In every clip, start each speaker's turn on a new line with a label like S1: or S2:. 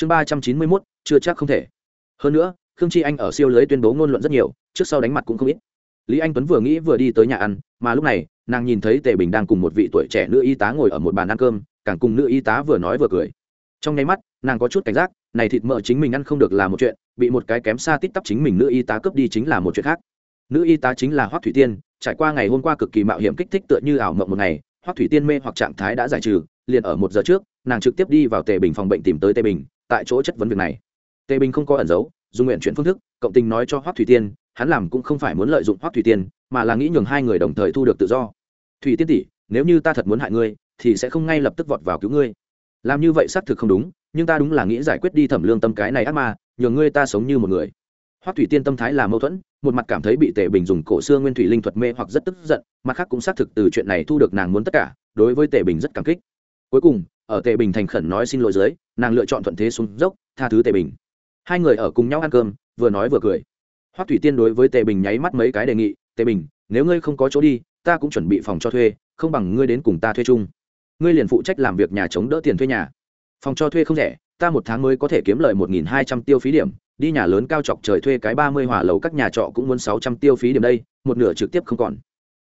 S1: chương ba trăm chín mươi mốt, chưa chắc không thể. Hơn nữa, khương chi anh ở siêu lưới tuyên bố ngôn luận rất nhiều, trước sau đánh mặt cũng không ít. Lý anh tuấn vừa nghĩ vừa đi tới nhà ăn, mà lúc này, nàng nhìn thấy tề bình đang cùng một vị tuổi trẻ nữ y tá ngồi ở một bàn ăn cơm, càng cùng nữ y tá vừa nói vừa cười. Trong nháy mắt, nàng có chút cảnh giác, này thịt mỡ chính mình ăn không được là một chuyện, bị một cái kém xa tít tắp chính mình nữ y tá cướp đi chính là một chuyện khác. Nữ y tá chính là hoác thủy tiên, trải qua ngày hôm qua cực kỳ mạo hiểm kích thích tựa như ảo mộng một ngày hoác thủy tiên mê hoặc trạng thái đã giải trừ, liền ở một giờ trước, nàng trực tiếp đi vào tề bình phòng bệnh tìm tới tề bình tại chỗ chất vấn việc này. Tề bình không có ẩn giấu, dùng nguyện chuyển phương thức, cộng tình nói cho hoác thủy tiên, hắn làm cũng không phải muốn lợi dụng hoác thủy tiên, mà là nghĩ nhường hai người đồng thời thu được tự do. Thủy tiên tỷ, nếu như ta thật muốn hại ngươi, thì sẽ không ngay lập tức vọt vào cứu ngươi. Làm như vậy xác thực không đúng, nhưng ta đúng là nghĩ giải quyết đi thẩm lương tâm cái này ác ma, nhường ngươi ta sống như một người. Hoắc thủy tiên tâm thái là mâu thuẫn, một mặt cảm thấy bị tề bình dùng cổ xưa nguyên thủy linh thuật mê hoặc rất tức giận, mặt khác cũng xác thực từ chuyện này thu được nàng muốn tất cả, đối với tề bình rất cảm kích. Cuối cùng ở tề bình thành khẩn nói xin lỗi dưới, nàng lựa chọn thuận thế xuống dốc, tha thứ tề bình. Hai người ở cùng nhau ăn cơm, vừa nói vừa cười. Hoắc thủy tiên đối với tề bình nháy mắt mấy cái đề nghị, tề bình, nếu ngươi không có chỗ đi, ta cũng chuẩn bị phòng cho thuê, không bằng ngươi đến cùng ta thuê chung. Ngươi liền phụ trách làm việc nhà chống đỡ tiền thuê nhà. Phòng cho thuê không rẻ, ta một tháng mới có thể kiếm lời một nghìn hai trăm tiêu phí điểm, đi nhà lớn cao chọc trời thuê cái ba mươi hỏa lầu các nhà trọ cũng muốn sáu trăm tiêu phí điểm đây, một nửa trực tiếp không còn.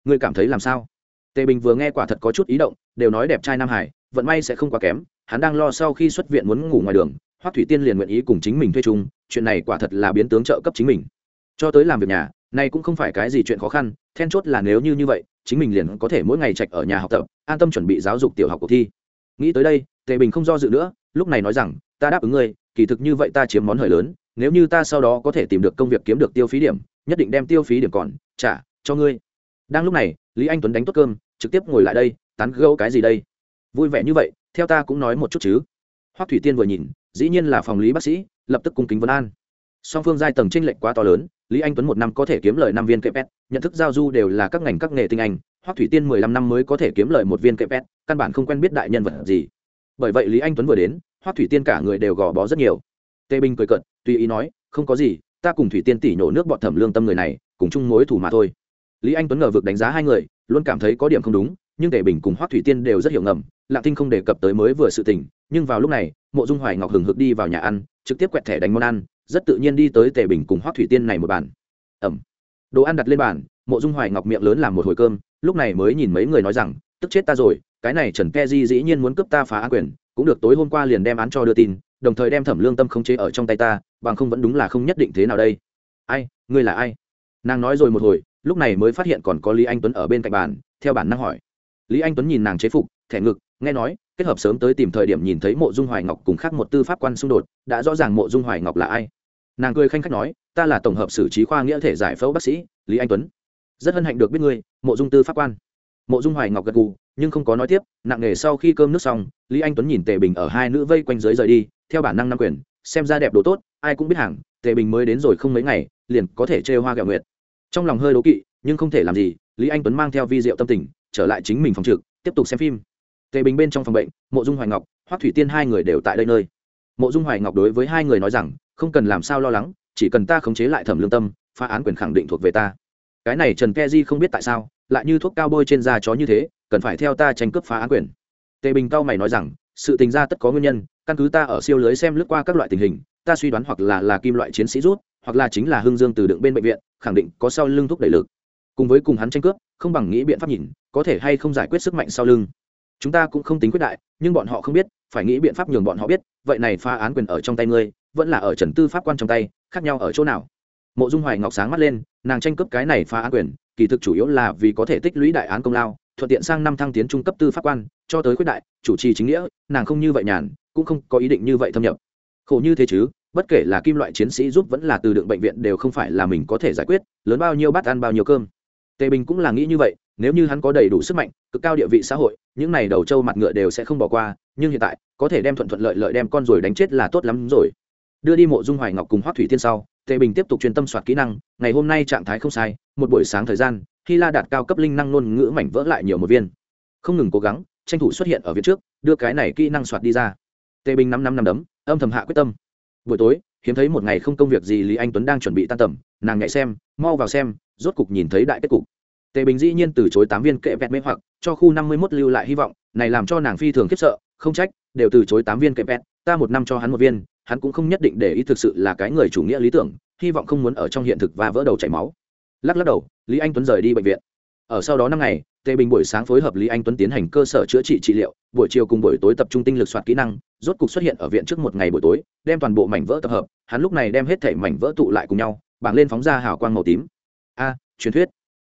S1: Ngươi cảm thấy làm sao? Tề bình vừa nghe quả thật có chút ý động, đều nói đẹp trai nam hải vận may sẽ không quá kém, hắn đang lo sau khi xuất viện muốn ngủ ngoài đường, hoắc thủy tiên liền nguyện ý cùng chính mình thuê chung, chuyện này quả thật là biến tướng trợ cấp chính mình. Cho tới làm việc nhà, này cũng không phải cái gì chuyện khó khăn, then chốt là nếu như như vậy, chính mình liền có thể mỗi ngày trạch ở nhà học tập, an tâm chuẩn bị giáo dục tiểu học cuộc thi. Nghĩ tới đây, tề bình không do dự nữa, lúc này nói rằng, ta đáp ứng ngươi, kỳ thực như vậy ta chiếm món hời lớn, nếu như ta sau đó có thể tìm được công việc kiếm được tiêu phí điểm, nhất định đem tiêu phí điểm còn, trả cho ngươi. Đang lúc này, lý anh tuấn đánh tốt cơm, trực tiếp ngồi lại đây, tán gẫu cái gì đây? Vui vẻ như vậy, theo ta cũng nói một chút chứ. Hoắc thủy tiên vừa nhìn, dĩ nhiên là phòng lý bác sĩ, lập tức cung kính vấn an. Song phương giai tầng tranh lệch quá to lớn, lý anh tuấn một năm có thể kiếm lời năm viên kệ pet nhận thức giao du đều là các ngành các nghề tinh anh, hoắc thủy tiên mười lăm năm mới có thể kiếm lời một viên kệ pet căn bản không quen biết đại nhân vật gì. Bởi vậy lý anh tuấn vừa đến, hoắc thủy tiên cả người đều gò bó rất nhiều. Tề bình cười cận tùy ý nói, không có gì, ta cùng thủy tiên tỷ nhổ nước bọt thẩm lương tâm người này, cùng chung mối thủ mà thôi. Lý anh tuấn ngờ vực đánh giá hai người, luôn cảm thấy có điểm không đúng, nhưng tề bình cùng hoắc thủy tiên đều rất hiểu ngầm lạng tinh không đề cập tới mới vừa sự tình, nhưng vào lúc này, mộ dung hoài ngọc hừng hực đi vào nhà ăn, trực tiếp quẹt thẻ đánh món ăn, rất tự nhiên đi tới tề bình cùng hoắc thủy tiên này một bàn. Ẩm. Đồ ăn đặt lên bàn, mộ dung hoài ngọc miệng lớn làm một hồi cơm, lúc này mới nhìn mấy người nói rằng, tức chết ta rồi, cái này trần ke di dĩ nhiên muốn cướp ta phá án quyền, cũng được tối hôm qua liền đem án cho đưa tin, đồng thời đem thẩm lương tâm khống chế ở trong tay ta, bằng không vẫn đúng là không nhất định thế nào đây. Ai, ngươi là ai? Nàng nói rồi một hồi, lúc này mới phát hiện còn có lý anh tuấn ở bên cạnh bàn, theo bản năng hỏi. Lý anh tuấn nhìn nàng chế phục, thẻ ngực nghe nói, kết hợp sớm tới tìm thời điểm nhìn thấy mộ dung hoài ngọc cùng khác một tư pháp quan xung đột, đã rõ ràng mộ dung hoài ngọc là ai. Nàng cười khanh khách nói, ta là tổng hợp xử trí khoa nghĩa thể giải phẫu bác sĩ, lý anh tuấn. Rất hân hạnh được biết ngươi, mộ dung tư pháp quan. Mộ dung hoài ngọc gật gù, nhưng không có nói tiếp, nặng nề sau khi cơm nước xong, lý anh tuấn nhìn tề bình ở hai nữ vây quanh dưới rời đi, theo bản năng nam quyền, xem ra đẹp đồ tốt, ai cũng biết hàng, tề bình mới đến rồi không mấy ngày, liền có thể chê hoa gạo nguyệt. Trong lòng hơi đố kỵ, nhưng không thể làm gì, lý anh tuấn mang theo vi diệu tâm tình, trở lại chính mình phòng trực, tiếp tục xem phim tề bình bên trong phòng bệnh, mộ dung hoài ngọc, hoắc thủy tiên hai người đều tại đây nơi. Mộ dung hoài ngọc đối với hai người nói rằng, không cần làm sao lo lắng, chỉ cần ta khống chế lại thẩm lương tâm, phá án quyền khẳng định thuộc về ta. Cái này trần ke di không biết tại sao, lại như thuốc cao bôi trên da chó như thế, cần phải theo ta tranh cướp phá án quyền. Tề bình cao mày nói rằng, sự tình ra tất có nguyên nhân, căn cứ ta ở siêu lưới xem lướt qua các loại tình hình, ta suy đoán hoặc là là kim loại chiến sĩ rút, hoặc là chính là hương dương từ đựng bên bệnh viện, khẳng định có sau lưng thúc đẩy lực. Cùng với cùng hắn tranh cướp, không bằng nghĩ biện pháp nhìn, có thể hay không giải quyết sức mạnh sau lưng chúng ta cũng không tính quyết đại, nhưng bọn họ không biết, phải nghĩ biện pháp nhường bọn họ biết, vậy này phá án quyền ở trong tay ngươi, vẫn là ở trần tư pháp quan trong tay, khác nhau ở chỗ nào? Mộ dung hoài ngọc sáng mắt lên, nàng tranh cướp cái này phá án quyền, kỳ thực chủ yếu là vì có thể tích lũy đại án công lao, thuận tiện sang năm thăng tiến trung cấp tư pháp quan, cho tới quyết đại, chủ trì chính nghĩa, nàng không như vậy nhàn, cũng không có ý định như vậy thâm nhập. Khổ như thế chứ, bất kể là kim loại chiến sĩ giúp vẫn là từ đựng bệnh viện đều không phải là mình có thể giải quyết, lớn bao nhiêu bát ăn bao nhiêu cơm. Tề bình cũng là nghĩ như vậy nếu như hắn có đầy đủ sức mạnh, cực cao địa vị xã hội, những này đầu trâu mặt ngựa đều sẽ không bỏ qua, nhưng hiện tại, có thể đem thuận thuận lợi lợi đem con rồi đánh chết là tốt lắm rồi. Đưa đi mộ dung hoài ngọc cùng hoác thủy tiên sau, tề bình tiếp tục chuyên tâm soạt kỹ năng, ngày hôm nay trạng thái không sai, một buổi sáng thời gian khi la đạt cao cấp linh năng ngôn ngữ mảnh vỡ lại nhiều một viên. Không ngừng cố gắng, tranh thủ xuất hiện ở viện trước, đưa cái này kỹ năng soạt đi ra. Tề bình năm năm năm đấm, âm thầm hạ quyết tâm. Buổi tối, hiếm thấy một ngày không công việc gì lý anh tuấn đang chuẩn bị tan tầm, nàng nhảy xem, mau vào xem, rốt cục nhìn thấy đại kết cục tề bình dĩ nhiên từ chối tám viên kệ vẹt mê hoặc, cho khu năm mươi mốt lưu lại hy vọng, này làm cho nàng phi thường khiếp sợ, không trách, đều từ chối tám viên kệ vẹt, ta một năm cho hắn một viên, hắn cũng không nhất định để ý thực sự là cái người chủ nghĩa lý tưởng, hy vọng không muốn ở trong hiện thực và vỡ đầu chảy máu. Lắc lắc đầu, lý anh tuấn rời đi bệnh viện. Ở sau đó năm ngày, tề bình buổi sáng phối hợp lý anh tuấn tiến hành cơ sở chữa trị trị liệu, buổi chiều cùng buổi tối tập trung tinh lực soạt kỹ năng, rốt cục xuất hiện ở viện trước một ngày buổi tối, đem toàn bộ mảnh vỡ tập hợp, hắn lúc này đem hết thảy mảnh vỡ tụ lại cùng nhau, bảng lên phóng ra hào quang màu tím. A, truyền thuyết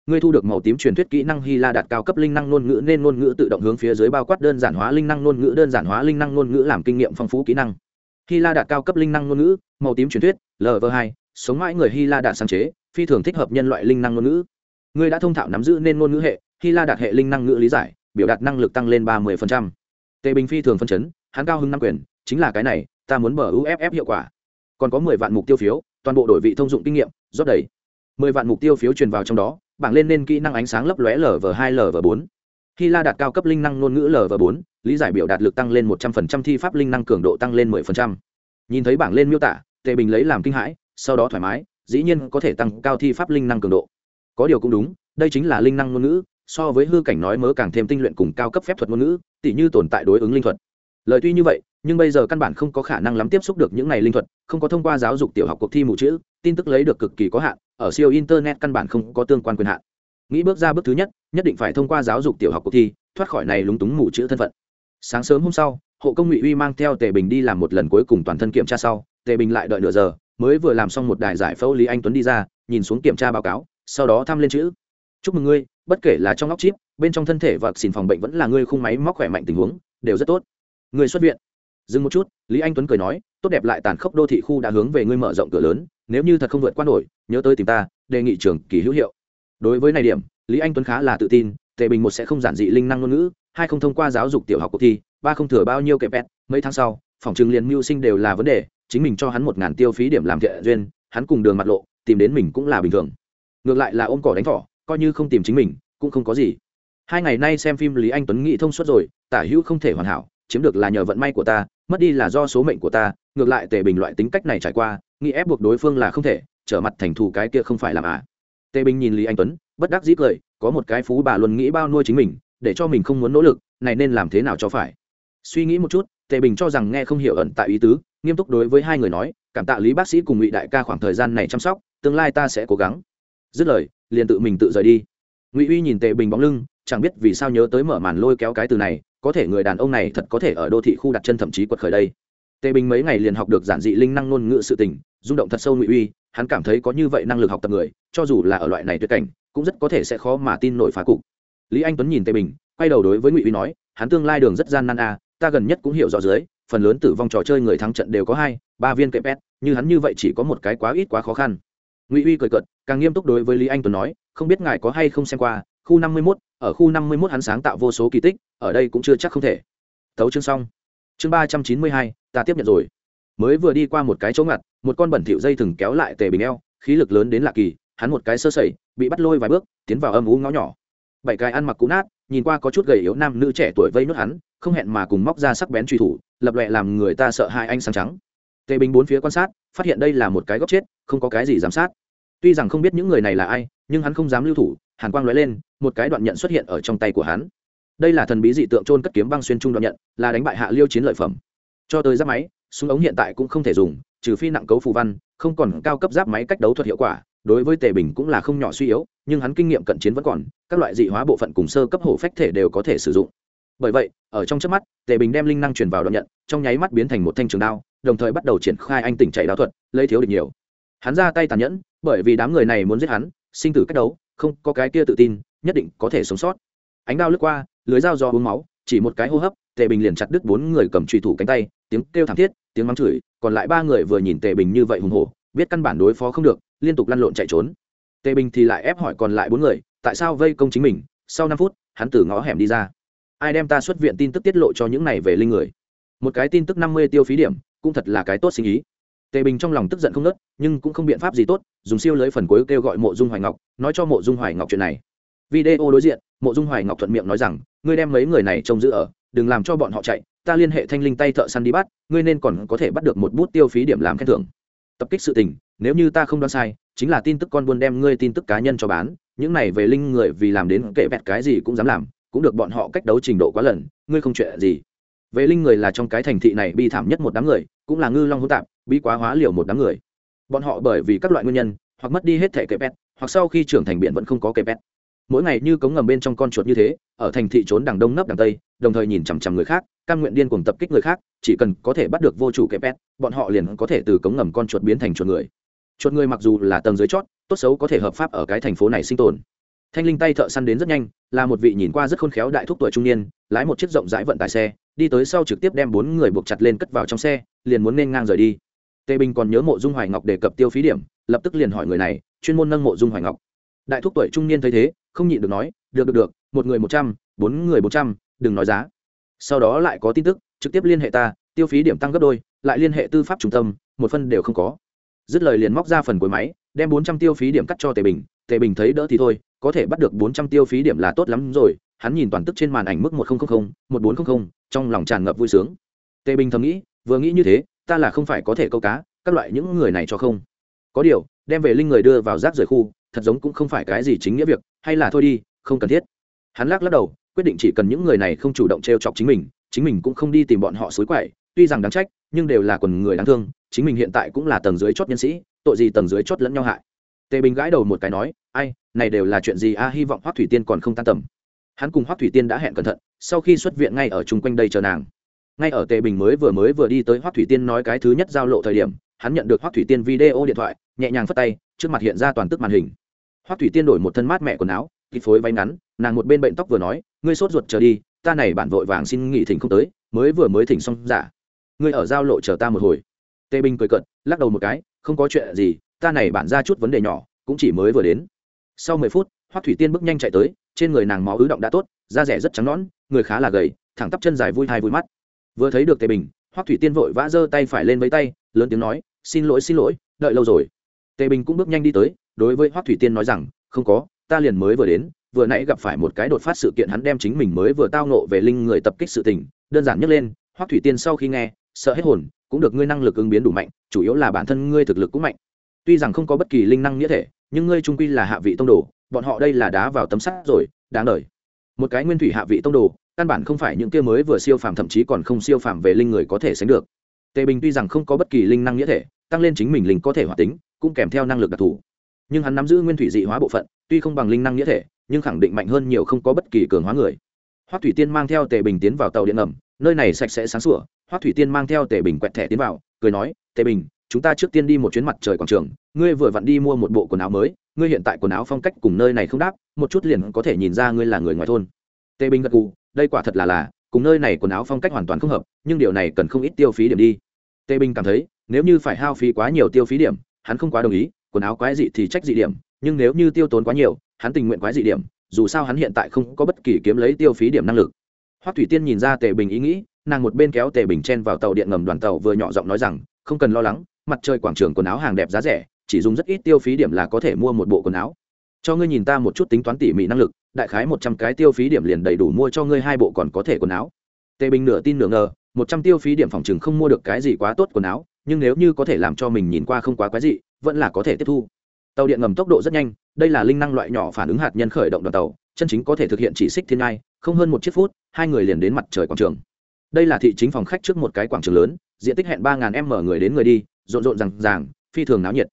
S1: ngươi thu được màu tím truyền thuyết kỹ năng hy la đạt cao cấp linh năng ngôn ngữ nên ngôn ngữ tự động hướng phía dưới bao quát đơn giản hóa linh năng ngôn ngữ, đơn giản hóa linh năng ngôn ngữ làm kinh nghiệm phong phú kỹ năng. Hy la đạt cao cấp linh năng ngôn ngữ, màu tím truyền thuyết lv hai, sống mãi người hy la đạt sáng chế, phi thường thích hợp nhân loại linh năng ngôn ngữ. Ngươi đã thông thạo nắm giữ nên ngôn ngữ hệ, hy la đạt hệ linh năng ngữ lý giải, biểu đạt năng lực tăng lên ba mươi tề bình phi thường phân chấn, hắn cao hưng năm quyền, chính là cái này, ta muốn mở uff hiệu quả. Còn có mười vạn mục tiêu phiếu, toàn bộ đổi vị thông dụng kinh nghiệm, rót đầy. mười vạn mục tiêu phiếu truyền vào trong đó bảng lên nên kỹ năng ánh sáng lấp lóe lv hai lv bốn. Hy la đạt cao cấp linh năng ngôn ngữ lv bốn, lý giải biểu đạt lực tăng lên một trăm phần trăm, thi pháp linh năng cường độ tăng lên mười phần trăm. Nhìn thấy bảng lên miêu tả, tề bình lấy làm kinh hãi, sau đó thoải mái, dĩ nhiên có thể tăng cao thi pháp linh năng cường độ. Có điều cũng đúng, đây chính là linh năng ngôn ngữ, so với hư cảnh nói mớ càng thêm tinh luyện cùng cao cấp phép thuật ngôn ngữ, tỉ như tồn tại đối ứng linh thuật. Lời tuy như vậy, nhưng bây giờ căn bản không có khả năng lắm tiếp xúc được những này linh thuật, không có thông qua giáo dục tiểu học cuộc thi mù chữ, tin tức lấy được cực kỳ có hạn ở siêu internet căn bản không có tương quan quyền hạn. Nghĩ bước ra bước thứ nhất nhất định phải thông qua giáo dục tiểu học cuộc thi, thoát khỏi này lúng túng mù chữ thân phận. Sáng sớm hôm sau, hộ công ngụy uy mang theo tề bình đi làm một lần cuối cùng toàn thân kiểm tra sau. Tề bình lại đợi nửa giờ, mới vừa làm xong một đài giải phẫu lý anh tuấn đi ra, nhìn xuống kiểm tra báo cáo, sau đó thăm lên chữ. Chúc mừng ngươi, bất kể là trong óc chip, bên trong thân thể và xin phòng bệnh vẫn là ngươi khung máy móc khỏe mạnh tình huống, đều rất tốt. Ngươi xuất viện dừng một chút, lý anh tuấn cười nói, tốt đẹp lại tàn khốc đô thị khu đã hướng về ngươi mở rộng cửa lớn, nếu như thật không vượt qua nổi, nhớ tới tìm ta, đề nghị trường kỳ hữu hiệu. Đối với này điểm, lý anh tuấn khá là tự tin, tề bình một sẽ không giản dị linh năng ngôn ngữ, hai không thông qua giáo dục tiểu học cuộc thi, ba không thừa bao nhiêu kẹp pet mấy tháng sau, phòng trường liền mưu sinh đều là vấn đề, chính mình cho hắn một ngàn tiêu phí điểm làm thiện duyên, hắn cùng đường mặt lộ, tìm đến mình cũng là bình thường. Ngược lại là ôm cỏ đánh thỏ, coi như không tìm chính mình, cũng không có gì. Hai ngày nay xem phim lý anh tuấn nghĩ thông suốt rồi, tả hữu không thể hoàn hảo, chiếm được là nhờ vận may của ta mất đi là do số mệnh của ta, ngược lại tề bình loại tính cách này trải qua, nghĩ ép buộc đối phương là không thể, trở mặt thành thù cái kia không phải làm à tề bình nhìn lý anh tuấn, bất đắc dĩ cười, có một cái phú bà luôn nghĩ bao nuôi chính mình, để cho mình không muốn nỗ lực, này nên làm thế nào cho phải? Suy nghĩ một chút, tề bình cho rằng nghe không hiểu ẩn tại ý tứ, nghiêm túc đối với hai người nói, cảm tạ lý bác sĩ cùng ngụy đại ca khoảng thời gian này chăm sóc, tương lai ta sẽ cố gắng. Dứt lời, liền tự mình tự rời đi. Ngụy uy nhìn tề bình bóng lưng, chẳng biết vì sao nhớ tới mở màn lôi kéo cái từ này có thể người đàn ông này thật có thể ở đô thị khu đặt chân thậm chí quật khởi đây. Tề bình mấy ngày liền học được giản dị linh năng ngôn ngữ sự tình, rung động thật sâu ngụy uy, hắn cảm thấy có như vậy năng lực học tập người, cho dù là ở loại này tuyệt cảnh, cũng rất có thể sẽ khó mà tin nổi phá cục. Lý anh tuấn nhìn tề bình, quay đầu đối với ngụy uy nói, hắn tương lai đường rất gian nan a, ta gần nhất cũng hiểu rõ dưới, phần lớn tử vong trò chơi người thắng trận đều có hai, ba viên kệ pet như hắn như vậy chỉ có một cái quá ít quá khó khăn. Ngụy uy cười cợt, càng nghiêm túc đối với lý anh tuấn nói, không biết ngài có hay không xem qua, khu năm mươi mốt ở khu năm mươi mốt hắn sáng tạo vô số kỳ tích, ở đây cũng chưa chắc không thể. Tấu chương xong. Chương ba trăm chín mươi hai, ta tiếp nhận rồi. Mới vừa đi qua một cái chỗ ngặt, một con bẩn thỉu dây thừng kéo lại tề bình eo, khí lực lớn đến lạ kỳ, hắn một cái sơ sẩy, bị bắt lôi vài bước, tiến vào âm u ngõ nhỏ. Bảy cái ăn mặc cũ nát, nhìn qua có chút gầy yếu nam nữ trẻ tuổi vây nốt hắn, không hẹn mà cùng móc ra sắc bén truy thủ, lập lệ làm người ta sợ hai anh sáng trắng. Tề bình bốn phía quan sát, phát hiện đây là một cái góc chết, không có cái gì giám sát. Tuy rằng không biết những người này là ai, nhưng hắn không dám lưu thủ hàn quang lóe lên, một cái đoạn nhận xuất hiện ở trong tay của hắn. Đây là thần bí dị tượng trôn cất kiếm băng xuyên trung đoạn nhận, là đánh bại hạ liêu chiến lợi phẩm. Cho tới giáp máy, súng ống hiện tại cũng không thể dùng, trừ phi nặng cấu phù văn, không còn cao cấp giáp máy cách đấu thuật hiệu quả, đối với tề bình cũng là không nhỏ suy yếu, nhưng hắn kinh nghiệm cận chiến vẫn còn, các loại dị hóa bộ phận cùng sơ cấp hổ phách thể đều có thể sử dụng. Bởi vậy, ở trong trước mắt, tề bình đem linh năng truyền vào đoạn nhận, trong nháy mắt biến thành một thanh trường đao, đồng thời bắt đầu triển khai anh tỉnh chạy đao thuật, lấy thiếu địch nhiều. Hắn ra tay tàn nhẫn, bởi vì đám người này muốn giết hắn, sinh tử cách đấu không có cái kia tự tin, nhất định có thể sống sót. Ánh đao lướt qua, lưới dao do uống máu, chỉ một cái hô hấp, tề bình liền chặt đứt bốn người cầm trùy thủ cánh tay, tiếng kêu thảm thiết, tiếng mắng chửi, còn lại ba người vừa nhìn tề bình như vậy hùng hổ, biết căn bản đối phó không được, liên tục lăn lộn chạy trốn. Tề bình thì lại ép hỏi còn lại bốn người, tại sao vây công chính mình? Sau năm phút, hắn từ ngõ hẻm đi ra. Ai đem ta xuất viện tin tức tiết lộ cho những này về linh người? Một cái tin tức năm mươi tiêu phí điểm, cũng thật là cái tốt sinh ý tề bình trong lòng tức giận không nớt nhưng cũng không biện pháp gì tốt, dùng siêu lưới phần cuối kêu gọi mộ dung hoài ngọc, nói cho mộ dung hoài ngọc chuyện này. Video đối diện, mộ dung hoài ngọc thuận miệng nói rằng, ngươi đem mấy người này trông giữ ở, đừng làm cho bọn họ chạy, ta liên hệ thanh linh tay thợ săn đi bắt, ngươi nên còn có thể bắt được một bút tiêu phí điểm làm khen thưởng. Tập kích sự tình, nếu như ta không đoán sai, chính là tin tức con buôn đem ngươi tin tức cá nhân cho bán, những này về linh người vì làm đến kệ vẹt cái gì cũng dám làm, cũng được bọn họ cách đấu trình độ quá lần, ngươi không chuyện gì. Về linh người là trong cái thành thị này bi thảm nhất một đám người, cũng là ngư long hỗn tạp bí quá hóa liều một đám người. Bọn họ bởi vì các loại nguyên nhân, hoặc mất đi hết thẻ kẹp pet hoặc sau khi trưởng thành biển vẫn không có kẹp pet mỗi ngày như cống ngầm bên trong con chuột như thế, ở thành thị trốn đằng đông nấp đằng tây, đồng thời nhìn chằm chằm người khác căn nguyện điên cuồng tập kích người khác, chỉ cần có thể bắt được vô chủ kẹp pet bọn họ liền có thể từ cống ngầm con chuột biến thành chuột người. Chuột người mặc dù là tầng dưới chót, tốt xấu có thể hợp pháp ở cái thành phố này sinh tồn. Thanh linh tay thợ săn đến rất nhanh, là một vị nhìn qua rất khôn khéo đại thúc tuổi trung niên, lái một chiếc rộng rãi vận tải xe, đi tới sau trực tiếp đem bốn người buộc chặt lên cất vào trong xe, liền muốn nên ngang rời đi tề bình còn nhớ mộ dung hoài ngọc đề cập tiêu phí điểm, lập tức liền hỏi người này, chuyên môn nâng mộ dung hoài ngọc. Đại thúc tuổi trung niên thấy thế, không nhịn được nói, được được được, một người một trăm, bốn người bốn trăm, đừng nói giá. Sau đó lại có tin tức, trực tiếp liên hệ ta, tiêu phí điểm tăng gấp đôi, lại liên hệ tư pháp trung tâm, một phân đều không có. Dứt lời liền móc ra phần cuối máy, đem bốn trăm tiêu phí điểm cắt cho tề bình tề bình thấy đỡ thì thôi, có thể bắt được bốn trăm tiêu phí điểm là tốt lắm rồi, hắn nhìn toàn tức trên màn ảnh mức một nghìn một bốn trăm linh trong lòng tràn ngập vui sướng. Tề bình thầm nghĩ, vừa nghĩ như thế ta là không phải có thể câu cá, các loại những người này cho không. Có điều, đem về linh người đưa vào rác rời khu, thật giống cũng không phải cái gì chính nghĩa việc, hay là thôi đi, không cần thiết. Hắn lắc lắc đầu, quyết định chỉ cần những người này không chủ động t r e o chọc chính mình chính mình cũng không đi tìm bọn họ xối quậy, tuy rằng đáng trách, nhưng đều là quần người đáng thương, chính mình hiện tại cũng là tầng dưới chót nhân sĩ, tội gì tầng dưới chót lẫn nhau hại. Tề bình gãi đầu một cái nói, ai, này đều là chuyện gì a, hy vọng hoắc thủy tiên còn không tan tầm. Hắn cùng hoắc thủy tiên đã hẹn cẩn thận, sau khi xuất viện ngay ở chung quanh đây chờ nàng ngay ở tề bình mới vừa mới vừa đi tới hoắc thủy tiên nói cái thứ nhất giao lộ thời điểm, hắn nhận được hoắc thủy tiên video điện thoại, nhẹ nhàng phất tay, trước mặt hiện ra toàn tức màn hình. Hoắc thủy tiên đổi một thân mát mẹ quần áo, thịt phối váy ngắn, nàng một bên bệnh tóc vừa nói, ngươi sốt ruột chờ đi, ta này bản vội vàng xin nghỉ thỉnh không tới, mới vừa mới thỉnh xong giả ngươi ở giao lộ chờ ta một hồi. Tề bình cười cận lắc đầu một cái, không có chuyện gì, ta này bản ra chút vấn đề nhỏ, cũng chỉ mới vừa đến. Sau mười phút, hoắc thủy tiên bước nhanh chạy tới, trên người nàng máu ứ động đã tốt, da rẻ rất trắng nõn, người khá là gầy, thẳng tắp chân dài vui thai vui mắt vừa thấy được tề bình, hoắc thủy tiên vội vã giơ tay phải lên với tay, lớn tiếng nói, xin lỗi xin lỗi, đợi lâu rồi. Tề bình cũng bước nhanh đi tới, đối với hoắc thủy tiên nói rằng, không có, ta liền mới vừa đến, vừa nãy gặp phải một cái đột phát sự kiện hắn đem chính mình mới vừa tao nộ về linh người tập kích sự tình, đơn giản nhất lên, hoắc thủy tiên sau khi nghe, sợ hết hồn, cũng được ngươi năng lực ứng biến đủ mạnh, chủ yếu là bản thân ngươi thực lực cũng mạnh. Tuy rằng không có bất kỳ linh năng nghĩa thể, nhưng ngươi trung quy là hạ vị tông đồ, bọn họ đây là đá vào tấm sắt rồi, đáng đời một cái nguyên thủy hạ vị tông đồ, căn bản không phải những kia mới vừa siêu phàm, thậm chí còn không siêu phàm về linh người có thể sánh được. Tề bình tuy rằng không có bất kỳ linh năng nghĩa thể, tăng lên chính mình linh có thể hoạt tính, cũng kèm theo năng lực đặc thù. Nhưng hắn nắm giữ nguyên thủy dị hóa bộ phận, tuy không bằng linh năng nghĩa thể, nhưng khẳng định mạnh hơn nhiều không có bất kỳ cường hóa người. Hoắc thủy tiên mang theo tề bình tiến vào tàu điện ngầm, nơi này sạch sẽ sáng sủa. Hoắc thủy tiên mang theo tề bình quẹt thẻ tiến vào, cười nói, tề bình, chúng ta trước tiên đi một chuyến mặt trời quảng trường, ngươi vừa vặn đi mua một bộ quần áo mới ngươi hiện tại quần áo phong cách cùng nơi này không đáp, một chút liền có thể nhìn ra ngươi là người ngoài thôn. Tề bình gật gù, đây quả thật là là, cùng nơi này quần áo phong cách hoàn toàn không hợp, nhưng điều này cần không ít tiêu phí điểm đi. Tề bình cảm thấy, nếu như phải hao phí quá nhiều tiêu phí điểm, hắn không quá đồng ý, quần áo quái dị thì trách dị điểm, nhưng nếu như tiêu tốn quá nhiều, hắn tình nguyện quái dị điểm, dù sao hắn hiện tại không có bất kỳ kiếm lấy tiêu phí điểm năng lực. Hoắc thủy tiên nhìn ra tề bình ý nghĩ, nàng một bên kéo tề bình chen vào tàu điện ngầm đoàn tàu vừa nhỏ giọng nói rằng, không cần lo lắng, mặt trời quảng trường quần áo hàng đẹp giá rẻ chỉ dùng rất ít tiêu phí điểm là có thể mua một bộ quần áo. Cho ngươi nhìn ta một chút tính toán tỉ mỉ năng lực, đại khái một trăm cái tiêu phí điểm liền đầy đủ mua cho ngươi hai bộ còn có thể quần áo. Tề bình nửa tin nửa ngờ, một trăm tiêu phí điểm phòng chừng không mua được cái gì quá tốt quần áo, nhưng nếu như có thể làm cho mình nhìn qua không quá quái dị, vẫn là có thể tiếp thu. Tàu điện ngầm tốc độ rất nhanh, đây là linh năng loại nhỏ phản ứng hạt nhân khởi động đoàn tàu, chân chính có thể thực hiện chỉ xích thiên ngai, không hơn một chiếc phút, hai người liền đến mặt trời quảng trường. Đây là thị chính phòng khách trước một cái quảng trường lớn, diện tích hẹn ba ngàn m người đến người đi, rộn rộn rằng ràng, phi thường náo nhiệt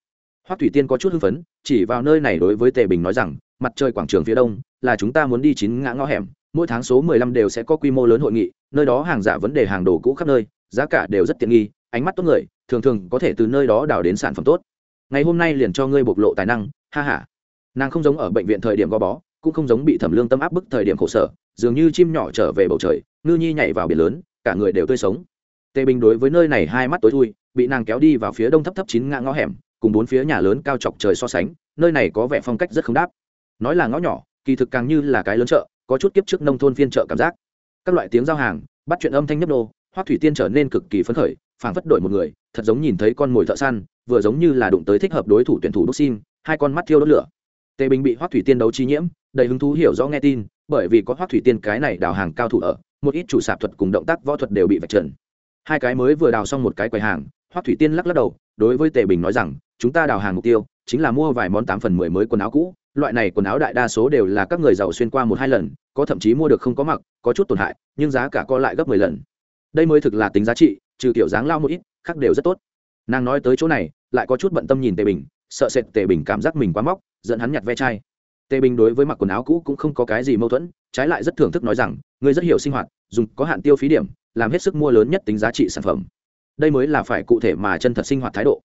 S1: hoắc thủy tiên có chút hưng phấn, chỉ vào nơi này đối với tề bình nói rằng, mặt trời quảng trường phía đông, là chúng ta muốn đi chín ngã ngõ hẻm, mỗi tháng số mười lăm đều sẽ có quy mô lớn hội nghị, nơi đó hàng giả vấn đề hàng đồ cũ khắp nơi, giá cả đều rất tiện nghi, ánh mắt tốt người, thường thường có thể từ nơi đó đào đến sản phẩm tốt. Ngày hôm nay liền cho ngươi bộc lộ tài năng, ha ha. Nàng không giống ở bệnh viện thời điểm gò bó, cũng không giống bị thẩm lương tâm áp bức thời điểm khổ sở, dường như chim nhỏ trở về bầu trời, ngư nhi nhảy vào biển lớn, cả người đều tươi sống. Tề bình đối với nơi này hai mắt tối thui, bị nàng kéo đi vào phía đông thấp thấp chín ngã ngõ hẻm cùng bốn phía nhà lớn cao chọc trời so sánh nơi này có vẻ phong cách rất không đáp. Nói là ngõ nhỏ kỳ thực càng như là cái lớn chợ có chút kiếp trước nông thôn phiên chợ cảm giác. Các loại tiếng giao hàng bắt chuyện âm thanh nhấp nhô, hoác thủy tiên trở nên cực kỳ phấn khởi phảng phất đổi một người thật giống nhìn thấy con mồi thợ săn vừa giống như là đụng tới thích hợp đối thủ tuyển thủ boxing hai con mắt thiêu đốt lửa. Tề bình bị hoác thủy tiên đấu trí nhiễm đầy hứng thú hiểu rõ nghe tin bởi vì có hoác thủy tiên cái này đào hàng cao thủ ở một ít chủ sạp thuật cùng động tác võ thuật đều bị vạch trần. Hai cái mới vừa đào xong một cái quầy hàng hoác thủy tiên lắc lắc đầu đối với tề bình nói rằng chúng ta đào hàng mục tiêu, chính là mua vài món tám phần mười mới quần áo cũ. Loại này quần áo đại đa số đều là các người giàu xuyên qua một hai lần, có thậm chí mua được không có mặc, có chút tổn hại, nhưng giá cả co lại gấp mười lần. Đây mới thực là tính giá trị, trừ kiểu dáng lao một ít, khác đều rất tốt. Nàng nói tới chỗ này, lại có chút bận tâm nhìn tề bình, sợ sệt tề bình cảm giác mình quá móc, dẫn hắn nhặt ve chai. Tề bình đối với mặc quần áo cũ cũng không có cái gì mâu thuẫn, trái lại rất thưởng thức nói rằng, ngươi rất hiểu sinh hoạt, dùng có hạn tiêu phí điểm, làm hết sức mua lớn nhất tính giá trị sản phẩm. Đây mới là phải cụ thể mà chân thật sinh hoạt thái độ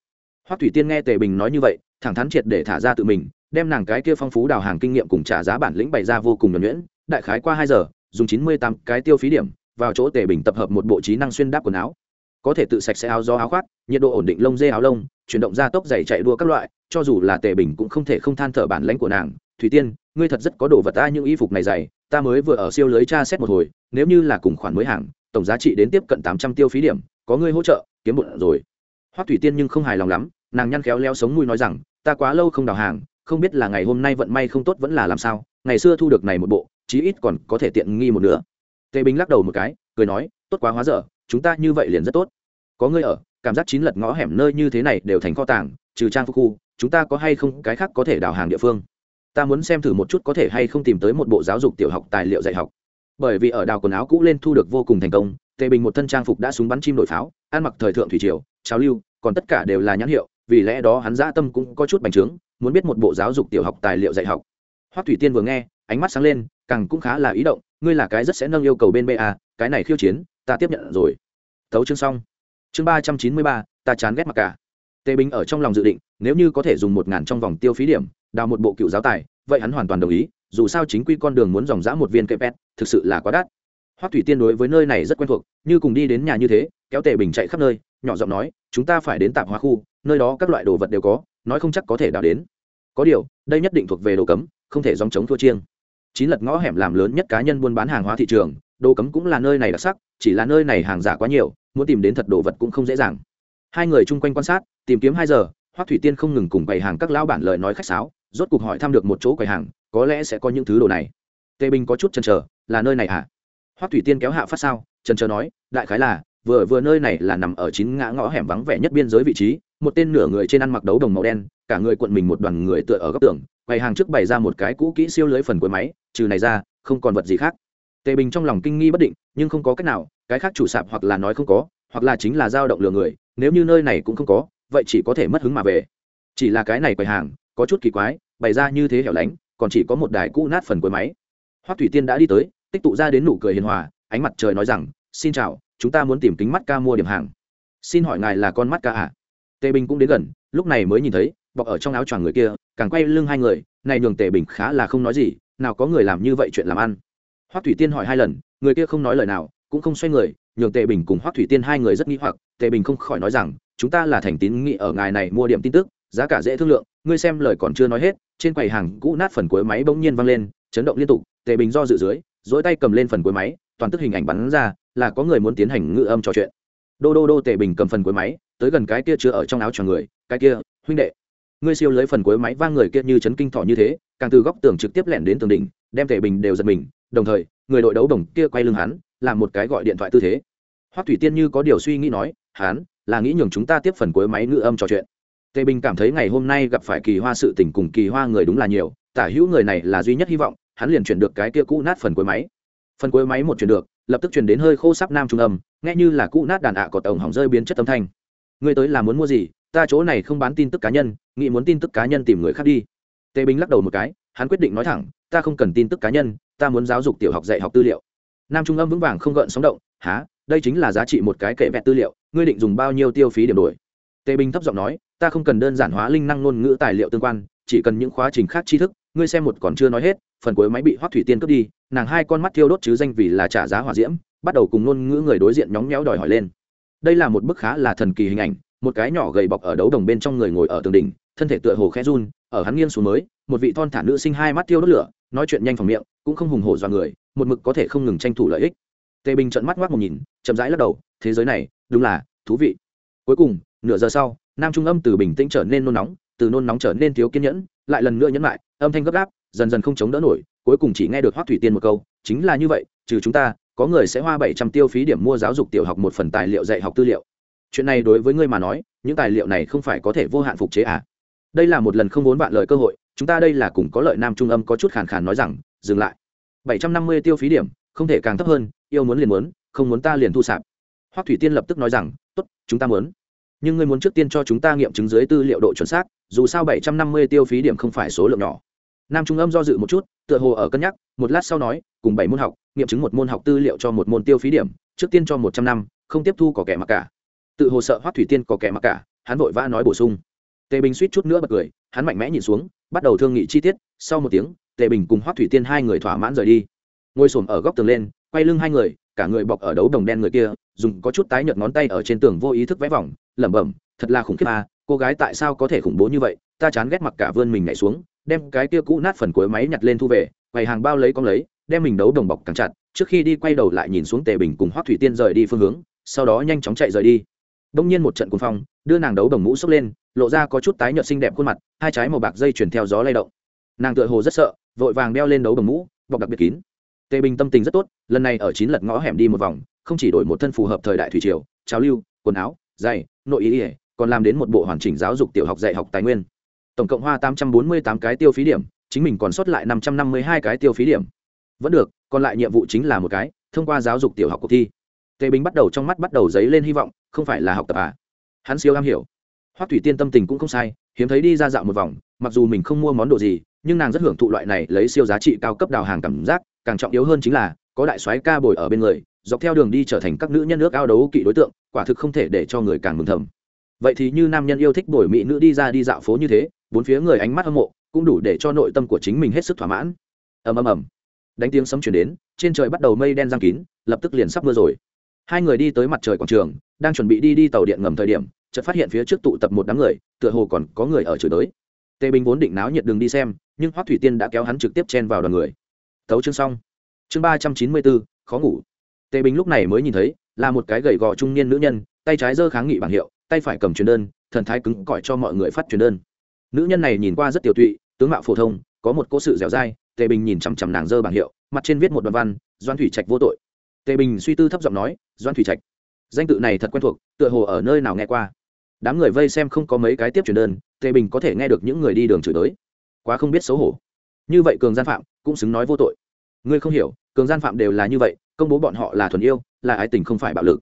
S1: hoắc thủy tiên nghe tề bình nói như vậy, thẳng thắn triệt để thả ra tự mình, đem nàng cái kia phong phú đào hàng kinh nghiệm cùng trả giá bản lĩnh bày ra vô cùng nhuẩn nhuyễn. Đại khái qua hai giờ, dùng chín mươi tám cái tiêu phí điểm, vào chỗ tề bình tập hợp một bộ trí năng xuyên đáp quần áo. Có thể tự sạch sẽ áo do áo khoác, nhiệt độ ổn định lông dê áo lông, chuyển động ra tốc dày chạy đua các loại, cho dù là tề bình cũng không thể không than thở bản lãnh của nàng. Thủy tiên, ngươi thật rất có đồ vật ta những y phục này dày, ta mới vừa ở siêu lưới tra xét một hồi, nếu như là cùng khoản mới hàng, tổng giá trị đến tiếp cận tám trăm tiêu phí điểm, có ngươi hỗ trợ, kiếm bụng rồi hoắc thủy tiên nhưng không hài lòng lắm, nàng nhăn khéo leo sống mùi nói rằng, ta quá lâu không đào hàng, không biết là ngày hôm nay vận may không tốt vẫn là làm sao, ngày xưa thu được này một bộ, chí ít còn có thể tiện nghi một nửa. Tề bình lắc đầu một cái, cười nói, tốt quá hóa dở, chúng ta như vậy liền rất tốt. Có ngươi ở, cảm giác chín lật ngõ hẻm nơi như thế này đều thành kho tàng, trừ trang phục khu, chúng ta có hay không cái khác có thể đào hàng địa phương? Ta muốn xem thử một chút có thể hay không tìm tới một bộ giáo dục tiểu học tài liệu dạy học. Bởi vì ở đào quần áo cũ lên thu được vô cùng thành công, tề bình một thân trang phục đã súng bắn chim đổi pháo, ăn mặc thời thượng thủy triều trào lưu, còn tất cả đều là nhãn hiệu, vì lẽ đó hắn dã tâm cũng có chút bành trướng, muốn biết một bộ giáo dục tiểu học tài liệu dạy học. Hoắc thủy tiên vừa nghe, ánh mắt sáng lên, càng cũng khá là ý động, ngươi là cái rất sẽ nâng yêu cầu bên ba cái này khiêu chiến, ta tiếp nhận rồi. Thấu chương xong. Chương ba trăm chín mươi ba, ta chán ghét mặc cả. Tề bình ở trong lòng dự định, nếu như có thể dùng một ngàn trong vòng tiêu phí điểm, đào một bộ cựu giáo tài, vậy hắn hoàn toàn đồng ý, dù sao chính quy con đường muốn dòng dã một viên cây pet, thực sự là quá đắt. Hoắc thủy tiên đối với nơi này rất quen thuộc, như cùng đi đến nhà như thế, kéo tề bình chạy khắp nơi nhỏ giọng nói, chúng ta phải đến tạp hóa khu, nơi đó các loại đồ vật đều có, nói không chắc có thể đào đến. Có điều, đây nhất định thuộc về đồ cấm, không thể dòng chống thua chiêng. Chín lật ngõ hẻm làm lớn nhất cá nhân buôn bán hàng hóa thị trường, đồ cấm cũng là nơi này đặc sắc, chỉ là nơi này hàng giả quá nhiều, muốn tìm đến thật đồ vật cũng không dễ dàng. Hai người chung quanh quan sát, tìm kiếm hai giờ, hoắc thủy tiên không ngừng cùng bày hàng các lão bản lời nói khách sáo, rốt cuộc hỏi thăm được một chỗ quầy hàng, có lẽ sẽ có những thứ đồ này. Tề bình có chút chần chờ, là nơi này à hoắc thủy tiên kéo hạ phát sao, chần chờ nói, đại khái là vừa vừa nơi này là nằm ở chín ngã ngõ hẻm vắng vẻ nhất biên giới vị trí, một tên nửa người trên ăn mặc đấu đồng màu đen, cả người cuộn mình một đoàn người tựa ở góc tường, quầy hàng trước bày ra một cái cũ kỹ siêu lưới phần cuối máy, trừ này ra, không còn vật gì khác. Tề bình trong lòng kinh nghi bất định, nhưng không có cách nào, cái khác chủ sạp hoặc là nói không có, hoặc là chính là dao động lừa người, nếu như nơi này cũng không có, vậy chỉ có thể mất hứng mà về. Chỉ là cái này quầy hàng, có chút kỳ quái, bày ra như thế hẻo lánh, còn chỉ có một đài cũ nát phần cuối máy. Hoắc thủy tiên đã đi tới, tích tụ ra đến nụ cười hiền hòa, ánh mặt trời nói rằng, xin chào chúng ta muốn tìm kính mắt ca mua điểm hàng. Xin hỏi ngài là con mắt ca à? Tề bình cũng đến gần, lúc này mới nhìn thấy, bọc ở trong áo choàng người kia, càng quay lưng hai người, này nhường tề bình khá là không nói gì, nào có người làm như vậy chuyện làm ăn. Hoắc thủy tiên hỏi hai lần, người kia không nói lời nào, cũng không xoay người, nhường tề bình cùng hoắc thủy tiên hai người rất nghi hoặc, tề bình không khỏi nói rằng, chúng ta là thành tín nghị ở ngài này mua điểm tin tức, giá cả dễ thương lượng, ngươi xem lời còn chưa nói hết, trên quầy hàng cũ nát phần cuối máy bỗng nhiên văng lên, chấn động liên tục, tề bình do dự dưới dỗi tay cầm lên phần cuối máy, toàn tức hình ảnh bắn ra là có người muốn tiến hành ngự âm trò chuyện. Đô đô đô tề bình cầm phần cuối máy, tới gần cái kia chứa ở trong áo cho người, cái kia, huynh đệ. Ngươi siêu lấy phần cuối máy vang người kia như chấn kinh thọ như thế, càng từ góc tường trực tiếp lẻn đến tường đỉnh, đem tề bình đều giật mình, đồng thời, người đội đấu đồng kia quay lưng hắn, làm một cái gọi điện thoại tư thế. Hoắc thủy tiên như có điều suy nghĩ nói, hắn, là nghĩ nhường chúng ta tiếp phần cuối máy ngự âm trò chuyện. Tề bình cảm thấy ngày hôm nay gặp phải kỳ hoa sự tình cùng kỳ hoa người đúng là nhiều, tả hữu người này là duy nhất hy vọng, hắn liền chuyển được cái kia cũ nát phần cuối máy. Phần cuối máy một chuyển được lập tức chuyển đến hơi khô sắp nam trung âm, nghe như là cũ nát đàn ạ à có tổng hỏng rơi biến chất âm thanh. Người tới là muốn mua gì? Ta chỗ này không bán tin tức cá nhân, nghĩ muốn tin tức cá nhân tìm người khác đi. Tề bình lắc đầu một cái, hắn quyết định nói thẳng, ta không cần tin tức cá nhân, ta muốn giáo dục tiểu học dạy học tư liệu. Nam trung âm vững vàng không gợn sóng động há đây chính là giá trị một cái kệ vẹt tư liệu, ngươi định dùng bao nhiêu tiêu phí điểm đổi? Tề bình thấp giọng nói, ta không cần đơn giản hóa linh năng ngôn ngữ tài liệu tương quan, chỉ cần những khóa trình khác tri thức, ngươi xem một còn chưa nói hết phần cuối máy bị hoắc thủy tiên cướp đi, nàng hai con mắt thiêu đốt chứ danh vì là trả giá hỏa diễm, bắt đầu cùng ngôn ngữ người đối diện nhóng nhéo đòi hỏi lên. Đây là một bức khá là thần kỳ hình ảnh, một cái nhỏ gầy bọc ở đấu đồng bên trong người ngồi ở tường đỉnh, thân thể tựa hồ khẽ run, ở hắn nghiêng xuống mới, một vị thon thả nữ sinh hai mắt thiêu đốt lửa, nói chuyện nhanh phòng miệng, cũng không hùng hổ do người, một mực có thể không ngừng tranh thủ lợi ích. Tề bình trận mắt ngoác một nhìn, chậm rãi lắc đầu, thế giới này, đúng là, thú vị. Cuối cùng, nửa giờ sau, nam trung âm từ bình tĩnh trở nên nôn nóng, từ nôn nóng trở nên thiếu kiên nhẫn, lại lần nữa nhẫn lại, âm thanh gấp gáp dần dần không chống đỡ nổi, cuối cùng chỉ nghe được hoác thủy tiên một câu, chính là như vậy, trừ chúng ta, có người sẽ hoa bảy trăm tiêu phí điểm mua giáo dục tiểu học một phần tài liệu dạy học tư liệu. Chuyện này đối với ngươi mà nói, những tài liệu này không phải có thể vô hạn phục chế à? Đây là một lần không vốn vạn lợi cơ hội, chúng ta đây là cùng có lợi nam trung âm có chút khàn khàn nói rằng, dừng lại. Bảy trăm năm mươi tiêu phí điểm, không thể càng thấp hơn, yêu muốn liền muốn, không muốn ta liền thu sạp. Hoắc thủy tiên lập tức nói rằng, tốt, chúng ta muốn. Nhưng ngươi muốn trước tiên cho chúng ta nghiệm chứng dưới tư liệu độ chuẩn xác, dù sao bảy trăm năm mươi tiêu phí điểm không phải số lượng nhỏ nam trung âm do dự một chút, tựa hồ ở cân nhắc, một lát sau nói, cùng bảy môn học, nghiệm chứng một môn học tư liệu cho một môn tiêu phí điểm, trước tiên cho một trăm năm, không tiếp thu có kẻ mặc cả. Tự hồ sợ hoắc thủy tiên có kẻ mặc cả, hắn vội vã nói bổ sung. Tề bình suýt chút nữa bật cười, hắn mạnh mẽ nhìn xuống, bắt đầu thương nghị chi tiết, sau một tiếng, tề bình cùng hoắc thủy tiên hai người thỏa mãn rời đi. Ngồi xổm ở góc tường lên, quay lưng hai người, cả người bọc ở đấu đồng đen người kia, dùng có chút tái nhợt ngón tay ở trên tường vô ý thức vẽ vòng, lẩm bẩm, thật là khủng khiếp à cô gái tại sao có thể khủng bố như vậy, ta chán ghét mặc cả vươn mình nhảy xuống đem cái kia cũ nát phần cuối máy nhặt lên thu về, quầy hàng bao lấy con lấy, đem mình đấu đồng bọc càng chặt, trước khi đi quay đầu lại nhìn xuống tề bình cùng hoắc thủy tiên rời đi phương hướng, sau đó nhanh chóng chạy rời đi. Đông nhiên một trận cuồng phong, đưa nàng đấu đồng mũ sốc lên, lộ ra có chút tái nhợt xinh đẹp khuôn mặt, hai trái màu bạc dây chuyển theo gió lay động. Nàng tựa hồ rất sợ, vội vàng đeo lên đấu đồng mũ, bọc đặc biệt kín. Tề bình tâm tình rất tốt, lần này ở chín lật ngõ hẻm đi một vòng, không chỉ đổi một thân phù hợp thời đại thủy triều, trào lưu, quần áo, giày, nội ý ỉa còn làm đến một bộ hoàn chỉnh giáo dục tiểu học dạy học tài nguyên tổng cộng hoa tám trăm bốn mươi tám cái tiêu phí điểm, chính mình còn sót lại năm trăm năm mươi hai cái tiêu phí điểm. Vẫn được, còn lại nhiệm vụ chính là một cái, thông qua giáo dục tiểu học cuộc thi. Tề bình bắt đầu trong mắt bắt đầu dấy lên hy vọng, không phải là học tập à? Hắn siêu am hiểu. Hoắc thủy tiên tâm tình cũng không sai, hiếm thấy đi ra dạo một vòng, mặc dù mình không mua món đồ gì, nhưng nàng rất hưởng thụ loại này lấy siêu giá trị cao cấp đào hàng cảm giác, càng trọng yếu hơn chính là, có đại soái ca bồi ở bên người, dọc theo đường đi trở thành các nữ nhân nước ao đấu kỵ đối tượng, quả thực không thể để cho người càng mừng thầm. Vậy thì như nam nhân yêu thích bồi mỹ nữ đi ra đi dạo phố như thế bốn phía người ánh mắt hâm mộ cũng đủ để cho nội tâm của chính mình hết sức thỏa mãn. Ầm ầm ầm. Đánh tiếng sấm chuyển đến, trên trời bắt đầu mây đen giang kín, lập tức liền sắp mưa rồi. Hai người đi tới mặt trời quảng trường, đang chuẩn bị đi đi tàu điện ngầm thời điểm, chợt phát hiện phía trước tụ tập một đám người, tựa hồ còn có người ở chửi tới tề bình vốn định náo nhiệt đường đi xem, nhưng hoắc thủy tiên đã kéo hắn trực tiếp chen vào đoàn người. Tấu chương xong. Chương ba trăm chín mươi bốn, khó ngủ. Tề bình lúc này mới nhìn thấy, là một cái gầy gò trung niên nữ nhân, tay trái giơ kháng nghị bảng hiệu, tay phải cầm truyền đơn, thần thái cứng cỏi cho mọi người phát truyền đơn nữ nhân này nhìn qua rất tiểu tụy tướng mạo phổ thông có một cố sự dẻo dai tề bình nhìn chằm chằm nàng dơ bảng hiệu mặt trên viết một đoạn văn doan thủy trạch vô tội. Tề bình suy tư thấp giọng nói doan thủy trạch danh tự này thật quen thuộc tựa hồ ở nơi nào nghe qua? Đám người vây xem không có mấy cái tiếp truyền đơn tề bình có thể nghe được những người đi đường chửi tới quá không biết xấu hổ. Như vậy cường gian phạm cũng xứng nói vô tội. Ngươi không hiểu cường gian phạm đều là như vậy công bố bọn họ là thuần yêu là ái tình không phải bạo lực.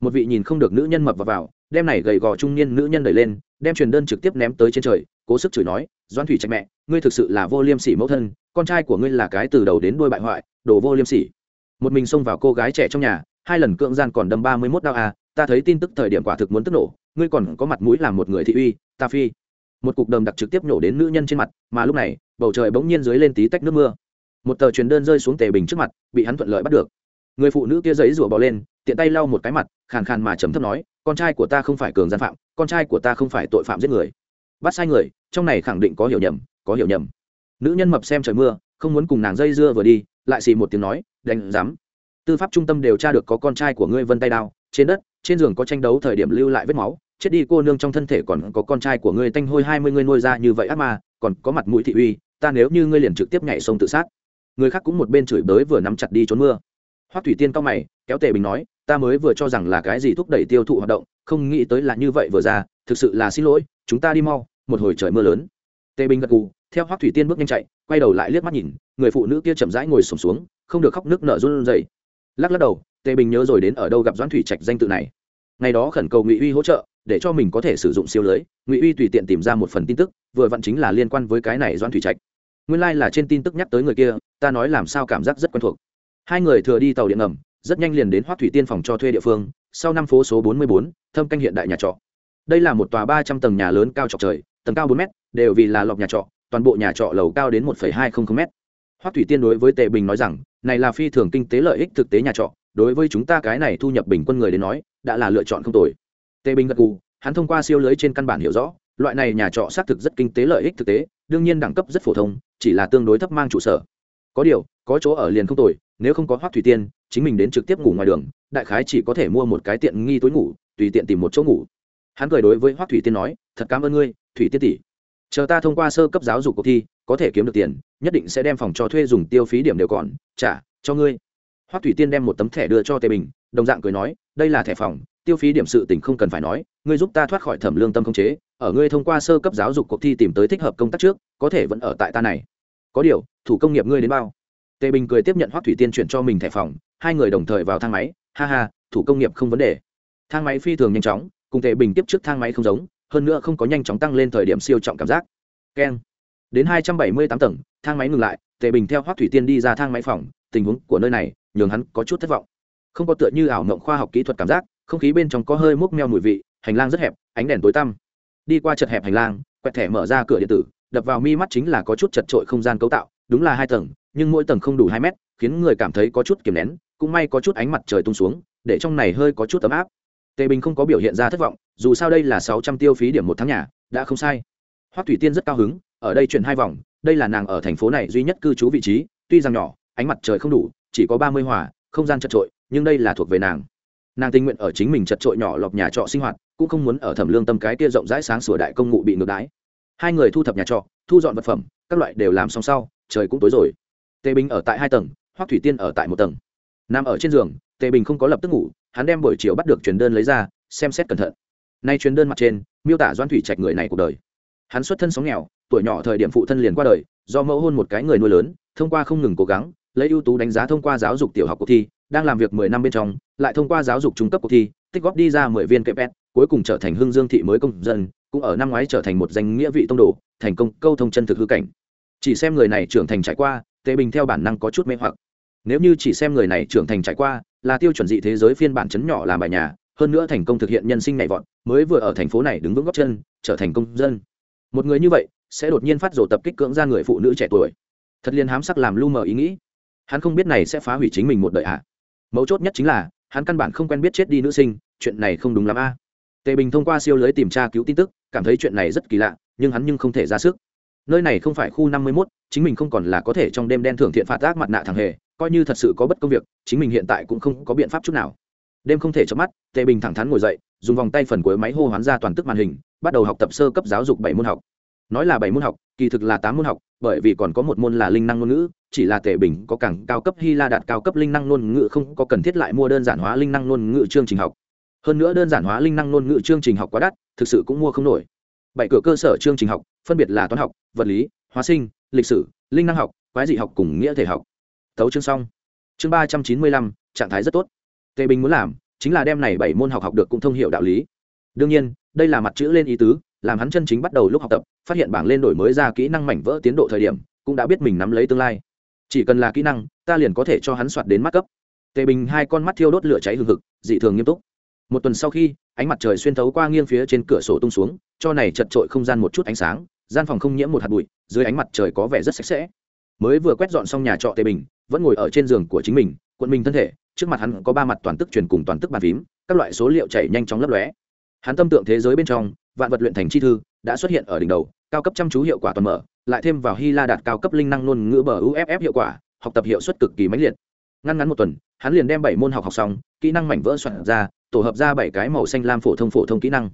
S1: Một vị nhìn không được nữ nhân mập vào, vào đem này gầy gò trung niên nữ nhân đẩy lên đem truyền đơn trực tiếp ném tới trên trời, cố sức chửi nói doan thủy trạch mẹ, ngươi thực sự là vô liêm sỉ mẫu thân, con trai của ngươi là cái từ đầu đến đuôi bại hoại, đồ vô liêm sỉ. Một mình xông vào cô gái trẻ trong nhà, hai lần cưỡng gian còn đâm ba mươi mốt đau à ta thấy tin tức thời điểm quả thực muốn tức nổ, ngươi còn có mặt mũi làm một người thị uy, ta phi. Một cục đầm đặc trực tiếp nổ đến nữ nhân trên mặt, mà lúc này, bầu trời bỗng nhiên dưới lên tí tách nước mưa. Một tờ truyền đơn rơi xuống tề bình trước mặt, bị hắn thuận lợi bắt được. Người phụ nữ kia giấy rủa bỏ lên, tiện tay lau một cái mặt, khàn khàn mà chấm thấp nói, con trai của ta không phải cường gian phạm con trai của ta không phải tội phạm giết người. Bắt sai người, trong này khẳng định có hiểu nhầm, có hiểu nhầm. Nữ nhân mập xem trời mưa, không muốn cùng nàng dây dưa vừa đi, lại xì một tiếng nói, đánh dám tư pháp trung tâm điều tra được có con trai của ngươi vân tay đao, trên đất, trên giường có tranh đấu thời điểm lưu lại vết máu, chết đi cô nương trong thân thể còn có con trai của ngươi tanh hôi hai mươi ngươi nuôi ra như vậy ác ma, còn có mặt mũi thị uy, ta nếu như ngươi liền trực tiếp nhảy sông tự sát. Người khác cũng một bên chửi bới vừa nắm chặt đi trốn mưa. Hoắc thủy tiên cao mày, kéo tề bình nói ta mới vừa cho rằng là cái gì thúc đẩy tiêu thụ hoạt động, không nghĩ tới là như vậy vừa ra, thực sự là xin lỗi, chúng ta đi mau, một hồi trời mưa lớn. Tề bình gật gù, theo hoắc thủy tiên bước nhanh chạy, quay đầu lại liếc mắt nhìn, người phụ nữ kia chậm rãi ngồi sổm xuống, không được khóc nước nở run rẩy. Lắc lắc đầu, tề bình nhớ rồi đến ở đâu gặp doãn thủy trạch danh tự này. Ngày đó khẩn cầu ngụy uy hỗ trợ, để cho mình có thể sử dụng siêu lưới, ngụy uy tùy tiện tìm ra một phần tin tức, vừa vặn chính là liên quan với cái này doãn thủy trạch. Nguyên lai là trên tin tức nhắc tới người kia, ta nói làm sao cảm giác rất quen thuộc. Hai người thừa đi tàu điện ngầm rất nhanh liền đến hoác thủy tiên phòng cho thuê địa phương, sau năm phố số bốn mươi bốn, thâm canh hiện đại nhà trọ. Đây là một tòa ba trăm tầng nhà lớn cao trọc trời, tầng cao bốn m đều vì là lọc nhà trọ, toàn bộ nhà trọ lầu cao đến một hai trăm linh m hoác thủy tiên đối với tề bình nói rằng, này là phi thường kinh tế lợi ích thực tế nhà trọ, đối với chúng ta cái này thu nhập bình quân người đến nói, đã là lựa chọn không tồi. Tề bình gật gù, hắn thông qua siêu lưới trên căn bản hiểu rõ, loại này nhà trọ xác thực rất kinh tế lợi ích thực tế, đương nhiên đẳng cấp rất phổ thông, chỉ là tương đối thấp mang trụ sở. Có điều, có chỗ ở liền không tồi, nếu không có hoác thủy tiên chính mình đến trực tiếp ngủ ngoài đường, đại khái chỉ có thể mua một cái tiện nghi tối ngủ, tùy tiện tìm một chỗ ngủ. Hắn cười đối với hoác thủy tiên nói, thật cảm ơn ngươi, thủy tiên tỷ. Chờ ta thông qua sơ cấp giáo dục cuộc thi, có thể kiếm được tiền, nhất định sẽ đem phòng cho thuê dùng tiêu phí điểm đều còn, trả, cho ngươi. Hoác thủy tiên đem một tấm thẻ đưa cho tề bình, đồng dạng cười nói, đây là thẻ phòng, tiêu phí điểm sự tình không cần phải nói, ngươi giúp ta thoát khỏi thẩm lương tâm công chế, ở ngươi thông qua sơ cấp giáo dục cuộc thi tìm tới thích hợp công tác trước, có thể vẫn ở tại ta này. Có điều, thủ công nghiệp ngươi đến bao? Tề bình cười tiếp nhận hoác thủy tiên chuyển cho mình thẻ phòng hai người đồng thời vào thang máy, ha ha, thủ công nghiệp không vấn đề. Thang máy phi thường nhanh chóng, cùng tề bình tiếp trước thang máy không giống, hơn nữa không có nhanh chóng tăng lên thời điểm siêu trọng cảm giác. Keng. Đến hai trăm bảy mươi tám tầng, thang máy ngừng lại tề bình theo hoác thủy tiên đi ra thang máy phòng, tình huống của nơi này nhường hắn có chút thất vọng. Không có tựa như ảo mộng khoa học kỹ thuật cảm giác, không khí bên trong có hơi múc meo mùi vị, hành lang rất hẹp, ánh đèn tối tăm. Đi qua chật hẹp hành lang, quẹt thẻ mở ra cửa điện tử, đập vào mi mắt chính là có chút chật trội không gian cấu tạo, đúng là hai tầng, nhưng mỗi tầng không đủ hai mét, khiến người cảm thấy có chút kiềm nén cũng may có chút ánh mặt trời tung xuống, để trong này hơi có chút ấm áp. Tề bình không có biểu hiện ra thất vọng, dù sao đây là sáu trăm tiêu phí điểm một tháng nhà, đã không sai. Hoắc thủy tiên rất cao hứng, ở đây chuyển hai vòng, đây là nàng ở thành phố này duy nhất cư trú vị trí, tuy rằng nhỏ, ánh mặt trời không đủ, chỉ có ba mươi hòa, không gian chật trội, nhưng đây là thuộc về nàng. Nàng tình nguyện ở chính mình chật trội nhỏ lọc nhà trọ sinh hoạt, cũng không muốn ở thẩm lương tâm cái kia rộng rãi sáng sủa đại công ngụ bị ngược đái hai người thu thập nhà trọ, thu dọn vật phẩm, các loại đều làm xong sau, trời cũng tối rồi. Tề bình ở tại hai tầng, hoắc thủy tiên ở tại một tầng nằm ở trên giường, tề bình không có lập tức ngủ, hắn đem buổi chiều bắt được truyền đơn lấy ra, xem xét cẩn thận. Nay truyền đơn mặt trên, miêu tả doan thủy trạch người này cuộc đời. Hắn xuất thân sóng nghèo, tuổi nhỏ thời điểm phụ thân liền qua đời, do mẫu hôn một cái người nuôi lớn, thông qua không ngừng cố gắng, lấy ưu tú đánh giá thông qua giáo dục tiểu học cuộc thi, đang làm việc mười năm bên trong, lại thông qua giáo dục trung cấp cuộc thi, tích góp đi ra mười viên kẹp cuối cùng trở thành hưng dương thị mới công dân, cũng ở năm ngoái trở thành một danh nghĩa vị tông đồ, thành công câu thông chân thực hư cảnh. Chỉ xem người này trưởng thành trải qua, tề bình theo bản năng có chút mê hoặc nếu như chỉ xem người này trưởng thành trải qua, là tiêu chuẩn dị thế giới phiên bản chấn nhỏ làm bài nhà, hơn nữa thành công thực hiện nhân sinh nhảy vọt, mới vừa ở thành phố này đứng vững góc chân, trở thành công dân. Một người như vậy, sẽ đột nhiên phát rồ tập kích cưỡng ra người phụ nữ trẻ tuổi. Thật liên hám sắc làm lu mờ ý nghĩ. Hắn không biết này sẽ phá hủy chính mình một đời ạ. À. mấu chốt nhất chính là, hắn căn bản không quen biết chết đi nữ sinh, chuyện này không đúng lắm a. Tề bình thông qua siêu lưới tìm tra cứu tin tức, cảm thấy chuyện này rất kỳ lạ, nhưng hắn nhưng không thể ra sức. Nơi này không phải khu năm mươi mốt, chính mình không còn là có thể trong đêm đen thưởng thiện phạt ác mặt nạ thằng hề coi như thật sự có bất công việc, chính mình hiện tại cũng không có biện pháp chút nào. Đêm không thể chớp mắt, tề bình thẳng thắn ngồi dậy, dùng vòng tay phần cuối máy hô hoán ra toàn tức màn hình, bắt đầu học tập sơ cấp giáo dục bảy môn học. Nói là bảy môn học, kỳ thực là tám môn học, bởi vì còn có một môn là linh năng ngôn ngữ, chỉ là tề bình có càng cao cấp hy la đạt cao cấp linh năng ngôn ngữ không có cần thiết lại mua đơn giản hóa linh năng ngôn ngữ chương trình học. Hơn nữa đơn giản hóa linh năng ngôn ngữ chương trình học quá đắt, thực sự cũng mua không nổi. Bảy cửa cơ sở chương trình học, phân biệt là toán học, vật lý, hóa sinh, lịch sử, linh năng học, quái dị học cùng nghĩa thể học tấu chương xong. Chương ba trăm chín mươi lăm, trạng thái rất tốt. Tề bình muốn làm chính là đem này bảy môn học học được cũng thông hiểu đạo lý. Đương nhiên, đây là mặt chữ lên ý tứ, làm hắn chân chính bắt đầu lúc học tập, phát hiện bảng lên đổi mới ra kỹ năng mảnh vỡ tiến độ thời điểm, cũng đã biết mình nắm lấy tương lai. Chỉ cần là kỹ năng, ta liền có thể cho hắn soạt đến mắt cấp. Tề bình hai con mắt thiêu đốt lửa cháy hừng hực, dị thường nghiêm túc. Một tuần sau khi, ánh mặt trời xuyên thấu qua nghiêng phía trên cửa sổ tung xuống, cho này chật trội không gian một chút ánh sáng, gian phòng không nhiễm một hạt bụi, dưới ánh mặt trời có vẻ rất sạch sẽ. Mới vừa quét dọn xong nhà trọ tề bình vẫn ngồi ở trên giường của chính mình quận mình thân thể, trước mặt hắn có ba mặt toàn tức truyền cùng toàn tức bàn phím, các loại số liệu chảy nhanh chóng lấp lóe. Hắn tâm tượng thế giới bên trong, vạn vật luyện thành chi thư, đã xuất hiện ở đỉnh đầu, cao cấp chăm chú hiệu quả toàn mở, lại thêm vào hy la đạt cao cấp linh năng ngôn ngữ bờ uff hiệu quả, học tập hiệu suất cực kỳ mãnh liệt. Ngăn ngắn một tuần, hắn liền đem bảy môn học học xong, kỹ năng mảnh vỡ soạn ra, tổ hợp ra bảy cái màu xanh lam phổ thông phổ thông kỹ năng.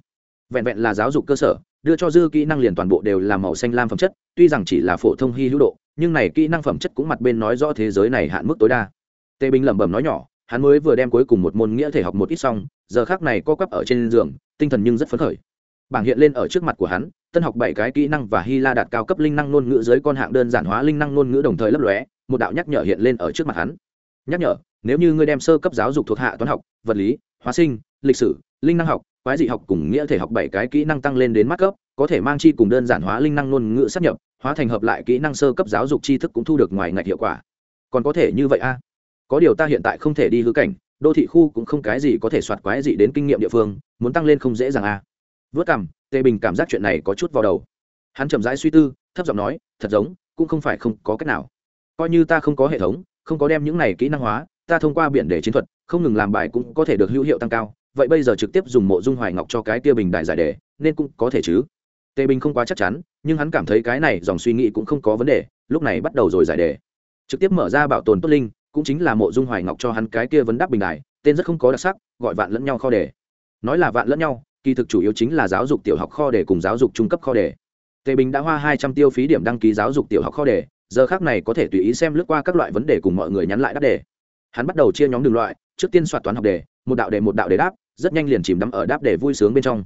S1: Vẹn vẹn là giáo dục cơ sở, đưa cho dư kỹ năng liền toàn bộ đều là màu xanh lam phẩm chất, tuy rằng chỉ là phổ thông hy hữu độ nhưng này kỹ năng phẩm chất cũng mặt bên nói rõ thế giới này hạn mức tối đa. Tề bình lẩm bẩm nói nhỏ, hắn mới vừa đem cuối cùng một môn nghĩa thể học một ít xong, giờ khác này co quắp ở trên giường, tinh thần nhưng rất phấn khởi. Bảng hiện lên ở trước mặt của hắn, tân học bảy cái kỹ năng và hy la đạt cao cấp linh năng ngôn ngữ dưới con hạng đơn giản hóa linh năng ngôn ngữ đồng thời lấp lóe, một đạo nhắc nhở hiện lên ở trước mặt hắn. Nhắc nhở, nếu như ngươi đem sơ cấp giáo dục thuộc hạ toán học, vật lý, hóa sinh, lịch sử, linh năng học quái dị học cùng nghĩa thể học bảy cái kỹ năng tăng lên đến mắt cấp, có thể mang chi cùng đơn giản hóa linh năng ngôn ngữ sắp nhập, hóa thành hợp lại kỹ năng sơ cấp giáo dục tri thức cũng thu được ngoài ngạch hiệu quả. Còn có thể như vậy a? Có điều ta hiện tại không thể đi hư cảnh, đô thị khu cũng không cái gì có thể soạt quái gì đến kinh nghiệm địa phương, muốn tăng lên không dễ dàng a. Vớt cảm, tề bình cảm giác chuyện này có chút vào đầu. Hắn chậm rãi suy tư, thấp giọng nói, thật giống, cũng không phải không có cách nào. Coi như ta không có hệ thống, không có đem những này kỹ năng hóa, ta thông qua biển để chiến thuật, không ngừng làm bài cũng có thể được hữu hiệu tăng cao vậy bây giờ trực tiếp dùng mộ dung hoài ngọc cho cái kia bình đại giải đề, nên cũng có thể chứ. Tề bình không quá chắc chắn, nhưng hắn cảm thấy cái này dòng suy nghĩ cũng không có vấn đề, lúc này bắt đầu rồi giải đề. Trực tiếp mở ra bảo tồn tốt linh, cũng chính là mộ dung hoài ngọc cho hắn cái kia vấn đáp bình đại, tên rất không có đặc sắc, gọi vạn lẫn nhau kho đề. Nói là vạn lẫn nhau, kỳ thực chủ yếu chính là giáo dục tiểu học kho đề cùng giáo dục trung cấp kho đề. Tề bình đã hoa hai trăm tiêu phí điểm đăng ký giáo dục tiểu học kho đề, giờ khác này có thể tùy ý xem lướt qua các loại vấn đề cùng mọi người nhắn lại đáp đề. Hắn bắt đầu chia nhóm đường loại, trước tiên soạt toán học đề, một đạo đề một đạo đề đáp rất nhanh liền chìm đắm ở đáp để vui sướng bên trong.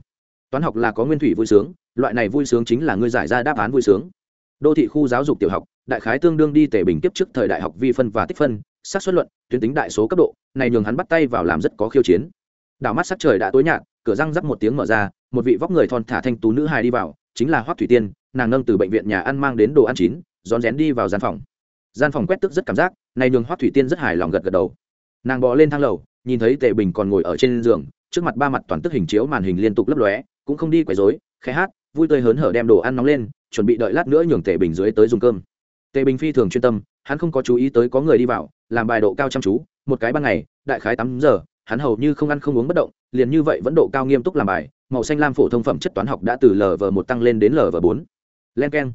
S1: Toán học là có nguyên thủy vui sướng, loại này vui sướng chính là ngươi giải ra đáp án vui sướng. Đô thị khu giáo dục tiểu học, đại khái tương đương đi tề bình tiếp trước thời đại học vi phân và tích phân, xác suất luận, tuyến tính đại số cấp độ, này nhường hắn bắt tay vào làm rất có khiêu chiến. Đảo mắt sắc trời đã tối nhạt, cửa răng rắc một tiếng mở ra, một vị vóc người thon thả thanh tú nữ hài đi vào, chính là hoắc thủy tiên, nàng nâng từ bệnh viện nhà ăn mang đến đồ ăn chín, rón rén đi vào gian phòng. Gian phòng quét tức rất cảm giác, này nhường hoắc thủy tiên rất hài lòng gật gật đầu. Nàng bò lên thang lầu, nhìn thấy tề bình còn ngồi ở trên giường trước mặt ba mặt toàn tức hình chiếu màn hình liên tục lấp lóe, cũng không đi quấy rối, khẽ hát, vui tươi hớn hở đem đồ ăn nóng lên, chuẩn bị đợi lát nữa nhường tề bình dưới tới dùng cơm. Tề bình phi thường chuyên tâm, hắn không có chú ý tới có người đi vào, làm bài độ cao chăm chú, một cái ban ngày, đại khái tám giờ, hắn hầu như không ăn không uống bất động, liền như vậy vẫn độ cao nghiêm túc làm bài, màu xanh lam phổ thông phẩm chất toán học đã từ lv một tăng lên đến lv bốn. Len k e n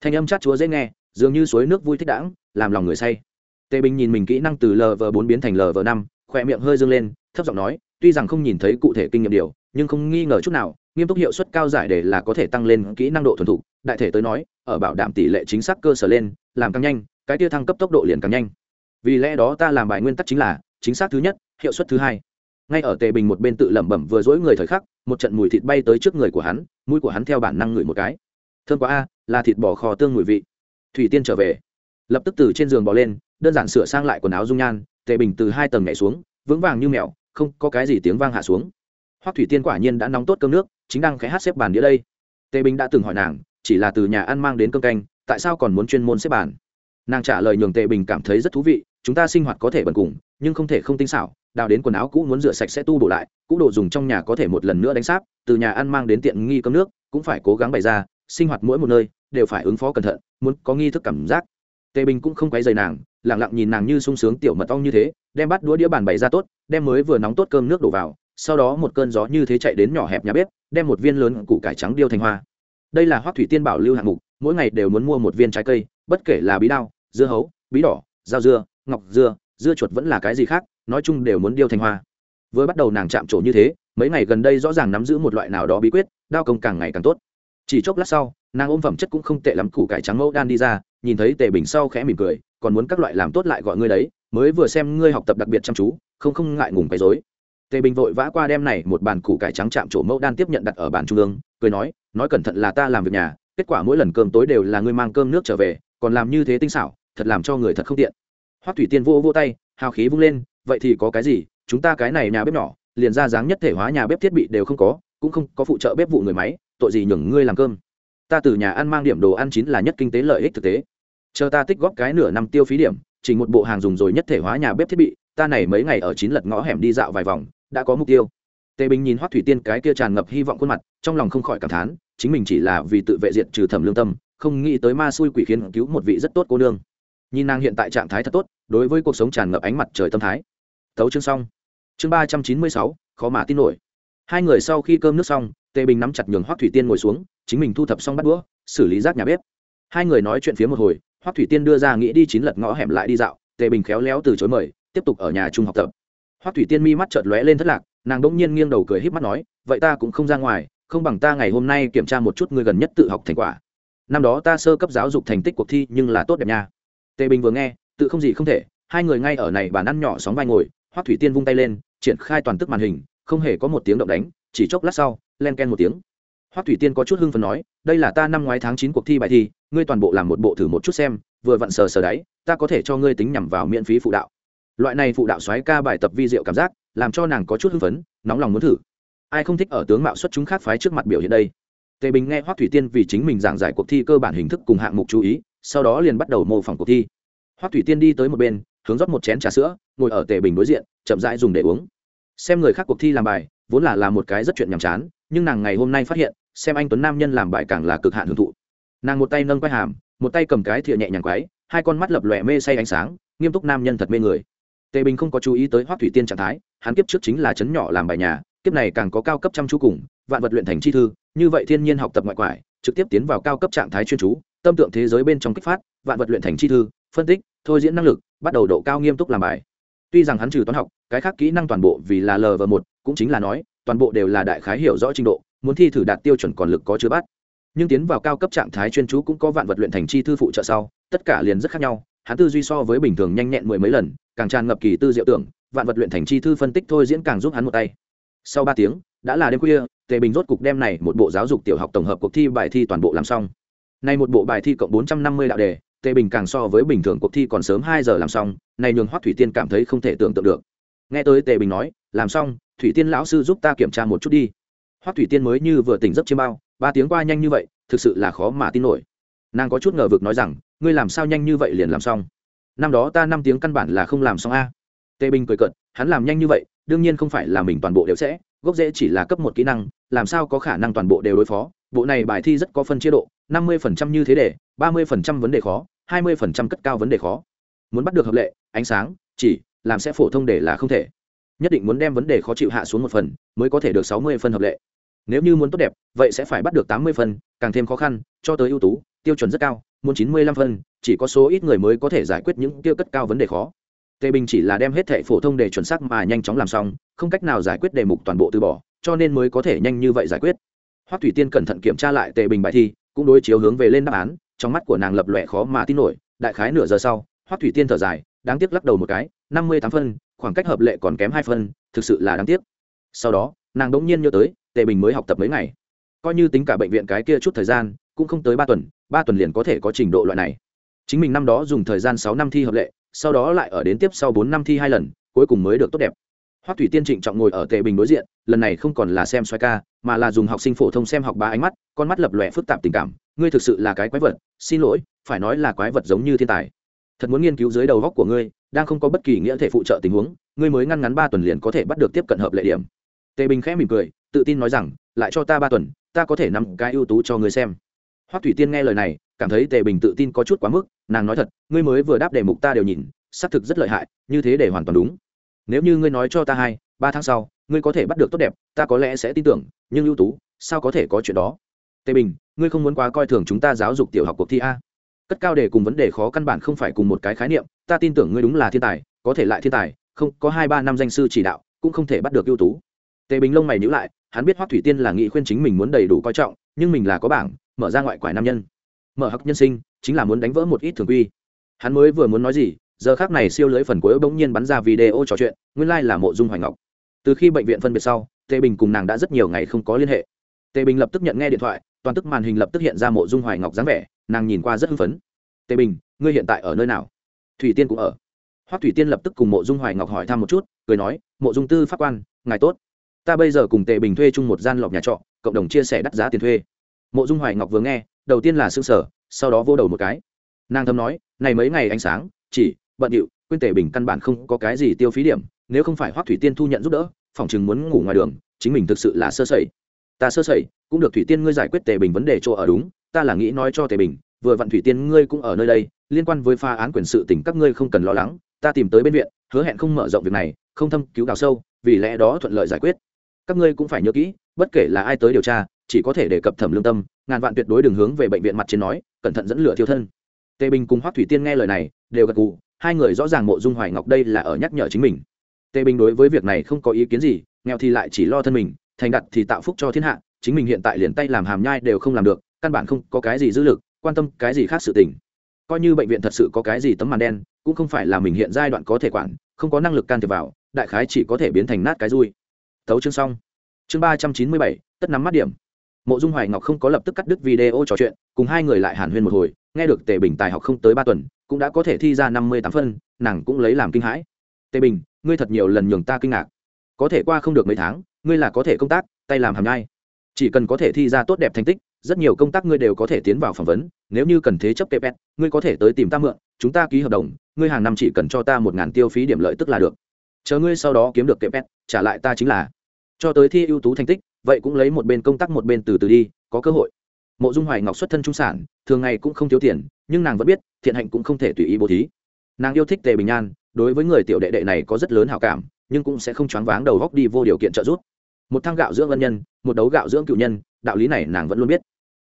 S1: thanh âm chát chúa dễ nghe, dường như suối nước vui thích đãng, làm lòng người say. Tề bình nhìn mình kỹ năng từ lv bốn biến thành lv năm, khỏe miệng hơi dâng lên, thấp giọng nói tuy rằng không nhìn thấy cụ thể kinh nghiệm điều, nhưng không nghi ngờ chút nào, nghiêm túc hiệu suất cao giải để là có thể tăng lên kỹ năng độ thuần thục. Đại thể tới nói, ở bảo đảm tỷ lệ chính xác cơ sở lên, làm càng nhanh, cái tia thăng cấp tốc độ liền càng nhanh. Vì lẽ đó ta làm bài nguyên tắc chính là, chính xác thứ nhất, hiệu suất thứ hai. Ngay ở tề bình một bên tự lẩm bẩm vừa dỗi người thời khắc, một trận mùi thịt bay tới trước người của hắn, mũi của hắn theo bản năng ngửi một cái. Thương quá a, là thịt bò kho tương mùi vị. Thủy tiên trở về. Lập tức từ trên giường bò lên, đơn giản sửa sang lại quần áo dung nhan, tề bình từ hai tầng nhảy xuống, vững vàng như mèo không có cái gì tiếng vang hạ xuống. Hoắc thủy tiên quả nhiên đã nóng tốt cơm nước, chính đang khẽ hát xếp bàn đĩa đây. Tề bình đã từng hỏi nàng, chỉ là từ nhà ăn mang đến cơm canh, tại sao còn muốn chuyên môn xếp bàn? Nàng trả lời nhường tề bình cảm thấy rất thú vị, chúng ta sinh hoạt có thể bần cùng, nhưng không thể không tinh xảo, đào đến quần áo cũ muốn rửa sạch sẽ tu bổ lại, cũ đồ dùng trong nhà có thể một lần nữa đánh sáp, từ nhà ăn mang đến tiện nghi cơm nước, cũng phải cố gắng bày ra, sinh hoạt mỗi một nơi, đều phải ứng phó cẩn thận, muốn có nghi thức cảm giác. Tề bình cũng không quấy dày nàng lẳng lặng nhìn nàng như sung sướng tiểu mật ong như thế đem bắt đũa đĩa bàn bày ra tốt, đem mới vừa nóng tốt cơm nước đổ vào, sau đó một cơn gió như thế chạy đến nhỏ hẹp nhà bếp, đem một viên lớn củ cải trắng điêu thành hoa. Đây là hoác thủy tiên bảo lưu hạng mục, mỗi ngày đều muốn mua một viên trái cây, bất kể là bí đao, dưa hấu, bí đỏ dao dưa, ngọc dưa dưa chuột vẫn là cái gì khác, nói chung đều muốn điêu thành hoa. Vừa bắt đầu nàng chạm trổ như thế, mấy ngày gần đây rõ ràng nắm giữ một loại nào đó bí quyết, đao công càng ngày càng tốt. Chỉ chốc lát sau, nàng ôm phẩm chất cũng không tệ lắm, củ cải trắng mẫu đan đi ra, nhìn thấy tề bình sau khẽ mỉm cười, còn muốn các loại làm tốt lại gọi ngươi đấy mới vừa xem ngươi học tập đặc biệt chăm chú, không không ngại ngùng cái dối tề bình vội vã qua đem này một bàn củ cải trắng chạm chỗ mẫu đan tiếp nhận đặt ở bàn trung ương, cười nói nói cẩn thận là ta làm việc nhà, kết quả mỗi lần cơm tối đều là ngươi mang cơm nước trở về, còn làm như thế tinh xảo, thật làm cho người thật không tiện. Hoắc thủy tiên vô vô tay, hào khí vung lên, vậy thì có cái gì, chúng ta cái này nhà bếp nhỏ, liền ra dáng nhất thể hóa nhà bếp thiết bị đều không có, cũng không có phụ trợ bếp vụ người máy, tội gì nhường ngươi làm cơm. Ta từ nhà ăn mang điểm đồ ăn chín là nhất kinh tế lợi ích thực tế. Chờ ta tích góp cái nửa năm tiêu phí điểm chỉ một bộ hàng dùng rồi nhất thể hóa nhà bếp thiết bị, ta này mấy ngày ở chín lật ngõ hẻm đi dạo vài vòng, đã có mục tiêu. Tề bình nhìn hoắc thủy tiên cái kia tràn ngập hy vọng khuôn mặt, trong lòng không khỏi cảm thán, chính mình chỉ là vì tự vệ diện trừ thẩm lương tâm, không nghĩ tới ma xui quỷ khiến cứu một vị rất tốt cô nương. Nhìn nàng hiện tại trạng thái thật tốt, đối với cuộc sống tràn ngập ánh mặt trời tâm thái. Thấu chương xong. Chương ba trăm chín mươi sáu, khó mà tin nổi. Hai người sau khi cơm nước xong, tề bình nắm chặt nhường hoắc thủy tiên ngồi xuống, chính mình thu thập xong bắt đũa, xử lý rác nhà bếp. Hai người nói chuyện phía một hồi hoắc thủy tiên đưa ra nghĩ đi chín lật ngõ hẻm lại đi dạo, tề bình khéo léo từ chối mời, tiếp tục ở nhà trung học tập. Hoắc thủy tiên mi mắt chợt lóe lên thất lạc, nàng đỗng nhiên nghiêng đầu cười híp mắt nói, vậy ta cũng không ra ngoài, không bằng ta ngày hôm nay kiểm tra một chút người gần nhất tự học thành quả. Năm đó ta sơ cấp giáo dục thành tích cuộc thi nhưng là tốt đẹp nha. Tề bình vừa nghe, tự không gì không thể, hai người ngay ở này bàn ăn nhỏ sóng vai ngồi, hoắc thủy tiên vung tay lên, triển khai toàn tức màn hình, không hề có một tiếng động đánh, chỉ chốc lát sau, len ken một tiếng. Hoắc thủy tiên có chút hưng phấn nói, đây là ta năm ngoái tháng chín cuộc thi bài thi ngươi toàn bộ làm một bộ thử một chút xem, vừa vặn sờ sờ đáy, ta có thể cho ngươi tính nhằm vào miễn phí phụ đạo. Loại này phụ đạo xoáy ca bài tập vi diệu cảm giác, làm cho nàng có chút hưng phấn, nóng lòng muốn thử. Ai không thích ở tướng mạo xuất chúng khác phái trước mặt biểu hiện đây? Tề bình nghe hoắc thủy tiên vì chính mình giảng giải cuộc thi cơ bản hình thức cùng hạng mục chú ý, sau đó liền bắt đầu mô phỏng cuộc thi. Hoắc thủy tiên đi tới một bên, hướng rót một chén trà sữa, ngồi ở tề bình đối diện, chậm rãi dùng để uống. Xem người khác cuộc thi làm bài, vốn là làm một cái rất chuyện nhàm chán, nhưng nàng ngày hôm nay phát hiện, xem anh tuấn nam nhân làm bài càng là cực hạn hưởng thụ nàng một tay nâng quai hàm, một tay cầm cái thìa nhẹ nhàng quái, hai con mắt lập lòe mê say ánh sáng, nghiêm túc nam nhân thật mê người. Tề bình không có chú ý tới hoác thủy tiên trạng thái, hắn kiếp trước chính là chấn nhỏ làm bài nhà, kiếp này càng có cao cấp chăm chú cùng, vạn vật luyện thành chi thư, như vậy thiên nhiên học tập ngoại quải, trực tiếp tiến vào cao cấp trạng thái chuyên chú, tâm tượng thế giới bên trong kích phát, vạn vật luyện thành chi thư, phân tích, thôi diễn năng lực, bắt đầu độ cao nghiêm túc làm bài. Tuy rằng hắn trừ toán học, cái khác kỹ năng toàn bộ vì là lv một, cũng chính là nói, toàn bộ đều là đại khái hiểu rõ trình độ, muốn thi thử đạt tiêu chuẩn còn lực có chưa bắt nhưng tiến vào cao cấp trạng thái chuyên chú cũng có vạn vật luyện thành chi thư phụ trợ sau, tất cả liền rất khác nhau. Hắn tư duy so với bình thường nhanh nhẹn mười mấy lần, càng tràn ngập kỳ tư diệu tưởng, vạn vật luyện thành chi thư phân tích thôi diễn càng giúp hắn một tay. Sau ba tiếng, đã là đêm khuya, tề bình rốt cục đem này một bộ giáo dục tiểu học tổng hợp cuộc thi bài thi toàn bộ làm xong. Nay một bộ bài thi cộng bốn trăm năm mươi đạo đề, tề bình càng so với bình thường cuộc thi còn sớm hai giờ làm xong, này nhường hoắc thủy tiên cảm thấy không thể tưởng tượng được. Nghe tới tề bình nói, làm xong, thủy tiên lão sư giúp ta kiểm tra một chút đi. Hoắc thủy tiên mới như vừa tỉnh giấc chiêm bao ba tiếng qua nhanh như vậy, thực sự là khó mà tin nổi. Nàng có chút ngờ vực nói rằng, ngươi làm sao nhanh như vậy liền làm xong? Năm đó ta năm tiếng căn bản là không làm xong a. Tề bình cười cận hắn làm nhanh như vậy, đương nhiên không phải là mình toàn bộ đều sẽ, gốc rễ chỉ là cấp một kỹ năng, làm sao có khả năng toàn bộ đều đối phó? Bộ này bài thi rất có phân chế độ, năm mươi phần trăm như thế để, ba mươi phần trăm vấn đề khó, hai mươi phần trăm cất cao vấn đề khó. Muốn bắt được hợp lệ, ánh sáng, chỉ, làm sẽ phổ thông để là không thể. Nhất định muốn đem vấn đề khó chịu hạ xuống một phần, mới có thể được sáu mươi phân hợp lệ nếu như muốn tốt đẹp, vậy sẽ phải bắt được tám mươi phân, càng thêm khó khăn, cho tới ưu tú, tiêu chuẩn rất cao, muốn chín mươi lăm phân, chỉ có số ít người mới có thể giải quyết những tiêu cất cao vấn đề khó. Tề bình chỉ là đem hết thệ phổ thông để chuẩn xác mà nhanh chóng làm xong, không cách nào giải quyết đề mục toàn bộ từ bỏ, cho nên mới có thể nhanh như vậy giải quyết. Hoắc thủy tiên cẩn thận kiểm tra lại tề bình bài thi, cũng đối chiếu hướng về lên đáp án, trong mắt của nàng lập lòe khó mà tin nổi, đại khái nửa giờ sau, hoắc thủy tiên thở dài, đáng tiếc lắc đầu một cái, năm mươi tám phân, khoảng cách hợp lệ còn kém hai phân, thực sự là đáng tiếc. Sau đó, nàng đỗng nhiên nhớ tới tề bình mới học tập mấy ngày. Coi như tính cả bệnh viện cái kia chút thời gian, cũng không tới ba tuần ba tuần liền có thể có trình độ loại này. Chính mình năm đó dùng thời gian sáu năm thi hợp lệ, sau đó lại ở đến tiếp sau bốn năm thi hai lần, cuối cùng mới được tốt đẹp. Hoắc thủy tiên trịnh trọng ngồi ở tề bình đối diện, lần này không còn là xem xoay ca, mà là dùng học sinh phổ thông xem học ba ánh mắt, con mắt lập lòe phức tạp tình cảm. Ngươi thực sự là cái quái vật, xin lỗi, phải nói là quái vật giống như thiên tài. Thật muốn nghiên cứu dưới đầu góc của ngươi, đang không có bất kỳ nghĩa thể phụ trợ tình huống, ngươi mới ngăn ngắn ba tuần liền có thể bắt được tiếp cận hợp lệ điểm tề bình khẽ mỉm cười, tự tin nói rằng, lại cho ta ba tuần, ta có thể nằm cái ưu tú cho người xem. Hoắc thủy tiên nghe lời này, cảm thấy tề bình tự tin có chút quá mức, nàng nói thật, ngươi mới vừa đáp đề mục ta đều nhìn, xác thực rất lợi hại, như thế để hoàn toàn đúng. Nếu như ngươi nói cho ta hai, ba tháng sau, ngươi có thể bắt được tốt đẹp, ta có lẽ sẽ tin tưởng, nhưng ưu tú, sao có thể có chuyện đó? Tề bình, ngươi không muốn quá coi thường chúng ta giáo dục tiểu học cuộc thi a. Cất cao đề cùng vấn đề khó căn bản không phải cùng một cái khái niệm, ta tin tưởng ngươi đúng là thiên tài, có thể lại thiên tài, không, có hai ba năm danh sư chỉ đạo, cũng không thể bắt được ưu tú tề bình lông mày nhữ lại, hắn biết hoắc thủy tiên là nghị khuyên chính mình muốn đầy đủ coi trọng, nhưng mình là có bảng, mở ra ngoại quải nam nhân. Mở hắc nhân sinh, chính là muốn đánh vỡ một ít thường quy. Hắn mới vừa muốn nói gì, giờ khác này siêu lưới phần cuối bỗng nhiên bắn ra video trò chuyện, nguyên lai là mộ dung hoài ngọc. Từ khi bệnh viện phân biệt sau, tề bình cùng nàng đã rất nhiều ngày không có liên hệ. Tề bình lập tức nhận nghe điện thoại, toàn tức màn hình lập tức hiện ra mộ dung hoài ngọc dáng vẻ, nàng nhìn qua rất hưng phấn. Tề bình, ngươi hiện tại ở nơi nào? Thủy tiên cũng ở. Hoắc thủy tiên lập tức cùng mộ dung hoài ngọc hỏi thăm một chút, cười nói, mộ dung tư pháp quan, ngài tốt ta bây giờ cùng tề bình thuê chung một gian lọc nhà trọ, cộng đồng chia sẻ đắt giá tiền thuê. Mộ dung hoài ngọc vừa nghe, đầu tiên là s ư ơ n g sở sau đó vô đầu một cái. Nàng thầm nói, này mấy ngày ánh sáng, chỉ, bận điệu, quên tề bình căn bản không có cái gì tiêu phí điểm, nếu không phải hoắc thủy tiên thu nhận giúp đỡ, phòng chừng muốn ngủ ngoài đường, chính mình thực sự là sơ sẩy. Ta sơ sẩy, cũng được thủy tiên ngươi giải quyết tề bình vấn đề chỗ ở đúng, ta là nghĩ nói cho tề bình, vừa vặn thủy tiên ngươi cũng ở nơi đây, liên quan với pha án quyền sự tỉnh các ngươi không cần lo lắng, ta tìm tới bên viện, hứa hẹn không mở rộng việc này, không thâm cứu đào sâu, vì lẽ đó thuận lợi giải quyết các ngươi cũng phải nhớ kỹ, bất kể là ai tới điều tra, chỉ có thể đề cập thẩm lương tâm, ngàn vạn tuyệt đối đừng hướng về bệnh viện mặt trên nói, cẩn thận dẫn lửa thiêu thân. Tề bình cùng hoắc thủy tiên nghe lời này, đều gật gù, hai người rõ ràng mộ dung hoài ngọc đây là ở nhắc nhở chính mình. Tề bình đối với việc này không có ý kiến gì, nghèo thì lại chỉ lo thân mình, thành đặt thì tạo phúc cho thiên hạ, chính mình hiện tại liền tay làm hàm nhai đều không làm được, căn bản không có cái gì dữ lực, quan tâm cái gì khác sự tình. Coi như bệnh viện thật sự có cái gì tấm màn đen, cũng không phải là mình hiện giai đoạn có thể quản, không có năng lực can thiệp vào, đại khái chỉ có thể biến thành nát cái rui thấu chương xong. Chương ba trăm chín mươi bảy, tất nắm mắt điểm. Mộ dung hoài ngọc không có lập tức cắt đứt video trò chuyện, cùng hai người lại hàn huyên một hồi, nghe được tề bình tài học không tới ba tuần, cũng đã có thể thi ra năm mươi tám phân, nàng cũng lấy làm kinh hãi. Tề bình, ngươi thật nhiều lần nhường ta kinh ngạc. Có thể qua không được mấy tháng, ngươi là có thể công tác, tay làm hàm nhai. Chỉ cần có thể thi ra tốt đẹp thành tích, rất nhiều công tác ngươi đều có thể tiến vào phỏng vấn, nếu như cần thế chấp kpet ngươi có thể tới tìm ta mượn, chúng ta ký hợp đồng, ngươi hàng năm chỉ cần cho ta một ngàn tiêu phí điểm lợi tức là được. Chờ ngươi sau đó kiếm được kpet trả lại ta chính là cho tới thi ưu tú thành tích, vậy cũng lấy một bên công tác một bên từ từ đi, có cơ hội. Mộ dung hoài ngọc xuất thân trung sản, thường ngày cũng không thiếu tiền, nhưng nàng vẫn biết, thiện hạnh cũng không thể tùy ý bố thí. Nàng yêu thích tề bình an đối với người tiểu đệ đệ này có rất lớn hảo cảm, nhưng cũng sẽ không choáng váng đầu góc đi vô điều kiện trợ giúp. Một thang gạo dưỡng ân nhân, một đấu gạo dưỡng cựu nhân, đạo lý này nàng vẫn luôn biết.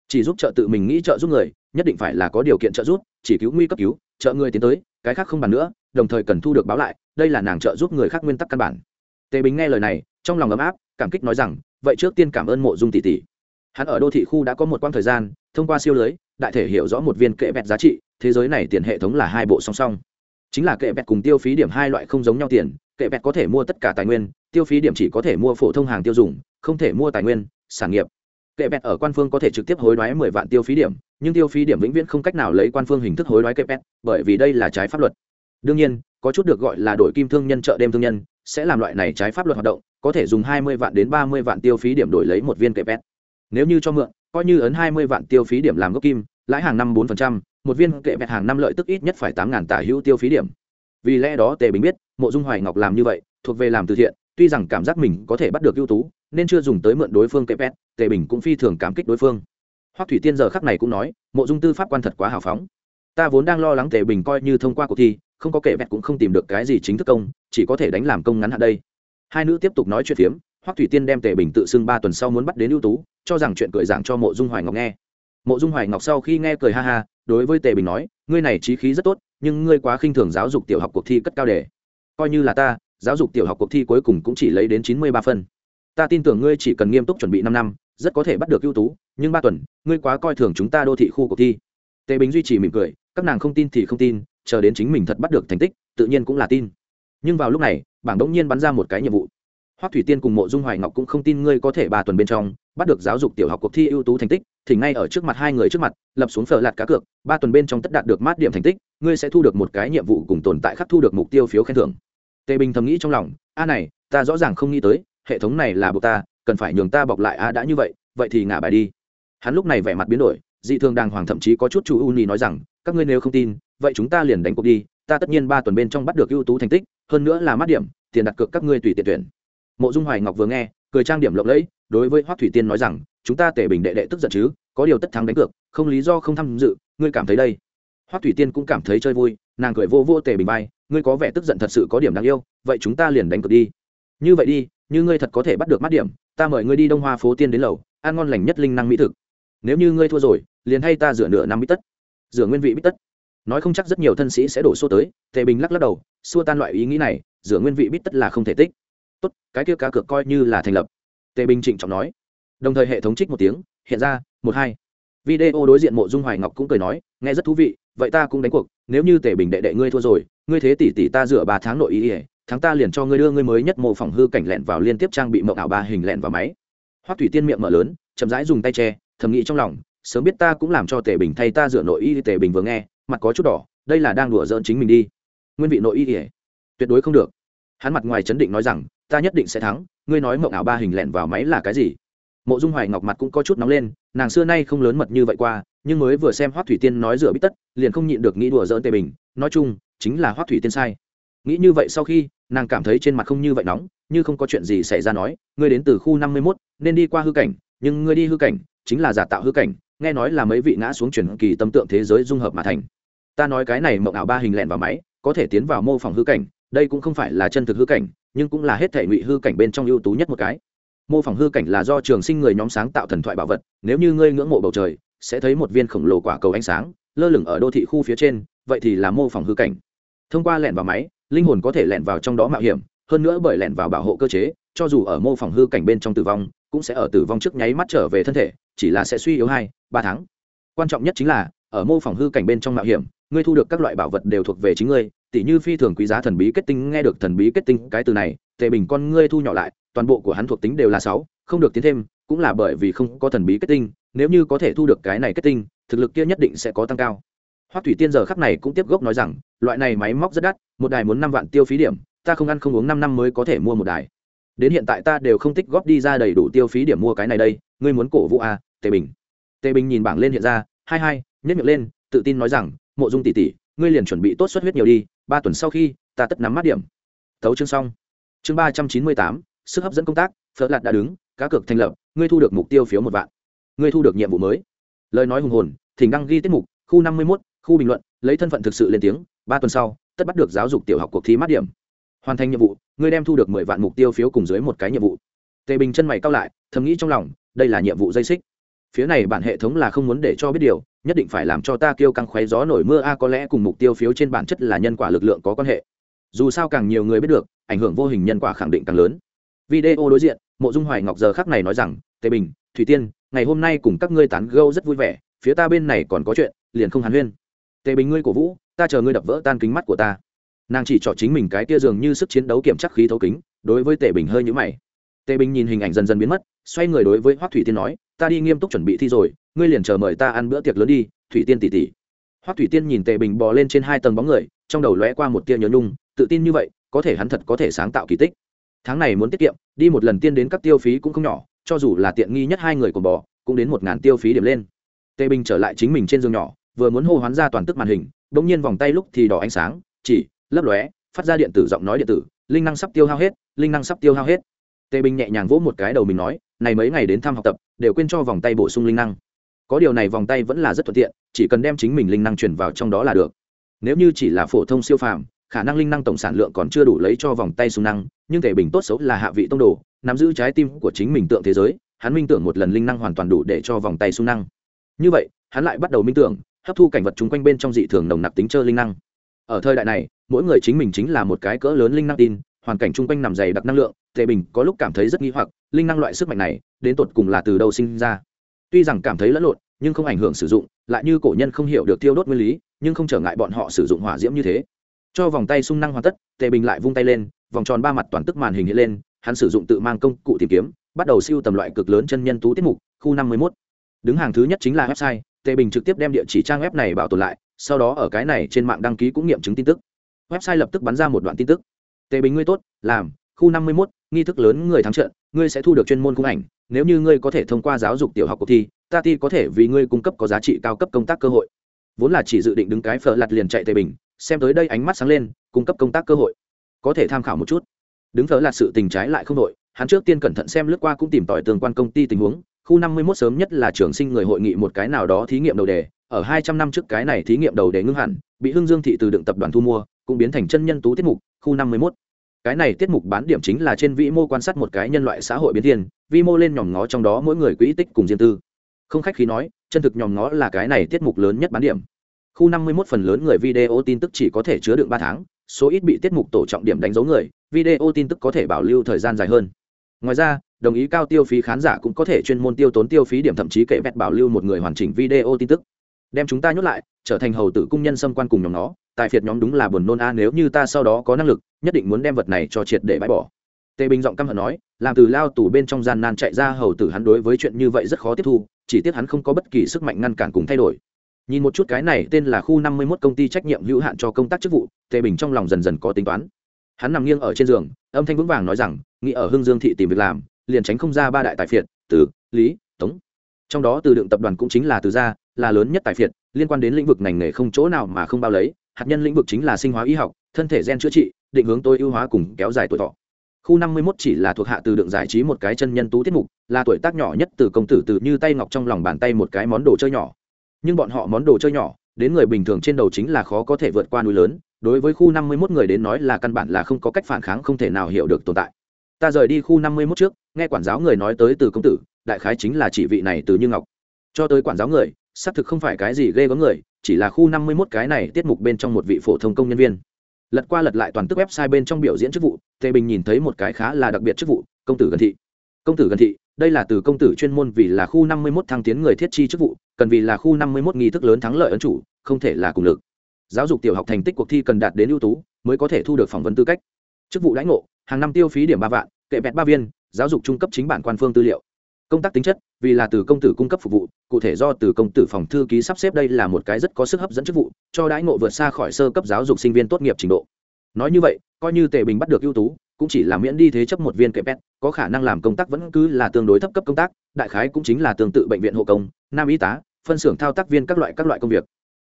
S1: Chỉ giúp trợ tự mình nghĩ trợ giúp người, nhất định phải là có điều kiện trợ giúp, chỉ cứu nguy cấp cứu, trợ người tiến tới, cái khác không bàn nữa, đồng thời cần thu được báo lại, đây là nàng trợ giúp người khác nguyên tắc căn bản. Tề bình nghe lời này, trong lòng ấm áp cảm kích nói rằng, vậy trước tiên cảm ơn mộ dung tỷ tỷ. Hắn ở đô thị khu đã có một quãng thời gian, thông qua siêu lưới, đại thể hiểu rõ một viên kệ bẹt giá trị, thế giới này tiền hệ thống là hai bộ song song. Chính là kệ bẹt cùng tiêu phí điểm hai loại không giống nhau tiền, kệ bẹt có thể mua tất cả tài nguyên, tiêu phí điểm chỉ có thể mua phổ thông hàng tiêu dùng, không thể mua tài nguyên, sản nghiệp. Kệ bẹt ở quan phương có thể trực tiếp hối đoái mười vạn tiêu phí điểm, nhưng tiêu phí điểm vĩnh viễn không cách nào lấy quan phương hình thức hối đoái kệ bẹt, bởi vì đây là trái pháp luật. Đương nhiên, có chút được gọi là đổi kim thương nhân chợ đêm thương nhân sẽ làm loại này trái pháp luật hoạt động, có thể dùng hai mươi vạn đến ba mươi vạn tiêu phí điểm đổi lấy một viên kệ pet nếu như cho mượn, coi như ấn hai mươi vạn tiêu phí điểm làm gốc kim, lãi hàng năm bốn một viên kệ pet hàng năm lợi tức ít nhất phải tám ngàn tả hữu tiêu phí điểm. Vì lẽ đó tề bình biết, mộ dung hoài ngọc làm như vậy, thuộc về làm từ thiện, tuy rằng cảm giác mình có thể bắt được ưu tú, nên chưa dùng tới mượn đối phương kệ pet tề bình cũng phi thường cảm kích đối phương. Hoắc thủy tiên giờ khắc này cũng nói, mộ dung tư pháp quan thật quá hào phóng. Ta vốn đang lo lắng tề bình coi như thông qua cuộc thi không có kệ vẹt cũng không tìm được cái gì chính thức công, chỉ có thể đánh làm công ngắn hạn đây. Hai nữ tiếp tục nói chuyện phiếm, hoắc thủy tiên đem tề bình tự xưng ba tuần sau muốn bắt đến ưu tú, cho rằng chuyện cười giảng cho mộ dung hoài ngọc nghe. Mộ dung hoài ngọc sau khi nghe cười ha ha, đối với tề bình nói, ngươi này trí khí rất tốt, nhưng ngươi quá khinh thường giáo dục tiểu học cuộc thi cất cao đề. Coi như là ta, giáo dục tiểu học cuộc thi cuối cùng cũng chỉ lấy đến chín mươi ba phân. Ta tin tưởng ngươi chỉ cần nghiêm túc chuẩn bị năm năm, rất có thể bắt được ưu tú, nhưng ba tuần, ngươi quá coi thường chúng ta đô thị khu cuộc thi. Tề bình duy trì mỉm cười, các nàng không tin thì không tin chờ đến chính mình thật bắt được thành tích, tự nhiên cũng là tin. Nhưng vào lúc này, bảng đống nhiên bắn ra một cái nhiệm vụ. Hoắc thủy tiên cùng mộ dung hoài ngọc cũng không tin ngươi có thể ba tuần bên trong bắt được giáo dục tiểu học cuộc thi ưu tú thành tích, thì ngay ở trước mặt hai người trước mặt, lập xuống phở lạt cá cược, ba tuần bên trong tất đạt được mát điểm thành tích, ngươi sẽ thu được một cái nhiệm vụ cùng tồn tại khắc thu được mục tiêu phiếu khen thưởng. Tề bình thầm nghĩ trong lòng, a này, ta rõ ràng không nghĩ tới, hệ thống này là buộc ta, cần phải nhường ta bọc lại a đã như vậy vậy thì ngả bài đi. Hắn lúc này vẻ mặt biến đổi, dị thường đàng hoàng thậm chí có chút chủ u ni nói rằng, các ngươi nếu không tin vậy chúng ta liền đánh cuộc đi, ta tất nhiên ba tuần bên trong bắt được ưu tú thành tích, hơn nữa là mát điểm, tiền đặt cược các ngươi tùy tiện tuyển. Mộ dung hoài ngọc vừa nghe, cười trang điểm lộng lẫy, đối với hoắc thủy tiên nói rằng, chúng ta tể bình đệ đệ tức giận chứ, có điều tất thắng đánh cược, không lý do không tham dự, ngươi cảm thấy đây? Hoắc thủy tiên cũng cảm thấy chơi vui, nàng cười vô vô tề bình bay ngươi có vẻ tức giận thật sự có điểm đáng yêu, vậy chúng ta liền đánh cược đi. Như vậy đi, như ngươi thật có thể bắt được mắt điểm, ta mời ngươi đi đông hoa phố tiên đến lầu, ăn ngon lành nhất linh năng mỹ thực. Nếu như ngươi thua rồi, liền hay ta rửa nửa năm bít tất, rửa nguyên vị bít tất nói không chắc rất nhiều thân sĩ sẽ đổ xô tới, tề bình lắc lắc đầu, xua tan loại ý nghĩ này dựa nguyên vị bít tất là không thể tích. Tốt, cái kia cá cược coi như là thành lập. Tề bình trịnh trọng nói. Đồng thời hệ thống trích một tiếng, hiện ra, một hai. Video đối diện mộ dung hoài ngọc cũng cười nói, nghe rất thú vị, vậy ta cũng đánh cuộc, nếu như tề bình đệ đệ ngươi thua rồi, ngươi thế tỷ tỷ ta rửa ba tháng nội ý ỉa tháng ta liền cho ngươi đưa ngươi mới nhất mô phỏng hư cảnh lẹn vào liên tiếp trang bị mộng ảo ba hình lẹn vào máy. Hoắc thủy tiên miệng mở lớn, chậm rãi dùng tay che, thầm nghĩ trong lòng, sớm biết ta cũng làm cho tề bình thay ta rửa nội y tề bình vừa nghe mặt có chút đỏ, đây là đang đùa giỡn chính mình đi. Nguyên vị nội y ỉa tuyệt đối không được. Hắn mặt ngoài chấn định nói rằng, ta nhất định sẽ thắng, ngươi nói mộng ảo ba hình lẹn vào máy là cái gì? Mộ dung hoài ngọc mặt cũng có chút nóng lên, nàng xưa nay không lớn mật như vậy qua, nhưng mới vừa xem hoác thủy tiên nói rửa bít tất, liền không nhịn được nghĩ đùa dỡn tề bình, nói chung, chính là hoác thủy tiên sai. Nghĩ như vậy sau khi, nàng cảm thấy trên mặt không như vậy nóng, như không có chuyện gì xảy ra nói, ngươi đến từ khu năm mươi mốt, nên đi qua hư cảnh, nhưng ngươi đi hư cảnh, chính là giả tạo hư cảnh, nghe nói là mấy vị ngã xuống truyền kỳ tâm tượng thế giới dung hợp mà thành ta nói cái này mộng ảo ba hình lẹn vào máy, có thể tiến vào mô phỏng hư cảnh, đây cũng không phải là chân thực hư cảnh, nhưng cũng là hết thể ngụy hư cảnh bên trong ưu tú nhất một cái. Mô phỏng hư cảnh là do trường sinh người nhóm sáng tạo thần thoại bảo vật, nếu như ngươi ngưỡng mộ bầu trời, sẽ thấy một viên khổng lồ quả cầu ánh sáng, lơ lửng ở đô thị khu phía trên, vậy thì là mô phỏng hư cảnh. Thông qua lẹn vào máy, linh hồn có thể lẹn vào trong đó mạo hiểm, hơn nữa bởi lẹn vào bảo hộ cơ chế, cho dù ở mô phỏng hư cảnh bên trong tử vong, cũng sẽ ở tử vong trước nháy mắt trở về thân thể, chỉ là sẽ suy yếu hai, ba tháng. Quan trọng nhất chính là, ở mô phỏng hư cảnh bên trong mạo hiểm ngươi thu được các loại bảo vật đều thuộc về chính ngươi tỷ như phi thường quý giá thần bí kết tinh nghe được thần bí kết tinh cái từ này tề bình con ngươi thu nhỏ lại toàn bộ của hắn thuộc tính đều là sáu không được tiến thêm cũng là bởi vì không có thần bí kết tinh nếu như có thể thu được cái này kết tinh thực lực kia nhất định sẽ có tăng cao. Hoắc thủy tiên giờ khắc này cũng tiếp gốc nói rằng loại này máy móc rất đắt một đài muốn năm vạn tiêu phí điểm ta không ăn không uống năm năm mới có thể mua một đài. Đến hiện tại ta đều không tích góp đi ra đầy đủ tiêu phí điểm mua cái này đây ngươi muốn cổ vũ a à, tề bình. Tề bình nhìn bảng lên hiện ra hai hai nhất miệng lên tự tin nói rằng mộ dung tỷ tỷ ngươi liền chuẩn bị tốt xuất huyết nhiều đi, ba tuần sau khi, ta tất nắm mắt điểm. Tấu chương xong. Chương ba trăm chín mươi tám, sức hấp dẫn công tác phớt lạt đã đứng, cá cược thành lập, ngươi thu được mục tiêu phiếu một vạn. Ngươi thu được nhiệm vụ mới. Lời nói hùng hồn, thỉnh đăng ghi tiết mục, khu năm mươi một khu bình luận, lấy thân phận thực sự lên tiếng, ba tuần sau, tất bắt được giáo dục tiểu học cuộc thi mát điểm. Hoàn thành nhiệm vụ, ngươi đem thu được mười vạn mục tiêu phiếu cùng dưới một cái nhiệm vụ. Tề bình chân mày cao lại, thầm nghĩ trong lòng, đây là nhiệm vụ dây xích. Phía này bản hệ thống là không muốn để cho biết điều nhất định phải làm cho ta kêu căng khoé gió nổi mưa. A, có lẽ cùng mục tiêu phiếu trên bản chất là nhân quả lực lượng có quan hệ. Dù sao càng nhiều người biết được, ảnh hưởng vô hình nhân quả khẳng định càng lớn. Video đối diện, mộ dung hoài ngọc giờ khắc này nói rằng, tề bình, thủy tiên, ngày hôm nay cùng các ngươi tán gâu rất vui vẻ, phía ta bên này còn có chuyện, liền không hàn huyên. Tề bình ngươi cổ vũ, ta chờ ngươi đập vỡ tan kính mắt của ta. Nàng chỉ cho chính mình cái tia dường như sức chiến đấu kiểm chắc khí thấu kính, đối với tề bình hơi nhũ mày. Tề bình nhìn hình ảnh dần dần biến mất, xoay người đối với hoắc thủy tiên nói, ta đi nghiêm túc chuẩn bị thi rồi ngươi liền chờ mời ta ăn bữa tiệc lớn đi, thủy tiên tỷ tỷ. Hoắc thủy tiên nhìn tề bình bò lên trên hai tầng bóng người, trong đầu lóe qua một tia nhớ nhung, tự tin như vậy, có thể hắn thật có thể sáng tạo kỳ tích. Tháng này muốn tiết kiệm, đi một lần tiên đến các tiêu phí cũng không nhỏ, cho dù là tiện nghi nhất hai người của bò, cũng đến một ngàn tiêu phí điểm lên. Tề bình trở lại chính mình trên giường nhỏ, vừa muốn hô hoán ra toàn tức màn hình đ ỗ n g nhiên vòng tay lúc thì đỏ ánh sáng, chỉ, lấp lóe, phát ra điện tử giọng nói điện tử, linh năng sắp tiêu hao hết, linh năng sắp tiêu hao hết. Tề bình nhẹ nhàng vỗ một cái đầu mình nói, này mấy ngày đến thăm học tập, đều quên cho vòng tay bổ sung linh năng có điều này vòng tay vẫn là rất thuận tiện, chỉ cần đem chính mình linh năng chuyển vào trong đó là được. Nếu như chỉ là phổ thông siêu phàm, khả năng linh năng tổng sản lượng còn chưa đủ lấy cho vòng tay sung năng, nhưng thể bình tốt xấu là hạ vị tông đồ, nắm giữ trái tim của chính mình tượng thế giới, hắn minh tưởng một lần linh năng hoàn toàn đủ để cho vòng tay sung năng. Như vậy, hắn lại bắt đầu minh tưởng, hấp thu cảnh vật chung quanh bên trong dị thường nồng nặc tính chơi linh năng. Ở thời đại này, mỗi người chính mình chính là một cái cỡ lớn linh năng tin, hoàn cảnh chung quanh nằm dày đặc năng lượng tề bình có lúc cảm thấy rất nghi hoặc, linh năng loại sức mạnh này, đến tột cùng là từ đâu sinh ra? Tuy rằng cảm thấy lẫn lộn, nhưng không ảnh hưởng sử dụng, lại như cổ nhân không hiểu được tiêu đốt nguyên lý, nhưng không trở ngại bọn họ sử dụng hỏa diễm như thế. Cho vòng tay sung năng hoàn tất, tề bình lại vung tay lên, vòng tròn ba mặt toàn tức màn hình hiện lên, hắn sử dụng tự mang công cụ tìm kiếm, bắt đầu siêu tầm loại cực lớn chân nhân tú tiết mục, khu năm mươi mốt. Đứng hàng thứ nhất chính là website, tề bình trực tiếp đem địa chỉ trang web này bảo tồn lại, sau đó ở cái này trên mạng đăng ký cũng nghiệm chứng tin tức. Website lập tức bắn ra một đoạn tin tức. Tề bình ngươi tốt, làm, khu năm mươi mốt, nghi thức lớn người thắng trận, ngươi sẽ thu được chuyên môn khung ảnh nếu như ngươi có thể thông qua giáo dục tiểu học cuộc thi, ta ti có thể vì ngươi cung cấp có giá trị cao cấp công tác cơ hội. Vốn là chỉ dự định đứng cái phở lặt liền chạy tề bình, xem tới đây ánh mắt sáng lên, cung cấp công tác cơ hội. Có thể tham khảo một chút. Đứng phở lặt sự tình trái lại không đội hắn trước tiên cẩn thận xem lướt qua cũng tìm tỏi tương quan công ty tình huống, khu năm mươi 51 sớm nhất là trường sinh người hội nghị một cái nào đó thí nghiệm đầu đề, ở hai trăm năm trước cái này thí nghiệm đầu đề ngưng hẳn, bị hưng dương thị từ đựng tập đoàn thu mua, cũng biến thành chân nhân tú tiết mục, khu năm mươi 51 cái này tiết mục bán điểm chính là trên vĩ mô quan sát một cái nhân loại xã hội biến thiên vi mô lên nhòm ngó trong đó mỗi người quỹ tích cùng riêng tư. Không khách khí nói, chân thực nhòm ngó là cái này tiết mục lớn nhất bán điểm. Khu năm mươi 51 phần lớn người video tin tức chỉ có thể chứa đựng ba tháng, số ít bị tiết mục tổ trọng điểm đánh dấu người, video tin tức có thể bảo lưu thời gian dài hơn. Ngoài ra, đồng ý cao tiêu phí khán giả cũng có thể chuyên môn tiêu tốn tiêu phí điểm thậm chí kệ vẹt bảo lưu một người hoàn chỉnh video tin tức đem chúng ta nhốt lại, trở thành hầu tử cung nhân xâm quan cùng nhóm nó tại phiệt nhóm đúng là buồn nôn a, nếu như ta sau đó có năng lực, nhất định muốn đem vật này cho triệt để bãi bỏ. Tề bình giọng căm hận nói, làm từ lao tù bên trong gian nan chạy ra hầu tử hắn đối với chuyện như vậy rất khó tiếp thu, chỉ tiếc hắn không có bất kỳ sức mạnh ngăn cản cùng thay đổi. Nhìn một chút cái này, tên là khu năm mươi 51 công ty trách nhiệm hữu hạn cho công tác chức vụ, tề bình trong lòng dần dần có tính toán. Hắn nằm nghiêng ở trên giường, âm thanh vững vàng nói rằng, nghĩ ở Hương dương thị tìm việc làm, liền tránh không ra ba đại tài phiệt, từ, lý, tống. Trong đó từ đựng tập đoàn cũng chính là từ gia là lớn nhất tài phiệt, liên quan đến lĩnh vực ngành nghề không chỗ nào mà không bao lấy. Hạt nhân lĩnh vực chính là sinh hóa y học, thân thể gen chữa trị, định hướng tối ưu hóa cùng kéo dài tuổi thọ. Khu năm mươi 51 chỉ là thuộc hạ từ đường giải trí một cái chân nhân tú tiết mục, là tuổi tác nhỏ nhất từ công tử từ như tay ngọc trong lòng bàn tay một cái món đồ chơi nhỏ. Nhưng bọn họ món đồ chơi nhỏ, đến người bình thường trên đầu chính là khó có thể vượt qua núi lớn, đối với khu năm mươi 51 người đến nói là căn bản là không có cách phản kháng, không thể nào hiểu được tồn tại. Ta rời đi khu năm mươi 51 trước, nghe quản giáo người nói tới từ công tử, đại khái chính là chỉ vị này từ như ngọc. Cho tới quản giáo người xác thực không phải cái gì ghê gớm người, chỉ là khu năm mươi 51 cái này tiết mục bên trong một vị phổ thông công nhân viên. Lật qua lật lại toàn tức website bên trong biểu diễn chức vụ, tề bình nhìn thấy một cái khá là đặc biệt chức vụ, công tử gần thị. Công tử gần thị, đây là từ công tử chuyên môn vì là khu năm mươi 51 thăng tiến người thiết chi chức vụ, cần vì là khu năm mươi 51 nghi thức lớn thắng lợi ấn chủ, không thể là cùng lực. Giáo dục tiểu học thành tích cuộc thi cần đạt đến ưu tú, mới có thể thu được phỏng vấn tư cách. Chức vụ lãnh ngộ, hàng năm tiêu phí điểm ba vạn, kệ vẹt ba viên, giáo dục trung cấp chính bản quan phương tư liệu công tác tính chất, vì là từ công tử cung cấp phục vụ, cụ thể do từ công tử phòng thư ký sắp xếp đây là một cái rất có sức hấp dẫn chức vụ, cho đãi ngộ vượt xa khỏi sơ cấp giáo dục sinh viên tốt nghiệp trình độ. Nói như vậy, coi như tề bình bắt được ưu tú, cũng chỉ là miễn đi thế chấp một viên kệ pet có khả năng làm công tác vẫn cứ là tương đối thấp cấp công tác, đại khái cũng chính là tương tự bệnh viện hộ công, nam y tá, phân xưởng thao tác viên các loại các loại công việc.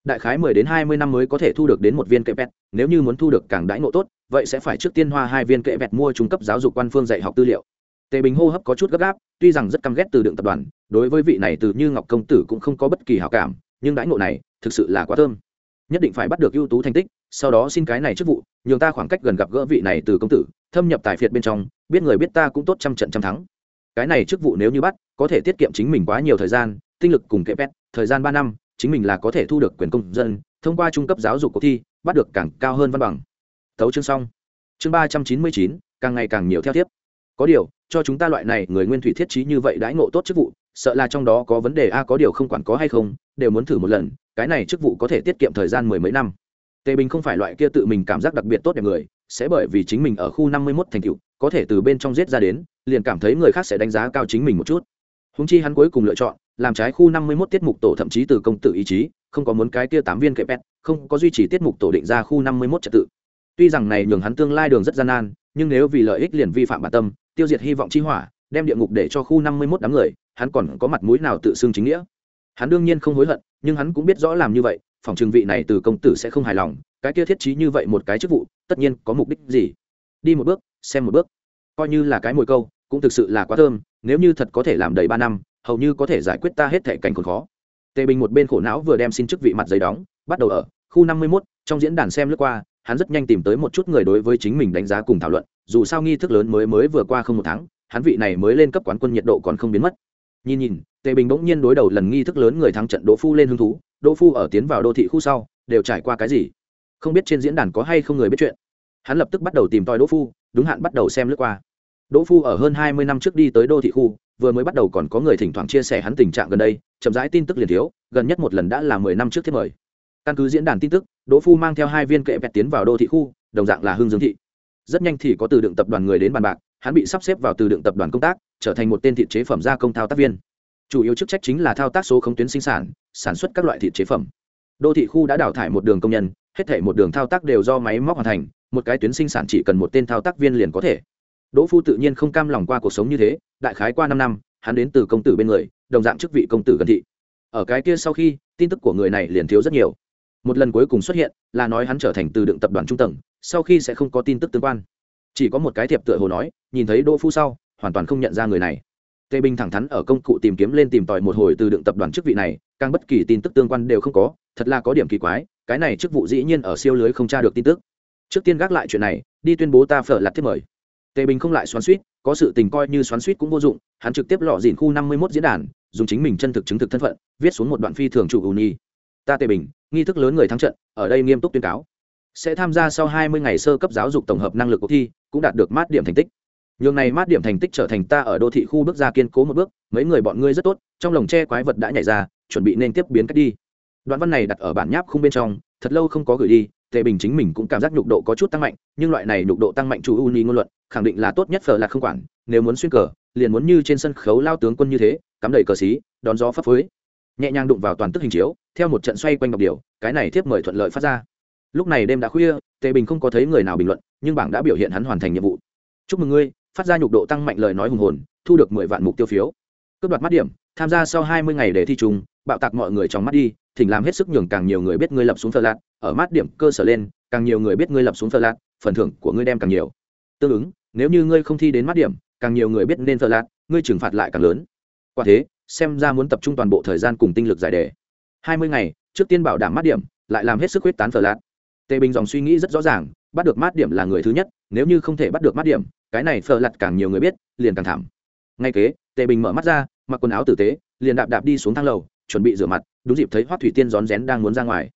S1: Đại khái mười đến hai mươi năm mới có thể thu được đến một viên kệ pet nếu như muốn thu được càng đãi ngộ tốt, vậy sẽ phải trước tiên hoa hai viên kệ pet mua trung cấp giáo dục quan phương dạy học tư liệu tề bình hô hấp có chút gấp gáp, tuy rằng rất căm ghét từ đựng tập đoàn, đối với vị này từ như ngọc công tử cũng không có bất kỳ hảo cảm, nhưng đãi ngộ này thực sự là quá thơm. Nhất định phải bắt được ưu tú thành tích, sau đó xin cái này chức vụ, nhường ta khoảng cách gần gặp gỡ vị này từ công tử, thâm nhập tài phiệt bên trong, biết người biết ta cũng tốt trăm trận trăm thắng. Cái này chức vụ nếu như bắt, có thể tiết kiệm chính mình quá nhiều thời gian, tinh lực cùng kệ pet thời gian ba năm, chính mình là có thể thu được quyền công dân, thông qua trung cấp giáo dục cuộc thi, bắt được càng cao hơn văn bằng. Thấu chương xong. Chương ba trăm chín mươi chín, càng ngày càng nhiều theo tiếp. Có điều cho chúng ta loại này người nguyên thủy thiết trí như vậy đãi ngộ tốt chức vụ, sợ là trong đó có vấn đề a, có điều không quản có hay không, đều muốn thử một lần, cái này chức vụ có thể tiết kiệm thời gian mười mấy năm. Tề bình không phải loại kia tự mình cảm giác đặc biệt tốt đẹp người, sẽ bởi vì chính mình ở khu năm mươi mốt thành tựu, có thể từ bên trong giết ra đến, liền cảm thấy người khác sẽ đánh giá cao chính mình một chút. Húng chi hắn cuối cùng lựa chọn, làm trái khu năm mươi mốt tiết mục tổ thậm chí từ công tử ý chí, không có muốn cái kia tám viên kệ pet không có duy trì tiết mục tổ định ra khu năm mươi mốt trật tự. Tuy rằng này nhường hắn tương lai đường rất gian nan, nhưng nếu vì lợi ích liền vi phạm bản tâm tiêu diệt hy vọng chi hỏa, đem địa ngục để cho khu năm mươi mốt đám người, hắn còn có mặt mũi nào tự xưng chính nghĩa? Hắn đương nhiên không hối hận, nhưng hắn cũng biết rõ làm như vậy, phòng trường vị này từ công tử sẽ không hài lòng, cái kia thiết trí như vậy một cái chức vụ, tất nhiên có mục đích gì? Đi một bước, xem một bước. Coi như là cái mồi câu, cũng thực sự là quá thơm, nếu như thật có thể làm đầy ba năm, hầu như có thể giải quyết ta hết thể cảnh còn khó. Tề bình một bên khổ não vừa đem xin chức vị mặt giấy đóng, bắt đầu ở, khu năm mươi mốt, trong diễn đàn xem lướt qua hắn rất nhanh tìm tới một chút người đối với chính mình đánh giá cùng thảo luận, dù sao nghi thức lớn mới mới vừa qua không một tháng, hắn vị này mới lên cấp quán quân nhiệt độ còn không biến mất. Nhìn nhìn, tề bình bỗng nhiên đối đầu lần nghi thức lớn người thắng trận đỗ phu lên hứng thú, đỗ phu ở tiến vào đô thị khu sau, đều trải qua cái gì? Không biết trên diễn đàn có hay không người biết chuyện. Hắn lập tức bắt đầu tìm tòi đỗ phu, đúng hạn bắt đầu xem lướt qua. Đỗ phu ở hơn hai mươi năm trước đi tới đô thị khu, vừa mới bắt đầu còn có người thỉnh thoảng chia sẻ hắn tình trạng gần đây, chậm rãi tin tức liền thiếu, gần nhất một lần đã là mười năm trước thiết mời căn cứ diễn đàn tin tức, đỗ phu mang theo hai viên kệ vẹt tiến vào đô thị khu, đồng dạng là hương dương thị. Rất nhanh thì có từ đựng tập đoàn người đến bàn bạc, hắn bị sắp xếp vào từ đựng tập đoàn công tác, trở thành một tên thị chế phẩm gia công thao tác viên. Chủ yếu chức trách chính là thao tác số không tuyến sinh sản sản xuất các loại thị chế phẩm. Đô thị khu đã đào thải một đường công nhân, hết thể một đường thao tác đều do máy móc hoàn thành, một cái tuyến sinh sản chỉ cần một tên thao tác viên liền có thể. Đỗ phu tự nhiên không cam lòng qua cuộc sống như thế, đại khái qua năm năm, hắn đến từ công tử bên người, đồng dạng chức vị công tử gần thị. Ở cái kia sau khi, tin tức của người này liền thiếu rất nhiều một lần cuối cùng xuất hiện là nói hắn trở thành từ đựng tập đoàn trung tầng, sau khi sẽ không có tin tức tương quan. Chỉ có một cái thiệp tựa hồ nói, nhìn thấy đỗ phu sau, hoàn toàn không nhận ra người này. Tề bình thẳng thắn ở công cụ tìm kiếm lên tìm tòi một hồi từ đựng tập đoàn chức vị này, càng bất kỳ tin tức tương quan đều không có, thật là có điểm kỳ quái, cái này chức vụ dĩ nhiên ở siêu lưới không tra được tin tức. Trước tiên gác lại chuyện này, đi tuyên bố ta phở lặt thiết mời. Tề bình không lại xoắn suýt có sự tình coi như xoắn suýt cũng vô dụng, hắn trực tiếp lọ dìn khu năm mươi mốt diễn đàn, dùng chính mình chân thực chứng thực thân phận, viết xuống một đoạn phi thường chủ ưu nhi. Ta tề bình nghi thức lớn người thắng trận, ở đây nghiêm túc tuyên cáo. Sẽ tham gia sau hai mươi ngày sơ cấp giáo dục tổng hợp năng lực cuộc thi, cũng đạt được mát điểm thành tích. Nhường này mát điểm thành tích trở thành ta ở đô thị khu bước ra kiên cố một bước, mấy người bọn ngươi rất tốt, trong lồng tre quái vật đã nhảy ra, chuẩn bị nên tiếp biến cách đi. Đoạn văn này đặt ở bản nháp không bên trong, thật lâu không có gửi đi, tề bình chính mình cũng cảm giác nhục độ có chút tăng mạnh, nhưng loại này nhục độ tăng mạnh chủ uni ngôn luận, khẳng định là tốt nhất phở là không quản, nếu muốn xuyên cờ, liền muốn như trên sân khấu lao tướng quân như thế, cắm đầy cờ xí, đón gió phấp phới nhẹ nhàng đụng vào toàn tức hình chiếu, theo một trận xoay quanh ngọc điều cái này tiếp mời thuận lợi phát ra. Lúc này đêm đã khuya, tề bình không có thấy người nào bình luận, nhưng bảng đã biểu hiện hắn hoàn thành nhiệm vụ. Chúc mừng ngươi, phát ra nhục độ tăng mạnh lời nói hùng hồn, thu được mười vạn mục tiêu phiếu. Cướp đoạt mắt điểm, tham gia sau hai mươi ngày để thi trùng bạo tạc mọi người trong mắt đi, thỉnh làm hết sức nhường càng nhiều người biết ngươi lập xuống phơ lạc ở mắt điểm cơ sở lên, càng nhiều người biết ngươi lập xuống phơ lạc phần thưởng của ngươi đem càng nhiều. Tương ứng, nếu như ngươi không thi đến mắt điểm, càng nhiều người biết nên phơ lạc ngươi trừng phạt lại càng lớn. Quả thế xem ra muốn tập trung toàn bộ thời gian cùng tinh lực giải đề. Hai mươi ngày, trước tiên bảo đảm mắt điểm, lại làm hết sức huyết tán phở lạt. tề bình dòng suy nghĩ rất rõ ràng, bắt được mát điểm là người thứ nhất, nếu như không thể bắt được mát điểm, cái này phở lạt càng nhiều người biết, liền càng thảm. Ngay kế, tề bình mở mắt ra, mặc quần áo tử tế, liền đạp đạp đi xuống thang lầu, chuẩn bị rửa mặt, đúng dịp thấy hoác thủy tiên rón rén đang muốn ra ngoài.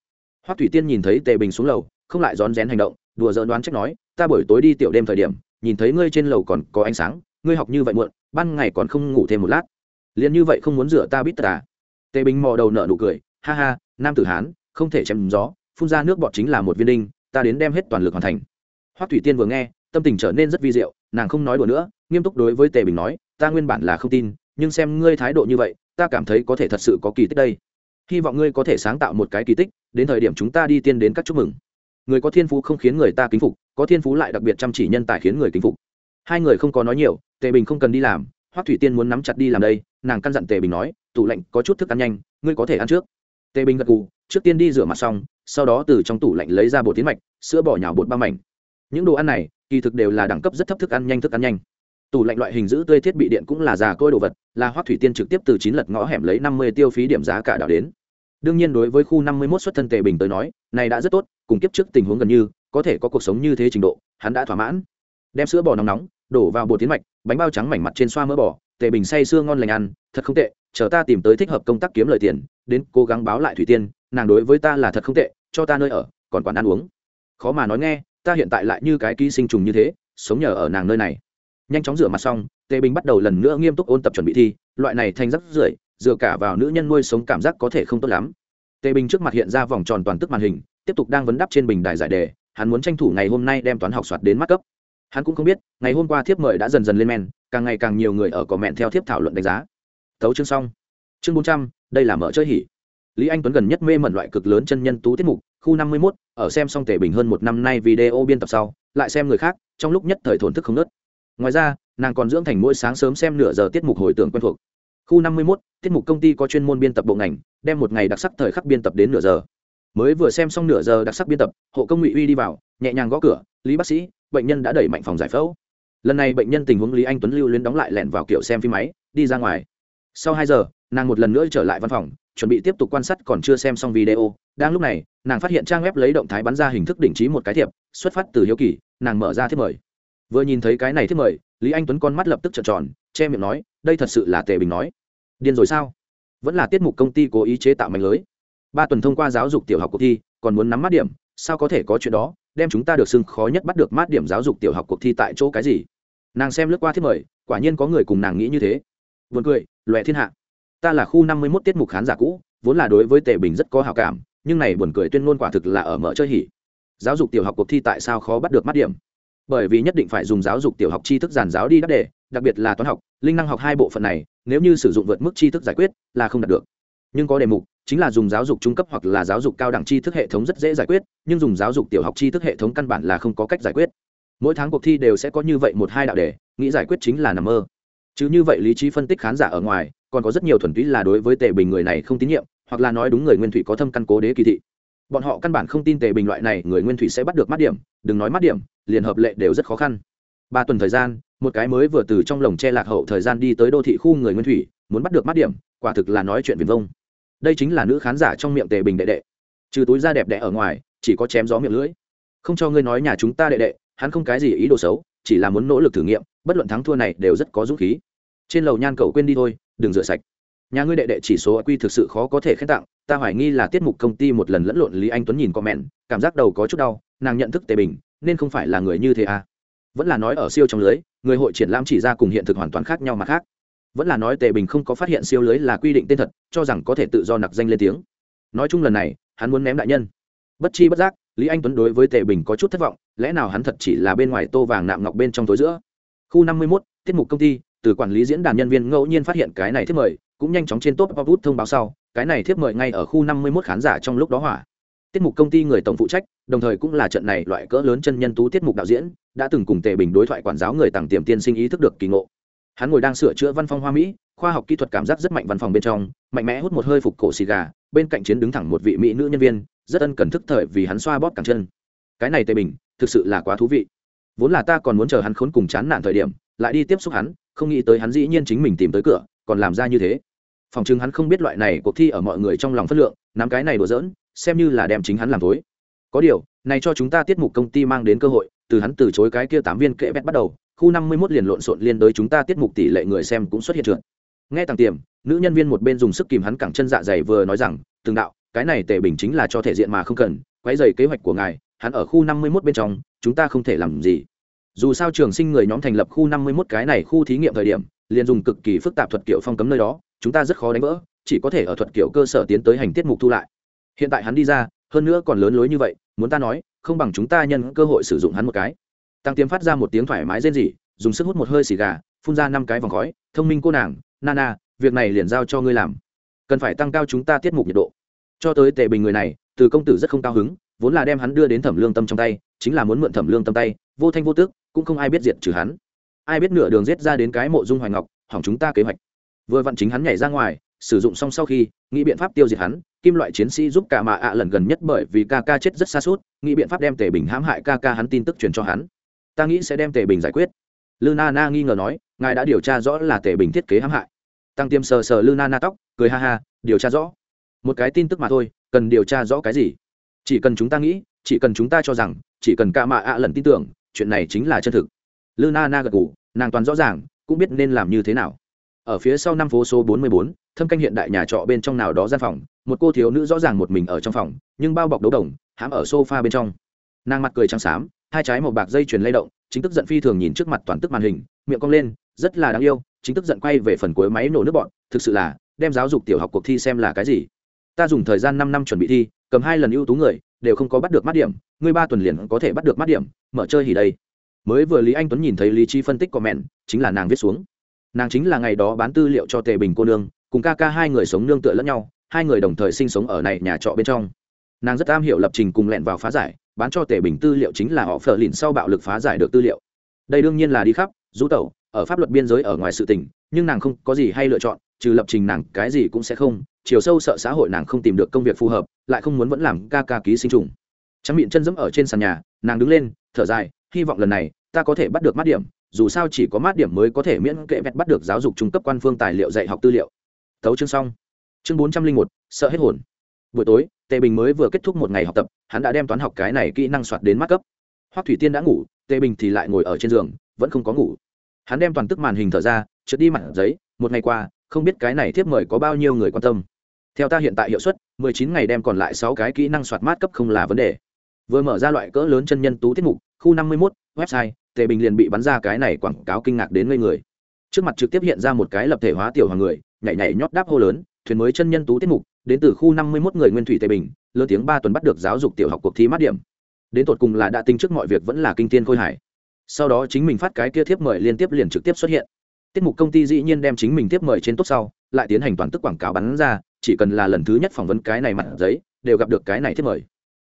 S1: Hoác thủy tiên nhìn thấy tề bình xuống lầu, không lại rón rén hành động, đùa dỡn đoán trách nói, ta buổi tối đi tiểu đêm thời điểm, nhìn thấy ngươi trên lầu còn có ánh sáng, ngươi học như vậy muộn, ban ngày còn không ngủ thêm một lát liền như vậy không muốn rửa ta biết tất à? Tề bình mò đầu nợ nụ cười, ha ha, nam tử hán, không thể chém gió, phun ra nước bọt chính là một viên đinh, ta đến đem hết toàn lực hoàn thành. Hoắc thủy tiên vừa nghe, tâm tình trở nên rất vi diệu, nàng không nói đùa nữa, nghiêm túc đối với tề bình nói, ta nguyên bản là không tin, nhưng xem ngươi thái độ như vậy, ta cảm thấy có thể thật sự có kỳ tích đây. Hy vọng ngươi có thể sáng tạo một cái kỳ tích, đến thời điểm chúng ta đi tiên đến các chúc mừng. Người có thiên phú không khiến người ta kính phục, có thiên phú lại đặc biệt chăm chỉ nhân tài khiến người kính phục. Hai người không có nói nhiều, tề bình không cần đi làm hoắc thủy tiên muốn nắm chặt đi làm đây, nàng căn dặn tề bình nói, tủ lạnh có chút thức ăn nhanh, ngươi có thể ăn trước. Tề bình gật gù, trước tiên đi rửa mặt xong, sau đó từ trong tủ lạnh lấy ra bột tiến mạch, sữa bỏ nhào bột ba mảnh. Những đồ ăn này, kỳ thực đều là đẳng cấp rất thấp thức ăn nhanh, thức ăn nhanh. Tủ lạnh loại hình giữ tươi thiết bị điện cũng là già côi đồ vật, là hoác thủy tiên trực tiếp từ chín lật ngõ hẻm lấy năm mươi tiêu phí điểm giá cả đảo đến. Đương nhiên đối với khu năm mươi mốt xuất thân tề bình tới nói, này đã rất tốt, cùng kiếp trước tình huống gần như, có thể có cuộc sống như thế trình độ, hắn đã thỏa mãn. Đem sữa bò nóng nóng đổ vào bột tiến mạch, bánh bao trắng mảnh mặt trên xoa mỡ bò, tề bình say sưa ngon lành ăn, thật không tệ, chờ ta tìm tới thích hợp công tác kiếm lời tiền, đến cố gắng báo lại thủy tiên, nàng đối với ta là thật không tệ, cho ta nơi ở, còn quản ăn uống. Khó mà nói nghe, ta hiện tại lại như cái ký sinh trùng như thế, sống nhờ ở nàng nơi này. Nhanh chóng rửa mặt xong, tề bình bắt đầu lần nữa nghiêm túc ôn tập chuẩn bị thi, loại này thành rất rưởi, dựa cả vào nữ nhân nuôi sống cảm giác có thể không tốt lắm. Tề bình trước mặt hiện ra vòng tròn toàn tức màn hình, tiếp tục đang vấn đáp trên bình đài giải đề, hắn muốn tranh thủ ngày hôm nay đem toán học soạt đến mắt cấp hắn cũng không biết, ngày hôm qua thiếp mời đã dần dần lên men, càng ngày càng nhiều người ở cỏ mẹn theo thiếp thảo luận đánh giá. Thấu chương xong. Chương bốn trăm, đây là mở chơi hỉ. Lý anh tuấn gần nhất mê mẩn loại cực lớn chân nhân tú tiết mục, khu năm mươi mốt, ở xem xong tề bình hơn một năm nay video biên tập sau, lại xem người khác, trong lúc nhất thời thổn thức không nớt ngoài ra, nàng còn dưỡng thành mỗi sáng sớm xem nửa giờ tiết mục hồi tưởng quen thuộc. Khu năm mươi mốt, tiết mục công ty có chuyên môn biên tập bộ ngành, đem một ngày đặc sắc thời khắc biên tập đến nửa giờ. Mới vừa xem xong nửa giờ đặc sắc biên tập, hộ công ngụy uy đi vào, nhẹ nhàng gõ cửa, lý bác sĩ bệnh nhân đã đẩy mạnh phòng giải phẫu. Lần này bệnh nhân tình huống lý anh tuấn lưu lên đóng lại lẹn vào kiểu xem phim máy, đi ra ngoài. Sau hai giờ, nàng một lần nữa trở lại văn phòng, chuẩn bị tiếp tục quan sát còn chưa xem xong video. Đang lúc này, nàng phát hiện trang web lấy động thái bắn ra hình thức đỉnh trí một cái thiệp, xuất phát từ hiếu kỳ, nàng mở ra thiết mời. Vừa nhìn thấy cái này thiết mời, lý anh tuấn con mắt lập tức trợn tròn, che miệng nói, đây thật sự là tề bình nói. Điên rồi sao? Vẫn là tiết mục công ty cố ý chế tạo mạnh lưới. Ba tuần thông qua giáo dục tiểu học cuộc thi, còn muốn nắm mắt điểm sao có thể có chuyện đó, đem chúng ta được xưng khó nhất bắt được mát điểm giáo dục tiểu học cuộc thi tại chỗ cái gì? Nàng xem lướt qua thiết mời, quả nhiên có người cùng nàng nghĩ như thế. Vườn cười loẹ thiên hạ. Ta là khu năm mươi mốt tiết mục khán giả cũ, vốn là đối với tề bình rất có hào cảm, nhưng này buồn cười tuyên ngôn quả thực là ở mở chơi hỉ. Giáo dục tiểu học cuộc thi tại sao khó bắt được mắt điểm? Bởi vì nhất định phải dùng giáo dục tiểu học tri thức giàn giáo đi đáp đề, đặc biệt là toán học, linh năng học hai bộ phận này, nếu như sử dụng vượt mức tri thức giải quyết, là không đạt được nhưng có đề mục chính là dùng giáo dục trung cấp hoặc là giáo dục cao đẳng tri thức hệ thống rất dễ giải quyết, nhưng dùng giáo dục tiểu học tri thức hệ thống căn bản là không có cách giải quyết. Mỗi tháng cuộc thi đều sẽ có như vậy một hai đạo đề, nghĩ giải quyết chính là nằm mơ. Chứ như vậy lý trí phân tích khán giả ở ngoài, còn có rất nhiều thuần túy là đối với tề bình người này không tín nhiệm, hoặc là nói đúng người nguyên thủy có thâm căn cố đế kỳ thị. Bọn họ căn bản không tin tề bình loại này, người nguyên thủy sẽ bắt được mắt điểm, đừng nói mắt điểm, liền hợp lệ đều rất khó khăn. Ba tuần thời gian, một cái mới vừa từ trong lồng che lạc hậu thời gian đi tới đô thị khu người nguyên thủy, muốn bắt được mắt điểm, quả thực là nói chuyện viền vông đây chính là nữ khán giả trong miệng tề bình đệ đệ. Trừ túi da đẹp đẽ ở ngoài, chỉ có chém gió miệng lưỡi. Không cho ngươi nói nhà chúng ta đệ đệ, hắn không cái gì ý đồ xấu, chỉ là muốn nỗ lực thử nghiệm, bất luận thắng thua này đều rất có dũng khí. Trên lầu nhan cầu quên đi thôi, đừng rửa sạch. Nhà ngươi đệ đệ chỉ số quy thực sự khó có thể khen tặng, ta hoài nghi là tiết mục công ty một lần lẫn lộn lý anh tuấn nhìn comment, cảm giác đầu có chút đau, nàng nhận thức tề bình, nên không phải là người như thế à. Vẫn là nói ở siêu trong lưới, người hội triển lãm chỉ ra cùng hiện thực hoàn toàn khác nhau mà khác vẫn là nói tề bình không có phát hiện siêu lưới là quy định tên thật, cho rằng có thể tự do nặc danh lên tiếng. Nói chung lần này, hắn muốn ném đại nhân. Bất chi bất giác, lý anh tuấn đối với tề bình có chút thất vọng, lẽ nào hắn thật chỉ là bên ngoài tô vàng nạm ngọc bên trong tối giữa? Khu năm mươi mốt, tiết mục công ty, từ quản lý diễn đàn nhân viên ngẫu nhiên phát hiện cái này thiết mời, cũng nhanh chóng trên top pop thông báo sau, cái này thiết mời ngay ở khu năm mươi mốt khán giả trong lúc đó hỏa. Tiết mục công ty người tổng phụ trách, đồng thời cũng là trận này loại cỡ lớn chân nhân tú tiết mục đạo diễn, đã từng cùng tề bình đối thoại quản giáo người tặng tiềm tiên sinh ý thức được kỳ ngộ hắn ngồi đang sửa chữa văn phòng hoa mỹ, khoa học kỹ thuật cảm giác rất mạnh văn phòng bên trong, mạnh mẽ hút một hơi phục cổ xì gà, bên cạnh chiến đứng thẳng một vị mỹ nữ nhân viên, rất ân cần thức thời vì hắn xoa bóp cẳng chân. Cái này tề bình, thực sự là quá thú vị. Vốn là ta còn muốn chờ hắn khốn cùng chán nản thời điểm, lại đi tiếp xúc hắn, không nghĩ tới hắn dĩ nhiên chính mình tìm tới cửa, còn làm ra như thế. Phòng chứng hắn không biết loại này cuộc thi ở mọi người trong lòng phất lượng, nắm cái này đùa giỡn, xem như là đem chính hắn làm tối có điều, này cho chúng ta tiết mục công ty mang đến cơ hội, từ hắn từ chối cái kia tám viên kệ bét bắt đầu khu năm mươi 51 liền lộn xộn liên đối chúng ta tiết mục tỷ lệ người xem cũng xuất hiện trượt. Nghe tàng tiềm, nữ nhân viên một bên dùng sức kìm hắn cẳng chân dạ dày vừa nói rằng từng đạo, cái này tề bình chính là cho thể diện mà không cần, quấy dày kế hoạch của ngài, hắn ở khu năm mươi 51 bên trong, chúng ta không thể làm gì. Dù sao trường sinh người nhóm thành lập khu năm mươi 51 cái này khu thí nghiệm thời điểm, liền dùng cực kỳ phức tạp thuật kiểu phong cấm nơi đó, chúng ta rất khó đánh vỡ, chỉ có thể ở thuật kiểu cơ sở tiến tới hành tiết mục thu lại. Hiện tại hắn đi ra, hơn nữa còn lớn lối như vậy, muốn ta nói, không bằng chúng ta nhân cơ hội sử dụng hắn một cái tăng tiêm phát ra một tiếng thoải mái rên rỉ, dùng sức hút một hơi xì gà, phun ra năm cái vòng khói, thông minh cô nàng, nana, việc này liền giao cho ngươi làm. Cần phải tăng cao chúng ta tiết mục nhiệt độ. Cho tới tệ bình người này, từ công tử rất không cao hứng, vốn là đem hắn đưa đến thẩm lương tâm trong tay, chính là muốn mượn thẩm lương tâm tay, vô thanh vô tước cũng không ai biết diệt trừ hắn. Ai biết nửa đường rết ra đến cái mộ dung hoài ngọc, hỏng chúng ta kế hoạch. Vừa vặn chính hắn nhảy ra ngoài, sử dụng xong sau khi, nghĩ biện pháp tiêu diệt hắn, kim loại chiến sĩ giúp cả mạ ạ lần gần nhất bởi vì ca ca chết rất xa suốt, nghĩ biện pháp đem tề bình hãm hại ca ca hắn tin tức truyền cho hắn ta nghĩ sẽ đem tề bình giải quyết. Lư na na nghi ngờ nói, ngài đã điều tra rõ là tề bình thiết kế hãm hại. Tăng tiêm sờ sờ lư na na tóc, cười ha ha, điều tra rõ. Một cái tin tức mà thôi, cần điều tra rõ cái gì? Chỉ cần chúng ta nghĩ, chỉ cần chúng ta cho rằng, chỉ cần ca mạ ạ lần tin tưởng, chuyện này chính là chân thực. Lư na na gật ngủ nàng toàn rõ ràng, cũng biết nên làm như thế nào. Ở phía sau năm phố số bốn mươi bốn, thâm canh hiện đại nhà trọ bên trong nào đó gian phòng, một cô thiếu nữ rõ ràng một mình ở trong phòng, nhưng bao bọc đấu đồng, hãm ở sofa bên trong. Nàng mặt cười trắng xám hai trái màu bạc dây chuyền lay động, chính tức giận phi thường nhìn trước mặt toàn tức màn hình, miệng cong lên, rất là đáng yêu, chính tức giận quay về phần cuối máy nổ nước bọn, thực sự là, đem giáo dục tiểu học cuộc thi xem là cái gì. Ta dùng thời gian năm năm chuẩn bị thi, cầm hai lần ưu tú người, đều không có bắt được mắt điểm, ngươi ba tuần liền có thể bắt được mắt điểm, mở chơi hỉ đây. Mới vừa lý anh tuấn nhìn thấy lý trí phân tích comment, chính là nàng viết xuống. Nàng chính là ngày đó bán tư liệu cho tề bình cô nương, cùng ca ca hai người sống nương tựa lẫn nhau, hai người đồng thời sinh sống ở này nhà trọ bên trong. Nàng rất am hiểu lập trình cùng lẹn vào phá giải bán cho tề bình tư liệu chính là họ phờ lìn sau bạo lực phá giải được tư liệu. Đây đương nhiên là đi khắp rú tẩu, ở pháp luật biên giới ở ngoài sự tình, nhưng nàng không có gì hay lựa chọn, trừ lập trình nàng cái gì cũng sẽ không, chiều sâu sợ xã hội nàng không tìm được công việc phù hợp, lại không muốn vẫn làm ca ca ký sinh trùng. Trắng miệng chân dẫm ở trên sàn nhà, nàng đứng lên, thở dài, hy vọng lần này, ta có thể bắt được mát điểm, dù sao chỉ có mát điểm mới có thể miễn kệ vẹt bắt được giáo dục trung cấp quan phương tài liệu dạy học tư liệu. Tấu chương xong. Chương bốn trăm linh một, sợ hết hồn buổi tối tề bình mới vừa kết thúc một ngày học tập hắn đã đem toán học cái này kỹ năng soạt đến mắt cấp. Hoắc thủy tiên đã ngủ tề bình thì lại ngồi ở trên giường vẫn không có ngủ. Hắn đem toàn tức màn hình thở ra trượt đi mặt giấy một ngày qua không biết cái này thiếp mời có bao nhiêu người quan tâm. Theo ta hiện tại hiệu suất mười chín ngày đem còn lại sáu cái kỹ năng soạt mát cấp không là vấn đề. Vừa mở ra loại cỡ lớn chân nhân tú tiết mục khu năm mươi 51, website tề bình liền bị bắn ra cái này quảng cáo kinh ngạc đến ngây người. Trước mặt trực tiếp hiện ra một cái lập thể hóa tiểu hoàng người nhảy nhảy nhót đáp hô lớn thuyền mới chân nhân tú tiết mục đến từ khu năm mươi 51 người nguyên thủy tây bình, lớn tiếng ba tuần bắt được giáo dục tiểu học cuộc thi mát điểm. Đến tột cùng là đã tinh trước mọi việc vẫn là kinh thiên khôi hải sau đó chính mình phát cái kia thiếp mời liên tiếp liền trực tiếp xuất hiện. Tiết mục công ty dĩ nhiên đem chính mình tiếp mời trên tốt sau, lại tiến hành toàn tức quảng cáo bắn ra, chỉ cần là lần thứ nhất phỏng vấn cái này mặt giấy, đều gặp được cái này tiếp mời.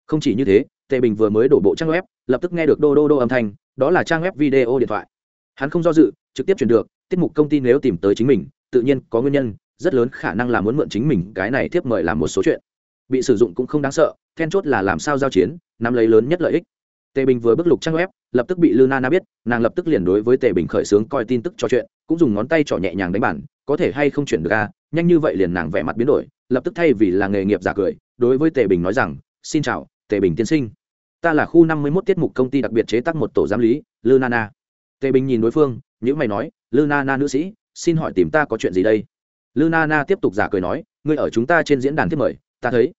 S1: Không chỉ như thế tề bình vừa mới đổ bộ trang web, lập tức nghe được đô đô đô âm thanh, đó là trang web video điện thoại. Hắn không do dự, trực tiếp chuyển được, tiết mục công ty nếu tìm tới chính mình, tự nhiên có nguyên nhân rất lớn khả năng là muốn mượn chính mình cái này tiếp mời làm một số chuyện. Bị sử dụng cũng không đáng sợ, then chốt là làm sao giao chiến, nắm lấy lớn nhất lợi ích. Tề bình vừa bức lục trang web, lập tức bị lư na na biết, nàng lập tức liền đối với tề bình khởi xướng coi tin tức trò chuyện, cũng dùng ngón tay trỏ nhẹ nhàng đánh bản, có thể hay không chuyển được ra nhanh như vậy liền nàng vẻ mặt biến đổi, lập tức thay vì là nghề nghiệp giả cười, đối với tề bình nói rằng, xin chào, tề bình tiên sinh. Ta là khu năm mươi mốt tiết mục công ty đặc biệt chế tác một tổ giám lý lư na na. Tề bình nhìn đối phương những mày nói lư na na nữ sĩ, xin hỏi tìm ta có chuyện gì đây? Lư na na tiếp tục giả cười nói, ngươi ở chúng ta trên diễn đàn thiết mời, ta thấy.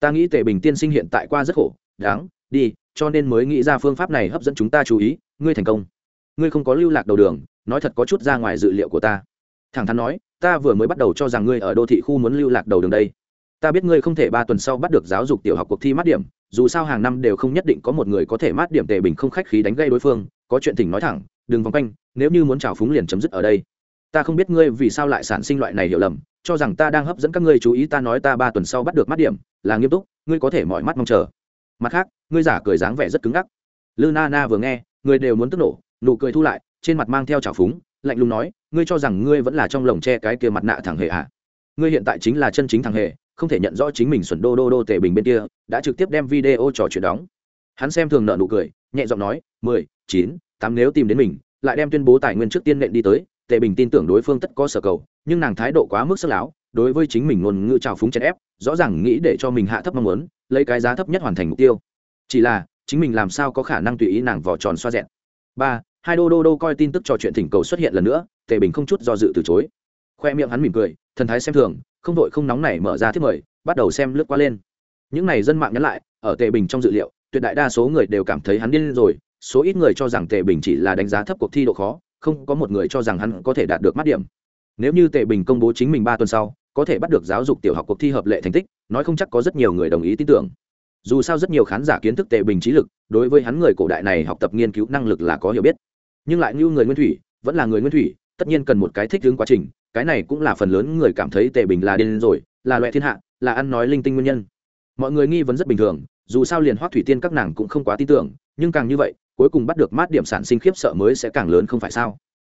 S1: Ta nghĩ tề bình tiên sinh hiện tại qua rất khổ, đáng, đi, cho nên mới nghĩ ra phương pháp này hấp dẫn chúng ta chú ý, ngươi thành công. Ngươi không có lưu lạc đầu đường, nói thật có chút ra ngoài dự liệu của ta. Thẳng thắn nói, ta vừa mới bắt đầu cho rằng ngươi ở đô thị khu muốn lưu lạc đầu đường đây. Ta biết ngươi không thể ba tuần sau bắt được giáo dục tiểu học cuộc thi mát điểm, dù sao hàng năm đều không nhất định có một người có thể mát điểm tề bình không khách khí đánh gây đối phương, có chuyện thỉnh nói thẳng, đừng vòng quanh, nếu như muốn trào phúng liền chấm dứt ở đây ta không biết ngươi vì sao lại sản sinh loại này hiểu lầm, cho rằng ta đang hấp dẫn các ngươi chú ý, ta nói ta ba tuần sau bắt được mắt điểm, là nghiêm túc, ngươi có thể mọi mắt mong chờ. Mặt khác, ngươi giả cười dáng vẻ rất cứng ngắc. Lư na na vừa nghe, người đều muốn tức nổ, nụ cười thu lại, trên mặt mang theo trào phúng, lạnh lùng nói, ngươi cho rằng ngươi vẫn là trong lồng che cái kia mặt nạ thằng hề à? Ngươi hiện tại chính là chân chính thằng hề, không thể nhận rõ chính mình xuẩn đô đô đô tề bình bên kia, đã trực tiếp đem video trò chuyện đóng. Hắn xem thường nợ nụ cười, nhẹ giọng nói, mười, chín, tám nếu tìm đến mình, lại đem tuyên bố tài nguyên trước tiên nện đi tới tề bình tin tưởng đối phương tất có sở cầu, nhưng nàng thái độ quá mức sức láo, đối với chính mình ngôn ngữ trào phúng chèn ép, rõ ràng nghĩ để cho mình hạ thấp mong muốn, lấy cái giá thấp nhất hoàn thành mục tiêu. Chỉ là, chính mình làm sao có khả năng tùy ý nàng vỏ tròn xoa dẹn ba, hai đô đô đô coi tin tức trò chuyện thỉnh cầu xuất hiện lần nữa, tề bình không chút do dự từ chối. Khoe miệng hắn mỉm cười, thần thái xem thường, không đội không nóng này mở ra thiết mời, bắt đầu xem lướt qua lên. Những này dân mạng nhắn lại, ở tề bình trong dự liệu, tuyệt đại đa số người đều cảm thấy hắn điên rồi, số ít người cho rằng tề bình chỉ là đánh giá thấp cuộc thi độ khó không có một người cho rằng hắn có thể đạt được mắt điểm. Nếu như tề bình công bố chính mình ba tuần sau, có thể bắt được giáo dục tiểu học cuộc thi hợp lệ thành tích, nói không chắc có rất nhiều người đồng ý tin tưởng. Dù sao rất nhiều khán giả kiến thức tề bình trí lực, đối với hắn người cổ đại này học tập nghiên cứu năng lực là có hiểu biết. Nhưng lại như người nguyên thủy, vẫn là người nguyên thủy, tất nhiên cần một cái thích ứng quá trình, cái này cũng là phần lớn người cảm thấy tề bình là điên rồi, là loại thiên hạ, là ăn nói linh tinh nguyên nhân. Mọi người nghi vấn rất bình thường, dù sao liền hoác thủy tiên các nàng cũng không quá tin tưởng, nhưng càng như vậy cuối cùng bắt được mát điểm sản sinh khiếp sợ mới sẽ càng lớn không phải sao?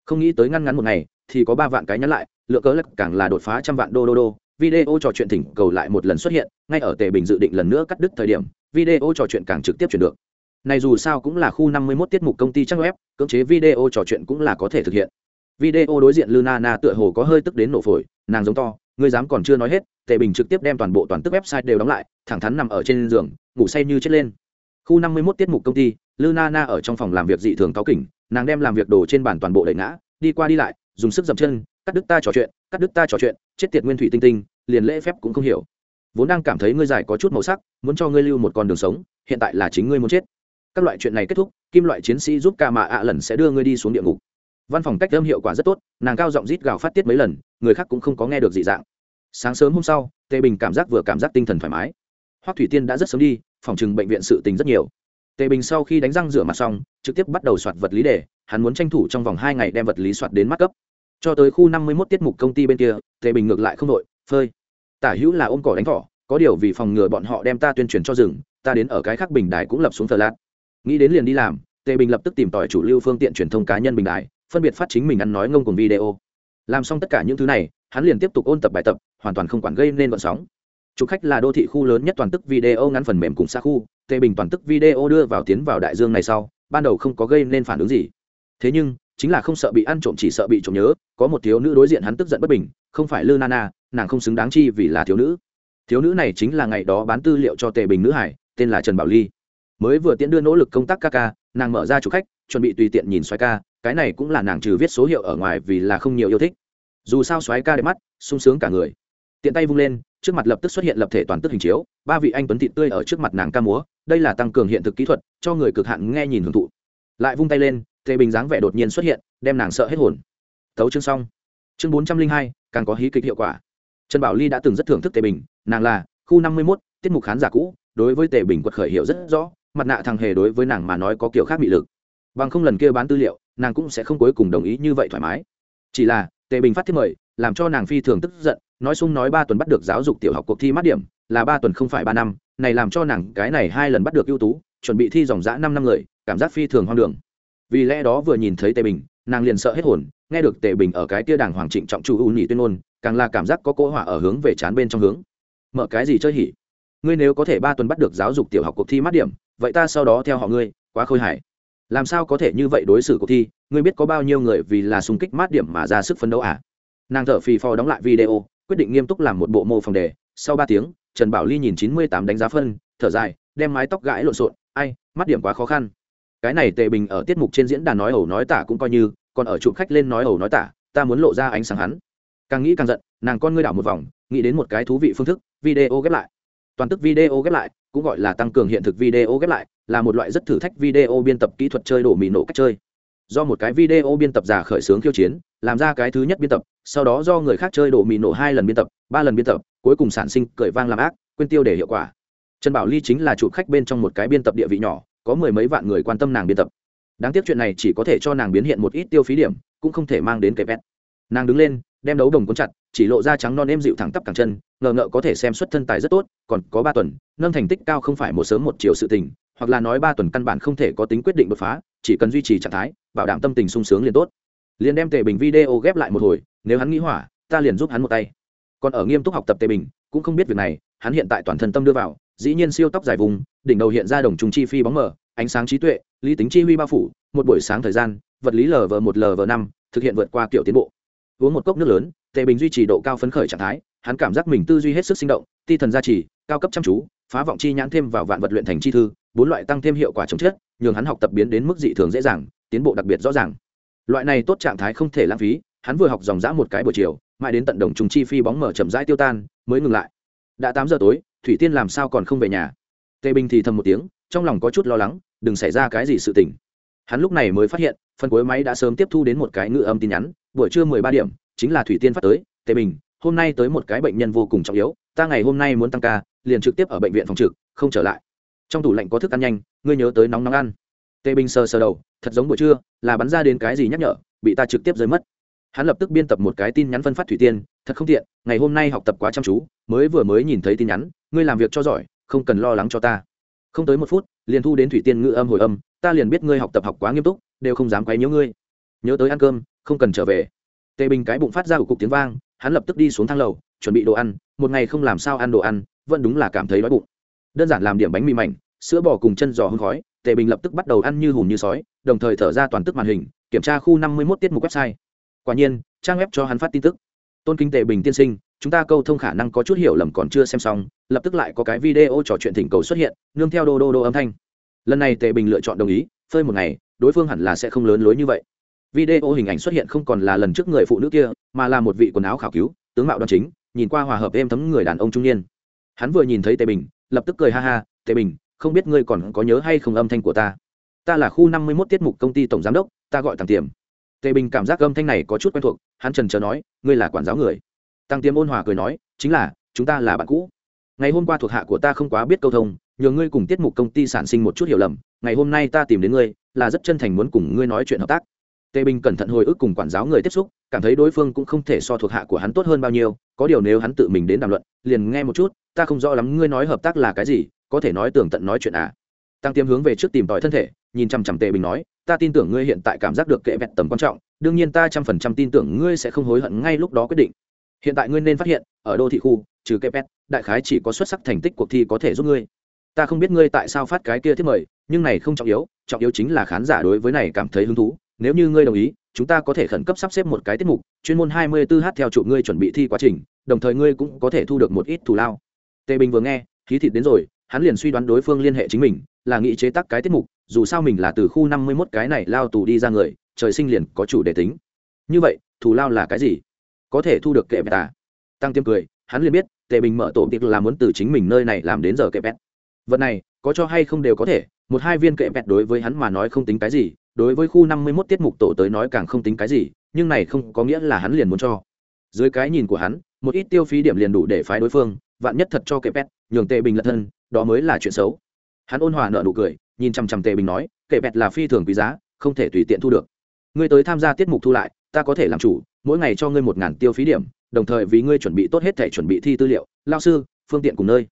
S1: Không nghĩ tới ngăn ngắn một ngày, thì có ba vạn cái nhắn lại, lượng cớ lắc càng là đột phá trăm vạn đô đô đô. Video trò chuyện thỉnh cầu lại một lần xuất hiện, ngay ở tề bình dự định lần nữa cắt đứt thời điểm, video trò chuyện càng trực tiếp chuyển được. Này dù sao cũng là khu năm mươi 51 tiết mục công ty trang web, cưỡng chế video trò chuyện cũng là có thể thực hiện. Video đối diện luna na tựa hồ có hơi tức đến nổ phổi, nàng giống to, ngươi dám còn chưa nói hết, tề bình trực tiếp đem toàn bộ toàn tức website đều đóng lại, thẳng thắn nằm ở trên giường, ngủ say như chết lên khu năm mươi 51 tiết mục công ty luna na ở trong phòng làm việc dị thường cáo kỉnh, nàng đem làm việc đồ trên bàn toàn bộ đẩy ngã, đi qua đi lại, dùng sức dậm chân, cắt đứt ta trò chuyện, cắt đứt ta trò chuyện, chết tiệt nguyên thủy tinh tinh, liền lễ phép cũng không hiểu. Vốn đang cảm thấy ngươi dài có chút màu sắc, muốn cho ngươi lưu một con đường sống, hiện tại là chính ngươi muốn chết. Các loại chuyện này kết thúc, kim loại chiến sĩ giúp ca mạ ạ lần sẽ đưa ngươi đi xuống địa ngục. Văn phòng cách âm hiệu quả rất tốt, nàng cao giọng rít gào phát tiết mấy lần, người khác cũng không có nghe được dị dạng. Sáng sớm hôm sau, tề bình cảm giác vừa cảm giác tinh thần thoải mái hoắc thủy tiên đã rất sớm đi, phòng trừng bệnh viện sự tình rất nhiều. Tề bình sau khi đánh răng rửa mặt xong, trực tiếp bắt đầu soạt vật lý đề, hắn muốn tranh thủ trong vòng hai ngày đem vật lý soạt đến mắt cấp. Cho tới khu năm mươi mốt tiết mục công ty bên kia, tề bình ngược lại không đội, phơi. Tả hữu là ôm cỏ đánh thỏ, có điều vì phòng ngừa bọn họ đem ta tuyên truyền cho rừng, ta đến ở cái khác bình đài cũng lập xuống thờ lát nghĩ đến liền đi làm, tề bình lập tức tìm tòi chủ lưu phương tiện truyền thông cá nhân bình đài, phân biệt phát chính mình ăn nói ngông cùng video. Làm xong tất cả những thứ này, hắn liền tiếp tục ôn tập bài tập, hoàn toàn không quản gây nên vận sóng. Trục khách là đô thị khu lớn nhất toàn tức video ngắn phần mềm cùng xa khu. Tề bình toàn tức video đưa vào tiến vào đại dương này sau, ban đầu không có gây nên phản ứng gì. Thế nhưng, chính là không sợ bị ăn trộm, chỉ sợ bị trộm nhớ. Có một thiếu nữ đối diện hắn tức giận bất bình, không phải lư nana, nàng không xứng đáng chi vì là thiếu nữ. Thiếu nữ này chính là ngày đó bán tư liệu cho tề bình nữ hải, tên là trần bảo ly. Mới vừa tiễn đưa nỗ lực công tác ca ca, nàng mở ra chủ khách, chuẩn bị tùy tiện nhìn xoáy ca. Cái này cũng là nàng trừ viết số hiệu ở ngoài vì là không nhiều yêu thích. Dù sao xoáy ca đẹp mắt, sung sướng cả người. Tiện tay vung lên trước mặt lập tức xuất hiện lập thể toàn tức hình chiếu, ba vị anh tuấn thị tươi ở trước mặt nàng ca múa, đây là tăng cường hiện thực kỹ thuật, cho người cực hạn nghe nhìn hưởng thụ. Lại vung tay lên, tề bình dáng vẻ đột nhiên xuất hiện, đem nàng sợ hết hồn. Tấu chương xong. Chương bốn trăm linh hai, càng có hí kịch hiệu quả. Trần bảo ly đã từng rất thưởng thức tề bình, nàng là khu năm mươi mốt, tiết mục khán giả cũ, đối với tề bình quật khởi hiệu rất rõ, mặt nạ thằng hề đối với nàng mà nói có kiểu khác bị lực. Bằng không lần kia bán tư liệu, nàng cũng sẽ không cuối cùng đồng ý như vậy thoải mái. Chỉ là, tề bình phát thiết mời, làm cho nàng phi thường tức giận nói xung nói ba tuần bắt được giáo dục tiểu học cuộc thi mát điểm, là ba tuần không phải ba năm, này làm cho nàng cái này hai lần bắt được ưu tú, chuẩn bị thi dòng giã năm năm người, cảm giác phi thường hoang đường. Vì lẽ đó vừa nhìn thấy tề bình, nàng liền sợ hết hồn, nghe được tề bình ở cái tia đàng hoàng trịnh trọng chủ ưu nhị tuyên ngôn, càng là cảm giác có cỗ hỏa ở hướng về chán bên trong hướng. Mở cái gì chơi hỉ? Ngươi nếu có thể ba tuần bắt được giáo dục tiểu học cuộc thi mát điểm, vậy ta sau đó theo họ ngươi, quá khôi hài. Làm sao có thể như vậy đối xử cuộc thi, ngươi biết có bao nhiêu người vì là xung kích mát điểm mà ra sức phấn đấu à? Nàng thở phì phò đóng lại video quyết định nghiêm túc làm một bộ mô phòng đề. Sau ba tiếng, trần bảo ly nhìn chín mươi tám đánh giá phân, thở dài, đem mái tóc gãi lộn xộn. Ai, mắt điểm quá khó khăn. Cái này tề bình ở tiết mục trên diễn đàn nói ẩu nói tả cũng coi như, còn ở chụp khách lên nói ẩu nói tả, ta muốn lộ ra ánh sáng hắn. Càng nghĩ càng giận, nàng con ngươi đảo một vòng, nghĩ đến một cái thú vị phương thức, video ghép lại. Toàn tức video ghép lại, cũng gọi là tăng cường hiện thực video ghép lại, là một loại rất thử thách video biên tập kỹ thuật chơi đổ mì nổ cách chơi do một cái video biên tập giả khởi xướng khiêu chiến, làm ra cái thứ nhất biên tập, sau đó do người khác chơi đổ mì nổ hai lần biên tập, ba lần biên tập, cuối cùng sản sinh cởi vang làm ác, quên tiêu để hiệu quả. Trần bảo ly chính là chủ khách bên trong một cái biên tập địa vị nhỏ, có mười mấy vạn người quan tâm nàng biên tập. Đáng tiếc chuyện này chỉ có thể cho nàng biến hiện một ít tiêu phí điểm, cũng không thể mang đến cái vét nàng đứng lên, đem đấu đồng cuốn chặt, chỉ lộ ra trắng non êm dịu thẳng tắp càng chân, ngờ ngợ có thể xem xuất thân tài rất tốt, còn có ba tuần, nâng thành tích cao không phải một sớm một chiều sự tình, hoặc là nói ba tuần căn bản không thể có tính quyết định đột phá, chỉ cần duy trì trạng thái bảo đảm tâm tình sung sướng liền tốt. Liền đem tề bình video ghép lại một hồi, nếu hắn nghĩ hỏa, ta liền giúp hắn một tay. Còn ở nghiêm túc học tập tề bình, cũng không biết việc này, hắn hiện tại toàn thân tâm đưa vào, dĩ nhiên siêu tóc dài vùng, đỉnh đầu hiện ra đồng trùng chi phi bóng mờ, ánh sáng trí tuệ, lý tính chi huy bao phủ, một buổi sáng thời gian, vật lý lv một lv năm, thực hiện vượt qua kiểu tiến bộ. Uống một cốc nước lớn, tề bình duy trì độ cao phấn khởi trạng thái, hắn cảm giác mình tư duy hết sức sinh động, ti thần gia trì, cao cấp chăm chú, phá vọng chi nhãn thêm vào vạn vật luyện thành chi thư, bốn loại tăng thêm hiệu quả chống chết nhường hắn học tập biến đến mức dị thường dễ dàng tiến bộ đặc biệt rõ ràng. Loại này tốt trạng thái không thể lãng phí, hắn vừa học dòng dã một cái buổi chiều, mãi đến tận đồng trùng chi phi bóng mở chậm rãi tiêu tan, mới ngừng lại. Đã tám giờ tối, thủy tiên làm sao còn không về nhà? Tề bình thì thầm một tiếng, trong lòng có chút lo lắng, đừng xảy ra cái gì sự tình. Hắn lúc này mới phát hiện, phần cuối máy đã sớm tiếp thu đến một cái ngữ âm tin nhắn, buổi trưa mười ba điểm, chính là thủy tiên phát tới, tề bình, hôm nay tới một cái bệnh nhân vô cùng trọng yếu, ta ngày hôm nay muốn tăng ca, liền trực tiếp ở bệnh viện phòng trực, không trở lại. Trong tủ lạnh có thức ăn nhanh, ngươi nhớ tới nóng nóng ăn. Tề bình sờ sờ đầu thật giống buổi trưa, là bắn ra đến cái gì nhắc nhở, bị ta trực tiếp rơi mất. Hắn lập tức biên tập một cái tin nhắn phân phát thủy tiên, thật không tiện, ngày hôm nay học tập quá chăm chú, mới vừa mới nhìn thấy tin nhắn, ngươi làm việc cho giỏi, không cần lo lắng cho ta. Không tới một phút, liền thu đến thủy tiên ngữ âm hồi âm, ta liền biết ngươi học tập học quá nghiêm túc, đều không dám quấy nhiễu ngươi. Nhớ tới ăn cơm, không cần trở về. Tề bình cái bụng phát ra của cục tiếng vang, hắn lập tức đi xuống thang lầu, chuẩn bị đồ ăn, một ngày không làm sao ăn đồ ăn, vẫn đúng là cảm thấy đói bụng. Đơn giản làm điểm bánh mì mảnh, sữa bò cùng chân giò hương khói tề bình lập tức bắt đầu ăn như hùm như sói, đồng thời thở ra toàn tức màn hình, kiểm tra khu năm mươi một tiết mục website. Quả nhiên, trang web cho hắn phát tin tức. Tôn kính tề bình tiên sinh, chúng ta câu thông khả năng có chút hiểu lầm còn chưa xem xong, lập tức lại có cái video trò chuyện thỉnh cầu xuất hiện, nương theo đô đô đô âm thanh. Lần này tề bình lựa chọn đồng ý, phơi một ngày, đối phương hẳn là sẽ không lớn lối như vậy. Video hình ảnh xuất hiện không còn là lần trước người phụ nữ kia, mà là một vị quần áo khảo cứu, tướng mạo đoan chính, nhìn qua hòa hợp êm thấm người đàn ông trung niên. Hắn vừa nhìn thấy tề bình, lập tức cười ha ha, tề bình không biết ngươi còn có nhớ hay không âm thanh của ta. Ta là khu năm mươi mốt tiết mục công ty tổng giám đốc, ta gọi thằng tiềm. Tề bình cảm giác âm thanh này có chút quen thuộc, hắn trần trờ nói, ngươi là quản giáo người. Tăng tiêm ôn hòa cười nói, chính là, chúng ta là bạn cũ. Ngày hôm qua thuộc hạ của ta không quá biết câu thông, nhờ ngươi cùng tiết mục công ty sản sinh một chút hiểu lầm, ngày hôm nay ta tìm đến ngươi, là rất chân thành muốn cùng ngươi nói chuyện hợp tác. Tề bình cẩn thận hồi ức cùng quản giáo người tiếp xúc, cảm thấy đối phương cũng không thể so thuộc hạ của hắn tốt hơn bao nhiêu, có điều nếu hắn tự mình đến đàm luận, liền nghe một chút, ta không rõ lắm ngươi nói hợp tác là cái gì có thể nói tường tận nói chuyện à. Tăng tiêm hướng về trước tìm tòi thân thể, nhìn chằm chằm tề bình nói, ta tin tưởng ngươi hiện tại cảm giác được kệ vẹt tầm quan trọng, đương nhiên ta trăm phần trăm tin tưởng ngươi sẽ không hối hận ngay lúc đó quyết định. Hiện tại ngươi nên phát hiện, ở đô thị khu, trừ kệ vẹt, đại khái chỉ có xuất sắc thành tích cuộc thi có thể giúp ngươi. Ta không biết ngươi tại sao phát cái kia thiết mời, nhưng này không trọng yếu trọng yếu chính là khán giả đối với này cảm thấy hứng thú. Nếu như ngươi đồng ý, chúng ta có thể khẩn cấp sắp xếp một cái tiết mục, chuyên môn 24 h theo chụp ngươi chuẩn bị thi quá trình, đồng thời ngươi cũng có thể thu được một ít thù lao. Tề bình vừa nghe, khí thịt đến rồi hắn liền suy đoán đối phương liên hệ chính mình, là nghị chế tác cái tiết mục, dù sao mình là từ khu 51 cái này lao tù đi ra người, trời sinh liền có chủ đề tính. Như vậy, thù lao là cái gì? Có thể thu được kệ bẹt à? Tăng tiêm cười, hắn liền biết, tề bình mở tổ tiệc là muốn từ chính mình nơi này làm đến giờ kệ bẹt. Vật này, có cho hay không đều có thể, một hai viên kệ bẹt đối với hắn mà nói không tính cái gì, đối với khu năm mươi mốt tiết mục tổ tới nói càng không tính cái gì, nhưng này không có nghĩa là hắn liền muốn cho. Dưới cái nhìn của hắn, một ít tiêu phí điểm liền đủ để phái đối phương, vạn nhất thật cho kệ bẹt, nhường tề bình lật thân đó mới là chuyện xấu. Hắn ôn hòa nợ nụ cười, nhìn chằm chằm tề bình nói kệ bẹt là phi thường quý giá, không thể tùy tiện thu được. Ngươi tới tham gia tiết mục thu lại, ta có thể làm chủ, mỗi ngày cho ngươi một ngàn tiêu phí điểm, đồng thời vì ngươi chuẩn bị tốt hết thể chuẩn bị thi tư liệu, lao sư, phương tiện cùng nơi.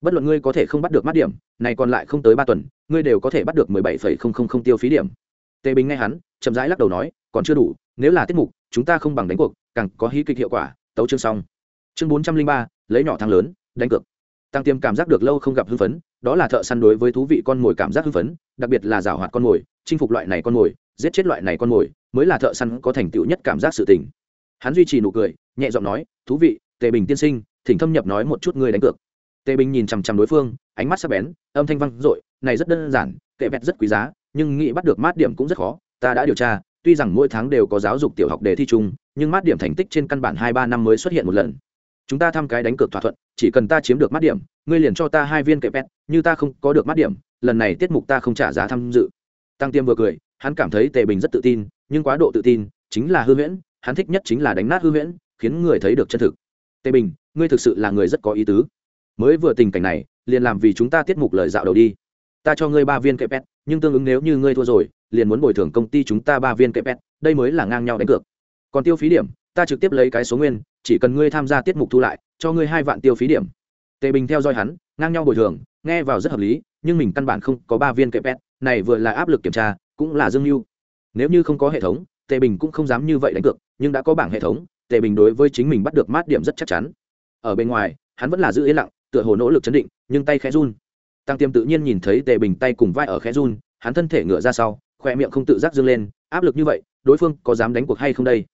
S1: Bất luận ngươi có thể không bắt được mắt điểm, này còn lại không tới ba tuần, ngươi đều có thể bắt được mười bảy phẩy không không không tiêu phí điểm. Tề bình nghe hắn, chậm rãi lắc đầu nói, còn chưa đủ, nếu là tiết mục, chúng ta không bằng đánh cuộc, càng có hí kịch hiệu quả, tấu chương xong. Chương bốn trăm linh ba, lấy nhỏ thang lớn, đánh cược tăng tiêm cảm giác được lâu không gặp hưng phấn, đó là thợ săn đối với thú vị con mồi cảm giác hưng phấn, đặc biệt là giảo hoạt con mồi, chinh phục loại này con mồi, giết chết loại này con mồi, mới là thợ săn có thành tựu nhất cảm giác sự tình. Hắn duy trì nụ cười, nhẹ giọng nói, thú vị, tề bình tiên sinh, thỉnh thâm nhập nói một chút ngươi đánh cược. Tề bình nhìn chằm chằm đối phương, ánh mắt sắc bén, âm thanh vang dội, này rất đơn giản, kệ vẹt rất quý giá, nhưng nghĩ bắt được mát điểm cũng rất khó, ta đã điều tra, tuy rằng mỗi tháng đều có giáo dục tiểu học đề thi chung, nhưng mát điểm thành tích trên căn bản hai ba năm mới xuất hiện một lần chúng ta thăm cái đánh cược thỏa thuận, chỉ cần ta chiếm được mắt điểm, ngươi liền cho ta hai viên kệ pet như ta không có được mắt điểm, lần này tiết mục ta không trả giá tham dự. Tăng tiêm vừa cười, hắn cảm thấy tề bình rất tự tin, nhưng quá độ tự tin chính là hư huyễn, hắn thích nhất chính là đánh nát hư huyễn, khiến người thấy được chân thực. Tề bình, ngươi thực sự là người rất có ý tứ. Mới vừa tình cảnh này, liền làm vì chúng ta tiết mục lời dạo đầu đi. Ta cho ngươi ba viên kệ pet nhưng tương ứng nếu như ngươi thua rồi, liền muốn bồi thường công ty chúng ta ba viên kệ pet đây mới là ngang nhau đánh cược. Còn tiêu phí điểm, ta trực tiếp lấy cái số nguyên chỉ cần ngươi tham gia tiết mục thu lại, cho ngươi hai vạn tiêu phí điểm. Tề bình theo dõi hắn, ngang nhau bồi thường, nghe vào rất hợp lý, nhưng mình căn bản không có ba viên kệ pet này vừa là áp lực kiểm tra, cũng là dương mưu. Nếu như không có hệ thống, tề bình cũng không dám như vậy đánh cược, nhưng đã có bảng hệ thống, tề bình đối với chính mình bắt được mát điểm rất chắc chắn. Ở bên ngoài, hắn vẫn là giữ yên lặng, tựa hồ nỗ lực chấn định, nhưng tay khẽ run. Tăng tiêm tự nhiên nhìn thấy tề bình tay cùng vai ở khẽ run, hắn thân thể ngựa ra sau, khoe miệng không tự giác dâng lên, áp lực như vậy, đối phương có dám đánh cuộc hay không đây?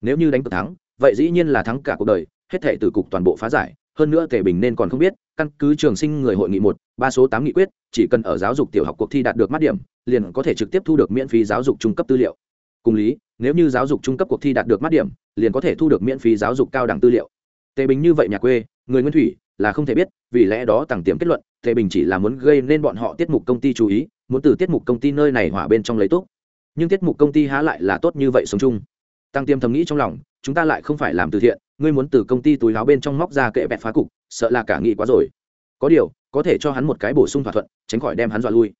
S1: Nếu như đánh cược thắng vậy dĩ nhiên là thắng cả cuộc đời, hết thể từ cục toàn bộ phá giải, hơn nữa tề bình nên còn không biết, căn cứ trường sinh người hội nghị một, ba số tám nghị quyết, chỉ cần ở giáo dục tiểu học cuộc thi đạt được mắt điểm, liền có thể trực tiếp thu được miễn phí giáo dục trung cấp tư liệu. Cùng lý, nếu như giáo dục trung cấp cuộc thi đạt được mắt điểm, liền có thể thu được miễn phí giáo dục cao đẳng tư liệu. Tề bình như vậy nhà quê, người nguyên thủy, là không thể biết, vì lẽ đó tàng tiệm kết luận, tề bình chỉ là muốn gây nên bọn họ tiết mục công ty chú ý, muốn từ tiết mục công ty nơi này hỏa bên trong lấy tốt nhưng tiết mục công ty há lại là tốt như vậy sống chung tăng tiêm thầm nghĩ trong lòng, chúng ta lại không phải làm từ thiện, ngươi muốn từ công ty túi láo bên trong móc ra kệ bẹt phá cục, sợ là cả nghị quá rồi. Có điều, có thể cho hắn một cái bổ sung thỏa thuận, tránh khỏi đem hắn dọa lui.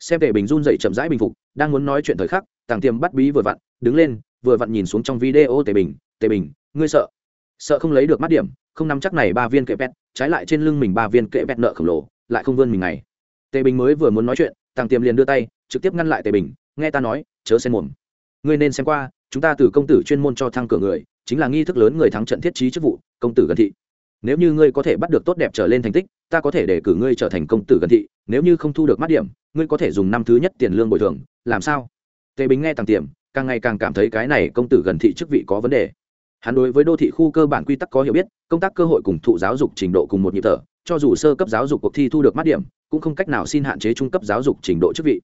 S1: Xem tề bình run dậy chậm rãi bình phục, đang muốn nói chuyện thời khắc tàng tiêm bắt bí vừa vặn, đứng lên, vừa vặn nhìn xuống trong video tề bình tề bình, ngươi sợ? Sợ không lấy được mắt điểm, không nắm chắc này ba viên kệ pet trái lại trên lưng mình ba viên kệ pet nợ khổng lồ, lại không vươn mình này tề bình mới vừa muốn nói chuyện tàng tiêm liền đưa tay, trực tiếp ngăn lại tề bình, nghe ta nói, chớ xen mồm. Ngươi nên xem qua chúng ta từ công tử chuyên môn cho thăng cửa người, chính là nghi thức lớn người thắng trận thiết trí chức vụ, công tử gần thị. Nếu như ngươi có thể bắt được tốt đẹp trở lên thành tích, ta có thể để cử ngươi trở thành công tử gần thị. Nếu như không thu được mắt điểm, ngươi có thể dùng năm thứ nhất tiền lương bồi thường. Làm sao? Tề bính nghe tàng tiềm, càng ngày càng cảm thấy cái này công tử gần thị chức vị có vấn đề. Hắn đối với đô thị khu cơ bản quy tắc có hiểu biết, công tác cơ hội cùng thụ giáo dục trình độ cùng một nhịp thở, cho dù sơ cấp giáo dục cuộc thi thu được mắt điểm, cũng không cách nào xin hạn chế trung cấp giáo dục trình độ chức vị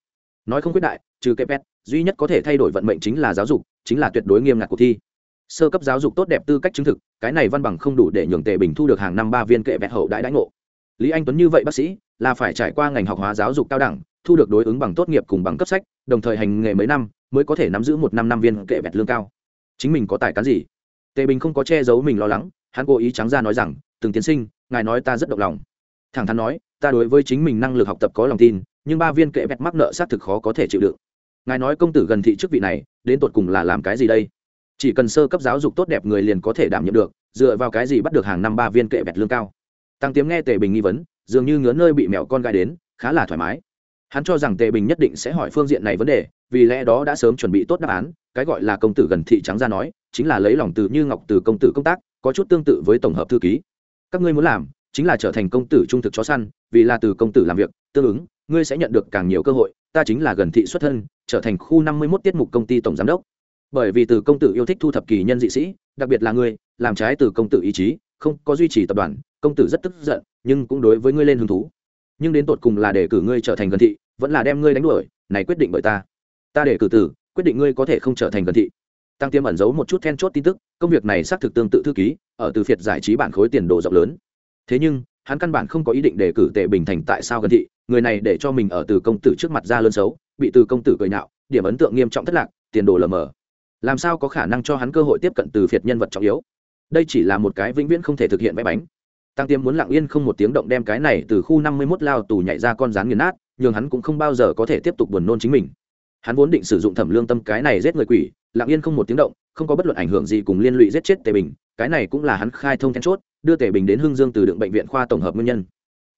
S1: nói không quyết đại, trừ kpet duy nhất có thể thay đổi vận mệnh chính là giáo dục, chính là tuyệt đối nghiêm ngặt cuộc thi. Sơ cấp giáo dục tốt đẹp tư cách chứng thực, cái này văn bằng không đủ để nhường tề bình thu được hàng năm ba viên kệ bẹt hậu đại đãi ngộ. Lý anh tuấn như vậy bác sĩ, là phải trải qua ngành học hóa giáo dục cao đẳng, thu được đối ứng bằng tốt nghiệp cùng bằng cấp sách, đồng thời hành nghề mấy năm, mới có thể nắm giữ một năm năm viên kệ bẹt lương cao. Chính mình có tài cán gì? Tề bình không có che giấu mình lo lắng, hắn cố ý trắng ra nói rằng, từng tiến sinh, ngài nói ta rất động lòng. Thẳng thắn nói, ta đối với chính mình năng lực học tập có lòng tin nhưng ba viên kệ bẹt mắc nợ xác thực khó có thể chịu đựng. Ngài nói công tử gần thị chức vị này, đến tột cùng là làm cái gì đây? Chỉ cần sơ cấp giáo dục tốt đẹp người liền có thể đảm nhiệm được, dựa vào cái gì bắt được hàng năm ba viên kệ bẹt lương cao? Tăng tiếm nghe tề bình nghi vấn, dường như ngứa nơi bị mẹo con gai đến, khá là thoải mái. Hắn cho rằng tề bình nhất định sẽ hỏi phương diện này vấn đề, vì lẽ đó đã sớm chuẩn bị tốt đáp án, cái gọi là công tử gần thị trắng ra nói, chính là lấy lòng từ như ngọc từ công tử công tác, có chút tương tự với tổng hợp thư ký. Các ngươi muốn làm, chính là trở thành công tử trung thực chó săn, vì là từ công tử làm việc, tương ứng ngươi sẽ nhận được càng nhiều cơ hội, ta chính là gần thị xuất thân, trở thành khu năm mươi 51 tiết mục công ty tổng giám đốc. Bởi vì từ công tử yêu thích thu thập kỳ nhân dị sĩ, đặc biệt là ngươi, làm trái từ công tử ý chí, không có duy trì tập đoàn, công tử rất tức giận, nhưng cũng đối với ngươi lên hứng thú. Nhưng đến tột cùng là để cử ngươi trở thành gần thị, vẫn là đem ngươi đánh đuổi, này quyết định bởi ta. Ta để cử tử quyết định ngươi có thể không trở thành gần thị. Tăng tiêm ẩn giấu một chút then chốt tin tức, công việc này xác thực tương tự thư ký, ở từ phiệt giải trí bản khối tiền đồ rộng lớn. Thế nhưng hắn căn bản không có ý định để cử tệ bình thành tại sao gần thị, người này để cho mình ở từ công tử trước mặt ra lơn xấu, bị từ công tử cười nhạo, điểm ấn tượng nghiêm trọng thất lạc, tiền đồ lờ mờ. Làm sao có khả năng cho hắn cơ hội tiếp cận từ phiệt nhân vật trọng yếu? Đây chỉ là một cái vĩnh viễn không thể thực hiện vẽ bánh. Tăng tiêm muốn lặng yên không một tiếng động đem cái này từ khu năm mươi mốt lao tù nhảy ra con rán nghiền nát nhưng hắn cũng không bao giờ có thể tiếp tục buồn nôn chính mình. Hắn vốn định sử dụng thẩm lương tâm cái này giết người quỷ, lặng yên không một tiếng động, không có bất luận ảnh hưởng gì cùng liên lụy giết chết tề bình, cái này cũng là hắn khai thông then chốt đưa tề bình đến hưng dương từ đựng bệnh viện khoa tổng hợp nguyên nhân.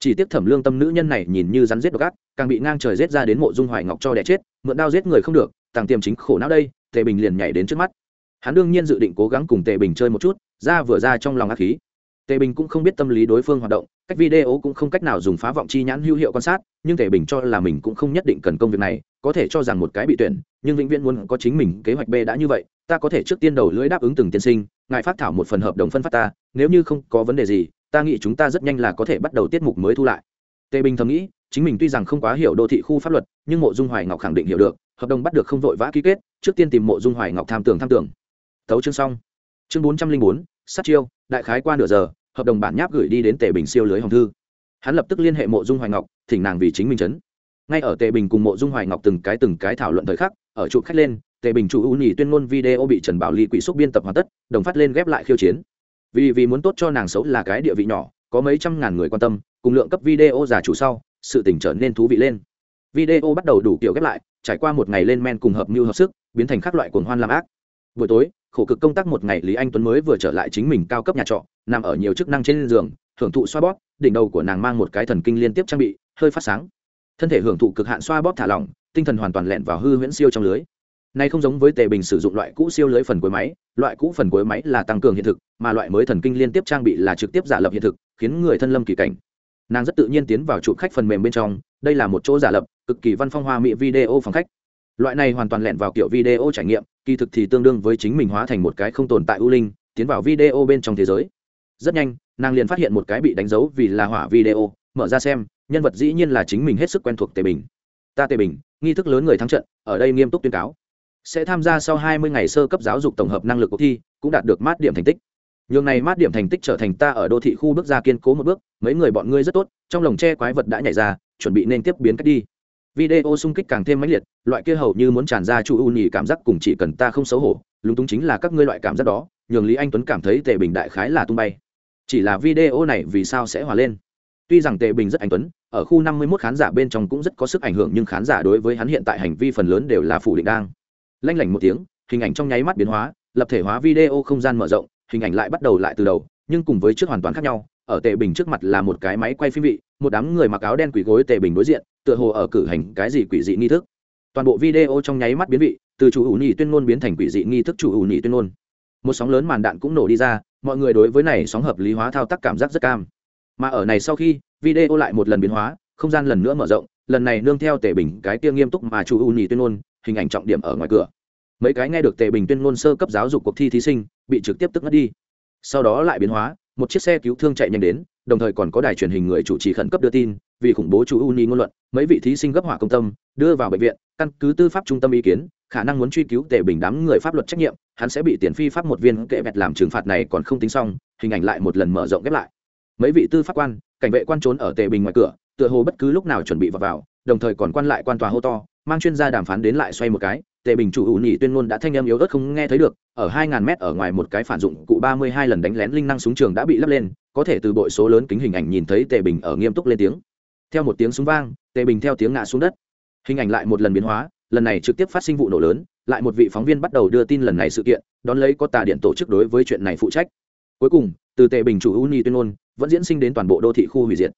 S1: Chỉ tiếc thẩm lương tâm nữ nhân này nhìn như rắn giết độc ác, càng bị ngang trời giết ra đến mộ dung hoài ngọc cho đẻ chết, mượn đao giết người không được, tàng tiềm chính khổ não đây tề bình liền nhảy đến trước mắt. Hắn đương nhiên dự định cố gắng cùng tề bình chơi một chút, ra vừa ra trong lòng ác khí. Tề bình cũng không biết tâm lý đối phương hoạt động, cách video cũng không cách nào dùng phá vọng chi nhãn hữu hiệu quan sát, nhưng tề bình cho là mình cũng không nhất định cần công việc này, có thể cho rằng một cái bị tuyển, nhưng vĩnh viễn muốn có chính mình, kế hoạch b đã như vậy ta có thể trước tiên đầu lưỡi đáp ứng từng tiên sinh, ngài phát thảo một phần hợp đồng phân phát ta, nếu như không có vấn đề gì, ta nghĩ chúng ta rất nhanh là có thể bắt đầu tiết mục mới thu lại. Tề bình thầm nghĩ, chính mình tuy rằng không quá hiểu đô thị khu pháp luật, nhưng mộ dung hoài ngọc khẳng định hiểu được, hợp đồng bắt được không vội vã ký kết, trước tiên tìm mộ dung hoài ngọc tham tưởng tham tưởng. Tấu chương xong. Chương bốn trăm linh bốn, sát chiêu, đại khái qua nửa giờ, hợp đồng bản nháp gửi đi đến tề bình siêu lưới hồng thư. Hắn lập tức liên hệ mộ dung hoài ngọc, thỉnh nàng vì chính mình chấn. Ngay ở tề bình cùng mộ dung hoài ngọc từng cái từng cái thảo luận thời khắc, ở trụ khách lên tề bình chủ ưu nhì tuyên ngôn video bị trần bảo ly quỷ xúc biên tập hoàn tất, đồng phát lên ghép lại khiêu chiến. Vì vì muốn tốt cho nàng xấu là cái địa vị nhỏ, có mấy trăm ngàn người quan tâm, cùng lượng cấp video giả chủ sau, sự tỉnh trở nên thú vị lên. Video bắt đầu đủ kiểu ghép lại, trải qua một ngày lên men cùng hợp mưu hợp sức, biến thành các loại cuồng hoan làm ác. Buổi tối, khổ cực công tác một ngày lý anh tuấn mới vừa trở lại chính mình cao cấp nhà trọ, nằm ở nhiều chức năng trên giường, hưởng thụ xoa bóp, đỉnh đầu của nàng mang một cái thần kinh liên tiếp trang bị, hơi phát sáng. Thân thể hưởng thụ cực hạn xoa bóp thả lỏng, tinh thần hoàn toàn lẹn vào hư huyễn siêu trong lưới. Này không giống với tề bình sử dụng loại cũ siêu lưới phần cuối máy, loại cũ phần cuối máy là tăng cường hiện thực, mà loại mới thần kinh liên tiếp trang bị là trực tiếp giả lập hiện thực, khiến người thân lâm kỳ cảnh. Nàng rất tự nhiên tiến vào chụp khách phần mềm bên trong, đây là một chỗ giả lập, cực kỳ văn phong hoa mỹ video phòng khách. Loại này hoàn toàn lẹn vào kiểu video trải nghiệm, kỳ thực thì tương đương với chính mình hóa thành một cái không tồn tại ưu linh, tiến vào video bên trong thế giới. Rất nhanh, nàng liền phát hiện một cái bị đánh dấu vì là hỏa video, mở ra xem, nhân vật dĩ nhiên là chính mình hết sức quen thuộc tề bình. Ta tề bình, nghi thức lớn người thắng trận, ở đây nghiêm túc tuyên cáo sẽ tham gia sau 20 ngày sơ cấp giáo dục tổng hợp năng lực cuộc thi, cũng đạt được mát điểm thành tích. Nhường này mát điểm thành tích trở thành ta ở đô thị khu bước ra kiên cố một bước, mấy người bọn ngươi rất tốt, trong lồng tre quái vật đã nhảy ra, chuẩn bị nên tiếp biến cách đi. Video xung kích càng thêm mãnh liệt, loại kia hầu như muốn tràn ra chu u nhì cảm giác cùng chỉ cần ta không xấu hổ, lúng túng chính là các ngươi loại cảm giác đó, nhường lý anh tuấn cảm thấy tề bình đại khái là tung bay. Chỉ là video này vì sao sẽ hòa lên? Tuy rằng tề bình rất anh tuấn, ở khu 51 khán giả bên trong cũng rất có sức ảnh hưởng nhưng khán giả đối với hắn hiện tại hành vi phần lớn đều là phủ định đang lanh lảnh một tiếng, hình ảnh trong nháy mắt biến hóa, lập thể hóa video không gian mở rộng, hình ảnh lại bắt đầu lại từ đầu, nhưng cùng với trước hoàn toàn khác nhau, ở tề bình trước mặt là một cái máy quay phim vị, một đám người mặc áo đen quỷ gối tề bình đối diện, tựa hồ ở cử hành cái gì quỷ dị nghi thức. Toàn bộ video trong nháy mắt biến vị, từ chủ ủ nhị tuyên ngôn biến thành quỷ dị nghi thức chủ ủ nhị tuyên ngôn. Một sóng lớn màn đạn cũng nổ đi ra, mọi người đối với này sóng hợp lý hóa thao tác cảm giác rất cam. Mà ở này sau khi, video lại một lần biến hóa, không gian lần nữa mở rộng, lần này nương theo tề bình cái kia nghiêm túc mà chủ ủ nhị tuyên ngôn hình ảnh trọng điểm ở ngoài cửa. Mấy cái nghe được tề bình tuyên ngôn sơ cấp giáo dục cuộc thi thí sinh bị trực tiếp tức ngất đi. Sau đó lại biến hóa một chiếc xe cứu thương chạy nhanh đến đồng thời còn có đài truyền hình người chủ trì khẩn cấp đưa tin vì khủng bố chủ uni ngôn luận mấy vị thí sinh gấp hỏa công tâm đưa vào bệnh viện căn cứ tư pháp trung tâm ý kiến khả năng muốn truy cứu tề bình đám người pháp luật trách nhiệm hắn sẽ bị tiền phi pháp một viên kệ vẹt làm trừng phạt này còn không tính xong hình ảnh lại một lần mở rộng ghép lại. Mấy vị tư pháp quan cảnh vệ quan trốn ở tề bình ngoài cửa tựa hồ bất cứ lúc nào chuẩn bị vào, vào đồng thời còn quan lại quan tòa hô to mang chuyên gia đàm phán đến lại xoay một cái, tề bình chủ ủ nhị tuyên ngôn đã thanh em yếu ớt không nghe thấy được, ở hai ngàn mét ở ngoài một cái phản dụng, cụ ba mươi hai lần đánh lén linh năng súng trường đã bị lắp lên, có thể từ bội số lớn kính hình ảnh nhìn thấy tề bình ở nghiêm túc lên tiếng. Theo một tiếng súng vang, tề bình theo tiếng ngã xuống đất. Hình ảnh lại một lần biến hóa, lần này trực tiếp phát sinh vụ nổ lớn, lại một vị phóng viên bắt đầu đưa tin lần này sự kiện, đón lấy có tà điện tổ chức đối với chuyện này phụ trách. Cuối cùng, từ tề bình chủ uni tuyên ngôn, vẫn diễn sinh đến toàn bộ đô thị khu hủy diệt.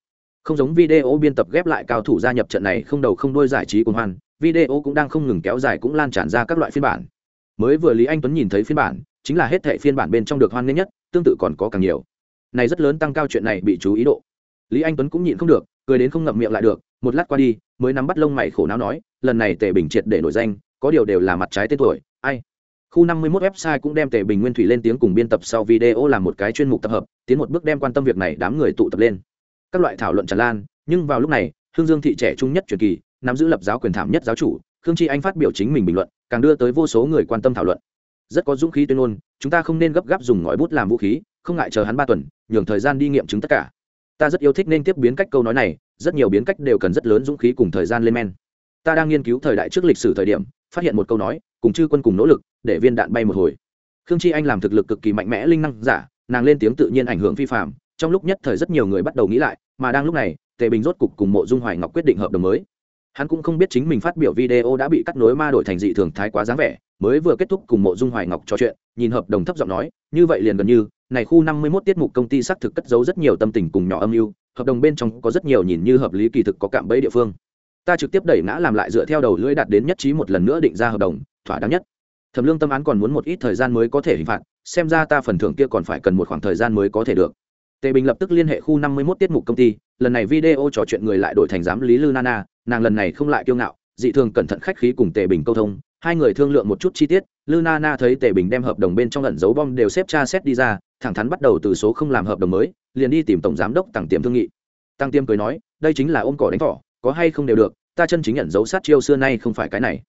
S1: Không giống video biên tập ghép lại cao thủ gia nhập trận này không đầu không đuôi giải trí cuồng hoan video cũng đang không ngừng kéo dài cũng lan tràn ra các loại phiên bản. Mới vừa lý anh tuấn nhìn thấy phiên bản, chính là hết thệ phiên bản bên trong được hoan nghênh nhất, tương tự còn có càng nhiều. Này rất lớn tăng cao chuyện này bị chú ý độ. Lý anh tuấn cũng nhịn không được, cười đến không ngậm miệng lại được, một lát qua đi, mới nắm bắt lông mày khổ não nói, lần này tề bình triệt để nổi danh, có điều đều là mặt trái tên tuổi, ai? Khu 51 website cũng đem tề bình nguyên thủy lên tiếng cùng biên tập sau video làm một cái chuyên mục tập hợp, tiến một bước đem quan tâm việc này đám người tụ tập lên. Các loại thảo luận tràn lan, nhưng vào lúc này, hương dương thị trẻ trung nhất truyền kỳ nắm giữ lập giáo quyền thảm nhất giáo chủ, khương chi anh phát biểu chính mình bình luận, càng đưa tới vô số người quan tâm thảo luận. Rất có dũng khí tuyên ngôn, chúng ta không nên gấp gáp dùng ngòi bút làm vũ khí, không ngại chờ hắn ba tuần, nhường thời gian đi nghiệm chứng tất cả. Ta rất yêu thích nên tiếp biến cách câu nói này, rất nhiều biến cách đều cần rất lớn dũng khí cùng thời gian lên men. Ta đang nghiên cứu thời đại trước lịch sử thời điểm, phát hiện một câu nói, cùng chư quân cùng nỗ lực, để viên đạn bay một hồi. Khương chi anh làm thực lực cực kỳ mạnh mẽ linh năng giả, nàng lên tiếng tự nhiên ảnh hưởng phi phạm trong lúc nhất thời rất nhiều người bắt đầu nghĩ lại, mà đang lúc này, tề bình rốt cục cùng mộ dung hoài ngọc quyết định hợp đồng mới hắn cũng không biết chính mình phát biểu video đã bị cắt nối ma đổi thành dị thường thái quá dáng vẻ, mới vừa kết thúc cùng mộ dung hoài ngọc trò chuyện, nhìn hợp đồng thấp giọng nói, như vậy liền gần như, này khu năm mươi 51 tiết mục công ty xác thực cất giấu rất nhiều tâm tình cùng nhỏ âm mưu, hợp đồng bên trong có rất nhiều nhìn như hợp lý kỳ thực có cạm bẫy địa phương. Ta trực tiếp đẩy ngã làm lại dựa theo đầu lưỡi đạt đến nhất trí một lần nữa định ra hợp đồng, thỏa đáng nhất. Thẩm lương tâm án còn muốn một ít thời gian mới có thể hình phạt, xem ra ta phần thưởng kia còn phải cần một khoảng thời gian mới có thể được. Tề bình lập tức liên hệ khu năm mươi 51 tiết mục công ty lần này video trò chuyện người lại đổi thành giám lý lư nana, nàng lần này không lại kiêu ngạo, dị thường cẩn thận khách khí cùng tề bình câu thông. Hai người thương lượng một chút chi tiết, lư nana thấy tề bình đem hợp đồng bên trong lẩn dấu bom đều xếp tra xét đi ra, thẳng thắn bắt đầu từ số không làm hợp đồng mới, liền đi tìm tổng giám đốc tăng tiệm thương nghị. Tăng tiêm cười nói, đây chính là ôm cỏ đánh thỏ, có hay không đều được, ta chân chính nhận dấu sát chiêu xưa nay không phải cái này.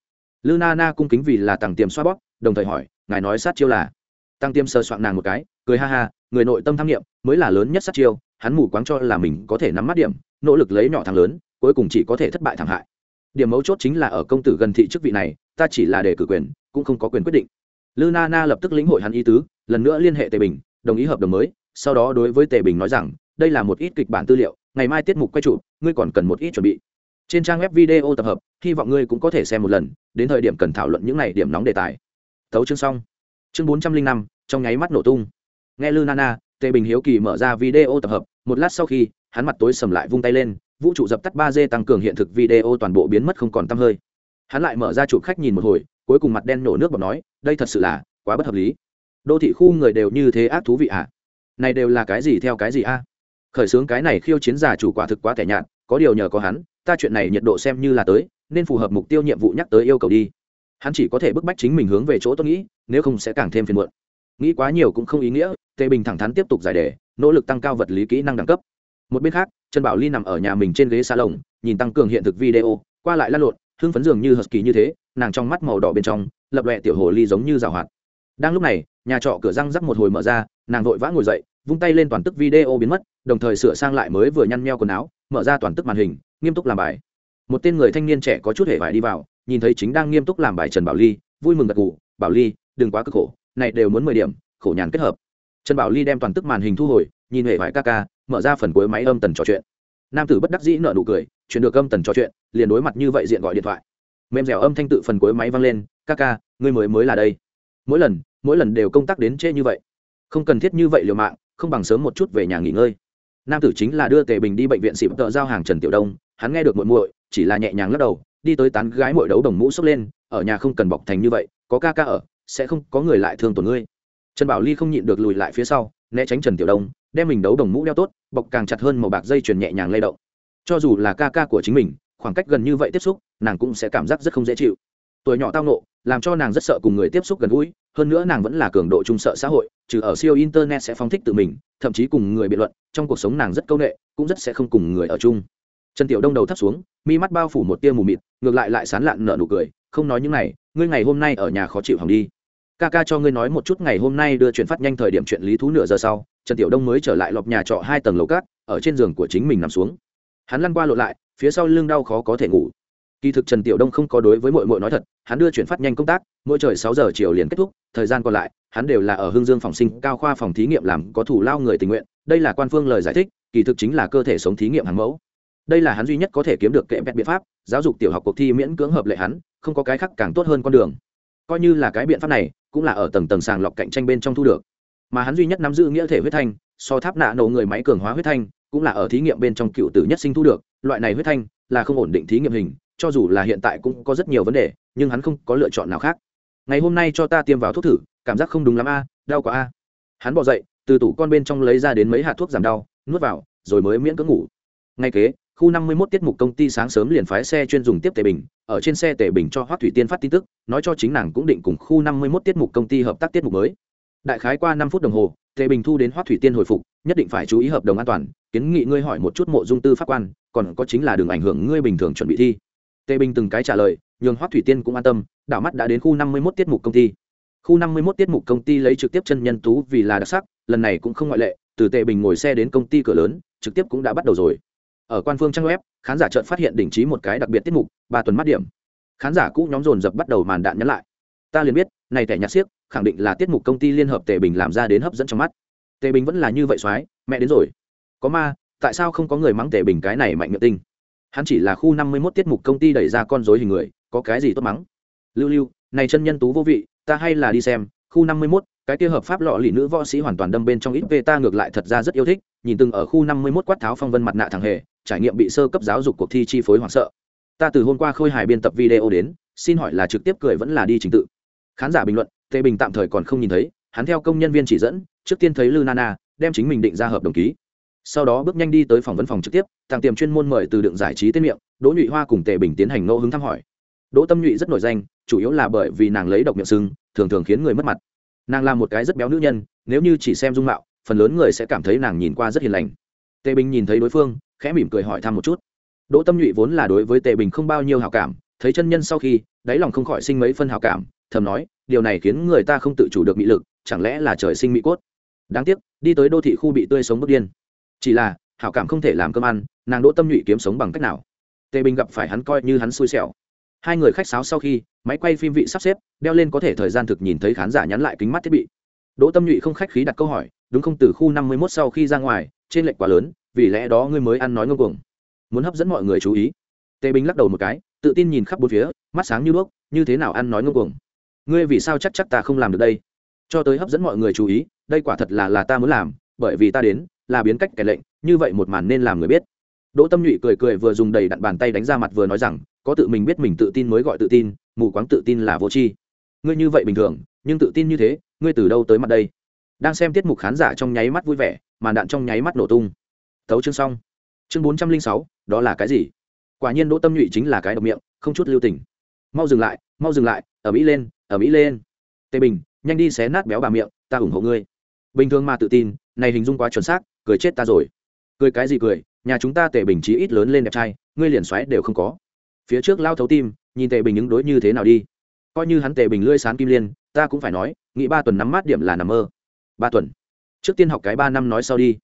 S1: Lư na na cung kính vì là tăng tiềm xoa bóp, đồng thời hỏi, ngài nói sát chiêu là? Tăng tiêm sơ soạn nàng một cái, cười ha ha, người nội tâm tham nghiệm, mới là lớn nhất sát chiêu hắn mù quáng cho là mình có thể nắm mắt điểm, nỗ lực lấy nhỏ thằng lớn, cuối cùng chỉ có thể thất bại thẳng hại. Điểm mấu chốt chính là ở công tử gần thị chức vị này, ta chỉ là để cử quyền, cũng không có quyền quyết định. Lư na na lập tức lĩnh hội hắn ý tứ, lần nữa liên hệ tề bình, đồng ý hợp đồng mới, sau đó đối với tề bình nói rằng, đây là một ít kịch bản tư liệu, ngày mai tiết mục quay trụ ngươi còn cần một ít chuẩn bị. Trên trang web video tập hợp, hy vọng ngươi cũng có thể xem một lần, đến thời điểm cần thảo luận những n à y điểm nóng đề tài. Tấu chương xong. Chương bốn trăm linh năm, trong nháy mắt nổ tung. Nghe lư nana tề bình hiếu kỳ mở ra video tập hợp một lát sau khi, hắn mặt tối sầm lại vung tay lên, vũ trụ dập tắt ba d tăng cường hiện thực video toàn bộ biến mất không còn t hơi. Hắn lại mở ra chụp khách nhìn một hồi, cuối cùng mặt đen nổ nước bọt nói, đây thật sự là quá bất hợp lý. Đô thị khu người đều như thế ác thú vị ạ à? này đều là cái gì theo cái gì a? Khởi xướng cái này khiêu chiến giả chủ quả thực quá tẻ nhạt, có điều nhờ có hắn, ta chuyện này nhiệt độ xem như là tới, nên phù hợp mục tiêu nhiệm vụ nhắc tới yêu cầu đi. Hắn chỉ có thể bức bách chính mình hướng về chỗ tôi nghĩ, nếu không sẽ càng thêm phiền muộn. Nghĩ quá nhiều cũng không ý nghĩa, tề bình thẳng thắn tiếp tục giải đề nỗ lực tăng cao vật lý kỹ năng đẳng cấp. Một bên khác, trần bảo ly nằm ở nhà mình trên ghế xa lồng nhìn tăng cường hiện thực video, qua lại lăn lộn, hưng phấn dường như husky như thế, nàng trong mắt màu đỏ bên trong, lập lòe tiểu hồ ly giống như rào hoạt. Đang lúc này, nhà trọ cửa răng rắc một hồi mở ra, nàng vội vã ngồi dậy, vung tay lên toàn tức video biến mất, đồng thời sửa sang lại mới vừa nhăn meo quần áo, mở ra toàn tức màn hình, nghiêm túc làm bài. Một tên người thanh niên trẻ có chút hề vải đi vào, nhìn thấy chính đang nghiêm túc làm bài trần bảo ly, vui mừng gật gù, bảo ly, đừng quá cực khổ, này đều muốn mười điểm, khổ nhàn kết hợp trần bảo ly đem toàn tức màn hình thu hồi, nhìn hệ vải ca ca, mở ra phần cuối máy âm tần trò chuyện. Nam tử bất đắc dĩ nợ nụ cười, chuyển được âm tần trò chuyện, liền đối mặt như vậy diện gọi điện thoại. Mềm dẻo âm thanh tự phần cuối máy vang lên, ca ca, ngươi mới mới là đây. Mỗi lần mỗi lần đều công tác đến trễ như vậy. Không cần thiết như vậy liều mạng, không bằng sớm một chút về nhà nghỉ ngơi. Nam tử chính là đưa tề bình đi bệnh viện xịp tợ giao hàng trần tiểu đông, hắn nghe được muội muội, chỉ là nhẹ nhàng lắc đầu, đi tới tán gái muội đấu đồng mũ xốc lên, ở nhà không cần bọc thành như vậy, có ca ca ở, sẽ không có người lại thương tổn ngươi trần bảo ly không nhịn được lùi lại phía sau, né tránh trần tiểu đông, đem mình đấu đồng mũ đeo tốt, bọc càng chặt hơn màu bạc dây chuyền nhẹ nhàng lay động. Cho dù là ca ca của chính mình, khoảng cách gần như vậy tiếp xúc, nàng cũng sẽ cảm giác rất không dễ chịu. Tuổi nhỏ tao nộ làm cho nàng rất sợ cùng người tiếp xúc gần gũi, hơn nữa nàng vẫn là cường độ trung sợ xã hội, trừ ở siêu internet sẽ phóng thích tự mình, thậm chí cùng người biện luận, trong cuộc sống nàng rất công nghệ cũng rất sẽ không cùng người ở chung. Trần tiểu đông đầu thấp xuống, mi mắt bao phủ một tia mù mịt, ngược lại lại sán lạn nở nụ cười, không nói những này, ngươi ngày hôm nay ở nhà khó chịu hỏng đi ca ca cho ngươi nói một chút ngày hôm nay đưa chuyển phát nhanh thời điểm chuyện lý thú nửa giờ sau, trần tiểu đông mới trở lại lọp nhà trọ hai tầng lầu cát, ở trên giường của chính mình nằm xuống. Hắn lăn qua lộ lại, phía sau lưng đau khó có thể ngủ. Kỳ thực trần tiểu đông không có đối với mội mội nói thật, hắn đưa chuyển phát nhanh công tác, mỗi trời sáu giờ chiều liền kết thúc, thời gian còn lại, hắn đều là ở hương dương phòng sinh, cao khoa phòng thí nghiệm làm có thủ lao người tình nguyện, đây là quan phương lời giải thích, kỳ thực chính là cơ thể sống thí nghiệm hàng mẫu. Đây là hắn duy nhất có thể kiếm được kệ vẹt biện pháp, giáo dục tiểu học cuộc thi miễn cưỡng hợp lệ hắn, không có cái khác càng tốt hơn con đường coi như là cái biện pháp này, cũng là ở tầng tầng sàng lọc cạnh tranh bên trong thu được. Mà hắn duy nhất nắm giữ nghĩa thể huyết thanh, so tháp nạ nổ người máy cường hóa huyết thanh, cũng là ở thí nghiệm bên trong cựu tử nhất sinh thu được. Loại này huyết thanh là không ổn định thí nghiệm hình, cho dù là hiện tại cũng có rất nhiều vấn đề, nhưng hắn không có lựa chọn nào khác. Ngày hôm nay cho ta tiêm vào thuốc thử, cảm giác không đúng lắm a, đau quá a. Hắn bỏ dậy, từ tủ con bên trong lấy ra đến mấy hạt thuốc giảm đau, nuốt vào, rồi mới miễn cưỡng ngủ. Ngay kế khu 51 tiết mục công ty sáng sớm liền phái xe chuyên dùng tiếp tề bình, ở trên xe tề bình cho hoác thủy tiên phát tin tức, nói cho chính nàng cũng định cùng khu 51 tiết mục công ty hợp tác tiết mục mới. Đại khái qua năm phút đồng hồ, tề bình thu đến hoác thủy tiên hồi phục, nhất định phải chú ý hợp đồng an toàn, kiến nghị ngươi hỏi một chút mộ dung tư pháp quan, còn có chính là đường ảnh hưởng ngươi bình thường chuẩn bị thi. Tề bình từng cái trả lời, nhường hoác thủy tiên cũng an tâm, đảo mắt đã đến khu 51 tiết mục công ty. Khu 51 tiết mục công ty lấy trực tiếp chân nhân tú vì là đặc sắc, lần này cũng không ngoại lệ, từ tề bình ngồi xe đến công ty cửa lớn, trực tiếp cũng đã bắt đầu rồi ở quan phương trang web khán giả chợt phát hiện đỉnh trí một cái đặc biệt tiết mục ba tuần mắt điểm. Khán giả cũ nhóm dồn dập bắt đầu màn đạn nhắn lại. Ta liền biết này tẻ nhạc siếc khẳng định là tiết mục công ty liên hợp tề bình làm ra đến hấp dẫn trong mắt. Tề bình vẫn là như vậy soái mẹ đến rồi. Có ma tại sao không có người mắng tề bình cái này mạnh miệng tinh? Hắn chỉ là khu năm mươi 51 tiết mục công ty đẩy ra con rối hình người có cái gì tốt mắng? Lưu lưu này chân nhân tú vô vị ta hay là đi xem khu năm mươi 51, cái kia hợp pháp lọ lì nữ võ sĩ hoàn toàn đâm bên trong ít về ta ngược lại thật ra rất yêu thích nhìn từng ở khu năm mươi 51 quát tháo phong vân mặt nạ thằng hề trải nghiệm bị sơ cấp giáo dục cuộc thi chi phối hoảng sợ. Ta từ hôm qua khôi hài biên tập video đến, xin hỏi là trực tiếp cười vẫn là đi trình tự? Khán giả bình luận, tề bình tạm thời còn không nhìn thấy, hắn theo công nhân viên chỉ dẫn, trước tiên thấy lư nana, đem chính mình định ra hợp đồng ký. Sau đó bước nhanh đi tới phòng văn phòng trực tiếp tặng tiềm chuyên môn mời từ đựng giải trí tên miệng, đỗ nhụy hoa cùng tề bình tiến hành ngẫu hứng thăm hỏi. Đỗ tâm nhụy rất nổi danh, chủ yếu là bởi vì nàng lấy độc miệng sưng, thường thường khiến người mất mặt. Nàng là một cái rất béo nữ nhân, nếu như chỉ xem dung mạo, phần lớn người sẽ cảm thấy nàng nhìn qua rất hiền lành. Tề bình nhìn thấy đối phương khẽ mỉm cười hỏi thăm một chút. Đỗ tâm nhụy vốn là đối với tề bình không bao nhiêu hào cảm, thấy chân nhân sau khi, đáy lòng không khỏi sinh mấy phân hào cảm, thầm nói, điều này khiến người ta không tự chủ được mỹ lực, chẳng lẽ là trời sinh mỹ cốt? Đáng tiếc, đi tới đô thị khu bị tươi sống bất điên. Chỉ là, hảo cảm không thể làm cơm ăn, nàng đỗ tâm nhụy kiếm sống bằng cách nào? Tề bình gặp phải hắn coi như hắn xui xẻo. Hai người khách sáo sau khi, máy quay phim vị sắp xếp, đeo lên có thể thời gian thực nhìn thấy khán giả nhắn lại kính mắt thiết bị. Đỗ tâm nhụy không khách khí đặt câu hỏi, đúng không, từ khu năm mươi mốt sau khi ra ngoài, trên lệnh quá lớn vì lẽ đó ngươi mới ăn nói ngông cuồng. Muốn hấp dẫn mọi người chú ý. Tề bình lắc đầu một cái, tự tin nhìn khắp bốn phía, mắt sáng như đuốc, như thế nào ăn nói ngông cuồng? Ngươi vì sao chắc chắc ta không làm được đây? Cho tới hấp dẫn mọi người chú ý, đây quả thật là là ta muốn làm, bởi vì ta đến, là biến cách kẻ lệnh, như vậy một màn nên làm người biết. Đỗ tâm nhụy cười cười vừa dùng đầy đặn bàn tay đánh ra mặt vừa nói rằng, có tự mình biết mình tự tin mới gọi tự tin, mù quáng tự tin là vô tri. Ngươi như vậy bình thường, nhưng tự tin như thế, ngươi từ đâu tới mặt đây? Đang xem tiết mục khán giả trong nháy mắt vui vẻ, màn đạn trong nháy mắt nổ tung thấu chương xong. Chương bốn trăm linh sáu, đó là cái gì? Quả nhiên đỗ tâm nhụy chính là cái độc miệng, không chút lưu tình. Mau dừng lại, mau dừng lại, ở mỹ lên, ở mỹ lên. Tề bình, nhanh đi xé nát béo bà miệng, ta ủng hộ ngươi. Bình thường mà tự tin, này hình dung quá chuẩn xác, cười chết ta rồi. Cười cái gì cười, nhà chúng ta tề bình chí ít lớn lên đẹp trai, ngươi liền xoáy đều không có. Phía trước lao thấu tim, nhìn tề bình ứng đối như thế nào đi. Coi như hắn tề bình lưỡi sán kim liên, ta cũng phải nói, nghĩ ba tuần nắm mát điểm là nằm mơ. Ba tuần. Trước tiên học cái ba năm nói sau đi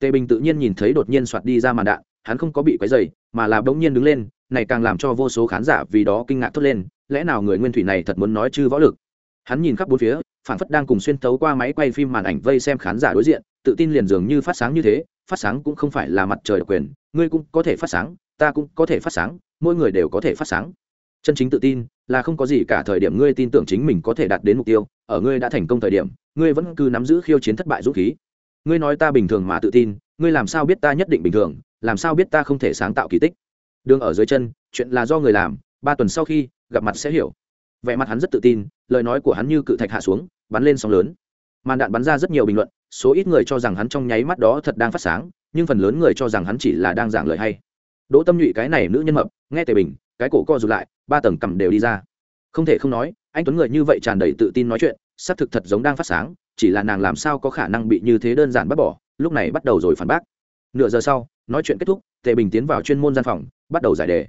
S1: tề bình tự nhiên nhìn thấy đột nhiên soạt đi ra màn đạn, hắn không có bị quấy dày mà là bỗng nhiên đứng lên, này càng làm cho vô số khán giả vì đó kinh ngạc thốt lên, lẽ nào người nguyên thủy này thật muốn nói chư võ lực? Hắn nhìn khắp bốn phía phản phất đang cùng xuyên tấu qua máy quay phim màn ảnh vây xem khán giả đối diện, tự tin liền dường như phát sáng như thế, phát sáng cũng không phải là mặt trời độc quyền, ngươi cũng có thể phát sáng, ta cũng có thể phát sáng, mỗi người đều có thể phát sáng. Chân chính tự tin là không có gì cả thời điểm ngươi tin tưởng chính mình có thể đạt đến mục tiêu, ở ngươi đã thành công thời điểm, ngươi vẫn cứ nắm giữ khiêu chiến thất bại dũng khí ngươi nói ta bình thường mà tự tin, ngươi làm sao biết ta nhất định bình thường, làm sao biết ta không thể sáng tạo kỳ tích? Đương ở dưới chân, chuyện là do người làm, ba tuần sau khi gặp mặt sẽ hiểu. Vẻ mặt hắn rất tự tin, lời nói của hắn như cự thạch hạ xuống, bắn lên sóng lớn. Màn đạn bắn ra rất nhiều bình luận, số ít người cho rằng hắn trong nháy mắt đó thật đang phát sáng, nhưng phần lớn người cho rằng hắn chỉ là đang giảng lời hay. Đỗ tâm nhụy cái này nữ nhân mập, nghe tề bình, cái cổ co rụt lại, ba tầng cầm đều đi ra. Không thể không nói, anh tuấn người như vậy tràn đầy tự tin nói chuyện, xác thực thật giống đang phát sáng chỉ là nàng làm sao có khả năng bị như thế đơn giản bắt bỏ, lúc này bắt đầu rồi phản bác. Nửa giờ sau, nói chuyện kết thúc, tề bình tiến vào chuyên môn gian phòng, bắt đầu giải đề.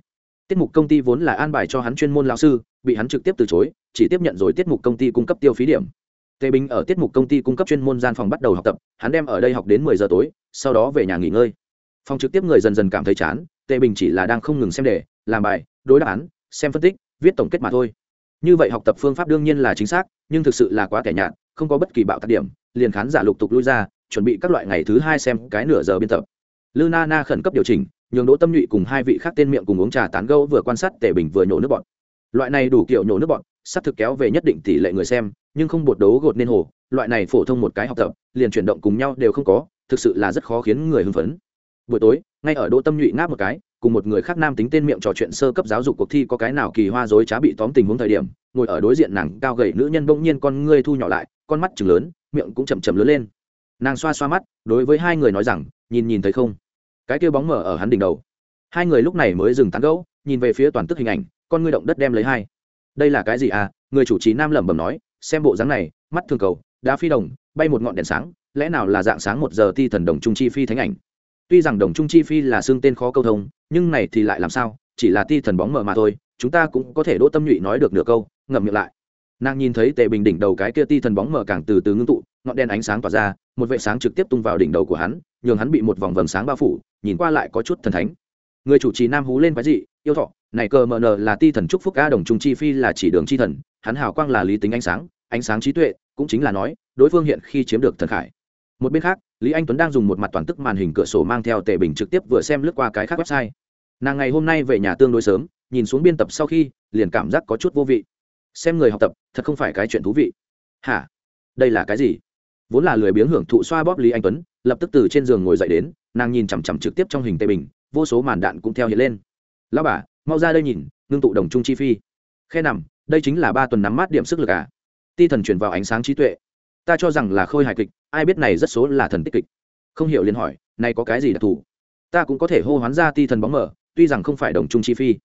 S1: Tiết mục công ty vốn là an bài cho hắn chuyên môn lao sư, bị hắn trực tiếp từ chối, chỉ tiếp nhận rồi tiết mục công ty cung cấp tiêu phí điểm. Tề bình ở tiết mục công ty cung cấp chuyên môn gian phòng bắt đầu học tập, hắn đem ở đây học đến mười giờ tối, sau đó về nhà nghỉ ngơi. Phòng trực tiếp người dần dần cảm thấy chán, tề bình chỉ là đang không ngừng xem đề, làm bài, đối đáp án, xem phân tích, viết tổng kết mà thôi như vậy học tập phương pháp đương nhiên là chính xác, nhưng thực sự là quá kẻ nhạt, không có bất kỳ bạo tác điểm, liền khán giả lục tục lui ra, chuẩn bị các loại ngày thứ hai xem cái nửa giờ biên tập. Lư na na khẩn cấp điều chỉnh, nhường đỗ tâm nhụy cùng hai vị khác tên miệng cùng uống trà tán gâu vừa quan sát tể bình vừa nhổ nước bọt. Loại này đủ kiểu nhổ nước bọt sắp thực kéo về nhất định tỷ lệ người xem, nhưng không bột đấu gột nên hồ, loại này phổ thông một cái học tập, liền chuyển động cùng nhau đều không có, thực sự là rất khó khiến người hưng phấn buổi tối, ngay ở đỗ tâm nhụy ngáp một cái, cùng một người khác nam tính tên miệng trò chuyện sơ cấp giáo dục cuộc thi có cái nào kỳ hoa dối trá bị tóm tình huống thời điểm, ngồi ở đối diện nàng cao gầy nữ nhân bỗng nhiên con ngươi thu nhỏ lại, con mắt chừng lớn, miệng cũng chậm chậm lớn lên. Nàng xoa xoa mắt, đối với hai người nói rằng, nhìn nhìn thấy không? Cái kia bóng mở ở hắn đỉnh đầu. Hai người lúc này mới dừng tán gẫu, nhìn về phía toàn tức hình ảnh, con ngươi động đất đem lấy hai. Đây là cái gì à? Người chủ trì nam lẩm bẩm nói, xem bộ dáng này, mắt thường cầu, đá phi đồng, bay một ngọn đèn sáng, lẽ nào là dạng sáng một giờ thi thần đồng trung chi phi thánh ảnh? Tuy rằng đồng trung chi phi là xương tên khó câu thông, nhưng này thì lại làm sao? Chỉ là ti thần bóng mờ mà thôi, chúng ta cũng có thể đỗ tâm nhụy nói được nửa câu, ngậm miệng lại. Nàng nhìn thấy tề bình đỉnh đầu cái kia ti thần bóng mờ càng từ từ ngưng tụ, ngọn đen ánh sáng tỏa ra, một vệ sáng trực tiếp tung vào đỉnh đầu của hắn, nhường hắn bị một vòng vầng sáng bao phủ, nhìn qua lại có chút thần thánh. Người chủ trì nam hú lên quái dị, yêu thọ, này cờ mờ nờ là ti thần trúc phúc ca đồng trung chi phi là chỉ đường chi thần, hắn hào quang là lý tính ánh sáng ánh sáng trí tuệ, cũng chính là nói, đối phương hiện khi chiếm được thần khải một bên khác, lý anh tuấn đang dùng một mặt toàn tức màn hình cửa sổ mang theo tề bình trực tiếp vừa xem lướt qua cái khác website. Nàng ngày hôm nay về nhà tương đối sớm, nhìn xuống biên tập sau khi, liền cảm giác có chút vô vị. Xem người học tập, thật không phải cái chuyện thú vị. Hả? Đây là cái gì? Vốn là lười biếng hưởng thụ xoa bóp lý anh tuấn, lập tức từ trên giường ngồi dậy đến, nàng nhìn chằm chằm trực tiếp trong hình tề bình, vô số màn đạn cũng theo hiện lên. Lao bà, mau ra đây nhìn, ngưng tụ đồng trung chi phi. Khe nằm, đây chính là ba tuần nắm mát điểm sức lực à? Ti thần chuyển vào ánh sáng trí tuệ ta cho rằng là khôi hài kịch, ai biết này rất số là thần tích kịch. Không hiểu liền hỏi, này có cái gì đặc thù? Ta cũng có thể hô hoán ra ti thần bóng mở tuy rằng không phải đồng trung chi phi.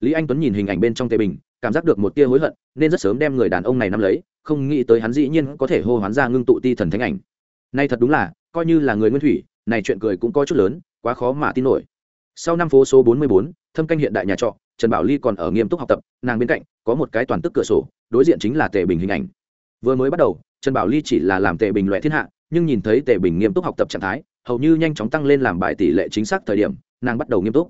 S1: Lý anh tuấn nhìn hình ảnh bên trong tề bình, cảm giác được một tia hối hận, nên rất sớm đem người đàn ông này nắm lấy, không nghĩ tới hắn dĩ nhiên có thể hô hoán ra ngưng tụ ti thần thánh ảnh. Nay thật đúng là, coi như là người nguyên thủy, này chuyện cười cũng có chút lớn, quá khó mà tin nổi. Sau năm phố số bốn mươi bốn, thâm canh hiện đại nhà trọ, trần bảo ly còn ở nghiêm túc học tập, nàng bên cạnh có một cái toàn tức cửa sổ, đối diện chính là tề bình hình ảnh. Vừa mới bắt đầu trần bảo ly chỉ là làm tề bình loại thiên hạ, nhưng nhìn thấy tề bình nghiêm túc học tập trạng thái, hầu như nhanh chóng tăng lên làm bài tỷ lệ chính xác thời điểm, nàng bắt đầu nghiêm túc.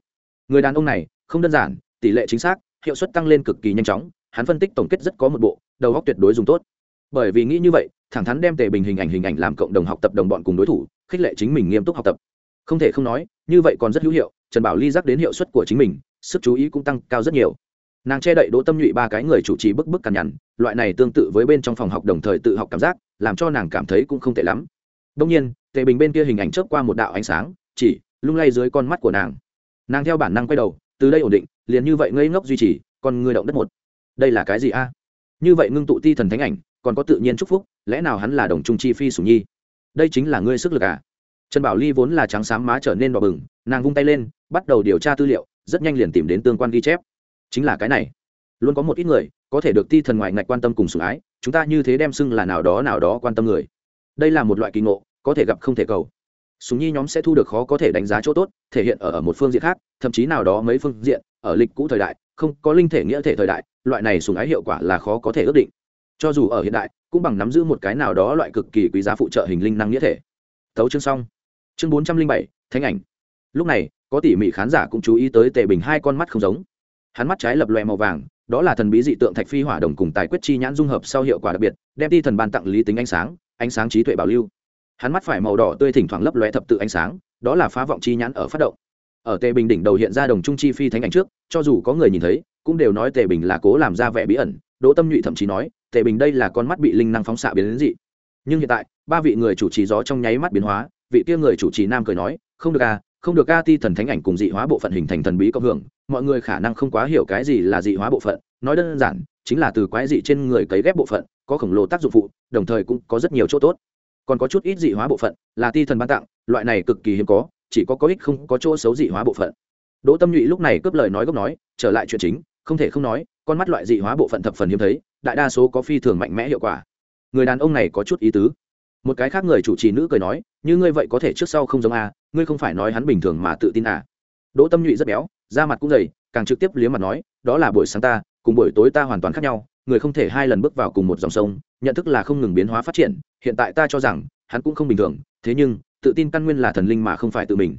S1: Người đàn ông này, không đơn giản, tỷ lệ chính xác, hiệu suất tăng lên cực kỳ nhanh chóng, hắn phân tích tổng kết rất có một bộ, đầu góc tuyệt đối dùng tốt. Bởi vì nghĩ như vậy, thẳng thắn đem tề bình hình ảnh hình ảnh làm cộng đồng học tập đồng bọn cùng đối thủ, khích lệ chính mình nghiêm túc học tập. Không thể không nói, như vậy còn rất hữu hiệu, trần bảo ly dắt đến hiệu suất của chính mình, sức chú ý cũng tăng cao rất nhiều. Nàng che đậy đỗ tâm nhụy ba cái người chủ trì bức bức cằn nhằn loại này tương tự với bên trong phòng học đồng thời tự học cảm giác, làm cho nàng cảm thấy cũng không tệ lắm. Đông nhiên, tề bình bên kia hình ảnh chớp qua một đạo ánh sáng, chỉ lung lay dưới con mắt của nàng. Nàng theo bản năng quay đầu, từ đây ổn định, liền như vậy ngây ngốc duy trì còn người động đất một. Đây là cái gì a? Như vậy ngưng tụ ti thần thánh ảnh, còn có tự nhiên chúc phúc, lẽ nào hắn là đồng trung chi phi sủng nhi? Đây chính là ngươi sức lực à? Trần bảo ly vốn là trắng xám má trở nên đỏ bừng, nàng vung tay lên, bắt đầu điều tra tư liệu, rất nhanh liền tìm đến tương quan ghi chép. Chính là cái này. Luôn có một ít người có thể được ti thần ngoại ngạch quan tâm cùng sủng ái chúng ta như thế đem xưng là nào đó nào đó quan tâm người. Đây là một loại kỳ ngộ có thể gặp không thể cầu. Súng nhi nhóm sẽ thu được khó có thể đánh giá chỗ tốt thể hiện ở, ở một phương diện khác thậm chí nào đó mấy phương diện ở lịch cũ thời đại không có linh thể nghĩa thể thời đại loại này sùng ái hiệu quả là khó có thể ước định. Cho dù ở hiện đại cũng bằng nắm giữ một cái nào đó loại cực kỳ quý giá phụ trợ hình linh năng nghĩa thể. Thấu chương xong. Chương bốn trăm linh bảy thánh ảnh. Lúc này có tỉ mỉ khán giả cũng chú ý tới tề bình hai con mắt không giống. Hắn mắt trái lập loè màu vàng đó là thần bí dị tượng thạch phi hỏa đồng cùng tài quyết chi nhãn dung hợp sau hiệu quả đặc biệt, đem ti thần ban tặng lý tính ánh sáng ánh sáng trí tuệ bảo lưu hắn mắt phải màu đỏ tươi thỉnh thoảng lấp lóe thập tự ánh sáng, đó là phá vọng chi nhãn ở phát động ở tề bình đỉnh đầu hiện ra đồng trung chi phi thánh ảnh trước, cho dù có người nhìn thấy, cũng đều nói tề bình là cố làm ra vẻ bí ẩn, đỗ tâm nhụy thậm chí nói, tề bình đây là con mắt bị linh năng phóng xạ biến đến dị nhưng hiện tại, ba vị người chủ trì gió trong nháy mắt biến hóa, vị kia người chủ trì nam cười nói, không được à? Không được a ti thần thánh ảnh cùng dị hóa bộ phận hình thành thần bí cộng hưởng, mọi người khả năng không quá hiểu cái gì là dị hóa bộ phận, nói đơn giản, chính là từ quái dị trên người cấy ghép bộ phận, có khổng lồ tác dụng phụ, đồng thời cũng có rất nhiều chỗ tốt. Còn có chút ít dị hóa bộ phận, là ti thần ban tặng, loại này cực kỳ hiếm có, chỉ có có ích không có chỗ xấu dị hóa bộ phận. Đỗ tâm nhụy lúc này cướp lời nói gốc nói, trở lại chuyện chính, không thể không nói, con mắt loại dị hóa bộ phận thập phần hiếm thấy, đại đa số có phi thường mạnh mẽ hiệu quả. Người đàn ông này có chút ý tứ. Một cái khác người chủ trì nữ cười nói, như ngươi vậy có thể trước sau không giống a ngươi không phải nói hắn bình thường mà tự tin à? Đỗ tâm nhụy rất béo, da mặt cũng dày, càng trực tiếp liếm mặt nói, đó là buổi sáng ta, cùng buổi tối ta hoàn toàn khác nhau, người không thể hai lần bước vào cùng một dòng sông, nhận thức là không ngừng biến hóa phát triển, hiện tại ta cho rằng, hắn cũng không bình thường, thế nhưng, tự tin căn nguyên là thần linh mà không phải tự mình.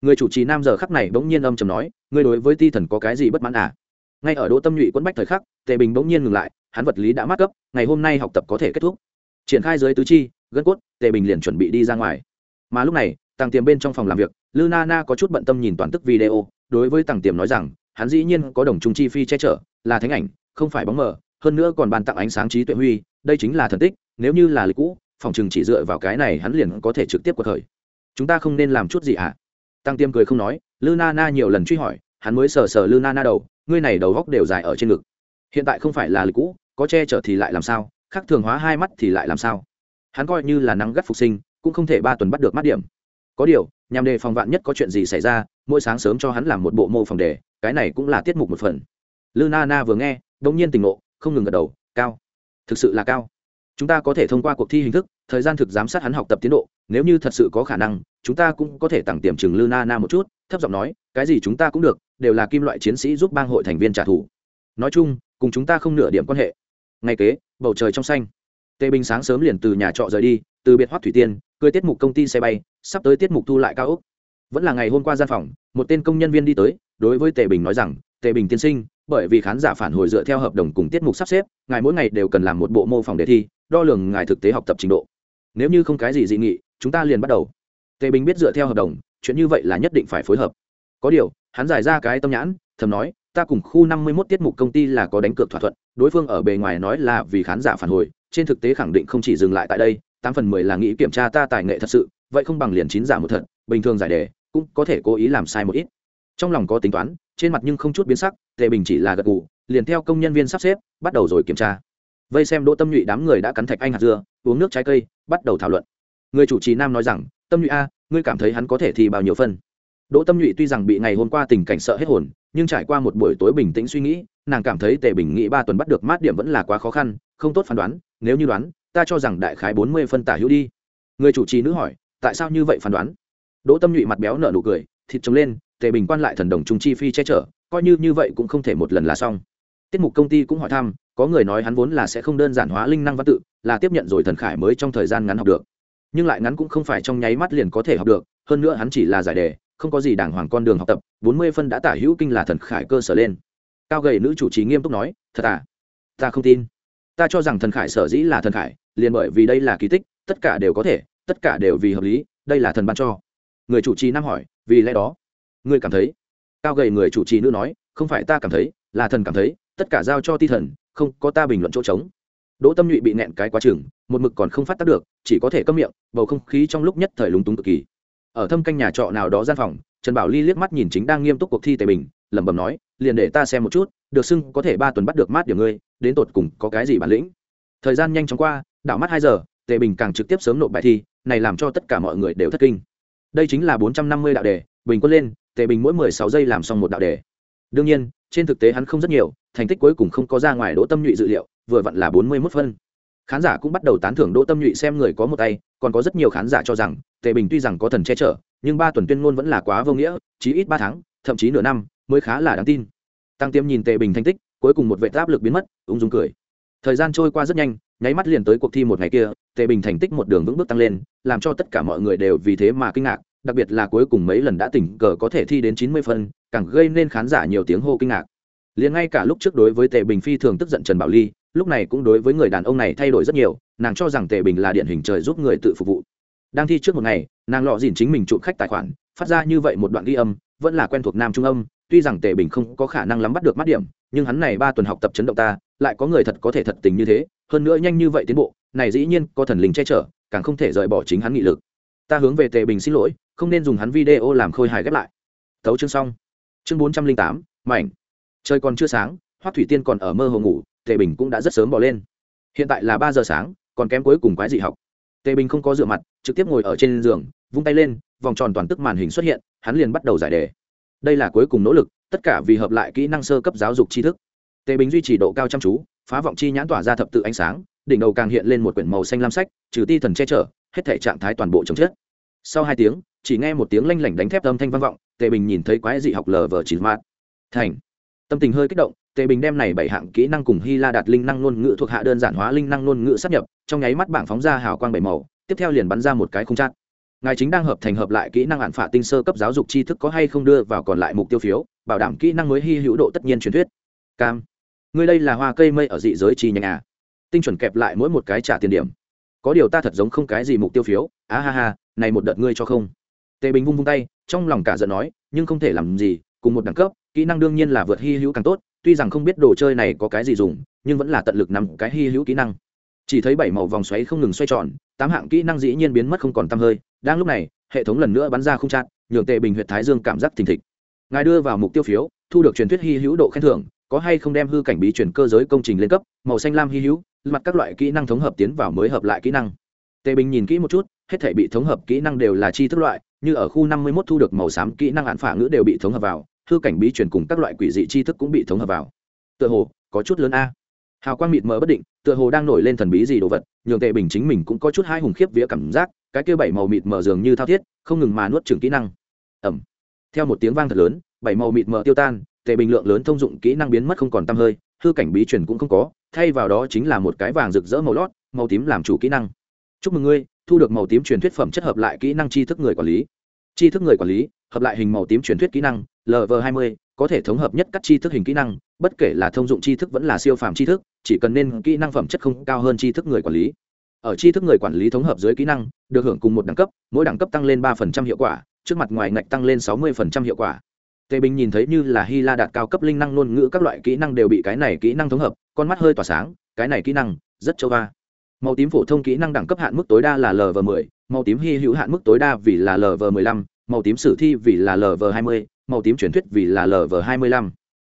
S1: Người chủ trì nam giờ khắc này bỗng nhiên âm chầm nói, ngươi đối với ti thần có cái gì bất mãn à? Ngay ở đỗ tâm nhụy quẫn bách thời khắc, tề bình bỗng nhiên ngừng lại, hắn vật lý đã mắc cấp ngày hôm nay học tập có thể kết thúc. Triển khai dưới tứ chi, gân cốt, tề bình liền chuẩn bị đi ra ngoài. Mà lúc này tàng tiềm bên trong phòng làm việc, lư na na có chút bận tâm nhìn toàn tức video, đối với tàng tiềm nói rằng, hắn dĩ nhiên có đồng trung chi phi che chở, là thánh ảnh, không phải bóng mờ, hơn nữa còn ban tặng ánh sáng trí tuệ huy, đây chính là thần tích, nếu như là lịch cũ, phòng chừng chỉ dựa vào cái này hắn liền có thể trực tiếp cuộc khởi. Chúng ta không nên làm chút gì ạ? À? tăng tiêm cười không nói, lư na na nhiều lần truy hỏi, hắn mới sờ sờ lư na na đầu, ngươi này đầu góc đều dài ở trên ngực. Hiện tại không phải là lịch cũ, có che chở thì lại làm sao, khác thường hóa hai mắt thì lại làm sao? Hắn coi như là nắng gắt phục sinh, cũng không thể ba tuần bắt được mắt điểm có điều, nhằm đề phòng vạn nhất có chuyện gì xảy ra, mỗi sáng sớm cho hắn làm một bộ mô phòng đề, cái này cũng là tiết mục một phần. Lư na na vừa nghe đ ỗ n g nhiên tỉnh ngộ, không ngừng gật đầu, cao. Thực sự là cao. Chúng ta có thể thông qua cuộc thi hình thức, thời gian thực giám sát hắn học tập tiến độ, nếu như thật sự có khả năng, chúng ta cũng có thể tặng tiềm chừng lư na na một chút, thấp giọng nói, cái gì chúng ta cũng được, đều là kim loại chiến sĩ giúp bang hội thành viên trả thù. Nói chung, cùng chúng ta không nửa điểm quan hệ. Ngay kế, bầu trời trong xanh. Tề bình sáng sớm liền từ nhà trọ rời đi, từ biệt hoác thủy tiên cưới tiết mục công ty xe bay, sắp tới tiết mục thu lại cao ốc. Vẫn là ngày hôm qua gian phòng, một tên công nhân viên đi tới, đối với tề bình nói rằng, tề bình tiên sinh, bởi vì khán giả phản hồi dựa theo hợp đồng cùng tiết mục sắp xếp, ngài mỗi ngày đều cần làm một bộ mô phỏng đề thi, đo lường ngài thực tế học tập trình độ. Nếu như không cái gì dị nghị, chúng ta liền bắt đầu. Tề bình biết dựa theo hợp đồng, chuyện như vậy là nhất định phải phối hợp. Có điều, hắn giải ra cái tâm nhãn, thầm nói, ta cùng khu năm mươi 51 tiết mục công ty là có đánh cược thỏa thuận, đối phương ở bề ngoài nói là vì khán giả phản hồi, trên thực tế khẳng định không chỉ dừng lại tại đây tám phần mười là nghĩ kiểm tra ta tài nghệ thật sự, vậy không bằng liền chín giả một thật, bình thường giải đề, cũng có thể cố ý làm sai một ít. Trong lòng có tính toán, trên mặt nhưng không chút biến sắc, tề bình chỉ là gật gù, liền theo công nhân viên sắp xếp, bắt đầu rồi kiểm tra. Vây xem đỗ tâm nhụy đám người đã cắn thạch anh hạt dưa, uống nước trái cây, bắt đầu thảo luận. Người chủ trì nam nói rằng, tâm nhụy a, ngươi cảm thấy hắn có thể thi bao nhiêu phân? Đỗ tâm nhụy tuy rằng bị ngày hôm qua tình cảnh sợ hết hồn, nhưng trải qua một buổi tối bình tĩnh suy nghĩ, nàng cảm thấy tề bình nghĩ ba tuần bắt được mát điểm vẫn là quá khó khăn, không tốt phán đoán, nếu như đoán ta cho rằng đại khái bốn mươi phân tả hữu đi. Người chủ trì nữ hỏi, tại sao như vậy phán đoán? Đỗ tâm nhụy mặt béo nở nụ cười, thịt trống lên, tề bình quan lại thần đồng trung chi phi che chở, coi như như vậy cũng không thể một lần là xong. Tiết mục công ty cũng hỏi thăm, có người nói hắn vốn là sẽ không đơn giản hóa linh năng văn tự, là tiếp nhận rồi thần khải mới trong thời gian ngắn học được. Nhưng lại ngắn cũng không phải trong nháy mắt liền có thể học được, hơn nữa hắn chỉ là giải đề, không có gì đàng hoàng con đường học tập, bốn mươi phân đã tả hữu kinh là thần khải cơ sở lên. Cao gầy nữ chủ trì nghiêm túc nói, thật à? Ta không tin. Ta cho rằng thần khải sở dĩ là thần khải liền bởi vì đây là kỳ tích, tất cả đều có thể, tất cả đều vì hợp lý, đây là thần ban cho. Người chủ trì nam hỏi, vì lẽ đó, ngươi cảm thấy, cao gầy người chủ trì nữ nói, không phải ta cảm thấy, là thần cảm thấy, tất cả giao cho ti thần, không có ta bình luận chỗ trống. Đỗ tâm nhụy bị nẹn cái quá chừng, một mực còn không phát tác được, chỉ có thể câm miệng, bầu không khí trong lúc nhất thời lúng túng cực kỳ. Ở thâm canh nhà trọ nào đó gian phòng, trần bảo ly liếc mắt nhìn chính đang nghiêm túc cuộc thi tề bình, lẩm bẩm nói, liền để ta xem một chút, được xưng có thể ba tuần bắt được mát điểm ngươi, đến tột cùng có cái gì bản lĩnh. Thời gian nhanh chóng qua đảo mắt hai giờ, tề bình càng trực tiếp sớm nộp bài thi, này làm cho tất cả mọi người đều thất kinh. Đây chính là bốn trăm năm mươi đạo đề, bình quân lên, tề bình mỗi mười sáu giây làm xong một đạo đề. Đương nhiên, trên thực tế hắn không rất nhiều, thành tích cuối cùng không có ra ngoài đỗ tâm nhụy dự liệu, vừa vặn là bốn mươi mốt phân. Khán giả cũng bắt đầu tán thưởng đỗ tâm nhụy xem người có một tay, còn có rất nhiều khán giả cho rằng, tề bình tuy rằng có thần che chở, nhưng ba tuần tuyên ngôn vẫn là quá vô nghĩa, chí ít ba tháng, thậm chí nửa năm, mới khá là đáng tin. Tăng tiêm nhìn tề bình thành tích, cuối cùng một vệ áp lực biến mất, ung dung cười. Thời gian trôi qua rất nhanh nháy mắt liền tới cuộc thi một ngày kia, tề bình thành tích một đường vững bước tăng lên, làm cho tất cả mọi người đều vì thế mà kinh ngạc, đặc biệt là cuối cùng mấy lần đã tỉnh cờ có thể thi đến chín mươi phân, càng gây nên khán giả nhiều tiếng hô kinh ngạc. Liền ngay cả lúc trước đối với tề bình phi thường tức giận trần bảo ly, lúc này cũng đối với người đàn ông này thay đổi rất nhiều, nàng cho rằng tề bình là điển hình trời giúp người tự phục vụ. Đang thi trước một ngày, nàng lọ dìn chính mình chụp khách tài khoản, phát ra như vậy một đoạn ghi âm, vẫn là quen thuộc nam trung âm, tuy rằng tề bình không có khả năng lắm bắt được mắt điểm nhưng hắn này ba tuần học tập chấn động ta, lại có người thật có thể thật tình như thế, hơn nữa nhanh như vậy tiến bộ, này dĩ nhiên có thần linh che chở, càng không thể rời bỏ chính hắn nghị lực. Ta hướng về tề bình xin lỗi, không nên dùng hắn video làm khôi hài ghép lại. Thấu chương xong. Chương bốn trăm linh tám, mảnh. Trời còn chưa sáng, Hoắc thủy tiên còn ở mơ hồ ngủ, tề bình cũng đã rất sớm bỏ lên. Hiện tại là ba giờ sáng, còn kém cuối cùng quái dị học. Tề bình không có rửa mặt, trực tiếp ngồi ở trên giường, vung tay lên, vòng tròn toàn tức màn hình xuất hiện, hắn liền bắt đầu giải đề. Đây là cuối cùng nỗ lực tất cả vì hợp lại kỹ năng sơ cấp giáo dục tri thức. Tề bình duy trì độ cao chăm chú, phá vọng chi nhãn tỏa ra thập tự ánh sáng, đỉnh đầu càng hiện lên một quyển màu xanh lam sách, trừ ti thần che chở, hết thể trạng thái toàn bộ chống chết. Sau hai tiếng, chỉ nghe một tiếng lanh lảnh đánh thép âm thanh vang vọng, tề bình nhìn thấy quái dị học lờ vờ chỉ mát thành. Tâm tình hơi kích động, tề bình đem này bảy hạng kỹ năng cùng hy la đạt linh năng ngôn ngữ thuộc hạ đơn giản hóa linh năng ngôn ngữ sắp nhập, trong nháy mắt bảng phóng ra hào quang bảy màu, tiếp theo liền bắn ra một cái không chắc ngài chính đang hợp thành hợp lại kỹ năng hạn phả tinh sơ cấp giáo dục tri thức có hay không đưa vào còn lại mục tiêu phiếu, bảo đảm kỹ năng mới hy hữu độ tất nhiên truyền thuyết. Cam, ngươi đây là hoa cây mây ở dị giới chi nhánh à? Tinh chuẩn kẹp lại mỗi một cái trả tiền điểm. Có điều ta thật giống không cái gì mục tiêu phiếu. Á ha ha, này một đợt ngươi cho không. Tề bình vung vung tay, trong lòng cả giận nói, nhưng không thể làm gì, cùng một đẳng cấp, kỹ năng đương nhiên là vượt hy hữu càng tốt, tuy rằng không biết đồ chơi này có cái gì dùng, nhưng vẫn là tận lực nằm cái hy hữu kỹ năng. Chỉ thấy bảy màu vòng xoáy không ngừng xoay tròn, tám hạng kỹ năng dĩ nhiên biến mất không còn tăm hơi đang lúc này, hệ thống lần nữa bắn ra không chặn, nhường tệ bình huyện thái dương cảm giác thình thịch. Ngài đưa vào mục tiêu phiếu, thu được truyền thuyết hy hữu độ khen thưởng, có hay không đem hư cảnh bí chuyển cơ giới công trình lên cấp, màu xanh lam hy hữu, mặt các loại kỹ năng thống hợp tiến vào mới hợp lại kỹ năng. Tề bình nhìn kỹ một chút, hết thể bị thống hợp kỹ năng đều là chi thức loại, như ở khu năm mươi mốt thu được màu xám kỹ năng hạn phả ngữ đều bị thống hợp vào, hư cảnh bí chuyển cùng các loại quỷ dị chi thức cũng bị thống hợp vào. Tựa hồ, có chút lớn a. Hào quang mịt mờ bất định, tựa hồ đang nổi lên thần bí gì đồ vật nhường tề bình chính mình cũng có chút hai hùng khiếp vía cảm giác, cái kia bảy màu mịt mờ dường như thao thiết, không ngừng mà nuốt trừng kỹ năng. Ẩm theo một tiếng vang thật lớn, bảy màu mịt mờ tiêu tan tề bình lượng lớn thông dụng kỹ năng biến mất không còn t hơi, hư cảnh bí truyền cũng không có, thay vào đó chính là một cái vàng rực rỡ màu lót, màu tím làm chủ kỹ năng. Chúc mừng ngươi, thu được màu tím truyền thuyết phẩm chất hợp lại kỹ năng tri thức người quản lý. Tri thức người quản lý, hợp lại hình màu tím truyền thuyết kỹ năng lv hai mươi, có thể thống hợp nhất các tri thức hình kỹ năng, bất kể là thông dụng tri thức vẫn là siêu phàm tri thức chỉ cần nên kỹ năng phẩm chất không cao hơn tri thức người quản lý. Ở tri thức người quản lý thống hợp dưới kỹ năng, được hưởng cùng một đẳng cấp, mỗi đẳng cấp tăng lên ba hiệu quả, trước mặt ngoài ngạch tăng lên sáu mươi hiệu quả. Tề bình nhìn thấy như là hy la đạt cao cấp linh năng ngôn ngữ các loại kỹ năng đều bị cái này kỹ năng thống hợp, con mắt hơi tỏa sáng, cái này kỹ năng rất châu va màu tím phổ thông kỹ năng đẳng cấp hạn mức tối đa là lv 10 màu tím hy hữu hạn mức tối đa vì là lv 15 màu tím sử thi vì là lv 20 màu tím truyền thuyết vì là lv 25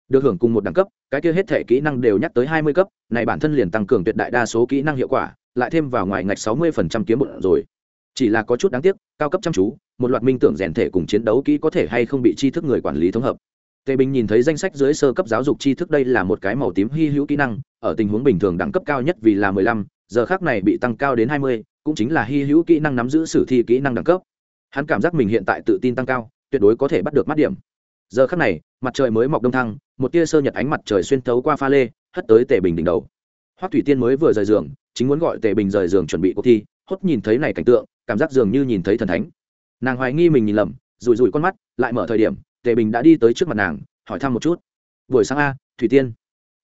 S1: được hưởng cùng một đẳng cấp, cái kia hết thể kỹ năng đều nhắc tới 20 cấp, này bản thân liền tăng cường tuyệt đại đa số kỹ năng hiệu quả, lại thêm vào ngoài ngạch 60% kiếm một rồi. Chỉ là có chút đáng tiếc, cao cấp chăm chú, một loạt minh tưởng rèn thể cùng chiến đấu kỹ có thể hay không bị tri thức người quản lý thống hợp. Tề bình nhìn thấy danh sách dưới sơ cấp giáo dục tri thức đây là một cái màu tím hy hữu kỹ năng, ở tình huống bình thường đẳng cấp cao nhất vì là mười lăm, giờ khác này bị tăng cao đến hai mươi, cũng chính là hy hữu kỹ năng nắm giữ sử thi kỹ năng đẳng cấp. Hắn cảm giác mình hiện tại tự tin tăng cao, tuyệt đối có thể bắt được mắt điểm. Giờ khác này, mặt trời mới mọc đông thăng một tia sơ nhật ánh mặt trời xuyên thấu qua pha lê, hất tới tề bình đỉnh đầu. Hoắc thủy tiên mới vừa rời giường, chính muốn gọi tề bình rời giường chuẩn bị cuộc thi, hốt nhìn thấy này cảnh tượng, cảm giác dường như nhìn thấy thần thánh. Nàng hoài nghi mình nhìn lầm, rủi rủi con mắt, lại mở thời điểm, tề bình đã đi tới trước mặt nàng, hỏi thăm một chút. Buổi sáng a, thủy tiên.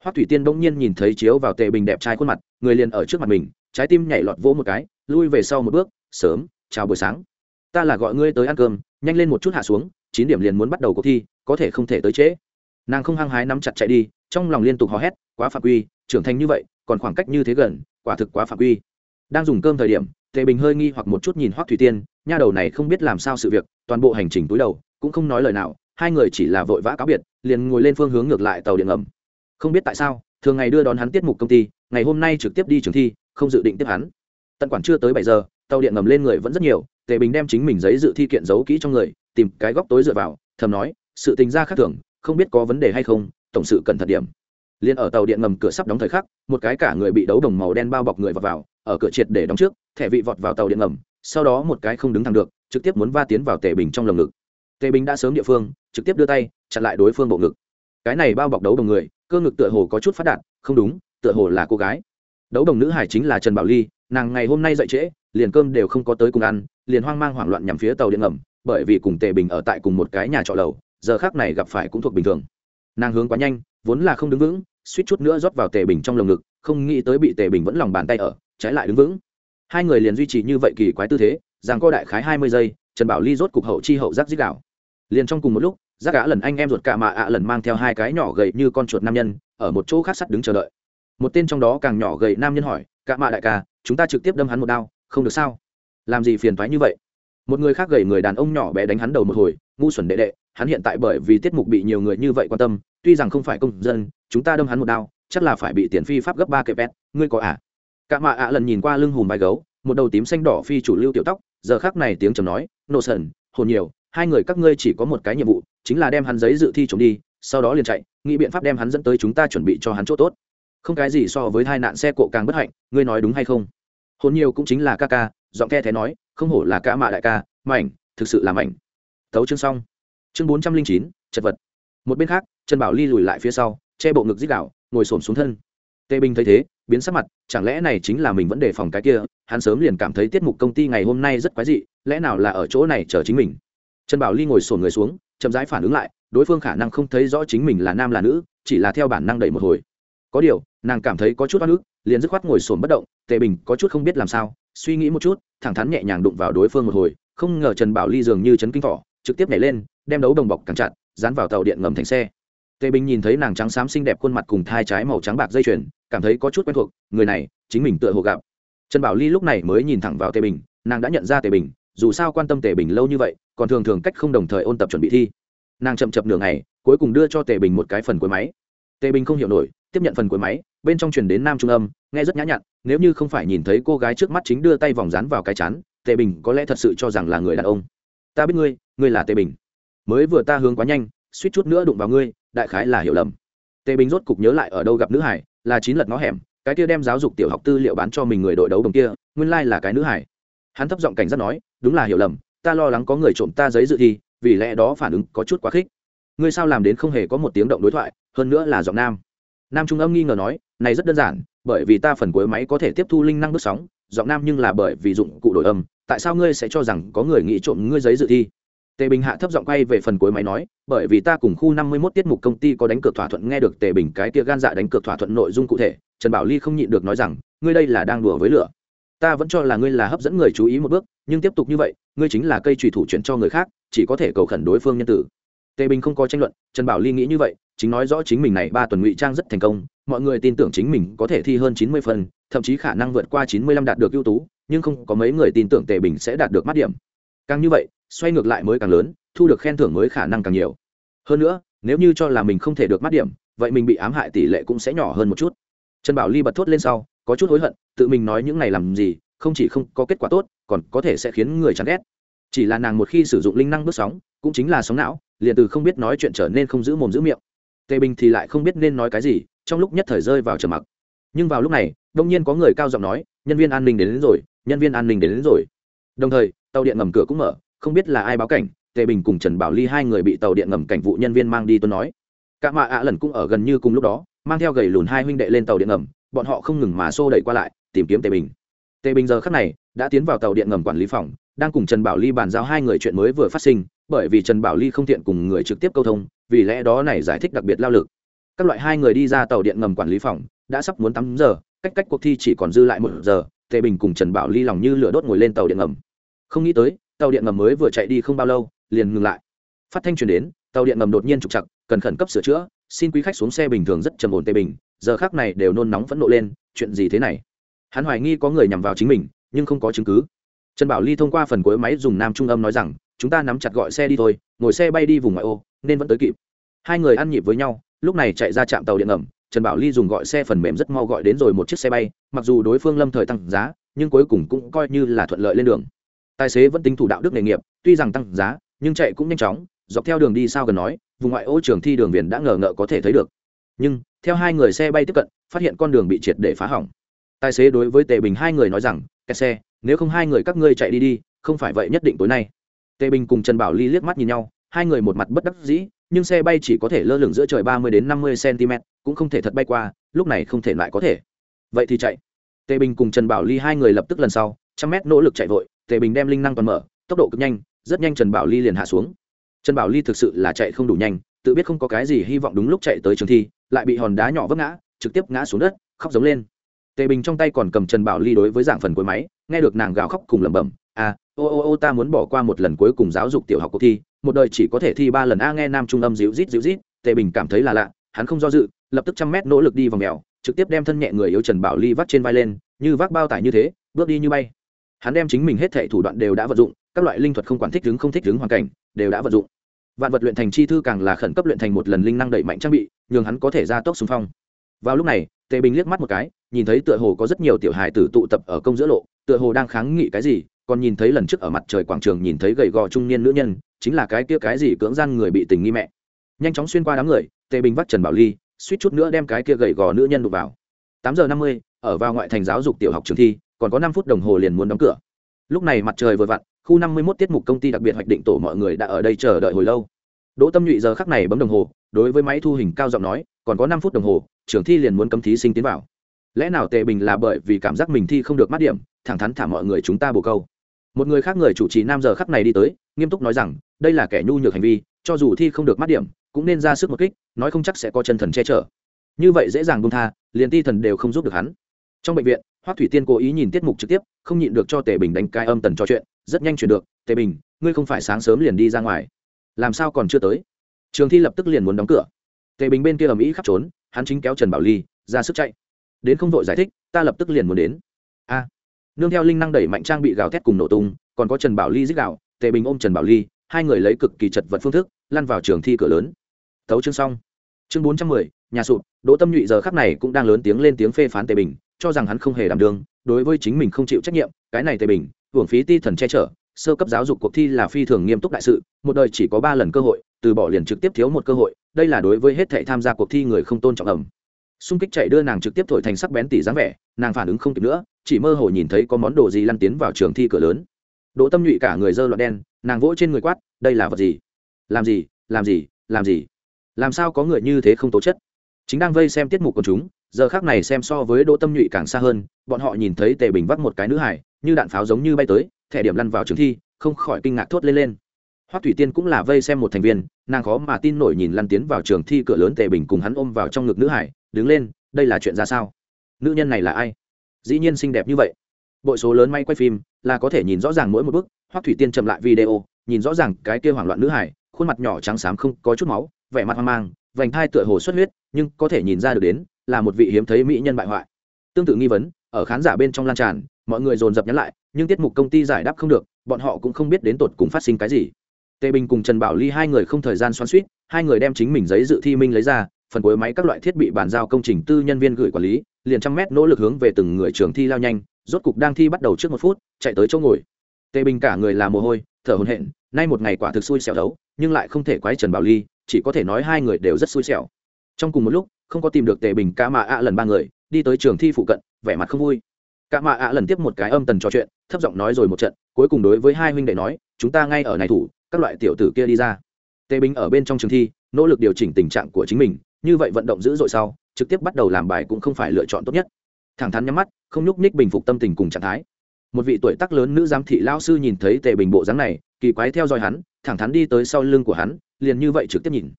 S1: Hoắc thủy tiên bỗng nhiên nhìn thấy chiếu vào tề bình đẹp trai khuôn mặt, người liền ở trước mặt mình, trái tim nhảy lọt vỗ một cái, lui về sau một bước, sớm, chào buổi sáng. Ta là gọi ngươi tới ăn cơm, nhanh lên một chút hạ xuống, chín điểm liền muốn bắt đầu cuộc thi, có thể không thể tới trễ nàng không hăng hái nắm chặt chạy đi, trong lòng liên tục hò hét, quá phạm quy, trưởng thành như vậy, còn khoảng cách như thế gần, quả thực quá phạm quy. Đang dùng cơm thời điểm, tề bình hơi nghi hoặc một chút nhìn hoắc thủy tiên, nha đầu này không biết làm sao sự việc, toàn bộ hành trình túi đầu, cũng không nói lời nào, hai người chỉ là vội vã cáo biệt, liền ngồi lên phương hướng ngược lại tàu điện ngầm. Không biết tại sao, thường ngày đưa đón hắn tiết mục công ty, ngày hôm nay trực tiếp đi trường thi, không dự định tiếp hắn. Tận quản chưa tới bảy giờ, tàu điện ngầm lên người vẫn rất nhiều, tề bình đem chính mình giấy dự thi kiện giấu kỹ trong người, tìm cái góc tối dựa vào, thầm nói, sự tình ra khác thường không biết có vấn đề hay không tổng sự cẩn thận điểm. Liền ở tàu điện ngầm cửa sắp đóng thời khắc một cái cả người bị đấu đồng màu đen bao bọc người vào, vào ở cửa triệt để đóng trước thẻ vị vọt vào tàu điện ngầm sau đó một cái không đứng thẳng được trực tiếp muốn va tiến vào tề bình trong lồng ngực. Tề bình đã sớm địa phương trực tiếp đưa tay chặn lại đối phương bộ ngực. Cái này bao bọc đấu đồng người cơ ngực tựa hồ có chút phát đạt không đúng tựa hồ là cô gái. Đấu đồng nữ hải chính là trần bảo ly nàng ngày hôm nay dậy trễ liền cơm đều không có tới cùng ăn liền hoang mang hoảng loạn nhằm phía tàu điện ngầm bởi vì cùng tề bình ở tại cùng một cái nhà trọ lầu giờ khác này gặp phải cũng thuộc bình thường. Nàng hướng quá nhanh, vốn là không đứng vững, suýt chút nữa rót vào tề bình trong lồng ngực, không nghĩ tới bị tề bình vẫn lòng bàn tay ở, trái lại đứng vững. Hai người liền duy trì như vậy kỳ quái tư thế rằng co đại khái hai mươi giây, trần bảo ly rốt cục hậu chi hậu giác dích đạo. Liền trong cùng một lúc, giác gã lần anh em ruột cả mạ ạ lần mang theo hai cái nhỏ gầy như con chuột nam nhân, ở một chỗ khác sắt đứng chờ đợi. Một tên trong đó càng nhỏ gầy nam nhân hỏi cả mạ đại ca, chúng ta trực tiếp đâm hắn một đao, không được sao? Làm gì phiền thoái như vậy? Một người khác gầy người đàn ông nhỏ bé đánh hắn đầu một hồi, ngu xuẩn đệ đệ hắn hiện tại bởi vì tiết mục bị nhiều người như vậy quan tâm, tuy rằng không phải công dân, chúng ta đâm hắn một đao, chắc là phải bị tiền phi pháp gấp ba kẹp pet ngươi có à? Cả mạ ạ lần nhìn qua lưng hùm bài gấu, một đầu tím xanh đỏ phi chủ lưu tiểu tóc, giờ khác này tiếng chầm nói nổ sần, hồn nhiều, hai người các ngươi chỉ có một cái nhiệm vụ, chính là đem hắn giấy dự thi trộm đi, sau đó liền chạy, nghĩ biện pháp đem hắn dẫn tới chúng ta chuẩn bị cho hắn chỗ tốt. Không cái gì so với hai nạn xe cộ càng bất hạnh, ngươi nói đúng hay không? Hồn nhiều cũng chính là ca ca, giọng the thế nói, không hổ là ca mạ đại ca, mảnh, thực sự là mảnh. Tấu chương xong chương bốn trăm linh chín, chật vật. Một bên khác, trần bảo ly lùi lại phía sau, che bộ ngực dít đạo ngồi xổm xuống thân. Tê binh thấy thế, biến sắc mặt, chẳng lẽ này chính là mình vẫn đề phòng cái kia, hắn sớm liền cảm thấy tiết mục công ty ngày hôm nay rất quái dị, lẽ nào là ở chỗ này chờ chính mình? Trần bảo ly ngồi sổn người xuống, chậm rãi phản ứng lại, đối phương khả năng không thấy rõ chính mình là nam là nữ, chỉ là theo bản năng đẩy một hồi. Có điều, nàng cảm thấy có chút oan ức, liền dứt khoát ngồi sổn bất động, tề bình có chút không biết làm sao, suy nghĩ một chút, thẳng thắn nhẹ nhàng đụng vào đối phương một hồi, không ngờ trần bảo ly dường như chấn kinh thỏ trực tiếp nhảy lên đem đấu đồng bọc càng chặt, dán vào tàu điện ngầm thành xe. Tề bình nhìn thấy nàng trắng xám xinh đẹp khuôn mặt cùng thai trái màu trắng bạc dây chuyền, cảm thấy có chút quen thuộc, người này, chính mình tựa hồ gặp. Trần bảo ly lúc này mới nhìn thẳng vào tề bình, nàng đã nhận ra tề bình, dù sao quan tâm tề bình lâu như vậy, còn thường thường cách không đồng thời ôn tập chuẩn bị thi. Nàng chậm chập nửa ngày, cuối cùng đưa cho tề bình một cái phần cuối máy. Tề bình không hiểu nổi, tiếp nhận phần cuối máy, bên trong truyền đến nam trung âm, nghe rất nhã nhặn, nếu như không phải nhìn thấy cô gái trước mắt chính đưa tay vòng dán vào cái chán, tề bình có lẽ thật sự cho rằng là người đàn ông. Ta biết ngươi ngươi là tề bình mới vừa ta hướng quá nhanh, suýt chút nữa đụng vào ngươi, đại khái là hiểu lầm. Tề bình rốt cục nhớ lại ở đâu gặp nữ hải, là chín lật ngõ hẻm, cái kia đem giáo dục tiểu học tư liệu bán cho mình người đội đấu đồng kia, nguyên lai là cái nữ hải. Hắn thấp giọng cảnh giác nói, đúng là hiểu lầm, ta lo lắng có người trộm ta giấy dự thi, vì lẽ đó phản ứng có chút quá khích. Ngươi sao làm đến không hề có một tiếng động đối thoại, hơn nữa là giọng nam. Nam trung âm nghi ngờ nói, này rất đơn giản, bởi vì ta phần cuối máy có thể tiếp thu linh năng bước sóng, giọng nam nhưng là bởi vì dụng cụ đổi âm, tại sao ngươi sẽ cho rằng có người nghĩ trộm ngươi giấy dự thi? Tề bình hạ thấp giọng quay về phần cuối máy nói, bởi vì ta cùng khu năm mươi 51 tiết mục công ty có đánh cược thỏa thuận, nghe được tề bình cái tia gan dạ đánh cược thỏa thuận nội dung cụ thể, trần bảo ly không nhịn được nói rằng, ngươi đây là đang đùa với lửa. Ta vẫn cho là ngươi là hấp dẫn người chú ý một bước, nhưng tiếp tục như vậy, ngươi chính là cây trùy thủ chuyển cho người khác, chỉ có thể cầu khẩn đối phương nhân tử. Tề bình không có tranh luận, trần bảo ly nghĩ như vậy, chính nói rõ chính mình này ba tuần ngụy trang rất thành công, mọi người tin tưởng chính mình có thể thi hơn chín mươi phần, thậm chí khả năng vượt qua chín mươi lăm đạt được ưu tú, nhưng không có mấy người tin tưởng tề bình sẽ đạt được mắt điểm. Càng như vậy xoay ngược lại mới càng lớn thu được khen thưởng mới khả năng càng nhiều. Hơn nữa nếu như cho là mình không thể được mắt điểm vậy mình bị ám hại tỷ lệ cũng sẽ nhỏ hơn một chút. Trần bảo ly bật thốt lên sau có chút hối hận tự mình nói những này làm gì không chỉ không có kết quả tốt còn có thể sẽ khiến người chán ghét. Chỉ là nàng một khi sử dụng linh năng bước sóng cũng chính là sóng não liền từ không biết nói chuyện trở nên không giữ mồm giữ miệng. Tề bình thì lại không biết nên nói cái gì trong lúc nhất thời rơi vào trầm mặc. Nhưng vào lúc này đông nhiên có người cao giọng nói nhân viên an ninh đến, đến rồi nhân viên an ninh đến, đến rồi. Đồng thời tàu điện ngầm cửa cũng mở không biết là ai báo cảnh, tề bình cùng trần bảo ly hai người bị tàu điện ngầm cảnh vụ nhân viên mang đi tuân nói. Cả mạ ạ lần cũng ở gần như cùng lúc đó, mang theo gầy lùn hai huynh đệ lên tàu điện ngầm, bọn họ không ngừng mà xô đẩy qua lại, tìm kiếm tề bình. Tề bình giờ khắc này đã tiến vào tàu điện ngầm quản lý phòng, đang cùng trần bảo ly bàn giao hai người chuyện mới vừa phát sinh, bởi vì trần bảo ly không tiện cùng người trực tiếp câu thông, vì lẽ đó này giải thích đặc biệt lao lực. Các loại hai người đi ra tàu điện ngầm quản lý phòng, đã sắp muốn tắm giờ, cách cách cuộc thi chỉ còn dư lại một giờ, tề bình cùng trần bảo ly lòng như lửa đốt ngồi lên tàu điện ngầm. Không nghĩ tới tàu điện ngầm mới vừa chạy đi không bao lâu, liền ngừng lại. Phát thanh truyền đến, tàu điện ngầm đột nhiên trục chặt cần khẩn cấp sửa chữa, xin quý khách xuống xe bình thường rất trầm ổn tê bình, giờ khác này đều nôn nóng phẫn nộ lên, chuyện gì thế này? Hắn hoài nghi có người nhằm vào chính mình, nhưng không có chứng cứ. Trần bảo ly thông qua phần cuối máy dùng nam trung âm nói rằng, chúng ta nắm chặt gọi xe đi thôi, ngồi xe bay đi vùng ngoại ô, nên vẫn tới kịp. Hai người ăn nhịp với nhau, lúc này chạy ra trạm tàu điện ngầm, trần bảo ly dùng gọi xe phần mềm rất mau gọi đến rồi một chiếc xe bay, mặc dù đối phương lâm thời tăng giá, nhưng cuối cùng cũng coi như là thuận lợi lên đường tài xế vẫn tính thủ đạo đức nghề nghiệp, tuy rằng tăng giá, nhưng chạy cũng nhanh chóng, dọc theo đường đi sao gần nói, vùng ngoại ô trường thi đường viền đã ngờ ngợ có thể thấy được. Nhưng, theo hai người xe bay tiếp cận, phát hiện con đường bị triệt để phá hỏng. Tài xế đối với tề bình hai người nói rằng, kẹt xe, nếu không hai người các ngươi chạy đi đi, không phải vậy nhất định tối nay. Tề bình cùng trần bảo ly liếc mắt nhìn nhau, hai người một mặt bất đắc dĩ, nhưng xe bay chỉ có thể lơ lửng giữa trời ba mươi đến năm mươi cm cũng không thể thật bay qua, lúc này không thể lại có thể. Vậy thì chạy. Tề bình cùng trần bảo ly hai người lập tức lần sau, trăm mét nỗ lực chạy vội tề bình đem linh năng toàn mở, tốc độ cực nhanh, rất nhanh trần bảo ly liền hạ xuống. Trần bảo ly thực sự là chạy không đủ nhanh, tự biết không có cái gì hy vọng đúng lúc chạy tới trường thi, lại bị hòn đá nhỏ vấp ngã, trực tiếp ngã xuống đất, khóc giống lên. Tề bình trong tay còn cầm trần bảo ly đối với dạng phần cuối máy, nghe được nàng gào khóc cùng lẩm bẩm à ô ô ô, ta muốn bỏ qua một lần cuối cùng giáo dục tiểu học cuộc thi, một đời chỉ có thể thi ba lần a nghe nam trung âm dịu rít dịu rít tề bình cảm thấy là lạ, hắn không do dự, lập tức trăm mét nỗ lực đi vào mèo, trực tiếp đem thân nhẹ người yếu trần bảo ly vắt trên vai lên, như vác bao tải như thế, bước đi như bay hắn đem chính mình hết thệ thủ đoạn đều đã vận dụng, các loại linh thuật không quản thích ứng không thích ứng hoàn cảnh, đều đã vận dụng. Vạn vật luyện thành chi thư càng là khẩn cấp luyện thành một lần linh năng đẩy mạnh trang bị, nhường hắn có thể ra tốc xung phong. Vào lúc này, tề bình liếc mắt một cái, nhìn thấy tựa hồ có rất nhiều tiểu hài tử tụ tập ở công giữa lộ, tựa hồ đang kháng nghị cái gì, còn nhìn thấy lần trước ở mặt trời quảng trường nhìn thấy gầy gò trung niên nữ nhân, chính là cái kia cái gì cưỡng gian người bị tình nghi mẹ. Nhanh chóng xuyên qua đám người, tề bình vắt trần bảo ly, suýt chút nữa đem cái kia gầy gò nữ nhân đục vào. Tám giờ năm mươi, ở vào ngoại thành giáo dục tiểu học trường thi còn có năm phút đồng hồ liền muốn đóng cửa. Lúc này mặt trời vừa vặn, khu năm mươi mốt tiết mục công ty đặc biệt hoạch định tổ mọi người đã ở đây chờ đợi hồi lâu. Đỗ tâm nhụy giờ khắc này bấm đồng hồ, đối với máy thu hình cao giọng nói, còn có năm phút đồng hồ trường thi liền muốn cấm thí sinh tiến vào. Lẽ nào tề bình là bởi vì cảm giác mình thi không được mắt điểm, thẳng thắn thả mọi người chúng ta bồ câu. Một người khác người chủ trì nam giờ khắc này đi tới, nghiêm túc nói rằng, đây là kẻ nhu nhược hành vi, cho dù thi không được mắt điểm, cũng nên ra sức một kích, nói không chắc sẽ có chân thần che chở. Như vậy dễ dàng buông tha, liền ti thần đều không giúp được hắn trong bệnh viện, hoác thủy tiên cố ý nhìn tiết mục trực tiếp, không nhịn được cho tề bình đánh cai âm tần trò chuyện, rất nhanh chuyển được, tề bình, ngươi không phải sáng sớm liền đi ra ngoài. Làm sao còn chưa tới? Trường thi lập tức liền muốn đóng cửa. Tề bình bên kia ầm ĩ khắp trốn, hắn chính kéo trần bảo ly, ra sức chạy. Đến không vội giải thích, ta lập tức liền muốn đến. A! Nương theo linh năng đẩy mạnh trang bị gào thét cùng nổ tung, còn có trần bảo ly dích gạo tề bình ôm trần bảo ly, hai người lấy cực kỳ chật vật phương thức, lăn vào trường thi cửa lớn. Thấu chương xong. Chương bốn trăm mười, nhà sụp. Đỗ tâm nhụy giờ khắc này cũng đang lớn tiếng lên tiếng phê phán tề bình cho rằng hắn không hề đảm đương, đối với chính mình không chịu trách nhiệm, cái này tề bình, hưởng phí ti thần che chở, sơ cấp giáo dục cuộc thi là phi thường nghiêm túc đại sự, một đời chỉ có ba lần cơ hội, từ bỏ liền trực tiếp thiếu một cơ hội, đây là đối với hết thảy tham gia cuộc thi người không tôn trọng ẩm. Xung kích chạy đưa nàng trực tiếp thổi thành sắc bén tỷ dáng vẻ, nàng phản ứng không kịp nữa, chỉ mơ hồ nhìn thấy có món đồ gì lăn tiến vào trường thi cửa lớn. Đỗ tâm nhụy cả người dơ loạn đen, nàng vỗ trên người quát, đây là vật gì? Làm gì? Làm gì? Làm gì? Làm sao có người như thế không tố chất? Chính đang vây xem tiết mục của chúng giờ khác này xem so với đỗ tâm nhụy càng xa hơn, bọn họ nhìn thấy tề bình vắt một cái nữ hải như đạn pháo giống như bay tới, thẻ điểm lăn vào trường thi, không khỏi kinh ngạc thốt lên lên. Hoắc thủy tiên cũng là vây xem một thành viên, nàng khó mà tin nổi nhìn lăn tiến vào trường thi cửa lớn tề bình cùng hắn ôm vào trong ngực nữ hải đứng lên, đây là chuyện ra sao? Nữ nhân này là ai? Dĩ nhiên xinh đẹp như vậy. Bội số lớn may quay phim, là có thể nhìn rõ ràng mỗi một bức hoắc thủy tiên chậm lại video, nhìn rõ ràng cái kia hoảng loạn nữ hải khuôn mặt nhỏ trắng xám không có chút máu, vẻ mặt hoang mang, vành thai tựa hồ xuất huyết, nhưng có thể nhìn ra được đến là một vị hiếm thấy mỹ nhân bại hoại. Tương tự nghi vấn, ở khán giả bên trong lan tràn, mọi người dồn dập nhắn lại, nhưng tiết mục công ty giải đáp không được, bọn họ cũng không biết đến tột cùng phát sinh cái gì. Tề bình cùng trần bảo ly hai người không thời gian xoắn suýt hai người đem chính mình giấy dự thi minh lấy ra, phần cuối máy các loại thiết bị bàn giao công trình tư nhân viên gửi quản lý, liền trăm mét nỗ lực hướng về từng người trường thi lao nhanh, rốt cục đang thi bắt đầu trước một phút, chạy tới chỗ ngồi. Tề bình cả người là mồ hôi, thở hồn hện nay một ngày quả thực xui xẻo đấu, nhưng lại không thể quái trần bảo ly, chỉ có thể nói hai người đều rất xui xẻo. Trong cùng một lúc không có tìm được tề bình ca mạ ạ lần ba người, đi tới trường thi phụ cận, vẻ mặt không vui. Ca mạ ạ lần tiếp một cái âm tần trò chuyện, thấp giọng nói rồi một trận, cuối cùng đối với hai huynh đệ nói, chúng ta ngay ở này thủ, các loại tiểu tử kia đi ra. Tề bình ở bên trong trường thi, nỗ lực điều chỉnh tình trạng của chính mình, như vậy vận động dữ dội sau, trực tiếp bắt đầu làm bài cũng không phải lựa chọn tốt nhất. Thẳng thắn nhắm mắt, không nhúc nhích bình phục tâm tình cùng trạng thái. Một vị tuổi tác lớn nữ giám thị lao sư nhìn thấy tề bình bộ dáng này, kỳ quái theo dõi hắn, thẳng thắn đi tới sau lưng của hắn, liền như vậy trực tiếp nhìn.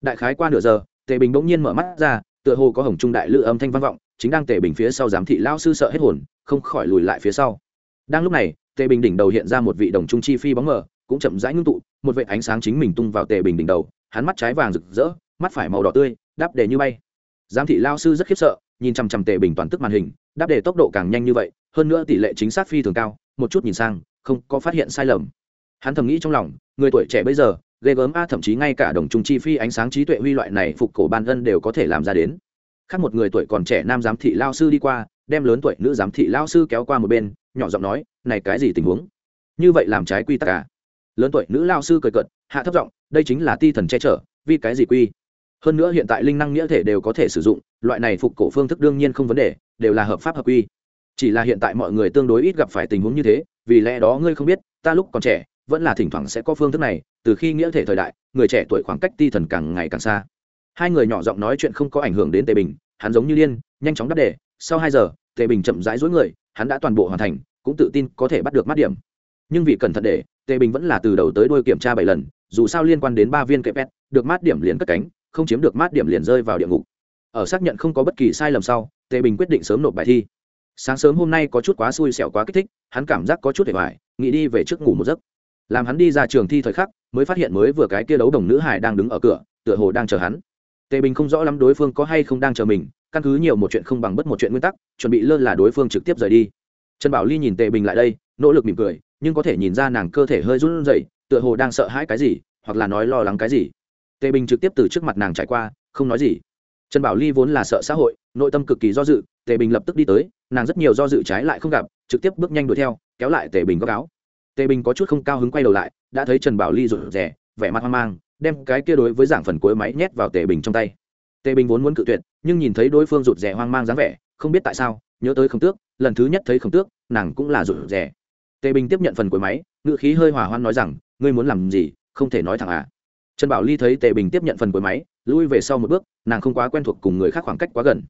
S1: Đại khái qua nửa giờ tề bình bỗng nhiên mở mắt ra, tựa hồ có hồng trung đại lự âm thanh vang vọng, chính đang tề bình phía sau giám thị lao sư sợ hết hồn, không khỏi lùi lại phía sau. Đang lúc này, tề bình đỉnh đầu hiện ra một vị đồng trung chi phi bóng mờ, cũng chậm rãi ngưng tụ, một vệ ánh sáng chính mình tung vào tề bình đỉnh đầu, hắn mắt trái vàng rực rỡ, mắt phải màu đỏ tươi, đáp đề như bay. Giám thị lao sư rất khiếp sợ, nhìn chằm chằm tề bình toàn tức màn hình, đáp đề tốc độ càng nhanh như vậy, hơn nữa tỷ lệ chính xác phi thường cao, một chút nhìn sang, không có phát hiện sai lầm. Hắn thầm nghĩ trong lòng, người tuổi trẻ bây giờ ghê gớm a thậm chí ngay cả đồng trung chi phi ánh sáng trí tuệ huy loại này phục cổ ban ân đều có thể làm ra đến. Khác một người tuổi còn trẻ nam giám thị lao sư đi qua, đem lớn tuổi nữ giám thị lao sư kéo qua một bên, nhỏ giọng nói, này cái gì tình huống? Như vậy làm trái quy tắc cả à? lớn tuổi nữ lao sư cười cợt, hạ thấp giọng, đây chính là ti thần che chở, vì cái gì quy? Hơn nữa hiện tại linh năng nghĩa thể đều có thể sử dụng, loại này phục cổ phương thức đương nhiên không vấn đề, đều là hợp pháp hợp quy. Chỉ là hiện tại mọi người tương đối ít gặp phải tình huống như thế, vì lẽ đó ngươi không biết, ta lúc còn trẻ vẫn là thỉnh thoảng sẽ có phương thức này, từ khi nghĩa thể thời đại, người trẻ tuổi khoảng cách ti thần càng ngày càng xa. Hai người nhỏ giọng nói chuyện không có ảnh hưởng đến tề bình, hắn giống như liên nhanh chóng đắp đề, sau hai giờ, tề bình chậm rãi dối người, hắn đã toàn bộ hoàn thành, cũng tự tin có thể bắt được mắt điểm. Nhưng vì cẩn thận để, tề bình vẫn là từ đầu tới đôi kiểm tra bảy lần, dù sao liên quan đến ba viên kẹp pet được mát điểm liền cất cánh, không chiếm được mát điểm liền rơi vào địa ngục. Ở xác nhận không có bất kỳ sai lầm sau, tề bình quyết định sớm nộp bài thi. Sáng sớm hôm nay có chút quá xui xẻo quá kích thích, hắn cảm giác có chút hề hoài, nghĩ đi về trước ngủ một giấc làm hắn đi ra trường thi thời khắc, mới phát hiện mới vừa cái kia đấu đồng nữ hải đang đứng ở cửa, tựa hồ đang chờ hắn. Tề bình không rõ lắm đối phương có hay không đang chờ mình, căn cứ nhiều một chuyện không bằng bất một chuyện nguyên tắc, chuẩn bị lơ là đối phương trực tiếp rời đi. Trần bảo ly nhìn tề bình lại đây, nỗ lực mỉm cười, nhưng có thể nhìn ra nàng cơ thể hơi run rẩy, tựa hồ đang sợ hãi cái gì, hoặc là nói lo lắng cái gì. Tề bình trực tiếp từ trước mặt nàng trải qua, không nói gì. Trần bảo ly vốn là sợ xã hội, nội tâm cực kỳ do dự, tề bình lập tức đi tới, nàng rất nhiều do dự trái lại không gặp, trực tiếp bước nhanh đuổi theo, kéo lại tề bình góc áo tề bình có chút không cao hứng quay đầu lại, đã thấy trần bảo ly rụt rè, vẻ mặt hoang mang, đem cái kia đối với giảng phần cuối máy nhét vào tề bình trong tay. Tề bình vốn muốn cự tuyệt, nhưng nhìn thấy đối phương rụt rè hoang mang dáng vẻ, không biết tại sao, nhớ tới khổng tước, lần thứ nhất thấy khổng tước, nàng cũng là rụt rè. Tề bình tiếp nhận phần cuối máy ngự khí hơi hòa hoan nói rằng, ngươi muốn làm gì? Không thể nói thẳng à. Trần bảo ly thấy tề bình tiếp nhận phần cuối máy, lui về sau một bước, nàng không quá quen thuộc cùng người khác khoảng cách quá gần.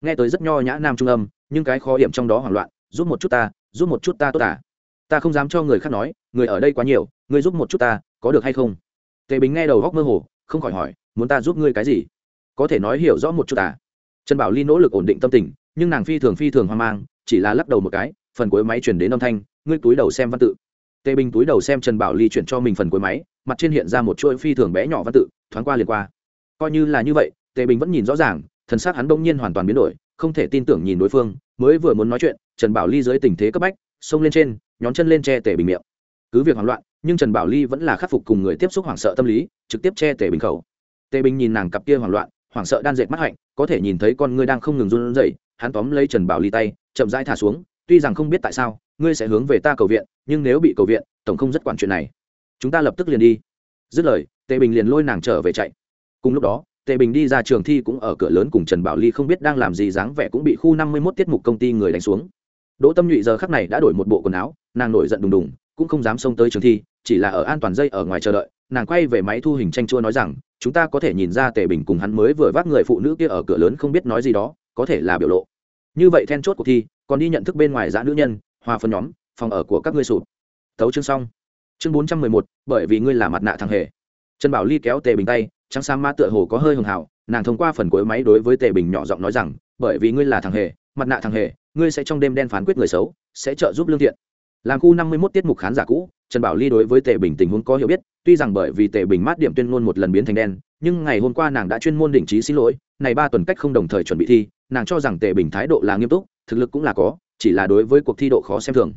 S1: Nghe tới rất nho nhã nam trung âm, nhưng cái khó hiểm trong đó hoảng loạn, giúp một chút ta, giúp một chút ta tốt à ta không dám cho người khác nói, người ở đây quá nhiều, ngươi giúp một chút ta, có được hay không? Tề bình nghe đầu góc mơ hồ, không khỏi hỏi, muốn ta giúp ngươi cái gì? Có thể nói hiểu rõ một chút à? Trần bảo ly nỗ lực ổn định tâm tình, nhưng nàng phi thường phi thường hoang mang, chỉ là lắc đầu một cái, phần cuối máy chuyển đến âm thanh, ngươi túi đầu xem văn tự. Tề bình túi đầu xem trần bảo ly chuyển cho mình phần cuối máy, mặt trên hiện ra một chuỗi phi thường bé nhỏ văn tự, thoáng qua liền qua. Coi như là như vậy, tề bình vẫn nhìn rõ ràng, thần xác hắn đông nhiên hoàn toàn biến đổi, không thể tin tưởng nhìn đối phương, mới vừa muốn nói chuyện, trần bảo ly dưới tình thế cấp bách xông lên trên, nhón chân lên che tể bình miệng. Cứ việc hoảng loạn, nhưng trần bảo ly vẫn là khắc phục cùng người tiếp xúc hoảng sợ tâm lý, trực tiếp che tể bình khẩu. Tề bình nhìn nàng cặp kia hoảng loạn, hoảng sợ đan dệt mắt hạnh, có thể nhìn thấy con ngươi đang không ngừng run rẩy, hắn tóm lấy trần bảo ly tay, chậm rãi thả xuống, tuy rằng không biết tại sao, ngươi sẽ hướng về ta cầu viện, nhưng nếu bị cầu viện, tổng không rất quản chuyện này. Chúng ta lập tức liền đi. Dứt lời, tề bình liền lôi nàng trở về chạy. Cùng lúc đó, tề bình đi ra trường thi cũng ở cửa lớn cùng trần bảo ly không biết đang làm gì dáng vẻ cũng bị khu năm mươi mốt tiết mục công ty người đánh xuống đỗ tâm nhụy giờ khắc này đã đổi một bộ quần áo, nàng nổi giận đùng đùng, cũng không dám xông tới trường thi, chỉ là ở an toàn dây ở ngoài chờ đợi. Nàng quay về máy thu hình tranh chua nói rằng, chúng ta có thể nhìn ra tề bình cùng hắn mới vừa vác người phụ nữ kia ở cửa lớn không biết nói gì đó, có thể là biểu lộ. Như vậy then chốt cuộc thi, còn đi nhận thức bên ngoài dã nữ nhân, hòa phân nhóm, phòng ở của các ngươi sụp. Thấu chương xong. Chương bốn trăm mười một, bởi vì ngươi là mặt nạ thằng hề. Trần bảo ly kéo tề bình tay, trắng sáng ma tựa hồ có hơi hường hào nàng thông qua phần cuối máy đối với tề bình nhỏ giọng nói rằng, bởi vì ngươi là thằng hề, mặt nạ thằng hề ngươi sẽ trong đêm đen phán quyết người xấu, sẽ trợ giúp lương thiện. Làm khu năm mươi mốt tiết mục khán giả cũ, trần bảo ly đối với tề bình tình huống có hiểu biết, tuy rằng bởi vì tề bình mát điểm tuyên ngôn một lần biến thành đen, nhưng ngày hôm qua nàng đã chuyên môn đỉnh trí xin lỗi, này ba tuần cách không đồng thời chuẩn bị thi, nàng cho rằng tề bình thái độ là nghiêm túc, thực lực cũng là có, chỉ là đối với cuộc thi độ khó xem thường.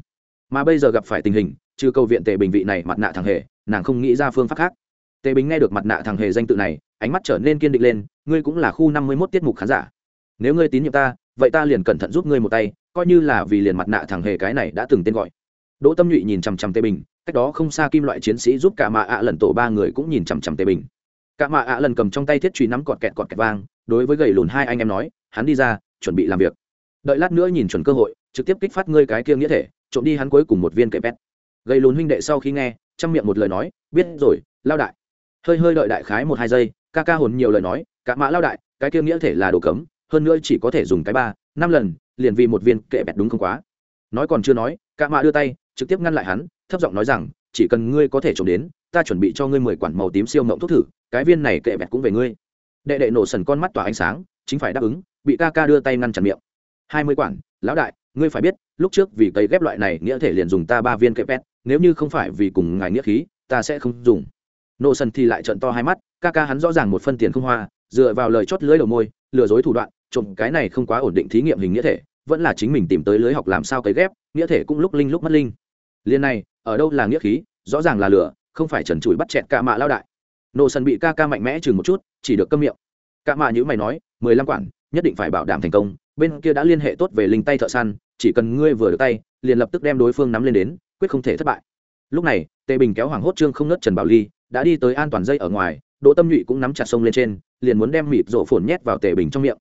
S1: Mà bây giờ gặp phải tình hình, trừ câu viện tề bình vị này mặt nạ thằng hề, nàng không nghĩ ra phương pháp khác. Tề bình nghe được mặt nạ thằng hề danh tự này, ánh mắt trở nên kiên định lên, ngươi cũng là khu năm mươi mốt tiết mục khán giả. Nếu ngươi tín nhiệm ta vậy ta liền cẩn thận giúp ngươi một tay, coi như là vì liền mặt nạ thằng hề cái này đã từng tên gọi. Đỗ tâm nhụy nhìn chằm chằm tề bình, cách đó không xa kim loại chiến sĩ giúp cả mạ ạ lần tổ ba người cũng nhìn chằm chằm tề bình. Cả mạ ạ lần cầm trong tay thiết truy nắm cọt kẹt cọt kẹt vang, đối với gầy lùn hai anh em nói, hắn đi ra, chuẩn bị làm việc. Đợi lát nữa nhìn chuẩn cơ hội, trực tiếp kích phát ngươi cái kia nghĩa thể, trộm đi hắn cuối cùng một viên kệ pet gầy lùn huynh đệ sau khi nghe chăm miệng một lời nói, biết rồi, lao đại. Hơi hơi đợi đại khái một hai giây, ca ca hồn nhiều lời nói, cả mã lao đại, cái kia nghĩa thể là đồ cấm hơn nữa chỉ có thể dùng cái ba, năm lần, liền vì một viên kệ bẹt đúng không quá. Nói còn chưa nói, cạ mã đưa tay, trực tiếp ngăn lại hắn, thấp giọng nói rằng, chỉ cần ngươi có thể trộm đến, ta chuẩn bị cho ngươi mười quản màu tím siêu mộng thuốc thử, cái viên này kệ bẹt cũng về ngươi. Đệ đệ nổ sần con mắt tỏa ánh sáng, chính phải đáp ứng, bị ca ca đưa tay ngăn chặn miệng. Hai mươi quản, lão đại, ngươi phải biết, lúc trước vì cấy ghép loại này nghĩa thể liền dùng ta ba viên kệ pet nếu như không phải vì cùng ngài nghĩa khí, ta sẽ không dùng. Nổ sần thì lại trận to hai mắt, ca ca hắn rõ ràng một phân tiền không hoa, dựa vào lời chót lưỡi đầu môi, lừa dối thủ đoạn trộm cái này không quá ổn định thí nghiệm hình nghĩa thể, vẫn là chính mình tìm tới lưới học làm sao cấy ghép, nghĩa thể cũng lúc linh lúc mất linh. Liên này, ở đâu là nghĩa khí, rõ ràng là lửa, không phải trần trụi bắt chẹt ca mạ lao đại. Nô sần bị ca ca mạnh mẽ chừng một chút, chỉ được câm miệng. Ca mạ như mày nói, mười lăm quản, nhất định phải bảo đảm thành công, bên kia đã liên hệ tốt về linh tay thợ săn, chỉ cần ngươi vừa được tay, liền lập tức đem đối phương nắm lên đến, quyết không thể thất bại. Lúc này, tề bình kéo hoàng hốt trương không nớt trần bảo ly, đã đi tới an toàn dây ở ngoài, đỗ tâm nhụy cũng nắm chặt sông lên trên, liền muốn đem mịt rổ phồn nhét vào tề bình trong miệng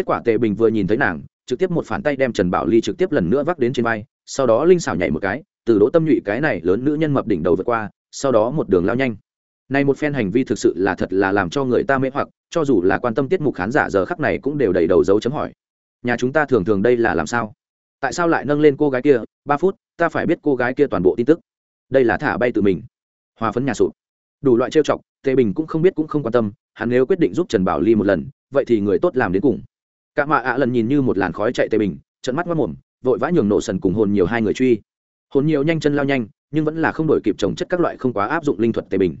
S1: kết quả tề bình vừa nhìn thấy nàng, trực tiếp một phản tay đem trần bảo ly trực tiếp lần nữa vác đến trên vai, sau đó linh xảo nhảy một cái, từ đỗ tâm nhụy cái này lớn nữ nhân mập đỉnh đầu vượt qua, sau đó một đường lao nhanh. Này một phen hành vi thực sự là thật là làm cho người ta mê hoặc, cho dù là quan tâm tiết mục khán giả giờ khắc này cũng đều đầy đầu dấu chấm hỏi. Nhà chúng ta thường thường đây là làm sao? Tại sao lại nâng lên cô gái kia? Ba phút, ta phải biết cô gái kia toàn bộ tin tức. Đây là thả bay tự mình. Hòa phấn nhà sụp. Đủ loại trêu chọc, tề bình cũng không biết cũng không quan tâm, hắn nếu quyết định giúp trần bảo ly một lần, vậy thì người tốt làm đến cùng cả mạ ạ lần nhìn như một làn khói chạy tề bình trận mắt mất mồm, vội vã nhường nổ sần cùng hồn nhiều hai người truy. Hồn nhiều nhanh chân lao nhanh, nhưng vẫn là không đổi kịp trồng chất các loại không quá áp dụng linh thuật tề bình.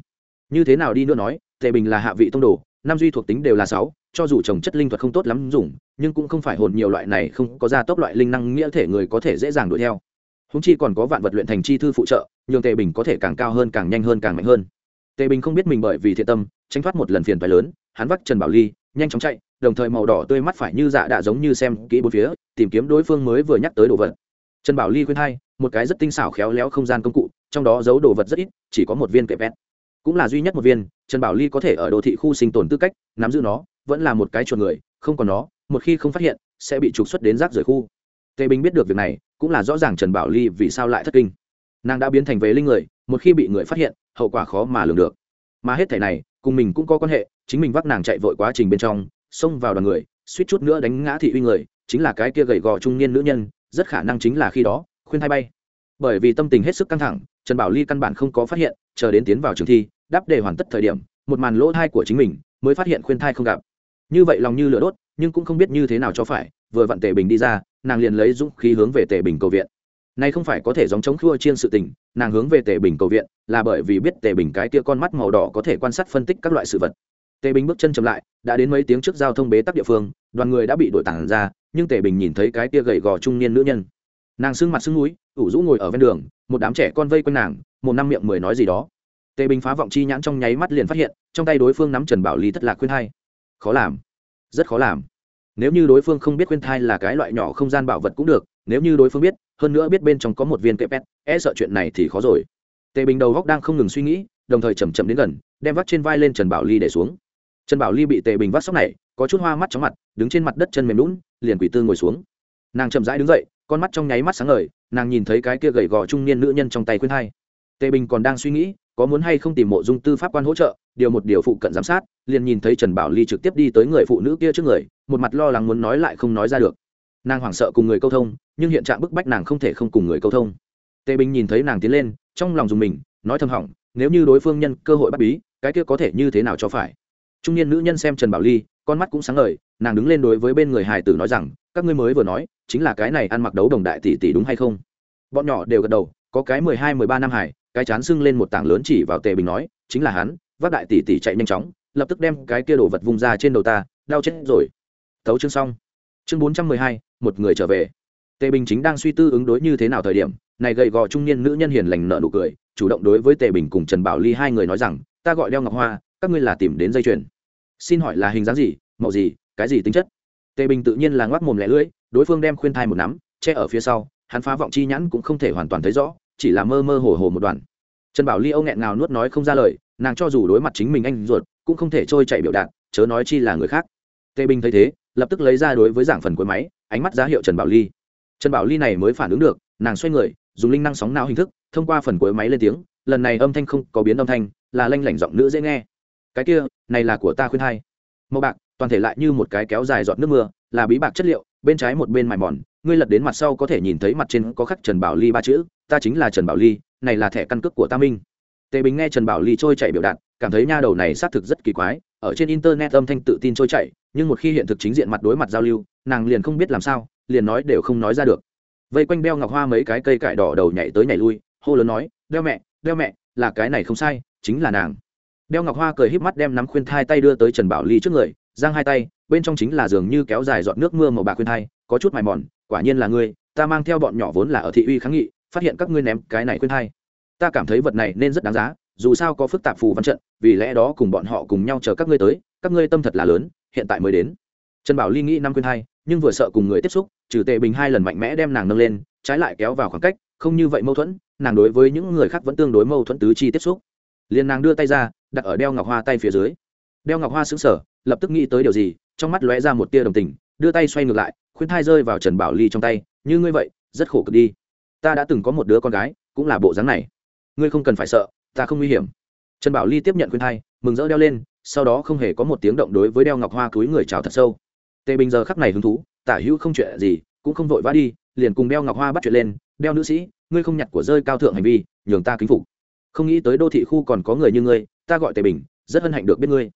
S1: Như thế nào đi nữa nói tề bình là hạ vị tông đồ, năm duy thuộc tính đều là sáu, cho dù trồng chất linh thuật không tốt lắm dùng, nhưng cũng không phải hồn nhiều loại này không có ra tốc loại linh năng nghĩa thể người có thể dễ dàng đuổi theo. Húng chi còn có vạn vật luyện thành chi thư phụ trợ, nhường tề bình có thể càng cao hơn, càng nhanh hơn, càng mạnh hơn. Tề bình không biết mình bởi vì thiện tâm, tránh thoát một lần phiền phái lớn, hắn vắt trần bảo ly, nhanh chóng chạy đồng thời màu đỏ tươi mắt phải như dạ đã giống như xem kỹ bốn phía, tìm kiếm đối phương mới vừa nhắc tới đồ vật. Trần bảo ly khuyên hai một cái rất tinh xảo khéo léo không gian công cụ, trong đó giấu đồ vật rất ít, chỉ có một viên kẹp vét cũng là duy nhất một viên, trần bảo ly có thể ở đô thị khu sinh tồn tư cách, nắm giữ nó, vẫn là một cái chuột người, không còn nó, một khi không phát hiện, sẽ bị trục xuất đến rác rời khu. Tề bình biết được việc này, cũng là rõ ràng trần bảo ly vì sao lại thất kinh. Nàng đã biến thành về linh người, một khi bị người phát hiện, hậu quả khó mà lường được. Mà hết thẻ này, cùng mình cũng có quan hệ, chính mình vác nàng chạy vội quá trình bên trong xông vào đoàn người, suýt chút nữa đánh ngã thị uy người, chính là cái kia gầy gò trung niên nữ nhân, rất khả năng chính là khi đó, khuyên thay bay. Bởi vì tâm tình hết sức căng thẳng, trần bảo ly căn bản không có phát hiện, chờ đến tiến vào trường thi, đáp đề hoàn tất thời điểm, một màn lỗ thai của chính mình mới phát hiện khuyên thai không gặp. Như vậy lòng như lửa đốt, nhưng cũng không biết như thế nào cho phải, vừa vặn tề bình đi ra, nàng liền lấy dũng khí hướng về tề bình cầu viện. Nay không phải có thể dòng chống khua chiên sự tình, nàng hướng về tề bình cầu viện là bởi vì biết tề bình cái kia con mắt màu đỏ có thể quan sát phân tích các loại sự vật tề bình bước chân chậm lại, đã đến mấy tiếng trước giao thông bế tắc địa phương, đoàn người đã bị đội tản ra, nhưng tề bình nhìn thấy cái kia gầy gò trung niên nữ nhân. Nàng sưng mặt sưng núi, ủ rũ ngồi ở ven đường, một đám trẻ con vây quanh nàng, một năm miệng mười nói gì đó. Tề bình phá vọng chi nhãn trong nháy mắt liền phát hiện, trong tay đối phương nắm trần bảo Lý thất lạc khuyên thai khó làm. Rất khó làm. Nếu như đối phương không biết khuyên thai là cái loại nhỏ không gian bảo vật cũng được, nếu như đối phương biết, hơn nữa biết bên trong có một viên kẹp pet e sợ chuyện này thì khó rồi. Tề bình đầu góc đang không ngừng suy nghĩ, đồng thời chầm chậm đến gần, đem vắt trên vai lên trần bảo ly để xuống trần bảo ly bị tề bình vắt sóc này, có chút hoa mắt chóng mặt, đứng trên mặt đất chân mềm lún liền quỷ tư ngồi xuống. Nàng chậm rãi đứng dậy, con mắt trong nháy mắt sáng ngời, nàng nhìn thấy cái kia gầy gò trung niên nữ nhân trong tay khuyên hai. Tề bình còn đang suy nghĩ, có muốn hay không tìm mộ dung tư pháp quan hỗ trợ, điều một điều phụ cận giám sát, liền nhìn thấy trần bảo ly trực tiếp đi tới người phụ nữ kia trước người, một mặt lo lắng muốn nói lại không nói ra được. Nàng hoảng sợ cùng người câu thông, nhưng hiện trạng bức bách nàng không thể không cùng người câu thông. Tề bình nhìn thấy nàng tiến lên, trong lòng dùng mình, nói thầm hỏng, nếu như đối phương nhân cơ hội bắt bí, cái kia có thể như thế nào cho phải? Trung niên nữ nhân xem trần bảo ly, con mắt cũng sáng ngời, nàng đứng lên đối với bên người hài tử nói rằng, các ngươi mới vừa nói, chính là cái này ăn mặc đấu đồng đại tỷ tỷ đúng hay không? Bọn nhỏ đều gật đầu, có cái mười hai, mười ba năm hải cái chán sưng lên một tảng lớn chỉ vào tề bình nói, chính là hắn, vác đại tỷ tỷ chạy nhanh chóng, lập tức đem cái kia đồ vật vung ra trên đầu ta, đau chết rồi. Tấu chương xong. Chương bốn trăm mười hai, một người trở về. Tề bình chính đang suy tư ứng đối như thế nào thời điểm, này gầy gò trung niên nữ nhân hiền lành nợ nụ cười, chủ động đối với tề bình cùng trần bảo ly hai người nói rằng, ta gọi đeo ngọc hoa các ngươi là tìm đến dây chuyền. Xin hỏi là hình dáng gì, màu gì, cái gì tính chất? Tề bình tự nhiên là ngoác mồm lẻ lưỡi, đối phương đem khuyên thai một nắm, che ở phía sau, hắn phá vọng chi nhãn cũng không thể hoàn toàn thấy rõ, chỉ là mơ mơ hồ hồ một đoạn. Trần bảo ly âu nghẹn ngào nuốt nói không ra lời, nàng cho dù đối mặt chính mình anh ruột, cũng không thể trôi chạy biểu đạt, chớ nói chi là người khác. Tề bình thấy thế, lập tức lấy ra đối với giảng phần cuối máy, ánh mắt giá hiệu trần bảo ly. Trần bảo ly này mới phản ứng được, nàng xoay người, dùng linh năng sóng não hình thức, thông qua phần cuối máy lên tiếng, lần này âm thanh không có biến âm thanh, là lanh lảnh giọng nữ dễ nghe cái kia, này là của ta khuyên hai. Màu bạc, toàn thể lại như một cái kéo dài giọt nước mưa, là bí bạc chất liệu, bên trái một bên mài mòn, ngươi lật đến mặt sau có thể nhìn thấy mặt trên có khắc trần bảo ly ba chữ, ta chính là trần bảo ly, này là thẻ căn cước của ta minh. Tề bình nghe trần bảo ly trôi chạy biểu đạt, cảm thấy nha đầu này xác thực rất kỳ quái, ở trên internet âm thanh tự tin trôi chạy nhưng một khi hiện thực chính diện mặt đối mặt giao lưu, nàng liền không biết làm sao, liền nói đều không nói ra được. Vây quanh beo ngọc hoa mấy cái cây cải đỏ đầu nhảy tới nhảy lui, hô lớn nói, đeo mẹ đeo mẹ, là cái này không sai, chính là nàng đeo ngọc hoa cười híp mắt đem nắm khuyên thai tay đưa tới trần bảo ly trước người, giang hai tay, bên trong chính là dường như kéo dài dọn nước mưa màu bạc khuyên thai, có chút mài mòn, quả nhiên là ngươi, ta mang theo bọn nhỏ vốn là ở thị uy kháng nghị, phát hiện các ngươi ném cái này khuyên thai. Ta cảm thấy vật này nên rất đáng giá, dù sao có phức tạp phù văn trận, vì lẽ đó cùng bọn họ cùng nhau chờ các ngươi tới, các ngươi tâm thật là lớn, hiện tại mới đến. Trần bảo ly nghĩ năm khuyên thai, nhưng vừa sợ cùng người tiếp xúc, trừ tệ bình hai lần mạnh mẽ đem nàng nâng lên, trái lại kéo vào khoảng cách, không như vậy mâu thuẫn, nàng đối với những người khác vẫn tương đối mâu thuẫn tứ chi tiếp xúc. Liền nàng đưa tay ra đặt ở đeo ngọc hoa tay phía dưới. Đeo ngọc hoa xứng sở lập tức nghĩ tới điều gì, trong mắt lóe ra một tia đồng tình, đưa tay xoay ngược lại, khuyên thai rơi vào trần bảo ly trong tay, như ngươi vậy, rất khổ cực đi. Ta đã từng có một đứa con gái, cũng là bộ dáng này. Ngươi không cần phải sợ, ta không nguy hiểm. Trần bảo ly tiếp nhận khuyên thai, mừng rỡ đeo lên, sau đó không hề có một tiếng động đối với đeo ngọc hoa túi người chào thật sâu. Tề bình giờ khắc này hứng thú, tả hữu không chuyện gì, cũng không vội vã đi, liền cùng đeo ngọc hoa bắt chuyện lên, đeo nữ sĩ, ngươi không nhặt của rơi cao thượng hành vi, nhường ta kính phục. Không nghĩ tới đô thị khu còn có người như ngươi ta gọi tề bình, rất hân hạnh được biết ngươi.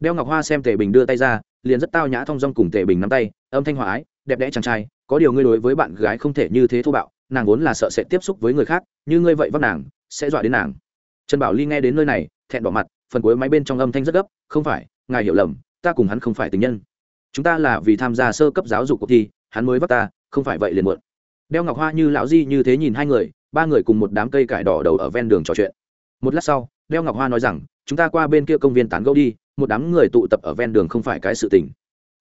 S1: Đeo ngọc hoa xem tề bình đưa tay ra, liền rất tao nhã thong dong cùng tề bình nắm tay, âm thanh hòa ái, đẹp đẽ chàng trai, có điều ngươi đối với bạn gái không thể như thế thô bạo, nàng vốn là sợ sẽ tiếp xúc với người khác, như ngươi vậy vấp nàng, sẽ dọa đến nàng. Trần bảo ly nghe đến nơi này, thẹn bỏ mặt, phần cuối máy bên trong âm thanh rất gấp, không phải, ngài hiểu lầm, ta cùng hắn không phải tình nhân. Chúng ta là vì tham gia sơ cấp giáo dục cuộc thi, hắn mới vấp ta, không phải vậy liền muộn. Đeo ngọc hoa như lão di như thế nhìn hai người, ba người cùng một đám cây cải đỏ đầu ở ven đường trò chuyện. Một lát sau đeo ngọc hoa nói rằng, chúng ta qua bên kia công viên tán gẫu đi, một đám người tụ tập ở ven đường không phải cái sự tình.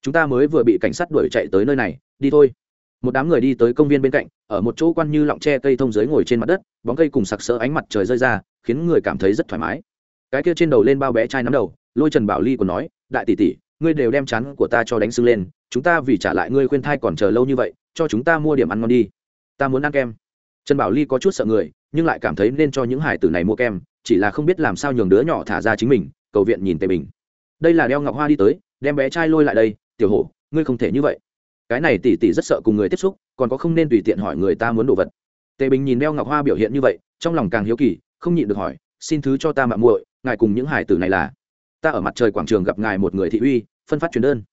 S1: Chúng ta mới vừa bị cảnh sát đuổi chạy tới nơi này, đi thôi. Một đám người đi tới công viên bên cạnh, ở một chỗ quan như lọng tre cây thông dưới ngồi trên mặt đất, bóng cây cùng sặc sỡ ánh mặt trời rơi ra, khiến người cảm thấy rất thoải mái. Cái kia trên đầu lên bao bé chai nắm đầu, lôi trần bảo ly còn nói, đại tỷ tỷ, ngươi đều đem chắn của ta cho đánh sưng lên, chúng ta vì trả lại ngươi khuyên thai còn chờ lâu như vậy, cho chúng ta mua điểm ăn ngon đi. Ta muốn ăn kem. Trần bảo ly có chút sợ người, nhưng lại cảm thấy nên cho những hải tử này mua kem chỉ là không biết làm sao nhường đứa nhỏ thả ra chính mình, cầu viện nhìn tề bình. Đây là đeo ngọc hoa đi tới, đem bé trai lôi lại đây, tiểu hổ, ngươi không thể như vậy. Cái này tỷ tỷ rất sợ cùng người tiếp xúc, còn có không nên tùy tiện hỏi người ta muốn đồ vật. Tề bình nhìn đeo ngọc hoa biểu hiện như vậy, trong lòng càng hiếu kỳ, không nhịn được hỏi, xin thứ cho ta mạng muội, ngài cùng những hải tử này là? Ta ở mặt trời quảng trường gặp ngài một người thị uy, phân phát truyền đơn.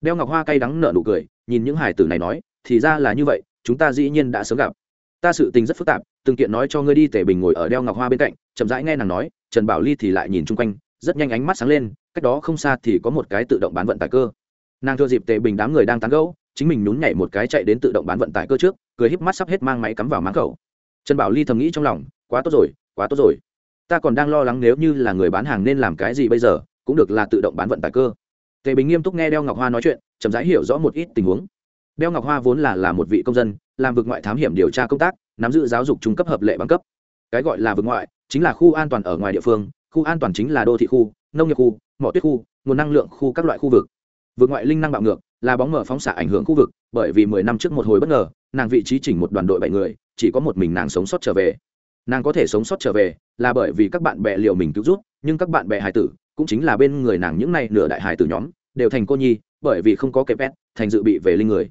S1: Đeo ngọc hoa cay đắng nở nụ cười, nhìn những hải tử này nói, thì ra là như vậy, chúng ta dĩ nhiên đã sớm gặp. Ta sự tình rất phức tạp, từng kiện nói cho ngươi đi, tề bình ngồi ở đeo ngọc hoa bên cạnh chậm rãi nghe nàng nói, trần bảo ly thì lại nhìn chung quanh, rất nhanh ánh mắt sáng lên, cách đó không xa thì có một cái tự động bán vận tải cơ. Nàng thừa dịp tề bình đám người đang tán gẫu, chính mình nhún nhảy một cái chạy đến tự động bán vận tải cơ trước, cười híp mắt sắp hết mang máy cắm vào máng khẩu. Trần bảo ly thầm nghĩ trong lòng, quá tốt rồi, quá tốt rồi. Ta còn đang lo lắng nếu như là người bán hàng nên làm cái gì bây giờ, cũng được là tự động bán vận tải cơ. Tề bình nghiêm túc nghe đeo ngọc hoa nói chuyện, chậm rãi hiểu rõ một ít tình huống. Đeo ngọc hoa vốn là là một vị công dân, làm vực ngoại thám hiểm điều tra công tác, nắm giữ giáo dục trung cấp hợp lệ bằng cấp cái gọi là vực ngoại, chính là khu an toàn ở ngoài địa phương, khu an toàn chính là đô thị khu, nông nghiệp khu, mỏ tuyết khu, nguồn năng lượng khu các loại khu vực. Vực ngoại linh năng bạo ngược, là bóng mở phóng xạ ảnh hưởng khu vực, bởi vì mười năm trước một hồi bất ngờ, nàng vị trí chỉnh một đoàn đội bảy người, chỉ có một mình nàng sống sót trở về. Nàng có thể sống sót trở về, là bởi vì các bạn bè liệu mình cứu rút nhưng các bạn bè hải tử, cũng chính là bên người nàng những n à y nửa đại hải tử nhóm, đều thành cô nhi, bởi vì không có kẹp ép thành dự bị về linh người.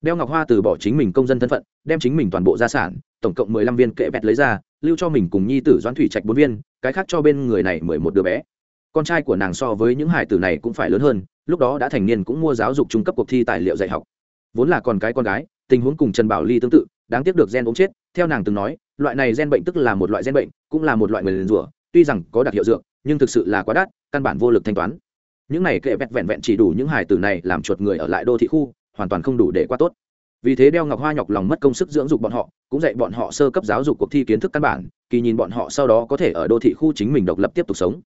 S1: Đeo ngọc hoa từ bỏ chính mình công dân thân phận, đem chính mình toàn bộ gia sản, tổng cộng mười lăm viên kệ bẹt lấy ra lưu cho mình cùng nhi tử doãn thủy trạch bốn viên, cái khác cho bên người này mười một đứa bé. Con trai của nàng so với những hải tử này cũng phải lớn hơn, lúc đó đã thành niên cũng mua giáo dục trung cấp cuộc thi tài liệu dạy học. Vốn là còn cái con gái, tình huống cùng trần bảo ly tương tự, đáng tiếc được gen ốm chết, theo nàng từng nói, loại này gen bệnh tức là một loại gen bệnh, cũng là một loại người liền rủa, tuy rằng có đặc hiệu dược, nhưng thực sự là quá đắt, căn bản vô lực thanh toán. Những này kệ vẹn vẹn vẹn chỉ đủ những hải tử này làm chuột người ở lại đô thị khu, hoàn toàn không đủ để qua tốt vì thế đeo ngọc hoa nhọc lòng mất công sức dưỡng dục bọn họ, cũng dạy bọn họ sơ cấp giáo dục cuộc thi kiến thức căn bản, kỳ nhìn bọn họ sau đó có thể ở đô thị khu chính mình độc lập tiếp tục sống.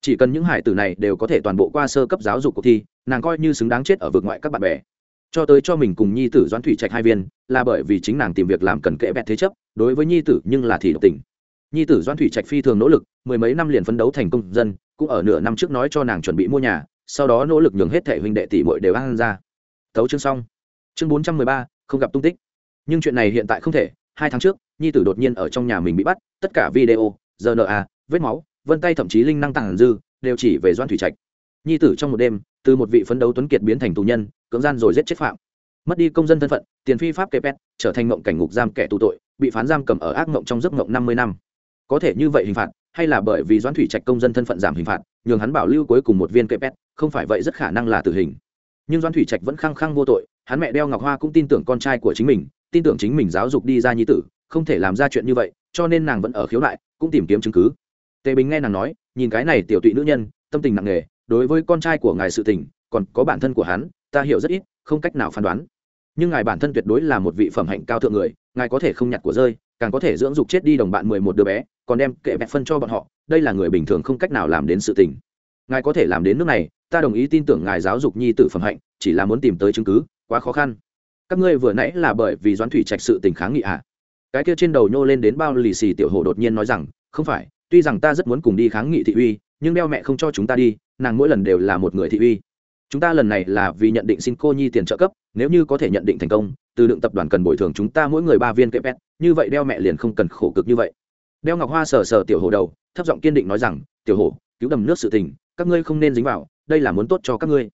S1: Chỉ cần những hải tử này đều có thể toàn bộ qua sơ cấp giáo dục cuộc thi, nàng coi như xứng đáng chết ở vực ngoại các bạn bè. Cho tới cho mình cùng nhi tử doãn thủy trạch hai viên, là bởi vì chính nàng tìm việc làm cần kệ bẹt thế chấp, đối với nhi tử nhưng là thì độc tình. Nhi tử doãn thủy trạch phi thường nỗ lực, mười mấy năm liền phấn đấu thành công dân, cũng ở nửa năm trước nói cho nàng chuẩn bị mua nhà, sau đó nỗ lực nhường hết thể huynh đệ tỷ muội đều ăn ra. Tấu chương xong. Chương bốn trăm mười ba không gặp tung tích. Nhưng chuyện này hiện tại không thể, hai tháng trước, nhi tử đột nhiên ở trong nhà mình bị bắt, tất cả video rna vết máu, vân tay thậm chí linh năng tàng dư, đều chỉ về doan thủy trạch. Nhi tử trong một đêm, từ một vị phấn đấu tuấn kiệt biến thành tù nhân, cưỡng gian rồi giết chết phạm. Mất đi công dân thân phận, tiền phi pháp kê pet trở thành mộng cảnh ngục giam kẻ tù tội, bị phán giam cầm ở ác mộng trong giấc mộng năm mươi năm. Có thể như vậy hình phạt, hay là bởi vì doãn thủy trạch công dân thân phận giảm hình phạt, nhường hắn bảo lưu cuối cùng một viên kê pet không phải vậy rất khả năng là tử hình. Nhưng doãn thủy trạch vẫn khăng khăng vô tội hắn mẹ đeo ngọc hoa cũng tin tưởng con trai của chính mình, tin tưởng chính mình giáo dục đi ra nhi tử, không thể làm ra chuyện như vậy, cho nên nàng vẫn ở khiếu nại, cũng tìm kiếm chứng cứ. Tề bình nghe nàng nói, nhìn cái này tiểu tụy nữ nhân, tâm tình nặng nề, đối với con trai của ngài sự tình, còn có bản thân của hắn, ta hiểu rất ít, không cách nào phán đoán. Nhưng ngài bản thân tuyệt đối là một vị phẩm hạnh cao thượng người, ngài có thể không nhặt của rơi, càng có thể dưỡng dục chết đi đồng bạn mười một đứa bé, còn đem kệ bẹt phân cho bọn họ, đây là người bình thường không cách nào làm đến sự tình. Ngài có thể làm đến nước này, ta đồng ý tin tưởng ngài giáo dục nhi tử phẩm hạnh, chỉ là muốn tìm tới chứng cứ quá khó khăn. Các ngươi vừa nãy là bởi vì doãn thủy trạch sự tình kháng nghị à? cái kia trên đầu nhô lên đến bao lì xì tiểu hồ đột nhiên nói rằng, không phải, tuy rằng ta rất muốn cùng đi kháng nghị thị uy, nhưng đeo mẹ không cho chúng ta đi, nàng mỗi lần đều là một người thị uy. Chúng ta lần này là vì nhận định xin cô nhi tiền trợ cấp, nếu như có thể nhận định thành công, từ đựng tập đoàn cần bồi thường chúng ta mỗi người ba viên kẹp pet như vậy đeo mẹ liền không cần khổ cực như vậy. Đeo ngọc hoa sờ sờ tiểu hồ đầu, thấp giọng kiên định nói rằng, tiểu hồ cứu đầm nước sự tình, các ngươi không nên dính vào, đây là muốn tốt cho các ngươi.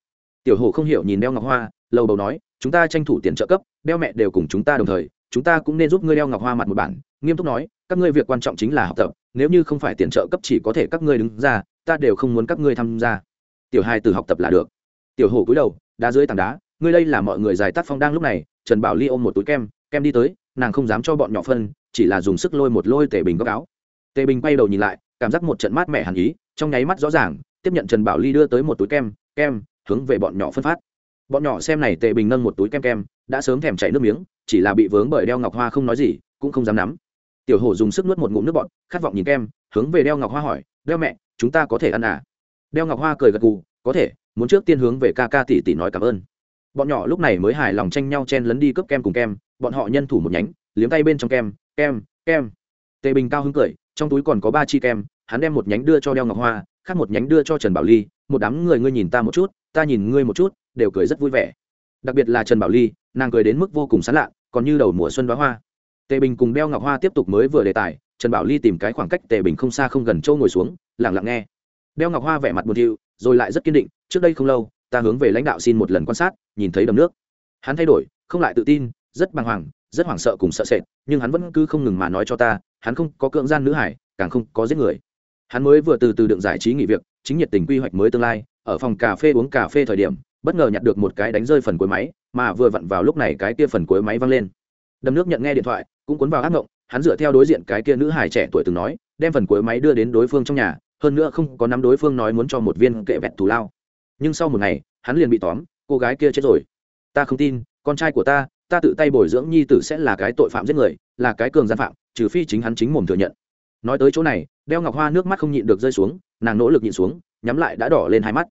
S1: Tiểu hồ không hiểu nhìn đeo ngọc hoa, lầu đầu nói chúng ta tranh thủ tiền trợ cấp, đeo mẹ đều cùng chúng ta đồng thời, chúng ta cũng nên giúp ngươi đeo ngọc hoa mặt một bản. Nghiêm túc nói, các ngươi việc quan trọng chính là học tập, nếu như không phải tiền trợ cấp chỉ có thể các ngươi đứng ra, ta đều không muốn các ngươi tham gia. Tiểu hai từ học tập là được. Tiểu hổ cúi đầu, đá dưới tảng đá, ngươi đây là mọi người giải tác phong đang lúc này, trần bảo ly ôm một túi kem kem đi tới, nàng không dám cho bọn nhỏ phân, chỉ là dùng sức lôi một lôi tề bình góc áo. Tề bình quay đầu nhìn lại, cảm giác một trận mát mẻ hàn ý, trong nháy mắt rõ ràng, tiếp nhận trần bảo ly đưa tới một túi kem kem, hướng về bọn nhỏ phân phát bọn nhỏ xem này tề bình nâng một túi kem kem, đã sớm thèm chảy nước miếng, chỉ là bị vướng bởi đeo ngọc hoa không nói gì, cũng không dám nắm. Tiểu hổ dùng sức nuốt một ngụm nước bọn khát vọng nhìn kem, hướng về đeo ngọc hoa hỏi, đeo mẹ, chúng ta có thể ăn à? Đeo ngọc hoa cười gật gù, có thể, muốn trước tiên hướng về ca ca tỷ tỷ nói cảm ơn. Bọn nhỏ lúc này mới hài lòng tranh nhau chen lấn đi cướp kem cùng kem, bọn họ nhân thủ một nhánh, liếm tay bên trong kem kem kem. Tề bình cao hứng cười, trong túi còn có ba chi kem, hắn đem một nhánh đưa cho đeo ngọc hoa, khác một nhánh đưa cho trần bảo ly, một đám người ngươi nhìn ta một chút, ta nhìn ngươi một chút đều cười rất vui vẻ. Đặc biệt là trần bảo ly, nàng cười đến mức vô cùng sán lạ, còn như đầu mùa xuân đoá hoa. Tề bình cùng đeo ngọc hoa tiếp tục mới vừa đề tài, trần bảo ly tìm cái khoảng cách tề bình không xa không gần châu ngồi xuống lẳng lặng nghe. Đeo ngọc hoa vẻ mặt buồn thiu, rồi lại rất kiên định, trước đây không lâu, ta hướng về lãnh đạo xin một lần quan sát, nhìn thấy đầm nước. Hắn thay đổi, không lại tự tin, rất bàng hoàng, rất hoảng sợ cùng sợ sệt, nhưng hắn vẫn cứ không ngừng mà nói cho ta, hắn không có cưỡng gian nữ hải, càng không có giết người. Hắn mới vừa từ từ đựng giải trí nghỉ việc, chính nhiệt tình quy hoạch mới tương lai, ở phòng cà phê uống cà phê thời điểm bất ngờ nhặt được một cái đánh rơi phần cuối máy, mà vừa vặn vào lúc này cái kia phần cuối máy văng lên. Đầm nước nhận nghe điện thoại, cũng cuốn vào ác ngộng, hắn dựa theo đối diện cái kia nữ hải trẻ tuổi từng nói, đem phần cuối máy đưa đến đối phương trong nhà, hơn nữa không có nắm đối phương nói muốn cho một viên kệ vẹt thù lao. Nhưng sau một ngày, hắn liền bị tóm, cô gái kia chết rồi. Ta không tin, con trai của ta ta tự tay bồi dưỡng nhi tử sẽ là cái tội phạm giết người, là cái cường gian phạm, trừ phi chính hắn chính mồm thừa nhận. Nói tới chỗ này, đeo ngọc hoa nước mắt không nhịn được rơi xuống, nàng nỗ lực nhịn xuống, nhắm lại đã đỏ lên hai mắt.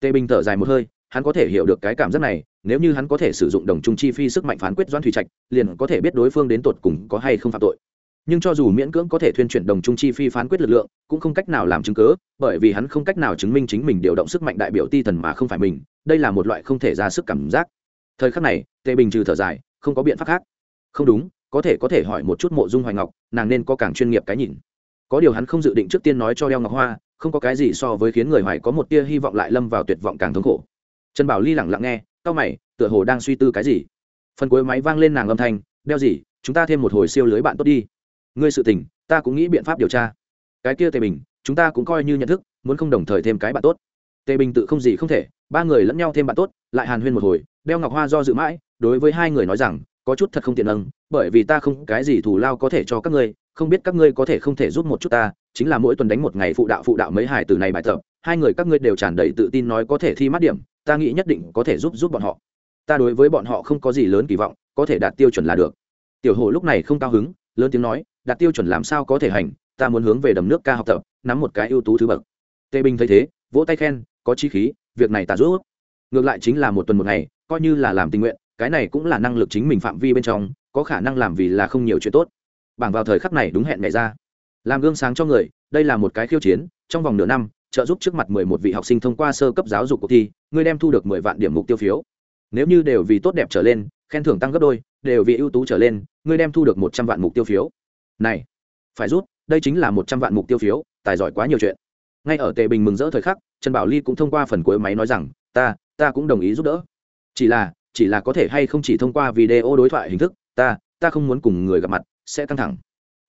S1: Tê bình thở dài một hơi hắn có thể hiểu được cái cảm giác này, nếu như hắn có thể sử dụng đồng trung chi phi sức mạnh phán quyết doan thủy trạch, liền có thể biết đối phương đến tột cùng có hay không phạm tội. Nhưng cho dù miễn cưỡng có thể thuyên chuyển đồng trung chi phi phán quyết lực lượng, cũng không cách nào làm chứng cớ, bởi vì hắn không cách nào chứng minh chính mình điều động sức mạnh đại biểu ti thần mà không phải mình, đây là một loại không thể ra sức cảm giác. Thời khắc này, tề bình trừ thở dài, không có biện pháp khác. Không đúng, có thể có thể hỏi một chút mộ dung hoài ngọc, nàng nên có càng chuyên nghiệp cái nhìn. Có điều hắn không dự định trước tiên nói cho đeo ngọc hoa, không có cái gì so với khiến người hoài có một tia hy vọng lại lâm vào tuyệt vọng càng thống khổ trần bảo ly lẳng lặng nghe, cau mày, tựa hồ đang suy tư cái gì. Phần cuối máy vang lên nàng âm thanh, đeo gì, chúng ta thêm một hồi siêu lưới bạn tốt đi. Ngươi sự tình, ta cũng nghĩ biện pháp điều tra. Cái kia tề bình, chúng ta cũng coi như nhận thức, muốn không đồng thời thêm cái bạn tốt. Tề bình tự không gì không thể, ba người lẫn nhau thêm bạn tốt, lại hàn huyên một hồi, đeo ngọc hoa do dự mãi, đối với hai người nói rằng, có chút thật không tiện nâng bởi vì ta không, cái gì thù lao có thể cho các ngươi, không biết các ngươi có thể không thể giúp một chút ta, chính là mỗi tuần đánh một ngày phụ đạo phụ đạo mấy hải từ này bài tập, hai người các ngươi đều tràn đầy tự tin nói có thể thi mắt điểm ta nghĩ nhất định có thể giúp giúp bọn họ. Ta đối với bọn họ không có gì lớn kỳ vọng, có thể đạt tiêu chuẩn là được. Tiểu hồ lúc này không cao hứng, lớn tiếng nói, đạt tiêu chuẩn làm sao có thể hành, ta muốn hướng về đầm nước ca học tập, nắm một cái ưu tú thứ bậc. Tề bình thấy thế, vỗ tay khen, có chi khí, việc này ta giúp. Ngược lại chính là một tuần một ngày, coi như là làm tình nguyện, cái này cũng là năng lực chính mình phạm vi bên trong, có khả năng làm vì là không nhiều chuyện tốt. Bảng vào thời khắc này đúng hẹn ngày ra. Làm gương sáng cho người, đây là một cái khiêu chiến, trong vòng nửa năm trợ giúp trước mặt mười một vị học sinh thông qua sơ cấp giáo dục cuộc thi, ngươi đem thu được mười vạn điểm mục tiêu phiếu. Nếu như đều vì tốt đẹp trở lên, khen thưởng tăng gấp đôi, đều vì ưu tú trở lên, ngươi đem thu được một trăm vạn mục tiêu phiếu. Này, phải rút, đây chính là một trăm vạn mục tiêu phiếu, tài giỏi quá nhiều chuyện. Ngay ở tề bình mừng rỡ thời khắc, trần bảo ly cũng thông qua phần cuối máy nói rằng, ta ta cũng đồng ý giúp đỡ. Chỉ là chỉ là có thể hay không chỉ thông qua video đối thoại hình thức, ta ta không muốn cùng người gặp mặt, sẽ căng thẳng.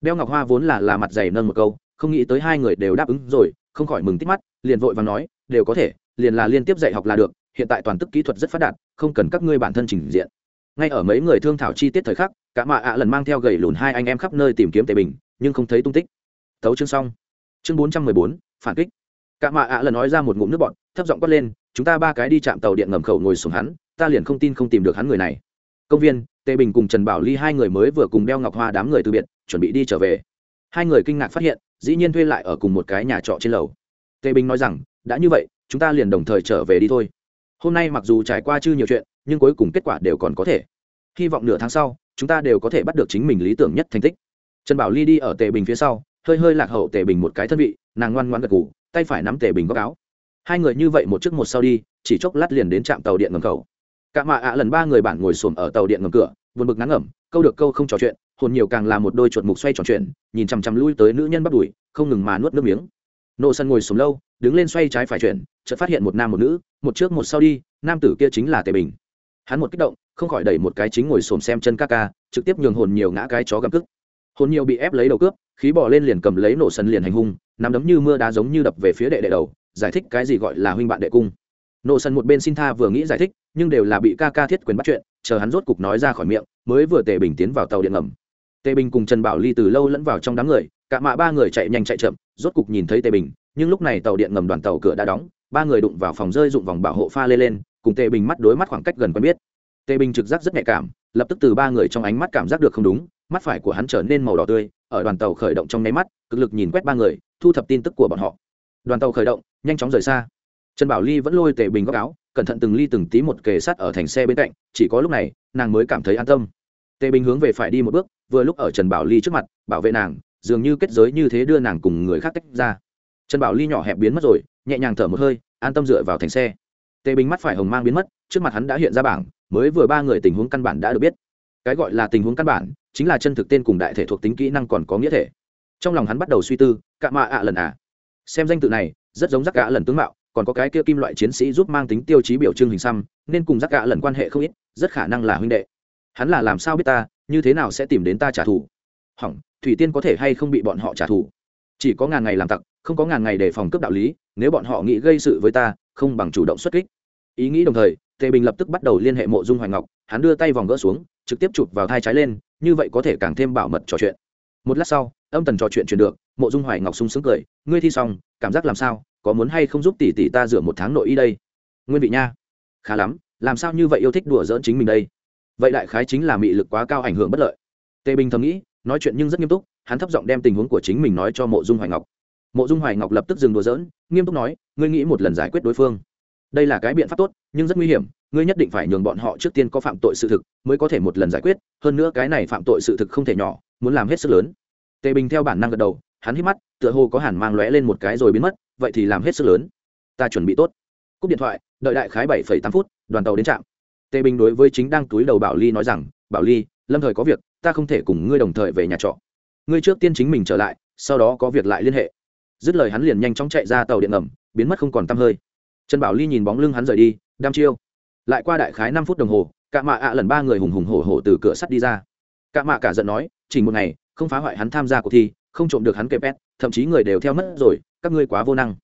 S1: Đeo ngọc hoa vốn là là mặt dày nâng một câu, không nghĩ tới hai người đều đáp ứng rồi không khỏi mừng tít mắt, liền vội và nói, đều có thể, liền là liên tiếp dạy học là được, hiện tại toàn tức kỹ thuật rất phát đạt, không cần các ngươi bản thân trình diện. Ngay ở mấy người thương thảo chi tiết thời khắc, cả mạ ạ lần mang theo gầy lùn hai anh em khắp nơi tìm kiếm tề bình, nhưng không thấy tung tích. Thấu chương xong. Chương bốn trăm mười bốn, phản kích. Cả mạ ạ lần nói ra một ngụm nước bọn thấp giọng quát lên, chúng ta ba cái đi chạm tàu điện ngầm khẩu ngồi xuống hắn, ta liền không tin không tìm được hắn người này. Công viên, tề bình cùng trần bảo ly hai người mới vừa cùng đeo ngọc hoa đám người từ biệt, chuẩn bị đi trở về. Hai người kinh ngạc phát hiện dĩ nhiên thuê lại ở cùng một cái nhà trọ trên lầu. Tề bình nói rằng, đã như vậy, chúng ta liền đồng thời trở về đi thôi. Hôm nay mặc dù trải qua chưa nhiều chuyện, nhưng cuối cùng kết quả đều còn có thể. Hy vọng nửa tháng sau, chúng ta đều có thể bắt được chính mình lý tưởng nhất thành tích. Trần bảo ly đi ở tề bình phía sau, hơi hơi lạc hậu tề bình một cái thân vị, nàng ngoan ngoan gật ngủ tay phải nắm tề bình góc áo. Hai người như vậy một trước một sau đi, chỉ chốc lát liền đến trạm tàu điện ngầm cầu. Cạ mạ ạ lần ba người bạn ngồi xổm ở tàu điện ngầm cửa, buồn bực ngắn ngẩm, câu được câu không trò chuyện hồn nhiều càng là một đôi chuột mục xoay tròn chuyện nhìn chằm chằm lui tới nữ nhân bắt đùi, không ngừng mà nuốt nước miếng. Nô sân ngồi xổm lâu, đứng lên xoay trái phải chuyển, chợt phát hiện một nam một nữ, một trước một sau đi, nam tử kia chính là tề bình. Hắn một kích động, không khỏi đẩy một cái chính ngồi xổm xem chân ca ca, trực tiếp nhường hồn nhiều ngã cái chó gặm cức hồn nhiều bị ép lấy đầu cướp, khí bỏ lên liền cầm lấy nổ sân liền hành hung nắm đấm như mưa đá giống như đập về phía đệ đệ đầu, giải thích cái gì gọi là huynh bạn đệ cung. Nổ sân một bên xin tha vừa nghĩ giải thích, nhưng đều là bị ca ca thiết quyền bắt chuyện, chờ hắn rốt cục nói ra khỏi miệng, mới vừa tề bình tiến vào tàu điện ngầm tề bình cùng trần bảo ly từ lâu lẫn vào trong đám người, cả mạ ba người chạy nhanh chạy chậm, rốt cục nhìn thấy tề bình, nhưng lúc này tàu điện ngầm đoàn tàu cửa đã đóng, ba người đụng vào phòng rơi dụng vòng bảo hộ pha lê lên, cùng tề bình mắt đối mắt khoảng cách gần quen biết. Tề bình trực giác rất nhạy cảm, lập tức từ ba người trong ánh mắt cảm giác được không đúng, mắt phải của hắn trở nên màu đỏ tươi, ở đoàn tàu khởi động trong nháy mắt, cực lực nhìn quét ba người, thu thập tin tức của bọn họ. Đoàn tàu khởi động, nhanh chóng rời xa. Trần bảo ly vẫn lôi tề bình góc áo, cẩn thận từng ly từng tí một kề sắt ở thành xe bên cạnh, chỉ có lúc này, nàng mới cảm thấy an tâm tề bình hướng về phải đi một bước, vừa lúc ở trần bảo ly trước mặt, bảo vệ nàng, dường như kết giới như thế đưa nàng cùng người khác tách ra. Trần bảo ly nhỏ hẹp biến mất rồi, nhẹ nhàng thở một hơi, an tâm dựa vào thành xe. Tề bình mắt phải hồng mang biến mất, trước mặt hắn đã hiện ra bảng, mới vừa ba người tình huống căn bản đã được biết. Cái gọi là tình huống căn bản, chính là chân thực tên cùng đại thể thuộc tính kỹ năng còn có nghĩa thể. Trong lòng hắn bắt đầu suy tư, cạ mạ ạ lần à. Xem danh tự này, rất giống rắc gã lần tướng mạo, còn có cái kia kim loại chiến sĩ giúp mang tính tiêu chí biểu trưng hình xăm, nên cùng rắc gã lần quan hệ không ít, rất khả năng là huynh đệ hắn là làm sao biết ta, như thế nào sẽ tìm đến ta trả thù? Hỏng, thủy tiên có thể hay không bị bọn họ trả thù? Chỉ có ngàn ngày làm tặc, không có ngàn ngày để phòng cướp đạo lý, nếu bọn họ nghĩ gây sự với ta, không bằng chủ động xuất kích. Ý nghĩ đồng thời, tề bình lập tức bắt đầu liên hệ mộ dung hoài ngọc, hắn đưa tay vòng gỡ xuống, trực tiếp chụp vào thai trái lên, như vậy có thể càng thêm bảo mật trò chuyện. Một lát sau, âm tần trò chuyện truyền được, mộ dung hoài ngọc sung sướng cười, ngươi thi xong, cảm giác làm sao? Có muốn hay không giúp tỷ tỷ ta rửa một tháng nội y đây? Nguyên vị nha. Khá lắm, làm sao như vậy yêu thích đùa dỡn chính mình đây? Vậy đại khái chính là mị lực quá cao ảnh hưởng bất lợi. Tề bình thầm nghĩ nói chuyện nhưng rất nghiêm túc hắn thấp giọng đem tình huống của chính mình nói cho mộ dung hoài ngọc. Mộ dung hoài ngọc lập tức dừng đùa giỡn, nghiêm túc nói ngươi nghĩ một lần giải quyết đối phương. Đây là cái biện pháp tốt nhưng rất nguy hiểm ngươi nhất định phải nhường bọn họ trước tiên có phạm tội sự thực mới có thể một lần giải quyết hơn nữa cái này phạm tội sự thực không thể nhỏ muốn làm hết sức lớn. Tề bình theo bản năng gật đầu hắn hít mắt tựa hồ có hẳn mang lóe lên một cái rồi biến mất vậy thì làm hết sức lớn. Ta chuẩn bị tốt. Cúp điện thoại đợi đại khái bảy tám phút đoàn tàu đến trạm tề bình đối với chính đang túi đầu bảo ly nói rằng bảo ly lâm thời có việc ta không thể cùng ngươi đồng thời về nhà trọ. Ngươi trước tiên chính mình trở lại sau đó có việc lại liên hệ. Dứt lời hắn liền nhanh chóng chạy ra tàu điện ngầm biến mất không còn t hơi. Trần bảo ly nhìn bóng lưng hắn rời đi đam chiêu. Lại qua đại khái năm phút đồng hồ cạ mạ ạ lần ba người hùng hùng hổ hổ từ cửa sắt đi ra. Cạ mạ cả giận nói chỉ một ngày không phá hoại hắn tham gia cuộc thi không trộm được hắn kẹp ép, thậm chí người đều theo mất rồi các ngươi quá vô năng.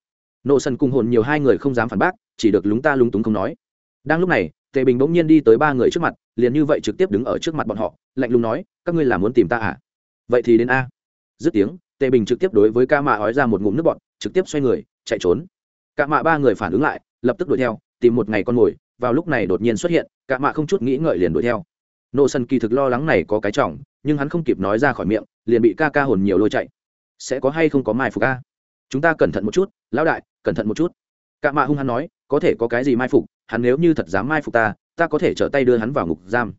S1: Nộ sân cùng hồn nhiều hai người không dám phản bác chỉ được lúng ta lúng túng không nói đang lúc này, tề bình bỗng nhiên đi tới ba người trước mặt, liền như vậy trực tiếp đứng ở trước mặt bọn họ, lạnh lùng nói, các ngươi là muốn tìm ta à? Vậy thì đến a. Dứt tiếng, tề bình trực tiếp đối với ca mạ ói ra một ngụm nước bọn trực tiếp xoay người, chạy trốn. Ca mạ ba người phản ứng lại, lập tức đuổi theo, tìm một ngày con mồi, vào lúc này đột nhiên xuất hiện, ca mạ không chút nghĩ ngợi liền đuổi theo. Nô sân kỳ thực lo lắng này có cái trọng, nhưng hắn không kịp nói ra khỏi miệng, liền bị ca ca hồn nhiều lôi chạy. Sẽ có hay không có mai phục ca chúng ta cẩn thận một chút, lão đại, cẩn thận một chút. Ca mạ hung hắn nói, có thể có cái gì mai phục hắn nếu như thật dám mai phục ta ta có thể trở tay đưa hắn vào ngục giam.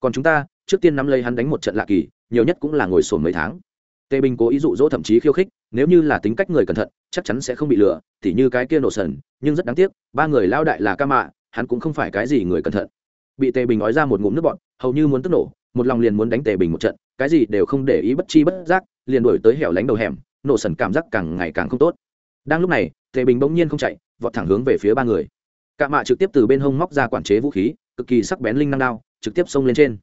S1: Còn chúng ta, trước tiên nắm lấy hắn đánh một trận lạ kỳ, nhiều nhất cũng là ngồi sổn mấy tháng. Tề bình cố ý dụ dỗ thậm chí khiêu khích, nếu như là tính cách người cẩn thận, chắc chắn sẽ không bị lừa thì như cái kia nổ sần, nhưng rất đáng tiếc, ba người lao đại là ca mạ, hắn cũng không phải cái gì người cẩn thận. Bị tề bình nói ra một ngụm nước bọn hầu như muốn tức nổ, một lòng liền muốn đánh tề bình một trận, cái gì đều không để ý bất chi bất giác, liền đuổi tới hẻo lánh đầu hẻm, nổ sần cảm giác càng ngày càng không tốt. Đang lúc này, tề bình bỗng nhiên không chạy, vọt thẳng hướng về phía ba người cạ mạ trực tiếp từ bên hông móc ra quản chế vũ khí, cực kỳ sắc bén linh năng đao, trực tiếp xông lên trên.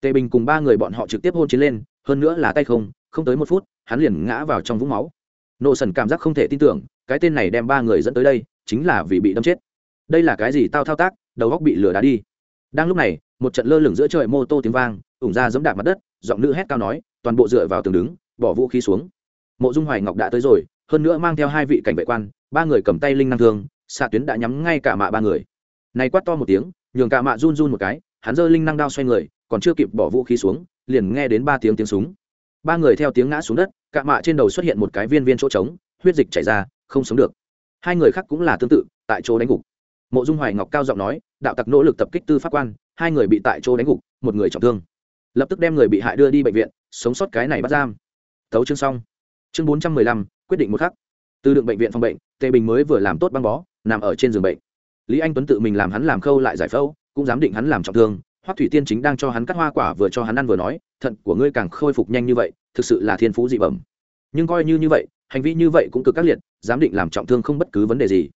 S1: Tề bình cùng ba người bọn họ trực tiếp hôn chiến lên, hơn nữa là tay không không tới một phút, hắn liền ngã vào trong vũng máu. Nộ sần cảm giác không thể tin tưởng, cái tên này đem ba người dẫn tới đây, chính là vì bị đâm chết. Đây là cái gì tao thao tác, đầu góc bị lửa đá đi. Đang lúc này, một trận lơ lửng giữa trời mô tô tiếng vang, ủng ra giẫm đạp mặt đất, giọng nữ hét cao nói, toàn bộ dựa vào tường đứng, bỏ vũ khí xuống. Mộ dung hoài ngọc đã tới rồi, hơn nữa mang theo hai vị cảnh vệ quan, ba người cầm tay linh năng thương xạ tuyến đã nhắm ngay cả mạ ba người. Này quát to một tiếng, nhường cả mạ run run một cái, hắn giơ linh năng đao xoay người, còn chưa kịp bỏ vũ khí xuống, liền nghe đến ba tiếng tiếng súng. Ba người theo tiếng ngã xuống đất cạ mạ trên đầu xuất hiện một cái viên viên chỗ trống, huyết dịch chảy ra, không sống được. Hai người khác cũng là tương tự, tại chỗ đánh gục. Mộ dung hoài ngọc cao giọng nói, đạo tặc nỗ lực tập kích tư pháp quan, hai người bị tại chỗ đánh gục, một người trọng thương. Lập tức đem người bị hại đưa đi bệnh viện, sống sót cái này bắt giam. Thấu chương xong. Chương bốn trăm mười lăm, quyết định một khắc. Từ đựng bệnh viện phòng bệnh, tề bình mới vừa làm tốt băng bó nằm ở trên giường bệnh. Lý anh tuấn tự mình làm hắn làm khâu lại giải phẫu, cũng dám định hắn làm trọng thương. Hoắc thủy tiên chính đang cho hắn cắt hoa quả vừa cho hắn ăn vừa nói, thận của ngươi càng khôi phục nhanh như vậy, thực sự là thiên phú dị bẩm. Nhưng coi như như vậy, hành vi như vậy cũng cực các liệt dám định làm trọng thương không bất cứ vấn đề gì.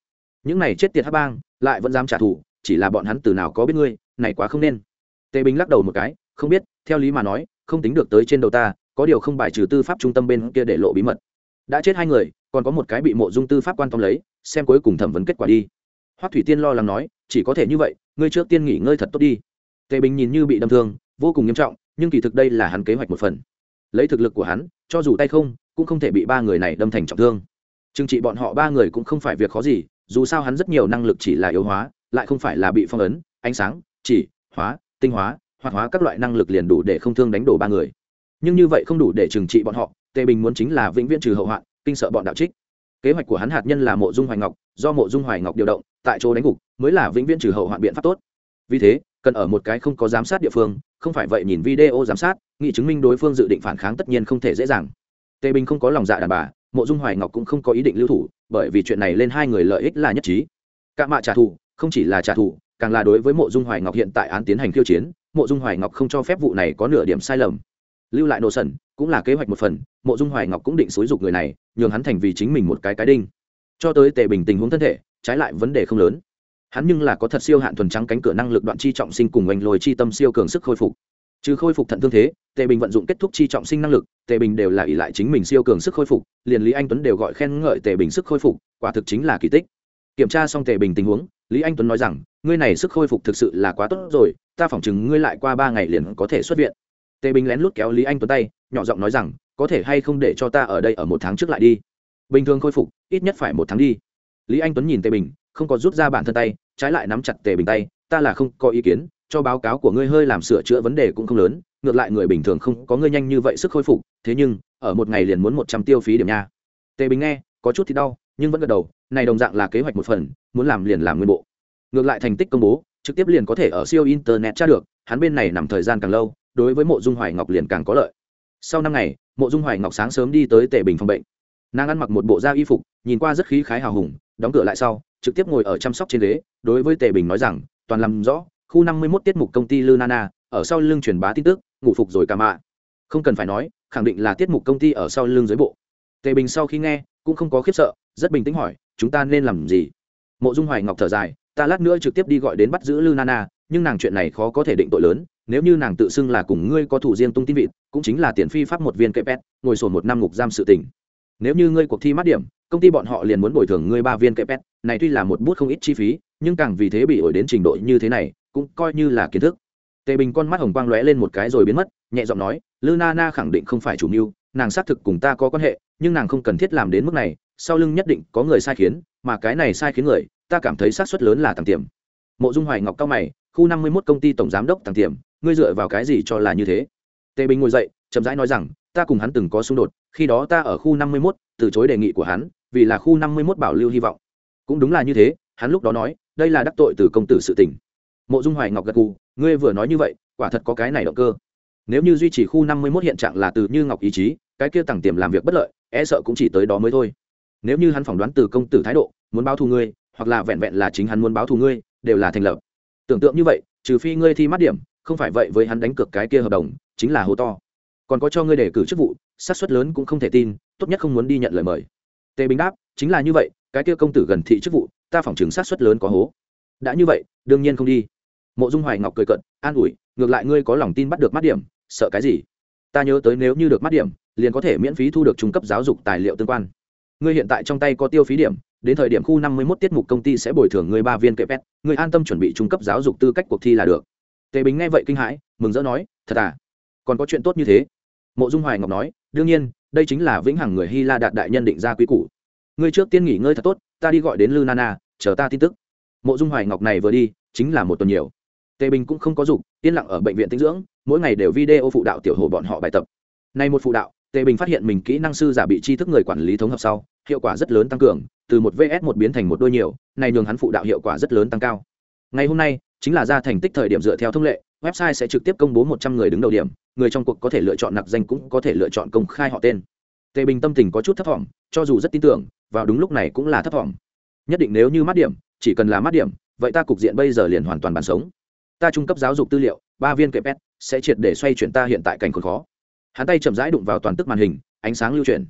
S1: Những này chết tiệt hắc bang, lại vẫn dám trả thù, chỉ là bọn hắn từ nào có biết ngươi, này quá không nên. Tề bình lắc đầu một cái, không biết, theo lý mà nói, không tính được tới trên đầu ta, có điều không bài trừ tư pháp trung tâm bên kia để lộ bí mật. Đã chết hai người còn có một cái bị mộ dung tư pháp quan tâm lấy, xem cuối cùng thẩm vấn kết quả đi. Hoắc thủy tiên lo lắng nói, chỉ có thể như vậy, ngươi trước tiên nghỉ ngơi thật tốt đi. Tề bình nhìn như bị đâm thương, vô cùng nghiêm trọng, nhưng kỳ thực đây là hắn kế hoạch một phần. Lấy thực lực của hắn, cho dù tay không, cũng không thể bị ba người này đâm thành trọng thương. Trừng trị bọn họ ba người cũng không phải việc khó gì, dù sao hắn rất nhiều năng lực chỉ là yếu hóa, lại không phải là bị phong ấn, ánh sáng, chỉ, hóa, tinh hóa, hoạt hóa các loại năng lực liền đủ để không thương đánh đổ ba người. Nhưng như vậy không đủ để trừng trị bọn họ, tề bình muốn chính là vĩnh viễn trừ hậu hoạn kinh sợ bọn đạo trích. Kế hoạch của hắn hạt nhân là mộ dung hoài ngọc, do mộ dung hoài ngọc điều động, tại chỗ đánh gục, mới là vĩnh viễn trừ hậu hoạn biện pháp tốt. Vì thế, cần ở một cái không có giám sát địa phương, không phải vậy nhìn video giám sát nghị chứng minh đối phương dự định phản kháng tất nhiên không thể dễ dàng. Tề bình không có lòng dạ đàn bà, mộ dung hoài ngọc cũng không có ý định lưu thủ, bởi vì chuyện này lên hai người lợi ích là nhất trí. Cạ mạ trả thù, không chỉ là trả thù, càng là đối với mộ dung hoài ngọc hiện tại án tiến hành khiêu chiến, mộ dung hoài ngọc không cho phép vụ này có nửa điểm sai lầm lưu lại nổ sẩn cũng là kế hoạch một phần, mộ dung hoài ngọc cũng định xúi dục người này, nhường hắn thành vì chính mình một cái cái đinh. Cho tới tề bình tình huống thân thể, trái lại vấn đề không lớn. Hắn nhưng là có thật siêu hạn thuần trắng cánh cửa năng lực đoạn chi trọng sinh cùng oanh lồi chi tâm siêu cường sức khôi phục. Trừ khôi phục thận thương thế, tề bình vận dụng kết thúc chi trọng sinh năng lực, tề bình đều là ỷ lại chính mình siêu cường sức khôi phục, liền lý anh tuấn đều gọi khen ngợi tề bình sức khôi phục, quả thực chính là kỳ tích. Kiểm tra xong tề bình tình huống, lý anh tuấn nói rằng, ngươi này sức khôi phục thực sự là quá tốt rồi, ta phỏng chừng ngươi lại qua ba ngày liền có thể xuất viện tề bình lén lút kéo lý anh tuấn tay, nhỏ giọng nói rằng, có thể hay không để cho ta ở đây ở một tháng trước lại đi? Bình thường khôi phục, ít nhất phải một tháng đi. Lý anh tuấn nhìn tề bình, không có rút ra bản thân tay, trái lại nắm chặt tề bình tay, ta là không có ý kiến, cho báo cáo của ngươi hơi làm sửa chữa vấn đề cũng không lớn, ngược lại người bình thường không có ngươi nhanh như vậy sức khôi phục, thế nhưng, ở một ngày liền muốn một trăm tiêu phí điểm nha. Tề bình nghe, có chút thì đau, nhưng vẫn gật đầu, này đồng dạng là kế hoạch một phần, muốn làm liền làm nguyên bộ. Ngược lại thành tích công bố, trực tiếp liền có thể ở siêu internet tra được, hắn bên này nằm thời gian càng lâu đối với mộ dung hoài ngọc liền càng có lợi. Sau năm ngày, mộ dung hoài ngọc sáng sớm đi tới tề bình phòng bệnh. Nàng ăn mặc một bộ da y phục, nhìn qua rất khí khái hào hùng, đóng cửa lại sau, trực tiếp ngồi ở chăm sóc trên ghế, đối với tề bình nói rằng, toàn làm rõ, khu năm mươi 51 tiết mục công ty lư nana ở sau lưng truyền bá tin tức, ngủ phục rồi cả mạ. Không cần phải nói, khẳng định là tiết mục công ty ở sau lưng dưới bộ. Tề bình sau khi nghe, cũng không có khiếp sợ, rất bình tĩnh hỏi, chúng ta nên làm gì? Mộ dung hoài ngọc thở dài, ta lát nữa trực tiếp đi gọi đến bắt giữ lư nana nhưng nàng chuyện này khó có thể định tội lớn nếu như nàng tự xưng là cùng ngươi có thủ riêng tung tin vịt, cũng chính là tiền phi pháp một viên kẹp pet ngồi sổ một năm ngục giam sự tình. Nếu như ngươi cuộc thi mát điểm, công ty bọn họ liền muốn bồi thường ngươi ba viên kẹp pet này tuy là một bút không ít chi phí, nhưng càng vì thế bị ổi đến trình độ như thế này, cũng coi như là kiến thức. Tề bình con mắt hồng quang lóe lên một cái rồi biến mất, nhẹ giọng nói, lư na na khẳng định không phải chủ mưu, nàng xác thực cùng ta có quan hệ, nhưng nàng không cần thiết làm đến mức này, sau lưng nhất định có người sai khiến, mà cái này sai khiến người, ta cảm thấy xác suất lớn là tàng tiềm. Mộ dung hoài ngọc cao mày, khu năm mươi mốt công ty tổng giám đốc tàng tiềm ngươi dựa vào cái gì cho là như thế? Tề bình ngồi dậy, chậm rãi nói rằng, ta cùng hắn từng có xung đột, khi đó ta ở khu năm mươi mốt, từ chối đề nghị của hắn, vì là khu năm mươi mốt bảo lưu hy vọng. Cũng đúng là như thế, hắn lúc đó nói, đây là đắc tội từ công tử sự tỉnh mộ dung hoài ngọc gật cù ngươi vừa nói như vậy, quả thật có cái này động cơ. Nếu như duy trì khu năm mươi mốt hiện trạng là từ như ngọc ý chí, cái kia tặng tiềm làm việc bất lợi e sợ cũng chỉ tới đó mới thôi. Nếu như hắn phỏng đoán từ công tử thái độ, muốn báo thù ngươi, hoặc là vẹn vẹn là chính hắn muốn báo thù ngươi, đều là thành lập. Tưởng tượng như vậy, trừ phi ngươi thi mắt điểm không phải vậy với hắn đánh cược cái kia hợp đồng, chính là hố to. Còn có cho ngươi đề cử chức vụ sát suất lớn cũng không thể tin, tốt nhất không muốn đi nhận lời mời. Tề bình đáp, chính là như vậy, cái kia công tử gần thị chức vụ, ta phỏng chứng sát suất lớn có hố. Đã như vậy, đương nhiên không đi. Mộ dung hoài ngọc cười cận, an ủi, ngược lại ngươi có lòng tin bắt được mắt điểm, sợ cái gì? Ta nhớ tới nếu như được mắt điểm, liền có thể miễn phí thu được trung cấp giáo dục tài liệu tương quan. Ngươi hiện tại trong tay có tiêu phí điểm, đến thời điểm khu năm mươi 51 tiết mục công ty sẽ bồi thường ngươi ba viên kệ pet ngươi an tâm chuẩn bị trung cấp giáo dục tư cách cuộc thi là được tề bình nghe vậy kinh hãi, mừng rỡ nói, thật à? Còn có chuyện tốt như thế? Mộ dung hoài ngọc nói, đương nhiên, đây chính là vĩnh hằng người hy la đạt đại nhân định ra quý củ. Ngươi trước tiên nghỉ ngơi thật tốt, ta đi gọi đến lư nana chờ ta tin tức. Mộ dung hoài ngọc này vừa đi, chính là một tuần nhiều. Tề bình cũng không có dục, yên lặng ở bệnh viện tinh dưỡng, mỗi ngày đều video phụ đạo tiểu hồ bọn họ bài tập. Nay một phụ đạo, tề bình phát hiện mình kỹ năng sư giả bị tri thức người quản lý thống hợp sau, hiệu quả rất lớn tăng cường, từ một vs một biến thành một đôi nhiều này nhường hắn phụ đạo hiệu quả rất lớn tăng cao. Ngày hôm nay chính là ra thành tích thời điểm dựa theo thông lệ, website sẽ trực tiếp công bố một trăm người đứng đầu điểm, người trong cuộc có thể lựa chọn nặc danh cũng có thể lựa chọn công khai họ tên. Tề bình tâm tình có chút thấp t cho dù rất tin tưởng, vào đúng lúc này cũng là thấp t nhất định nếu như mát điểm, chỉ cần là mát điểm, vậy ta cục diện bây giờ liền hoàn toàn bàn sống. Ta trung cấp giáo dục tư liệu, ba viên kệ pet sẽ triệt để xoay chuyển ta hiện tại cảnh còn khó. Hắn tay chậm rãi đụng vào toàn tức màn hình, ánh sáng lưu chuyển.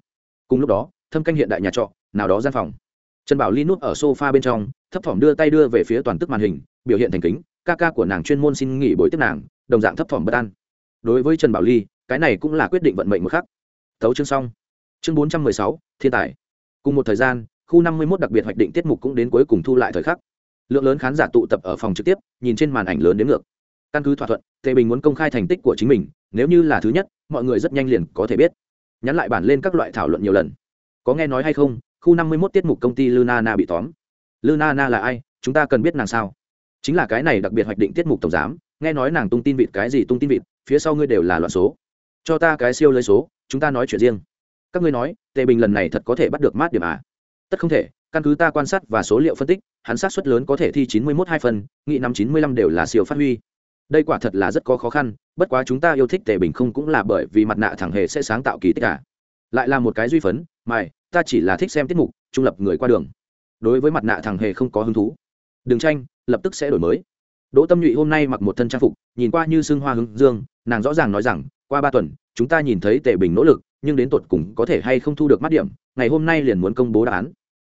S1: Cùng lúc đó, thâm canh hiện đại nhà trọ, nào đó gian phòng. Trần bảo ly núp ở sofa bên trong thấp thỏm đưa tay đưa về phía toàn tức màn hình, biểu hiện thành kính, ca ca của nàng chuyên môn xin nghỉ buổi tiếp nàng, đồng dạng thấp thỏm bất an. Đối với trần bảo ly, cái này cũng là quyết định vận mệnh một khắc. Thấu chương xong. Chương bốn trăm mười sáu, thiên tài. Cùng một thời gian, khu năm mươi mốt đặc biệt hoạch định tiết mục cũng đến cuối cùng thu lại thời khắc. Lượng lớn khán giả tụ tập ở phòng trực tiếp, nhìn trên màn ảnh lớn đến ngược. Căn cứ thỏa thuận, tề bình muốn công khai thành tích của chính mình, nếu như là thứ nhất, mọi người rất nhanh liền có thể biết. Nhắn lại bản lên các loại thảo luận nhiều lần. Có nghe nói hay không, khu năm mươi mốt tiết mục công ty luna na bị tóm luna na là ai? Chúng ta cần biết nàng sao? Chính là cái này đặc biệt hoạch định tiết mục tổng giám, nghe nói nàng tung tin vịt cái gì tung tin vịt, phía sau ngươi đều là loạn số. Cho ta cái siêu lấy số, chúng ta nói chuyện riêng. Các ngươi nói, tề bình lần này thật có thể bắt được mát điểm à? Tất không thể, căn cứ ta quan sát và số liệu phân tích, hắn sát suất lớn có thể thi chín mươi mốt hai phần, nghị năm chín mươi lăm đều là siêu phát huy. Đây quả thật là rất có khó khăn, bất quá chúng ta yêu thích tề bình không cũng là bởi vì mặt nạ thẳng hề sẽ sáng tạo kỳ tích cả lại là một cái duy phấn, mày, ta chỉ là thích xem tiết mục, trung lập người qua đường đối với mặt nạ thằng hề không có hứng thú. Đừng tranh, lập tức sẽ đổi mới. Đỗ tâm nhụy hôm nay mặc một thân trang phục, nhìn qua như xương hoa hướng dương, nàng rõ ràng nói rằng, qua ba tuần, chúng ta nhìn thấy tề bình nỗ lực, nhưng đến tột cùng có thể hay không thu được mắt điểm, ngày hôm nay liền muốn công bố đáp án.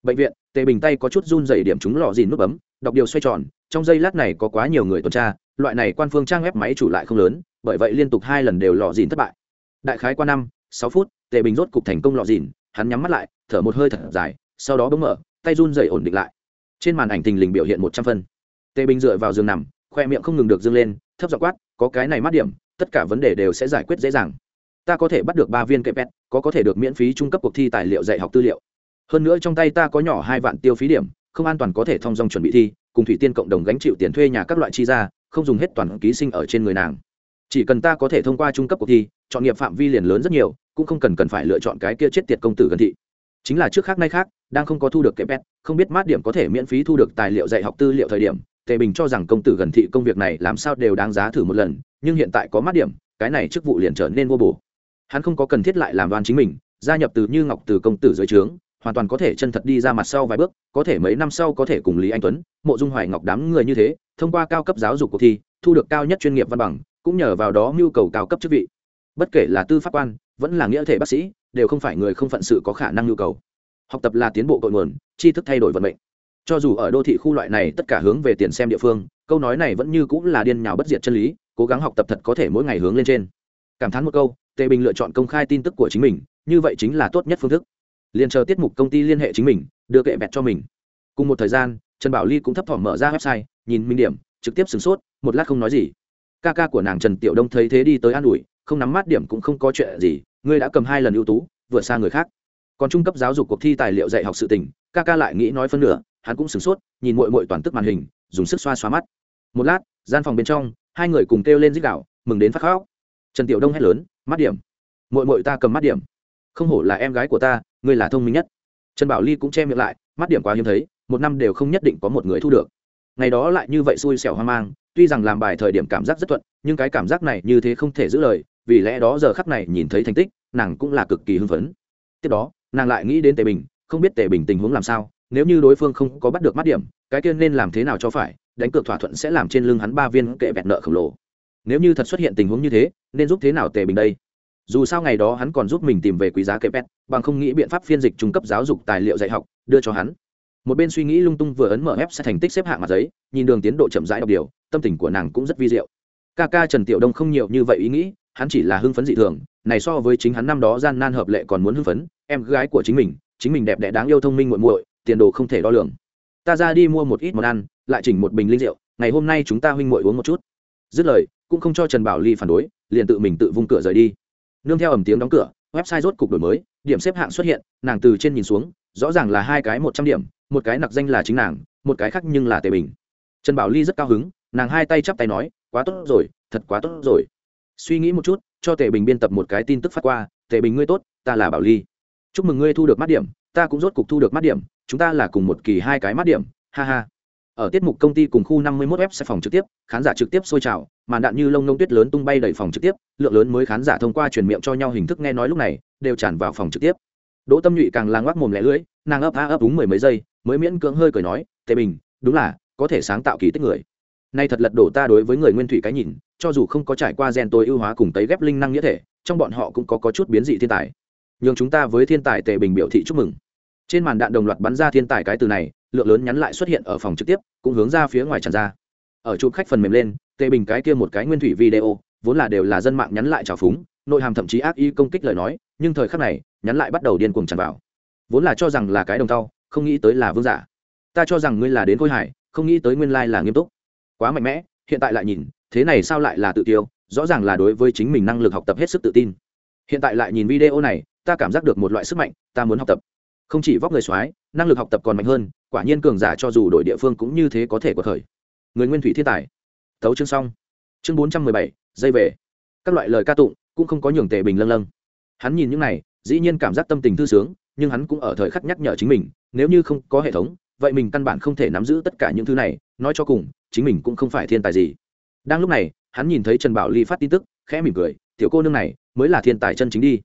S1: Bệnh viện, tề bình tay có chút run dày điểm chúng lò dìn nút bấm, đọc điều xoay tròn, trong giây lát này có quá nhiều người tuần tra, loại này quan phương trang web máy chủ lại không lớn, bởi vậy liên tục hai lần đều lò dìn thất bại. Đại khái qua năm, sáu phút, tề bình rốt cục thành công lò dìn, hắn nhắm mắt lại, thở một hơi thật dài, sau đó bỗng mở tay run dậy ổn định lại. Trên màn ảnh tình lình biểu hiện một trăm phân. Tề bình dựa vào giường nằm, khoe miệng không ngừng được dâng lên, thấp dọ quát, có cái này mát điểm, tất cả vấn đề đều sẽ giải quyết dễ dàng. Ta có thể bắt được ba viên cây pet có có thể được miễn phí trung cấp cuộc thi tài liệu dạy học tư liệu. Hơn nữa trong tay ta có nhỏ hai vạn tiêu phí điểm, không an toàn có thể thông dong chuẩn bị thi, cùng thủy tiên cộng đồng gánh chịu tiền thuê nhà các loại chi ra, không dùng hết toàn ký sinh ở trên người nàng. Chỉ cần ta có thể thông qua trung cấp cuộc thi, chọn nghiệp phạm vi liền lớn rất nhiều, cũng không cần cần phải lựa chọn cái kia chết tiệt công tử gần thị chính là trước khác nay khác, đang không có thu được kệ pet không biết mát điểm có thể miễn phí thu được tài liệu dạy học tư liệu thời điểm, tề bình cho rằng công tử gần thị công việc này làm sao đều đáng giá thử một lần, nhưng hiện tại có mát điểm, cái này chức vụ liền trở nên vô bổ. Hắn không có cần thiết lại làm đoan chính mình, gia nhập từ như ngọc từ công tử dưới trướng, hoàn toàn có thể chân thật đi ra mặt sau vài bước, có thể mấy năm sau có thể cùng lý anh tuấn, mộ dung hoài ngọc đám người như thế, thông qua cao cấp giáo dục cuộc thi, thu được cao nhất chuyên nghiệp văn bằng, cũng nhờ vào đó nhu cầu cao cấp chức vị. Bất kể là tư pháp quan, vẫn là nghĩa thể bác sĩ đều không phải người không phận sự có khả năng nhu cầu. Học tập là tiến bộ cội nguồn, tri thức thay đổi vận mệnh. Cho dù ở đô thị khu loại này, tất cả hướng về tiền xem địa phương, câu nói này vẫn như cũng là điên nhào bất diệt chân lý, cố gắng học tập thật có thể mỗi ngày hướng lên trên. Cảm thán một câu, tề bình lựa chọn công khai tin tức của chính mình, như vậy chính là tốt nhất phương thức. Liền chờ tiết mục công ty liên hệ chính mình, đưa kệ bẹt cho mình. Cùng một thời gian, trần bảo ly cũng thấp thỏm mở ra website, nhìn minh điểm, trực tiếp sửng sốt, một lát không nói gì. Ca ca của nàng trần tiểu đông thấy thế đi tới an ủi, không nắm mắt điểm cũng không có chuyện gì ngươi đã cầm hai lần ưu tú, vượt xa người khác. Còn trung cấp giáo dục cuộc thi tài liệu dạy học sự tình, ca ca lại nghĩ nói phân nửa, hắn cũng sửng sốt, nhìn mội mội toàn tức màn hình, dùng sức xoa xoa mắt. Một lát, gian phòng bên trong, hai người cùng kêu lên dích đạo mừng đến phát khóc. Trần tiểu đông hét lớn, mắt điểm. Mội mội ta cầm mắt điểm. Không hổ là em gái của ta, ngươi là thông minh nhất. Trần bảo ly cũng che miệng lại, mắt điểm quá hiếm thấy, một năm đều không nhất định có một người thu được. Ngày đó lại như vậy xui xẻo hoang mang, tuy rằng làm bài thời điểm cảm giác rất thuận, nhưng cái cảm giác này như thế không thể giữ lời vì lẽ đó giờ khắc này nhìn thấy thành tích, nàng cũng là cực kỳ hưng phấn. Tiếp đó, nàng lại nghĩ đến tề bình, không biết tề bình tình huống làm sao, nếu như đối phương không có bắt được mắt điểm, cái kia nên làm thế nào cho phải, đánh cược thỏa thuận sẽ làm trên lưng hắn ba viên kệ vẹt nợ khổng lồ. Nếu như thật xuất hiện tình huống như thế, nên giúp thế nào tề bình đây? Dù sao ngày đó hắn còn giúp mình tìm về quý giá kệ pet bằng không nghĩ biện pháp phiên dịch trung cấp giáo dục tài liệu dạy học, đưa cho hắn. Một bên suy nghĩ lung tung vừa ấn mở ép sẽ thành tích xếp hạng mặt giấy, nhìn đường tiến độ chậm rãi đọc điều, tâm tình của nàng cũng rất vi diệu. Ca ca trần tiểu đông không nhiều như vậy ý nghĩ hắn chỉ là hưng phấn dị thường, này so với chính hắn năm đó gian nan hợp lệ còn muốn hưng phấn, em gái của chính mình chính mình đẹp đẽ đáng yêu thông minh muội muội, tiền đồ không thể đo lường. Ta ra đi mua một ít món ăn, lại chỉnh một bình linh rượu, ngày hôm nay chúng ta huynh muội uống một chút. Dứt lời, cũng không cho trần bảo ly phản đối, liền tự mình tự vung cửa rời đi. Nương theo ẩm tiếng đóng cửa, website rốt cục đổi mới, điểm xếp hạng xuất hiện, nàng từ trên nhìn xuống, rõ ràng là hai cái một trăm điểm, một cái nặc danh là chính nàng, một cái khác nhưng là tề bình. Trần bảo ly rất cao hứng, nàng hai tay chắp tay nói, quá tốt rồi, thật quá tốt rồi suy nghĩ một chút, cho tề bình biên tập một cái tin tức phát qua, tề bình ngươi tốt, ta là bảo ly. Chúc mừng ngươi thu được mắt điểm, ta cũng rốt cục thu được mắt điểm, chúng ta là cùng một kỳ hai cái mắt điểm, ha ha. Ở tiết mục công ty cùng khu 51 web sẽ phòng trực tiếp, khán giả trực tiếp sôi trào, màn đạn như lông lông tuyết lớn tung bay đầy phòng trực tiếp, lượng lớn mới khán giả thông qua truyền miệng cho nhau hình thức nghe nói lúc này, đều tràn vào phòng trực tiếp. Đỗ tâm nhụy càng lang ngoác mồm lẻ lưỡi, nàng ấp a ấp đúng mười mấy giây, mới miễn cưỡng hơi cười nói, tề bình, đúng là, có thể sáng tạo kỳ tích người. Nay thật lật đổ ta đối với người nguyên thủy cái nhìn cho dù không có trải qua gen tối ưu hóa cùng tấy ghép linh năng nghĩa thể trong bọn họ cũng có, có chút biến dị thiên tài. Nhường chúng ta với thiên tài tề bình biểu thị chúc mừng. Trên màn đạn đồng loạt bắn ra thiên tài cái từ này lượng lớn nhắn lại xuất hiện ở phòng trực tiếp cũng hướng ra phía ngoài tràn ra. Ở chụp khách phần mềm lên tề bình cái kia một cái nguyên thủy video vốn là đều là dân mạng nhắn lại trào phúng nội hàm thậm chí ác ý công kích lời nói nhưng thời khắc này nhắn lại bắt đầu điên cuồng tràn vào. Vốn là cho rằng là cái đồng tao không nghĩ tới là vương giả. Ta cho rằng ngươi là đến khôi hải không nghĩ tới nguyên lai là nghiêm túc. Quá mạnh mẽ hiện tại lại nhìn thế này sao lại là tự tiêu? Rõ ràng là đối với chính mình năng lực học tập hết sức tự tin. Hiện tại lại nhìn video này, ta cảm giác được một loại sức mạnh, ta muốn học tập. Không chỉ vóc người soái, năng lực học tập còn mạnh hơn, quả nhiên cường giả cho dù đội địa phương cũng như thế có thể có thời. Người nguyên thủy thiên tài. Tấu chương xong. Chương bốn trăm mười bảy, dây về. Các loại lời ca tụng cũng không có nhường tề bình lâng lâng. Hắn nhìn những này, dĩ nhiên cảm giác tâm tình thư sướng, nhưng hắn cũng ở thời khắc nhắc nhở chính mình, nếu như không có hệ thống, vậy mình căn bản không thể nắm giữ tất cả những thứ này, nói cho cùng, chính mình cũng không phải thiên tài gì đang lúc này, hắn nhìn thấy trần bảo ly phát tin tức, khẽ mỉm cười, tiểu cô nương này mới là thiên tài chân chính đi.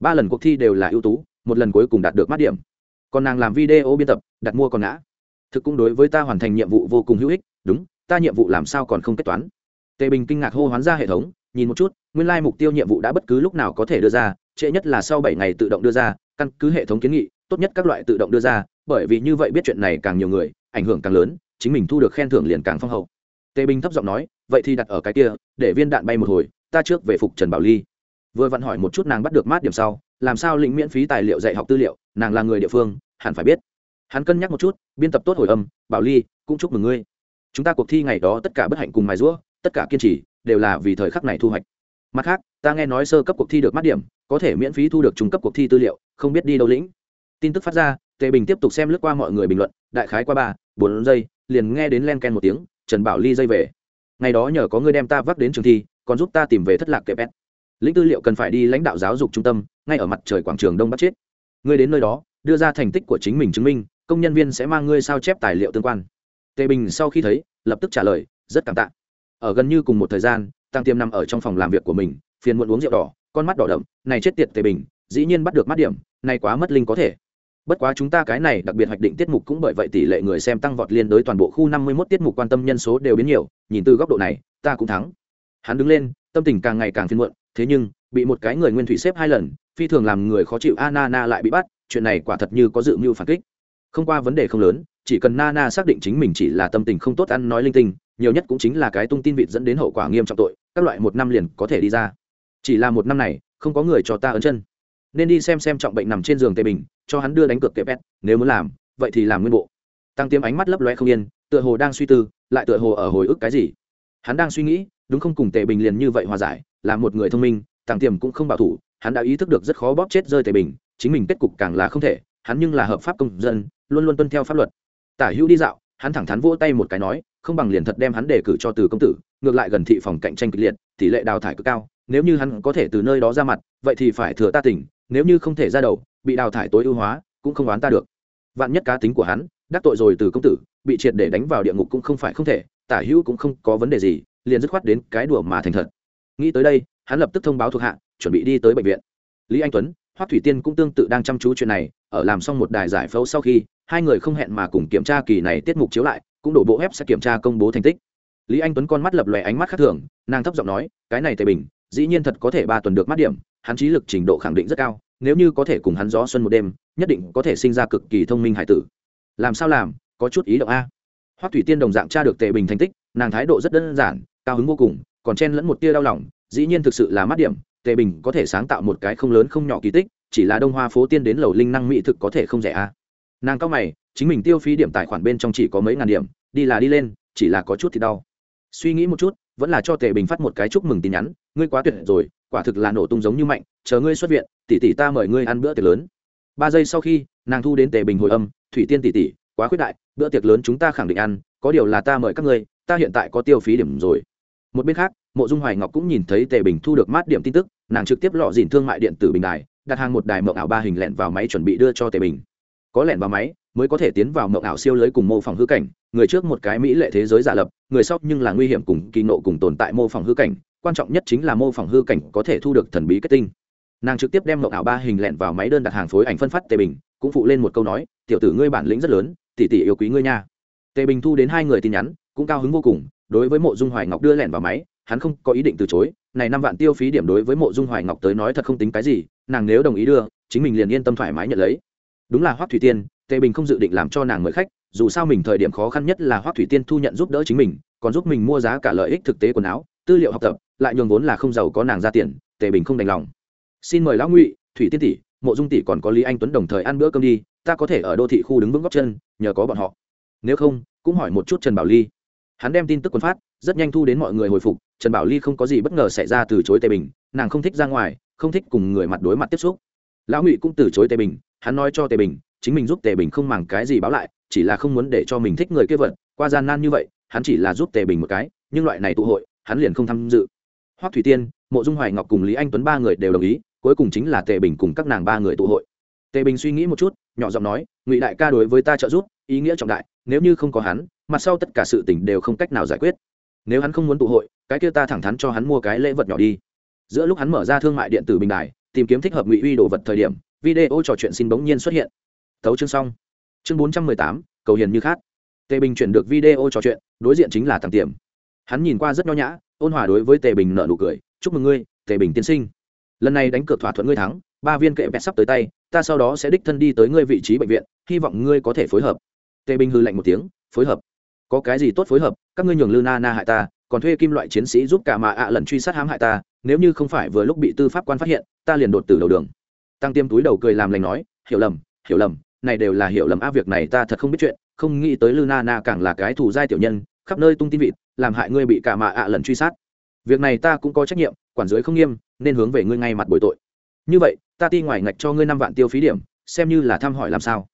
S1: Ba lần cuộc thi đều là ưu tú, một lần cuối cùng đạt được mát điểm. Còn nàng làm video biên tập, đặt mua còn ngã. Thực cũng đối với ta hoàn thành nhiệm vụ vô cùng hữu ích, đúng, ta nhiệm vụ làm sao còn không kết toán. Tề bình kinh ngạc hô hoán ra hệ thống, nhìn một chút, nguyên lai mục tiêu nhiệm vụ đã bất cứ lúc nào có thể đưa ra, trễ nhất là sau bảy ngày tự động đưa ra, căn cứ hệ thống kiến nghị, tốt nhất các loại tự động đưa ra, bởi vì như vậy biết chuyện này càng nhiều người, ảnh hưởng càng lớn, chính mình thu được khen thưởng liền càng phong hậu. Tề bình thấp giọng nói vậy thì đặt ở cái kia, để viên đạn bay một hồi, ta trước về phục trần bảo ly. Vừa vặn hỏi một chút nàng bắt được mát điểm sau, làm sao lĩnh miễn phí tài liệu dạy học tư liệu, nàng là người địa phương, hẳn phải biết. Hắn cân nhắc một chút, biên tập tốt hồi âm, bảo ly, cũng chúc mừng ngươi. Chúng ta cuộc thi ngày đó tất cả bất hạnh cùng mài rũa tất cả kiên trì, đều là vì thời khắc này thu hoạch. Mặt khác, ta nghe nói sơ cấp cuộc thi được mát điểm, có thể miễn phí thu được trung cấp cuộc thi tư liệu, không biết đi đâu lĩnh. Tin tức phát ra, tề bình tiếp tục xem lướt qua mọi người bình luận, đại khái qua ba, bốn giây, liền nghe đến len ken một tiếng, trần bảo ly dây về ngày đó nhờ có ngươi đem ta vác đến trường thi, còn giúp ta tìm về thất lạc kẹp ép lĩnh tư liệu cần phải đi lãnh đạo giáo dục trung tâm, ngay ở mặt trời quảng trường đông bắc chết. Ngươi đến nơi đó, đưa ra thành tích của chính mình chứng minh, công nhân viên sẽ mang ngươi sao chép tài liệu tương quan. Tề bình sau khi thấy, lập tức trả lời, rất cảm tạ. Ở gần như cùng một thời gian, tăng tiêm nằm ở trong phòng làm việc của mình, phiền muộn uống rượu đỏ, con mắt đỏ đậm, này chết tiệt tề bình, dĩ nhiên bắt được mắt điểm, này quá mất linh có thể bất quá chúng ta cái này đặc biệt hoạch định tiết mục cũng bởi vậy tỷ lệ người xem tăng vọt liên đối toàn bộ khu năm mươi 51 tiết mục quan tâm nhân số đều biến nhiều, nhìn từ góc độ này, ta cũng thắng. Hắn đứng lên, tâm tình càng ngày càng phiền muộn, thế nhưng, bị một cái người nguyên thủy xếp hai lần, phi thường làm người khó chịu, a na na lại bị bắt, chuyện này quả thật như có dự mưu phản kích. Không qua vấn đề không lớn, chỉ cần na na xác định chính mình chỉ là tâm tình không tốt ăn nói linh tinh, nhiều nhất cũng chính là cái tung tin vịt dẫn đến hậu quả nghiêm trọng tội, các loại một năm liền có thể đi ra. Chỉ là một năm này, không có người cho ta ấn chân. Nên đi xem xem trọng bệnh nằm trên giường tề bình cho hắn đưa đánh cược kẹp ép nếu muốn làm, vậy thì làm nguyên bộ. Tăng tiêm ánh mắt lấp loe không yên, tựa hồ đang suy tư, lại tựa hồ ở hồi ức cái gì. Hắn đang suy nghĩ, đúng không cùng tề bình liền như vậy hòa giải, là một người thông minh, tăng tiềm cũng không bảo thủ, hắn đã ý thức được rất khó bóp chết rơi tề bình, chính mình kết cục càng là không thể, hắn nhưng là hợp pháp công dân, luôn luôn tuân theo pháp luật. Tả hữu đi dạo, hắn thẳng thắn vỗ tay một cái nói, không bằng liền thật đem hắn đề cử cho từ công tử, ngược lại gần thị phòng cạnh tranh kịch liệt, tỷ lệ đào thải cực cao, nếu như hắn có thể từ nơi đó ra mặt, vậy thì phải thừa ta tỉnh, nếu như không thể ra đầu bị đào thải tối ưu hóa, cũng không oán ta được. Vạn nhất cá tính của hắn đắc tội rồi từ công tử, bị triệt để đánh vào địa ngục cũng không phải không thể, tả hữu cũng không có vấn đề gì, liền dứt khoát đến cái đùa mà thành thật. Nghĩ tới đây, hắn lập tức thông báo thuộc hạ, chuẩn bị đi tới bệnh viện. Lý anh tuấn, hoắc thủy tiên cũng tương tự đang chăm chú chuyện này, ở làm xong một đài giải phẫu sau khi, hai người không hẹn mà cùng kiểm tra kỳ này tiết mục chiếu lại, cũng đổ bộ web sẽ kiểm tra công bố thành tích. Lý anh tuấn con mắt lập lòe ánh mắt khác thường, nàng thấp giọng nói, cái này tề bình, dĩ nhiên thật có thể ba tuần được mắt điểm, hắn trí lực trình độ khẳng định rất cao nếu như có thể cùng hắn gió xuân một đêm, nhất định có thể sinh ra cực kỳ thông minh hải tử. Làm sao làm, có chút ý động a. Hoắc thủy tiên đồng dạng tra được tề bình thành tích, nàng thái độ rất đơn giản, cao hứng vô cùng, còn chen lẫn một tia đau lòng, dĩ nhiên thực sự là mắt điểm, tề bình có thể sáng tạo một cái không lớn không nhỏ kỳ tích, chỉ là đông hoa phố tiên đến lầu linh năng mỹ thực có thể không rẻ a. Nàng cao mày, chính mình tiêu phí điểm tài khoản bên trong chỉ có mấy ngàn điểm, đi là đi lên, chỉ là có chút thì đau. Suy nghĩ một chút, vẫn là cho tề bình phát một cái chúc mừng tin nhắn, ngươi quá tuyệt rồi quả thực là nổ tung giống như mạnh, chờ ngươi xuất viện, tỷ tỷ ta mời ngươi ăn bữa tiệc lớn. Ba giây sau khi, nàng thu đến tề bình hồi âm, thủy tiên tỷ tỷ, quá khuyết đại, bữa tiệc lớn chúng ta khẳng định ăn, có điều là ta mời các ngươi, ta hiện tại có tiêu phí điểm rồi. Một bên khác, mộ dung hoài ngọc cũng nhìn thấy tề bình thu được mát điểm tin tức, nàng trực tiếp lọ dìn thương mại điện tử bình đài, đặt hàng một đài mộng ảo ba hình lẹn vào máy chuẩn bị đưa cho tề bình. Có lẹn vào máy, mới có thể tiến vào mộng ảo siêu lưới cùng mô phỏng hư cảnh, người trước một cái mỹ lệ thế giới giả lập, người sau nhưng là nguy hiểm cùng kỳ nộ cùng tồn tại mô phỏng hư cảnh quan trọng nhất chính là mô phỏng hư cảnh có thể thu được thần bí kết tinh. Nàng trực tiếp đem mộng ảo ba hình lẹn vào máy đơn đặt hàng phối ảnh phân phát tề bình, cũng phụ lên một câu nói, tiểu tử ngươi bản lĩnh rất lớn, tỷ tỷ yêu quý ngươi nha. Tề bình thu đến hai người tin nhắn, cũng cao hứng vô cùng, đối với mộ dung hoài ngọc đưa lẹn vào máy, hắn không có ý định từ chối, này năm vạn tiêu phí điểm đối với mộ dung hoài ngọc tới nói thật không tính cái gì, nàng nếu đồng ý đưa, chính mình liền yên tâm thoải mái nhận lấy. Đúng là hoắc thủy tiên, tề bình không dự định làm cho nàng mời khách, dù sao mình thời điểm khó khăn nhất là hoắc thủy tiên thu nhận giúp đỡ chính mình, còn giúp mình mua giá cả lợi ích thực tế quần áo, tư liệu học tập lại nhường vốn là không giàu có nàng ra tiền, tề bình không đành lòng. Xin mời lão ngụy, thủy tiên tỷ, mộ dung tỷ còn có lý anh tuấn đồng thời ăn bữa cơm đi, ta có thể ở đô thị khu đứng vững góc chân, nhờ có bọn họ. Nếu không, cũng hỏi một chút trần bảo ly. Hắn đem tin tức quân phát, rất nhanh thu đến mọi người hồi phục, trần bảo ly không có gì bất ngờ xảy ra từ chối tề bình, nàng không thích ra ngoài, không thích cùng người mặt đối mặt tiếp xúc. Lão ngụy cũng từ chối tề bình, hắn nói cho tề bình, chính mình giúp tề bình không màng cái gì báo lại, chỉ là không muốn để cho mình thích người kia vật, qua gian nan như vậy, hắn chỉ là giúp tề bình một cái, nhưng loại này tụ hội, hắn liền không tham dự hoắc thủy tiên, mộ dung hoài ngọc cùng lý anh tuấn ba người đều đồng ý, cuối cùng chính là tề bình cùng các nàng ba người tụ hội. Tề bình suy nghĩ một chút, nhỏ giọng nói, ngụy đại ca đối với ta trợ giúp, ý nghĩa trọng đại, nếu như không có hắn, mặt sau tất cả sự tình đều không cách nào giải quyết. Nếu hắn không muốn tụ hội, cái kia ta thẳng thắn cho hắn mua cái lễ vật nhỏ đi. Giữa lúc hắn mở ra thương mại điện tử bình đài, tìm kiếm thích hợp ngụy uy đồ vật thời điểm, video trò chuyện xin bỗng nhiên xuất hiện. Tấu chương xong. Chương bốn trăm mười tám, cầu hiền như khát. Tề bình chuyển được video trò chuyện, đối diện chính là thằng tiềm. Hắn nhìn qua rất nho nhã ôn hòa đối với tề bình nợ nụ cười, chúc mừng ngươi, tề bình tiên sinh. Lần này đánh cược thỏa thuận ngươi thắng, ba viên kệ vẹt sắp tới tay, ta sau đó sẽ đích thân đi tới ngươi vị trí bệnh viện, hy vọng ngươi có thể phối hợp. Tề bình hư lạnh một tiếng, phối hợp? Có cái gì tốt phối hợp? Các ngươi nhường lư na na hại ta, còn thuê kim loại chiến sĩ giúp cả mà ạ lần truy sát hãm hại ta, nếu như không phải vừa lúc bị tư pháp quan phát hiện, ta liền đột từ đầu đường. Tăng tiêm túi đầu cười làm lành nói, hiểu lầm hiểu lầm, này đều là hiểu lầm, a, việc này ta thật không biết chuyện, không nghĩ tới lư na na càng là cái thủ giai tiểu nhân khắp nơi tung tin vịt, làm hại ngươi bị cả mạ ạ lần truy sát. Việc này ta cũng có trách nhiệm, quản giới không nghiêm, nên hướng về ngươi ngay mặt bồi tội. Như vậy, ta ti ngoài ngạch cho ngươi năm vạn tiêu phí điểm, xem như là thăm hỏi làm sao.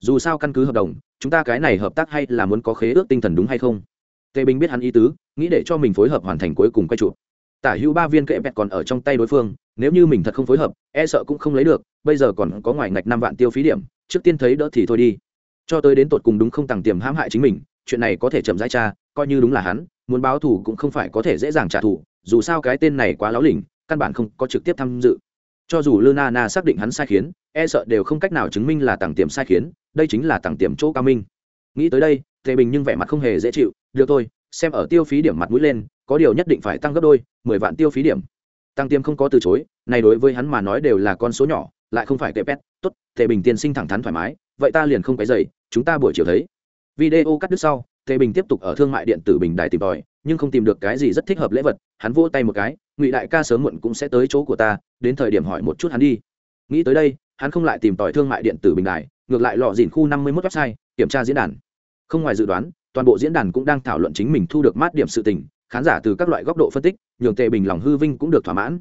S1: Dù sao căn cứ hợp đồng, chúng ta cái này hợp tác hay là muốn có khế ước tinh thần đúng hay không? Tề bình biết hắn ý tứ, nghĩ để cho mình phối hợp hoàn thành cuối cùng quay chụp. Tả hữu ba viên kệ bẹt còn ở trong tay đối phương, nếu như mình thật không phối hợp e sợ cũng không lấy được, bây giờ còn có ngoài ngạch năm vạn tiêu phí điểm, trước tiên thấy đỡ thì thôi đi. Cho tới đến tột cùng đúng không tàng tiềm hãm hại chính mình, chuyện này có thể chậm rãi cha coi như đúng là hắn, muốn báo thù cũng không phải có thể dễ dàng trả thù, dù sao cái tên này quá láo lỉnh, căn bản không có trực tiếp tham dự. Cho dù lư na xác định hắn sai khiến e sợ đều không cách nào chứng minh là tàng tiềm sai khiến, đây chính là tàng tiềm chỗ cao minh. Nghĩ tới đây, tề bình nhưng vẻ mặt không hề dễ chịu, được thôi, xem ở tiêu phí điểm mặt mũi lên, có điều nhất định phải tăng gấp đôi, mười vạn tiêu phí điểm. Tăng tiêm không có từ chối, này đối với hắn mà nói đều là con số nhỏ, lại không phải tệ pet tốt, tề bình tiên sinh thẳng thắn thoải mái, vậy ta liền không cái dày chúng ta buổi chiều thấy. Video cắt đứt sau tề bình tiếp tục ở thương mại điện tử bình đài tìm tòi, nhưng không tìm được cái gì rất thích hợp lễ vật, hắn vỗ tay một cái, ngụy đại ca sớm muộn cũng sẽ tới chỗ của ta, đến thời điểm hỏi một chút hắn đi. Nghĩ tới đây, hắn không lại tìm tòi thương mại điện tử bình đài, ngược lại lọ dìn khu năm mươi 51 website, kiểm tra diễn đàn. Không ngoài dự đoán, toàn bộ diễn đàn cũng đang thảo luận chính mình thu được mát điểm sự tình, khán giả từ các loại góc độ phân tích, nhường tề bình lòng hư vinh cũng được thỏa mãn.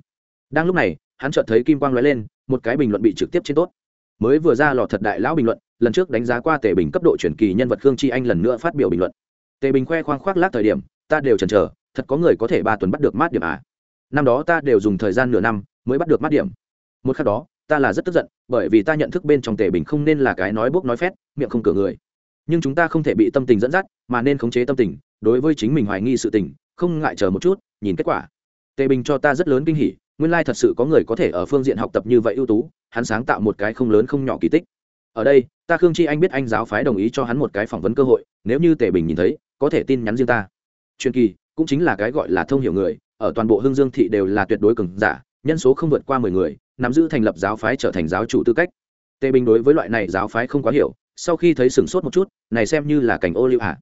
S1: Đang lúc này, hắn chợt thấy kim quang lóe lên, một cái bình luận bị trực tiếp trên tốt mới vừa ra lò thật đại lão bình luận, lần trước đánh giá qua tề bình cấp độ truyền kỳ nhân vật khương chi anh lần nữa phát biểu bình luận. Tề bình khoe khoang khoác lác thời điểm, ta đều chần chờ, thật có người có thể ba tuần bắt được mát điểm à? Năm đó ta đều dùng thời gian nửa năm mới bắt được mát điểm. Một khắc đó, ta là rất tức giận, bởi vì ta nhận thức bên trong tề bình không nên là cái nói bốc nói phét, miệng không cửa người. Nhưng chúng ta không thể bị tâm tình dẫn dắt, mà nên khống chế tâm tình, đối với chính mình hoài nghi sự tình, không ngại chờ một chút, nhìn kết quả. Tề bình cho ta rất lớn kinh hỉ nguyên lai thật sự có người có thể ở phương diện học tập như vậy ưu tú, hắn sáng tạo một cái không lớn không nhỏ kỳ tích. Ở đây, ta khương chi anh biết anh giáo phái đồng ý cho hắn một cái phỏng vấn cơ hội, nếu như tề bình nhìn thấy, có thể tin nhắn riêng ta. Truyền kỳ, cũng chính là cái gọi là thông hiểu người, ở toàn bộ hương dương thị đều là tuyệt đối cường giả, nhân số không vượt qua mười người, nắm giữ thành lập giáo phái trở thành giáo chủ tư cách. Tề bình đối với loại này giáo phái không quá hiểu, sau khi thấy sửng sốt một chút, này xem như là cảnh ô liu hạ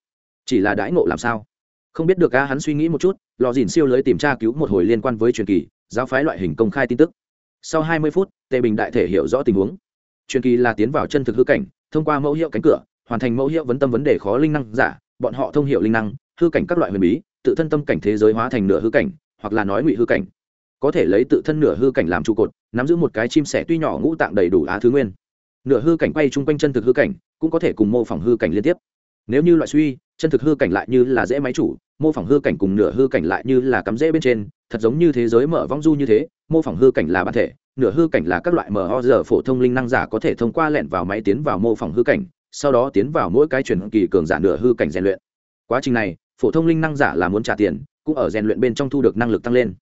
S1: chỉ là đãi ngộ làm sao? Không biết được a, hắn suy nghĩ một chút, lò dìn siêu lưới tìm tra cứu một hồi liên quan với truyền kỳ, giáo phái loại hình công khai tin tức. Sau hai mươi phút, tề bình đại thể hiểu rõ tình huống. Truyền kỳ là tiến vào chân thực hư cảnh, thông qua mẫu hiệu cánh cửa, hoàn thành mẫu hiệu vấn tâm vấn đề khó linh năng giả, bọn họ thông hiệu linh năng, hư cảnh các loại huyền bí, tự thân tâm cảnh thế giới hóa thành nửa hư cảnh, hoặc là nói ngụy hư cảnh. Có thể lấy tự thân nửa hư cảnh làm trụ cột, nắm giữ một cái chim sẻ tuy nhỏ ngũ tạng đầy đủ á thứ nguyên. Nửa hư cảnh quay chung quanh chân thực hư cảnh, cũng có thể cùng mô phỏng hư cảnh liên tiếp. Nếu như loại suy, chân thực hư cảnh lại như là dễ máy chủ mô phỏng hư cảnh cùng nửa hư cảnh lại như là cắm rễ bên trên, thật giống như thế giới mở vong du như thế, mô phỏng hư cảnh là bản thể, nửa hư cảnh là các loại mở ho giờ phổ thông linh năng giả có thể thông qua lẹn vào máy tiến vào mô phỏng hư cảnh, sau đó tiến vào mỗi cái truyền kỳ cường giả nửa hư cảnh rèn luyện quá trình này, phổ thông linh năng giả là muốn trả tiền, cũng ở rèn luyện bên trong thu được năng lực tăng lên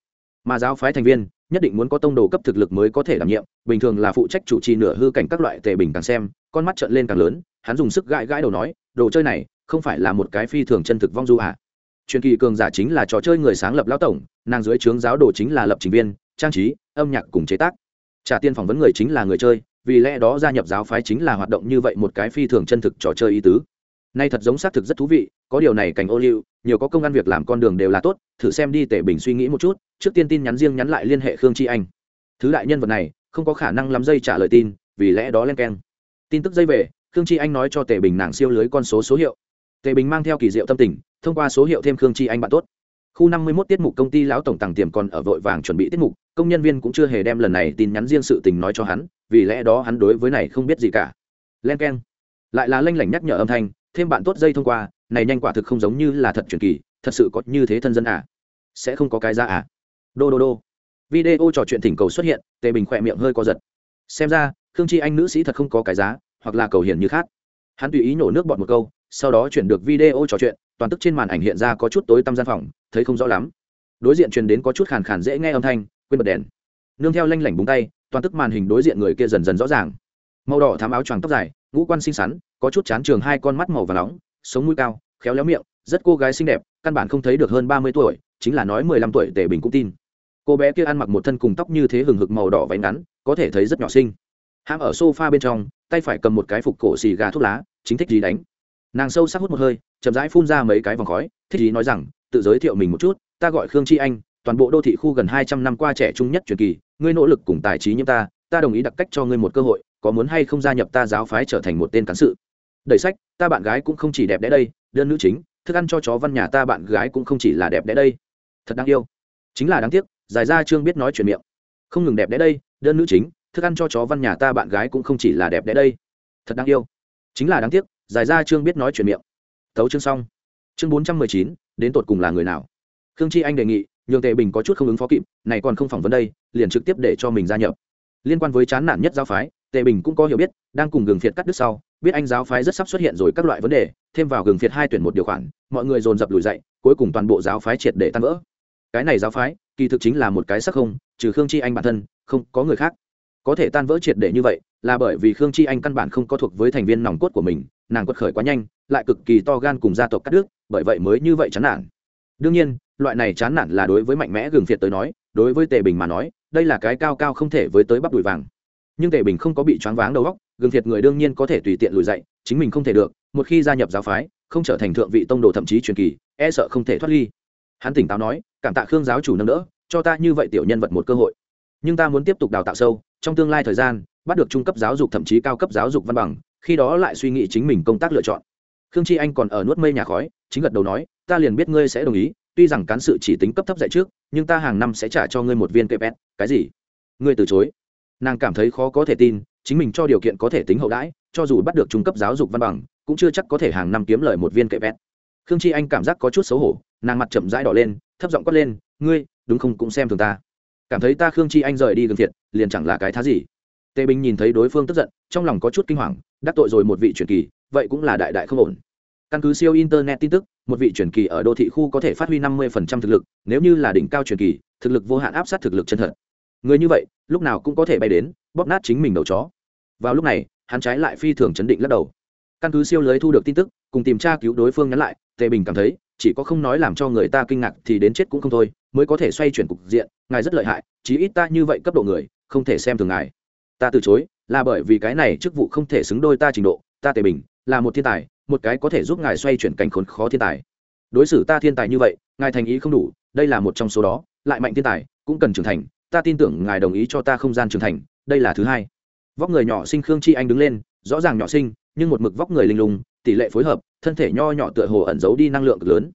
S1: mà giáo phái thành viên, nhất định muốn có tông đồ cấp thực lực mới có thể đảm nhiệm, bình thường là phụ trách chủ trì nửa hư cảnh các loại tề bình càng xem, con mắt trợn lên càng lớn, hắn dùng sức gãi gãi đầu nói, đồ chơi này, không phải là một cái phi thường chân thực vong du à truyền kỳ cường giả chính là trò chơi người sáng lập lão tổng, nàng dưới trướng giáo đồ chính là lập trình viên, trang trí, âm nhạc cùng chế tác. Trả tiền phỏng vấn người chính là người chơi, vì lẽ đó gia nhập giáo phái chính là hoạt động như vậy một cái phi thường chân thực trò chơi ý tứ. Nay thật giống xác thực rất thú vị, có điều này cảnh ô liu, nhiều có công ăn việc làm con đường đều là tốt, thử xem đi tể bình suy nghĩ một chút, trước tiên tin nhắn riêng nhắn lại liên hệ khương chi anh. Thứ đại nhân vật này, không có khả năng lắm dây trả lời tin, vì lẽ đó len keng. Tin tức dây về, khương chi anh nói cho tề bình nàng siêu lưới con số số hiệu. Tề bình mang theo kỳ diệu tâm tình thông qua số hiệu thêm khương chi anh bạn tốt. Khu năm mươi 51 tiết mục công ty lão tổng tàng tiềm còn ở vội vàng chuẩn bị tiết mục, công nhân viên cũng chưa hề đem lần này tin nhắn riêng sự tình nói cho hắn, vì lẽ đó hắn đối với này không biết gì cả. Len keng. Lại là lanh lảnh nhắc nhở âm thanh, thêm bạn tốt dây thông qua, này nhanh quả thực không giống như là thật truyền kỳ, thật sự có như thế thân dân à? Sẽ không có cái ra à? Đô đô đô. Video trò chuyện thỉnh cầu xuất hiện, tề bình khỏe miệng hơi co giật. Xem ra, khương chi anh nữ sĩ thật không có cái giá, hoặc là cầu hiền như khác. Hắn tùy ý nổ nước bọt một câu, sau đó chuyển được video trò chuyện toàn tức trên màn ảnh hiện ra có chút tối tăm gian phòng, thấy không rõ lắm. Đối diện truyền đến có chút khàn khàn dễ nghe âm thanh, quên bật đèn. Nương theo lanh lảnh búng tay, toàn tức màn hình đối diện người kia dần dần rõ ràng. Màu đỏ thám áo choàng tóc dài, ngũ quan xinh xắn, có chút chán trường hai con mắt màu và nóng, sống mũi cao, khéo léo miệng, rất cô gái xinh đẹp, căn bản không thấy được hơn ba mươi tuổi, chính là nói mười lăm tuổi tề bình cũng tin. Cô bé kia ăn mặc một thân cùng tóc như thế hừng hực màu đỏ váy ngắn, có thể thấy rất nhỏ xinh. Hãm ở sofa bên trong, tay phải cầm một cái phục cổ xì gà thuốc lá, chính thích gì đánh nàng sâu sắc hút một hơi, chậm rãi phun ra mấy cái vòng khói, thích ý nói rằng, tự giới thiệu mình một chút, ta gọi khương chi anh, toàn bộ đô thị khu gần hai trăm năm qua trẻ trung nhất truyền kỳ, ngươi nỗ lực cùng tài trí như ta ta đồng ý đặc cách cho ngươi một cơ hội, có muốn hay không gia nhập ta giáo phái trở thành một tên cán sự. Đẩy sách, ta bạn gái cũng không chỉ đẹp đẽ đây, đơn nữ chính, thức ăn cho chó văn nhà ta bạn gái cũng không chỉ là đẹp đẽ đây. Thật đáng yêu. Chính là đáng tiếc giải ra trương biết nói chuyện miệng. Không ngừng đẹp đẽ đây, đơn nữ chính, thức ăn cho chó văn nhà ta bạn gái cũng không chỉ là đẹp đẽ đây. Thật đáng yêu. Chính là đáng tiếc giải ra trương biết nói chuyện miệng. Thấu chương xong. Chương bốn trăm mười chín, đến tột cùng là người nào? Khương chi anh đề nghị, nhường tề bình có chút không ứng phó kịp, này còn không phỏng vấn đây, liền trực tiếp để cho mình gia nhập. Liên quan với chán nản nhất giáo phái, tề bình cũng có hiểu biết, đang cùng gừng phiệt cắt đứt sau, biết anh giáo phái rất sắp xuất hiện rồi các loại vấn đề, thêm vào gừng phiệt hai tuyển một điều khoản, mọi người dồn dập lùi dậy, cuối cùng toàn bộ giáo phái triệt để tan vỡ. Cái này giáo phái, kỳ thực chính là một cái sắc không, trừ khương chi anh bản thân, không có người khác. Có thể tan vỡ triệt để như vậy là bởi vì khương chi anh căn bản không có thuộc với thành viên nòng cốt của mình, nàng quật khởi quá nhanh, lại cực kỳ to gan cùng gia tộc cắt đứt, bởi vậy mới như vậy chán nản. Đương nhiên, loại này chán nản là đối với mạnh mẽ gừng phiệt tới nói, đối với tề bình mà nói, đây là cái cao cao không thể với tới bắp đùi vàng. Nhưng tề bình không có bị choáng váng đầu óc, gừng phiệt người đương nhiên có thể tùy tiện lùi dậy chính mình không thể được, một khi gia nhập giáo phái, không trở thành thượng vị tông đồ thậm chí truyền kỳ e sợ không thể thoát ly. Hắn tỉnh táo nói, cảm tạ khương giáo chủ nâng đỡ, cho ta như vậy tiểu nhân vật một cơ hội. Nhưng ta muốn tiếp tục đào tạo sâu, trong tương lai thời gian bắt được trung cấp giáo dục thậm chí cao cấp giáo dục văn bằng, khi đó lại suy nghĩ chính mình công tác lựa chọn. Khương chi anh còn ở nuốt mây nhà khói, chính gật đầu nói, ta liền biết ngươi sẽ đồng ý, tuy rằng cán sự chỉ tính cấp thấp dạy trước, nhưng ta hàng năm sẽ trả cho ngươi một viên kẹp pet cái gì? Ngươi từ chối. Nàng cảm thấy khó có thể tin, chính mình cho điều kiện có thể tính hậu đãi, cho dù bắt được trung cấp giáo dục văn bằng, cũng chưa chắc có thể hàng năm kiếm lời một viên kẹp pet khương chi anh cảm giác có chút xấu hổ, nàng mặt chậm rãi đỏ lên, thấp giọng quát lên, ngươi, đúng không cũng xem thường ta. Cảm thấy ta khương chi anh rời đi gần thiệt, liền chẳng là cái thá gì tề bình nhìn thấy đối phương tức giận, trong lòng có chút kinh hoàng, đắc tội rồi một vị truyền kỳ, vậy cũng là đại đại không ổn. Căn cứ siêu internet tin tức, một vị truyền kỳ ở đô thị khu có thể phát huy năm mươi thực lực, nếu như là đỉnh cao truyền kỳ, thực lực vô hạn áp sát thực lực chân thật. Người như vậy, lúc nào cũng có thể bay đến, bóp nát chính mình đầu chó. Vào lúc này, hắn trái lại phi thường chấn định lắc đầu. Căn cứ siêu lưới thu được tin tức, cùng tìm tra cứu đối phương nhắn lại, tề bình cảm thấy, chỉ có không nói làm cho người ta kinh ngạc thì đến chết cũng không thôi, mới có thể xoay chuyển cục diện, ngài rất lợi hại, chí ít ta như vậy cấp độ người, không thể xem thường ngài ta từ chối, là bởi vì cái này chức vụ không thể xứng đôi ta trình độ, ta tề bình, là một thiên tài, một cái có thể giúp ngài xoay chuyển cảnh khốn khó thiên tài. Đối xử ta thiên tài như vậy, ngài thành ý không đủ, đây là một trong số đó, lại mạnh thiên tài, cũng cần trưởng thành, ta tin tưởng ngài đồng ý cho ta không gian trưởng thành, đây là thứ hai. Vóc người nhỏ sinh khương chi anh đứng lên, rõ ràng nhỏ sinh, nhưng một mực vóc người linh lùng tỷ lệ phối hợp, thân thể nho nhỏ tựa hồ ẩn giấu đi năng lượng cực lớn.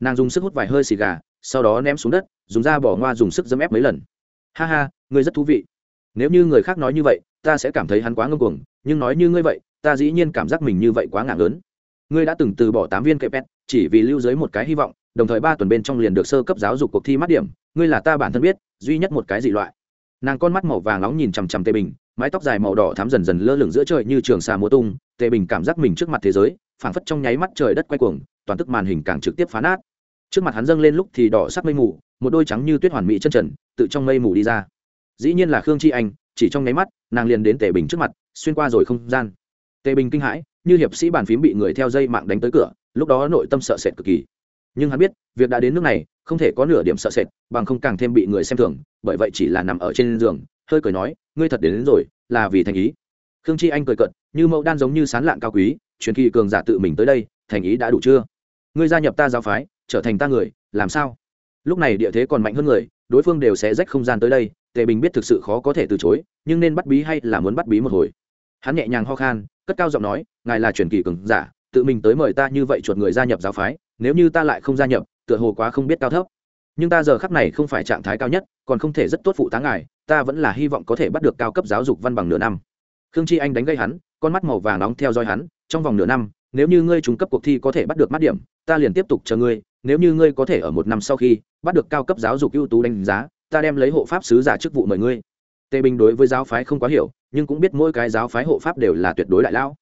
S1: Nàng dùng sức hút vài hơi xì gà, sau đó ném xuống đất, dùng da bỏ ngoa dùng sức dấm ép mấy lần. Ha ha, ngươi rất thú vị nếu như người khác nói như vậy, ta sẽ cảm thấy hắn quá ngưng cuồng, nhưng nói như ngươi vậy, ta dĩ nhiên cảm giác mình như vậy quá ngạc lớn. Ngươi đã từng từ bỏ tám viên kệ pet chỉ vì lưu dưới một cái hy vọng, đồng thời ba tuần bên trong liền được sơ cấp giáo dục cuộc thi mắt điểm, ngươi là ta bản thân biết, duy nhất một cái dị loại. Nàng con mắt màu vàng nóng nhìn chằm chằm tề bình, mái tóc dài màu đỏ thắm dần dần lơ lửng giữa trời như trường xà mùa tung, tề bình cảm giác mình trước mặt thế giới, phảng phất trong nháy mắt trời đất quay cuồng, toàn tức màn hình càng trực tiếp phá nát. Trước mặt hắn dâng lên lúc thì đỏ sắc mây mù, một đôi trắng như tuyết hoàn mỹ chân trần, tự trong mây mù đi ra dĩ nhiên là khương chi anh chỉ trong nháy mắt nàng liền đến tề bình trước mặt xuyên qua rồi không gian. Tề bình kinh hãi như hiệp sĩ bàn phím bị người theo dây mạng đánh tới cửa lúc đó nội tâm sợ sệt cực kỳ. Nhưng hắn biết việc đã đến nước này không thể có nửa điểm sợ sệt bằng không càng thêm bị người xem thường bởi vậy chỉ là nằm ở trên giường hơi cười nói ngươi thật đến, đến rồi là vì thành ý. Khương chi anh cười cận như mẫu đan giống như sán lạng cao quý truyền kỳ cường giả tự mình tới đây thành ý đã đủ chưa? Ngươi gia nhập ta giáo phái trở thành ta người làm sao? Lúc này địa thế còn mạnh hơn người đối phương đều sẽ rách không gian tới đây, tề bình biết thực sự khó có thể từ chối, nhưng nên bắt bí hay là muốn bắt bí một hồi. Hắn nhẹ nhàng ho khan, cất cao giọng nói, ngài là truyền kỳ cường giả, tự mình tới mời ta như vậy chuột người gia nhập giáo phái, nếu như ta lại không gia nhập, tựa hồ quá không biết cao thấp. Nhưng ta giờ khắc này không phải trạng thái cao nhất, còn không thể rất tốt phụ tá ngài, ta vẫn là hy vọng có thể bắt được cao cấp giáo dục văn bằng nửa năm. Khương chi anh đánh gây hắn, con mắt màu vàng nóng theo dõi hắn, trong vòng nửa năm, nếu như ngươi trúng cấp cuộc thi có thể bắt được mắt điểm, ta liền tiếp tục chờ ngươi nếu như ngươi có thể ở một năm sau khi bắt được cao cấp giáo dục ưu tú đánh giá, ta đem lấy hộ pháp sứ giả chức vụ mời ngươi. Tề bình đối với giáo phái không quá hiểu, nhưng cũng biết mỗi cái giáo phái hộ pháp đều là tuyệt đối đại lão.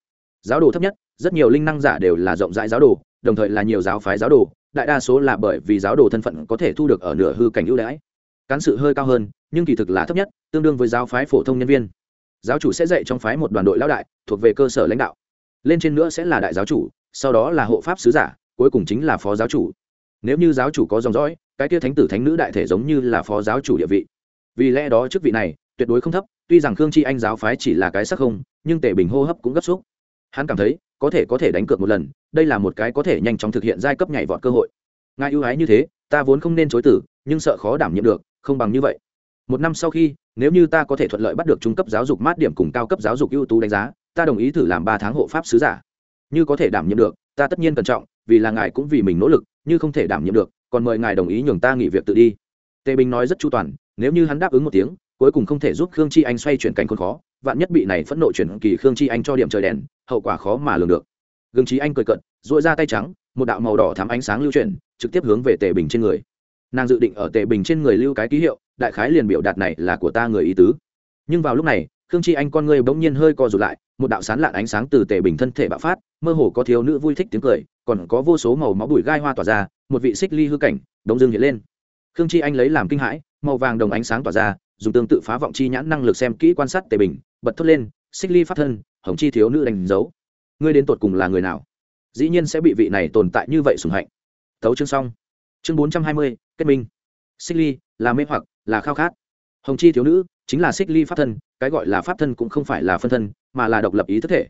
S1: Giáo đồ thấp nhất, rất nhiều linh năng giả đều là rộng rãi giáo đồ, đồng thời là nhiều giáo phái giáo đồ, đại đa số là bởi vì giáo đồ thân phận có thể thu được ở nửa hư cảnh ưu đãi. Cán sự hơi cao hơn, nhưng kỳ thực là thấp nhất, tương đương với giáo phái phổ thông nhân viên. Giáo chủ sẽ dạy trong phái một đoàn đội lão đại, thuộc về cơ sở lãnh đạo. Lên trên nữa sẽ là đại giáo chủ, sau đó là hộ pháp sứ giả, cuối cùng chính là phó giáo chủ nếu như giáo chủ có dòng dõi, cái kia thánh tử thánh nữ đại thể giống như là phó giáo chủ địa vị. Vì lẽ đó chức vị này tuyệt đối không thấp, tuy rằng khương chi anh giáo phái chỉ là cái sắc không, nhưng tể bình hô hấp cũng gấp xúc. Hắn cảm thấy, có thể có thể đánh cược một lần, đây là một cái có thể nhanh chóng thực hiện giai cấp nhảy vọt cơ hội. Ngài ưu ái như thế, ta vốn không nên chối tử nhưng sợ khó đảm nhiệm được, không bằng như vậy. Một năm sau khi, nếu như ta có thể thuận lợi bắt được trung cấp giáo dục mát điểm cùng cao cấp giáo dục ưu tú đánh giá, ta đồng ý thử làm ba tháng hộ pháp sứ giả. Như có thể đảm nhiệm được, ta tất nhiên cẩn trọng vì là ngài cũng vì mình nỗ lực, như không thể đảm nhiệm được, còn mời ngài đồng ý nhường ta nghỉ việc tự đi. Tề bình nói rất chu toàn, nếu như hắn đáp ứng một tiếng, cuối cùng không thể giúp khương chi anh xoay chuyển cảnh khốn khó, vạn nhất bị này phẫn nộ chuyển kỳ khương chi anh cho điểm trời đèn, hậu quả khó mà lường được. Gương trí anh cười cận dội ra tay trắng, một đạo màu đỏ thắm ánh sáng lưu chuyển, trực tiếp hướng về tề bình trên người. Nàng dự định ở tề bình trên người lưu cái ký hiệu, đại khái liền biểu đạt này là của ta người ý tứ. Nhưng vào lúc này, khương chi anh con người bỗng nhiên hơi co rụt lại, một đạo sán lạn ánh sáng từ tề bình thân thể bạo phát, mơ hồ có thiếu nữ vui thích tiếng cười còn có vô số màu máu bụi gai hoa tỏa ra, một vị xích ly hư cảnh, đống dương hiện lên. Khương chi anh lấy làm kinh hãi, màu vàng đồng ánh sáng tỏa ra, dùng tương tự phá vọng chi nhãn năng lực xem kỹ quan sát tề bình, bật thốt lên, xích ly phát thân, hồng chi thiếu nữ đánh dấu. Ngươi đến tột cùng là người nào? Dĩ nhiên sẽ bị vị này tồn tại như vậy sùng hạnh. Thấu chương xong. Chương bốn trăm hai mươi, kết minh. Xích ly, là mê hoặc, là khao khát. Hồng chi thiếu nữ, chính là xích ly pháp thân, cái gọi là pháp thân cũng không phải là phân thân, mà là độc lập ý thức thể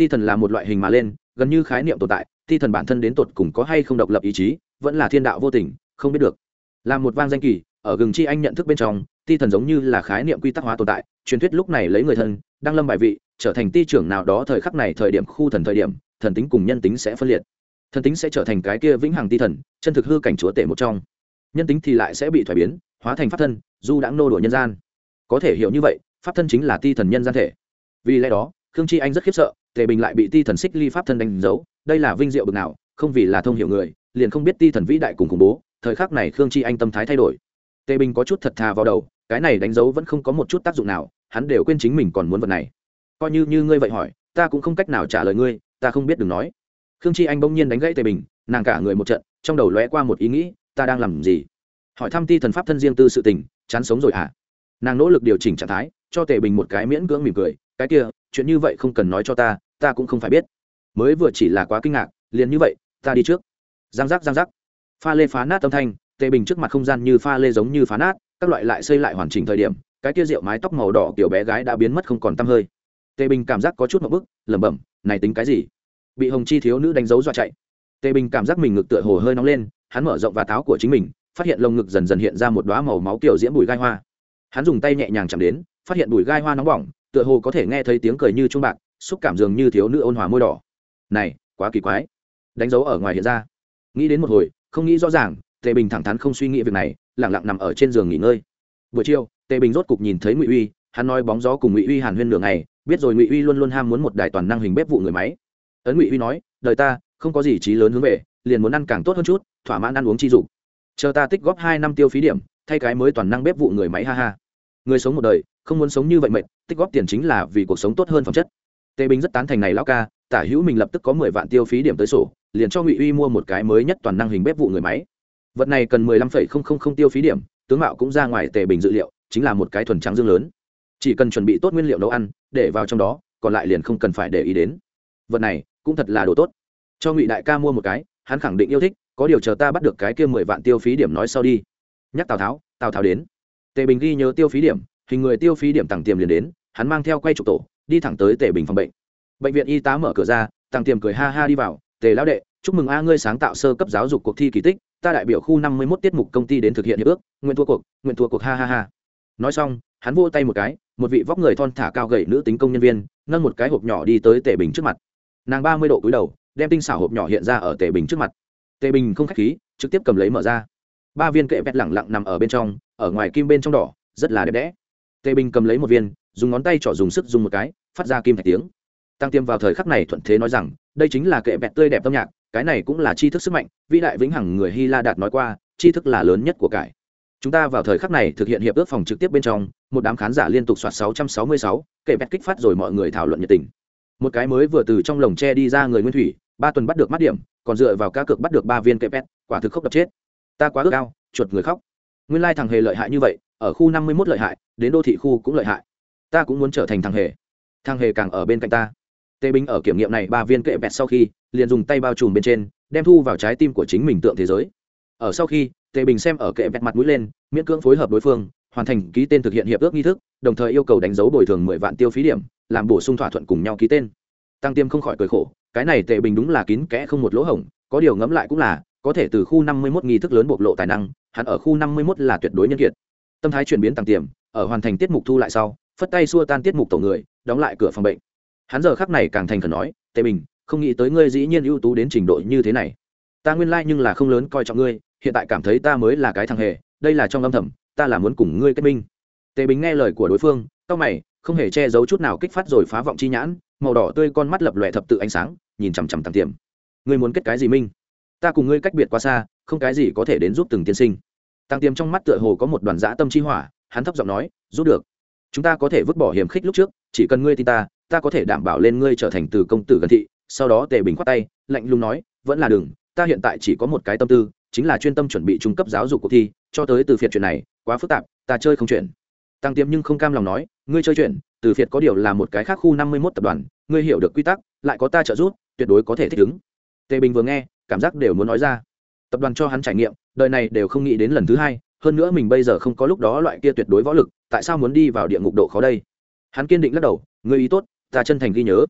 S1: ti thần là một loại hình mà lên, gần như khái niệm tồn tại, ti thần bản thân đến tột cùng có hay không độc lập ý chí, vẫn là thiên đạo vô tình, không biết được. Là một vang danh kỳ, ở gừng chi anh nhận thức bên trong, ti thần giống như là khái niệm quy tắc hóa tồn tại, truyền thuyết lúc này lấy người thân, đang lâm bài vị, trở thành ti trưởng nào đó thời khắc này thời điểm khu thần thời điểm, thần tính cùng nhân tính sẽ phân liệt. Thần tính sẽ trở thành cái kia vĩnh hằng ti thần, chân thực hư cảnh chúa tể một trong. Nhân tính thì lại sẽ bị thoái biến, hóa thành pháp thân, du đãng nô đùa nhân gian. Có thể hiểu như vậy, pháp thân chính là ti thần nhân gian thể. Vì lẽ đó, khương chi anh rất khiếp sợ tề bình lại bị ti thần xích ly pháp thân đánh dấu, đây là vinh diệu bực nào, không vì là thông hiểu người, liền không biết ti thần vĩ đại cùng khủng bố, thời khắc này khương chi anh tâm thái thay đổi. Tề bình có chút thật thà vào đầu, cái này đánh dấu vẫn không có một chút tác dụng nào, hắn đều quên chính mình còn muốn vật này. Coi như như ngươi vậy hỏi, ta cũng không cách nào trả lời ngươi, ta không biết đừng nói. Khương chi anh bỗng nhiên đánh gãy tề bình, nàng cả người một trận, trong đầu lóe qua một ý nghĩ, ta đang làm gì? Hỏi thăm ti thần pháp thân riêng tư sự tình, chán sống rồi hả? À? nàng nỗ lực điều chỉnh trạng thái, cho tề bình một cái miễn cưỡng mỉm cười cái kia, chuyện như vậy không cần nói cho ta ta cũng không phải biết. Mới vừa chỉ là quá kinh ngạc, liền như vậy, ta đi trước. Giang giác giang giác. Pha lê phá nát âm thanh tề bình trước mặt không gian như pha lê giống như phá nát, các loại lại xây lại hoàn chỉnh thời điểm, cái kia rượu mái tóc màu đỏ kiểu bé gái đã biến mất không còn tăm hơi. Tề bình cảm giác có chút một bức, lẩm bẩm, này tính cái gì? Bị hồng chi thiếu nữ đánh dấu dọa chạy. Tề bình cảm giác mình ngực tựa hồ hơi nóng lên, hắn mở rộng và tháo của chính mình, phát hiện lồng ngực dần dần hiện ra một đoá màu máu kiểu diễm bùi gai hoa. Hắn dùng tay nhẹ nhàng chạm đến, phát hiện bùi gai hoa nóng bỏng tựa hồ có thể nghe thấy tiếng cười như trung bạc, xúc cảm dường như thiếu nữ ôn hòa môi đỏ. Này, quá kỳ quái. Đánh dấu ở ngoài hiện ra. Nghĩ đến một hồi, không nghĩ rõ ràng, tề bình thẳng thắn không suy nghĩ việc này lẳng lặng nằm ở trên giường nghỉ ngơi. Buổi chiều, tề bình rốt cục nhìn thấy ngụy uy, hắn nói bóng gió cùng ngụy uy hàn huyên lửa ngày, biết rồi ngụy uy luôn luôn ham muốn một đài toàn năng hình bếp vụ người máy. Ấn ngụy uy nói, đời ta, không có gì trí lớn hướng về, liền muốn ăn càng tốt hơn chút, thỏa mãn ăn uống chi dụng chờ ta tích góp hai năm tiêu phí điểm, thay cái mới toàn năng bếp vụ người máy, ha ha. Người sống một đời, không muốn sống như vậy mệt tích góp tiền chính là vì cuộc sống tốt hơn phẩm chất. Tề bình rất tán thành này lão ca, tả hữu mình lập tức có mười vạn tiêu phí điểm tới sổ, liền cho ngụy uy mua một cái mới nhất toàn năng hình bếp vụ người máy. Vật này cần mười lăm phẩy không không không tiêu phí điểm, tướng mạo cũng ra ngoài tề bình dự liệu, chính là một cái thuần trắng dương lớn. Chỉ cần chuẩn bị tốt nguyên liệu nấu ăn, để vào trong đó, còn lại liền không cần phải để ý đến. Vật này, cũng thật là đồ tốt. Cho ngụy đại ca mua một cái, hắn khẳng định yêu thích, có điều chờ ta bắt được cái kia mười vạn tiêu phí điểm nói sau đi. Nhắc tào tháo tào tháo đến. Tề bình ghi nhớ tiêu phí điểm, hình người tiêu phí điểm tặng tiềm liền đến hắn mang theo quay trục tổ, đi thẳng tới tề bình phòng bệnh. Bệnh viện y tá mở cửa ra tặng tiềm cười ha ha đi vào, tề lão đệ, chúc mừng a ngươi sáng tạo sơ cấp giáo dục cuộc thi kỳ tích, ta đại biểu khu năm mươi 51 tiết mục công ty đến thực hiện hiệp ước, nguyện thua cuộc, nguyện thua cuộc ha ha ha. Nói xong, hắn vô tay một cái, một vị vóc người thon thả cao gầy nữ tính công nhân viên, nâng một cái hộp nhỏ đi tới tề bình trước mặt. Nàng ba mươi độ cúi đầu, đem tinh xảo hộp nhỏ hiện ra ở tề bình trước mặt. Tề bình không k h á c h khí, trực tiếp cầm lấy mở ra. Ba viên kệ vẹt lẳng lặng nằm ở bên trong, ở ngoài kim bên trong đỏ, rất là đẹp đẽ tề bình cầm lấy một viên dùng ngón tay trỏ dùng sức dùng một cái phát ra kim thạch tiếng. Tăng tiêm vào thời khắc này thuận thế nói rằng đây chính là kệ bẹt tươi đẹp âm nhạc cái này cũng là tri thức sức mạnh vĩ đại vĩnh hằng người hy la đạt nói qua tri thức là lớn nhất của cải. Chúng ta vào thời khắc này thực hiện hiệp ước phòng trực tiếp bên trong một đám khán giả liên tục soạt 666, kệ bẹt kích phát rồi mọi người thảo luận nhiệt tình. Một cái mới vừa từ trong lồng tre đi ra người nguyên thủy ba tuần bắt được mắt điểm còn dựa vào cá cược bắt được ba viên kệ bẹt, quả thực khốc đập chết. Ta quá ước ao chuột người khóc. Nguyên lai thằng hề lợi hại như vậy ở khu năm mươi 51 lợi hại, đến đô thị khu cũng lợi hại. Ta cũng muốn trở thành thằng hề. Thằng hề càng ở bên cạnh ta. Tê binh ở kiểm nghiệm này ba viên kệ bẹt sau khi, liền dùng tay bao trùm bên trên, đem thu vào trái tim của chính mình tượng thế giới. Ở sau khi tề bình xem ở kệ bẹt mặt mũi lên, miễn cưỡng phối hợp đối phương, hoàn thành ký tên thực hiện hiệp ước nghi thức, đồng thời yêu cầu đánh dấu bồi thường mười vạn tiêu phí điểm, làm bổ sung thỏa thuận cùng nhau ký tên. Tăng tiêm không khỏi cười khổ, cái này tề bình đúng là kín kẽ không một lỗ hổng, có điều ngẫm lại cũng là, có thể từ khu năm mươi 51 nghi thức lớn bộc lộ tài năng, hắn ở khu năm mươi 51 là tuyệt đối nhân kiệt tâm thái chuyển biến tăng tiềm, ở hoàn thành tiết mục thu lại sau, phất tay xua tan tiết mục tổ người, đóng lại cửa phòng bệnh. Hắn giờ khắc này càng thành khẩn nói, tề bình, không nghĩ tới ngươi dĩ nhiên ưu tú đến trình độ như thế này. Ta nguyên lai nhưng là không lớn coi trọng ngươi, hiện tại cảm thấy ta mới là cái thằng hề, đây là trong âm thầm, ta là muốn cùng ngươi kết minh. Tề bình nghe lời của đối phương tao mày, không hề che giấu chút nào kích phát rồi phá vọng chi nhãn, màu đỏ tươi con mắt lập lòe thập tự ánh sáng, nhìn chằm chằm tàng tiềm. Ngươi muốn kết cái gì minh? Ta cùng ngươi cách biệt quá xa, không cái gì có thể đến giúp từng tiên sinh tăng tiêm trong mắt tựa hồ có một đoàn dã tâm chi hỏa, hắn thấp giọng nói giúp được. Chúng ta có thể vứt bỏ hiểm khích lúc trước, chỉ cần ngươi tin ta ta có thể đảm bảo lên ngươi trở thành từ công tử gần thị. Sau đó tề bình khoát tay, lạnh lùng nói, vẫn là đừng, ta hiện tại chỉ có một cái tâm tư, chính là chuyên tâm chuẩn bị trung cấp giáo dục cuộc thi, cho tới từ phiệt chuyện này, quá phức tạp, ta chơi không chuyện tăng tiêm nhưng không cam lòng nói, ngươi chơi chuyện từ phiệt có điều là một cái khác khu năm mươi mốt tập đoàn, ngươi hiểu được quy tắc, lại có ta trợ giúp, tuyệt đối có thể thích ứng. Tề bình vừa nghe, cảm giác đều muốn nói ra tập đoàn cho hắn trải nghiệm, đời này đều không nghĩ đến lần thứ hai, hơn nữa mình bây giờ không có lúc đó loại kia tuyệt đối võ lực, tại sao muốn đi vào địa ngục độ khó đây? Hắn kiên định lắc đầu, người ý tốt, ta chân thành ghi nhớ.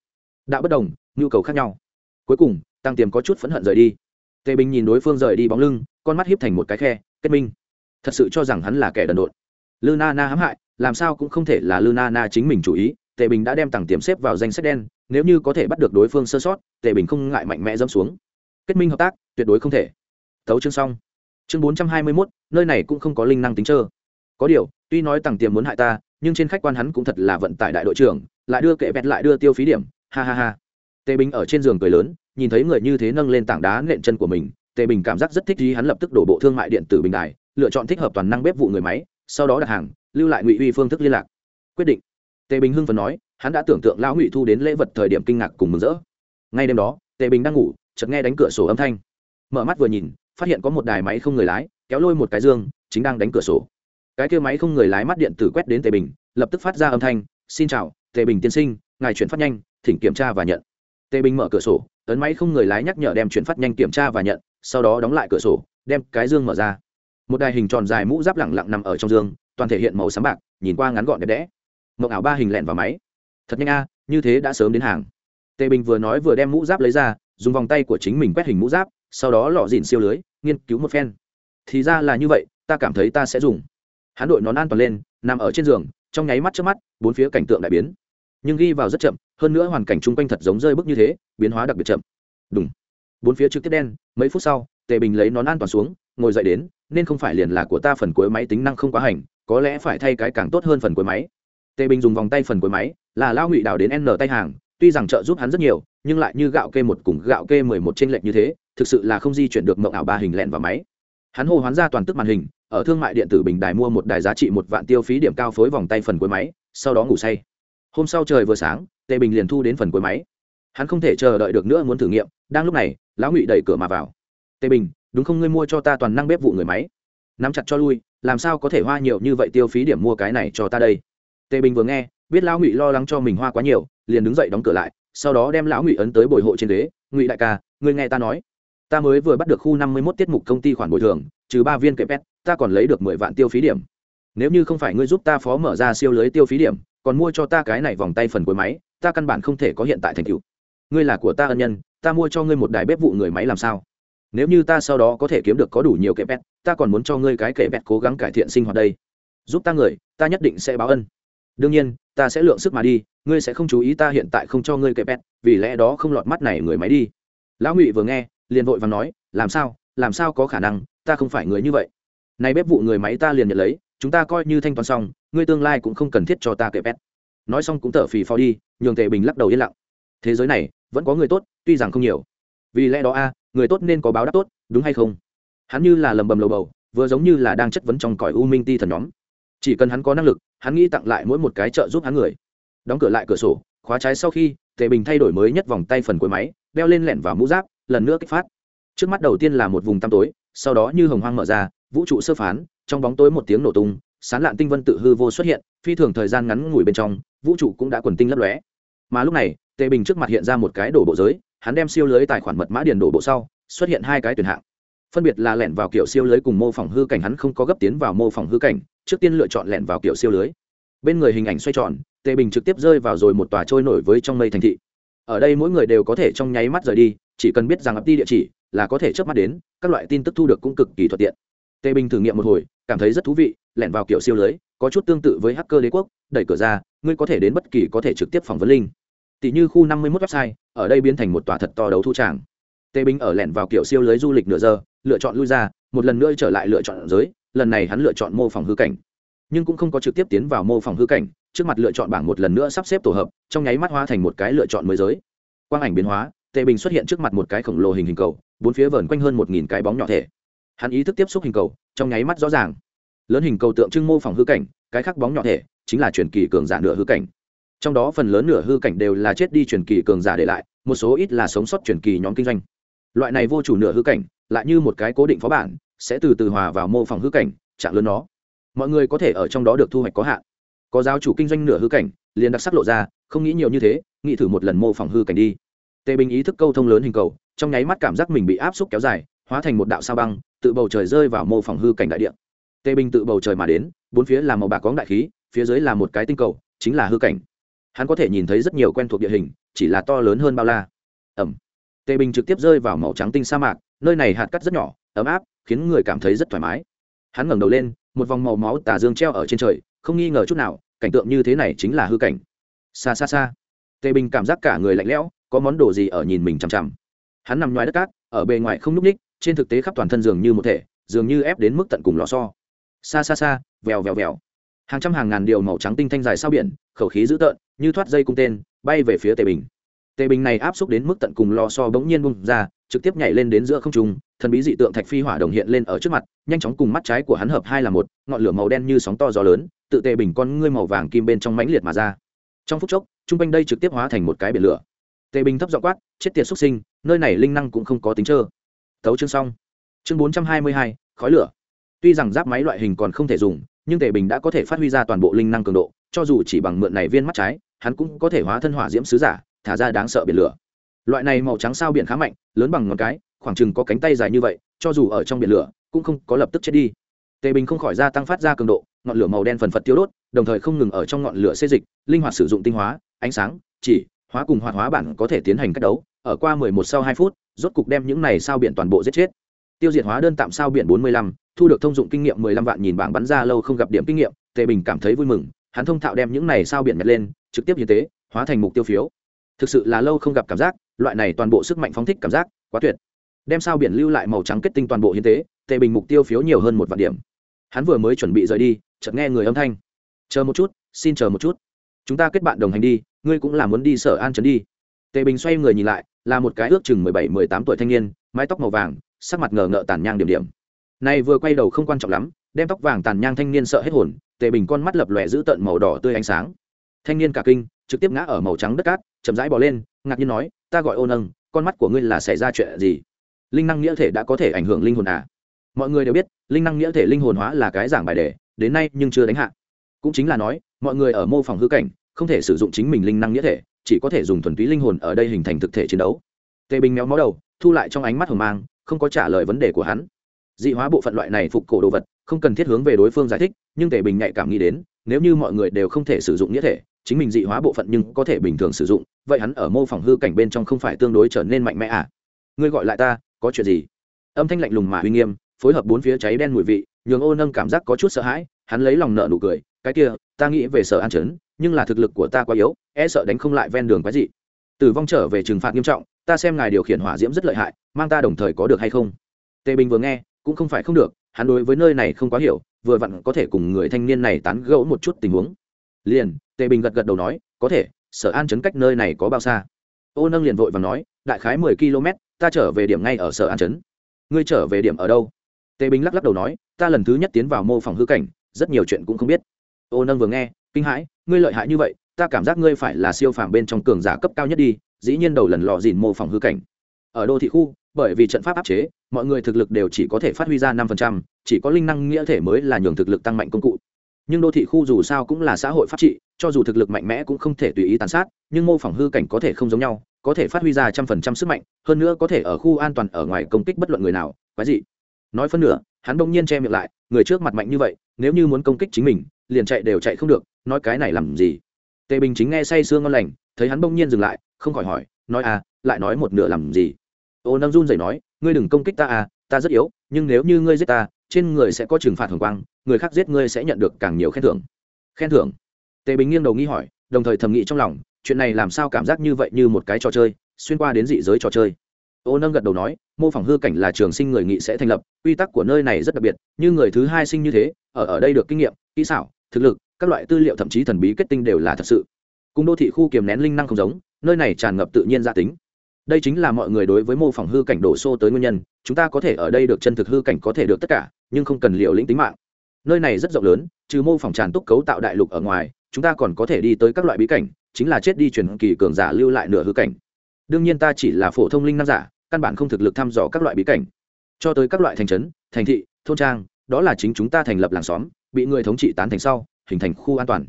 S1: Đã bất đồng, nhu cầu khác nhau. Cuối cùng, tăng tiềm có chút phẫn hận rời đi. Tề bình nhìn đối phương rời đi bóng lưng, con mắt hiếp thành một cái khe, kết minh. Thật sự cho rằng hắn là kẻ đần độn. Lư na na hãm hại, làm sao cũng không thể là lư na na chính mình chủ ý, tề bình đã đem tặng tiềm xếp vào danh sách đen, nếu như có thể bắt được đối phương sơ sót, tề bình không ngại mạnh mẽ dâm xuống. Kết minh hợp tác, tuyệt đối không thể tấu chương xong. Chương bốn trăm hai mươi mốt, nơi này cũng không có linh năng tính trơ. Có điều, tuy nói tặng tiềm muốn hại ta, nhưng trên khách quan hắn cũng thật là vận tải đại đội trưởng, lại đưa kệ bẹt lại đưa tiêu phí điểm, ha ha ha. Tề bình ở trên giường cười lớn, nhìn thấy người như thế nâng lên tảng đá nện chân của mình, tề bình cảm giác rất thích ý, hắn lập tức đổ bộ thương mại điện tử bình đài, lựa chọn thích hợp toàn năng bếp vụ người máy, sau đó đặt hàng, lưu lại ngụy uy phương thức liên lạc. Quyết định. Tề bình hưng phần nói, hắn đã tưởng tượng lão ngụy thu đến lễ vật thời điểm kinh ngạc cùng mừng rỡ. Ngay đêm đó, tề bình đang ngủ, chợt nghe đánh cửa sổ âm thanh. Mở mắt vừa nhìn phát hiện có một đài máy không người lái, kéo lôi một cái dương, chính đang đánh cửa sổ. Cái kia máy không người lái mắt điện tử quét đến tề bình, lập tức phát ra âm thanh, xin chào, tề bình tiên sinh, ngài chuyển phát nhanh, thỉnh kiểm tra và nhận. Tề bình mở cửa sổ ấn máy không người lái nhắc nhở đem chuyển phát nhanh kiểm tra và nhận, sau đó đóng lại cửa sổ, đem cái dương mở ra. Một đài hình tròn dài mũ giáp lẳng lặng nằm ở trong dương, toàn thể hiện màu sáng bạc, nhìn qua ngắn gọn đẹp đẽ. Mộng ảo ba hình lẹn vào máy. Thật nhanh a, như thế đã sớm đến hàng. Tề bình vừa nói vừa đem mũ giáp lấy ra, dùng vòng tay của chính mình quét hình mũ giáp sau đó lọ dìn siêu lưới, nghiên cứu một phen. Thì ra là như vậy, ta cảm thấy ta sẽ dùng. Hắn đội nón an toàn lên, nằm ở trên giường, trong nháy mắt trước mắt, bốn phía cảnh tượng đại biến. Nhưng ghi vào rất chậm, hơn nữa hoàn cảnh chung quanh thật giống rơi bức như thế, biến hóa đặc biệt chậm. Đúng bốn phía trực tiếp đen, mấy phút sau, tề bình lấy nón an toàn xuống, ngồi dậy đến, nên không phải liền là của ta phần cuối máy tính năng không quá hành, có lẽ phải thay cái càng tốt hơn phần cuối máy. Tề bình dùng vòng tay phần cuối máy, là lao ngụy đào đến n tay hàng, tuy rằng trợ giúp hắn rất nhiều, nhưng lại như gạo kê một cùng gạo kê mười một trên lệnh như thế thực sự là không di chuyển được mộng ảo ba hình lẹn vào máy. Hắn hô hoán ra toàn tức màn hình, ở thương mại điện tử bình đài mua một đài giá trị một vạn tiêu phí điểm cao phối vòng tay phần cuối máy, sau đó ngủ say. Hôm sau trời vừa sáng tề bình liền thu đến phần cuối máy. Hắn không thể chờ đợi được nữa muốn thử nghiệm, đang lúc này, lão ngụy đẩy cửa mà vào. Tề bình, đúng không ngươi mua cho ta toàn năng bếp vụ người máy? Nắm chặt cho lui, làm sao có thể hoa nhiều như vậy tiêu phí điểm mua cái này cho ta đây? Tề bình vừa nghe, biết lão ngụy lo lắng cho mình hoa quá nhiều, liền đứng dậy đóng cửa lại, sau đó đem lão ngụy ấn tới bồi hộ trên ghế. Ngụy đại ca, ngươi nghe ta nói ta mới vừa bắt được khu năm mươi mốt tiết mục công ty khoản bồi thường, trừ ba viên kệ pet ta còn lấy được mười vạn tiêu phí điểm. Nếu như không phải ngươi giúp ta phó mở ra siêu lưới tiêu phí điểm, còn mua cho ta cái này vòng tay phần cuối máy, ta căn bản không thể có hiện tại thành tựu. Ngươi là của ta ân nhân, ta mua cho ngươi một đài bếp vụ người máy làm sao? Nếu như ta sau đó có thể kiếm được có đủ nhiều kệ pet ta còn muốn cho ngươi cái kệ pet cố gắng cải thiện sinh hoạt đây. Giúp ta người, ta nhất định sẽ báo ân. Đương nhiên, ta sẽ lượng sức mà đi, ngươi sẽ không chú ý ta hiện tại không cho ngươi kệ pet vì lẽ đó không lọt mắt này người máy đi. Lão ngụy vừa nghe liền vội và nói, làm sao? Làm sao có khả năng? Ta không phải người như vậy. Nay bếp vụ người máy ta liền nhận lấy, chúng ta coi như thanh toán xong, ngươi tương lai cũng không cần thiết cho ta kệ pet nói xong cũng thở phì phò đi, nhường tề bình lắc đầu yên lặng. Thế giới này, vẫn có người tốt, tuy rằng không nhiều. Vì lẽ đó a, người tốt nên có báo đáp tốt, đúng hay không? Hắn như là lầm bầm lầu bầu, vừa giống như là đang chất vấn trong cõi u minh ti thần nhóm. Chỉ cần hắn có năng lực, hắn nghĩ tặng lại mỗi một cái trợ giúp hắn người. Đóng cửa lại cửa sổ, khóa trái sau khi, tề bình thay đổi mới nhất vòng tay phần cuối máy, đeo lên lẹn vào mũ giáp lần nữa kích phát. Trước mắt đầu tiên là một vùng tăm tối, sau đó như hồng hoang mở ra, vũ trụ sơ phán, trong bóng tối một tiếng nổ tung, sán lạn tinh vân tự hư vô xuất hiện, phi thường thời gian ngắn ngủi bên trong, vũ trụ cũng đã quần tinh lấp lóe. Mà lúc này tề bình trước mặt hiện ra một cái đổ bộ giới, hắn đem siêu lưới tài khoản mật mã điền đổ bộ sau, xuất hiện hai cái tuyển hạng. Phân biệt là lẻn vào kiểu siêu lưới cùng mô phỏng hư cảnh, hắn không có gấp tiến vào mô phỏng hư cảnh, trước tiên lựa chọn lẻn vào kiểu siêu lưới. Bên người hình ảnh xoay tròn tề bình trực tiếp rơi vào rồi một tòa trôi nổi với trong mây thành thị. Ở đây mỗi người đều có thể trong nháy mắt rời đi chỉ cần biết rằng ấp đi địa chỉ là có thể chớp mắt đến, các loại tin tức thu được cũng cực kỳ thuận tiện. Tề bình thử nghiệm một hồi, cảm thấy rất thú vị, lẻn vào kiểu siêu lưới, có chút tương tự với hacker đế quốc, đẩy cửa ra, ngươi có thể đến bất kỳ có thể trực tiếp phỏng vấn linh tỷ như khu năm mươi 51 website, ở đây biến thành một tòa thật to đấu thu tràng. Tề bình ở lẻn vào kiểu siêu lưới du lịch nửa giờ, lựa chọn lui ra, một lần nữa trở lại lựa chọn giới, lần này hắn lựa chọn mô phỏng hư cảnh. Nhưng cũng không có trực tiếp tiến vào mô phỏng hư cảnh, trước mặt lựa chọn bảng một lần nữa sắp xếp tổ hợp, trong nháy mắt hóa thành một cái lựa chọn mới giới. Quang ảnh biến hóa tề bình xuất hiện trước mặt một cái khổng lồ hình hình cầu, bốn phía vờn quanh hơn một nghìn cái bóng nhỏ thể. Hắn ý thức tiếp xúc hình cầu, trong nháy mắt rõ ràng. Lớn hình cầu tượng trưng mô phỏng hư cảnh, cái khác bóng nhỏ thể chính là truyền kỳ cường giả nửa hư cảnh. Trong đó phần lớn nửa hư cảnh đều là chết đi truyền kỳ cường giả để lại, một số ít là sống sót truyền kỳ nhóm kinh doanh. Loại này vô chủ nửa hư cảnh, lại như một cái cố định phó bản, sẽ từ từ hòa vào mô phỏng hư cảnh chạm lớn nó. Mọi người có thể ở trong đó được thu hoạch có hạn. Có giáo chủ kinh doanh nửa hư cảnh, liền đặc sắc lộ ra, không nghĩ nhiều như thế, nghĩ thử một lần mô phỏng hư cảnh đi tề bình ý thức câu thông lớn hình cầu, trong nháy mắt cảm giác mình bị áp xúc kéo dài, hóa thành một đạo sao băng, tự bầu trời rơi vào mô phỏng hư cảnh đại địa. Tề bình tự bầu trời mà đến, bốn phía là màu bạc có đại khí, phía dưới là một cái tinh cầu, chính là hư cảnh. Hắn có thể nhìn thấy rất nhiều quen thuộc địa hình, chỉ là to lớn hơn bao la. Ẩm. Tề bình trực tiếp rơi vào màu trắng tinh sa mạc, nơi này hạt cắt rất nhỏ, ấm áp, khiến người cảm thấy rất thoải mái. Hắn ngẩng đầu lên, một vòng màu máu tà dương treo ở trên trời, không nghi ngờ chút nào, cảnh tượng như thế này chính là hư cảnh. Xa xa xa. Tề bình cảm giác cả người lạnh lẽo có món đồ gì ở nhìn mình chằm chằm. Hắn nằm ngoài đất cát, ở bề ngoài không n ú c ních, trên thực tế khắp toàn thân giường như một thể, dường như ép đến mức tận cùng lò so xa xa xa, vèo vèo vèo. Hàng trăm hàng ngàn điều màu trắng tinh thanh dài sao biển, khẩu khí dữ tợn, như thoát dây cung tên, bay về phía tề bình. Tề bình này áp xúc đến mức tận cùng lò so bỗng nhiên bung ra, trực tiếp nhảy lên đến giữa không trung, thần bí dị tượng thạch phi hỏa đồng hiện lên ở trước mặt, nhanh chóng cùng mắt trái của hắn hợp hai là một, ngọn lửa màu đen như sóng to gió lớn, tự tề bình con ngươi màu vàng kim bên trong mãnh liệt mà ra. Trong phút chốc, trung quanh đây trực tiếp hóa thành một cái biển lửa tề bình thấp giọng quát, chết tiệt xuất sinh, nơi này linh năng cũng không có tính trơ thấu chương xong. Chương bốn trăm hai mươi hai, khói lửa. Tuy rằng giáp máy loại hình còn không thể dùng, nhưng tề bình đã có thể phát huy ra toàn bộ linh năng cường độ, cho dù chỉ bằng mượn này viên mắt trái, hắn cũng có thể hóa thân hỏa diễm sứ giả, thả ra đáng sợ biển lửa. Loại này màu trắng sao biển khá mạnh, lớn bằng ngón cái, khoảng chừng có cánh tay dài như vậy, cho dù ở trong biển lửa, cũng không có lập tức chết đi. Tề bình không khỏi gia tăng phát ra cường độ, ngọn lửa màu đen phần phật tiêu đốt, đồng thời không ngừng ở trong ngọn lửa xê dịch, linh hoạt sử dụng tinh hóa, ánh sáng, chỉ hóa cùng hoạt hóa bản có thể tiến hành cách đấu, ở qua mười một sau hai phút, rốt cục đem những này sao biển toàn bộ giết chết. Tiêu diệt hóa đơn tạm sao biển bốn mươi lăm, thu được thông dụng kinh nghiệm mười lăm vạn nhìn bảng bắn ra lâu không gặp điểm kinh nghiệm, tề bình cảm thấy vui mừng, hắn thông thạo đem những này sao biển nhặt lên, trực tiếp như thế, hóa thành mục tiêu phiếu. Thực sự là lâu không gặp cảm giác, loại này toàn bộ sức mạnh phóng thích cảm giác, quá tuyệt. Đem sao biển lưu lại màu trắng kết tinh toàn bộ hiến tế, tề bình mục tiêu phiếu nhiều hơn một vạn điểm. Hắn vừa mới chuẩn bị rời đi, chợt nghe người âm thanh. Chờ một chút, xin chờ một chút chúng ta kết bạn đồng hành đi, ngươi cũng là muốn đi sở an trấn đi. Tề bình xoay người nhìn lại, là một cái ước chừng mười bảy, mười tám tuổi thanh niên, mái tóc màu vàng, sắc mặt ngờ ngợ tàn nhang điểm điểm. Này vừa quay đầu không quan trọng lắm, đem tóc vàng tàn nhang thanh niên sợ hết hồn, tề bình con mắt lập lòe giữ tợn màu đỏ tươi ánh sáng. Thanh niên cả kinh, trực tiếp ngã ở màu trắng đất cát, chậm rãi bỏ lên, ngạc nhiên nói, ta gọi ô nâng, con mắt của ngươi là xảy ra chuyện gì? Linh năng nghĩa thể đã có thể ảnh hưởng linh hồn à? Mọi người đều biết, linh năng nghĩa thể linh hồn hóa là cái giảng bài đề, đến nay nhưng chưa đánh hạ. Cũng chính là nói, mọi người ở mô phỏng hư cảnh không thể sử dụng chính mình linh năng nghĩa thể, chỉ có thể dùng thuần túy linh hồn ở đây hình thành thực thể chiến đấu. Tề bình méo mó đầu, thu lại trong ánh mắt hồng mang, không có trả lời vấn đề của hắn. Dị hóa bộ phận loại này phục cổ đồ vật, không cần thiết hướng về đối phương giải thích, nhưng tề bình nhạy cảm nghĩ đến, nếu như mọi người đều không thể sử dụng nghĩa thể, chính mình dị hóa bộ phận nhưng có thể bình thường sử dụng, vậy hắn ở mô phỏng hư cảnh bên trong không phải tương đối trở nên mạnh mẽ à? Ngươi gọi lại ta, có chuyện gì? Âm thanh lạnh lùng mà uy nghiêm, phối hợp bốn phía cháy đen mùi vị, nhường ô nâng cảm giác có chút sợ hãi, hắn lấy lòng nợ nụ cười, cái kia, ta nghĩ về sở an chấn nhưng là thực lực của ta quá yếu e sợ đánh không lại ven đường quái dị. Tử vong trở về trừng phạt nghiêm trọng, ta xem ngài điều khiển hỏa diễm rất lợi hại, mang ta đồng thời có được hay không? Tề bình vừa nghe, cũng không phải không được, hắn đối với nơi này không quá hiểu, vừa vặn có thể cùng người thanh niên này tán gẫu một chút tình huống. Liền, tề bình gật gật đầu nói, có thể, sở an chấn cách nơi này có bao xa? Ô nâng liền vội và nói, đại khái mười km, ta trở về điểm ngay ở sở an chấn. Ngươi trở về điểm ở đâu? Tề bình lắc lắc đầu nói, ta lần thứ nhất tiến vào mô phỏng hư cảnh, rất nhiều chuyện cũng không biết. Ô nâng vừa nghe kinh hãi, ngươi lợi hại như vậy, ta cảm giác ngươi phải là siêu phàm bên trong cường giả cấp cao nhất đi, dĩ nhiên đầu lần lò dìn mô phỏng hư cảnh. Ở đô thị khu, bởi vì trận pháp áp chế, mọi người thực lực đều chỉ có thể phát huy ra năm phần trăm, chỉ có linh năng nghĩa thể mới là nhường thực lực tăng mạnh công cụ. Nhưng đô thị khu dù sao cũng là xã hội pháp trị, cho dù thực lực mạnh mẽ cũng không thể tùy ý tàn sát, nhưng mô phỏng hư cảnh có thể không giống nhau, có thể phát huy ra trăm phần trăm sức mạnh, hơn nữa có thể ở khu an toàn ở ngoài công kích bất luận người nào, quái gì nói phân nửa, hắn bỗng nhiên che miệng lại, người trước mặt mạnh như vậy, nếu như muốn công kích chính mình liền chạy đều chạy không được, nói cái này làm gì? Tề bình chính nghe say sương ngon lành, thấy hắn bỗng nhiên dừng lại, không khỏi hỏi, nói à lại nói một nửa làm gì? Ô nâng run rẩy nói, ngươi đừng công kích ta à ta rất yếu, nhưng nếu như ngươi giết ta, trên người sẽ có trừng phạt hồng quang, người khác giết ngươi sẽ nhận được càng nhiều khen thưởng. Khen thưởng? Tề bình nghiêng đầu nghi hỏi, đồng thời thầm nghĩ trong lòng, chuyện này làm sao cảm giác như vậy như một cái trò chơi, xuyên qua đến dị giới trò chơi. Ô nâng gật đầu nói, mô phỏng hư cảnh là trường sinh người nghị sẽ thành lập, quy tắc của nơi này rất đặc biệt, như người thứ hai sinh như thế, ở ở đây được kinh nghiệm, kỹ xảo thực lực, các loại tư liệu thậm chí thần bí kết tinh đều là thật sự. Cùng đô thị khu kiềm nén linh năng không giống, nơi này tràn ngập tự nhiên gia tính. Đây chính là mọi người đối với mô phỏng hư cảnh đổ xô tới nguyên nhân, chúng ta có thể ở đây được chân thực hư cảnh có thể được tất cả, nhưng không cần liều lĩnh tính mạng. Nơi này rất rộng lớn, trừ mô phỏng tràn túc cấu tạo đại lục ở ngoài, chúng ta còn có thể đi tới các loại bí cảnh, chính là chết đi truyền kỳ cường giả lưu lại nửa hư cảnh. Đương nhiên ta chỉ là phổ thông linh năng giả, căn bản không thực lực thăm dò các loại bí cảnh. Cho tới các loại thành trấn, thành thị, thôn trang, đó là chính chúng ta thành lập làng xóm bị người thống trị tán thành sau, hình thành khu an toàn.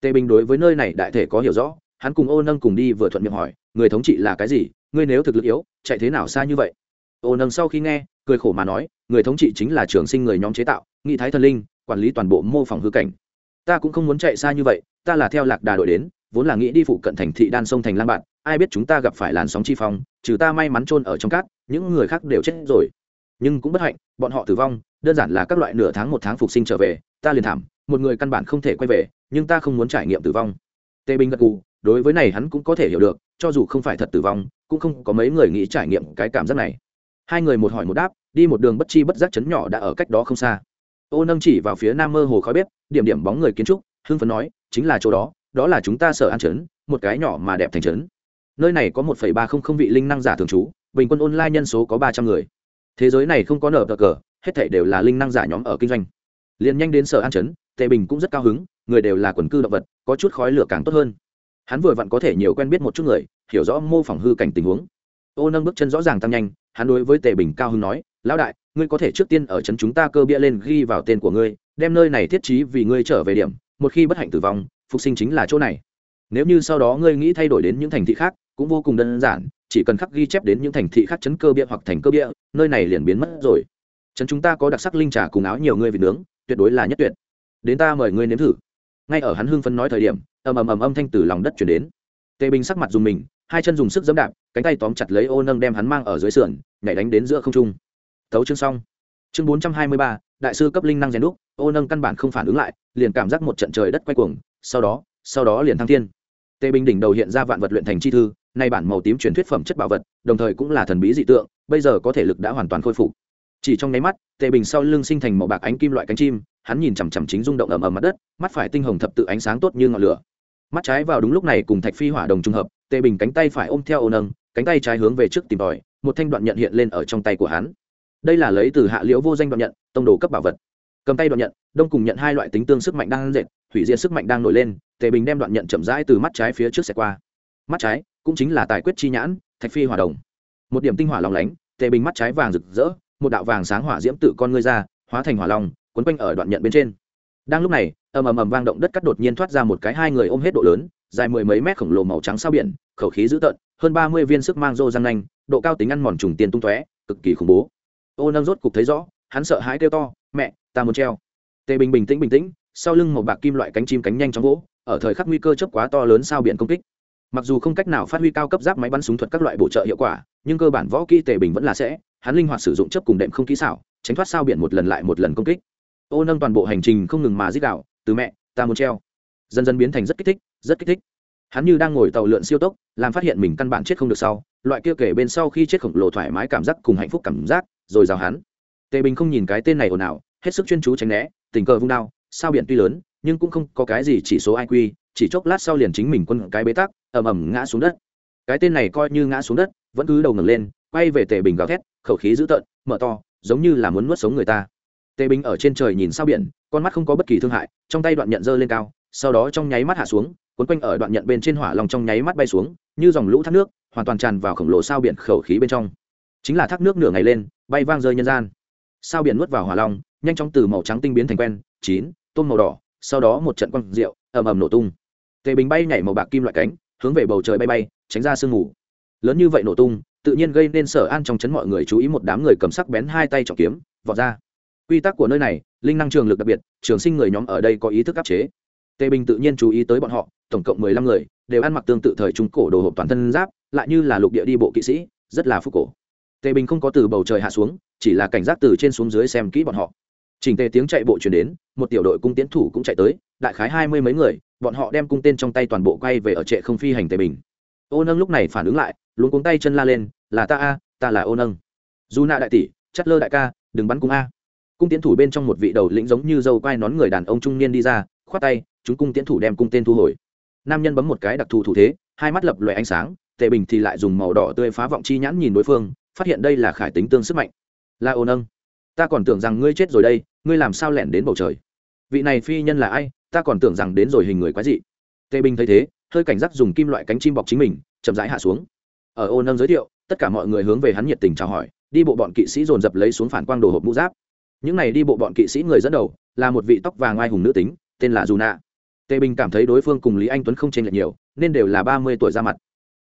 S1: Tề bình đối với nơi này đại thể có hiểu rõ, hắn cùng ô nâng cùng đi vừa thuận miệng hỏi, người thống trị là cái gì? Ngươi nếu thực lực yếu, chạy thế nào xa như vậy? Ô nâng sau khi nghe, cười khổ mà nói, người thống trị chính là trường sinh người nhóm chế tạo, nghị thái thần linh, quản lý toàn bộ mô phỏng hư cảnh. Ta cũng không muốn chạy xa như vậy, ta là theo lạc đà đội đến, vốn là nghĩ đi phụ cận thành thị đan sông thành lan bạn, ai biết chúng ta gặp phải làn sóng chi phong, trừ ta may mắn trôn ở trong cát, những người khác đều chết rồi. Nhưng cũng bất hạnh, bọn họ tử vong đơn giản là các loại nửa tháng một tháng phục sinh trở về, ta liền thảm, một người căn bản không thể quay về, nhưng ta không muốn trải nghiệm tử vong. Tề bình gật cù đối với này hắn cũng có thể hiểu được, cho dù không phải thật tử vong, cũng không có mấy người nghĩ trải nghiệm cái cảm giác này. Hai người một hỏi một đáp, đi một đường bất chi bất giác chấn nhỏ đã ở cách đó không xa. Ô nâng chỉ vào phía nam mơ hồ khói bếp, điểm điểm bóng người kiến trúc, hưng phấn nói, chính là chỗ đó đó là chúng ta sở an chấn một cái nhỏ mà đẹp thành chấn nơi này có một ba không không vị linh năng giả thường trú, bình quân online nhân số có ba trăm người. Thế giới này không có nở cờ hết thảy đều là linh năng giả nhóm ở kinh doanh. Liền nhanh đến sở an trấn tề bình cũng rất cao hứng, người đều là quần cư động vật, có chút khói lửa càng tốt hơn. Hắn vừa vặn có thể nhiều quen biết một chút người, hiểu rõ mô phỏng hư cảnh tình huống. Ô nâng bước chân rõ ràng tăng nhanh, hắn đối với tề bình cao hưng nói, lão đại, ngươi có thể trước tiên ở trấn chúng ta cơ bia lên ghi vào tên của ngươi, đem nơi này thiết trí vì ngươi trở về điểm, một khi bất hạnh tử vong, phục sinh chính là chỗ này. Nếu như sau đó ngươi nghĩ thay đổi đến những thành thị khác, cũng vô cùng đơn giản, chỉ cần khắc ghi chép đến những thành thị khác chấn cơ bia hoặc thành cơ bia, nơi này liền biến mất rồi trấn chúng ta có đặc sắc linh trà cùng áo nhiều người vịt nướng, tuyệt đối là nhất tuyệt. Đến ta mời ngươi nếm thử. Ngay ở hắn hưng phấn nói thời điểm, ầm ầm ầm âm thanh từ lòng đất chuyển đến. Tề bình sắc mặt dùng mình, hai chân dùng sức dẫm đạp, cánh tay tóm chặt lấy ô nâng đem hắn mang ở dưới sườn, nhảy đánh đến giữa không trung. Thấu chương xong. Chương bốn trăm hai mươi ba, đại sư cấp linh năng rèn đúc, ô nâng căn bản không phản ứng lại, liền cảm giác một trận trời đất quay cuồng, sau đó sau đó liền thăng thiên. Tề bình đỉnh đầu hiện ra vạn vật luyện thành chi thư, nay bản màu tím truyền thuyết phẩm chất bảo vật, đồng thời cũng là thần bí dị tượng, bây giờ có thể lực đã hoàn toàn khôi phục chỉ trong nháy mắt, tề bình sau lưng sinh thành màu bạc ánh kim loại cánh chim, hắn nhìn chằm chằm chính rung động ầm ầm mặt đất, mắt phải tinh hồng thập tự ánh sáng tốt như ngọn lửa. Mắt trái vào đúng lúc này cùng thạch phi hỏa đồng trung hợp, tề bình cánh tay phải ôm theo ô nâng, cánh tay trái hướng về trước tìm tòi, một thanh đoạn nhận hiện lên ở trong tay của hắn. Đây là lấy từ hạ liễu vô danh đoạn nhận, tông đồ cấp bảo vật. Cầm tay đoạn nhận, đông cùng nhận hai loại tính tương sức mạnh đang dệt hủy diệt sức mạnh đang nổi lên, tề bình đem đoạn nhận chậm rãi từ mắt trái phía trước xẹt qua. Mắt trái cũng chính là tài quyết chi nhãn, thạch phi hỏa đồng. Một điểm tinh hỏa lòng lánh, tề bình mắt trái vàng rực rỡ một đạo vàng sáng hỏa diễm tự con ngươi ra, hóa thành hỏa long, quấn quanh ở đoạn nhận bên trên. Đang lúc này, ầm ầm ầm vang động đất cắt đột nhiên thoát ra một cái hai người ôm hết độ lớn, dài mười mấy mét khổng lồ màu trắng sao biển, khẩu khí dữ tợn, hơn ba mươi viên sức mang rô răng nanh, độ cao tính ăn mòn trùng tiền tung tóe, cực kỳ khủng bố. Ô nâng rốt cục thấy rõ, hắn sợ hãi kêu to, mẹ, ta muốn treo. Tề bình bình tĩnh bình tĩnh, sau lưng một bạc kim loại cánh chim cánh nhanh chóng gỗ ở thời khắc nguy cơ chấp quá to lớn sao biển công kích. Mặc dù không cách nào phát huy cao cấp giáp máy bắn súng thuật các loại bổ trợ hiệu quả, nhưng cơ bản võ kỹ tề bình vẫn là sẽ hắn linh hoạt sử dụng chấp cùng đệm không kỹ xảo, tránh thoát sao biển một lần lại một lần công kích. Ô nâng toàn bộ hành trình không ngừng mà dích đạo, từ mẹ, ta muốn treo. Dần dần biến thành rất kích thích, rất kích thích. Hắn như đang ngồi tàu lượn siêu tốc, làm phát hiện mình căn bản chết không được sau, loại kia kể bên sau khi chết khổng lồ thoải mái cảm giác cùng hạnh phúc cảm giác, rồi rào hắn. Tề bình không nhìn cái tên này ồn ào, hết sức chuyên chú tránh né, tình cờ vung đao, sao biển tuy lớn, nhưng cũng không có cái gì chỉ số iq chỉ chốc lát sau liền chính mình quân cái bế tắc, ầm ầm ngã xuống đất. Cái tên này coi như ngã xuống đất, vẫn cứ đầu ngẩng lên, quay về tề bình gào thét khẩu khí dữ tợn, mở to, giống như là muốn nuốt sống người ta. Tề bình ở trên trời nhìn sao biển, con mắt không có bất kỳ thương hại, trong tay đoạn nhận dơ lên cao, sau đó trong nháy mắt hạ xuống, cuốn quanh ở đoạn nhận bên trên hỏa lòng trong nháy mắt bay xuống, như dòng lũ thác nước, hoàn toàn tràn vào khổng lồ sao biển khẩu khí bên trong. Chính là thác nước nửa ngày lên, bay vang rơi nhân gian. Sao biển nuốt vào hỏa long, nhanh chóng từ màu trắng tinh biến thành quen, chín, tôm màu đỏ, sau đó một trận quăng rượu ầm ầm nổ tung. Tề bình bay nhảy màu bạc kim loại cánh, hướng về bầu trời bay bay, tránh ra sương mù. Lớn như vậy nổ tung tự nhiên gây nên sở an trong chấn mọi người chú ý một đám người cầm sắc bén hai tay trọng kiếm, vọt ra. Quy tắc của nơi này, linh năng trường lực đặc biệt, trường sinh người nhóm ở đây có ý thức áp chế. Tề bình tự nhiên chú ý tới bọn họ, tổng cộng mười lăm người, đều ăn mặc tương tự thời trung cổ đồ hộp toàn thân giáp, lại như là lục địa đi bộ kỵ sĩ, rất là phúc cổ. Tề bình không có từ bầu trời hạ xuống, chỉ là cảnh giác từ trên xuống dưới xem kỹ bọn họ. Chỉnh tề tiếng chạy bộ chuyển đến, một tiểu đội cung tiến thủ cũng chạy tới, đại khái hai mươi mấy người, bọn họ đem cung tên trong tay toàn bộ quay về ở trệ không phi hành tề bình. Ô nâng lúc này phản ứng lại luôn cuống tay chân la lên, là ta a, ta là ô nâng. Dù nạ đại tỷ, chất lơ đại ca, đừng bắn cung a. Cung tiến thủ bên trong một vị đầu lĩnh giống như dâu quai nón người đàn ông trung niên đi ra, khoát tay, chúng cung tiến thủ đem cung tên thu hồi. Nam nhân bấm một cái đặc thù thủ thế, hai mắt lập loè ánh sáng, tề bình thì lại dùng màu đỏ tươi phá vọng chi nhãn nhìn đối phương, phát hiện đây là khải tính tương sức mạnh. La ô nâng, ta còn tưởng rằng ngươi chết rồi đây, ngươi làm sao lẻn đến bầu trời? Vị này phi nhân là ai? Ta còn tưởng rằng đến rồi hình người quái dị. Tề bình thấy thế, hơi cảnh giác dùng kim loại cánh chim bọc chính mình, chậm rãi hạ xuống ở ô nâng giới thiệu, tất cả mọi người hướng về hắn nhiệt tình chào hỏi, đi bộ bọn kỵ sĩ dồn dập lấy xuống phản quang đồ hộp mũ giáp. Những này đi bộ bọn kỵ sĩ người dẫn đầu, là một vị tóc vàng ai hùng nữ tính, tên là dù nạ tề bình cảm thấy đối phương cùng lý anh tuấn không chênh lệch nhiều, nên đều là ba mươi tuổi ra mặt.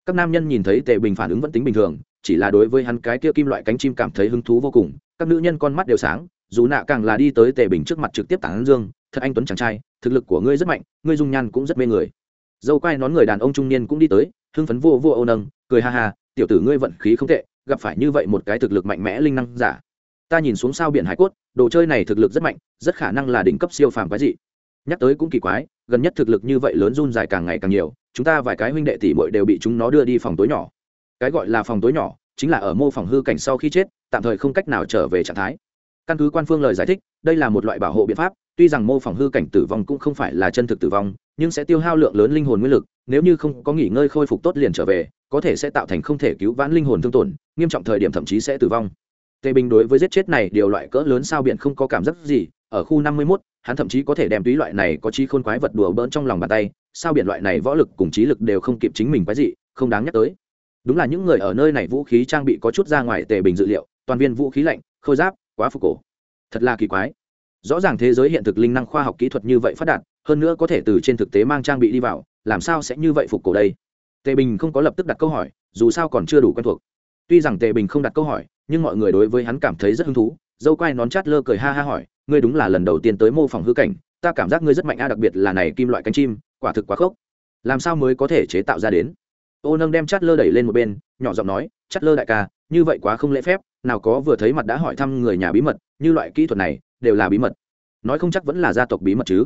S1: Các nam nhân nhìn thấy tề bình phản ứng vẫn tính bình thường, chỉ là đối với hắn cái kia kim loại cánh chim cảm thấy hứng thú vô cùng. Các nữ nhân con mắt đều sáng dù nạ càng là đi tới tề bình trước mặt trực tiếp tảng dương, thật anh tuấn chàng trai, thực lực của ngươi rất mạnh, ngươi dung nhan cũng rất mê người. Dâu quai nón người đàn ông trung niên cũng đi tới hưng phấn vô vô ô nâng, cười ha ha, tiểu tử ngươi vận khí không tệ, gặp phải như vậy một cái thực lực mạnh mẽ linh năng giả. Ta nhìn xuống sao biển hải cốt, đồ chơi này thực lực rất mạnh, rất khả năng là đỉnh cấp siêu phàm quái dị. Nhắc tới cũng kỳ quái, gần nhất thực lực như vậy lớn run dài càng ngày càng nhiều, chúng ta vài cái huynh đệ tỷ bội đều bị chúng nó đưa đi phòng tối nhỏ. Cái gọi là phòng tối nhỏ, chính là ở mô phòng hư cảnh sau khi chết, tạm thời không cách nào trở về trạng thái. Căn cứ quan phương lời giải thích, đây là một loại bảo hộ biện pháp, tuy rằng mô phỏng hư cảnh tử vong cũng không phải là chân thực tử vong nhưng sẽ tiêu hao lượng lớn linh hồn nguyên lực nếu như không có nghỉ ngơi khôi phục tốt liền trở về có thể sẽ tạo thành không thể cứu vãn linh hồn thương tổn nghiêm trọng thời điểm thậm chí sẽ tử vong. Tề bình đối với giết chết này điều loại cỡ lớn sao biển không có cảm giác gì ở khu năm mươi 51, hắn thậm chí có thể đem túy loại này có trí khôn quái vật đùa bỡn trong lòng bàn tay sao biển loại này võ lực cùng trí lực đều không kịp chính mình quái gì không đáng nhắc tới. Đúng là những người ở nơi này vũ khí trang bị có chút ra ngoài tề bình dự liệu toàn viên vũ khí lạnh khôi giáp quá phục cổ. Thật là kỳ quái. Rõ ràng thế giới hiện thực linh năng khoa học kỹ thuật như vậy phát đạt hơn nữa có thể từ trên thực tế mang trang bị đi vào, làm sao sẽ như vậy phục cổ đây? Tề bình không có lập tức đặt câu hỏi, dù sao còn chưa đủ quen thuộc. Tuy rằng tề bình không đặt câu hỏi, nhưng mọi người đối với hắn cảm thấy rất hứng thú, dâu quai nón chát lơ cười ha ha hỏi, ngươi đúng là lần đầu tiên tới mô phỏng hư cảnh, ta cảm giác ngươi rất mạnh a, đặc biệt là này kim loại cánh chim, quả thực quá khốc. Làm sao mới có thể chế tạo ra đến? Ô nâng đem chát lơ đẩy lên một bên, nhỏ giọng nói, chát lơ đại ca, như vậy quá không lễ phép, nào có vừa thấy mặt đã hỏi thăm người nhà bí mật, như loại kỹ thuật này, đều là bí mật. Nói không chắc vẫn là gia tộc bí mật chứ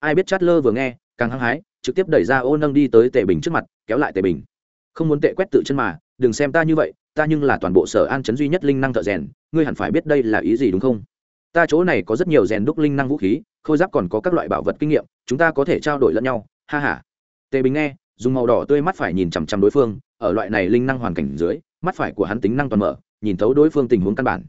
S1: ai biết chát lơ vừa nghe, càng hăng hái, trực tiếp đẩy ra ô nâng đi tới tề bình trước mặt, kéo lại tề bình. Không muốn tệ quét tự chân mà, đừng xem ta như vậy, ta nhưng là toàn bộ sở an chấn duy nhất linh năng thợ rèn, ngươi hẳn phải biết đây là ý gì đúng không? Ta chỗ này có rất nhiều rèn đúc linh năng vũ khí, khôi giáp còn có các loại bảo vật kinh nghiệm, chúng ta có thể trao đổi lẫn nhau, ha h a tề bình nghe, dùng màu đỏ tươi mắt phải nhìn chằm chằm đối phương, ở loại này linh năng hoàn cảnh dưới, mắt phải của hắn tính năng toàn mở, nhìn thấu đối phương tình huống căn bản.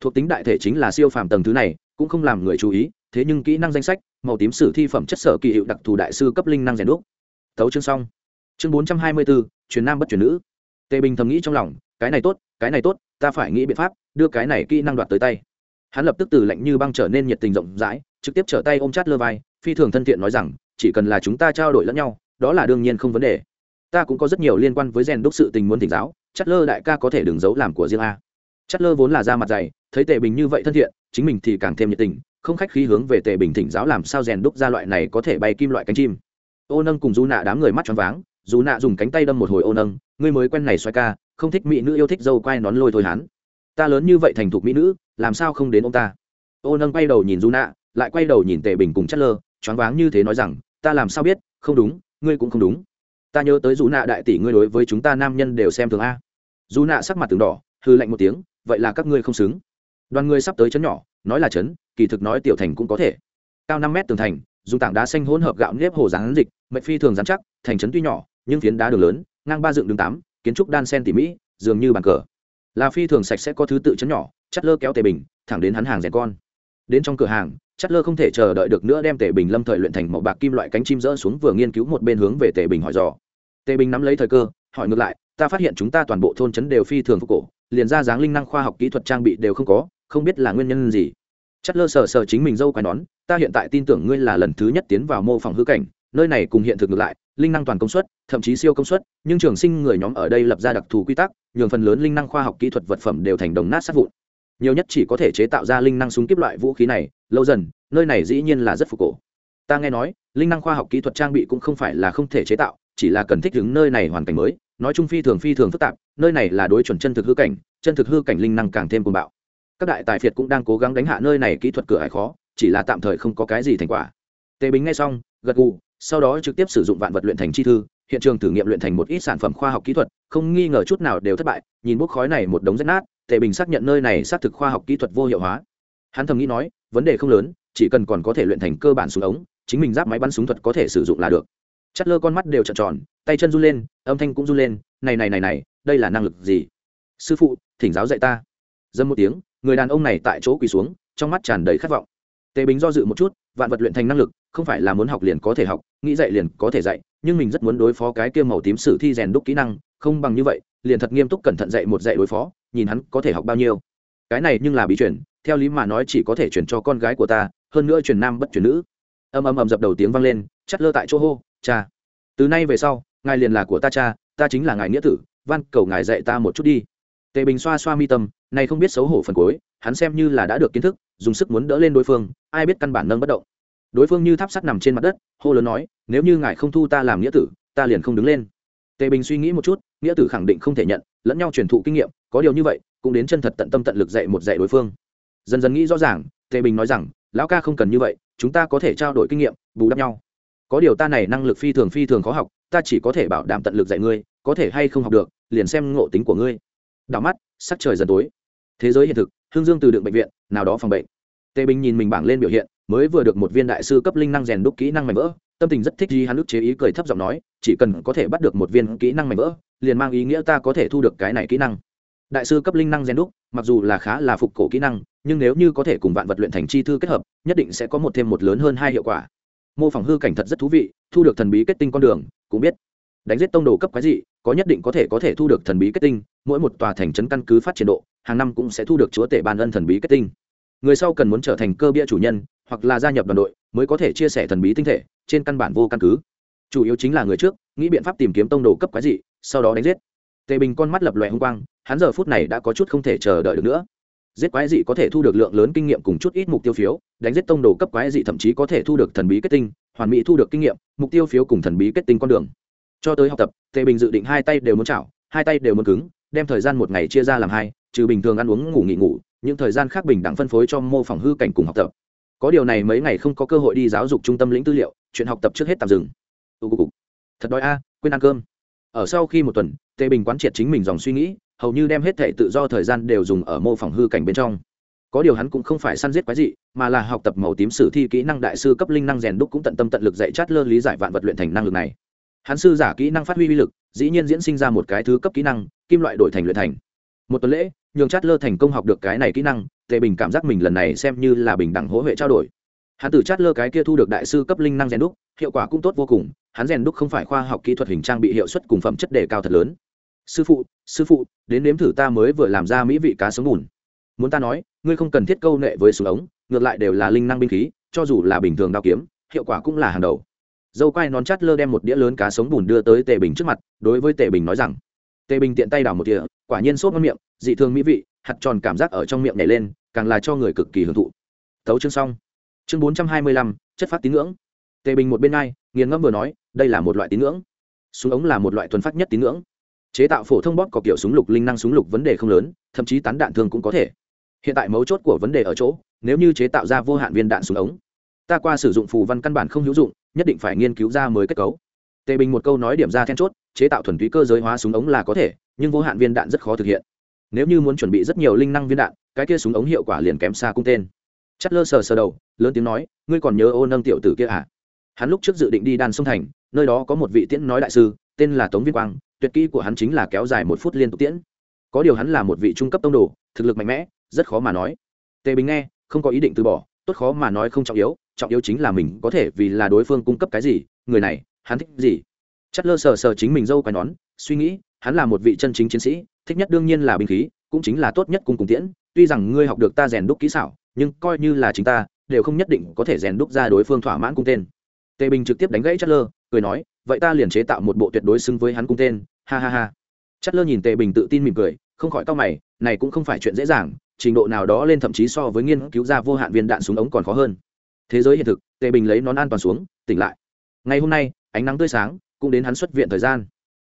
S1: Thuộc tính đại thể chính là siêu phàm tầng thứ này, cũng không làm người chú ý, thế nhưng kỹ năng danh sách màu tím sử thi phẩm chất sở kỳ hiệu đặc thù đại sư cấp linh năng rèn đúc. Thấu chương xong. Chương bốn trăm hai mươi bốn truyền nam bất truyền nữ. Tề bình thầm nghĩ trong lòng, cái này tốt, cái này tốt, ta phải nghĩ biện pháp đưa cái này kỹ năng đoạt tới tay. Hắn lập tức từ lạnh như băng trở nên nhiệt tình rộng rãi, trực tiếp trở tay ôm chát lơ vai, phi thường thân thiện nói rằng, chỉ cần là chúng ta trao đổi lẫn nhau, đó là đương nhiên không vấn đề. Ta cũng có rất nhiều liên quan với rèn đúc sự tình muốn thỉnh giáo, chát lơ đại ca có thể đừng giấu làm của riêng a. Chát lơ vốn là da mặt dày, thấy tề bình như vậy thân thiện, chính mình thì càng thêm nhiệt tình không khách khí hướng về tề bình thỉnh giáo làm sao rèn đúc ra loại này có thể bay kim loại cánh chim. Ô nâng cùng du nạ đám người mắt choáng váng, dù nạ dùng cánh tay đâm một hồi ô nâng, ngươi mới quen này xoay ca, không thích mỹ nữ yêu thích dâu quai nón lôi thôi hắn. Ta lớn như vậy thành thục mỹ nữ, làm sao không đến ông ta? Ô nâng quay đầu nhìn du nạ, lại quay đầu nhìn tề bình cùng chất lơ choáng váng như thế nói rằng, ta làm sao biết, không đúng, ngươi cũng không đúng. Ta nhớ tới dù nạ đại tỷ ngươi đối với chúng ta nam nhân đều xem thường a. Dù nạ sắc mặt từng đỏ hư lạnh một tiếng, vậy là các ngươi không xứng đoàn người sắp tới chấn nhỏ, nói là chấn kỳ thực nói tiểu thành cũng có thể. Cao năm mét tường thành, dùng tảng đá xanh hỗn hợp gạo nếp hồ rán dịch, mệnh phi thường rán chắc, thành trấn tuy nhỏ, nhưng phiến đá đường lớn, ngang ba dựng đường tám, kiến trúc đan sen tỉ mỹ dường như bàn cờ. Là phi thường sạch sẽ có thứ tự chấn nhỏ, chất lơ kéo tề bình, thẳng đến hắn hàng rèn con. Đến trong cửa hàng, chất lơ không thể chờ đợi được nữa đem tề bình lâm thời luyện thành màu bạc kim loại cánh chim rỡ xuống vừa nghiên cứu một bên hướng về tề bình hỏi dò. Tề bình nắm lấy thời cơ, hỏi ngược lại, ta phát hiện chúng ta toàn bộ thôn trấn đều phi thường phục cổ, liền ra dáng linh năng khoa học kỹ thuật trang bị đều không có không biết là nguyên nhân gì. Chất lơ sờ sờ chính mình dâu quai nón, ta hiện tại tin tưởng ngươi là lần thứ nhất tiến vào mô phỏng hư cảnh, nơi này cùng hiện thực ngược lại, linh năng toàn công suất, thậm chí siêu công suất, nhưng trường sinh người nhóm ở đây lập ra đặc thù quy tắc, nhường phần lớn linh năng khoa học kỹ thuật vật phẩm đều thành đồng nát sát vụn. Nhiều nhất chỉ có thể chế tạo ra linh năng súng kíp loại vũ khí này, lâu dần, nơi này dĩ nhiên là rất phục cổ. Ta nghe nói, linh năng khoa học kỹ thuật trang bị cũng không phải là không thể chế tạo, chỉ là cần thích ứng nơi này hoàn cảnh mới, nói chung phi thường phi thường phức tạp, nơi này là đối chuẩn chân thực hư cảnh, chân thực hư cảnh linh năng càng thêm cuồng bạo các đại tài phiệt cũng đang cố gắng đánh hạ nơi này kỹ thuật cửa hải khó, chỉ là tạm thời không có cái gì thành quả. Tề bính nghe xong, gật gù, sau đó trực tiếp sử dụng vạn vật luyện thành chi thư, hiện trường thử nghiệm luyện thành một ít sản phẩm khoa học kỹ thuật, không nghi ngờ chút nào đều thất bại, nhìn bốc khói này một đống rách nát, tề bình xác nhận nơi này xác thực khoa học kỹ thuật vô hiệu hóa. Hắn thầm nghĩ nói, vấn đề không lớn, chỉ cần còn có thể luyện thành cơ bản súng ống, chính mình giáp máy bắn súng thuật có thể sử dụng là được. Chất lơ con mắt đều trợn tròn, tay chân run lên, âm thanh cũng run lên, này này này này, đây là năng lực gì? Sư phụ, thỉnh giáo dạy ta dâm một tiếng, người đàn ông này tại chỗ quỳ xuống, trong mắt tràn đầy khát vọng. Tề bình do dự một chút, vạn vật luyện thành năng lực, không phải là muốn học liền có thể học, nghĩ dạy liền có thể dạy, nhưng mình rất muốn đối phó cái kia màu tím sử thi rèn đúc kỹ năng, không bằng như vậy, liền thật nghiêm túc cẩn thận dạy một dạy đối phó, nhìn hắn có thể học bao nhiêu. Cái này nhưng là bị chuyển theo lý mà nói chỉ có thể chuyển cho con gái của ta, hơn nữa chuyển nam bất chuyển nữ. Âm âm ầm dập đầu tiếng vang lên, chắt lơ tại chỗ hô, cha, từ nay về sau, ngài liền là của ta cha, ta chính là ngài nghĩa tử, van cầu ngài dạy ta một chút đi tề bình xoa xoa mi tâm này không biết xấu hổ phần cuối, hắn xem như là đã được kiến thức, dùng sức muốn đỡ lên đối phương, ai biết căn bản nâng bất động. Đối phương như tháp sắt nằm trên mặt đất, hô lớn nói, nếu như ngài không thu ta làm nghĩa tử, ta liền không đứng lên. Tề bình suy nghĩ một chút, nghĩa tử khẳng định không thể nhận, lẫn nhau truyền thụ kinh nghiệm, có điều như vậy, cũng đến chân thật tận tâm tận lực dạy một dạy đối phương. Dần dần nghĩ rõ ràng, tề bình nói rằng, lão ca không cần như vậy, chúng ta có thể trao đổi kinh nghiệm, bù đắp nhau. Có điều ta này năng lực phi thường phi thường khó học, ta chỉ có thể bảo đảm tận lực dạy ngươi, có thể hay không học được, liền xem ngộ tính của ngươi đảo mắt, sắc trời dần tối. Thế giới hiện thực, hương dương từ đựng bệnh viện, nào đó phòng bệnh. Tề bình nhìn mình bảng lên biểu hiện, mới vừa được một viên đại sư cấp linh năng rèn đúc kỹ năng mạnh vỡ, tâm tình rất thích gì hắn ức chế ý cười thấp giọng nói, chỉ cần có thể bắt được một viên kỹ năng mạnh vỡ, liền mang ý nghĩa ta có thể thu được cái này kỹ năng. Đại sư cấp linh năng rèn đúc, mặc dù là khá là phục cổ kỹ năng, nhưng nếu như có thể cùng vạn vật luyện thành chi thư kết hợp, nhất định sẽ có một thêm một lớn hơn hai hiệu quả. Mô phỏng hư cảnh thật rất thú vị, thu được thần bí kết tinh con đường, cũng biết đánh giết tông đồ cấp quái dị, có nhất định có thể có thể thu được thần bí kết tinh, mỗi một tòa thành trấn căn cứ phát triển độ, hàng năm cũng sẽ thu được chúa tể ban ân thần bí kết tinh. Người sau cần muốn trở thành cơ bia chủ nhân, hoặc là gia nhập đoàn đội, mới có thể chia sẻ thần bí tinh thể, trên căn bản vô căn cứ. Chủ yếu chính là người trước, nghĩ biện pháp tìm kiếm tông đồ cấp quái dị, sau đó đánh giết. Tề bình con mắt lập lòe hung quang, hắn giờ phút này đã có chút không thể chờ đợi được nữa. Giết quái dị có thể thu được lượng lớn kinh nghiệm cùng chút ít mục tiêu phiếu, đánh giết tông đồ cấp quái dị thậm chí có thể thu được thần bí kết tinh, hoàn mỹ thu được kinh nghiệm, mục tiêu phiếu cùng thần bí kết tinh con đường cho tới học tập, tề bình dự định hai tay đều muốn chảo, hai tay đều muốn cứng, đem thời gian một ngày chia ra làm hai, trừ bình thường ăn uống, ngủ nghỉ ngủ, những thời gian khác bình đẳng phân phối cho mô phỏng hư cảnh cùng học tập. Có điều này mấy ngày không có cơ hội đi giáo dục trung tâm lĩnh tư liệu, chuyện học tập trước hết tạm dừng. Thật đói a, quên ăn cơm. Ở sau khi một tuần, tề bình quán triệt chính mình dòng suy nghĩ, hầu như đem hết thể tự do thời gian đều dùng ở mô phỏng hư cảnh bên trong. Có điều hắn cũng không phải săn giết quái dị, mà là học tập màu tím sử thi kỹ năng đại sư cấp linh năng rèn đúc cũng tận tâm tận lực dạy chát lơ lý giải vạn vật luyện thành năng lực này hắn sư giả kỹ năng phát huy uy lực, dĩ nhiên diễn sinh ra một cái thứ cấp kỹ năng, kim loại đổi thành luyện thành. Một tuần lễ, nhường chát lơ thành công học được cái này kỹ năng, tề bình cảm giác mình lần này xem như là bình đẳng hỗ huệ trao đổi. Hắn từ chát lơ cái kia thu được đại sư cấp linh năng rèn đúc, hiệu quả cũng tốt vô cùng, hắn rèn đúc không phải khoa học kỹ thuật hình trang bị hiệu suất cùng phẩm chất đề cao thật lớn. Sư phụ sư phụ, đến nếm thử ta mới vừa làm ra mỹ vị cá sống bùn. Muốn ta nói, ngươi không cần thiết câu nệ với súng ống, ngược lại đều là linh năng binh khí, cho dù là bình thường đao kiếm, hiệu quả cũng là hàng đầu dâu quai nón chát lơ đem một đĩa lớn cá sống bùn đưa tới tề bình trước mặt, đối với tề bình nói rằng, tề bình tiện tay đảo một đĩa, quả nhiên sốt ngon miệng, dị thường mỹ vị, hạt tròn cảm giác ở trong miệng nhảy lên, càng là cho người cực kỳ hưởng thụ. Thấu chương xong. Chương bốn trăm hai mươi lăm, chất phát tín ngưỡng. Tề bình một bên ai, nghiền ngẫm vừa nói, đây là một loại tín ngưỡng. Súng ống là một loại thuần phát nhất tín ngưỡng. Chế tạo phổ thông bóp có kiểu súng lục linh năng súng lục vấn đề không lớn, thậm chí tán đạn thương cũng có thể. Hiện tại mấu chốt của vấn đề ở chỗ, nếu như chế tạo ra vô hạn viên đạn súng ống ta qua sử dụng phù văn căn bản không hữu dụng, nhất định phải nghiên cứu ra mới kết cấu. Tề bình một câu nói điểm ra then chốt, chế tạo thuần túy cơ giới hóa súng ống là có thể, nhưng vô hạn viên đạn rất khó thực hiện. Nếu như muốn chuẩn bị rất nhiều linh năng viên đạn, cái kia súng ống hiệu quả liền kém xa cung tên. Chất lơ sờ sờ đầu, lớn tiếng nói, ngươi còn nhớ ô nâng tiểu tử kia à? Hắn lúc trước dự định đi đan sông thành, nơi đó có một vị tiễn nói đại sư, tên là tống viên quang, tuyệt kỹ của hắn chính là kéo dài một phút liên tục tiễn. Có điều hắn là một vị trung cấp tông đồ, thực lực mạnh mẽ, rất khó mà nói. Tề bình nghe, không có ý định từ bỏ, tốt khó mà nói không trọng yếu trọng yếu chính là mình có thể vì là đối phương cung cấp cái gì, người này, hắn thích gì. Chất lơ sờ sờ chính mình dâu quai nón, suy nghĩ, hắn là một vị chân chính chiến sĩ, thích nhất đương nhiên là binh khí, cũng chính là tốt nhất cùng cùng tiễn. Tuy rằng ngươi học được ta rèn đúc kỹ xảo, nhưng coi như là chính ta, đều không nhất định có thể rèn đúc ra đối phương thỏa mãn cung tên. Tề bình trực tiếp đánh gãy chất lơ cười nói, vậy ta liền chế tạo một bộ tuyệt đối xứng với hắn cung tên. Ha ha ha. Chất lơ nhìn tề bình tự tin mỉm cười, không khỏi cau mày, này cũng không phải chuyện dễ dàng, trình độ nào đó lên thậm chí so với nghiên cứu ra vô hạn viên đạn súng ống còn khó hơn thế giới hiện thực, tề bình lấy nón an toàn xuống, tỉnh lại. Ngày hôm nay, ánh nắng tươi sáng, cũng đến hắn xuất viện thời gian.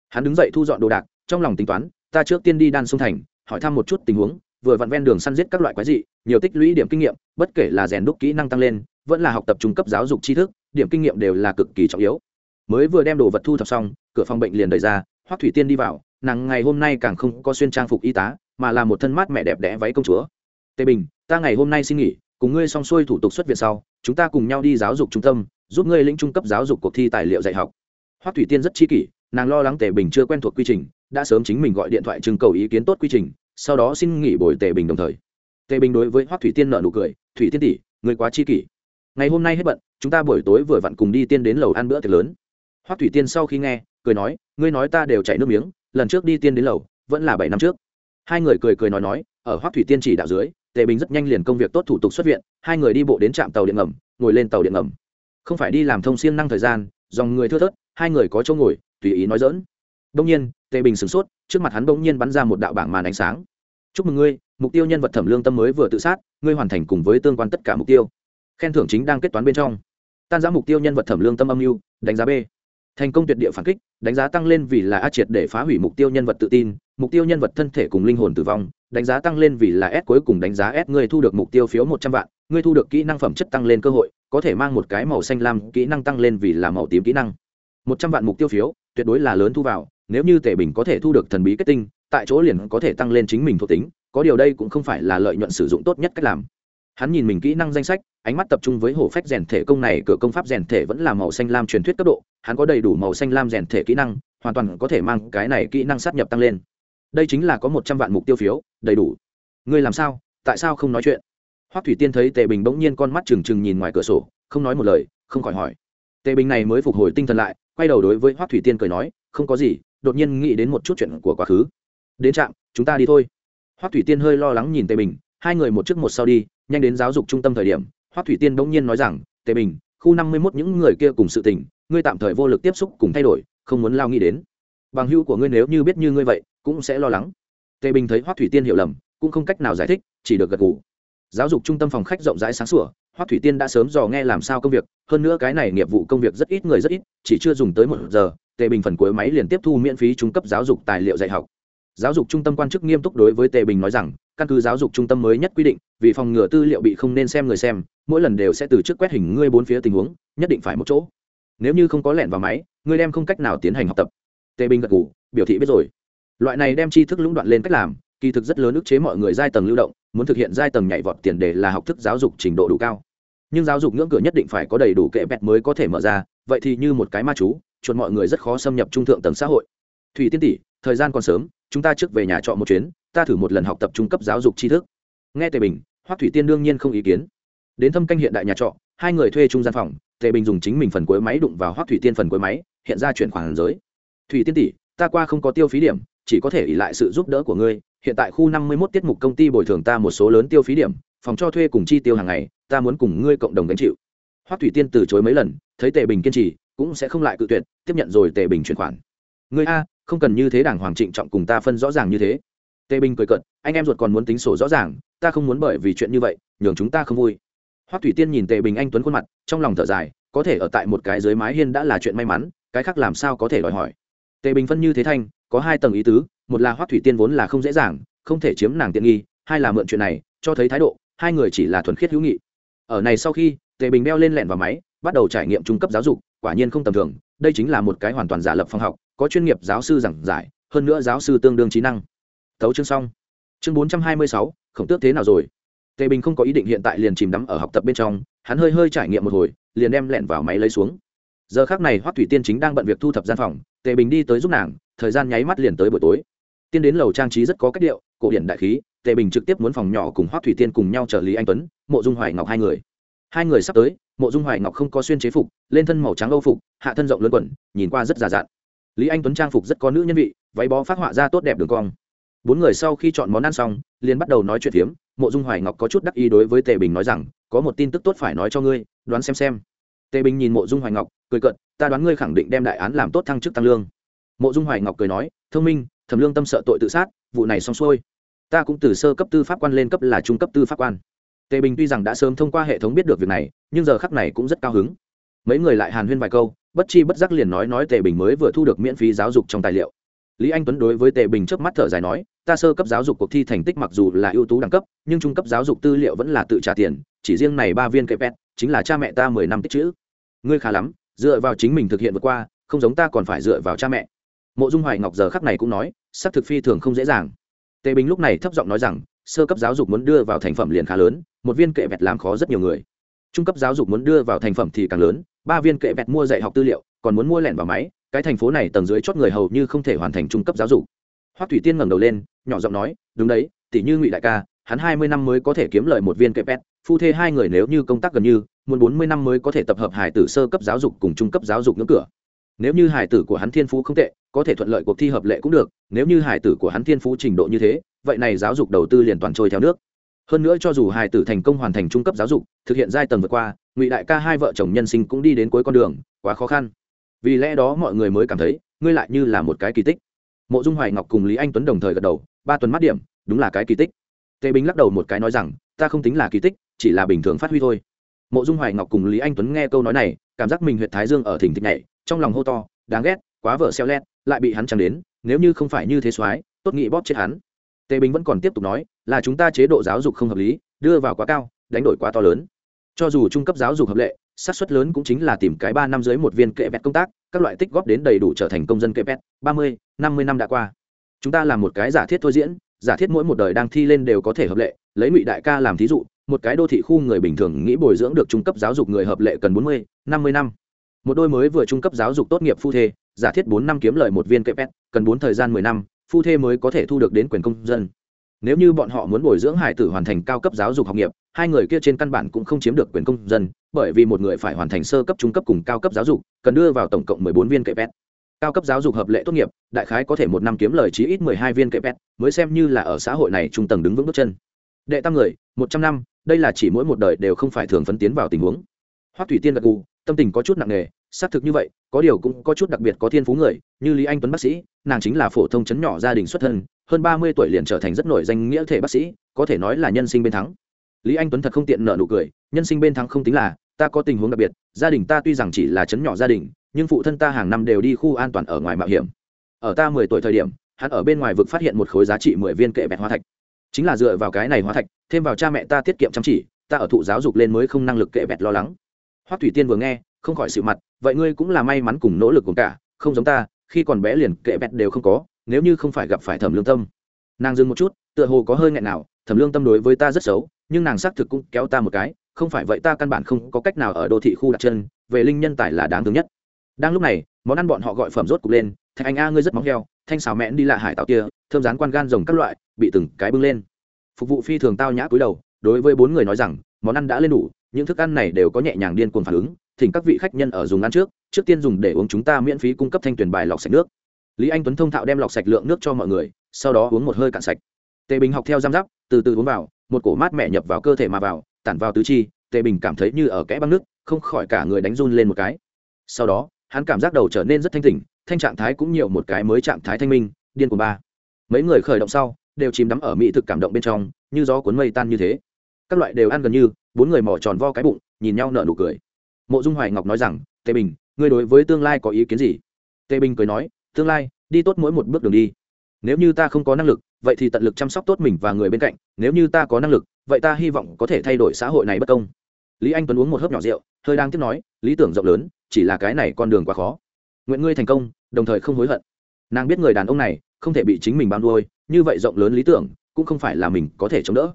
S1: Hắn đứng dậy thu dọn đồ đạc, trong lòng tính toán, ta trước tiên đi đan sông thành, hỏi thăm một chút tình huống, vừa vặn ven đường săn giết các loại quái dị, nhiều tích lũy điểm kinh nghiệm, bất kể là rèn đúc kỹ năng tăng lên, vẫn là học tập trung cấp giáo dục tri thức, điểm kinh nghiệm đều là cực kỳ trọng yếu. Mới vừa đem đồ vật thu thập xong, cửa phòng bệnh liền đẩy ra, hoắc thủy tiên đi vào, nàng ngày hôm nay càng không có xuyên trang phục y tá, mà là một thân mát mẹ đẹp đẽ váy công chúa. Tề bình, ta ngày hôm nay xin nghỉ, cùng ngươi xong xuôi thủ tục xuất viện sau chúng ta cùng nhau đi giáo dục trung tâm, giúp ngươi lĩnh trung cấp giáo dục cuộc thi tài liệu dạy học. Hoắc thủy tiên rất chi kỷ, nàng lo lắng tề bình chưa quen thuộc quy trình, đã sớm chính mình gọi điện thoại trưng cầu ý kiến tốt quy trình, sau đó xin nghỉ bồi tề bình đồng thời. Tề bình đối với hoắc thủy tiên nợ nụ cười, thủy tiên tỷ người quá chi kỷ. Ngày hôm nay hết bận, chúng ta buổi tối vừa vặn cùng đi tiên đến lầu ăn bữa tiệc lớn. Hoắc thủy tiên sau khi nghe, cười nói, ngươi nói ta đều chảy nước miếng, lần trước đi tiên đến lầu, vẫn là bảy năm trước. Hai người cười cười nói nói, ở hoắc thủy tiên chỉ đạo dưới tề bình rất nhanh liền công việc tốt thủ tục xuất viện, hai người đi bộ đến trạm tàu điện ngầm, ngồi lên tàu điện ngầm. Không phải đi làm thông siêng năng thời gian, dòng người thưa thớt, hai người có chỗ ngồi, tùy ý nói dỡn đông nhiên, tề bình sửng sốt, trước mặt hắn bỗng nhiên bắn ra một đạo bảng màn ánh sáng. Chúc mừng ngươi, mục tiêu nhân vật thẩm lương tâm mới vừa tự sát, ngươi hoàn thành cùng với tương quan tất cả mục tiêu. Khen thưởng chính đang kết toán bên trong. Tan giá mục tiêu nhân vật thẩm lương tâm âm mưu, đánh giá b. Thành công tuyệt địa phản kích, đánh giá tăng lên vì là a triệt để phá hủy mục tiêu nhân vật tự tin, mục tiêu nhân vật thân thể cùng linh hồn tử vong đánh giá tăng lên vì là s cuối cùng đánh giá s, ngươi thu được mục tiêu phiếu một trăm vạn, ngươi thu được kỹ năng phẩm chất tăng lên cơ hội, có thể mang một cái màu xanh lam kỹ năng tăng lên vì là màu tím kỹ năng. Một trăm vạn mục tiêu phiếu, tuyệt đối là lớn thu vào, nếu như tề bình có thể thu được thần bí kết tinh, tại chỗ liền có thể tăng lên chính mình thuộc tính, có điều đây cũng không phải là lợi nhuận sử dụng tốt nhất cách làm. Hắn nhìn mình kỹ năng danh sách, ánh mắt tập trung với hổ phách rèn thể công này, cửa công pháp rèn thể vẫn là màu xanh lam truyền thuyết cấp độ, hắn có đầy đủ màu xanh lam rèn thể kỹ năng, hoàn toàn có thể mang cái này kỹ năng sát nhập tăng lên đây chính là có một trăm vạn mục tiêu phiếu, đầy đủ. Ngươi làm sao? Tại sao không nói chuyện? Hoắc thủy tiên thấy tề bình bỗng nhiên con mắt trừng trừng nhìn ngoài cửa sổ, không nói một lời, không khỏi hỏi. Tề bình này mới phục hồi tinh thần lại, quay đầu đối với hoắc thủy tiên cười nói, không có gì, đột nhiên nghĩ đến một chút chuyện của quá khứ. Đến trạm, chúng ta đi thôi. Hoắc thủy tiên hơi lo lắng nhìn tề bình, hai người một trước một sau đi, nhanh đến giáo dục trung tâm thời điểm, hoắc thủy tiên bỗng nhiên nói rằng, tề bình, khu năm mươi mốt những người kia cùng sự tình, ngươi tạm thời vô lực tiếp xúc cùng thay đổi, không muốn lao nghĩ đến. Bằng hữu của ngươi nếu như biết như ngươi vậy cũng sẽ lo lắng. Tề bình thấy hoắc thủy tiên hiểu lầm, cũng không cách nào giải thích, chỉ được gật gù. Giáo dục trung tâm phòng khách rộng rãi sáng sủa, hoắc thủy tiên đã sớm dò nghe làm sao công việc, hơn nữa cái này nghiệp vụ công việc rất ít người rất ít, chỉ chưa dùng tới một giờ, tề bình phần cuối máy liền tiếp thu miễn phí trung cấp giáo dục tài liệu dạy học. Giáo dục trung tâm quan chức nghiêm túc đối với tề bình nói rằng, căn cứ giáo dục trung tâm mới nhất quy định, vì phòng ngừa tư liệu bị không nên xem người xem, mỗi lần đều sẽ từ trước quét hình ngươi bốn phía tình huống, nhất định phải một chỗ. Nếu như không có lẻn vào máy, ngươi đem không cách nào tiến hành học tập. Tề bình gật ngủ biểu thị biết rồi loại này đem tri thức lũng đoạn lên cách làm, kỳ thực rất lớn ức chế mọi người giai tầng lưu động, muốn thực hiện giai tầng nhảy vọt tiền đề là học thức giáo dục trình độ đủ cao. Nhưng giáo dục ngưỡng cửa nhất định phải có đầy đủ kệ bẹt mới có thể mở ra, vậy thì như một cái ma chú, chuột mọi người rất khó xâm nhập trung thượng tầng xã hội. Thủy tiên tỷ, thời gian còn sớm, chúng ta trước về nhà trọ một chuyến, ta thử một lần học tập trung cấp giáo dục tri thức. Nghe tề bình, hoắc thủy tiên đương nhiên không ý kiến. Đến thâm canh hiện đại nhà trọ, hai người thuê trung gian phòng, tề bình dùng chính mình phần cuối máy đụng vào hoắc thủy tiên phần cuối máy, hiện ra chuyển khoản giới. Thủy tiên tỷ, ta qua không có tiêu phí điểm chỉ có thể ỉ lại sự giúp đỡ của ngươi. Hiện tại khu năm mươi mốt tiết mục công ty bồi thường ta một số lớn tiêu phí điểm, phòng cho thuê cùng chi tiêu hàng ngày, ta muốn cùng ngươi cộng đồng gánh chịu. Hoắc thủy tiên từ chối mấy lần, thấy tề bình kiên trì, cũng sẽ không lại cự tuyệt, tiếp nhận rồi tề bình chuyển khoản. Ngươi a, không cần như thế đảng hoàng trịnh trọng cùng ta phân rõ ràng như thế. Tề bình cười cận anh em ruột còn muốn tính sổ rõ ràng, ta không muốn bởi vì chuyện như vậy, nhường chúng ta không vui. Hoắc thủy tiên nhìn tề bình anh tuấn khuôn mặt, trong lòng thở dài, có thể ở tại một cái dưới mái hiên đã là chuyện may mắn, cái khác làm sao có thể đòi hỏi. Tề bình phân như thế thanh có hai tầng ý tứ, một là hoắc thủy tiên vốn là không dễ dàng, không thể chiếm nàng tiện nghi, hai là mượn chuyện này, cho thấy thái độ, hai người chỉ là thuần khiết hữu nghị. Ở này sau khi, tề bình đeo lên lẹn vào máy, bắt đầu trải nghiệm trung cấp giáo dục, quả nhiên không tầm thường, đây chính là một cái hoàn toàn giả lập phòng học, có chuyên nghiệp giáo sư giảng giải, hơn nữa giáo sư tương đương trí năng. Thấu chương xong. Chương bốn trăm hai mươi sáu, khổng tước thế nào rồi? Tề bình không có ý định hiện tại liền chìm đắm ở học tập bên trong, hắn hơi hơi trải nghiệm một hồi, liền đem lẹn vào máy lấy xuống. Giờ khác này hoắc thủy tiên chính đang bận việc thu thập gian phòng, tề bình đi tới giúp nàng thời gian nháy mắt liền tới buổi tối. Tiên đến lầu trang trí rất có cách điệu, cổ điển đại khí, tề bình trực tiếp muốn phòng nhỏ cùng hoắc thủy tiên cùng nhau trợ lý anh tuấn, mộ dung hoài ngọc hai người. Hai người sắp tới, mộ dung hoài ngọc không có xuyên chế phục, lên thân màu trắng âu phục, hạ thân rộng lớn quần, nhìn qua rất già dặn. Lý anh tuấn trang phục rất có nữ nhân vị, váy bó phát họa ra tốt đẹp đường cong. Bốn người sau khi chọn món ăn xong, liền bắt đầu nói chuyện phiếm, mộ dung hoài ngọc có chút đắc ý đối với tề bình nói rằng, có một tin tức tốt phải nói cho ngươi, đoán xem xem. Tề bình nhìn mộ dung hoài ngọc, cười cận ta đoán ngươi khẳng định đem đại án làm tốt thăng chức tăng lương mộ dung hoài ngọc cười nói, thông minh, thẩm lương tâm sợ tội tự sát, vụ này xong xuôi. Ta cũng từ sơ cấp tư pháp quan lên cấp là trung cấp tư pháp quan. Tề bình tuy rằng đã sớm thông qua hệ thống biết được việc này, nhưng giờ khắc này cũng rất cao hứng. Mấy người lại hàn huyên vài câu, bất chi bất giác liền nói nói tề bình mới vừa thu được miễn phí giáo dục trong tài liệu. Lý anh tuấn đối với tề bình trước mắt thở dài nói, ta sơ cấp giáo dục cuộc thi thành tích mặc dù là ưu tú đẳng cấp, nhưng trung cấp giáo dục tư liệu vẫn là tự trả tiền, chỉ riêng này ba viên cây pet chính là cha mẹ ta mười năm tích chữ. Ngươi khá lắm, dựa vào chính mình thực hiện vượt qua, không giống ta còn phải dựa vào cha mẹ mộ dung hoài ngọc giờ khắc này cũng nói xác thực phi thường không dễ dàng. Tề bình lúc này thấp giọng nói rằng, sơ cấp giáo dục muốn đưa vào thành phẩm liền khá lớn, một viên kệ vẹt làm khó rất nhiều người. Trung cấp giáo dục muốn đưa vào thành phẩm thì càng lớn, ba viên kệ vẹt mua dạy học tư liệu, còn muốn mua lẻn vào máy, cái thành phố này tầng dưới chót người hầu như không thể hoàn thành trung cấp giáo dục. Hoắc thủy tiên ngẩng đầu lên, nhỏ giọng nói, đúng đấy tỷ như ngụy đại ca, hắn hai mươi năm mới có thể kiếm lợi một viên kệ pet phu thê hai người nếu như công tác gần như, muốn bốn mươi năm mới có thể tập hợp hải tử sơ cấp giáo dục cùng trung cấp giáo dục ngưỡng cửa nếu như hải tử của hắn thiên phú không tệ, có thể thuận lợi cuộc thi hợp lệ cũng được, nếu như hải tử của hắn thiên phú trình độ như thế, vậy này giáo dục đầu tư liền toàn trôi theo nước. Hơn nữa cho dù hải tử thành công hoàn thành trung cấp giáo dục, thực hiện giai tầng vượt qua, ngụy đại ca hai vợ chồng nhân sinh cũng đi đến cuối con đường, quá khó khăn. Vì lẽ đó mọi người mới cảm thấy, ngươi lại như là một cái kỳ tích. Mộ dung hoài ngọc cùng lý anh tuấn đồng thời gật đầu, ba tuần mắt điểm, đúng là cái kỳ tích. Tề bính lắc đầu một cái nói rằng, ta không tính là kỳ tích, chỉ là bình thường phát huy thôi mộ dung hoài ngọc cùng lý anh tuấn nghe câu nói này, cảm giác mình huyện thái dương ở thỉnh thịch nhảy, trong lòng hô to, đáng ghét, quá vợ xeo lét, lại bị hắn chẳng đến, nếu như không phải như thế soái, tốt nghị bóp chết hắn. Tề bình vẫn còn tiếp tục nói, là chúng ta chế độ giáo dục không hợp lý, đưa vào quá cao, đánh đổi quá to lớn. Cho dù trung cấp giáo dục hợp lệ sát suất lớn cũng chính là tìm cái ba năm dưới một viên kệ vẹt công tác, các loại tích góp đến đầy đủ trở thành công dân kệ vẹt, ba mươi, năm mươi năm đã qua. Chúng ta làm một cái giả thiết thôi diễn, giả thiết mỗi một đời đang thi lên đều có thể hợp lệ, lấy ngụy đại ca làm thí dụ một cái đô thị khu người bình thường nghĩ bồi dưỡng được trung cấp giáo dục người hợp lệ cần bốn mươi, năm mươi năm. Một đôi mới vừa trung cấp giáo dục tốt nghiệp phu thê, giả thiết bốn năm kiếm lời một viên kệ pet cần bốn thời gian mười năm, phu thê mới có thể thu được đến quyền công dân. Nếu như bọn họ muốn bồi dưỡng hải tử hoàn thành cao cấp giáo dục học nghiệp, hai người kia trên căn bản cũng không chiếm được quyền công dân, bởi vì một người phải hoàn thành sơ cấp trung cấp cùng cao cấp giáo dục, cần đưa vào tổng cộng mười bốn viên kệ pet cao cấp giáo dục hợp lệ tốt nghiệp, đại khái có thể một năm kiếm lời chí ít mười hai viên kệ pet mới xem như là ở xã hội này trung tầng đứng vững bước chân. Đệ tam người, một trăm năm đây là chỉ mỗi một đời đều không phải thường phấn tiến vào tình huống. Hoắc thủy tiên gật gù, tâm tình có chút nặng nề, xác thực như vậy, có điều cũng có chút đặc biệt có thiên phú người, như lý anh tuấn bác sĩ, nàng chính là phổ thông chấn nhỏ gia đình xuất thân, hơn ba mươi tuổi liền trở thành rất nổi danh nghĩa thể bác sĩ, có thể nói là nhân sinh bên thắng. Lý anh tuấn thật không tiện nợ nụ cười, nhân sinh bên thắng không tính là, ta có tình huống đặc biệt, gia đình ta tuy rằng chỉ là chấn nhỏ gia đình, nhưng phụ thân ta hàng năm đều đi khu an toàn ở ngoài mạo hiểm. Ở ta mười tuổi thời điểm, hắn ở bên ngoài vực phát hiện một khối giá trị mười viên kệ bẹt hóa thạch chính là dựa vào cái này hóa thạch, thêm vào cha mẹ ta tiết kiệm chăm chỉ, ta ở thụ giáo dục lên mới không năng lực kệ bẹt lo lắng. Hoắc thủy tiên vừa nghe, không khỏi sự mặt, vậy ngươi cũng là may mắn cùng nỗ lực cùng cả, không giống ta, khi còn bé liền kệ bẹt đều không có, nếu như không phải gặp phải thẩm lương tâm. Nàng dừng một chút, tựa hồ có hơi nghẹn nào, thẩm lương tâm đối với ta rất xấu, nhưng nàng xác thực cũng kéo ta một cái, không phải vậy ta căn bản không có cách nào ở đô thị khu đặt chân, về linh nhân tài là đáng thương nhất. Đang lúc này, món ăn bọn họ gọi phẩm rốt cục lên, thạch anh a, ngươi rất móng heo, thanh xào mẹn đi lạ hải tạo kia thơm rán quan gan rồng các loại, bị từng cái bưng lên. Phục vụ phi thường tao nhã cúi đầu, đối với bốn người nói rằng, món ăn đã lên đủ, những thức ăn này đều có nhẹ nhàng điên cuồng phản ứng, thỉnh các vị khách nhân ở dùng ăn trước trước tiên dùng để uống chúng ta miễn phí cung cấp thanh tuyển bài lọc sạch nước. Lý anh tuấn thông thạo đem lọc sạch lượng nước cho mọi người, sau đó uống một hơi cạn sạch. Tề bình học theo giam giáp, từ từ uống vào, một cổ mát mẻ nhập vào cơ thể mà vào, tản vào tứ chi, tề bình cảm thấy như ở kẽ băng nước, không khỏi cả người đánh run lên một cái. Sau đó, hắn cảm giác đầu trở nên rất thanh tỉnh, thanh trạng thái cũng nhiều một cái mới trạng thái thanh minh, điên của ba mấy người khởi động sau, đều chìm đắm ở mỹ thực cảm động bên trong, như gió cuốn mây tan như thế. Các loại đều ăn gần như, bốn người mỏ tròn vo cái bụng, nhìn nhau nở nụ cười. Mộ dung hoài ngọc nói rằng, tề bình, ngươi đối với tương lai có ý kiến gì? Tề bình cười nói, tương lai, đi tốt mỗi một bước đường đi. Nếu như ta không có năng lực, vậy thì tận lực chăm sóc tốt mình và người bên cạnh. Nếu như ta có năng lực, vậy ta hy vọng có thể thay đổi xã hội này bất công. Lý anh tuấn uống một hớp nhỏ rượu, hơi đang tiếp nói, lý tưởng rộng lớn, chỉ là cái này con đường quá khó. Nguyện ngươi thành công, đồng thời không hối hận. Nàng biết người đàn ông này không thể bị chính mình bao nuôi, như vậy rộng lớn lý tưởng, cũng không phải là mình có thể chống đỡ.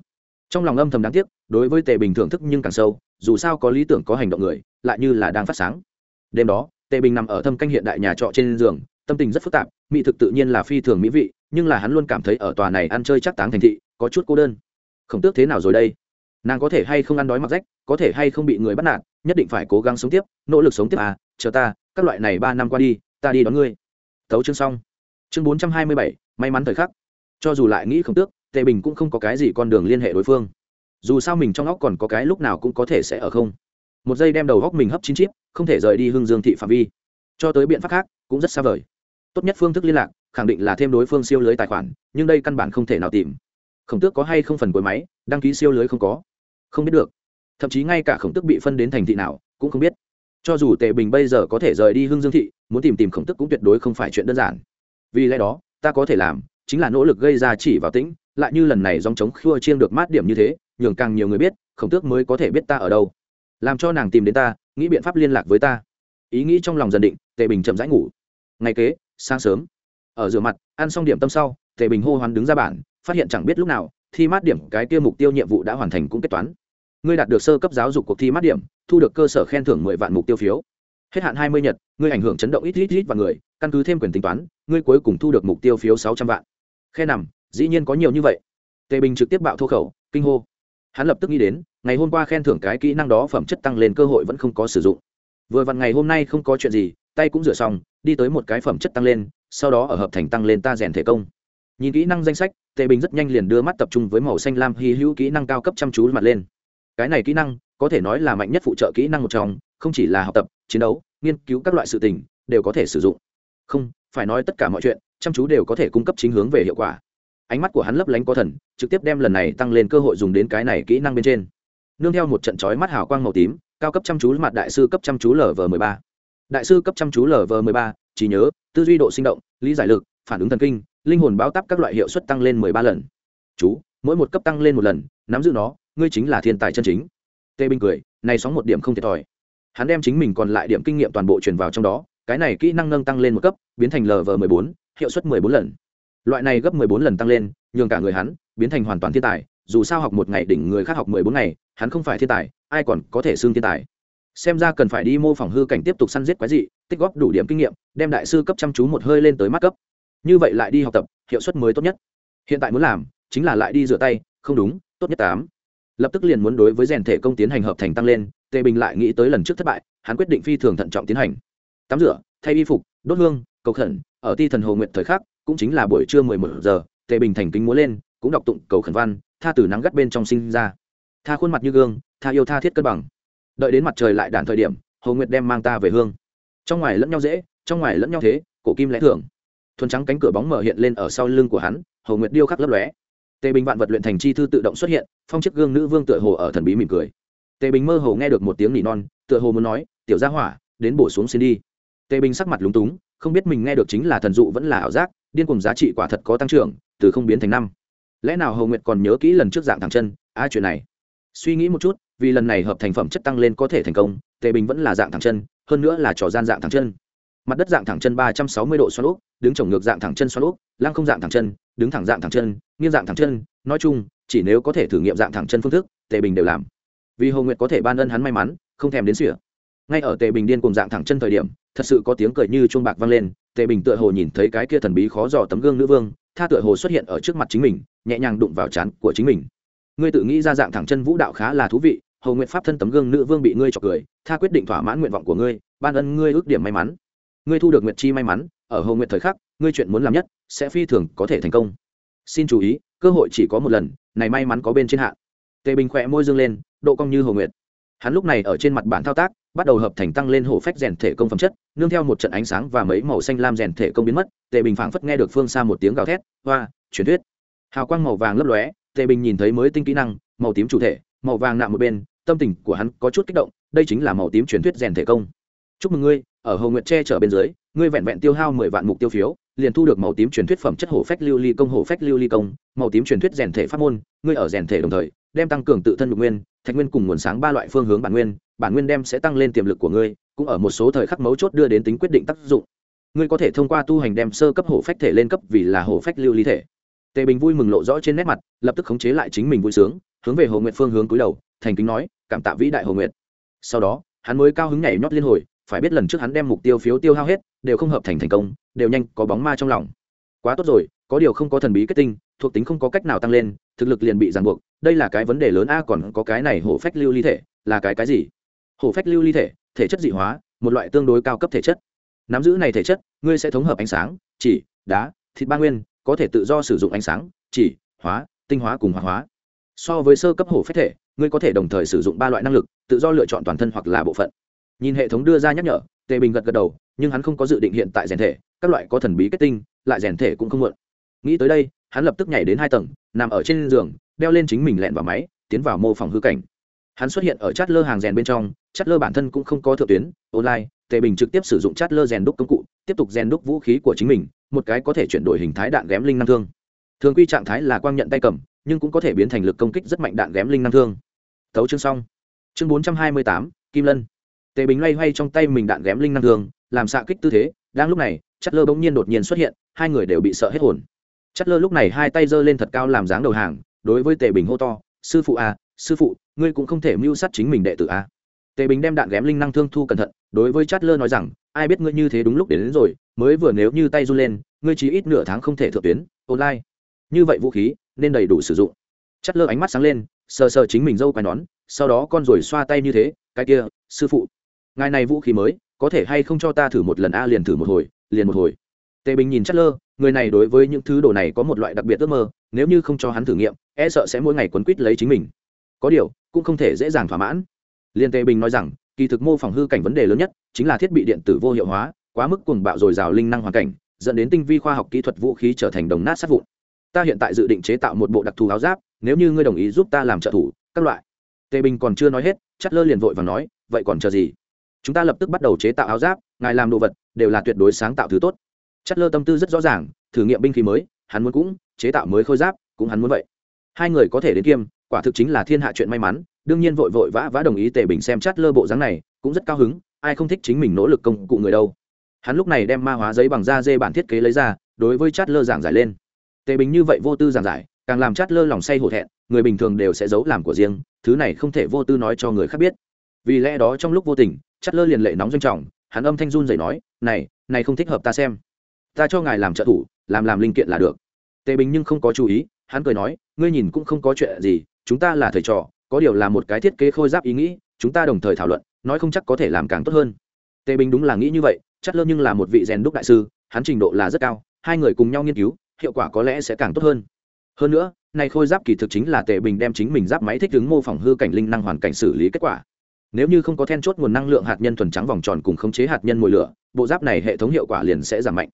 S1: Trong lòng âm thầm đáng tiếc, đối với tề bình thưởng thức nhưng càng sâu, dù sao có lý tưởng, có hành động người, lại như là đang phát sáng. Đêm đó, tề bình nằm ở thâm canh hiện đại nhà trọ trên giường, tâm tình rất phức tạp, mỹ thực tự nhiên là phi thường mỹ vị, nhưng là hắn luôn cảm thấy ở tòa này ăn chơi chắc táng thành thị, có chút cô đơn. Không tước thế nào rồi đây? Nàng có thể hay không ăn đói mặc rách, có thể hay không bị người bắt nạt, nhất định phải cố gắng sống tiếp, nỗ lực sống tiếp à chờ ta, các loại này ba năm qua đi, ta đi đón ngươi. Tấu chương xong chương bốn trăm hai mươi bảy, may mắn thời khắc. Cho dù lại nghĩ không tước, tề bình cũng không có cái gì con đường liên hệ đối phương. Dù sao mình trong óc còn có cái lúc nào cũng có thể sẽ ở không. Một giây đem đầu góc mình hấp chín chip, không thể rời đi hương dương thị phạm vi. Cho tới biện pháp khác, cũng rất xa vời. Tốt nhất phương thức liên lạc, khẳng định là thêm đối phương siêu lưới tài khoản, nhưng đây căn bản không thể nào tìm. Khổng tước có hay không phần cuối máy, đăng ký siêu lưới không có. Không biết được. Thậm chí ngay cả khổng tước bị phân đến thành thị nào, cũng không biết. Cho dù tề bình bây giờ có thể rời đi hương dương thị, muốn tìm tìm khổng tước cũng tuyệt đối không phải chuyện đơn giản vì lẽ đó, ta có thể làm, chính là nỗ lực gây ra chỉ vào tĩnh, lại như lần này dòng chống khua chiêng được mát điểm như thế, nhường càng nhiều người biết, khổng tước mới có thể biết ta ở đâu. Làm cho nàng tìm đến ta, nghĩ biện pháp liên lạc với ta. Ý nghĩ trong lòng dần định, tề bình chậm rãi ngủ. Ngày kế, sáng sớm. Ở rửa mặt, ăn xong điểm tâm sau, tề bình hô hoán đứng ra bản phát hiện chẳng biết lúc nào, thi mát điểm cái kia mục tiêu nhiệm vụ đã hoàn thành cũng kết toán. Ngươi đạt được sơ cấp giáo dục cuộc thi mát điểm, thu được cơ sở khen thưởng mười vạn mục tiêu phiếu hết hạn hai mươi nhật, ngươi ảnh hưởng chấn động ít ít ít vào người, căn cứ thêm quyền tính toán, ngươi cuối cùng thu được mục tiêu phiếu sáu trăm vạn. Khe nằm, dĩ nhiên có nhiều như vậy. Tề bình trực tiếp bạo thô khẩu, kinh hô. Hắn lập tức nghĩ đến, ngày hôm qua khen thưởng cái kỹ năng đó phẩm chất tăng lên cơ hội vẫn không có sử dụng. Vừa vặn ngày hôm nay không có chuyện gì, tay cũng rửa xong, đi tới một cái phẩm chất tăng lên, sau đó ở hợp thành tăng lên ta rèn thể công. Nhìn kỹ năng danh sách, tề bình rất nhanh liền đưa mắt tập trung với màu xanh lam hy hữu kỹ năng cao cấp chăm chú mặt lên. Cái này kỹ năng, có thể nói là mạnh nhất phụ trợ kỹ năng một trong, không chỉ là học tập chiến đấu, nghiên cứu các loại sự tình, đều có thể sử dụng. Không, phải nói tất cả mọi chuyện, chăm chú đều có thể cung cấp chính hướng về hiệu quả. Ánh mắt của hắn lấp lánh có thần, trực tiếp đem lần này tăng lên cơ hội dùng đến cái này kỹ năng bên trên. Nương theo một trận chói mắt hào quang màu tím, cao cấp chăm chú mặt đại sư cấp chăm chú lv m ba. Đại sư cấp chăm chú lv m ba, trí nhớ, tư duy độ sinh động, lý giải lực, phản ứng thần kinh, linh hồn báo tắp các loại hiệu suất tăng lên mười ba lần. Chú, mỗi một cấp tăng lên một lần, nắm giữ nó, ngươi chính là thiên tài chân chính. Tê binh cười, này sóng một điểm không thiệt thòi hắn đem chính mình còn lại điểm kinh nghiệm toàn bộ truyền vào trong đó, cái này kỹ năng nâng tăng lên một cấp, biến thành lv m bốn, hiệu suất mười bốn lần. Loại này gấp mười bốn lần tăng lên, nhường cả người hắn biến thành hoàn toàn thiên tài, dù sao học một ngày đỉnh người khác học mười bốn ngày, hắn không phải thiên tài, ai còn có thể xưng thiên tài. Xem ra cần phải đi mô phỏng hư cảnh tiếp tục săn giết quái dị, tích góp đủ điểm kinh nghiệm, đem đại sư cấp chăm chú một hơi lên tới mắt cấp. Như vậy lại đi học tập, hiệu suất mới tốt nhất. Hiện tại muốn làm, chính là lại đi rửa tay, không đúng, tốt nhất tám. Lập tức liền muốn đối với rèn thể công tiến hành hợp thành tăng lên tề bình lại nghĩ tới lần trước thất bại, hắn quyết định phi thường thận trọng tiến hành. Tắm rửa, thay y phục, đốt hương, cầu khẩn, ở ti thần hồ nguyện thời khắc, cũng chính là buổi trưa mười một giờ, tề bình thành kính múa lên, cũng đọc tụng cầu khẩn văn, tha từ nắng gắt bên trong sinh ra. Tha khuôn mặt như gương, tha yêu tha thiết cân bằng. Đợi đến mặt trời lại đạn thời điểm, hồ nguyệt đem mang ta về hương. Trong ngoài lẫn nhau dễ, trong ngoài lẫn nhau thế, cổ kim lẽ thường. Thuần trắng cánh cửa bóng mở hiện lên ở sau lưng của hắn, hồ nguyệt điêu khắc lấp lóe. Tề bình vạn vật luyện thành chi thư tự động xuất hiện, phong chiếc gương nữ vương tựa hồ ở thần bí mỉm cười tề bình mơ hồ nghe được một tiếng nỉ non, tựa hồ muốn nói, tiểu gia hỏa, đến bổ xuống xin đi. Tề bình sắc mặt lúng túng, không biết mình nghe được chính là thần dụ vẫn là ảo giác, điên cùng giá trị quả thật có tăng trưởng, từ không biến thành năm. Lẽ nào hầu nguyệt còn nhớ kỹ lần trước dạng thẳng chân À chuyện này? Suy nghĩ một chút, vì lần này hợp thành phẩm chất tăng lên có thể thành công, tề bình vẫn là dạng thẳng chân, hơn nữa là trò gian dạng thẳng chân. Mặt đất dạng thẳng chân ba trăm sáu mươi độ xoắn úp, đứng trồng ngược dạng thẳng chân xoắn úp, lăng không dạng thẳng chân, đứng thẳng dạng thẳng chân, nghiêng dạng thẳng chân. Nói chung, chỉ nếu có thể thử nghiệm dạng thẳng chân phương thức, tề bình đều làm vì hồ nguyệt có thể ban ân hắn may mắn, không thèm đến sỉa ngay ở tề bình điên cùng dạng thẳng chân thời điểm, thật sự có tiếng cười như chuông bạc vang lên, tề bình tựa hồ nhìn thấy cái kia thần bí khó dò tấm gương nữ vương, tha tựa hồ xuất hiện ở trước mặt chính mình, nhẹ nhàng đụng vào trán của chính mình. Ngươi tự nghĩ ra dạng thẳng chân vũ đạo khá là thú vị hầu nguyện pháp thân tấm gương nữ vương bị ngươi chọc cười, tha quyết định thỏa mãn nguyện vọng của ngươi, ban ân ngươi ước điểm may mắn. Ngươi thu được nguyệt chi may mắn, ở hầu nguyện thời khắc, ngươi chuyện muốn làm nhất, sẽ phi thường có thể thành công. Xin chú ý, cơ hội chỉ có một lần, này may mắn có bên trên hạn. Tề bình khỏe môi dương lên độ cong như hồ nguyệt. Hắn lúc này ở trên mặt bản thao tác, bắt đầu hợp thành tăng lên hổ phách rèn thể công phẩm chất, nương theo một trận ánh sáng và mấy màu xanh lam rèn thể công biến mất, tề bình phảng phất nghe được phương xa một tiếng gào thét, hoa, truyền thuyết. Hào quang màu vàng lấp lóe, tề bình nhìn thấy mới tinh kỹ năng, màu tím chủ thể, màu vàng nạm một bên, tâm tình của hắn có chút kích động, đây chính là màu tím truyền thuyết rèn thể công. Chúc mừng ngươi, ở hồ nguyệt che chở bên dưới, ngươi vẹn vẹn tiêu hao mười vạn mục tiêu phiếu, liền thu được màu tím truyền thuyết phẩm chất hổ phách lưu ly công, hổ phách lưu ly công, màu tím truyền thuyết rèn thể pháp môn, ngươi ở rèn thể đồng thời đem tăng cường tự thân lục nguyên, thạch nguyên cùng nguồn sáng ba loại phương hướng bản nguyên bản nguyên đem sẽ tăng lên tiềm lực của ngươi, cũng ở một số thời khắc mấu chốt đưa đến tính quyết định tác dụng. Ngươi có thể thông qua tu hành đem sơ cấp hổ phách thể lên cấp vì là hổ phách lưu ly thể. Tề bình vui mừng lộ rõ trên nét mặt, lập tức khống chế lại chính mình vui sướng, hướng về hồ nguyệt phương hướng cúi đầu, thành kính nói, cảm tạ vĩ đại hồ nguyệt. Sau đó, hắn mới cao hứng nhảy nhót liên hồi, phải biết lần trước hắn đem mục tiêu phiếu tiêu hao hết, đều không hợp thành thành công, đều nhanh có bóng ma trong lòng. Quá tốt rồi có điều không có thần bí kết tinh, thuộc tính không có cách nào tăng lên, thực lực liền bị ràng buộc. Đây là cái vấn đề lớn. A, còn có cái này hổ phách lưu ly thể, là cái cái gì? Hổ phách lưu ly thể thể chất dị hóa, một loại tương đối cao cấp thể chất. Nắm giữ này thể chất, ngươi sẽ thống hợp ánh sáng, chỉ, đá, thịt ba nguyên, có thể tự do sử dụng ánh sáng, chỉ, hóa, tinh hóa cùng hóa hóa. So với sơ cấp hổ phách thể, ngươi có thể đồng thời sử dụng ba loại năng lực, tự do lựa chọn toàn thân hoặc là bộ phận. Nhìn hệ thống đưa ra nhắc nhở, tề bình gật gật đầu, nhưng hắn không có dự định hiện tại rèn thể, các loại có thần bí kết tinh, lại rèn thể cũng không muộn nghĩ tới đây, hắn lập tức nhảy đến hai tầng, nằm ở trên giường, đeo lên chính mình lẹn vào máy, tiến vào mô phỏng hư cảnh. Hắn xuất hiện ở chát lơ hàng rèn bên trong chát lơ bản thân cũng không có thượng tuyến, online, tề bình trực tiếp sử dụng chát lơ rèn đúc công cụ, tiếp tục rèn đúc vũ khí của chính mình, một cái có thể chuyển đổi hình thái đạn ghém linh năng thương. Thường quy trạng thái là quang nhận tay cầm, nhưng cũng có thể biến thành lực công kích rất mạnh đạn ghém linh năng thương. Thấu chương xong. Chương bốn trăm hai mươi tám, kim lân. Tề bình loay hoay trong tay mình đạn ghém linh năng thương, làm xạ kích tư thế, đang lúc này chát lơ bỗng nhiên đột nhiên xuất hiện, hai người đều bị sợ hết hồn chất lơ lúc này hai tay giơ lên thật cao làm dáng đầu hàng đối với tề bình hô to sư phụ à, sư phụ ngươi cũng không thể mưu sát chính mình đệ tử à. tề bình đem đạn ghém linh năng thương thu cẩn thận đối với chát lơ nói rằng ai biết ngươi như thế đúng lúc đến, đến rồi mới vừa nếu như tay run lên ngươi chỉ ít nửa tháng không thể thượng tuyến online. Như vậy vũ khí nên đầy đủ sử dụng. Chát lơ ánh mắt sáng lên sờ sờ chính mình dâu quai nón sau đó con rồi xoa tay như thế cái kia sư phụ ngài này vũ khí mới có thể hay không cho ta thử một lần a liền thử một hồi liền một hồi tề bình nhìn Chất lơ người này đối với những thứ đồ này có một loại đặc biệt ước mơ, nếu như không cho hắn thử nghiệm e sợ sẽ mỗi ngày quấn quýt lấy chính mình. Có điều, cũng không thể dễ dàng thỏa mãn. Liên tề bình nói rằng, kỳ thực mô phỏng hư cảnh vấn đề lớn nhất chính là thiết bị điện tử vô hiệu hóa, quá mức cuồng bạo dồi dào linh năng hoàn cảnh, dẫn đến tinh vi khoa học kỹ thuật vũ khí trở thành đồng nát sát vụn. Ta hiện tại dự định chế tạo một bộ đặc thù áo giáp, nếu như ngươi đồng ý giúp ta làm trợ thủ, các loại. Tề bình còn chưa nói hết chất lơ liền vội và nói, vậy còn chờ gì? Chúng ta lập tức bắt đầu chế tạo áo giáp, ngài làm đồ vật, đều là tuyệt đối sáng tạo thứ tốt chất lơ tâm tư rất rõ ràng, thử nghiệm binh khí mới, hắn muốn cũng, chế tạo mới khôi giáp, cũng hắn muốn vậy. Hai người có thể đến kiêm, quả thực chính là thiên hạ chuyện may mắn, đương nhiên vội vội vã vã đồng ý tề bình xem chát lơ bộ dáng này, cũng rất cao hứng, ai không thích chính mình nỗ lực công cụ người đâu. Hắn lúc này đem ma hóa giấy bằng da dê bản thiết kế lấy ra, đối với chát lơ giảng giải lên. Tề bình như vậy vô tư giảng giải, càng làm chát lơ lòng say hổ thẹn, người bình thường đều sẽ giấu làm của riêng, thứ này không thể vô tư nói cho người khác biết. Vì lẽ đó trong lúc vô tình chát lơ liền lệ nóng doanh trọng, hắn âm thanh run dậy nói, này này không thích hợp ta xem ta cho ngài làm trợ thủ, làm làm linh kiện là được. Tề bình nhưng không có chú ý, hắn cười nói, ngươi nhìn cũng không có chuyện gì, chúng ta là thầy trò, có điều là một cái thiết kế khôi giáp ý nghĩ, chúng ta đồng thời thảo luận, nói không chắc có thể làm càng tốt hơn. Tề bình đúng là nghĩ như vậy, chắc lơ nhưng là một vị rèn đúc đại sư, hắn trình độ là rất cao, hai người cùng nhau nghiên cứu, hiệu quả có lẽ sẽ càng tốt hơn. Hơn nữa, này khôi giáp kỳ thực chính là tề bình đem chính mình giáp máy thích ứng mô phỏng hư cảnh linh năng hoàn cảnh xử lý kết quả. Nếu như không có then chốt nguồn năng lượng hạt nhân thuần trắng vòng tròn cùng khống chế hạt nhân mồi lửa, bộ giáp này hệ thống hiệu quả liền sẽ giảm mạnh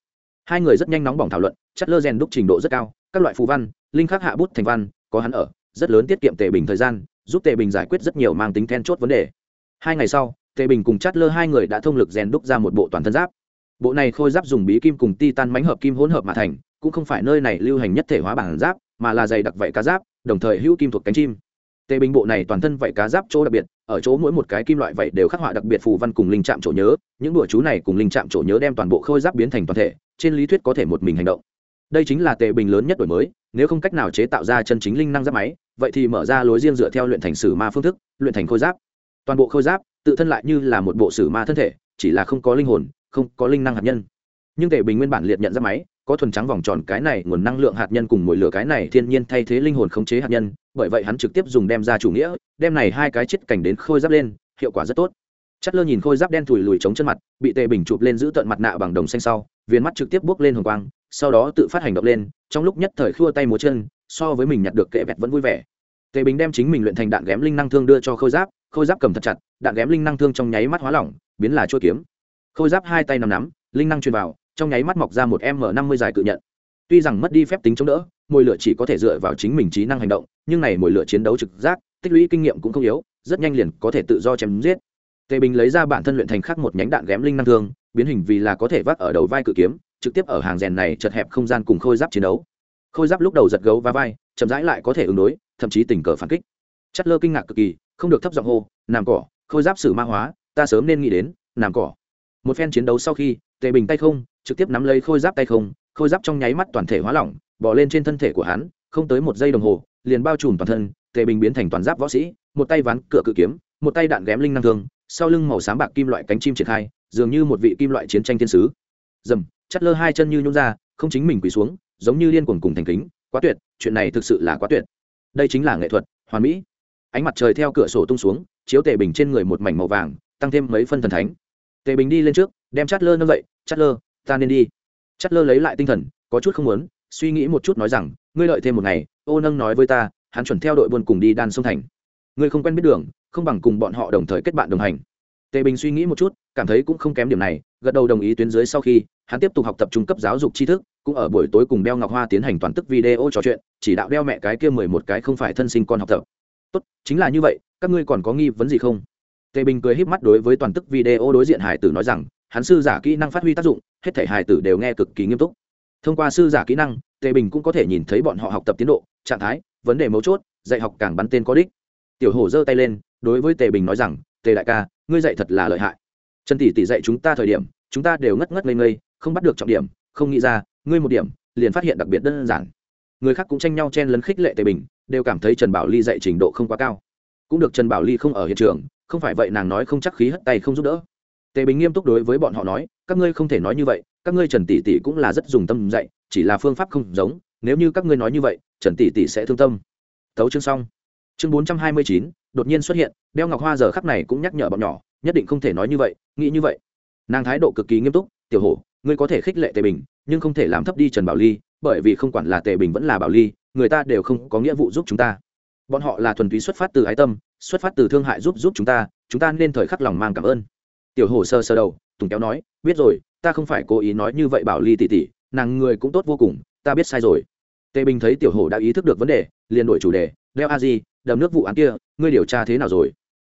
S1: hai người rất nhanh nóng bỏng thảo luận, chất lơ rèn đúc trình độ rất cao, các loại phù văn, linh khắc hạ bút thành văn, có hắn ở, rất lớn tiết kiệm tề bình thời gian, giúp tề bình giải quyết rất nhiều mang tính then chốt vấn đề. Hai ngày sau, tề bình cùng chất lơ hai người đã thông lực rèn đúc ra một bộ toàn thân giáp. Bộ này khôi giáp dùng bí kim cùng ti tan mánh hợp kim hỗn hợp mà thành, cũng không phải nơi này lưu hành nhất thể hóa bản giáp, mà là dày đặc vậy cá giáp, đồng thời hữu kim thuộc cánh chim tề bình bộ này toàn thân vảy cá giáp chỗ đặc biệt, ở chỗ mỗi một cái kim loại vảy đều khắc họa đặc biệt phù văn cùng linh chạm chỗ nhớ, những đùa chú này cùng linh chạm chỗ nhớ đem toàn bộ khôi giáp biến thành toàn thể, trên lý thuyết có thể một mình hành động. Đây chính là tề bình lớn nhất đổi mới, nếu không cách nào chế tạo ra chân chính linh năng giáp máy, vậy thì mở ra lối riêng dựa theo luyện thành sử ma phương thức, luyện thành khôi giáp. Toàn bộ khôi giáp, tự thân lại như là một bộ sử ma thân thể, chỉ là không có linh hồn, không có linh năng hạt nhân. Nhưng tề bình nguyên bản liệt nhận giáp máy có thuần trắng vòng tròn cái này, nguồn năng lượng hạt nhân cùng mùi lửa cái này, thiên nhiên thay thế linh hồn khống chế hạt nhân, bởi vậy hắn trực tiếp dùng đem ra chủ nghĩa, đem này hai cái chết cảnh đến khôi giáp lên, hiệu quả rất tốt. Chất lơ nhìn khôi giáp đen thùi lùi chống chân mặt, bị tề bình chụp lên giữ tận mặt nạ bằng đồng xanh sau viên mắt trực tiếp bước lên hồng quang, sau đó tự phát hành động lên, trong lúc nhất thời khua tay múa chân, so với mình nhặt được kệ vẹt vẫn vui vẻ. Tề bình đem chính mình luyện thành đạn ghém linh năng thương đưa cho khôi giáp khôi giáp cầm thật chặt, đạn ghém linh năng thương trong nháy mắt hóa lỏng, biến là chuôi kiếm. Khôi giáp hai tay nằm nắm, linh năng truyền vào trong nháy mắt mọc ra một m năm mươi dài cự nhận. Tuy rằng mất đi phép tính chống đỡ, mồi lửa chỉ có thể dựa vào chính mình trí năng hành động, nhưng này mồi lửa chiến đấu trực giác, tích lũy kinh nghiệm cũng không yếu, rất nhanh liền có thể tự do chém giết. Tề bình lấy ra bản thân luyện thành khắc một nhánh đạn ghém linh năng thương, biến hình vì là có thể vác ở đầu vai cự kiếm, trực tiếp ở hàng rèn này chật hẹp không gian cùng khôi giáp chiến đấu. Khôi giáp lúc đầu giật gấu và vai, chậm rãi lại có thể ứng đối, thậm chí tình cờ phản kích. Chất lơ kinh ngạc cực kỳ, không được thấp giọng hô nằm cỏ, khôi giáp sử ma hóa, ta sớm nên nghĩ đến nằm cỏ. Một phen chiến đấu sau khi, tề bình tay không trực tiếp nắm lấy khôi giáp tay không, khôi giáp trong nháy mắt toàn thể hóa lỏng bỏ lên trên thân thể của hắn, không tới một giây đồng hồ, liền bao trùm toàn thân, tề bình biến thành toàn giáp võ sĩ, một tay ván cựa cự kiếm, một tay đạn ghém linh năng thương, sau lưng màu xám bạc kim loại cánh chim triển khai, dường như một vị kim loại chiến tranh thiên sứ. Dầm chắt lơ hai chân như nhún ra, không chính mình quỳ xuống, giống như liên cuồng cùng thành kính, quá tuyệt, chuyện này thực sự là quá tuyệt. Đây chính là nghệ thuật, hoàn mỹ. Ánh mặt trời theo cửa sổ tung xuống, chiếu tề bình trên người một mảnh màu vàng, tăng thêm mấy phân thần thánh. Tề bình đi lên trước, đem chát lơ nâng dậy chát lơ ta nên đi. Chất lơ lấy lại tinh thần, có chút không muốn, suy nghĩ một chút nói rằng, ngươi lợi thêm một ngày, ô nâng nói với ta, hắn chuẩn theo đội buôn cùng đi đan sông thành. Ngươi không quen biết đường, không bằng cùng bọn họ đồng thời kết bạn đồng hành. Tề bình suy nghĩ một chút, cảm thấy cũng không kém điểm này, gật đầu đồng ý tuyến dưới sau khi, hắn tiếp tục học tập trung cấp giáo dục tri thức, cũng ở buổi tối cùng đeo ngọc hoa tiến hành toàn tức video trò chuyện, chỉ đạo đeo mẹ cái kia mười một cái không phải thân sinh con học tập. Tốt, chính là như vậy, các ngươi còn có nghi vấn gì không? Tề bình cười híp mắt đối với toàn tức video đối diện hải tử nói rằng hắn sư giả kỹ năng phát huy tác dụng, hết thể hài tử đều nghe cực kỳ nghiêm túc. Thông qua sư giả kỹ năng, tề bình cũng có thể nhìn thấy bọn họ học tập tiến độ, trạng thái, vấn đề mấu chốt, dạy học càng bắn tên có đích. Tiểu hổ giơ tay lên, đối với tề bình nói rằng, tề đại ca, ngươi dạy thật là lợi hại. Trần tỷ tỷ dạy chúng ta thời điểm, chúng ta đều ngất ngất ngây ngây, không bắt được trọng điểm, không nghĩ ra, ngươi một điểm, liền phát hiện đặc biệt đơn giản. Người khác cũng tranh nhau chen lấn khích lệ tề bình, đều cảm thấy trần bảo ly dạy trình độ không quá cao. Cũng được trần bảo ly không ở hiện trường, không phải vậy nàng nói không chắc khí hất tay không giúp đỡ tề bình nghiêm túc đối với bọn họ nói, các ngươi không thể nói như vậy, các ngươi trần tỷ tỷ cũng là rất dùng tâm dạy, chỉ là phương pháp không giống, nếu như các ngươi nói như vậy, trần tỷ tỷ sẽ thương tâm. Tấu chương xong. Chương bốn trăm hai mươi chín, đột nhiên xuất hiện, đeo ngọc hoa giờ khắc này cũng nhắc nhở bọn nhỏ, nhất định không thể nói như vậy, nghĩ như vậy. Nàng thái độ cực kỳ nghiêm túc, tiểu hổ, ngươi có thể khích lệ tề bình, nhưng không thể làm thấp đi trần bảo ly, bởi vì không quản là tề bình vẫn là bảo ly, người ta đều không có nghĩa vụ giúp chúng ta. Bọn họ là thuần túy xuất phát từ ái tâm, xuất phát từ thương hại giúp giúp chúng ta chúng ta nên thời khắc lòng mang cảm ơn tiểu hổ sơ sơ đầu, tùng kéo nói, biết rồi, ta không phải cố ý nói như vậy bảo ly tỉ tỉ nàng người cũng tốt vô cùng, ta biết sai rồi. Tề bình thấy tiểu hổ đã ý thức được vấn đề, liền đổi chủ đề, đeo a di, đầm nước vụ án kia, ngươi điều tra thế nào rồi?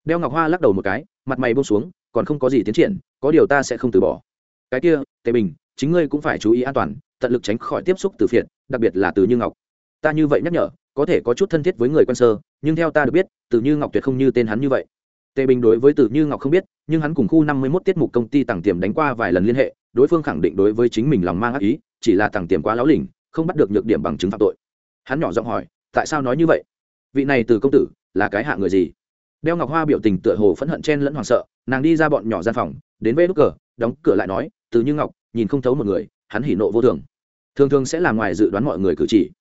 S1: Đeo ngọc hoa lắc đầu một cái, mặt mày bông xuống, còn không có gì tiến triển, có điều ta sẽ không từ bỏ. Cái kia, tề bình, chính ngươi cũng phải chú ý an toàn, tận lực tránh khỏi tiếp xúc từ phiện đặc biệt là từ như ngọc. Ta như vậy nhắc nhở, có thể có chút thân thiết với người quân sơ, nhưng theo ta được biết, từ như ngọc tuyệt không như tên hắn như vậy tề bình đối với từ như ngọc không biết, nhưng hắn cùng khu năm mươi mốt tiết mục công ty Tàng tiềm đánh qua vài lần liên hệ, đối phương khẳng định đối với chính mình lòng mang ác ý, chỉ là Tàng tiềm quá láo lỉnh, không bắt được nhược điểm bằng chứng phạm tội. Hắn nhỏ giọng hỏi, tại sao nói như vậy? Vị này từ công tử là cái hạ người gì? Đeo ngọc hoa biểu tình tựa hồ phẫn hận chen lẫn hoảng sợ, nàng đi ra bọn nhỏ gian phòng, đến vê đúc cờ, đóng cửa lại nói từ như ngọc, nhìn không thấu một người, hắn hỉ nộ vô thường. Thường thường sẽ làm ngoài dự đoán mọi người cử chỉ.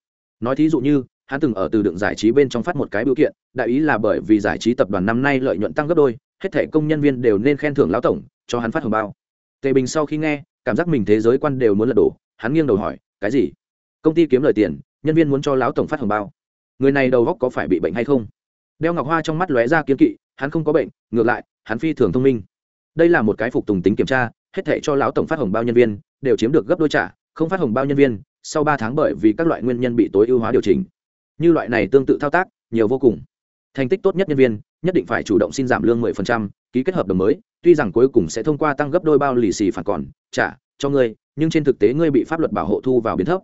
S1: Nói thí dụ như hắn từng ở từ đựng giải trí bên trong phát một cái biểu kiện, đại ý là bởi vì giải trí tập đoàn năm nay lợi nhuận tăng gấp đôi, hết thể công nhân viên đều nên khen thưởng lão tổng, cho hắn phát hồng bao. Tề bình sau khi nghe, cảm giác mình thế giới quan đều muốn lật đổ, hắn nghiêng đầu hỏi, cái gì? Công ty kiếm lời tiền, nhân viên muốn cho lão tổng phát hồng bao? Người này đầu góc có phải bị bệnh hay không? Đeo ngọc hoa trong mắt lóe ra kiếm kỵ, hắn không có bệnh, ngược lại, hắn phi thường thông minh. Đây là một cái phục tùng tính kiểm tra, hết thảy cho lão tổng phát hồng bao nhân viên, đều chiếm được gấp đôi trả, không phát hồng bao nhân viên, sau ba tháng bởi vì các loại nguyên nhân bị tối ưu hóa điều chỉnh như loại này tương tự thao tác nhiều vô cùng. Thành tích tốt nhất nhân viên nhất định phải chủ động xin giảm lương 10%, ký kết hợp đồng mới tuy rằng cuối cùng sẽ thông qua tăng gấp đôi bao lì xì phản còn trả cho ngươi nhưng trên thực tế ngươi bị pháp luật bảo hộ thu vào biến thấp.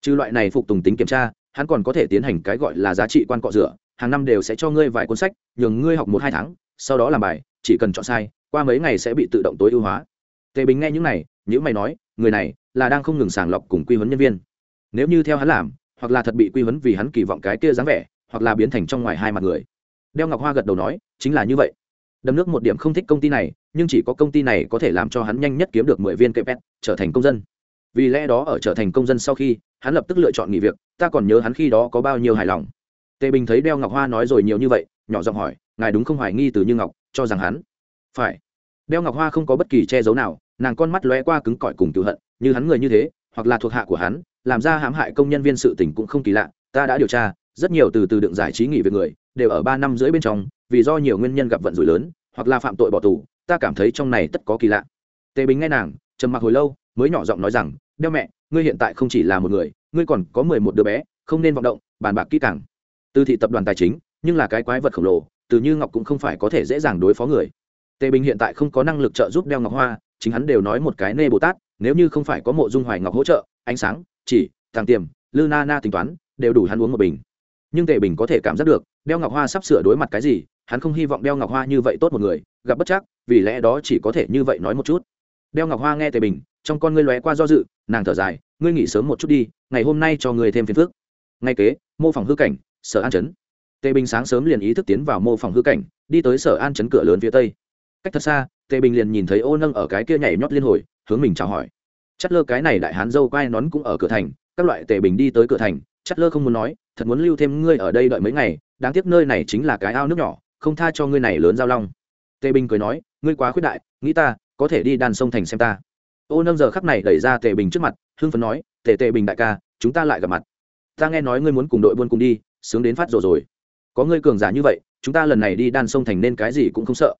S1: Trừ loại này phục tùng tính kiểm tra hắn còn có thể tiến hành cái gọi là giá trị quan cọ rửa hàng năm đều sẽ cho ngươi vài cuốn sách nhường ngươi học một hai tháng sau đó làm bài chỉ cần chọn sai qua mấy ngày sẽ bị tự động tối ưu hóa. Tề bình nghe những này nhữ mày nói người này là đang không ngừng sàng lọc cùng quy huấn nhân viên. Nếu như theo hắn làm hoặc là thật bị quy vấn vì hắn kỳ vọng cái kia dáng vẻ, hoặc là biến thành trong ngoài hai mặt người. Đeo ngọc hoa gật đầu nói, chính là như vậy. Đâm nước một điểm không thích công ty này, nhưng chỉ có công ty này có thể làm cho hắn nhanh nhất kiếm được mười viên cây pet, trở thành công dân. Vì lẽ đó ở trở thành công dân sau khi, hắn lập tức lựa chọn nghỉ việc, ta còn nhớ hắn khi đó có bao nhiêu hài lòng. Tề bình thấy đeo ngọc hoa nói rồi nhiều như vậy, nhỏ giọng hỏi, ngài đúng không hoài nghi từ như ngọc, cho rằng hắn? Phải. Đeo ngọc hoa không có bất kỳ che giấu nào, nàng con mắt lóe qua cứng cỏi cùng cựu hận, như hắn người như thế, hoặc là thuộc hạ của hắn làm ra hãm hại công nhân viên sự tình cũng không kỳ lạ, ta đã điều tra, rất nhiều từ từ đựng giải trí nghỉ việc người, đều ở ba năm rưỡi bên trong, vì do nhiều nguyên nhân gặp vận rủi lớn, hoặc là phạm tội bỏ tù, ta cảm thấy trong này tất có kỳ lạ. Tề bình nghe nàng, trầm mặc hồi lâu, mới nhỏ giọng nói rằng, đeo mẹ, ngươi hiện tại không chỉ là một người, ngươi còn có mười một đứa bé, không nên vọng động, bàn bạc kỹ càng. Từ thị tập đoàn tài chính, nhưng là cái quái vật khổng lồ, từ như ngọc cũng không phải có thể dễ dàng đối phó người. Tề bình hiện tại không có năng lực trợ giúp đeo ngọc hoa, chính hắn đều nói một cái nê bồ tát, nếu như không phải có mộ dung hoài ngọc hỗ trợ, ánh sáng chỉ, thằng tiềm, lư na na tính toán, đều đủ hắn uống một bình. Nhưng tề bình có thể cảm giác được, đeo ngọc hoa sắp sửa đối mặt cái gì, hắn không hy vọng đeo ngọc hoa như vậy tốt một người, gặp bất chắc, vì lẽ đó chỉ có thể như vậy nói một chút. Đeo ngọc hoa nghe tề bình, trong con ngươi lóe qua do dự, nàng thở dài, ngươi nghỉ sớm một chút đi, ngày hôm nay cho ngươi thêm phiền phức. Ngay kế, mô phỏng hư cảnh, sở an chấn. Tề bình sáng sớm liền ý thức tiến vào mô phỏng hư cảnh, đi tới sở an chấn cửa lớn phía tây. Cách thật xa, tề bình liền nhìn thấy ô nâng ở cái kia nhảy nhót liên hồi, hướng mình chào hỏi chất lơ cái này đại hán dâu quai nón cũng ở cửa thành, các loại tề bình đi tới cửa thành, chất lơ không muốn nói, thật muốn lưu thêm ngươi ở đây đợi mấy ngày, đáng tiếc nơi này chính là cái ao nước nhỏ, không tha cho ngươi này lớn giao long. Tề bình cười nói, ngươi quá khuyết đại, nghĩ ta, có thể đi đàn sông thành xem ta. Ô nâng giờ khắc này đẩy ra tề bình trước mặt, hưng phấn nói, tề tề bình đại ca, chúng ta lại gặp mặt. Ta nghe nói ngươi muốn cùng đội buôn cùng đi, sướng đến phát rồi rồi. Có ngươi cường giả như vậy, chúng ta lần này đi đan sông thành nên cái gì cũng không sợ.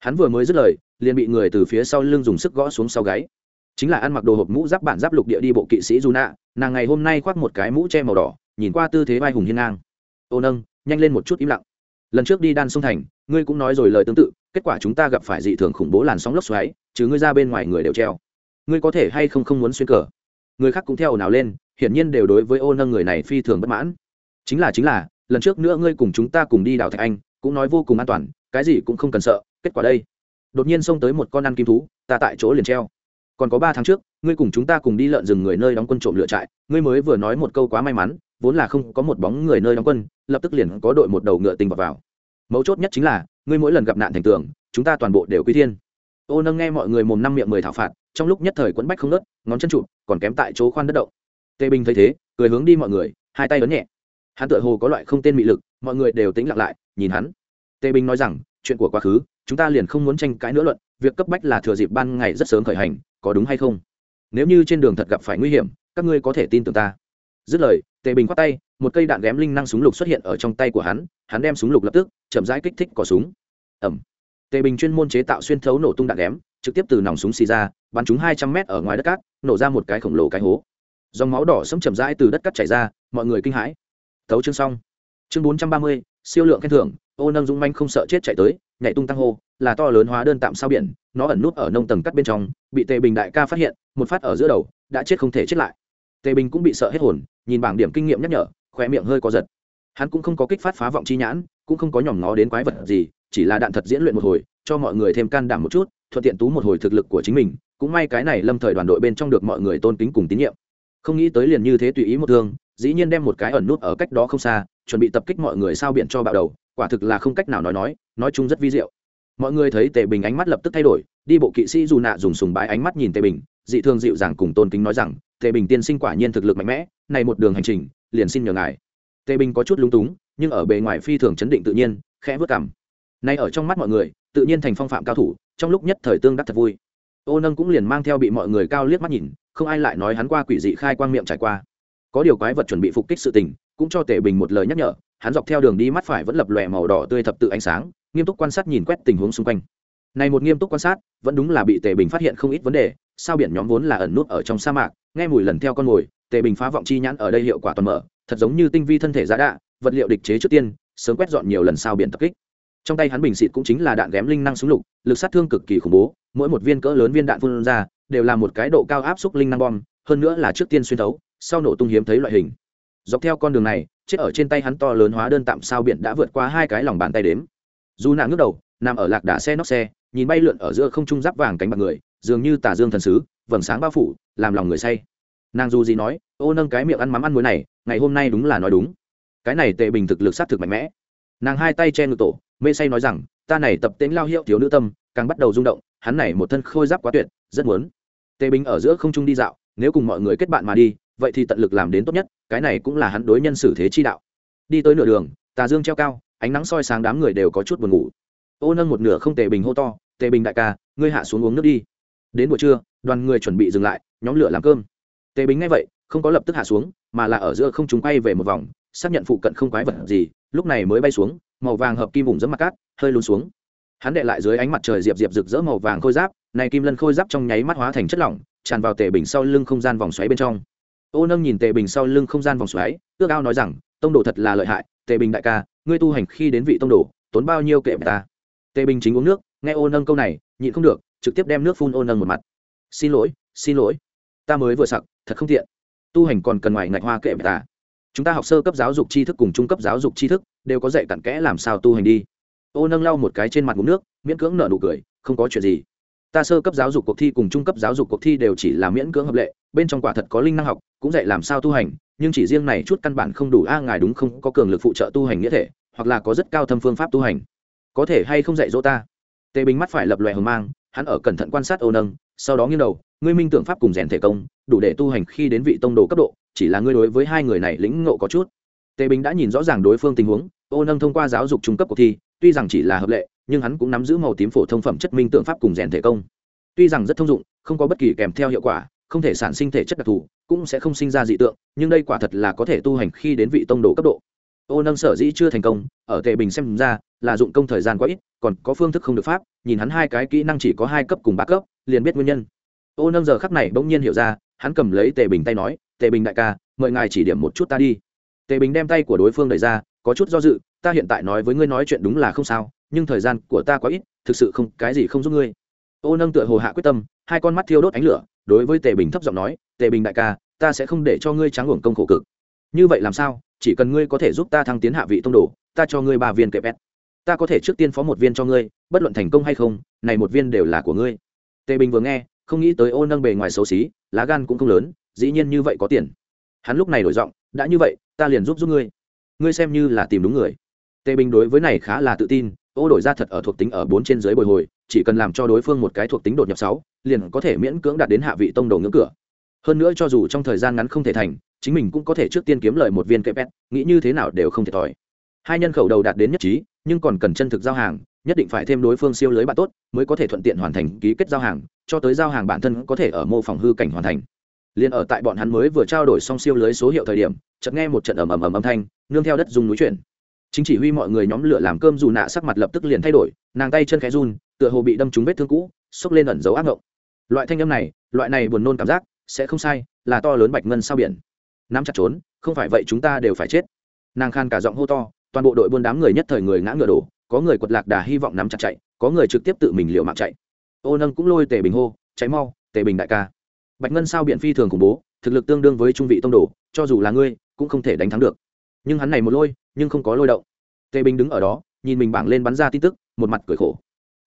S1: Hắn vừa mới dứt lời, liền bị người từ phía sau lưng dùng sức gõ xuống sau gáy chính là ăn mặc đồ hộp mũ giáp bản giáp lục địa đi bộ kỵ sĩ du nạ nàng ngày hôm nay khoác một cái mũ che màu đỏ, nhìn qua tư thế vai hùng hiên ngang. Ô nâng, nhanh lên một chút im lặng. Lần trước đi đan sông thành, ngươi cũng nói rồi lời tương tự, kết quả chúng ta gặp phải dị thường khủng bố làn sóng lốc xoáy, chứ ngươi ra bên ngoài người đều treo. Ngươi có thể hay không không muốn xuyên cờ? Người khác cũng theo ồn ào lên, hiển nhiên đều đối với ô nâng người này phi thường bất mãn. Chính là chính là, lần trước nữa ngươi cùng chúng ta cùng đi đảo thạch anh, cũng nói vô cùng an toàn, cái gì cũng không cần sợ, kết quả đây. Đột nhiên xông tới một con ăn kim thú, ta tại chỗ liền treo còn có ba tháng trước ngươi cùng chúng ta cùng đi lợn rừng người nơi đóng quân trộm lựa trại ngươi mới vừa nói một câu quá may mắn vốn là không có một bóng người nơi đóng quân lập tức liền có đội một đầu ngựa tình vào, vào. mấu chốt nhất chính là ngươi mỗi lần gặp nạn thành tường chúng ta toàn bộ đều quy thiên. Ô nâng nghe mọi người mồm năm miệng mười thảo phạt trong lúc nhất thời quẫn bách không nớt ngón chân trụ còn kém tại chỗ khoan đất động. Tề bình thấy thế cười hướng đi mọi người hai tay lớn nhẹ. Hắn tựa hồ có loại không tên mị lực mọi người đều tính lặng lại nhìn hắn. Tề bình nói rằng chuyện của quá khứ chúng ta liền không muốn tranh cãi nữa luận việc cấp bách là thừa dịp ban ngày rất sớm khởi hành có đúng hay không? Nếu như trên đường thật gặp phải nguy hiểm, các ngươi có thể tin tưởng ta. Dứt lời, tề bình khoát tay, một cây đạn ghém linh năng súng lục xuất hiện ở trong tay của hắn hắn đem súng lục lập tức, chậm rãi kích thích cỏ súng. Ẩm tề bình chuyên môn chế tạo xuyên thấu nổ tung đạn ghém, trực tiếp từ nòng súng xì ra, bắn chúng hai trăm mét ở ngoài đất cát, nổ ra một cái khổng lồ cái hố. Dòng máu đỏ sẫm chậm rãi từ đất cát chảy ra, mọi người kinh hãi. Thấu chương xong. Chương bốn trăm ba mươi, siêu lượng khen thưởng, ô nâng dũng manh không sợ chết chạy tới, nhảy tung tăng hô là to lớn hóa đơn tạm sao biển, nó ẩn nút ở nông tầng cắt bên trong, bị tề bình đại ca phát hiện, một phát ở giữa đầu, đã chết không thể chết lại. Tề bình cũng bị sợ hết hồn, nhìn bảng điểm kinh nghiệm nhắc nhở khỏe miệng hơi có giật. Hắn cũng không có kích phát phá vọng chi nhãn, cũng không có nhòm ngó đến quái vật gì, chỉ là đạn thật diễn luyện một hồi, cho mọi người thêm can đảm một chút, thuận tiện tú một hồi thực lực của chính mình, cũng may cái này lâm thời đoàn đội bên trong được mọi người tôn kính cùng tín nhiệm. Không nghĩ tới liền như thế tùy ý một thương, dĩ nhiên đem một cái ẩn nút ở cách đó không xa, chuẩn bị tập kích mọi người sao biển cho bạo đầu, quả thực là không cách nào nói nói nói chung rất vi diệu mọi người thấy tề bình ánh mắt lập tức thay đổi, đi bộ kỵ sĩ dù nạ dùng sùng bái ánh mắt nhìn tề bình, dị thường dịu dàng cùng tôn kính nói rằng, tề bình tiên sinh quả nhiên thực lực mạnh mẽ, này một đường hành trình, liền xin nhờ ngài. Tề bình có chút lung túng, nhưng ở bề ngoài phi thường chấn định tự nhiên, khẽ vớt cảm nay ở trong mắt mọi người, tự nhiên thành phong phạm cao thủ, trong lúc nhất thời tương đắc thật vui. Ô nâng cũng liền mang theo bị mọi người cao liếc mắt nhìn, không ai lại nói hắn qua quỷ dị khai quang miệng trải qua. Có điều quái vật chuẩn bị phục kích sự tình, cũng cho tề bình một lời nhắc nhở, hắn dọc theo đường đi mắt phải vẫn lập lòe màu đỏ tươi thập tự ánh sáng nghiêm túc quan sát nhìn quét tình huống xung quanh. Này một nghiêm túc quan sát, vẫn đúng là bị tề bình phát hiện không ít vấn đề, sao biển nhóm vốn là ẩn nút ở trong sa mạc, nghe mùi lần theo con mồi, tề bình phá vọng chi nhãn ở đây hiệu quả toàn mở, thật giống như tinh vi thân thể giá đạ, vật liệu địch chế trước tiên, sớm quét dọn nhiều lần sao biển tập kích. Trong tay hắn bình xịt cũng chính là đạn ghém linh năng súng lục, lực sát thương cực kỳ khủng bố, mỗi một viên cỡ lớn viên đạn phun ra, đều là một cái độ cao áp xúc linh năng bom, hơn nữa là trước tiên xuyên thấu, sau nổ tung hiếm thấy loại hình. Dọc theo con đường này, chết ở trên tay hắn to lớn hóa đơn tạm sao biển đã vượt qua hai cái lòng bàn tay đếm dù nạn ngước đầu, nằm ở lạc đà xe nóc xe, nhìn bay lượn ở giữa không trung giáp vàng cánh bạc người, dường như tà dương thần sứ, vầng sáng bao phủ, làm lòng người say. Nàng dù gì nói, ô, nâng cái miệng ăn mắm ăn muối này, ngày hôm nay đúng là nói đúng. Cái này tệ bình thực lực sát thực mạnh mẽ. Nàng hai tay che ngực tổ, mê say nói rằng, ta này tập tễnh lao hiệu thiếu nữ tâm, càng bắt đầu rung động, hắn này một thân khôi giáp quá tuyệt, rất muốn. Tề bình ở giữa không trung đi dạo, nếu cùng mọi người kết bạn mà đi, vậy thì tận lực làm đến tốt nhất, cái này cũng là hắn đối nhân xử thế chi đạo. Đi tới nửa đường, tà dương treo cao ánh nắng soi sáng đám người đều có chút buồn ngủ. Ô nâng một nửa không tề bình hô to, tề bình đại ca, ngươi hạ xuống uống nước đi. Đến buổi trưa, đoàn người chuẩn bị dừng lại, nhóm lửa làm cơm. Tề bình nghe vậy, không có lập tức hạ xuống, mà là ở giữa không chúng quay về một vòng, xác nhận phụ cận không quái vật gì, lúc này mới bay xuống, màu vàng hợp kim vùng dẫm mặt cát, hơi lún xuống. Hắn đệ lại dưới ánh mặt trời diệp diệp rực rỡ màu vàng khôi giáp, này kim lân khôi giáp trong nháy mắt hóa thành chất lỏng, tràn vào tề bình sau lưng không gian vòng xoáy bên trong. Ô nâng nhìn tề bình sau lưng không gian vòng xoáy, ước ao nói rằng, tông đồ thật là lợi hại, tề bình đại ca ngươi tu hành khi đến vị tông đồ, tốn bao nhiêu kệ ta? Tề bình chính uống nước, nghe ô nâng câu này, nhịn không được, trực tiếp đem nước phun ô nâng một mặt. Xin lỗi xin lỗi. Ta mới vừa sặc, thật không tiện. Tu hành còn cần ngoài ngạch hoa kệ ta. Chúng ta học sơ cấp giáo dục tri thức cùng trung cấp giáo dục tri thức, đều có dạy cặn kẽ làm sao tu hành đi. Ô nâng lau một cái trên mặt ngụm nước, miễn cưỡng nở nụ cười, không có chuyện gì. Ta sơ cấp giáo dục cuộc thi cùng trung cấp giáo dục cuộc thi đều chỉ là miễn cưỡng hợp lệ, bên trong quả thật có linh năng học cũng dạy làm sao tu hành, nhưng chỉ riêng này chút căn bản không đủ. A, ngài đúng không? Có cường lực phụ trợ tu hành nghĩa thể, hoặc là có rất cao thâm phương pháp tu hành. Có thể hay không dạy dỗ ta? Tề bình mắt phải lập lòe hờ mang, hắn ở cẩn thận quan sát ô nâng, sau đó nghiêng đầu, ngươi minh tưởng pháp cùng rèn thể công, đủ để tu hành khi đến vị tông đồ cấp độ, chỉ là ngươi đối với hai người này lĩnh ngộ có chút. Tề bình đã nhìn rõ ràng đối phương tình huống ô nâng thông qua giáo dục trung cấp cuộc thi, tuy rằng chỉ là hợp lệ, nhưng hắn cũng nắm giữ màu tím phổ thông phẩm chất minh tượng pháp cùng rèn thể công. Tuy rằng rất thông dụng, không có bất kỳ kèm theo hiệu quả không thể sản sinh thể chất đặc thù, cũng sẽ không sinh ra dị tượng, nhưng đây quả thật là có thể tu hành khi đến vị tông đồ cấp độ. Ô nâng sở dĩ chưa thành công, ở tề bình xem ra, là dụng công thời gian quá ít, còn có phương thức không được pháp, nhìn hắn hai cái kỹ năng chỉ có hai cấp cùng ba cấp, liền biết nguyên nhân. Ô nâng giờ khắc này bỗng nhiên hiểu ra, hắn cầm lấy tề bình tay nói tề bình đại ca, mời ngài chỉ điểm một chút ta đi. Tề bình đem tay của đối phương đẩy ra, có chút do dự, ta hiện tại nói với ngươi nói chuyện đúng là không sao, nhưng thời gian của ta quá ít, thực sự không, cái gì không giúp ngươi. Ô nâng tựa hồ hạ quyết tâm, hai con mắt thiêu đốt ánh lửa đối với tề bình thấp giọng nói, tề bình đại ca, ta sẽ không để cho ngươi trắng hưởng công khổ cực. Như vậy làm sao? Chỉ cần ngươi có thể giúp ta thăng tiến hạ vị tông đồ, ta cho ngươi ba viên kẹp ép. ta có thể trước tiên phó một viên cho ngươi, bất luận thành công hay không, này một viên đều là của ngươi. Tề bình vừa nghe, không nghĩ tới ô nâng bề ngoài xấu xí, lá gan cũng không lớn, dĩ nhiên như vậy có tiền. Hắn lúc này đổi giọng, đã như vậy, ta liền giúp giúp ngươi. Ngươi xem như là tìm đúng người. Tề bình đối với này khá là tự tin, ô đổi ra thật ở thuộc tính ở bốn trên dưới bồi hồi chỉ cần làm cho đối phương một cái thuộc tính đột nhập sáu, liền có thể miễn cưỡng đạt đến hạ vị tông đồ ngưỡng cửa. Hơn nữa cho dù trong thời gian ngắn không thể thành, chính mình cũng có thể trước tiên kiếm lời một viên kẹp pet nghĩ như thế nào đều không thể thòi. Hai nhân khẩu đầu đạt đến nhất trí, nhưng còn cần chân thực giao hàng, nhất định phải thêm đối phương siêu lưới bạn tốt, mới có thể thuận tiện hoàn thành ký kết giao hàng, cho tới giao hàng bản thân có thể ở mô phòng hư cảnh hoàn thành. Liền ở tại bọn hắn mới vừa trao đổi xong siêu lưới số hiệu thời điểm, chợt nghe một trận ầm ầm ầm âm thanh, nương theo đất dùng núi chuyển. Chính chỉ huy mọi người nhóm lửa làm cơm dù nạ sắc mặt lập tức liền thay đổi, nàng tay chân khẽ run tựa hồ bị đâm trúng vết thương cũ, xốc lên ẩn dấu ác ngộng. Loại thanh âm này, loại này buồn nôn cảm giác, sẽ không sai, là to lớn bạch ngân sao biển. Nắm chặt trốn, không phải vậy chúng ta đều phải chết. Nàng khan cả giọng hô to, toàn bộ đội buôn đám người nhất thời người ngã ngựa đổ, có người quật lạc đà hy vọng nắm chặt chạy, có người trực tiếp tự mình liệu mạng chạy. Ô nâng cũng lôi tề bình hô cháy mau, tề bình đại ca. Bạch ngân sao biển phi thường khủng bố, thực lực tương đương với trung vị tông đồ, cho dù là ngươi, cũng không thể đánh thắng được. Nhưng hắn này một lôi, nhưng không có lôi động. Tề bình đứng ở đó, nhìn mình bảng lên bắn ra tin tức, một mặt cười khổ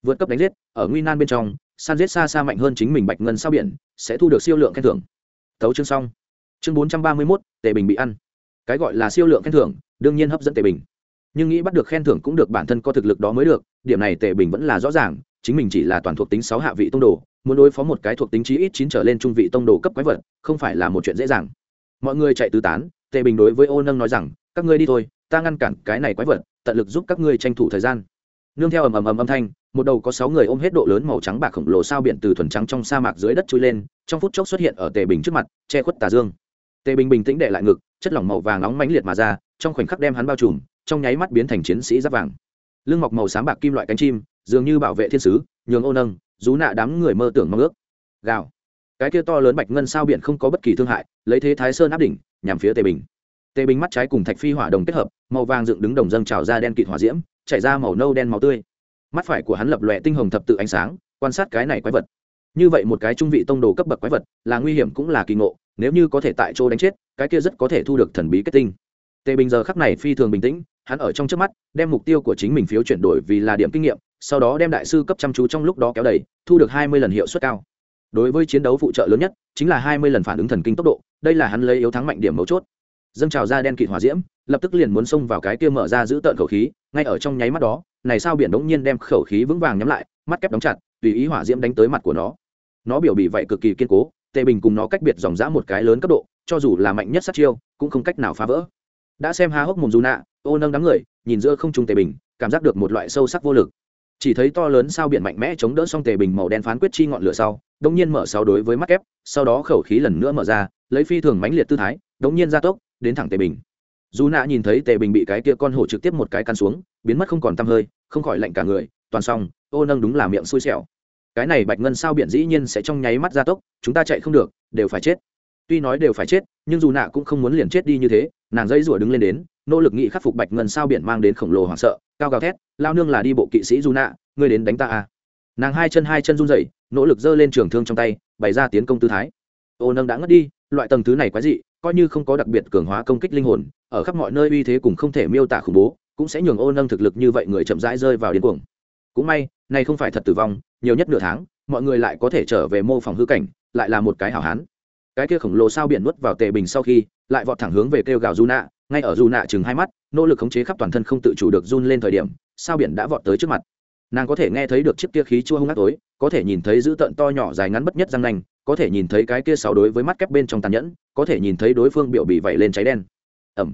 S1: vượt cấp đánh giết, ở nguy nan bên trong, san giết xa xa mạnh hơn chính mình bạch ngân sao biển, sẽ thu được siêu lượng khen thưởng. Thấu chương xong. Chương bốn trăm ba mươi mốt, tề bình bị ăn. Cái gọi là siêu lượng khen thưởng, đương nhiên hấp dẫn tề bình. Nhưng nghĩ bắt được khen thưởng cũng được bản thân có thực lực đó mới được, điểm này tề bình vẫn là rõ ràng, chính mình chỉ là toàn thuộc tính sáu hạ vị tông đồ, muốn đối phó một cái thuộc tính chí ít chín trở lên trung vị tông đồ cấp quái vật, không phải là một chuyện dễ dàng. Mọi người chạy tứ tán, tề bình đối với ô nâng nói rằng, các ngươi đi thôi, ta ngăn cản cái này quái vật, tận lực giúp các ngươi tranh thủ thời gian. Nương theo ầm ầm ầm âm thanh một đầu có sáu người ôm hết độ lớn màu trắng bạc khổng lồ sao biển từ thuần trắng trong sa mạc dưới đất chui lên, trong phút chốc xuất hiện ở tề bình trước mặt, che khuất tà dương. Tề bình bình tĩnh để lại ngực, chất lỏng màu vàng nóng mãnh liệt mà ra, trong khoảnh khắc đem hắn bao trùm, trong nháy mắt biến thành chiến sĩ giáp vàng. Lưng mọc màu sáng bạc kim loại cánh chim, dường như bảo vệ thiên sứ, nhường ô nâng, rú nạ đám người mơ tưởng mong ước. Gào. Cái kia to lớn bạch ngân sao biển không có bất kỳ thương hại, lấy thế thái sơn áp đỉnh, nhằm phía tề bình. Tề bình mắt trái cùng thạch phi hỏa đồng kết hợp, màu vàng dựng đứng đồng dâng trào ra đen kịt hỏa diễm, chảy ra màu nâu đen màu tươi mắt phải của hắn lập lòe tinh hồng thập tự ánh sáng, quan sát cái này quái vật. Như vậy một cái trung vị tông đồ cấp bậc quái vật là nguy hiểm cũng là kỳ ngộ, nếu như có thể tại chỗ đánh chết, cái kia rất có thể thu được thần bí kết tinh. Tề bình giờ khắc này phi thường bình tĩnh, hắn ở trong trước mắt, đem mục tiêu của chính mình phiếu chuyển đổi vì là điểm kinh nghiệm, sau đó đem đại sư cấp chăm chú trong lúc đó kéo đầy, thu được hai mươi lần hiệu suất cao. Đối với chiến đấu phụ trợ lớn nhất, chính là hai mươi lần phản ứng thần kinh tốc độ, đây là hắn lấy yếu thắng mạnh điểm mấu chốt. Dâng trào ra đen kịt hỏa diễm, lập tức liền muốn xông vào cái kia mở ra giữ tợn khẩu khí, ngay ở trong nháy mắt đó này sao biển đống nhiên đem khẩu khí vững vàng nhắm lại, mắt kép đóng chặt, tùy ý hỏa diễm đánh tới mặt của nó. Nó biểu bị vậy cực kỳ kiên cố, tề bình cùng nó cách biệt dòng dã một cái lớn cấp độ, cho dù là mạnh nhất sát chiêu, cũng không cách nào phá vỡ. Đã xem há hốc mồm dù nạ, ô nâng đám người, nhìn giữa không trung tề bình, cảm giác được một loại sâu sắc vô lực. Chỉ thấy to lớn sao biển mạnh mẽ chống đỡ xong tề bình màu đen phán quyết chi ngọn lửa sau, đống nhiên mở sáu đối với mắt kép, sau đó khẩu khí lần nữa mở ra, lấy phi thường mãnh liệt tư thái, đống nhiên gia tốc, đến thẳng tề bình dù nạ nhìn thấy tề bình bị cái kia con hổ trực tiếp một cái căn xuống, biến mất không còn tăm hơi, không khỏi lạnh cả người, toàn xong, ô nâng đúng là miệng xui xẻo. Cái này bạch ngân sao biển dĩ nhiên sẽ trong nháy mắt gia tốc, chúng ta chạy không được, đều phải chết. Tuy nói đều phải chết, nhưng dù nạ cũng không muốn liền chết đi như thế, nàng dây rủa đứng lên đến, nỗ lực nghị khắc phục bạch ngân sao biển mang đến khổng lồ hoảng sợ, cao gào thét, lao nương là đi bộ kỵ sĩ dù nạ, ngươi đến đánh ta à. Nàng hai chân hai chân run dậy nỗ lực giơ lên trường thương trong tay, bày ra tiến công tư thái ô nâng đã ngất đi, loại tầng thứ này quái dị, coi như không có đặc biệt cường hóa công kích linh hồn, ở khắp mọi nơi uy thế cùng không thể miêu tả khủng bố, cũng sẽ nhường ô nâng thực lực như vậy người chậm rãi rơi vào điên cuồng cũng may này không phải thật tử vong, nhiều nhất nửa tháng, mọi người lại có thể trở về mô phỏng hư cảnh, lại là một cái hảo hán cái kia khổng lồ sao biển nuốt vào tề bình sau khi, lại vọt thẳng hướng về kêu gào du nạ ngay ở du nạ chừng hai mắt, nỗ lực khống chế khắp toàn thân không tự chủ được run lên thời điểm, sao biển đã vọt tới trước mặt nàng có thể nghe thấy được chiếc kia khí chua hung ác tối, có thể nhìn thấy dữ tợn to nhỏ dài ngắn bất nhất răng nành có thể nhìn thấy cái kia sáu đối với mắt kép bên trong tàn nhẫn, có thể nhìn thấy đối phương biểu bị vẩy lên cháy đen. Ẩm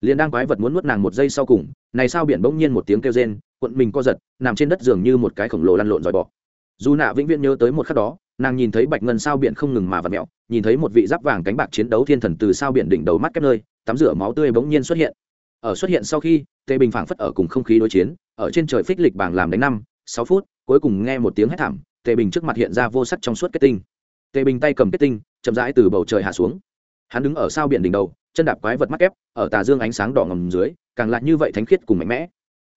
S1: liền đang quái vật muốn nuốt nàng một giây sau cùng, này sao biển bỗng nhiên một tiếng kêu rên quận mình co giật, nằm trên đất giường như một cái khổng lồ lăn lộn dòi bọ. Dù nạ vĩnh viễn nhớ tới một khắc đó, nàng nhìn thấy bạch ngân sao biển không ngừng mà vặt mẹo nhìn thấy một vị giáp vàng cánh bạc chiến đấu thiên thần từ sao biển đỉnh đầu mắt kép nơi, tắm rửa máu tươi bỗng nhiên xuất hiện. Ở xuất hiện sau khi tề bình phảng phất ở cùng không khí đối chiến, ở trên trời phích lịch bảng làm đánh năm, sáu phút, cuối cùng nghe một tiếng hét thảm tề bình trước mặt hiện ra vô sắc trong suốt kết tinh tề bình tay cầm kết tinh, chậm rãi từ bầu trời hạ xuống. Hắn đứng ở sao biển đỉnh đầu, chân đạp quái vật mắc kép, ở tà dương ánh sáng đỏ ngầm dưới, càng lại như vậy thánh khiết cùng mạnh mẽ.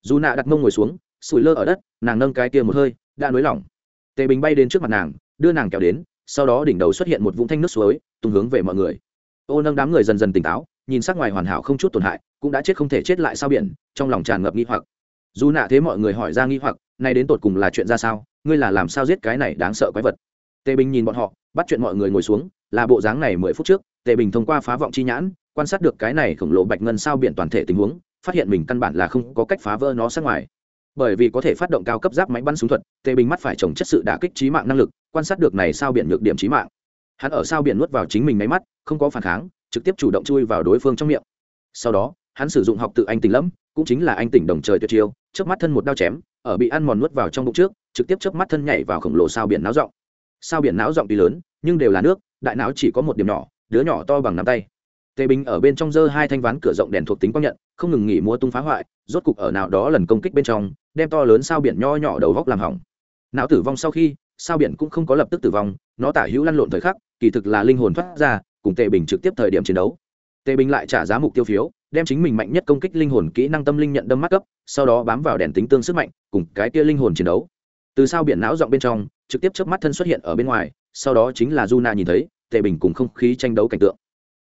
S1: Dù nạ đặt mông ngồi xuống, sủi lơ ở đất, nàng nâng cái kia một hơi, đã nới lỏng. Tề bình bay đến trước mặt nàng, đưa nàng kéo đến, sau đó đỉnh đầu xuất hiện một vũng thanh nước suối, tung hướng về mọi người. Ô nâng đám người dần dần tỉnh táo, nhìn sắc ngoài hoàn hảo không chút tổn hại, cũng đã chết không thể chết lại sao biển, trong lòng tràn ngập nghi hoặc. Dù nạ thế mọi người hỏi ra nghi hoặc nay đến tột cùng là chuyện ra sao? Ngươi là làm sao giết cái này đáng sợ quái vật? Tề bình nhìn bọn họ, bắt chuyện mọi người ngồi xuống, là bộ dáng này mười phút trước, tề bình thông qua phá vọng chi nhãn, quan sát được cái này khổng lồ bạch ngân sao biển toàn thể tình huống, phát hiện mình căn bản là không có cách phá vỡ nó sát ngoài. Bởi vì có thể phát động cao cấp giáp máy bắn súng thuật, tề bình mắt phải trồng chất sự đả kích trí mạng năng lực, quan sát được này sao biển nhược điểm trí mạng. Hắn ở sao biển nuốt vào chính mình máy mắt, không có phản kháng, trực tiếp chủ động chui vào đối phương trong miệng. Sau đó, hắn sử dụng học tự anh tỉnh lẫm, cũng chính là anh tỉnh đồng trời tuyệt chiêu trước mắt thân một đao chém, ở bị ăn mòn nuốt vào trong bụng trước, trực tiếp trước mắt thân nhảy vào khổng lồ sao biển não rộng sao biển não rộng tuy lớn, nhưng đều là nước, đại não chỉ có một điểm nhỏ, đứa nhỏ to bằng nắm tay. Tề bình ở bên trong giơ hai thanh ván cửa rộng đèn thuộc tính quang nhận, không ngừng nghỉ mua tung phá hoại, rốt cục ở nào đó lần công kích bên trong, đem to lớn sao biển nho nhỏ đầu góc làm hỏng. Não tử vong sau khi, sao biển cũng không có lập tức tử vong, nó tả hữu lăn lộn thời khắc, kỳ thực là linh hồn thoát ra, cùng tề bình trực tiếp thời điểm chiến đấu. Tề bình lại trả giá mục tiêu phiếu, đem chính mình mạnh nhất công kích linh hồn kỹ năng tâm linh nhận đâm mắt cấp, sau đó bám vào đèn tính tương sức mạnh, cùng cái kia linh hồn chiến đấu. Từ sao biển não rộng bên trong trực tiếp trước mắt thân xuất hiện ở bên ngoài, sau đó chính là Juna nhìn thấy, tề bình cùng không khí tranh đấu cảnh tượng.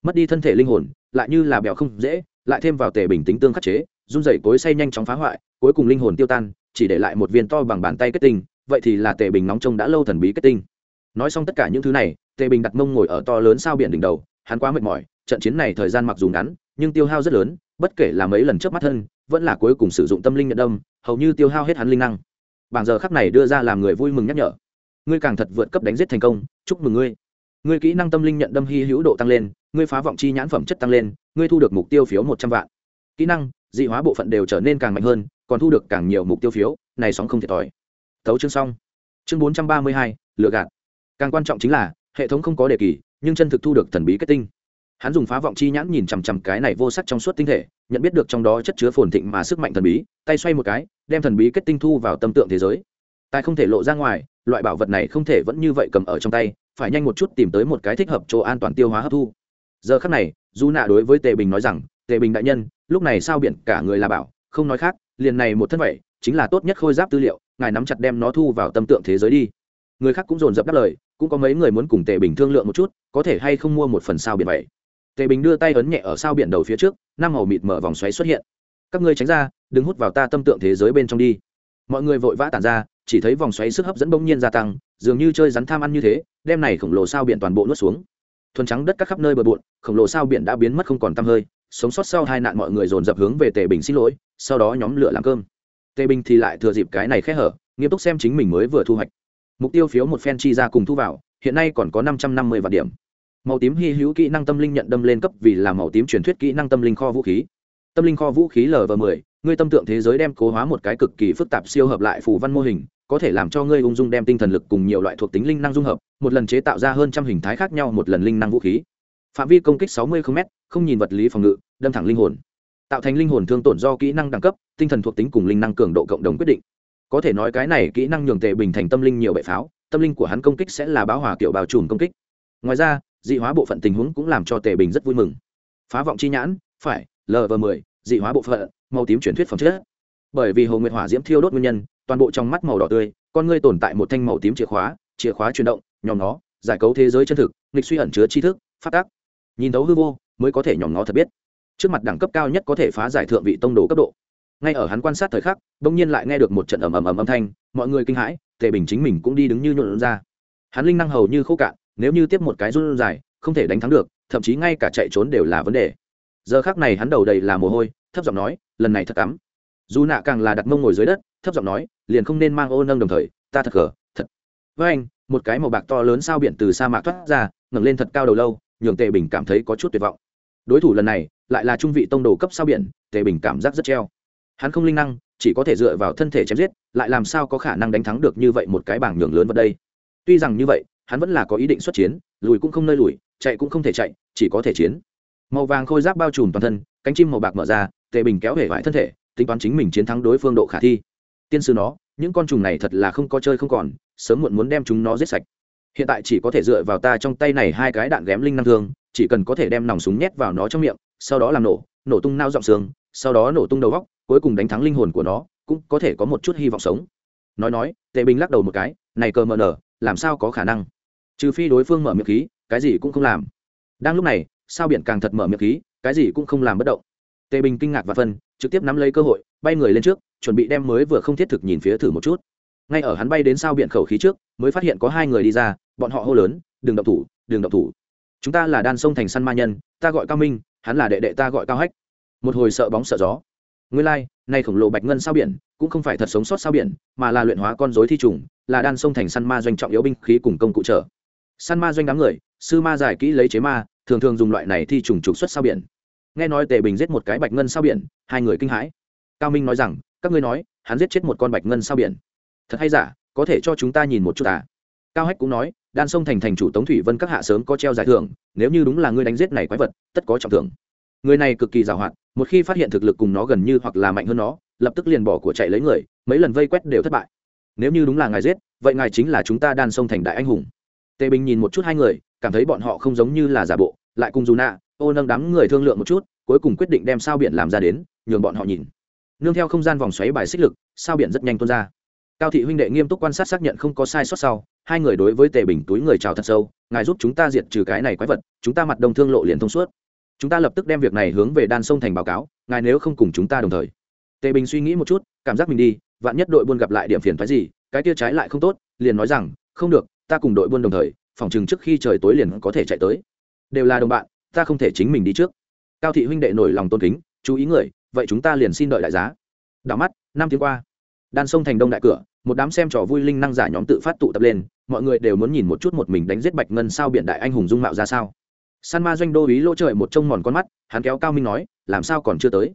S1: Mất đi thân thể linh hồn, lại như là bèo không dễ, lại thêm vào tề bình tính tương khắc chế, run rẩy cối say nhanh chóng phá hoại, cuối cùng linh hồn tiêu tan, chỉ để lại một viên to bằng bàn tay kết tinh, vậy thì là tề bình nóng trông đã lâu thần bí kết tinh. Nói xong tất cả những thứ này, tề bình đặt mông ngồi ở to lớn sao biển đỉnh đầu, hắn quá mệt mỏi, trận chiến này thời gian mặc dù ngắn, nhưng tiêu hao rất lớn, bất kể là mấy lần trước mắt thân, vẫn là cuối cùng sử dụng tâm linh nhận đâm, hầu như tiêu hao hết hắn linh năng. Bảng giờ khắc này đưa ra làm người vui mừng nhắc nhở ngươi càng thật vượt cấp đánh giết thành công, chúc mừng ngươi. Ngươi kỹ năng tâm linh nhận đâm hy hữu độ tăng lên, ngươi phá vọng chi nhãn phẩm chất tăng lên, ngươi thu được mục tiêu phiếu một trăm vạn. Kỹ năng, dị hóa bộ phận đều trở nên càng mạnh hơn, còn thu được càng nhiều mục tiêu phiếu, này sóng không thiệt thòi. Tấu chương xong. Chương bốn trăm ba mươi hai lựa gạt. Càng quan trọng chính là, hệ thống không có đề kỳ, nhưng chân thực thu được thần bí kết tinh. Hắn dùng phá vọng chi nhãn nhìn chằm chằm cái này vô sắc trong suốt tinh thể, nhận biết được trong đó chất chứa phồn thịnh mà sức mạnh thần bí, tay xoay một cái, đem thần bí kết tinh thu vào tâm tượng thế giới. Tài không thể lộ ra ngoài loại bảo vật này không thể vẫn như vậy cầm ở trong tay, phải nhanh một chút tìm tới một cái thích hợp chỗ an toàn tiêu hóa hấp thu. Giờ khắc này du nạ đối với tề bình nói rằng, tề bình đại nhân, lúc này sao biển cả người là bảo, không nói khác, liền này một thân vậy, chính là tốt nhất khôi giáp tư liệu, ngài nắm chặt đem nó thu vào tâm tượng thế giới đi. Người khác cũng dồn dập đáp lời, cũng có mấy người muốn cùng tề bình thương lượng một chút, có thể hay không mua một phần sao biển vậy. Tề bình đưa tay ấn nhẹ ở sao biển đầu phía trước, năm màu mịt mở vòng xoáy xuất hiện. Các ngươi tránh ra, đừng hút vào ta tâm tượng thế giới bên trong đi. Mọi người vội vã tản ra chỉ thấy vòng xoáy sức hấp dẫn bỗng nhiên gia tăng, dường như chơi rắn tham ăn như thế đem này khổng lồ sao biển toàn bộ nuốt xuống. Thuần trắng đất các khắp nơi bờ bộn, khổng lồ sao biển đã biến mất không còn tăm hơi, sống sót sau hai nạn mọi người dồn dập hướng về tề bình xin lỗi, sau đó nhóm lửa làm cơm. Tề bình thì lại thừa dịp cái này khẽ hở, nghiêm túc xem chính mình mới vừa thu hoạch. Mục tiêu phiếu một phen chi ra cùng thu vào, hiện nay còn có năm trăm năm mươi vạn điểm. Màu tím hy hữu kỹ năng tâm linh nhận đâm lên cấp vì là màu tím truyền thuyết kỹ năng tâm linh kho vũ khí. Tâm linh kho vũ khí lv m ộ ngươi tâm tượng thế giới đem cố hóa một cái cực kỳ phức tạp siêu hợp lại phù văn mô hình có thể làm cho ngươi ung dung đem tinh thần lực cùng nhiều loại thuộc tính linh năng dung hợp, một lần chế tạo ra hơn trăm hình thái khác nhau, một lần linh năng vũ khí. Phạm vi công kích sáu mươi km không nhìn vật lý phòng ngự, đâm thẳng linh hồn. Tạo thành linh hồn thương tổn do kỹ năng đẳng cấp, tinh thần thuộc tính cùng linh năng cường độ cộng đồng quyết định. Có thể nói cái này kỹ năng nhường tệ bình thành tâm linh nhiều bệ pháo, tâm linh của hắn công kích sẽ là báo hòa kiểu bào trùm công kích. Ngoài ra, dị hóa bộ phận tình huống cũng làm cho tề bình rất vui mừng. Phá vọng chi nhãn, phải lv m dị hóa bộ phận, màu tím chuyển thuyết phẩm chất. Bởi vì hồ nguyệt hỏa diễm thiêu đốt nguyên nhân toàn bộ trong mắt màu đỏ tươi, con ngươi tồn tại một thanh màu tím chìa khóa chìa khóa chuyển động nhòm nó giải cấu thế giới chân thực, nghịch suy ẩn chứa tri thức phát tác nhìn thấu hư vô, mới có thể nhòm nó thật biết. Trước mặt đẳng cấp cao nhất có thể phá giải thượng vị tông đồ cấp độ. Ngay ở hắn quan sát thời khắc, bỗng nhiên lại nghe được một trận ầm ầm ầm âm thanh, mọi người kinh hãi, tề bình chính mình cũng đi đứng như nhuộn ra. Hắn linh năng hầu như khô cạn, nếu như tiếp một cái run dài, không thể đánh thắng được, thậm chí ngay cả chạy trốn đều là vấn đề. Giờ khác này hắn đầu đầy là mồ hôi, thấp giọng nói, lần này thật tắm dù nạ càng là đặt mông ngồi dưới đất thấp giọng nói, liền không nên mang ô nâng đồng thời, ta thật cờ thật. Với anh, một cái màu bạc to lớn sao biển từ sa mạc thoát ra, ngẩng lên thật cao đầu lâu, nhường tề bình cảm thấy có chút tuyệt vọng. Đối thủ lần này, lại là trung vị tông đồ cấp sao biển, tề bình cảm giác rất treo. Hắn không linh năng, chỉ có thể dựa vào thân thể chém giết, lại làm sao có khả năng đánh thắng được như vậy một cái bảng nhường lớn vào đây? Tuy rằng như vậy, hắn vẫn là có ý định xuất chiến, lùi cũng không nơi lùi, chạy cũng không thể chạy, chỉ có thể chiến. Màu vàng khôi giáp bao trùm toàn thân, cánh chim màu bạc mở ra, tề bình kéo hể vải thân thể, tính toán chính mình chiến thắng đối phương độ khả thi tiên sư nó, những con trùng này thật là không có chơi không còn, sớm muộn muốn đem chúng nó giết sạch. Hiện tại chỉ có thể dựa vào ta trong tay này hai cái đạn ghém linh năng thương, chỉ cần có thể đem nòng súng nhét vào nó trong miệng, sau đó làm nổ nổ tung nao giọng xương sau đó nổ tung đầu góc, cuối cùng đánh thắng linh hồn của nó, cũng có thể có một chút hy vọng sống. Nói nói, tề bình lắc đầu một cái, này cờ mờ nở, làm sao có khả năng? Trừ phi đối phương mở miệng khí, cái gì cũng không làm. Đang lúc này, sao biển càng thật mở miệng khí, cái gì cũng không làm bất động. Tề bình kinh ngạc và phân trực tiếp nắm lấy cơ hội bay người lên trước chuẩn bị đem mới vừa không thiết thực nhìn phía thử một chút. Ngay ở hắn bay đến sao biển khẩu khí trước mới phát hiện có hai người đi ra bọn họ hô lớn đừng động thủ đừng động thủ. Chúng ta là đan sông thành săn ma nhân ta gọi cao minh hắn là đệ đệ ta gọi cao hách. Một hồi sợ bóng sợ gió. Nguyên lai、like, nay khổng lồ bạch ngân sao biển cũng không phải thật sống sót sao biển mà là luyện hóa con dối thi trùng là đan sông thành săn ma doanh trọng yếu binh khí cùng công cụ trở săn ma doanh đám người sư ma giải kỹ lấy chế ma thường thường dùng loại này thi trùng trục xuất sao biển nghe nói tề bình giết một cái bạch ngân sao biển, hai người kinh hãi. Cao minh nói rằng, các ngươi nói, hắn giết chết một con bạch ngân sao biển. Thật hay giả, có thể cho chúng ta nhìn một chút à? Cao hách cũng nói, đan sông thành thành chủ tống thủy vân các hạ sớm có treo giải thưởng, nếu như đúng là ngươi đánh giết này quái vật, tất có trọng thưởng. Người này cực kỳ giàu hoạt, một khi phát hiện thực lực cùng nó gần như hoặc là mạnh hơn nó, lập tức liền bỏ của chạy lấy người, mấy lần vây quét đều thất bại. Nếu như đúng là ngài giết, vậy ngài chính là chúng ta đan sông thành đại anh hùng. Tề bình nhìn một chút hai người, cảm thấy bọn họ không giống như là giả bộ, lại cùng dù nạ ô nâng đám người thương lượng một chút, cuối cùng quyết định đem sao biển làm ra đến, nhường bọn họ nhìn. Nương theo không gian vòng xoáy bài xích lực, sao biển rất nhanh tuôn ra. Cao thị huynh đệ nghiêm túc quan sát xác nhận không có sai sót sau, hai người đối với tề bình túi người chào thật sâu, ngài giúp chúng ta diệt trừ cái này quái vật, chúng ta mặt đồng thương lộ liền thông suốt. Chúng ta lập tức đem việc này hướng về đan sông thành báo cáo, ngài nếu không cùng chúng ta đồng thời. Tề bình suy nghĩ một chút, cảm giác mình đi, vạn nhất đội buôn gặp lại điểm phiền phái gì, cái tia trái lại không tốt, liền nói rằng, không được, ta cùng đội buôn đồng thời, phòng chừng trước khi trời tối liền có thể chạy tới. Đều là đồng bạn ta không thể chính mình đi trước. Cao thị huynh đệ nổi lòng tôn kính, chú ý người, vậy chúng ta liền xin đợi đại giá. Đảo mắt, năm tiếng qua. Đan sông thành đông đại cửa, một đám xem trò vui linh năng giả nhóm tự phát tụ tập lên, mọi người đều muốn nhìn một chút một mình đánh giết bạch ngân sao biển đại anh hùng dung mạo ra sao. San ma doanh đô ý lỗ trời một trông mòn con mắt, hắn kéo cao minh nói, làm sao còn chưa tới?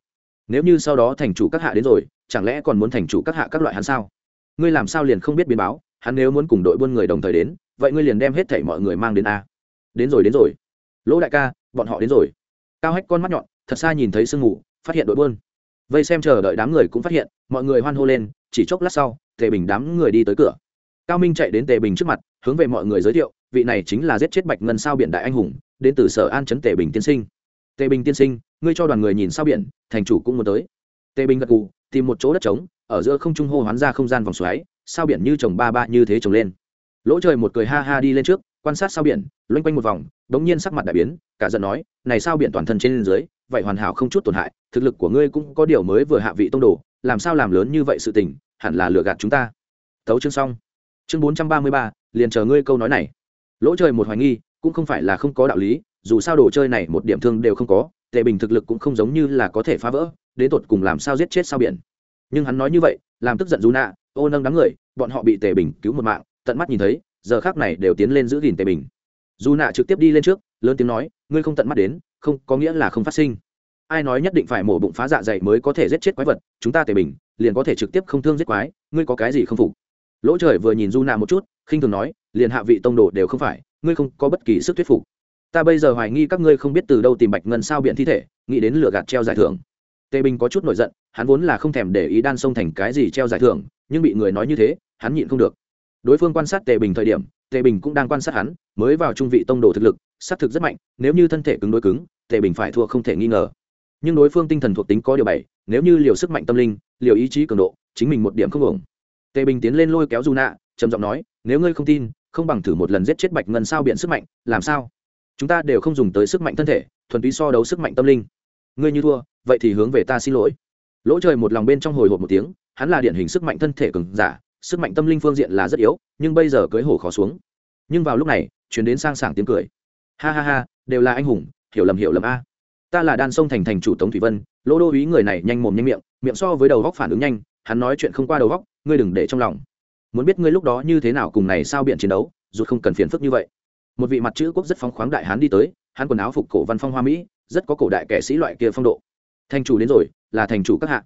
S1: Nếu như sau đó thành chủ các hạ đến rồi, chẳng lẽ còn muốn thành chủ các hạ các loại hắn sao? Ngươi làm sao liền không biết biến báo, hắn nếu muốn cùng đội buôn người đồng thời đến, vậy ngươi liền đem hết thảy mọi người mang đến a. Đến rồi đến rồi. Lỗ đại ca bọn họ đến rồi. Cao hách con mắt nhọn, thật xa nhìn thấy sương mù, phát hiện đội buôn. Vây xem chờ đợi đám người cũng phát hiện, mọi người hoan hô lên, chỉ chốc lát sau, tề bình đám người đi tới cửa. Cao minh chạy đến tề bình trước mặt, hướng về mọi người giới thiệu, vị này chính là giết chết bạch ngân sao biển đại anh hùng, đến từ sở an chấn tề bình tiên sinh. Tề bình tiên sinh, ngươi cho đoàn người nhìn sao biển, thành chủ cũng muốn tới. Tề bình gật gù, tìm một chỗ đất trống, ở giữa không trung hô hoán ra không gian vòng xoáy, sao biển như trồng ba ba như thế trồng lên. Lỗ trời một cười ha ha đi lên trước quan sát sao biển, loanh quanh một vòng, đống nhiên sắc mặt đại biến, cả giận nói, này sao biển toàn thân trên dưới, vậy hoàn hảo không chút tổn hại, thực lực của ngươi cũng có điều mới vừa hạ vị tông đồ, làm sao làm lớn như vậy sự tình, hẳn là lừa gạt chúng ta. Thấu chương xong. Chương bốn trăm ba mươi ba, liền chờ ngươi câu nói này. Lỗ trời một hoài nghi, cũng không phải là không có đạo lý, dù sao đồ chơi này một điểm thương đều không có tệ bình thực lực cũng không giống như là có thể phá vỡ, đến tột cùng làm sao giết chết sao biển. Nhưng hắn nói như vậy, làm tức giận dù nạ ô nâng đám người, bọn họ bị tề bình cứu một mạng, tận mắt nhìn thấy giờ khác này đều tiến lên giữ gìn tề bình. Dù nạ trực tiếp đi lên trước, lớn tiếng nói, ngươi không tận mắt đến, không, có nghĩa là không phát sinh. Ai nói nhất định phải mổ bụng phá dạ dày mới có thể giết chết quái vật, chúng ta tề bình, liền có thể trực tiếp không thương giết quái, ngươi có cái gì không phục? Lỗ trời vừa nhìn du nạ một chút, khinh thường nói, liền hạ vị tông đồ đều không phải, ngươi không có bất kỳ sức thuyết phục. Ta bây giờ hoài nghi các ngươi không biết từ đâu tìm bạch ngân sao biện thi thể, nghĩ đến lửa gạt treo giải thưởng. Tề bình có chút nổi giận, hắn vốn là không thèm để ý đan sông thành cái gì treo giải thưởng, nhưng bị người nói như thế, hắn nhịn không được đối phương quan sát tề bình thời điểm, tề bình cũng đang quan sát hắn, mới vào trung vị tông đồ thực lực xác thực rất mạnh, nếu như thân thể cứng đối cứng, tề bình phải thua không thể nghi ngờ. Nhưng đối phương tinh thần thuộc tính có điều bảy, nếu như liều sức mạnh tâm linh, liều ý chí cường độ, chính mình một điểm không ổn tề bình tiến lên lôi kéo dù nạ trầm giọng nói, nếu ngươi không tin, không bằng thử một lần giết chết bạch ngân sao biện sức mạnh, làm sao? Chúng ta đều không dùng tới sức mạnh thân thể, thuần túy so đấu sức mạnh tâm linh. Ngươi như thua, vậy thì hướng về ta xin lỗi. Lỗ trời một lòng bên trong hồi hộp một tiếng, hắn là điển hình sức mạnh thân thể cường giả sức mạnh tâm linh phương diện là rất yếu, nhưng bây giờ cưới hổ khó xuống. Nhưng vào lúc này, chuyển đến sang sảng tiếng cười. Ha ha ha, đều là anh hùng, hiểu lầm hiểu lầm a. Ta là đan sông thành thành chủ tống thủy vân, lỗ đô ý người này nhanh mồm nhanh miệng miệng so với đầu góc phản ứng nhanh, hắn nói chuyện không qua đầu góc, ngươi đừng để trong lòng. Muốn biết ngươi lúc đó như thế nào cùng này sao biện chiến đấu dù không cần phiền phức như vậy. Một vị mặt chữ quốc rất phóng khoáng đại hán đi tới, hắn quần áo phục cổ văn phong hoa mỹ, rất có cổ đại kẻ sĩ loại kia phong độ. Thành chủ đến rồi, là thành chủ các hạ.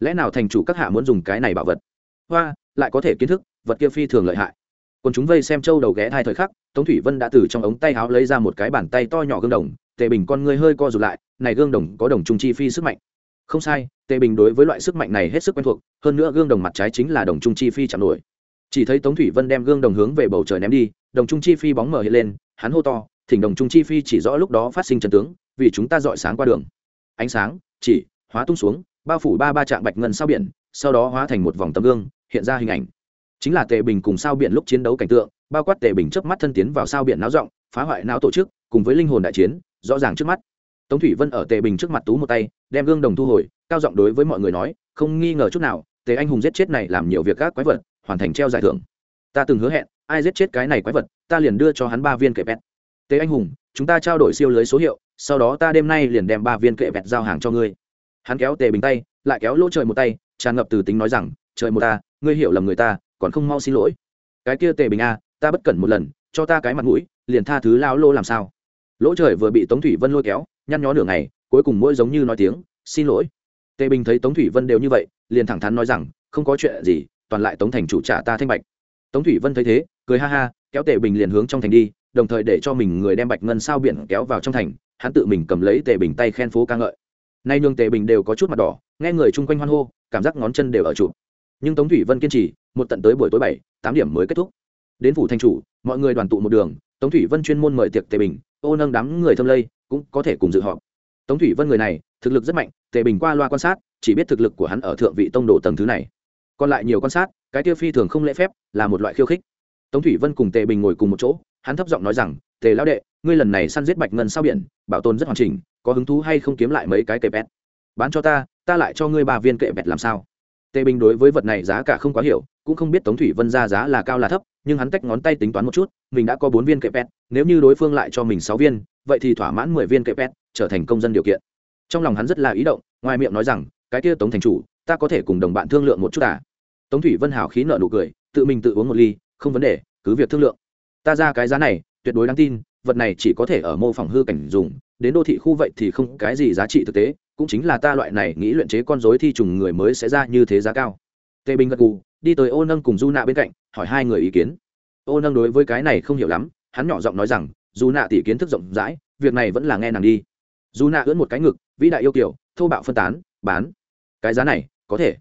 S1: Lẽ nào thành chủ các hạ muốn dùng cái này bảo vật? Hoa lại có thể kiến thức, vật kia phi thường lợi hại. Còn chúng vây xem châu đầu ghé hai thời khắc, tống thủy vân đã từ trong ống tay áo lấy ra một cái bàn tay to nhỏ gương đồng, tề bình con ngươi hơi co rụt lại, này gương đồng có đồng trung chi phi sức mạnh. Không sai, tề bình đối với loại sức mạnh này hết sức quen thuộc, hơn nữa gương đồng mặt trái chính là đồng trung chi phi chạm nổi. Chỉ thấy tống thủy vân đem gương đồng hướng về bầu trời ném đi, đồng trung chi phi bóng mở hiện lên, hắn hô to, thỉnh đồng trung chi phi chỉ rõ lúc đó phát sinh trần tướng, vì chúng ta dọi sáng qua đường. Ánh sáng, chỉ, hóa tung xuống, bao phủ ba ba trạng bạch ngân sao biển, sau đó hóa thành một vòng tấm gương hiện ra hình ảnh. Chính là tề bình cùng sao biển lúc chiến đấu cảnh tượng, bao quát tề bình trước mắt thân tiến vào sao biển náo rộng, phá hoại não tổ chức, cùng với linh hồn đại chiến, rõ ràng trước mắt. Tống thủy vân ở tề bình trước mặt tú một tay, đem gương đồng thu hồi, cao giọng đối với mọi người nói, không nghi ngờ chút nào, tề anh hùng giết chết này làm nhiều việc các quái vật, hoàn thành treo giải thưởng. Ta từng hứa hẹn, ai giết chết cái này quái vật, ta liền đưa cho hắn ba viên kệ vẹt. Tề anh hùng, chúng ta trao đổi siêu lưới số hiệu, sau đó ta đêm nay liền đem ba viên kệ vẹt giao hàng cho ngươi. Hắn kéo tề bình tay, lại kéo lỗ trời một tay, tràn ngập từ tính nói rằng trời một ta, ngươi hiểu lầm người ta, còn không mau xin lỗi. Cái kia tề bình a, ta bất cẩn một lần, cho ta cái mặt mũi, liền tha thứ lao lô làm sao? Lỗ trời vừa bị tống thủy vân lôi kéo, nhăn nhó nửa ngày, cuối cùng mỗi giống như nói tiếng, xin lỗi. Tề bình thấy tống thủy vân đều như vậy, liền thẳng thắn nói rằng, không có chuyện gì, toàn lại tống thành chủ trả ta thanh bạch. Tống thủy vân thấy thế, cười ha ha, kéo tề bình liền hướng trong thành đi, đồng thời để cho mình người đem bạch ngân sao biển kéo vào trong thành, hắn tự mình cầm lấy tề bình tay khen phố ca ngợi. Nay nhường tề bình đều có chút mặt đỏ, nghe người chung quanh hoan hô, cảm giác ngón chân đều ở chụp nhưng tống thủy vân kiên trì, một tận tới buổi tối bảy, tám điểm mới kết thúc. Đến phủ thanh chủ, mọi người đoàn tụ một đường, tống thủy vân chuyên môn mời tiệc tề bình, ô nâng đám người thâm lây, cũng có thể cùng dự họp. Tống thủy vân người này, thực lực rất mạnh, tề bình qua loa quan sát, chỉ biết thực lực của hắn ở thượng vị tông đồ tầng thứ này. Còn lại nhiều quan sát, cái tiêu phi thường không lễ phép, là một loại khiêu khích. Tống thủy vân cùng tề bình ngồi cùng một chỗ, hắn thấp giọng nói rằng, tề lão đệ, ngươi lần này săn giết bạch ngân sao biển, bảo tồn rất hoàn chỉnh, có hứng thú hay không kiếm lại mấy cái kệ bẹt? bán cho ta ta lại cho ngươi ba viên kệ bẹt làm sao? Tề bình đối với vật này giá cả không quá hiểu, cũng không biết tống thủy vân ra giá là cao là thấp, nhưng hắn tách ngón tay tính toán một chút, mình đã có bốn viên kệ pet nếu như đối phương lại cho mình sáu viên, vậy thì thỏa mãn mười viên kệ pet trở thành công dân điều kiện. Trong lòng hắn rất là ý động, ngoài miệng nói rằng, cái kia tống thành chủ, ta có thể cùng đồng bạn thương lượng một chút à? Tống thủy vân hào khí nợ nụ cười, tự mình tự uống một ly, không vấn đề, cứ việc thương lượng. Ta ra cái giá này, tuyệt đối đáng tin, vật này chỉ có thể ở mô phỏng hư cảnh dùng, đến đô thị khu vậy thì không cái gì giá trị thực tế cũng chính là ta loại này nghĩ luyện chế con dối thi trùng người mới sẽ ra như thế giá cao. Tề bình gật gù, đi tới ô nâng cùng du nạ bên cạnh, hỏi hai người ý kiến. Ô nâng đối với cái này không hiểu lắm, hắn nhỏ giọng nói rằng dù nạ tỷ kiến thức rộng rãi, việc này vẫn là nghe nàng đi. Dù nạ ưỡn một cái ngực, vĩ đại yêu kiểu thô bạo phân tán, bán. Cái giá này, có thể.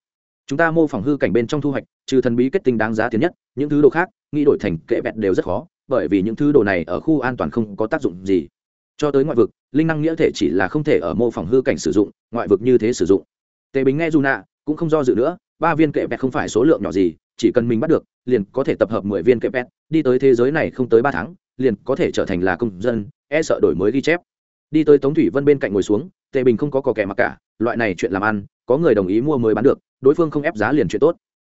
S1: Chúng ta mô phỏng hư cảnh bên trong thu hoạch, trừ thần bí kết tinh đáng giá tiền nhất, những thứ đồ khác, nghĩ đổi thành kệ bẹt đều rất khó, bởi vì những thứ đồ này ở khu an toàn không có tác dụng gì cho tới ngoại vực, linh năng nghĩa thể chỉ là không thể ở mô phỏng hư cảnh sử dụng, ngoại vực như thế sử dụng. Tề bình nghe dù nạ cũng không do dự nữa, ba viên kệ pet không phải số lượng nhỏ gì, chỉ cần mình bắt được, liền có thể tập hợp mười viên kệ pet đi tới thế giới này không tới ba tháng, liền có thể trở thành là công dân e sợ đổi mới ghi chép. Đi tới tống thủy vân bên cạnh ngồi xuống, tề bình không có cò kẻ mặc cả, loại này chuyện làm ăn, có người đồng ý mua mới bán được, đối phương không ép giá liền chuyện tốt.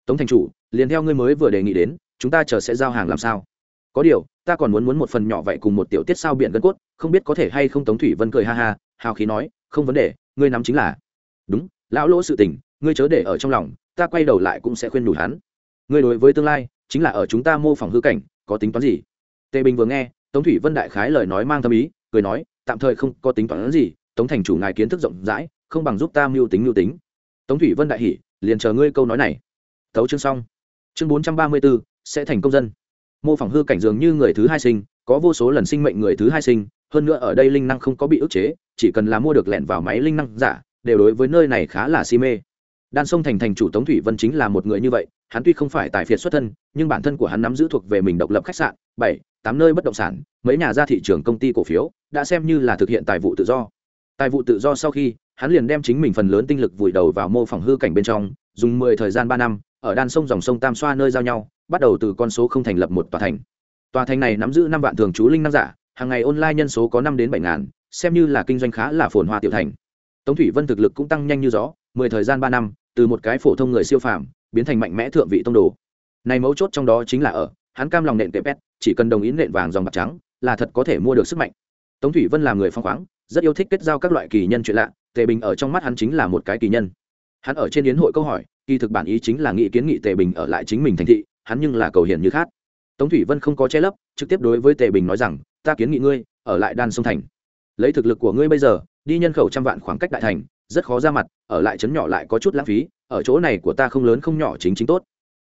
S1: Tống thành chủ, liền theo ngươi mới vừa đề nghị đến, chúng ta chờ sẽ giao hàng làm sao? Có điều, ta còn muốn muốn một phần nhỏ vậy cùng một tiểu tiết sao biển gân cốt, không biết có thể hay không tống thủy vân cười ha ha, hào khí nói, không vấn đề, ngươi nắm chính là. Đúng, lão lỗ sự tình, ngươi chớ để ở trong lòng, ta quay đầu lại cũng sẽ khuyên đủ hắn. Ngươi đối với tương lai, chính là ở chúng ta mô phỏng hư cảnh, có tính toán gì? Tề bình vừa nghe, tống thủy vân đại khái lời nói mang tâm ý, cười nói, tạm thời không có tính toán gì, tống thành chủ ngài kiến thức rộng rãi, không bằng giúp ta mưu tính mưu tính. Tống thủy vân đại hỉ, liền chờ ngươi câu nói này. Tấu chương xong. Chương bốn trăm ba mươi b ố sẽ thành công dân mô phỏng hư cảnh dường như người thứ hai sinh, có vô số lần sinh mệnh người thứ hai sinh, hơn nữa ở đây linh năng không có bị ức chế, chỉ cần là mua được lẹn vào máy linh năng giả, đều đối với nơi này khá là si mê. Đan sông thành thành chủ tống thủy vân chính là một người như vậy, hắn tuy không phải tài phiệt xuất thân, nhưng bản thân của hắn nắm giữ thuộc về mình độc lập khách sạn, bảy, tám nơi bất động sản, mấy nhà ra thị trường công ty cổ phiếu, đã xem như là thực hiện tài vụ tự do. Tài vụ tự do sau khi, hắn liền đem chính mình phần lớn tinh lực vùi đầu vào mô phỏng hư cảnh bên trong, dùng mười thời gian ba năm, ở đan sông dòng sông tam xoa nơi giao nhau bắt đầu từ con số không thành lập một tòa thành. Tòa thành này nắm giữ năm vạn thường trú linh năng giả, hàng ngày online nhân số có năm đến bảy ngàn, xem như là kinh doanh khá là phồn hoa tiểu thành. Tống thủy vân thực lực cũng tăng nhanh như gió, mười thời gian ba năm, từ một cái phổ thông người siêu phàm, biến thành mạnh mẽ thượng vị tông đồ. Này mấu chốt trong đó chính là ở, hắn cam lòng nện tệ pet, chỉ cần đồng ý nện vàng dòng bạc trắng, là thật có thể mua được sức mạnh. Tống thủy vân là người phong khoáng, rất yêu thích kết giao các loại kỳ nhân chuyện lạ, tề bình ở trong mắt hắn chính là một cái kỳ nhân. Hắn ở trên yến hội câu hỏi, kỳ thực bản ý chính là nghị kiến nghị tề bình ở lại chính mình thành thị hắn nhưng là cầu hiền như khát, tống thủy vân không có che lấp trực tiếp đối với tề bình nói rằng ta kiến nghị ngươi ở lại đan sông thành. Lấy thực lực của ngươi bây giờ đi nhân khẩu trăm vạn khoảng cách đại thành rất khó ra mặt ở lại trấn nhỏ lại có chút lãng phí ở chỗ này của ta không lớn không nhỏ chính chính tốt.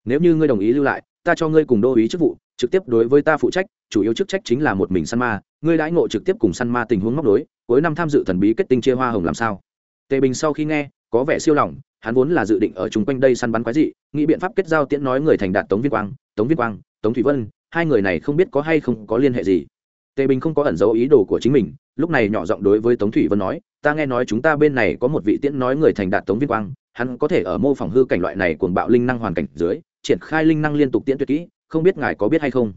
S1: Nếu như ngươi đồng ý lưu lại ta cho ngươi cùng đô ý chức vụ trực tiếp đối với ta phụ trách chủ yếu chức trách chính là một mình săn ma ngươi đãi ngộ trực tiếp cùng săn ma tình huống móc đối cuối năm tham dự thần bí kết tinh chia hoa hồng làm sao? Tề bình sau khi nghe có vẻ siêu lòng hắn vốn là dự định ở chung quanh đây săn bắn quái dị, nghĩ biện pháp kết giao tiễn nói người thành đạt tống viên quang, tống viên quang, tống thủy vân, hai người này không biết có hay không có liên hệ gì. Tề bình không có ẩn dấu ý đồ của chính mình, lúc này nhỏ giọng đối với tống thủy vân nói, ta nghe nói chúng ta bên này có một vị tiễn nói người thành đạt tống viên quang, hắn có thể ở mô phỏng hư cảnh loại này cuồng bạo linh năng hoàn cảnh dưới, triển khai linh năng liên tục tiễn tuyệt kỹ, không biết ngài có biết hay không?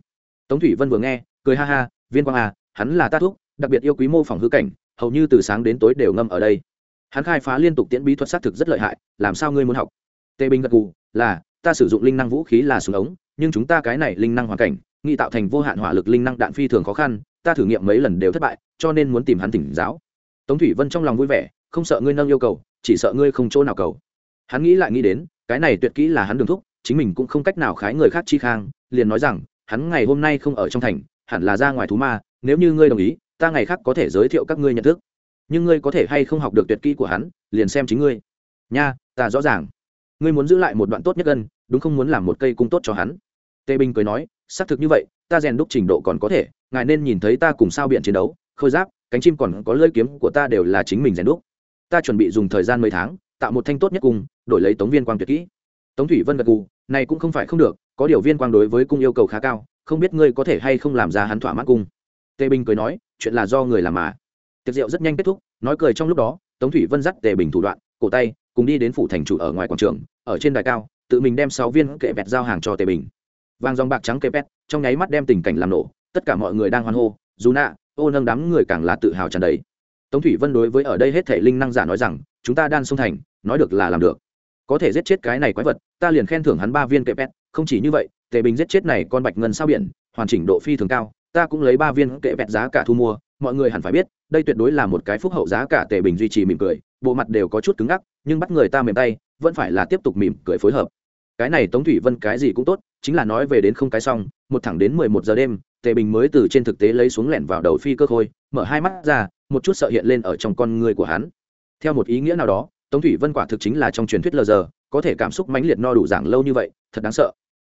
S1: Tống thủy vân vừa nghe, cười ha ha, viên quang à hắn là ta thuốc đặc biệt yêu quý mô phỏng hư cảnh, hầu như từ sáng đến tối đều ngâm ở đây hắn khai phá liên tục tiễn bí thuật xác thực rất lợi hại, làm sao ngươi muốn học? Tề bình gật gù, là, ta sử dụng linh năng vũ khí là súng ống, nhưng chúng ta cái này linh năng hoàn cảnh nghị tạo thành vô hạn hỏa lực linh năng đạn phi thường khó khăn, ta thử nghiệm mấy lần đều thất bại, cho nên muốn tìm hắn tỉnh giáo. Tống thủy vân trong lòng vui vẻ, không sợ ngươi nâng yêu cầu, chỉ sợ ngươi không chỗ nào cầu. Hắn nghĩ lại nghĩ đến, cái này tuyệt kỹ là hắn đường thúc, chính mình cũng không cách nào khái người khác chi khang, liền nói rằng, hắn ngày hôm nay không ở trong thành, hẳn là ra ngoài thú ma, nếu như ngươi đồng ý, ta ngày khác có thể giới thiệu các ngươi nhận thức nhưng ngươi có thể hay không học được tuyệt kỹ của hắn, liền xem chính ngươi. Nha, ta rõ ràng. Ngươi muốn giữ lại một đoạn tốt nhất gân, đúng không muốn làm một cây cung tốt cho hắn? Tề bình cười nói, xác thực như vậy, ta rèn đúc trình độ còn có thể, ngài nên nhìn thấy ta cùng sao biện chiến đấu, khôi giáp, cánh chim còn có lưỡi kiếm của ta đều là chính mình rèn đúc. Ta chuẩn bị dùng thời gian mấy tháng, tạo một thanh tốt nhất cung, đổi lấy tống viên quang tuyệt kỹ. Tống thủy vân gật gù, này cũng không phải không được, có điều viên quang đối với cung yêu cầu khá cao, không biết ngươi có thể hay không làm ra hắn thỏa mãn cung. Tề bình cười nói, chuyện là do người làm mà tiệc rượu rất nhanh kết thúc, nói cười trong lúc đó, tống thủy vân dắt tề bình thủ đoạn, cổ tay, cùng đi đến phủ thành chủ ở ngoài quảng trường, ở trên đài cao, tự mình đem sáu viên kệ bẹt giao hàng cho tề bình. Vàng dòng bạc trắng kệ bẹt trong nháy mắt đem tình cảnh làm nổ, tất cả mọi người đang hoan hô, dù nạ, ô nâng đám người càng là tự hào tràn đầy. Tống thủy vân đối với ở đây hết thể linh năng giả nói rằng, chúng ta đan sông thành, nói được là làm được. Có thể giết chết cái này quái vật, ta liền khen thưởng hắn ba viên kệ pet không chỉ như vậy, tề bình giết chết này con bạch ngân sao biển, hoàn chỉnh độ phi thường cao, ta cũng lấy ba viên kệ pet giá cả thu mua mọi người hẳn phải biết, đây tuyệt đối là một cái phúc hậu giá cả tề bình duy trì mỉm cười, bộ mặt đều có chút cứng ngắc, nhưng bắt người ta mềm tay, vẫn phải là tiếp tục mỉm cười phối hợp. Cái này tống thủy vân cái gì cũng tốt, chính là nói về đến không cái xong, một thẳng đến mười một giờ đêm, tề bình mới từ trên thực tế lấy xuống lẻn vào đầu phi cơ khôi, mở hai mắt ra, một chút sợ hiện lên ở trong con người của hắn. Theo một ý nghĩa nào đó, tống thủy vân quả thực chính là trong truyền thuyết lờ giờ, có thể cảm xúc mãnh liệt no đủ giảng lâu như vậy, thật đáng sợ.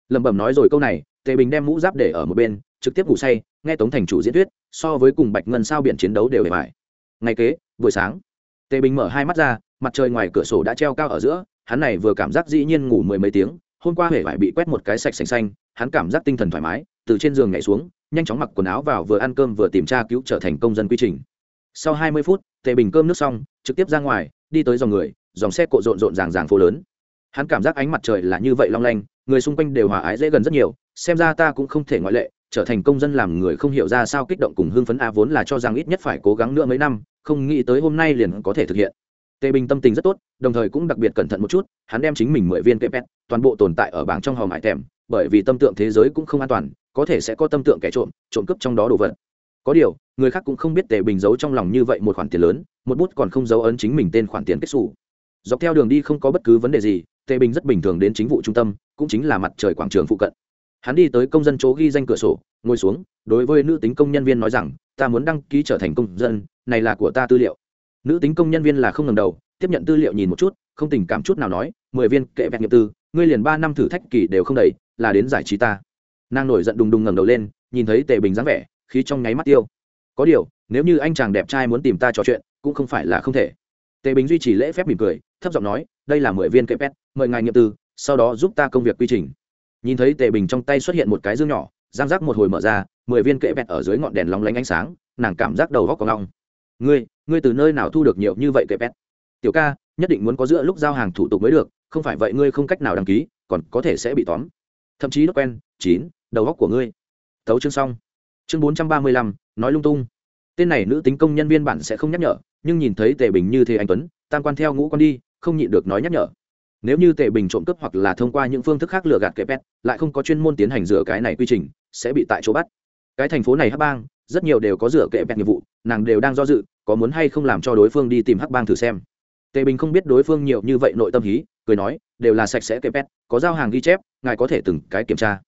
S1: Lẩm bẩm nói rồi câu này tề bình đem mũ giáp để ở một bên, trực tiếp ngủ say, nghe tống thành chủ diễn thuyết, so với cùng bạch ngân sao biển chiến đấu đều bề mải ngày kế, buổi sáng, tề bình mở hai mắt ra, mặt trời ngoài cửa sổ đã treo cao ở giữa, hắn này vừa cảm giác dĩ nhiên ngủ mười mấy tiếng, hôm qua hễ vải bị quét một cái sạch sành xanh, hắn cảm giác tinh thần thoải mái, từ trên giường nhảy xuống, nhanh chóng mặc quần áo vào vừa ăn cơm vừa tìm tra cứu trở thành công dân quy trình. Sau hai mươi phút, tề bình cơm nước xong, trực tiếp ra ngoài, đi tới dòng người, dòng xe cộ rộn rộn ràng ràng phố lớn. Hắn cảm giác ánh mặt trời là như vậy long lanh, người xung quanh đều hòa ái dễ gần rất nhiều xem ra ta cũng không thể ngoại lệ, trở thành công dân làm người không hiểu ra sao kích động cùng hưng phấn a vốn là cho rằng ít nhất phải cố gắng nữa mấy năm, không nghĩ tới hôm nay liền có thể thực hiện. Tề bình tâm tình rất tốt, đồng thời cũng đặc biệt cẩn thận một chút, hắn đem chính mình mười viên kẹp toàn bộ tồn tại ở bảng trong hòm hải tèm bởi vì tâm tượng thế giới cũng không an toàn, có thể sẽ có tâm tượng kẻ trộm trộm cướp trong đó đồ vật. Có điều, người khác cũng không biết tề bình giấu trong lòng như vậy một khoản tiền lớn, một bút còn không dấu ấn chính mình tên khoản tiền kết xù. Dọc theo đường đi không có bất cứ vấn đề gì tề bình rất bình thường đến chính vụ trung tâm, cũng chính là mặt trời quảng trường phụ cận hắn đi tới công dân chỗ ghi danh cửa sổ, ngồi xuống, đối với nữ tính công nhân viên nói rằng, ta muốn đăng ký trở thành công dân, này là của ta tư liệu. Nữ tính công nhân viên là không ngầm đầu, tiếp nhận tư liệu nhìn một chút, không tình cảm chút nào nói, mười viên kệ vẹn nghiệp tư, ngươi liền ba năm thử thách kỳ đều không đầy là đến giải trí ta. Nàng nổi giận đùng đùng ngẩng đầu lên, nhìn thấy tề bình dáng vẻ, khí trong nháy mắt tiêu. Có điều, nếu như anh chàng đẹp trai muốn tìm ta trò chuyện, cũng không phải là không thể. Tề bình duy trì lễ phép mỉm cười, thấp giọng nói, đây là mười viên kệ pet mời ngài nghiệp tư, sau đó giúp ta công việc quy trình nhìn thấy tề bình trong tay xuất hiện một cái dương nhỏ, giang giác một hồi mở ra, mười viên kệ vẹt ở dưới ngọn đèn lóng lánh ánh sáng, nàng cảm giác đầu góc có ngong ngươi ngươi từ nơi nào thu được nhiều như vậy kệ vẹt? Tiểu ca, nhất định muốn có giữa lúc giao hàng thủ tục mới được, không phải vậy ngươi không cách nào đăng ký, còn có thể sẽ bị tóm. Thậm chí đ quen, chín, đầu góc của ngươi. Tấu chương xong. Chương bốn trăm ba mươi lăm, nói lung tung. Tên này nữ tính công nhân viên bản sẽ không nhắc nhở, nhưng nhìn thấy tề bình như thế anh tuấn, tam quan theo ngũ con đi, không nhịn được nói nhắc nhở nếu như tề bình trộm cướp hoặc là thông qua những phương thức khác lừa gạt kệ pet, lại không có chuyên môn tiến hành rửa cái này quy trình, sẽ bị tại chỗ bắt. Cái thành phố này hắc bang, rất nhiều đều có rửa kệ pet nghiệp vụ, nàng đều đang do dự, có muốn hay không làm cho đối phương đi tìm hắc bang thử xem. Tề bình không biết đối phương nhiều như vậy nội tâm hí, cười nói, đều là sạch sẽ kệ pet, có giao hàng ghi chép, ngài có thể từng cái kiểm tra.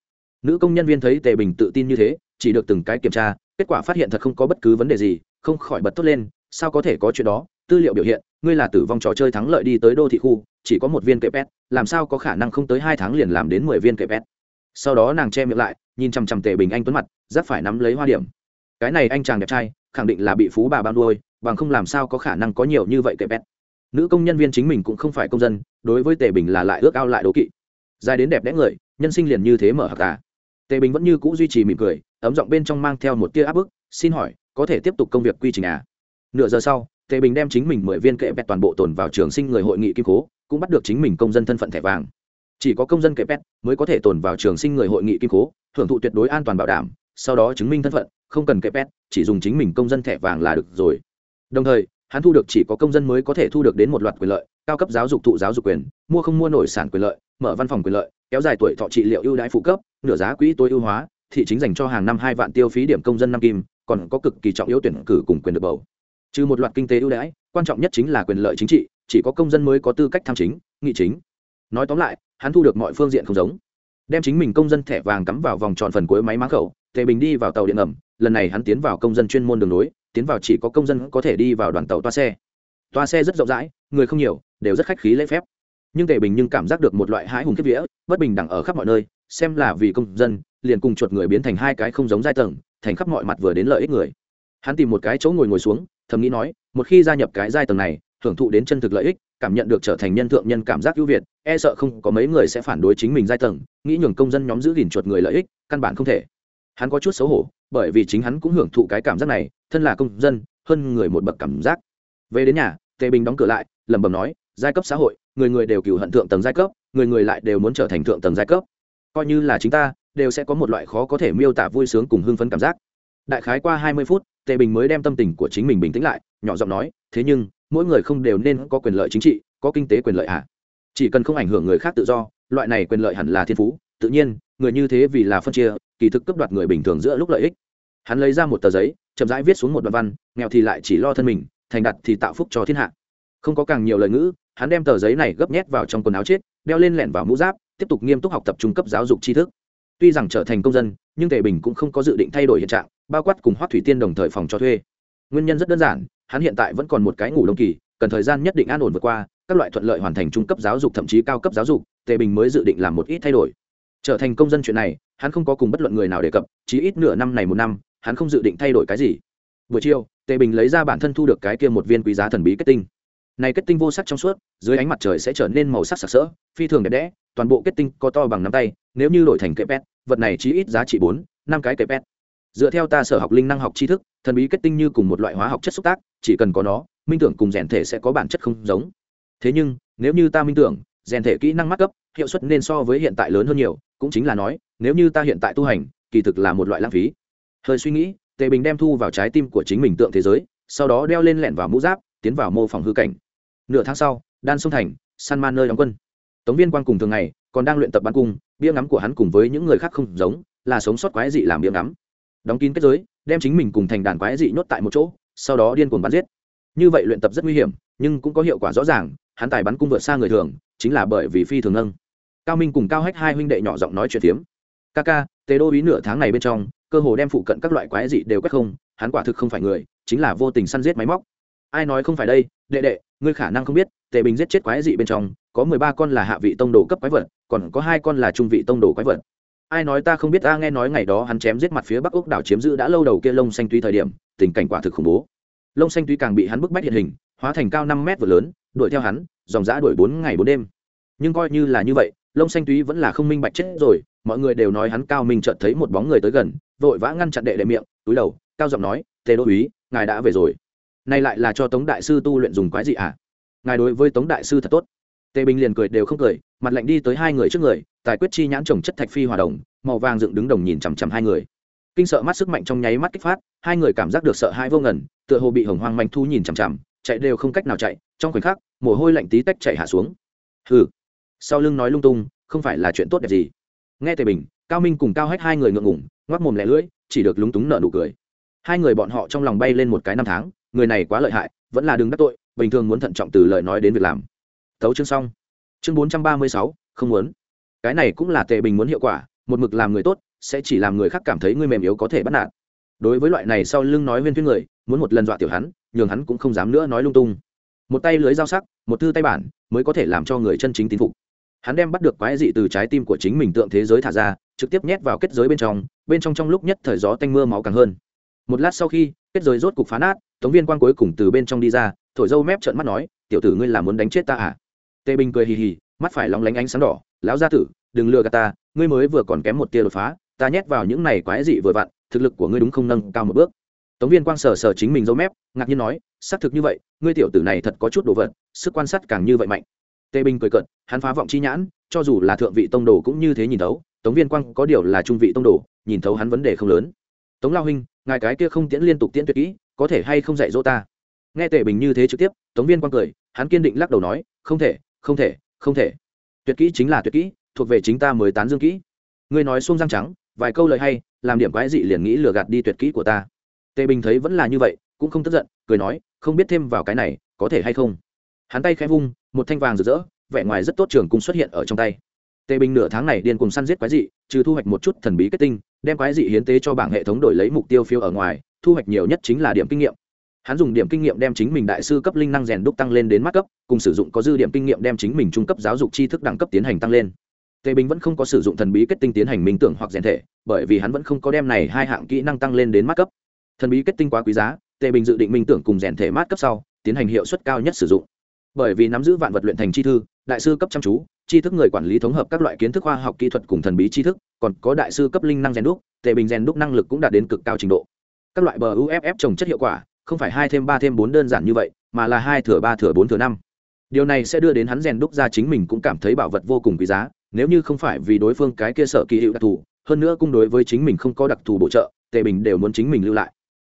S1: Nữ công nhân viên thấy tề bình tự tin như thế, chỉ được từng cái kiểm tra, kết quả phát hiện thật không có bất cứ vấn đề gì, không khỏi bật thốt lên, sao có thể có chuyện đó? Tư liệu biểu hiện, ngươi là tử vong trò chơi thắng lợi đi tới đô thị khu chỉ có một viên kệ pet làm sao có khả năng không tới hai tháng liền làm đến mười viên kệ pet sau đó nàng che miệng lại, nhìn chằm chằm tề bình anh tuấn mặt, giáp phải nắm lấy hoa điểm. Cái này anh chàng đẹp trai, khẳng định là bị phú bà bao nuôi, bằng không làm sao có khả năng có nhiều như vậy kệ pet nữ công nhân viên chính mình cũng không phải công dân, đối với tề bình là lại ước ao lại đố kỵ. Dài đến đẹp đẽ người, nhân sinh liền như thế mở hạc cả tề bình vẫn như cũ duy trì mỉm cười, ấm giọng bên trong mang theo một tia áp bức, xin hỏi, có thể tiếp tục công việc quy trình à? Nửa giờ sau, tề bình đem chính mình mười viên kệ pet toàn bộ tồn vào trường sinh người hội nghị kim cố cũng bắt được chính mình công dân thân phận thẻ vàng. Chỉ có công dân kệ pet mới có thể tồn vào trường sinh người hội nghị kim cố, hưởng thụ tuyệt đối an toàn bảo đảm, sau đó chứng minh thân phận, không cần kệ pet chỉ dùng chính mình công dân thẻ vàng là được rồi. Đồng thời, hắn thu được chỉ có công dân mới có thể thu được đến một loạt quyền lợi, cao cấp giáo dục thụ giáo dục quyền, mua không mua nổi sản quyền lợi, mở văn phòng quyền lợi, kéo dài tuổi thọ trị liệu ưu đãi phụ cấp, nửa giá quỹ tối ưu hóa, thị chính dành cho hàng năm hai vạn tiêu phí điểm công dân năm kim, còn có cực kỳ trọng yếu tuyển cử cùng quyền được bầu. Trừ một loạt kinh tế ưu đãi, quan trọng nhất chính là quyền lợi chính trị chỉ có công dân mới có tư cách tham chính, nghị chính. Nói tóm lại, hắn thu được mọi phương diện không giống. Đem chính mình công dân thẻ vàng cắm vào vòng tròn phần cuối máy máng khẩu, tề bình đi vào tàu điện ngầm, lần này hắn tiến vào công dân chuyên môn đường nối, tiến vào chỉ có công dân có thể đi vào đoàn tàu toa xe. Toa xe rất rộng rãi, người không nhiều, đều rất khách khí lễ phép. Nhưng tề bình nhưng cảm giác được một loại hãi hùng kiếp vía, bất bình đẳng ở khắp mọi nơi, xem là vì công dân, liền cùng chuột người biến thành hai cái không giống giai tầng, thành khắp mọi mặt vừa đến lợi ích người. Hắn tìm một cái chỗ ngồi ngồi xuống, thầm nghĩ nói, một khi gia nhập cái giai tầng này hưởng thụ đến chân thực lợi ích, cảm nhận được trở thành nhân thượng nhân cảm giác ưu việt e sợ không có mấy người sẽ phản đối chính mình giai tầng, nghĩ nhường công dân nhóm giữ gìn chuột người lợi ích, căn bản không thể. Hắn có chút xấu hổ, bởi vì chính hắn cũng hưởng thụ cái cảm giác này, thân là công dân, hơn người một bậc cảm giác. Về đến nhà, tề bình đóng cửa lại, lẩm bẩm nói, giai cấp xã hội, người người đều cựu hận thượng tầng giai cấp, người người lại đều muốn trở thành thượng tầng giai cấp. Coi như là chính ta, đều sẽ có một loại khó có thể miêu tả vui sướng cùng hưng phấn cảm giác. Đại khái qua hai mươi phút, tề bình mới đem tâm tình của chính mình bình tĩnh lại, nhỏ giọng nói, thế nhưng mỗi người không đều nên có quyền lợi chính trị, có kinh tế quyền lợi ạ à? chỉ cần không ảnh hưởng người khác tự do, loại này quyền lợi hẳn là thiên phú. Tự nhiên, người như thế vì là phân chia, kỳ thực cấp đoạt người bình thường giữa lúc lợi ích. Hắn lấy ra một tờ giấy, chậm rãi viết xuống một đoạn văn, nghèo thì lại chỉ lo thân mình, thành đặt thì tạo phúc cho thiên hạ. Không có càng nhiều lời ngữ, hắn đem tờ giấy này gấp nhét vào trong quần áo chết, đeo lên lẹn vào mũ giáp, tiếp tục nghiêm túc học tập trung cấp giáo dục tri thức. Tuy rằng trở thành công dân, nhưng tề bình cũng không có dự định thay đổi hiện trạng, bao quát cùng hoác thủy tiên đồng thời phòng cho thuê. Nguyên nhân rất đơn giản hắn hiện tại vẫn còn một cái ngủ đông kỳ, cần thời gian nhất định an ổn vượt qua, các loại thuận lợi hoàn thành trung cấp giáo dục thậm chí cao cấp giáo dục, tề bình mới dự định làm một ít thay đổi. Trở thành công dân chuyện này, hắn không có cùng bất luận người nào đề cập, chỉ ít nửa năm này một năm, hắn không dự định thay đổi cái gì. Buổi chiều, tề bình lấy ra bản thân thu được cái kia một viên quý giá thần bí kết tinh. Này kết tinh vô sắc trong suốt, dưới ánh mặt trời sẽ trở nên màu sắc sặc sỡ, phi thường đẹp đẽ, toàn bộ kết tinh có to bằng nắm tay, nếu như đổi thành kệ pet, vật này chỉ ít giá trị bốn, năm cái kệ pet dựa theo ta sở học linh năng học tri thức, thần bí kết tinh như cùng một loại hóa học chất xúc tác, chỉ cần có nó, minh tưởng cùng rèn thể sẽ có bản chất không giống. Thế nhưng, nếu như ta minh tưởng, rèn thể kỹ năng mắc cấp, hiệu suất nên so với hiện tại lớn hơn nhiều, cũng chính là nói, nếu như ta hiện tại tu hành, kỳ thực là một loại lãng phí. Hơi suy nghĩ, tề bình đem thu vào trái tim của chính mình tượng thế giới, sau đó đeo lên lẹn vào mũ giáp, tiến vào mô phòng hư cảnh. Nửa tháng sau, đan sông thành, san man nơi đóng quân. Tống viên quan cùng thường ngày, còn đang luyện tập bắn cung, bia ngắm của hắn cùng với những người khác không giống, là sống sót quái dị làm bia ngắm đóng kín kết giới, đem chính mình cùng thành đàn quái dị nhốt tại một chỗ, sau đó điên cuồng bắn giết. Như vậy luyện tập rất nguy hiểm, nhưng cũng có hiệu quả rõ ràng, hắn tài bắn cung vượt xa người thường, chính là bởi vì phi thường nâng. Cao minh cùng cao hách hai huynh đệ nhỏ giọng nói chuyện tiếm ca ca, tế đô ý nửa tháng này bên trong, cơ hồ đem phụ cận các loại quái dị đều quét không, hắn quả thực không phải người, chính là vô tình săn giết máy móc. Ai nói không phải đây, đệ đệ, ngươi khả năng không biết, tề bình giết chết quái dị bên trong, có mười ba con là hạ vị tông đồ cấp quái vật, còn có hai con là trung vị tông đồ quái vật ai nói ta không biết, ta nghe nói ngày đó hắn chém giết mặt phía bắc ốc đảo chiếm giữ đã lâu đầu kia lông xanh túy thời điểm, tình cảnh quả thực khủng bố. Lông xanh túy càng bị hắn bức bách hiện hình, hóa thành cao năm mét vừa lớn, đuổi theo hắn, dòng dã đuổi bốn ngày bốn đêm. Nhưng coi như là như vậy lông xanh túy vẫn là không minh bạch chết rồi, mọi người đều nói hắn cao minh chợt thấy một bóng người tới gần, vội vã ngăn chặn đệ đệ miệng, túi đầu, cao giọng nói, tề đô úy, ngài đã về rồi. Này lại là cho tống đại sư tu luyện dùng quái gì ạ à? ngài đối với tống đại sư thật tốt. Tề bình liền cười đều không cười mặt lạnh đi tới hai người trước người, tài quyết chi nhãn trồng chất thạch phi hòa đồng, màu vàng dựng đứng đồng nhìn chằm chằm hai người. Kinh sợ mắt sức mạnh trong nháy mắt kích phát, hai người cảm giác được sợ hãi vô ngần, tựa hồ bị hồng hoang manh thu nhìn chằm chằm, chạy đều không cách nào chạy, trong khoảnh khắc, mồ hôi lạnh tí tách chạy hạ xuống. Hừ. Sau lưng nói lung tung, không phải là chuyện tốt đẹp gì. Nghe tề bình, cao minh cùng cao hách hai người ngượng ngủng ngoắc mồm lẻ lưỡi, chỉ được lúng túng nợ nụ cười. Hai người bọn họ trong lòng bay lên một cái năm tháng, người này quá lợi hại, vẫn là đừng đắc tội, bình thường muốn thận trọng từ lời nói đến việc làm. Thấu chương xong chương bốn trăm ba mươi sáu, không muốn. Cái này cũng là tề bình muốn hiệu quả, một mực làm người tốt, sẽ chỉ làm người khác cảm thấy người mềm yếu có thể bắt nạt. Đối với loại này sau lưng nói huyên thuyên người, muốn một lần dọa tiểu hắn, nhường hắn cũng không dám nữa nói lung tung. Một tay lưới dao sắc, một thư tay bản, mới có thể làm cho người chân chính tín phục. Hắn đem bắt được quái dị từ trái tim của chính mình tượng thế giới thả ra, trực tiếp nhét vào kết giới bên trong bên trong trong lúc nhất thời gió tanh mưa máu càng hơn. Một lát sau khi, kết giới rốt cục phá nát, tống viên quan cuối cùng từ bên trong đi ra, thổi dâu mép trợn mắt nói, tiểu tử ngươi là muốn đánh chết ta à? Tề bình cười hì hì, mắt phải lóng lánh ánh sáng đỏ, lão gia tử, đừng lừa gạt ta, ngươi mới vừa còn kém một tia đột phá, ta nhét vào những này quái dị vừa vặn, thực lực của ngươi đúng không nâng cao một bước. Tống viên quang sờ sờ chính mình dấu mép, ngạc nhiên nói, xác thực như vậy, ngươi tiểu tử này thật có chút đồ vật, sức quan sát càng như vậy mạnh. Tề bình cười cận hắn phá vọng chi nhãn, cho dù là thượng vị tông đồ cũng như thế nhìn thấu, tống viên quang có điều là trung vị tông đồ, nhìn thấu hắn vấn đề không lớn. Tống lao huynh, ngài cái kia không tiễn liên tục tiễn tuyệt kỹ, có thể hay không dạy dỗ ta? Nghe tề bình như thế trực tiếp, tống viên quang cười, hắn kiên định lắc đầu nói, không thể không thể không thể. Tuyệt kỹ chính là tuyệt kỹ, thuộc về chính ta mới tán dương kỹ. Ngươi nói xuông răng trắng, vài câu lời hay, làm điểm quái dị liền nghĩ lừa gạt đi tuyệt kỹ của ta. Tề bình thấy vẫn là như vậy, cũng không tức giận, cười nói, không biết thêm vào cái này, có thể hay không? Hắn tay khẽ vung, một thanh vàng rực rỡ, vẻ ngoài rất tốt trường cung xuất hiện ở trong tay. Tề bình nửa tháng này điên cùng săn giết quái dị, trừ thu hoạch một chút thần bí kết tinh, đem quái dị hiến tế cho bảng hệ thống đổi lấy mục tiêu phiêu ở ngoài, thu hoạch nhiều nhất chính là điểm kinh nghiệm hắn dùng điểm kinh nghiệm đem chính mình đại sư cấp linh năng rèn đúc tăng lên đến mắt cấp, cùng sử dụng có dư điểm kinh nghiệm đem chính mình trung cấp giáo dục tri thức đẳng cấp tiến hành tăng lên. Tề bình vẫn không có sử dụng thần bí kết tinh tiến hành minh tưởng hoặc rèn thể, bởi vì hắn vẫn không có đem này hai hạng kỹ năng tăng lên đến mắt cấp. Thần bí kết tinh quá quý giá, tề bình dự định minh tưởng cùng rèn thể mát cấp sau, tiến hành hiệu suất cao nhất sử dụng. Bởi vì nắm giữ vạn vật luyện thành chi thư, đại sư cấp chăm chú, tri thức người quản lý thống hợp các loại kiến thức khoa học kỹ thuật cùng thần bí tri thức, còn có đại sư cấp linh năng rèn đúc, tề bình rèn đúc năng lực cũng đạt đến cực cao trình độ. Các loại bờ uff trồng chất hiệu quả không phải hai thêm ba thêm bốn đơn giản như vậy, mà là hai thừa ba thừa bốn thừa năm. Điều này sẽ đưa đến hắn rèn đúc ra chính mình cũng cảm thấy bảo vật vô cùng quý giá, nếu như không phải vì đối phương cái kia sợ kỳ hiệu đặc thù, hơn nữa cung đối với chính mình không có đặc thù bổ trợ, tề bình đều muốn chính mình lưu lại.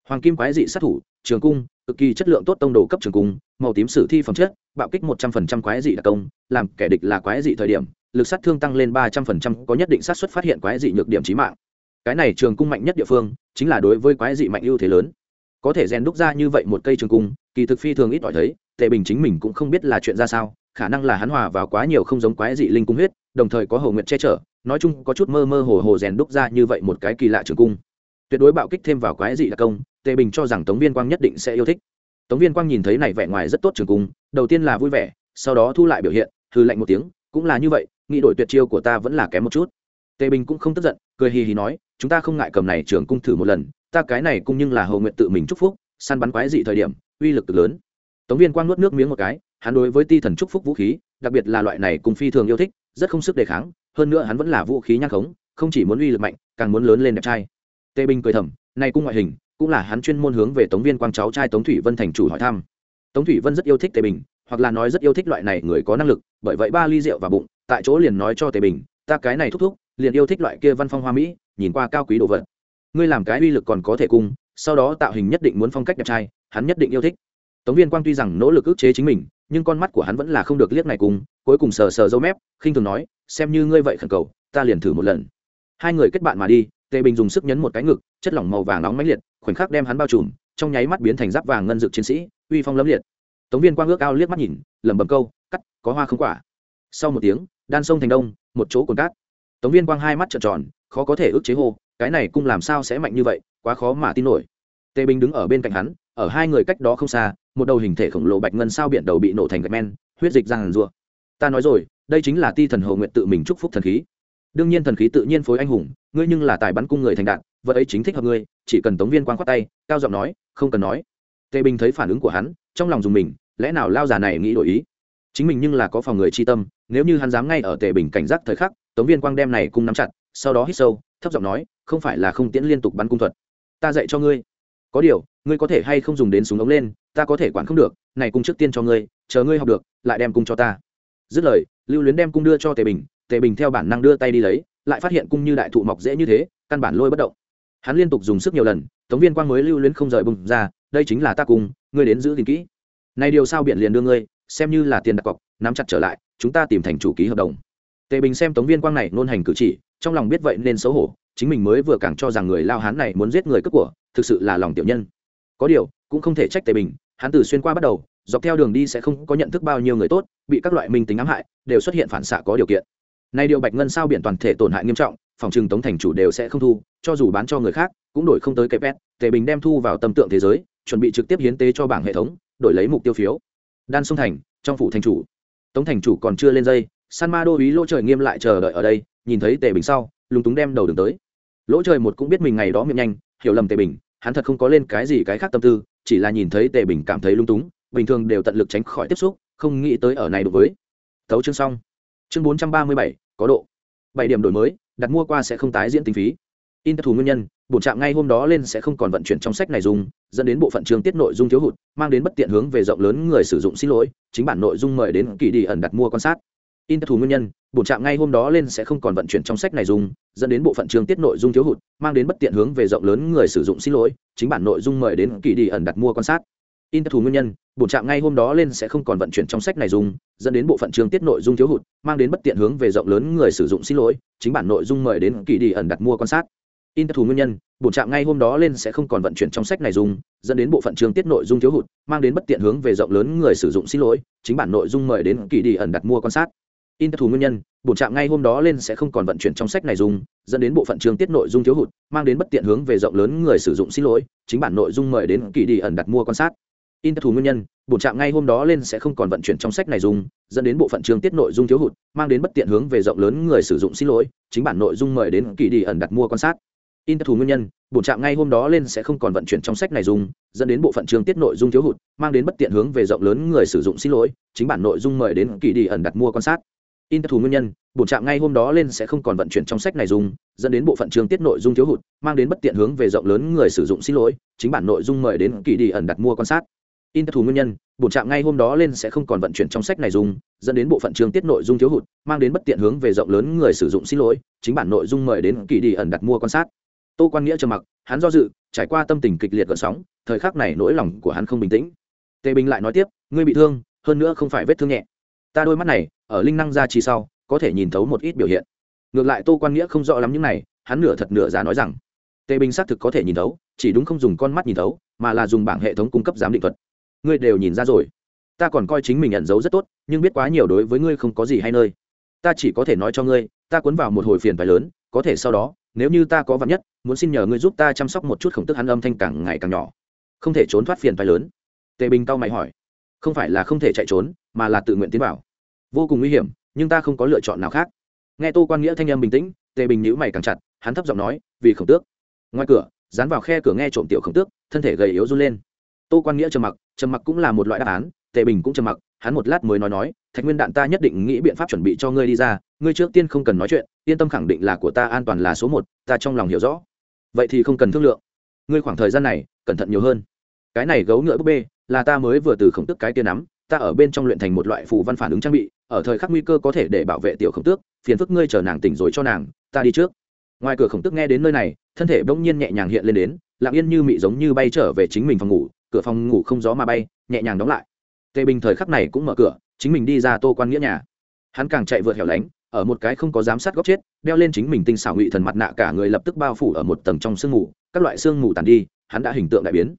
S1: Hoàng kim quái dị sát thủ, trường cung, cực kỳ chất lượng tốt tông đồ cấp trường cung, màu tím sử thi phẩm chất, bạo kích một trăm phần trăm quái dị đặc công, làm kẻ địch là quái dị thời điểm, lực sát thương tăng lên ba trăm phần trăm, có nhất định sát xuất phát hiện quái dị nhược điểm trí mạng. Cái này trường cung mạnh nhất địa phương, chính là đối với quái dị mạnh ưu thế lớn có thể rèn đúc ra như vậy một cây trường cung, kỳ thực phi thường ít ỏi thấy, tề bình chính mình cũng không biết là chuyện ra sao, khả năng là hắn hòa vào quá nhiều không giống quái dị linh cung huyết, đồng thời có hầu nguyện che chở, nói chung có chút mơ mơ hồ hồ rèn đúc ra như vậy một cái kỳ lạ trường cung. Tuyệt đối bạo kích thêm vào quái dị là công, tề bình cho rằng tống viên quang nhất định sẽ yêu thích. Tống viên quang nhìn thấy này vẻ ngoài rất tốt trường cung, đầu tiên là vui vẻ, sau đó thu lại biểu hiện hư lạnh một tiếng, cũng là như vậy, nghĩ đổi tuyệt chiêu của ta vẫn là kém một chút. Tề bình cũng không tức giận, cười hì hì nói, chúng ta không ngại cầm này trường cung thử một lần ta cái này cũng nhưng là hầu nguyện tự mình chúc phúc, săn bắn quái dị thời điểm, uy lực cực lớn. Tống viên quang nuốt nước miếng một cái, hắn đối với ti thần chúc phúc vũ khí, đặc biệt là loại này cùng phi thường yêu thích, rất không sức đề kháng, hơn nữa hắn vẫn là vũ khí nhang khống, không chỉ muốn uy lực mạnh, càng muốn lớn lên đẹp trai. Tề bình cười thầm, này cung ngoại hình, cũng là hắn chuyên môn hướng về tống viên quang cháu trai tống thủy vân thành chủ hỏi thăm. Tống thủy vân rất yêu thích tề bình, hoặc là nói rất yêu thích loại này người có năng lực, bởi vậy ba ly rượu và bụng, tại chỗ liền nói cho tề bình, ta cái này thúc thúc, liền yêu thích loại kia văn phong hoa mỹ, nhìn qua cao quý đồ vật ngươi làm cái uy lực còn có thể cung sau đó tạo hình nhất định muốn phong cách đẹp trai, hắn nhất định yêu thích. Tống viên quang tuy rằng nỗ lực ức chế chính mình, nhưng con mắt của hắn vẫn là không được liếc này cùng, cuối cùng sờ sờ dâu mép, khinh thường nói, xem như ngươi vậy khẩn cầu, ta liền thử một lần. Hai người kết bạn mà đi, tề bình dùng sức nhấn một cái ngực, chất lỏng màu vàng nóng mãnh liệt, khoảnh khắc đem hắn bao trùm, trong nháy mắt biến thành giáp vàng ngân dược chiến sĩ, uy phong lấm liệt. Tống viên quang ước ao liếc mắt nhìn, lẩm bẩm câu, cắt, có hoa không quả? Sau một tiếng, đan sông thành đông, một chỗ cồn cát. Tống viên quang hai mắt trợn tròn, khó có thể ức chế hô cái này cung làm sao sẽ mạnh như vậy, quá khó mà tin nổi. Tề bình đứng ở bên cạnh hắn, ở hai người cách đó không xa, một đầu hình thể khổng lồ bạch ngân sao biển đầu bị nổ thành gạch men, huyết dịch ra hàn rùa ta nói rồi, đây chính là ti thần hồ nguyện tự mình chúc phúc thần khí. Đương nhiên thần khí tự nhiên phối anh hùng, ngươi nhưng là tài bắn cung người thành đạn vật ấy chính thích hợp ngươi, chỉ cần tống viên quang khoát tay, cao giọng nói, không cần nói. Tề bình thấy phản ứng của hắn, trong lòng dùng mình, lẽ nào lao già này nghĩ đổi ý? Chính mình nhưng là có phòng người chi tâm, nếu như hắn dám ngay ở tề bình cảnh giác thời khắc, tống viên quang đem này cung nắm chặt, sau đó hít sâu, thấp giọng nói không phải là không tiễn liên tục bắn cung thuật. Ta dạy cho ngươi. Có điều, ngươi có thể hay không dùng đến súng ống lên, ta có thể quản không được, này cung trước tiên cho ngươi, chờ ngươi học được, lại đem cung cho ta. Dứt lời, lưu luyến đem cung đưa cho tề bình tề bình theo bản năng đưa tay đi lấy, lại phát hiện cung như đại thụ mọc dễ như thế, căn bản lôi bất động. Hắn liên tục dùng sức nhiều lần, tống viên quang mới lưu luyến không rời bùng ra, đây chính là ta cung, ngươi đến giữ gìn kỹ. Này điều sao biển liền đưa ngươi, xem như là tiền đặt cọc, nắm chặt trở lại, chúng ta tìm thành chủ ký hợp đồng. Tề bình xem tống viên quang này nôn hành cử chỉ, trong lòng biết vậy nên xấu hổ chính mình mới vừa càng cho rằng người lao hán này muốn giết người cướp của, thực sự là lòng tiểu nhân. Có điều, cũng không thể trách tề bình, hắn từ xuyên qua bắt đầu, dọc theo đường đi sẽ không có nhận thức bao nhiêu người tốt, bị các loại minh tính ám hại, đều xuất hiện phản xạ có điều kiện. Nay điều bạch ngân sao biển toàn thể tổn hại nghiêm trọng, phòng trừng tống thành chủ đều sẽ không thu, cho dù bán cho người khác, cũng đổi không tới cái pet tề bình đem thu vào tâm tượng thế giới, chuẩn bị trực tiếp hiến tế cho bảng hệ thống, đổi lấy mục tiêu phiếu. Đan sông thành, trong phủ thành chủ. Tống thành chủ còn chưa lên dây, san ma đô ý lỗ trời nghiêm lại chờ đợi ở đây, nhìn thấy tề bình sau, lúng túng đem đầu đường tới lỗ trời một cũng biết mình ngày đó miệng nhanh, hiểu lầm tề bình, hắn thật không có lên cái gì cái khác tâm tư, chỉ là nhìn thấy tề bình cảm thấy lung túng, bình thường đều tận lực tránh khỏi tiếp xúc, không nghĩ tới ở này đối với. Thấu chương xong. Chương bốn trăm ba mươi bảy, có độ. Bảy điểm đổi mới, đặt mua qua sẽ không tái diễn tính phí. In thủ nguyên nhân bổn trạm ngay hôm đó lên sẽ không còn vận chuyển trong sách này dùng, dẫn đến bộ phận trường tiết nội dung thiếu hụt, mang đến bất tiện hướng về rộng lớn người sử dụng xin lỗi, chính bản nội dung mời đến kỳ đi ẩn đặt mua quan sát in thủ nguyên nhân, bổn trạm ngay hôm đó lên sẽ không còn vận chuyển trong sách này dùng, dẫn đến bộ phận trường tiết nội dung thiếu hụt, mang đến bất tiện hướng về rộng lớn người sử dụng xin lỗi, chính bản nội dung mời đến kỳ đi ẩn đặt mua quan sát. In thủ nguyên nhân, bổn trạm ngay hôm đó lên sẽ không còn vận chuyển trong sách này dùng, dẫn đến bộ phận trường tiết nội dung thiếu hụt, mang đến bất tiện hướng về rộng lớn người sử dụng xin lỗi, chính bản nội dung mời đến kỳ đi ẩn đặt mua quan sát. In thủ nguyên nhân, bổn trạm ngay hôm đó lên sẽ không còn vận chuyển trong sách này dùng, dẫn đến bộ phận trường tiết nội dung thiếu hụt, mang đến bất tiện hướng về rộng lớn người sử dụng xin lỗi, chính bản nội dung mời đến kỳ đi ẩn đặt mua quan sát in thủ nguyên nhân, bổn trạm ngay hôm đó lên sẽ không còn vận chuyển trong sách này dùng, dẫn đến bộ phận trường tiết nội dung thiếu hụt, mang đến bất tiện hướng về rộng lớn người sử dụng xin lỗi, chính bản nội dung mời đến kỳ đi ẩn đặt mua quan sát. In thủ nguyên nhân, bổn trạm ngay hôm đó lên sẽ không còn vận chuyển trong sách này dùng, dẫn đến bộ phận trường tiết nội dung thiếu hụt, mang đến bất tiện hướng về rộng lớn người sử dụng xin lỗi, chính bản nội dung mời đến kỳ đi ẩn đặt mua quan sát. In thủ nguyên nhân, bổn trạm ngay hôm đó lên sẽ không còn vận chuyển trong sách này dùng, dẫn đến bộ phận trường tiết nội dung thiếu hụt, mang đến bất tiện hướng về rộng lớn người sử dụng xin lỗi, chính bản nội dung mời đến kỳ đi ẩn đặt mua quan sát in thủ nguyên nhân, bổn trạm ngay hôm đó lên sẽ không còn vận chuyển trong sách này dùng, dẫn đến bộ phận chương tiết nội dung thiếu hụt, mang đến bất tiện hướng về rộng lớn người sử dụng xin lỗi, chính bản nội dung mời đến kỳ đi ẩn đặt mua quan sát. In thủ nguyên nhân, bổn trạm ngay hôm đó lên sẽ không còn vận chuyển trong sách này dùng, dẫn đến bộ phận chương tiết nội dung thiếu hụt, mang đến bất tiện hướng về rộng lớn người sử dụng xin lỗi, chính bản nội dung mời đến kỳ đi ẩn đặt mua quan sát. Tô quan nghĩa trầm mặc, hắn do dự, trải qua tâm tình kịch liệt gợn sóng, thời khắc này nỗi lòng của hắn không bình tĩnh. Tề bình lại nói tiếp, ngươi bị thương, hơn nữa không phải vết thương nhẹ ta đôi mắt này, ở linh năng gia trì sau, có thể nhìn thấu một ít biểu hiện. Ngược lại tô quan nghĩa không rõ lắm những này, hắn nửa thật nửa giả nói rằng, tề bình xác thực có thể nhìn thấu, chỉ đúng không dùng con mắt nhìn thấu, mà là dùng bảng hệ thống cung cấp giám định thuật. Ngươi đều nhìn ra rồi. Ta còn coi chính mình nhận dấu rất tốt, nhưng biết quá nhiều đối với ngươi không có gì hay nơi. Ta chỉ có thể nói cho ngươi, ta cuốn vào một hồi phiền phải lớn, có thể sau đó, nếu như ta có vật nhất, muốn xin nhờ ngươi giúp ta chăm sóc một chút khổng tức hắn âm thanh càng ngày càng nhỏ. Không thể trốn thoát phiền phải lớn. Tề bình tao mày hỏi không phải là không thể chạy trốn, mà là tự nguyện tiến vào. Vô cùng nguy hiểm, nhưng ta không có lựa chọn nào khác. Nghe tô quan nghĩa thanh âm bình tĩnh, tề bình nhữ mày càng chặt, hắn thấp giọng nói, vì khổng tước. Ngoài cửa, dán vào khe cửa nghe trộm tiểu khổng tước, thân thể gầy yếu run lên. Tô quan nghĩa trầm mặc trầm mặc cũng là một loại đáp án, tề bình cũng trầm mặc, hắn một lát mới nói nói, thạch nguyên đạn ta nhất định nghĩ biện pháp chuẩn bị cho ngươi đi ra, ngươi trước tiên không cần nói chuyện, yên tâm khẳng định là của ta an toàn là số một, ta trong lòng hiểu rõ. Vậy thì không cần thương lượng. Ngươi khoảng thời gian này, cẩn thận nhiều hơn. Cái này gấu ngựa búp bê là ta mới vừa từ khổng tức cái kia nắm, ta ở bên trong luyện thành một loại phù văn phản ứng trang bị, ở thời khắc nguy cơ có thể để bảo vệ tiểu khổng tước, phiền phức ngươi chờ nàng tỉnh rồi cho nàng, ta đi trước. Ngoài cửa khổng tước nghe đến nơi này, thân thể bỗng nhiên nhẹ nhàng hiện lên đến, lặng yên như mị giống như bay trở về chính mình phòng ngủ, cửa phòng ngủ không gió mà bay, nhẹ nhàng đóng lại. Tề bình thời khắc này cũng mở cửa, chính mình đi ra tô quan nghĩa nhà. Hắn càng chạy vượt hẻo lánh, ở một cái không có giám sát góc chết, đeo lên chính mình tinh xảo ngụy thần mặt nạ cả người lập tức bao phủ ở một tầng trong sương mù, các loại sương mù tàn đi, hắn đã hình tượng đại biến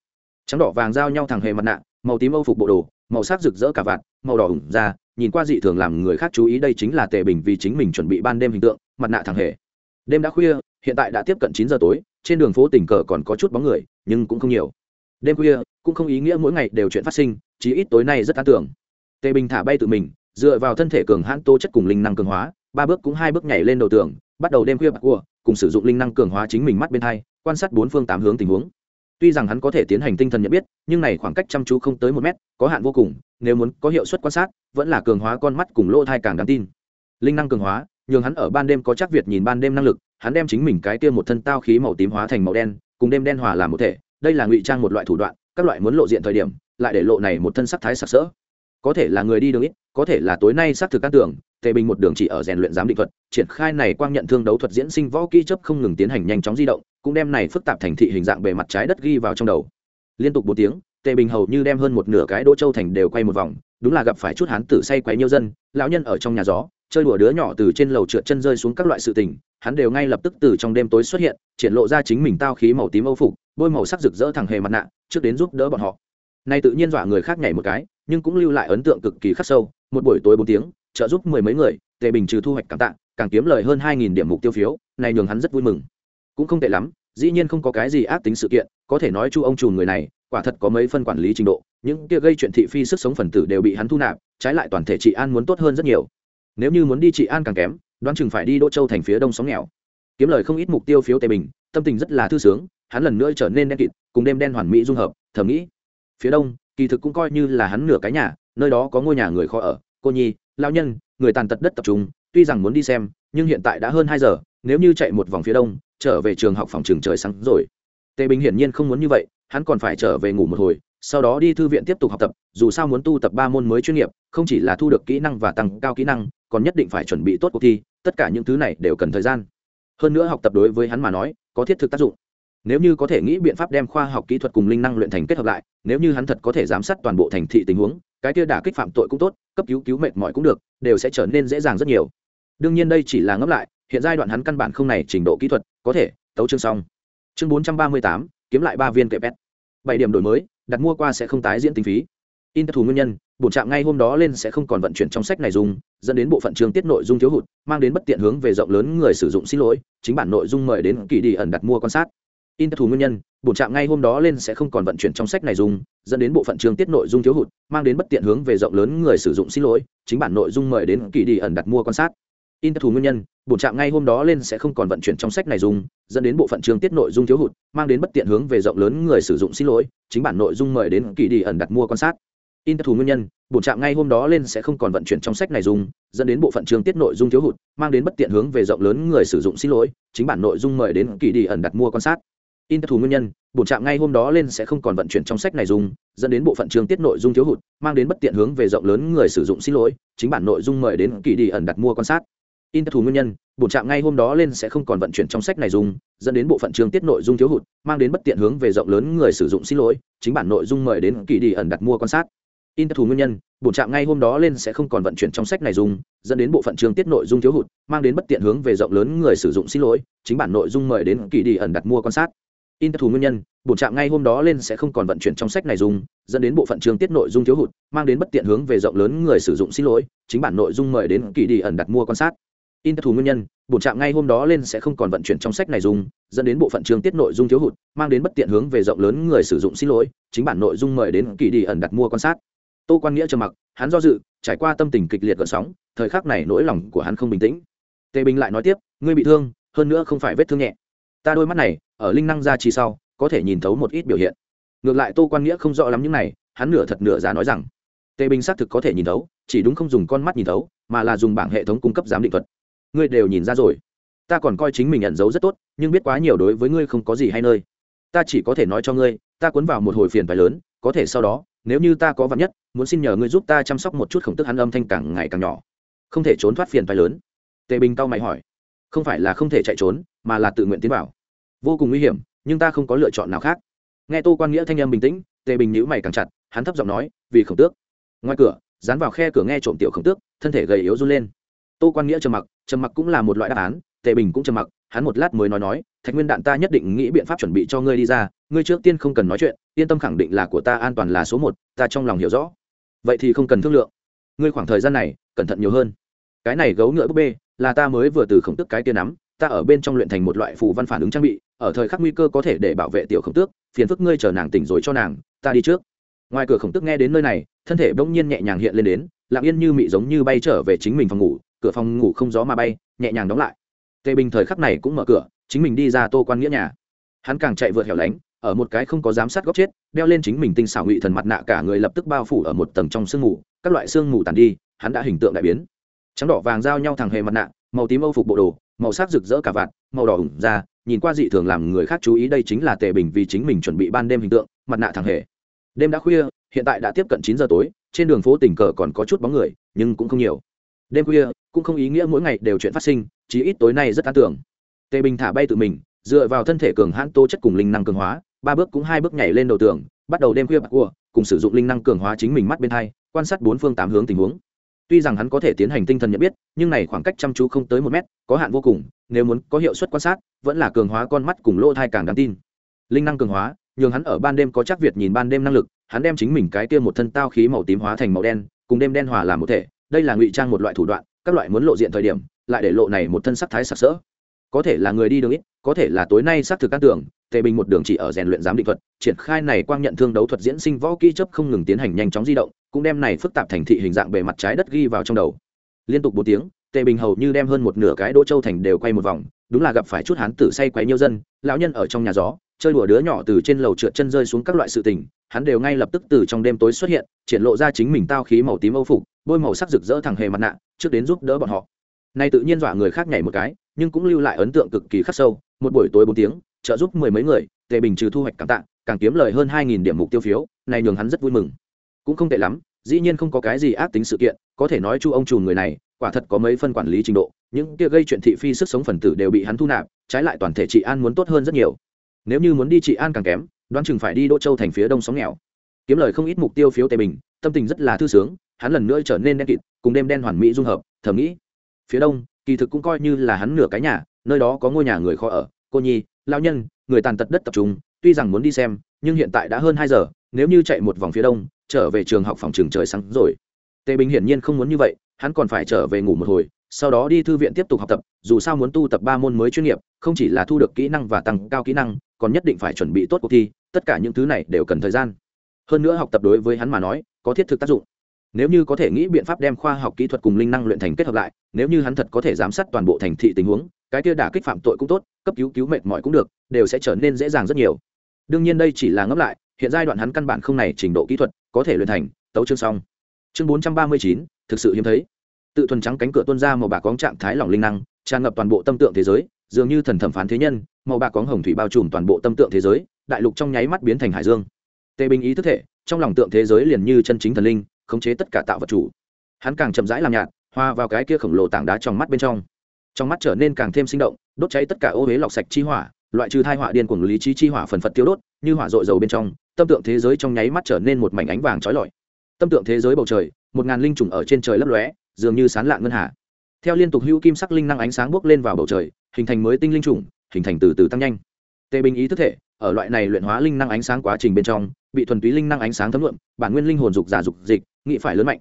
S1: trắng đỏ vàng giao nhau thẳng hề mặt nạ, màu tím âu phục bộ đồ, màu sắc rực rỡ cả vạt, màu đỏ ửng ra, nhìn qua dị thường làm người khác chú ý đây chính là tề bình vì chính mình chuẩn bị ban đêm hình tượng, mặt nạ thẳng hề. Đêm đã khuya, hiện tại đã tiếp cận chín giờ tối, trên đường phố tình cờ còn có chút bóng người, nhưng cũng không nhiều. Đêm khuya, cũng không ý nghĩa mỗi ngày đều chuyện phát sinh, chí ít tối nay rất an tưởng. Tề bình thả bay tự mình, dựa vào thân thể cường hãn tô chất cùng linh năng cường hóa, ba bước cũng hai bước nhảy lên đầu tường, bắt đầu đêm khuya bạc cua, cùng sử dụng linh năng cường hóa chính mình mắt bên hai, quan sát bốn phương tám hướng tình huống tuy rằng hắn có thể tiến hành tinh thần nhận biết, nhưng này khoảng cách chăm chú không tới một mét, có hạn vô cùng, nếu muốn có hiệu suất quan sát, vẫn là cường hóa con mắt cùng lỗ thai càng đáng tin. Linh năng cường hóa, nhường hắn ở ban đêm có chắc việt nhìn ban đêm năng lực, hắn đem chính mình cái kia một thân tao khí màu tím hóa thành màu đen, cùng đêm đen hòa làm một thể, đây là ngụy trang một loại thủ đoạn, các loại muốn lộ diện thời điểm, lại để lộ này một thân sắc thái sặc sỡ. Có thể là người đi đường ít, có thể là tối nay xác thực các tưởng tề bình một đường chỉ ở rèn luyện giám định thuật, triển khai này quang nhận thương đấu thuật diễn sinh võ kỹ chấp không ngừng tiến hành nhanh chóng di động, cũng đem này phức tạp thành thị hình dạng bề mặt trái đất ghi vào trong đầu. Liên tục bốn tiếng, tề bình hầu như đem hơn một nửa cái đỗ châu thành đều quay một vòng, đúng là gặp phải chút hán tử say quấy nhiêu dân, lão nhân ở trong nhà gió, chơi đùa đứa nhỏ từ trên lầu trượt chân rơi xuống các loại sự tình, hắn đều ngay lập tức từ trong đêm tối xuất hiện, triển lộ ra chính mình tao khí màu tím âu phục bôi màu sắc rực rỡ thẳng hề mặt nạ, trước đến giúp đỡ bọn họ. Nay tự nhiên dọa người khác nhảy một cái, nhưng cũng lưu lại ấn tượng cực kỳ khắc sâu, một buổi tối bốn tiếng trợ giúp mười mấy người, tề bình trừ thu hoạch cảm tạ, càng kiếm lời hơn hai nghìn điểm mục tiêu phiếu, này nhường hắn rất vui mừng. Cũng không tệ lắm, dĩ nhiên không có cái gì ác tính sự kiện, có thể nói chu ông trùn người này, quả thật có mấy phân quản lý trình độ, những kia gây chuyện thị phi sức sống phần tử đều bị hắn thu nạp, trái lại toàn thể trị an muốn tốt hơn rất nhiều. Nếu như muốn đi trị an càng kém, đoán chừng phải đi đỗ châu thành phía đông sóng nghèo. Kiếm lời không ít mục tiêu phiếu tề bình, tâm tình rất là thư sướng, hắn lần nữa trở nên đen kịt, cùng đêm đen hoàn mỹ dung hợp, thầm nghĩ. Phía đông, kỳ thực cũng coi như là hắn nửa cái nhà, nơi đó có ngôi nhà người khó ở, cô nhi lao nhân, người tàn tật đất tập trung, tuy rằng muốn đi xem, nhưng hiện tại đã hơn hai giờ, nếu như chạy một vòng phía đông, trở về trường học phòng trường trời sáng rồi. Tề bình hiển nhiên không muốn như vậy, hắn còn phải trở về ngủ một hồi, sau đó đi thư viện tiếp tục học tập, dù sao muốn tu tập ba môn mới chuyên nghiệp, không chỉ là thu được kỹ năng và tăng cao kỹ năng, còn nhất định phải chuẩn bị tốt cuộc thi, tất cả những thứ này đều cần thời gian. Hơn nữa học tập đối với hắn mà nói, có thiết thực tác dụng. Nếu như có thể nghĩ biện pháp đem khoa học kỹ thuật cùng linh năng luyện thành kết hợp lại, nếu như hắn thật có thể giám sát toàn bộ thành thị tình huống cái kia đả kích phạm tội cũng tốt, cấp cứu cứu mệt mỏi cũng được, đều sẽ trở nên dễ dàng rất nhiều. Đương nhiên đây chỉ là ngấp lại, hiện giai đoạn hắn căn bản không này trình độ kỹ thuật, có thể, tấu chương xong. Chương bốn trăm ba mươi tám, kiếm lại ba viên kẹp pet bảy điểm đổi mới, đặt mua qua sẽ không tái diễn tính phí. In thủ nguyên nhân bổn trạm ngay hôm đó lên sẽ không còn vận chuyển trong sách này dùng, dẫn đến bộ phận chương tiết nội dung thiếu hụt, mang đến bất tiện hướng về rộng lớn người sử dụng xin lỗi, chính bản nội dung mời đến kỳ đi ẩn đặt mua quan sát. In thủ nguyên nhân bổn trạm ngay hôm đó lên sẽ không còn vận chuyển trong sách này dùng, dẫn đến bộ phận chương tiết nội dung thiếu hụt, mang đến bất tiện hướng về rộng lớn người sử dụng xin lỗi, chính bản nội dung mời đến kỳ đi ẩn đặt mua quan sát. In thủ nguyên nhân, bổn trạm ngay hôm đó lên sẽ không còn vận chuyển trong sách này dùng, dẫn đến bộ phận chương tiết nội dung thiếu hụt, mang đến bất tiện hướng về rộng lớn người sử dụng xin lỗi, chính bản nội dung mời đến kỳ đi ẩn đặt mua quan sát. In thủ nguyên nhân, bổn trạm ngay hôm đó lên sẽ không còn vận chuyển trong sách này dùng, dẫn đến bộ phận chương tiết nội dung thiếu hụt, mang đến bất tiện hướng về rộng lớn người sử dụng xin lỗi, chính bản nội dung mời đến kỳ đi ẩn đặt mua quan sát in thủ nguyên nhân, bổn trạm ngay hôm đó lên sẽ không còn vận chuyển trong sách này dùng, dẫn đến bộ phận chương tiết nội dung thiếu hụt, mang đến bất tiện hướng về rộng lớn người sử dụng xin lỗi, chính bản nội dung mời đến kỳ đi ẩn đặt mua quan sát. In thủ nguyên nhân, bổn trạm ngay hôm đó lên sẽ không còn vận chuyển trong sách này dùng, dẫn đến bộ phận chương tiết nội dung thiếu hụt, mang đến bất tiện hướng về rộng lớn người sử dụng xin lỗi, chính bản nội dung mời đến kỳ đi ẩn đặt mua quan sát. In thủ nguyên nhân, bổn trạm ngay hôm đó lên sẽ không còn vận chuyển trong sách này dùng, dẫn đến bộ phận chương tiết nội dung thiếu hụt, mang đến bất tiện hướng về rộng lớn người sử dụng xin lỗi, chính bản nội dung mời đến kỳ đi ẩn đặt mua quan sát in thủ nguyên nhân, bổn trạm ngay hôm đó lên sẽ không còn vận chuyển trong sách này dùng, dẫn đến bộ phận chương tiết nội dung thiếu hụt, mang đến bất tiện hướng về rộng lớn người sử dụng xin lỗi, chính bản nội dung mời đến kỳ đi ẩn đặt mua quan sát. In thủ nguyên nhân, bổn trạm ngay hôm đó lên sẽ không còn vận chuyển trong sách này dùng, dẫn đến bộ phận chương tiết nội dung thiếu hụt, mang đến bất tiện hướng về rộng lớn người sử dụng xin lỗi, chính bản nội dung mời đến kỳ đi ẩn đặt mua quan sát. Tô quan nghĩa trầm mặc, hắn do dự, trải qua tâm tình kịch liệt gợn sóng, thời khắc này nỗi lòng của hắn không bình tĩnh. Tề bình lại nói tiếp, ngươi bị thương, hơn nữa không phải vết thương nhẹ ta đôi mắt này, ở linh năng gia trì sau, có thể nhìn thấu một ít biểu hiện. Ngược lại tô quan nghĩa không rõ lắm những này, hắn nửa thật nửa giả nói rằng, tề bình xác thực có thể nhìn thấu, chỉ đúng không dùng con mắt nhìn thấu, mà là dùng bảng hệ thống cung cấp giám định thuật. Ngươi đều nhìn ra rồi. Ta còn coi chính mình nhận dấu rất tốt, nhưng biết quá nhiều đối với ngươi không có gì hay nơi. Ta chỉ có thể nói cho ngươi, ta cuốn vào một hồi phiền phải lớn, có thể sau đó, nếu như ta có vật nhất, muốn xin nhờ ngươi giúp ta chăm sóc một chút khổng tức hắn âm thanh càng ngày càng nhỏ. Không thể trốn thoát phiền phải lớn. Tề bình cao mày hỏi không phải là không thể chạy trốn, mà là tự nguyện tiến vào. Vô cùng nguy hiểm, nhưng ta không có lựa chọn nào khác. Nghe tô quan nghĩa thanh âm bình tĩnh, tề bình nhữ mày càng chặt, hắn thấp giọng nói, vì khổng tước. Ngoài cửa, dán vào khe cửa nghe trộm tiểu khổng tước, thân thể gầy yếu run lên. Tô quan nghĩa trầm mặc trầm mặc cũng là một loại đáp án, tề bình cũng trầm mặc, hắn một lát mới nói nói, thạch nguyên đạn ta nhất định nghĩ biện pháp chuẩn bị cho ngươi đi ra, ngươi trước tiên không cần nói chuyện, yên tâm khẳng định là của ta an toàn là số một, ta trong lòng hiểu rõ. Vậy thì không cần thương lượng. Ngươi khoảng thời gian này, cẩn thận nhiều hơn. Cái này gấu ngựa búp bê là ta mới vừa từ khổng tức cái kia nắm, ta ở bên trong luyện thành một loại phù văn phản ứng trang bị, ở thời khắc nguy cơ có thể để bảo vệ tiểu khổng tước, phiền phức ngươi chờ nàng tỉnh rồi cho nàng, ta đi trước. Ngoài cửa khổng tước nghe đến nơi này, thân thể bỗng nhiên nhẹ nhàng hiện lên đến, lặng yên như mị giống như bay trở về chính mình phòng ngủ, cửa phòng ngủ không gió mà bay, nhẹ nhàng đóng lại. Tề bình thời khắc này cũng mở cửa, chính mình đi ra tô quan nghĩa nhà. Hắn càng chạy vượt hẻo lánh, ở một cái không có giám sát góc chết, đeo lên chính mình tinh xảo ngụy thần mặt nạ cả người lập tức bao phủ ở một tầng trong sương mù, các loại sương mù tàn đi, hắn đã hình tượng đại biến trắng đỏ vàng giao nhau thẳng hề mặt nạ, màu tím âu phục bộ đồ, màu sắc rực rỡ cả vạt, màu đỏ ửng ra nhìn qua dị thường làm người khác chú ý đây chính là tề bình vì chính mình chuẩn bị ban đêm hình tượng, mặt nạ thẳng hề. Đêm đã khuya, hiện tại đã tiếp cận chín giờ tối, trên đường phố tình cờ còn có chút bóng người, nhưng cũng không nhiều. Đêm khuya, cũng không ý nghĩa mỗi ngày đều chuyện phát sinh, chí ít tối nay rất an tưởng. Tề bình thả bay tự mình, dựa vào thân thể cường hãn tố chất cùng linh năng cường hóa, ba bước cũng hai bước nhảy lên đầu tường, bắt đầu đêm khuya bạc cua, cùng sử dụng linh năng cường hóa chính mình mắt bên hai, quan sát bốn phương tám hướng tình huống tuy rằng hắn có thể tiến hành tinh thần nhận biết, nhưng này khoảng cách chăm chú không tới một mét, có hạn vô cùng, nếu muốn có hiệu suất quan sát, vẫn là cường hóa con mắt cùng lỗ thai càng đáng tin. Linh năng cường hóa, nhường hắn ở ban đêm có chắc việt nhìn ban đêm năng lực, hắn đem chính mình cái kia một thân tao khí màu tím hóa thành màu đen, cùng đêm đen hòa làm một thể. Đây là ngụy trang một loại thủ đoạn, các loại muốn lộ diện thời điểm, lại để lộ này một thân sắc thái sặc sỡ có thể là người đi đường ít, có thể là tối nay xác thực căn tưởng tề bình một đường chỉ ở rèn luyện giám định thuật, triển khai này quang nhận thương đấu thuật diễn sinh võ kỹ chấp không ngừng tiến hành nhanh chóng di động, cũng đem này phức tạp thành thị hình dạng bề mặt trái đất ghi vào trong đầu. Liên tục bốn tiếng, tề bình hầu như đem hơn một nửa cái đỗ châu thành đều quay một vòng, đúng là gặp phải chút hán tử say quấy nhiêu dân, lão nhân ở trong nhà gió, chơi đùa đứa nhỏ từ trên lầu trượt chân rơi xuống các loại sự tình, hắn đều ngay lập tức từ trong đêm tối xuất hiện, triển lộ ra chính mình tao khí màu tím âu phục, bôi màu sắc rực rỡ thẳng hề mặt nạ, trước đến giúp đỡ bọn họ. Nay tự nhiên dọa người khác nhảy một cái nhưng cũng lưu lại ấn tượng cực kỳ khắc sâu. Một buổi tối bốn tiếng, trợ giúp mười mấy người, tề bình trừ thu hoạch cảm tạ, càng kiếm lời hơn hai nghìn điểm mục tiêu phiếu, này nhường hắn rất vui mừng. Cũng không tệ lắm, dĩ nhiên không có cái gì ác tính sự kiện, có thể nói chu ông trùn người này, quả thật có mấy phân quản lý trình độ, những kia gây chuyện thị phi sức sống phần tử đều bị hắn thu nạp, trái lại toàn thể trị an muốn tốt hơn rất nhiều. Nếu như muốn đi trị an càng kém, đoán chừng phải đi đỗ châu thành phía đông sóng nghèo. Kiếm lời không ít mục tiêu phiếu tề bình, tâm tình rất là thư sướng, hắn lần nữa trở nên đen kịt, cùng đêm đen hoàn mỹ dung hợp, thầm nghĩ. Phía đông kỳ thực cũng coi như là hắn nửa cái nhà, nơi đó có ngôi nhà người khó ở. Cô nhi lao nhân, người tàn tật đất tập trung, tuy rằng muốn đi xem, nhưng hiện tại đã hơn hai giờ, nếu như chạy một vòng phía đông, trở về trường học phòng trường trời sáng rồi. Tề bình hiển nhiên không muốn như vậy, hắn còn phải trở về ngủ một hồi, sau đó đi thư viện tiếp tục học tập, dù sao muốn tu tập ba môn mới chuyên nghiệp, không chỉ là thu được kỹ năng và tăng cao kỹ năng, còn nhất định phải chuẩn bị tốt cuộc thi, tất cả những thứ này đều cần thời gian. Hơn nữa học tập đối với hắn mà nói, có thiết thực tác dụng nếu như có thể nghĩ biện pháp đem khoa học kỹ thuật cùng linh năng luyện thành kết hợp lại, nếu như hắn thật có thể giám sát toàn bộ thành thị tình huống, cái kia đả kích phạm tội cũng tốt, cấp cứu cứu mệt mỏi cũng được, đều sẽ trở nên dễ dàng rất nhiều. Đương nhiên đây chỉ là ngấp lại, hiện giai đoạn hắn căn bản không này trình độ kỹ thuật, có thể luyện thành, tấu chương xong. Chương bốn trăm ba mươi chín, thực sự hiếm thấy. Tự thuần trắng cánh cửa tuôn ra màu bạc cóng trạng thái lỏng linh năng, tràn ngập toàn bộ tâm tượng thế giới, dường như thần thẩm phán thế nhân, màu bạc cóng hồng thủy bao trùm toàn bộ tâm tượng thế giới, đại lục trong nháy mắt biến thành hải dương. Tề bình ý thức thể, trong lòng tượng thế giới liền như chân chính thần linh khống chế tất cả tạo vật chủ. Hắn càng chậm rãi làm nhạt, hoa vào cái kia khổng lồ tảng đá trong mắt bên trong. Trong mắt trở nên càng thêm sinh động, đốt cháy tất cả ô huế lọc sạch chi hỏa, loại trừ thai hỏa điên cuồng lý trí chi hỏa phần phật tiêu đốt, như hỏa dội dầu bên trong, tâm tượng thế giới trong nháy mắt trở nên một mảnh ánh vàng trói lọi. Tâm tượng thế giới bầu trời, một ngàn linh trùng ở trên trời lấp lóe, dường như sán lạng ngân hà. Theo liên tục hữu kim sắc linh năng ánh sáng bốc lên vào bầu trời, hình thành mới tinh linh trùng, hình thành từ từ tăng nhanh. Tề bình ý thức thể, ở loại này luyện hóa linh năng ánh sáng quá trình bên trong, bị thuần túy linh năng ánh sáng thấm luận bản nguyên linh hồn dục giả dục dịch nghĩ phải lớn mạnh.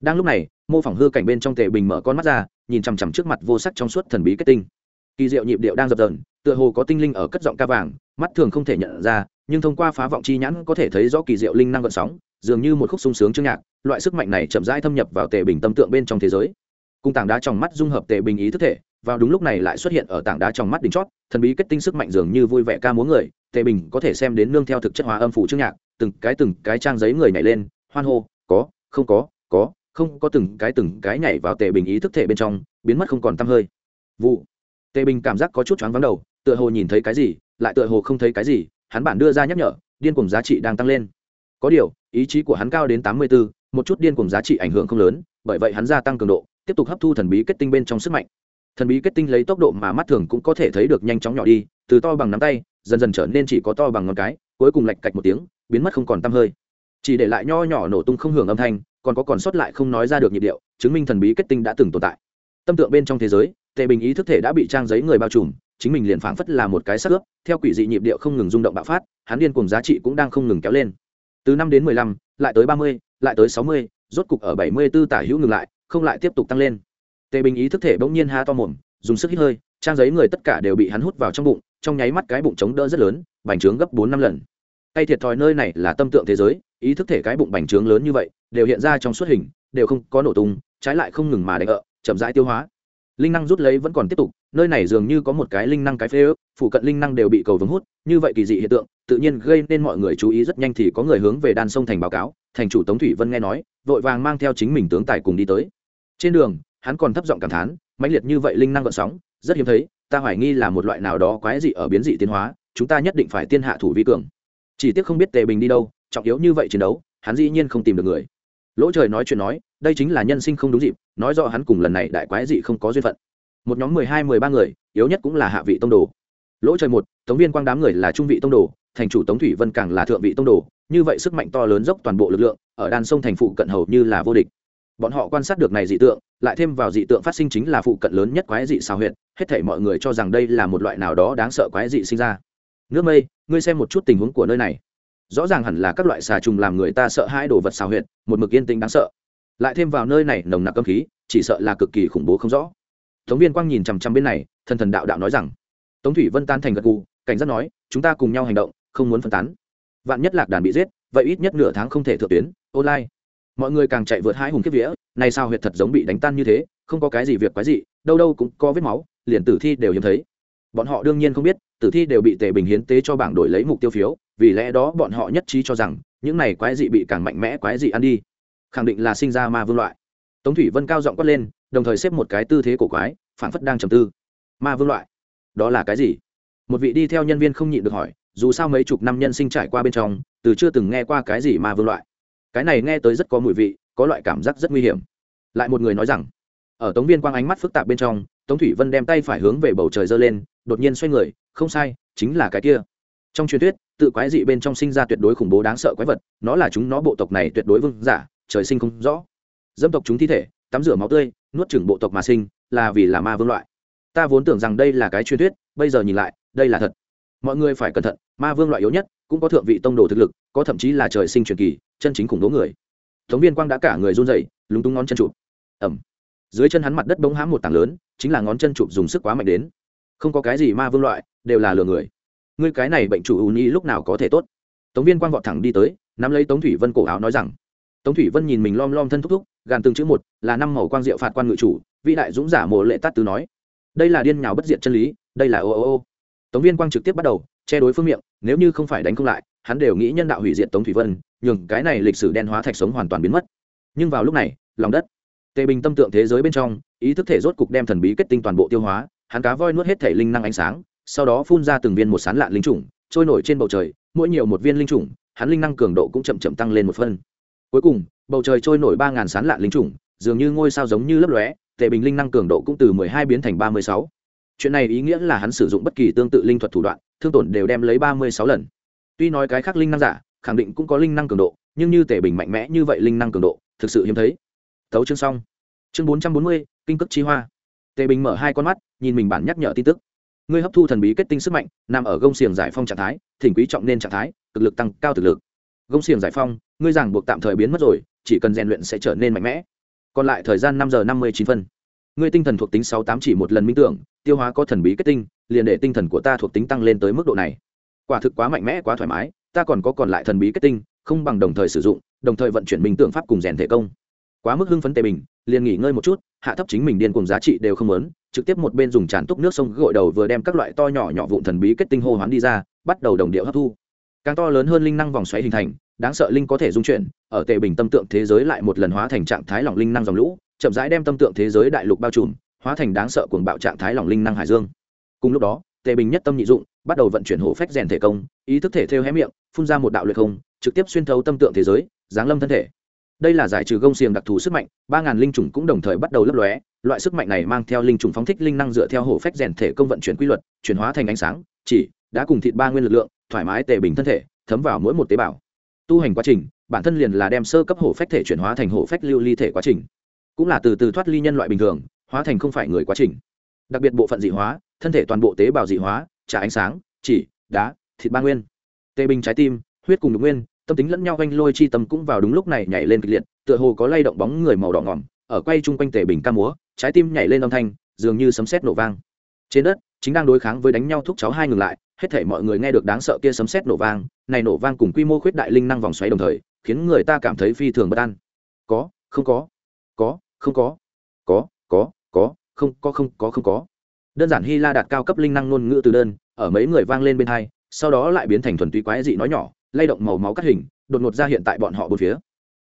S1: Đang lúc này, mô phỏng hư cảnh bên trong tề bình mở con mắt ra, nhìn chằm chằm trước mặt vô sắc trong suốt thần bí kết tinh. Kỳ diệu nhịp điệu đang dập dờn, tựa hồ có tinh linh ở cất giọng ca vàng, mắt thường không thể nhận ra, nhưng thông qua phá vọng chi nhãn có thể thấy rõ kỳ diệu linh năng gợn sóng, dường như một khúc sung sướng chương nhạc, loại sức mạnh này chậm rãi thâm nhập vào tề bình tâm tượng bên trong thế giới. Cung tảng đá trong mắt dung hợp tề bình ý thức thể, vào đúng lúc này lại xuất hiện ở tảng đá trong mắt đỉnh chót, thần bí kết tinh sức mạnh dường như vui vẻ ca múa người, tề bình có thể xem đến nương theo thực chất hóa âm phủ chương nhạc, từng cái từng cái trang giấy người nhảy lên, hoan hô, có không có có, không có từng cái từng cái nhảy vào tề bình ý thức thể bên trong, biến mất không còn t hơi. Vụ. Tề bình cảm giác có chút choáng vắng đầu, tựa hồ nhìn thấy cái gì, lại tựa hồ không thấy cái gì, hắn bản đưa ra nhắc nhở, điên cùng giá trị đang tăng lên. Có điều, ý chí của hắn cao đến tám mươi bốn một chút điên cùng giá trị ảnh hưởng không lớn, bởi vậy hắn gia tăng cường độ, tiếp tục hấp thu thần bí kết tinh bên trong sức mạnh. Thần bí kết tinh lấy tốc độ mà mắt thường cũng có thể thấy được nhanh chóng nhỏ đi, từ to bằng nắm tay, dần dần trở nên chỉ có to bằng ngón cái, cuối cùng lạch cạch một tiếng, biến mất không còn tăm hơi chỉ để lại nho nhỏ nổ tung không hưởng âm thanh, còn có còn sót lại không nói ra được nhịp điệu, chứng minh thần bí kết tinh đã từng tồn tại. Tâm tượng bên trong thế giới, tề bình ý thức thể đã bị trang giấy người bao trùm, chính mình liền phảng phất là một cái sắc ướp, theo quỷ dị nhịp điệu không ngừng rung động bạo phát, hắn điên cùng giá trị cũng đang không ngừng kéo lên. Từ năm đến mười lăm, lại tới ba mươi, lại tới sáu mươi, rốt cục ở bảy mươi b ố tả hữu ngừng lại, không lại tiếp tục tăng lên. Tề bình ý thức thể bỗng nhiên ha to mồm, dùng sức hít hơi, trang giấy người tất cả đều bị hắn hút vào trong bụng, trong nháy mắt cái bụng chống đỡ rất lớn, bành trướng gấp bốn năm lần. Cây thiệt thòi nơi này là tâm tượng thế giới, ý thức thể cái bụng bành trướng lớn như vậy, đều hiện ra trong suốt hình, đều không có nổ tung, trái lại không ngừng mà đánh ợ, chậm rãi tiêu hóa. Linh năng rút lấy vẫn còn tiếp tục, nơi này dường như có một cái linh năng cái phế ước, phụ cận linh năng đều bị cầu vướng hút, như vậy kỳ dị hiện tượng, tự nhiên gây nên mọi người chú ý rất nhanh thì có người hướng về đan sông thành báo cáo, thành chủ tống thủy vân nghe nói, vội vàng mang theo chính mình tướng tài cùng đi tới. Trên đường, hắn còn thấp giọng cảm thán, mãnh liệt như vậy linh năng gợn sóng, rất hiếm thấy, ta hoài nghi là một loại nào đó quái dị ở biến dị tiến hóa, chúng ta nhất định phải tiên hạ thủ vi cường chỉ tiếc không biết tề bình đi đâu, trọng yếu như vậy chiến đấu, hắn dĩ nhiên không tìm được người. Lỗ trời nói chuyện nói, đây chính là nhân sinh không đúng dịp, nói rõ hắn cùng lần này đại quái dị không có duyên phận. Một nhóm mười hai, mười ba người, yếu nhất cũng là hạ vị tông đồ. Lỗ trời một, tống viên quang đám người là trung vị tông đồ, thành chủ tống thủy vân càng là thượng vị tông đồ, như vậy sức mạnh to lớn dốc toàn bộ lực lượng, ở đàn sông thành phụ cận hầu như là vô địch. Bọn họ quan sát được này dị tượng, lại thêm vào dị tượng phát sinh chính là phụ cận lớn nhất quái dị xào huyệt, hết thể mọi người cho rằng đây là một loại nào đó đáng sợ quái dị sinh ra nước mây, ngươi xem một chút tình huống của nơi này. Rõ ràng hẳn là các loại xà trùng làm người ta sợ hai đồ vật xào huyệt, một mực yên tĩnh đáng sợ. Lại thêm vào nơi này nồng nặc âm khí, chỉ sợ là cực kỳ khủng bố không rõ. Tống viên quang nhìn chằm chằm bên này, thần thần đạo đạo nói rằng, tống thủy vân tan thành gật gù, cảnh giác nói, chúng ta cùng nhau hành động, không muốn phân tán. Vạn nhất lạc đàn bị giết, vậy ít nhất nửa tháng không thể thượng tuyến, online. Mọi người càng chạy vượt hai hùng kiếp vía, này sao huyệt thật giống bị đánh tan như thế, không có cái gì việc quái gì đâu đâu cũng có vết máu, liền tử thi đều hiếm thấy bọn họ đương nhiên không biết, tử thi đều bị tề bình hiến tế cho bảng đổi lấy mục tiêu phiếu, vì lẽ đó bọn họ nhất trí cho rằng, những này quái dị bị càng mạnh mẽ quái dị ăn đi. Khẳng định là sinh ra ma vương loại. Tống thủy vân cao giọng quát lên, đồng thời xếp một cái tư thế cổ quái phản phất đang trầm tư. Ma vương loại? Đó là cái gì? Một vị đi theo nhân viên không nhịn được hỏi, dù sao mấy chục năm nhân sinh trải qua bên trong, từ chưa từng nghe qua cái gì ma vương loại. Cái này nghe tới rất có mùi vị, có loại cảm giác rất nguy hiểm. Lại một người nói rằng, ở tống viên quang ánh mắt phức tạp bên trong, tống thủy vân đem tay phải hướng về bầu trời giơ lên đột nhiên xoay người, không sai, chính là cái kia. Trong truyền thuyết, tự quái dị bên trong sinh ra tuyệt đối khủng bố đáng sợ quái vật, nó là chúng nó bộ tộc này tuyệt đối vương giả, trời sinh không rõ. Dâm tộc chúng thi thể, tắm rửa máu tươi, nuốt chửng bộ tộc mà sinh, là vì là ma vương loại. Ta vốn tưởng rằng đây là cái truyền thuyết, bây giờ nhìn lại, đây là thật. Mọi người phải cẩn thận, ma vương loại yếu nhất, cũng có thượng vị tông đồ thực lực, có thậm chí là trời sinh truyền kỳ, chân chính khủng bố người. Tống viên quang đã cả người run rẩy, lúng túng ngón chân chụp. Ẩm dưới chân hắn mặt đất bỗng hãm một tảng lớn, chính là ngón chân chụp dùng sức quá mạnh đến không có cái gì ma vương loại, đều là lừa người. Ngươi cái này bệnh chủ ưu nhi lúc nào có thể tốt? Tống viên quang vọt thẳng đi tới, nắm lấy tống thủy vân cổ áo nói rằng, tống thủy vân nhìn mình lom lom thân thúc thúc, gàn từng chữ một, là năm màu quang diệu phạt quan ngự chủ, vĩ đại dũng giả mộ lệ tát tứ nói, đây là điên nhào bất diệt chân lý, đây là ô ô ô. Tống viên quang trực tiếp bắt đầu, che đối phương miệng, nếu như không phải đánh không lại, hắn đều nghĩ nhân đạo hủy diệt tống thủy vân, nhường cái này lịch sử đen hóa thạch sống hoàn toàn biến mất. Nhưng vào lúc này, lòng đất, tề bình tâm tượng thế giới bên trong, ý thức thể rốt cục đem thần bí kết tinh toàn bộ tiêu hóa hắn cá voi nuốt hết thể linh năng ánh sáng, sau đó phun ra từng viên một sán lạ linh trùng, trôi nổi trên bầu trời, mỗi nhiều một viên linh trùng, hắn linh năng cường độ cũng chậm chậm tăng lên một phân cuối cùng, bầu trời trôi nổi ba ngàn sán lạ linh trùng, dường như ngôi sao giống như lấp lóe tệ bình linh năng cường độ cũng từ mười hai biến thành ba mươi sáu. Chuyện này ý nghĩa là hắn sử dụng bất kỳ tương tự linh thuật thủ đoạn, thương tổn đều đem lấy ba mươi sáu lần. Tuy nói cái khác linh năng giả, khẳng định cũng có linh năng cường độ, nhưng như tể bình mạnh mẽ như vậy linh năng cường độ, thực sự hiếm thấy. Thấu chương xong. Chương bốn trăm bốn mươi, kinh cước chi hoa tề bình mở hai con mắt, nhìn mình bản nhắc nhở tin tức. Ngươi hấp thu thần bí kết tinh sức mạnh, nằm ở gông xiềng giải phong trạng thái, thỉnh quý trọng nên trạng thái, cực lực tăng cao thực lực. Gông xiềng giải phong, ngươi giảng buộc tạm thời biến mất rồi, chỉ cần rèn luyện sẽ trở nên mạnh mẽ. Còn lại thời gian năm giờ năm mươi chín phân. Ngươi tinh thần thuộc tính sáu tám chỉ một lần minh tưởng, tiêu hóa có thần bí kết tinh, liền để tinh thần của ta thuộc tính tăng lên tới mức độ này. Quả thực quá mạnh mẽ, quá thoải mái, ta còn có còn lại thần bí kết tinh, không bằng đồng thời sử dụng, đồng thời vận chuyển minh tưởng pháp cùng rèn thể công. Quá mức hưng phấn tề bình, liền nghỉ ngơi một chút hạ thấp chính mình điên cùng giá trị đều không lớn trực tiếp một bên dùng tràn túc nước sông gội đầu vừa đem các loại to nhỏ nhỏ vụn thần bí kết tinh hô hoán đi ra, bắt đầu đồng điệu hấp thu. Càng to lớn hơn linh năng vòng xoáy hình thành, đáng sợ linh có thể dung chuyển, ở tề bình tâm tượng thế giới lại một lần hóa thành trạng thái lỏng linh năng dòng lũ, chậm rãi đem tâm tượng thế giới đại lục bao trùm, hóa thành đáng sợ cuồng bạo trạng thái lỏng linh năng hải dương. Cùng lúc đó, tề bình nhất tâm nhị dụng, bắt đầu vận chuyển hổ phách rèn thể công, ý thức thể theo hé miệng, phun ra một đạo luyện không, trực tiếp xuyên thấu tâm tượng thế giới, giáng lâm thân thể đây là giải trừ gông xiềng đặc thù sức mạnh, ba ngàn linh trùng cũng đồng thời bắt đầu lấp lóe, loại sức mạnh này mang theo linh trùng phóng thích linh năng dựa theo hổ phách rèn thể công vận chuyển quy luật, chuyển hóa thành ánh sáng, chỉ đã cùng thịt ba nguyên lực lượng, thoải mái tề bình thân thể, thấm vào mỗi một tế bào. Tu hành quá trình, bản thân liền là đem sơ cấp hổ phách thể chuyển hóa thành hổ phách lưu ly thể quá trình. Cũng là từ từ thoát ly nhân loại bình thường, hóa thành không phải người quá trình. Đặc biệt bộ phận dị hóa, thân thể toàn bộ tế bào dị hóa trả ánh sáng, chỉ, đá, thịt ba nguyên. Tê bình trái tim, huyết cùng đ nguyên tâm tính lẫn nhau quanh lôi chi tâm cũng vào đúng lúc này nhảy lên kịch liệt, tựa hồ có lay động bóng người màu đỏ ngỏm, ở quay chung quanh tề bình ca múa, trái tim nhảy lên âm thanh, dường như sấm sét nổ vang. Trên đất, chính đang đối kháng với đánh nhau thúc cháu hai ngừng lại, hết thể mọi người nghe được đáng sợ kia sấm sét nổ vang, này nổ vang cùng quy mô khuyết đại linh năng vòng xoáy đồng thời, khiến người ta cảm thấy phi thường bất an. Có, không có có, không có có có có, không có không có không có. Đơn giản hy la đạt cao cấp linh năng ngôn ngữ từ đơn, ở mấy người vang lên bên hai, sau đó lại biến thành thuần túy quái dị nói nhỏ lay động màu máu cắt hình, đột ngột ra hiện tại bọn họ bốn phía.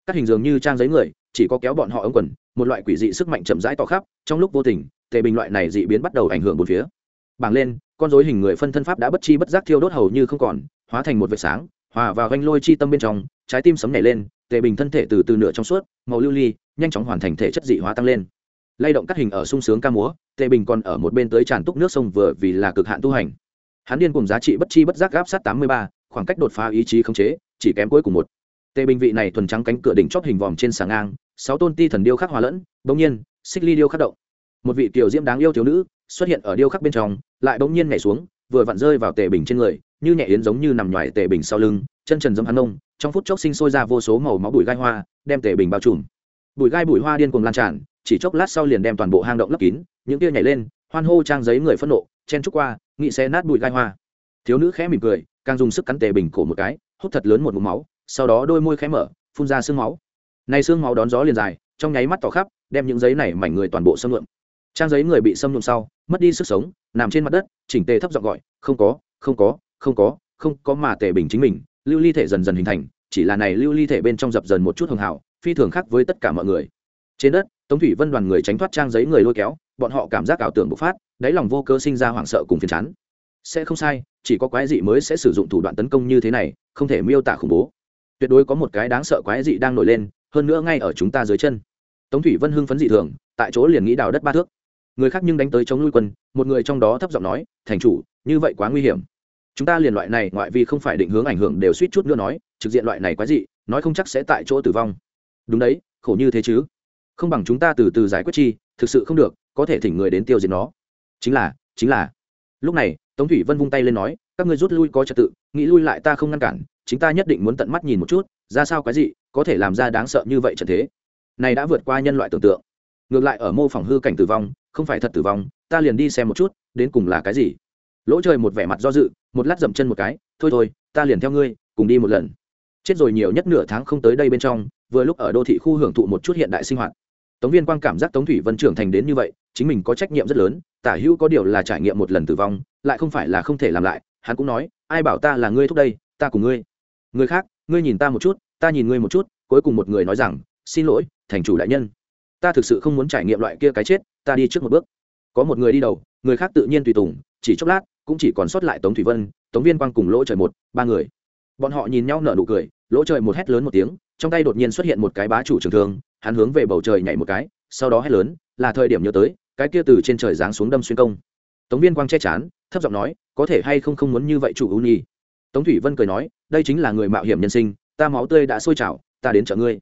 S1: Cắt hình dường như trang giấy người, chỉ có kéo bọn họ ống quần, một loại quỷ dị sức mạnh chậm rãi to khắp, trong lúc vô tình, tề bình loại này dị biến bắt đầu ảnh hưởng bốn phía. Bảng lên, con dối hình người phân thân pháp đã bất chi bất giác thiêu đốt hầu như không còn, hóa thành một vệt sáng, hòa vào ganh lôi chi tâm bên trong, trái tim sấm nảy lên, tề bình thân thể từ từ nửa trong suốt, màu lưu ly, nhanh chóng hoàn thành thể chất dị hóa tăng lên. Lay động cắt hình ở sung sướng ca múa, tề bình còn ở một bên tới tràn túc nước sông vừa vì là cực hạn tu hành. Hắn điên cùng giá trị bất chi bất giác gáp sát tám mươi ba khoảng cách đột phá ý chí khống chế, chỉ kém cuối cùng một. Tề bình vị này thuần trắng cánh cửa đỉnh chóp hình vòm trên sàng ngang, sáu tôn ti thần điêu khắc hòa lẫn, bỗng nhiên, xích ly điêu khắc động. Một vị tiểu diễm đáng yêu thiếu nữ xuất hiện ở điêu khắc bên trong, lại bỗng nhiên nhảy xuống, vừa vặn rơi vào tề bình trên người, như nhẹ yến giống như nằm ngoài tề bình sau lưng, chân trần dẫm hắn nông trong phút chốc sinh sôi ra vô số màu máu bụi gai hoa, đem tề bình bao trùm. Bụi gai bụi hoa điên cuồng lan tràn, chỉ chốc lát sau liền đem toàn bộ hang động lấp kín, những tia nhảy lên, hoan hô trang giấy người phẫn nộ, chen trúc qua, nghị xe nát bụi gai hoa. Thiếu nữ khẽ mỉm cười càng dùng sức cắn tề bình cổ một cái, hút thật lớn một mũ máu, sau đó đôi môi khẽ mở, phun ra sương máu. Này sương máu đón gió liền dài, trong nháy mắt tỏ khắp, đem những giấy này mảnh người toàn bộ xâm lượm. Trang giấy người bị xâm lượm sau, mất đi sức sống, nằm trên mặt đất, chỉnh tề thấp giọng gọi, không có không có không có không có mà tề bình chính mình, lưu ly thể dần dần hình thành, chỉ là này lưu ly thể bên trong dập dần một chút hường hảo, phi thường khác với tất cả mọi người. Trên đất, tống thủy vân đoàn người tránh thoát trang giấy người lôi kéo, bọn họ cảm giác ảo tưởng bộc phát, đáy lòng vô cơ sinh ra hoảng sợ cùng phiền chán. Sẽ không sai chỉ có quái dị mới sẽ sử dụng thủ đoạn tấn công như thế này, không thể miêu tả khủng bố. Tuyệt đối có một cái đáng sợ quái dị đang nổi lên, hơn nữa ngay ở chúng ta dưới chân. Tống thủy vân hưng phấn dị thường, tại chỗ liền nghĩ đào đất ba thước. Người khác nhưng đánh tới chống lui quân, một người trong đó thấp giọng nói, thành chủ, như vậy quá nguy hiểm. Chúng ta liền loại này ngoại vi không phải định hướng ảnh hưởng đều suýt chút nữa nói, trực diện loại này quái dị, nói không chắc sẽ tại chỗ tử vong. Đúng đấy, khổ như thế chứ. Không bằng chúng ta từ từ giải quyết chi, thực sự không được, có thể thỉnh người đến tiêu diệt nó. Chính là chính là. Lúc này tống thủy vân vung tay lên nói, các ngươi rút lui có trật tự, nghĩ lui lại ta không ngăn cản, chính ta nhất định muốn tận mắt nhìn một chút, ra sao cái gì có thể làm ra đáng sợ như vậy trận thế. Này đã vượt qua nhân loại tưởng tượng. Ngược lại ở mô phỏng hư cảnh tử vong, không phải thật tử vong, ta liền đi xem một chút, đến cùng là cái gì. Lỗ trời một vẻ mặt do dự, một lát dậm chân một cái, thôi thôi, ta liền theo ngươi, cùng đi một lần. Chết rồi nhiều nhất nửa tháng không tới đây bên trong, vừa lúc ở đô thị khu hưởng thụ một chút hiện đại sinh hoạt. Tống viên quang cảm giác tống thủy vân trưởng thành đến như vậy, chính mình có trách nhiệm rất lớn, tả hữu có điều là trải nghiệm một lần tử vong lại không phải là không thể làm lại, hắn cũng nói, ai bảo ta là ngươi thúc đây, ta cùng ngươi. Người khác, ngươi nhìn ta một chút, ta nhìn ngươi một chút. Cuối cùng một người nói rằng, xin lỗi, thành chủ đại nhân. Ta thực sự không muốn trải nghiệm loại kia cái chết, ta đi trước một bước. Có một người đi đầu, người khác tự nhiên tùy tùng, chỉ chốc lát, cũng chỉ còn sót lại tống thủy vân, tống viên quang cùng lỗ trời một, ba người. Bọn họ nhìn nhau nở nụ cười, lỗ trời một hét lớn một tiếng, trong tay đột nhiên xuất hiện một cái bá chủ trường thương, hắn hướng về bầu trời nhảy một cái, sau đó hét lớn, là thời điểm nhớ tới, cái kia từ trên trời giáng xuống đâm xuyên công tống viên quang che chán, thấp giọng nói, có thể hay không không muốn như vậy chủ ưu nhi tống thủy vân cười nói, đây chính là người mạo hiểm nhân sinh, ta máu tươi đã sôi trào, ta đến chợ ngươi.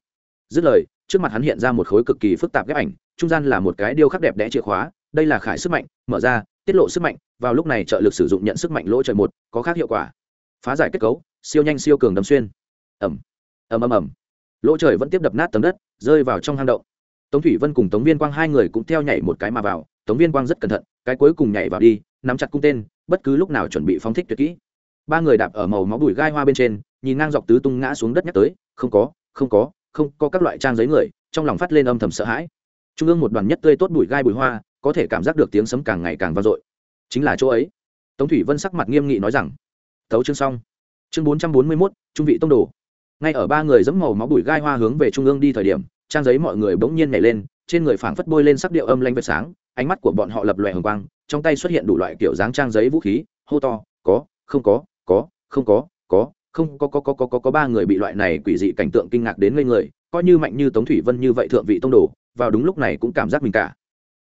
S1: Dứt lời, trước mặt hắn hiện ra một khối cực kỳ phức tạp ghép ảnh, trung gian là một cái điêu khắc đẹp đẽ chìa khóa, đây là khải sức mạnh, mở ra, tiết lộ sức mạnh, vào lúc này trợ lực sử dụng nhận sức mạnh lỗ trời một, có khác hiệu quả. Phá giải kết cấu, siêu nhanh siêu cường đâm xuyên. Ẩm ầm ầm ầm. Lỗ trời vẫn tiếp đập nát tấm đất, rơi vào trong hang động. Tống thủy vân cùng tống viên quang hai người cũng theo nhảy một cái mà vào tống viên quang rất cẩn thận, cái cuối cùng nhảy vào đi, nắm chặt cung tên, bất cứ lúc nào chuẩn bị phóng thích tuyệt kỹ. Ba người đạp ở màu máu bụi gai hoa bên trên, nhìn ngang dọc tứ tung ngã xuống đất nhắc tới, không có không có không có các loại trang giấy người. Trong lòng phát lên âm thầm sợ hãi. Trung ương một đoàn nhất tươi tốt bụi gai bụi hoa, có thể cảm giác được tiếng sấm càng ngày càng vang dội. Chính là chỗ ấy. Tống thủy vân sắc mặt nghiêm nghị nói rằng tấu chương xong. Chương bốn trăm bốn mươi mốt, trung vị tông đồ. Ngay ở ba người dẫm màu máu bụi gai hoa hướng về trung ương đi thời điểm, trang giấy mọi người bỗng nhiên nhảy lên trên người phảng phất bôi lên sắc điệu âm lanh vệt sáng, ánh mắt của bọn họ lập lòe hồng quang, trong tay xuất hiện đủ loại kiểu dáng trang giấy vũ khí, hô to, có, không có có, không có có, không có có có có có có ba người bị loại này quỷ dị cảnh tượng kinh ngạc đến ngây người, coi như mạnh như tống thủy vân như vậy thượng vị tông đồ, vào đúng lúc này cũng cảm giác mình cả.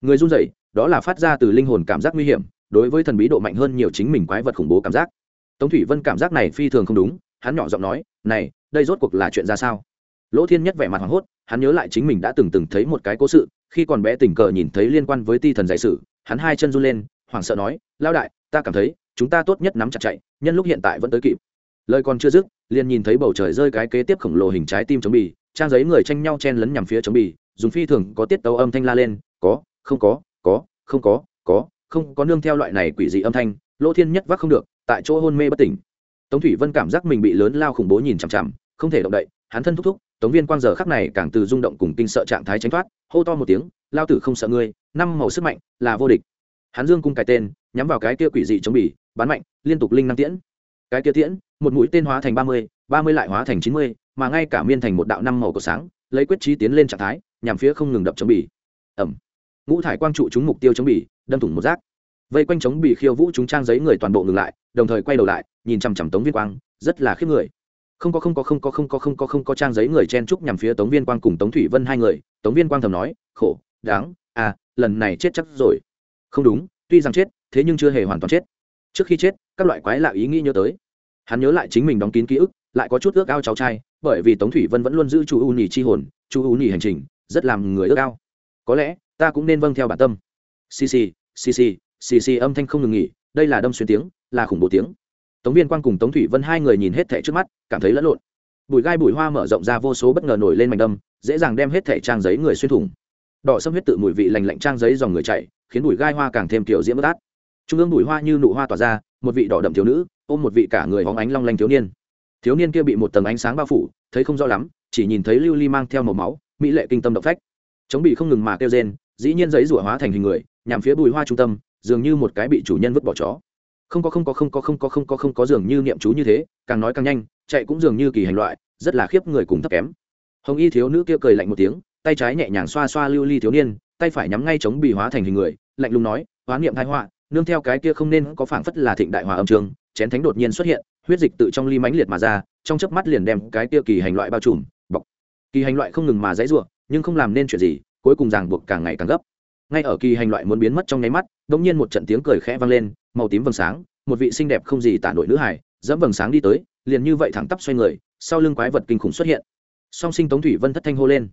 S1: Người run rẩy, đó là phát ra từ linh hồn cảm giác nguy hiểm, đối với thần bí độ mạnh hơn nhiều chính mình quái vật khủng bố cảm giác. Tống thủy vân cảm giác này phi thường không đúng, hắn nhỏ giọng nói, này, đây rốt cuộc là chuyện ra sao? Lỗ thiên nhất vẻ mặt hoảng hốt, hắn nhớ lại chính mình đã từng từng thấy một cái cố sự, khi còn bé tình cờ nhìn thấy liên quan với ti thần giải sử, hắn hai chân run lên, hoảng sợ nói lao đại, ta cảm thấy, chúng ta tốt nhất nắm chặt chạy, nhân lúc hiện tại vẫn tới kịp. Lời còn chưa dứt, liền nhìn thấy bầu trời rơi cái kế tiếp khổng lồ hình trái tim chống bì, trang giấy người tranh nhau chen lấn nhằm phía chống bì, dùng phi thường có tiết tấu âm thanh la lên, có, không có có, không có có, không có nương theo loại này quỷ dị âm thanh. Lỗ thiên nhất vác không được, tại chỗ hôn mê bất tỉnh. Tống thủy vân cảm giác mình bị lớn lao khủng bố nhìn chằm chằm, không thể động đậy, hắn thân thúc thúc tống viên quang giờ khắc này càng từ rung động cùng kinh sợ trạng thái tránh thoát, hô to một tiếng, lao tử không sợ ngươi, năm màu sức mạnh là vô địch. Hắn dương cung cài tên, nhắm vào cái kia quỷ dị chống bỉ bắn mạnh, liên tục linh năng tiễn. Cái kia tiễn, một mũi tên hóa thành ba mươi ba mươi lại hóa thành chín mươi, mà ngay cả miên thành một đạo năm màu của sáng, lấy quyết trí tiến lên trạng thái, nhằm phía không ngừng đập chống bỉ ẩm. Ngũ thải quang trụ chúng mục tiêu chống bỉ đâm thủng một rác. Vây quanh chống bị khiêu vũ chúng trang giấy người toàn bộ ngừng lại, đồng thời quay đầu lại, nhìn chằm chằm tống viên quang, rất là khiếp người không có không có không có không có không có không có trang giấy người chen trúc nhằm phía tống viên quang cùng tống thủy vân hai người. Tống viên quang thầm nói, khổ, đáng à lần này chết chắc rồi. Không đúng, tuy rằng chết, thế nhưng chưa hề hoàn toàn chết. Trước khi chết, các loại quái lạ ý nghĩ nhớ tới. Hắn nhớ lại chính mình đóng kín ký ức, lại có chút ước ao cháu trai, bởi vì tống thủy vân vẫn luôn giữ chu u nhì chi hồn, chu u nhì hành trình, rất làm người ước ao. Có lẽ, ta cũng nên vâng theo bản tâm. Xì xì xì xì xì xì, âm thanh không ngừng nghỉ, đây là đâm xuyên tiếng, là khủng bố tiếng tống viên quang cùng tống thủy vân hai người nhìn hết thẻ trước mắt, cảm thấy lẫn lộn. Bụi gai bụi hoa mở rộng ra vô số bất ngờ nổi lên mảnh đâm, dễ dàng đem hết thẻ trang giấy người xuyên thủng. Đỏ xâm huyết tự mùi vị lành lạnh trang giấy dòng người chạy, khiến bụi gai hoa càng thêm kiểu diễm bất át. Trung ương bụi hoa như nụ hoa tỏa ra, một vị đỏ đậm thiếu nữ, ôm một vị cả người hóng ánh long lanh thiếu niên. Thiếu niên kia bị một tầng ánh sáng bao phủ, thấy không rõ lắm, chỉ nhìn thấy lưu ly mang theo màu máu, mỹ lệ kinh tâm động phách. Chống bị không ngừng mà kêu rên, dĩ nhiên giấy rủa hóa thành hình người, nhằm phía bụi hoa trung tâm, dường như một cái bị chủ nhân vứt bỏ chó không có không có không có không có không có không có dường như niệm chú như thế, càng nói càng nhanh, chạy cũng dường như kỳ hành loại, rất là khiếp người cùng thấp kém. Hồng y thiếu nữ kia cười lạnh một tiếng, tay trái nhẹ nhàng xoa xoa lưu ly thiếu niên, tay phải nhắm ngay chống bị hóa thành hình người, lạnh lùng nói, hóa niệm thái họa, nương theo cái kia không nên có phảng phất là thịnh đại hòa âm trường, chén thánh đột nhiên xuất hiện, huyết dịch tự trong ly mãnh liệt mà ra, trong chớp mắt liền đem cái kia kỳ hành loại bao trùm, bọc. Kỳ hành loại không ngừng mà dãy rủa, nhưng không làm nên chuyện gì, cuối cùng ràng buộc càng ngày càng gấp. Ngay ở kỳ hành loại muốn biến mất trong nháy mắt, đột nhiên một trận tiếng cười khẽ vang lên màu tím vầng sáng, một vị xinh đẹp không gì tả nổi nữ hải dẫm vầng sáng đi tới, liền như vậy thẳng tắp xoay người, sau lưng quái vật kinh khủng xuất hiện. Song sinh tống thủy vân thất thanh hô lên.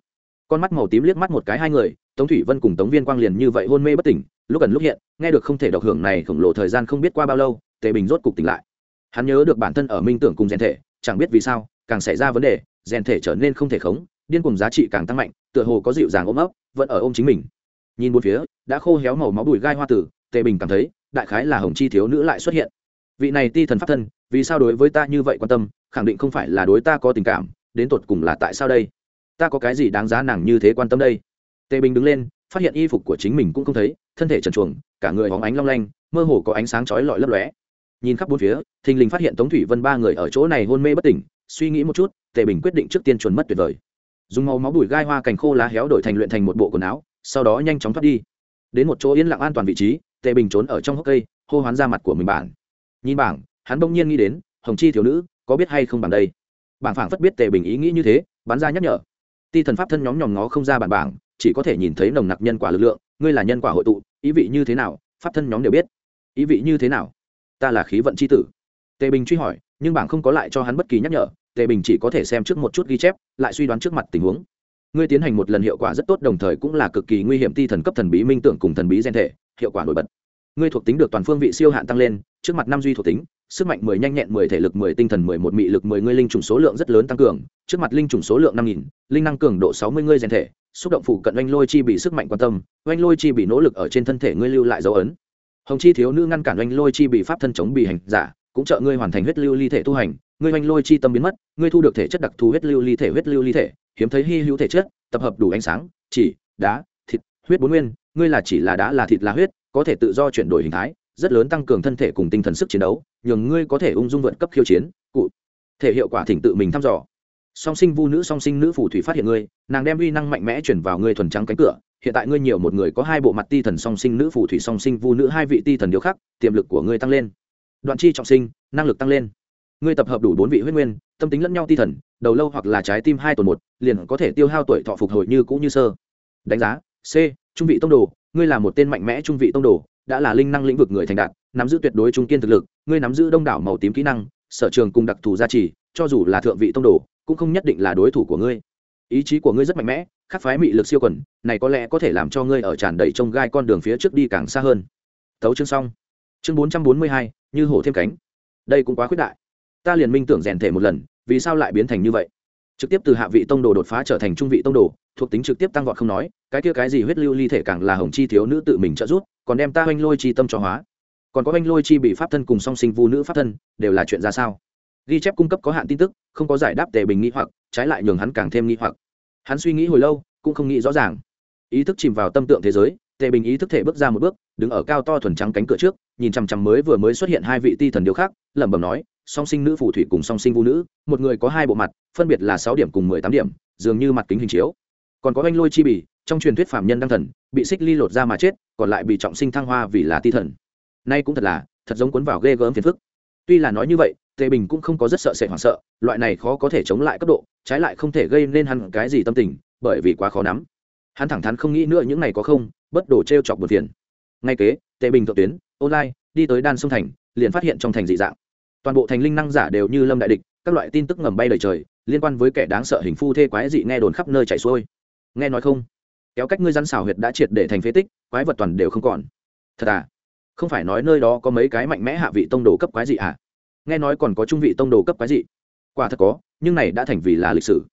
S1: Con mắt màu tím liếc mắt một cái hai người, tống thủy vân cùng tống viên quang liền như vậy hôn mê bất tỉnh, lúc gần lúc hiện, nghe được không thể độc hưởng này khổng lồ thời gian không biết qua bao lâu, tề bình rốt cục tỉnh lại. Hắn nhớ được bản thân ở minh tưởng cùng rèn thể, chẳng biết vì sao, càng xảy ra vấn đề, rèn thể trở nên không thể khống, điên cùng giá trị càng tăng mạnh, tựa hồ có dịu dàng ôm ấp, vẫn ở ôm chính mình. Nhìn một phía đã khô héo màu máu bùi gai hoa tử, tề bình cảm thấy, đại khái là hồng chi thiếu nữ lại xuất hiện. Vị này ti thần pháp thân, vì sao đối với ta như vậy quan tâm, khẳng định không phải là đối ta có tình cảm, đến tột cùng là tại sao đây? Ta có cái gì đáng giá nàng như thế quan tâm đây? Tề bình đứng lên, phát hiện y phục của chính mình cũng không thấy, thân thể trần chuồng cả người hóng ánh long lanh, mơ hồ có ánh sáng chói lọi lấp lóe. Nhìn khắp bốn phía, thình lình phát hiện tống thủy vân ba người ở chỗ này hôn mê bất tỉnh, suy nghĩ một chút, tề bình quyết định trước tiên chuẩn mất tuyệt vời. Dùng màu máu bùi gai hoa cành khô lá héo đổi thành luyện thành một bộ quần áo, sau đó nhanh chóng thoát đi đến một chỗ yên lặng an toàn vị trí, tề bình trốn ở trong hốc cây, hô hoán ra mặt của mình bảng. nhìn bảng, hắn bỗng nhiên nghĩ đến, hồng chi thiếu nữ, có biết hay không bằng đây? Bảng phảng phất biết tề bình ý nghĩ như thế, bắn ra nhắc nhở. Ti thần pháp thân nhóm nhòm ngó không ra bản bảng, chỉ có thể nhìn thấy nồng nặc nhân quả lực lượng, ngươi là nhân quả hội tụ, ý vị như thế nào, pháp thân nhóm đều biết. Ý vị như thế nào? Ta là khí vận c h i tử. Tề bình truy hỏi, nhưng bảng không có lại cho hắn bất kỳ nhắc nhở, tề bình chỉ có thể xem trước một chút ghi chép, lại suy đoán trước mặt tình huống ngươi tiến hành một lần hiệu quả rất tốt, đồng thời cũng là cực kỳ nguy hiểm, ti thần cấp thần bí, minh tưởng cùng thần bí gen thể, hiệu quả nổi bật. Ngươi thuộc tính được toàn phương vị siêu hạn tăng lên, trước mặt năm duy thuộc tính, sức mạnh mười, nhanh nhẹn mười, thể lực mười, tinh thần mười, một mị lực mười, ngươi linh trùng số lượng rất lớn tăng cường, trước mặt linh trùng số lượng năm nghìn, linh năng cường độ sáu mươi, ngươi gen thể, xúc động phụ cận oanh lôi chi bị sức mạnh quan tâm, oanh lôi chi bị nỗ lực ở trên thân thể ngươi lưu lại dấu ấn. Hồng chi thiếu nữ ngăn cản oanh lôi chi bị pháp thân chống bị hành giả, cũng trợ ngươi hoàn thành huyết lưu ly thể tu hành, ngươi oanh lôi chi tâm biến mất, ngươi thu được thể chất đặc thù huyết lưu ly thể, huyết lưu ly thể hiếm thấy hy hữu thể chất, tập hợp đủ ánh sáng, chỉ, đá, thịt, huyết bốn nguyên, ngươi là chỉ là đá là thịt là huyết, có thể tự do chuyển đổi hình thái, rất lớn tăng cường thân thể cùng tinh thần sức chiến đấu, nhường ngươi có thể ung dung vượt cấp khiêu chiến, cụ thể hiệu quả thỉnh tự mình thăm dò. Song sinh vu nữ, song sinh nữ phù thủy phát hiện ngươi, nàng đem uy năng mạnh mẽ chuyển vào ngươi thuần trắng cánh cửa, hiện tại ngươi nhiều một người có hai bộ mặt ti thần song sinh nữ phù thủy song sinh vu nữ hai vị ti thần điều khác tiềm lực của ngươi tăng lên. Đoạn chi trọng sinh, năng lực tăng lên ngươi tập hợp đủ bốn vị huyết nguyên, tâm tính lẫn nhau ti thần, đầu lâu hoặc là trái tim hai tuần một, liền có thể tiêu hao tuổi thọ phục hồi như cũ như sơ. Đánh giá, c, trung vị tông đồ, ngươi là một tên mạnh mẽ trung vị tông đồ, đã là linh năng lĩnh vực người thành đạt, nắm giữ tuyệt đối trung kiên thực lực, ngươi nắm giữ đông đảo màu tím kỹ năng, sở trường cùng đặc thù gia trì, cho dù là thượng vị tông đồ, cũng không nhất định là đối thủ của ngươi. Ý chí của ngươi rất mạnh mẽ, khắc phái mị lực siêu quần, này có lẽ có thể làm cho ngươi ở tràn đầy trông gai con đường phía trước đi càng xa hơn. Thấu chương xong. Chương bốn trăm bốn mươi hai, như hổ thêm cánh. Đây cũng quá khuyết đại ta liền minh tưởng rèn thể một lần, vì sao lại biến thành như vậy? Trực tiếp từ hạ vị tông đồ đột phá trở thành trung vị tông đồ, thuộc tính trực tiếp tăng vọt không nói, cái kia cái gì huyết lưu ly thể càng là hồng chi thiếu nữ tự mình trợ giúp, còn đem ta oanh lôi chi tâm cho hóa. Còn có oanh lôi chi bị pháp thân cùng song sinh vu nữ pháp thân, đều là chuyện ra sao? Ghi chép cung cấp có hạn tin tức, không có giải đáp tề bình nghĩ hoặc, trái lại nhường hắn càng thêm nghĩ hoặc. Hắn suy nghĩ hồi lâu, cũng không nghĩ rõ ràng. Ý thức chìm vào tâm tượng thế giới, tề bình ý thức thể bước ra một bước, đứng ở cao to thuần trắng cánh cửa trước, nhìn chằm chằm mới vừa mới xuất hiện hai vị ti thần điều khác lẩm bẩm nói song sinh nữ phù thủy cùng song sinh vũ nữ, một người có hai bộ mặt, phân biệt là sáu điểm cùng mười tám điểm, dường như mặt kính hình chiếu. Còn có anh lôi chi bì, trong truyền thuyết phạm nhân đăng thần, bị xích ly lột ra mà chết, còn lại bị trọng sinh thăng hoa vì là ti thần. Nay cũng thật là, thật giống cuốn vào ghê gớm phiền phức. Tuy là nói như vậy, tề bình cũng không có rất sợ sệt hoảng sợ, loại này khó có thể chống lại cấp độ, trái lại không thể gây nên hắn cái gì tâm tình, bởi vì quá khó nắm. Hắn thẳng thắn không nghĩ nữa những này có không, bất đổ t r e o chọc buồn phiền. Ngay kế, tề bình thượng tuyến, online, đi tới đan sông thành, liền phát hiện trong thành dị dạng toàn bộ thành linh năng giả đều như lâm đại địch, các loại tin tức ngầm bay lời trời, liên quan với kẻ đáng sợ hình phu thê quái dị nghe đồn khắp nơi chảy xuôi. Nghe nói không? Kéo cách ngươi răn xào huyệt đã triệt để thành phế tích, quái vật toàn đều không còn. Thật à? Không phải nói nơi đó có mấy cái mạnh mẽ hạ vị tông đồ cấp quái dị à? Nghe nói còn có trung vị tông đồ cấp quái dị. Quả thật có, nhưng này đã thành vì là lịch sử.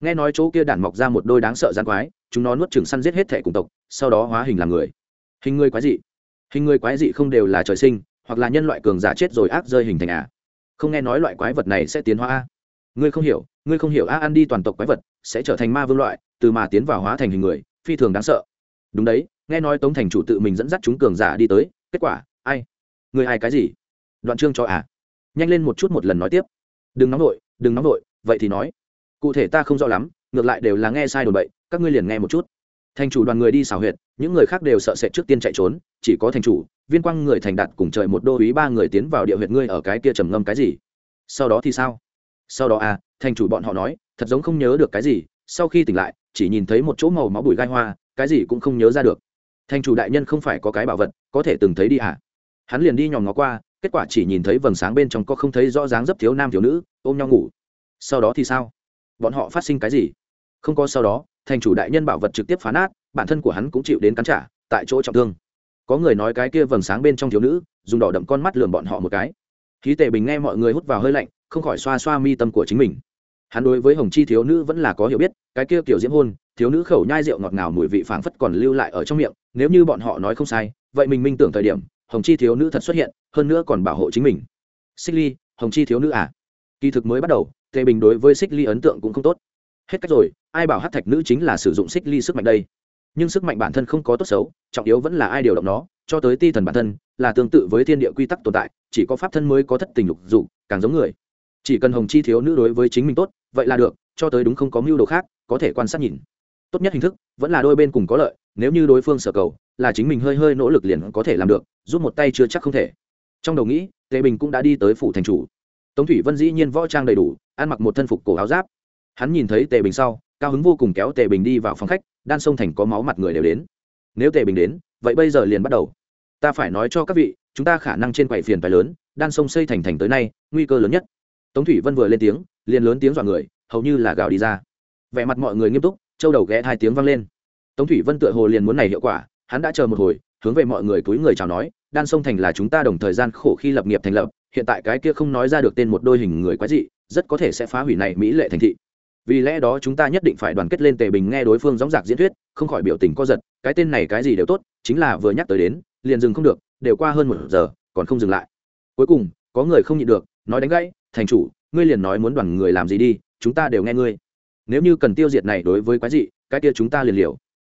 S1: Nghe nói chỗ kia đản mọc ra một đôi đáng sợ gian quái, chúng nó nuốt chừng săn giết hết thẻ cùng tộc, sau đó hóa hình làm người. Hình người quái dị. Hình người quái dị không đều là trời sinh, hoặc là nhân loại cường giả chết rồi ác rơi hình thành à? Không nghe nói loại quái vật này sẽ tiến hóa a? Ngươi không hiểu, ngươi không hiểu a ăn đi toàn tộc quái vật sẽ trở thành ma vương loại, từ mà tiến vào hóa thành hình người, phi thường đáng sợ. Đúng đấy, nghe nói tống thành chủ tự mình dẫn dắt chúng cường giả đi tới, kết quả, ai? Người ai cái gì? Đoạn chương cho à? Nhanh lên một chút một lần nói tiếp. Đừng nóng vội, đừng nóng vội, vậy thì nói. Cụ thể ta không rõ lắm, ngược lại đều là nghe sai đồn bậy, các ngươi liền nghe một chút. Thành chủ đoàn người đi xào huyệt những người khác đều sợ sệt trước tiên chạy trốn, chỉ có thành chủ, viên quang người thành đạt cùng trời một đô ý ba người tiến vào địa huyệt ngươi ở cái kia trầm ngâm cái gì? Sau đó thì sao? Sau đó à thành chủ bọn họ nói, thật giống không nhớ được cái gì, sau khi tỉnh lại, chỉ nhìn thấy một chỗ màu máu bụi gai hoa, cái gì cũng không nhớ ra được. Thành chủ đại nhân không phải có cái bảo vật, có thể từng thấy đi à? Hắn liền đi nhòm ngó qua, kết quả chỉ nhìn thấy vầng sáng bên trong có không thấy rõ dáng dấp thiếu nam thiếu nữ, ôm nhau ngủ. Sau đó thì sao? Bọn họ phát sinh cái gì? Không có sau đó, thành chủ đại nhân bảo vật trực tiếp phá nát bản thân của hắn cũng chịu đến cắn trả, tại chỗ trọng thương. Có người nói cái kia vầng sáng bên trong thiếu nữ, dùng đỏ đậm con mắt lườm bọn họ một cái. Khí tề bình nghe mọi người hút vào hơi lạnh, không khỏi xoa xoa mi tâm của chính mình. Hắn đối với hồng chi thiếu nữ vẫn là có hiểu biết, cái kia kiểu diễm hôn, thiếu nữ khẩu nhai rượu ngọt ngào mùi vị phảng phất còn lưu lại ở trong miệng, nếu như bọn họ nói không sai, vậy mình minh tưởng thời điểm, hồng chi thiếu nữ thật xuất hiện, hơn nữa còn bảo hộ chính mình. Xích ly, hồng chi thiếu nữ à? Kỳ thực mới bắt đầu, tề bình đối với xích ly ấn tượng cũng không tốt. Hết cách rồi, ai bảo hát thạch nữ chính là sử dụng xích ly sức mạnh đây? Nhưng sức mạnh bản thân không có tốt xấu, trọng yếu vẫn là ai điều động nó, cho tới ti thần bản thân, là tương tự với thiên địa quy tắc tồn tại, chỉ có pháp thân mới có thất tình lục dụ càng giống người. Chỉ cần hồng chi thiếu nữ đối với chính mình tốt, vậy là được, cho tới đúng không có mưu đồ khác, có thể quan sát nhìn. Tốt nhất hình thức, vẫn là đôi bên cùng có lợi, nếu như đối phương sở cầu, là chính mình hơi hơi nỗ lực liền có thể làm được, giúp một tay chưa chắc không thể. Trong đầu nghĩ, tề bình cũng đã đi tới phủ thành chủ. Tống thủy vân dĩ nhiên võ trang đầy đủ, ăn mặc một thân phục cổ áo giáp. Hắn nhìn thấy tề bình sau, cao hứng vô cùng kéo tề bình đi vào phòng khách đan sông thành có máu mặt người đều đến. Nếu tề bình đến, vậy bây giờ liền bắt đầu. Ta phải nói cho các vị, chúng ta khả năng trên quầy phiền phải lớn, đan sông xây thành thành tới nay, nguy cơ lớn nhất. Tống thủy vân vừa lên tiếng, liền lớn tiếng dọa người, hầu như là gào đi ra. Vẻ mặt mọi người nghiêm túc, châu đầu ghé hai tiếng vang lên. Tống thủy vân tựa hồ liền muốn này hiệu quả, hắn đã chờ một hồi, hướng về mọi người túi người chào nói, đan sông thành là chúng ta đồng thời gian khổ khi lập nghiệp thành lập, hiện tại cái kia không nói ra được tên một đôi hình người quái dị, rất có thể sẽ phá hủy này mỹ lệ thành thị vì lẽ đó chúng ta nhất định phải đoàn kết lên tề bình nghe đối phương gióng dạc diễn thuyết, không khỏi biểu tình co giật, cái tên này cái gì đều tốt, chính là vừa nhắc tới đến, liền dừng không được, đều qua hơn một giờ, còn không dừng lại. Cuối cùng, có người không nhịn được, nói đánh gãy, thành chủ, ngươi liền nói muốn đoàn người làm gì đi, chúng ta đều nghe ngươi. Nếu như cần tiêu diệt này đối với quái dị, cái kia chúng ta liền liều.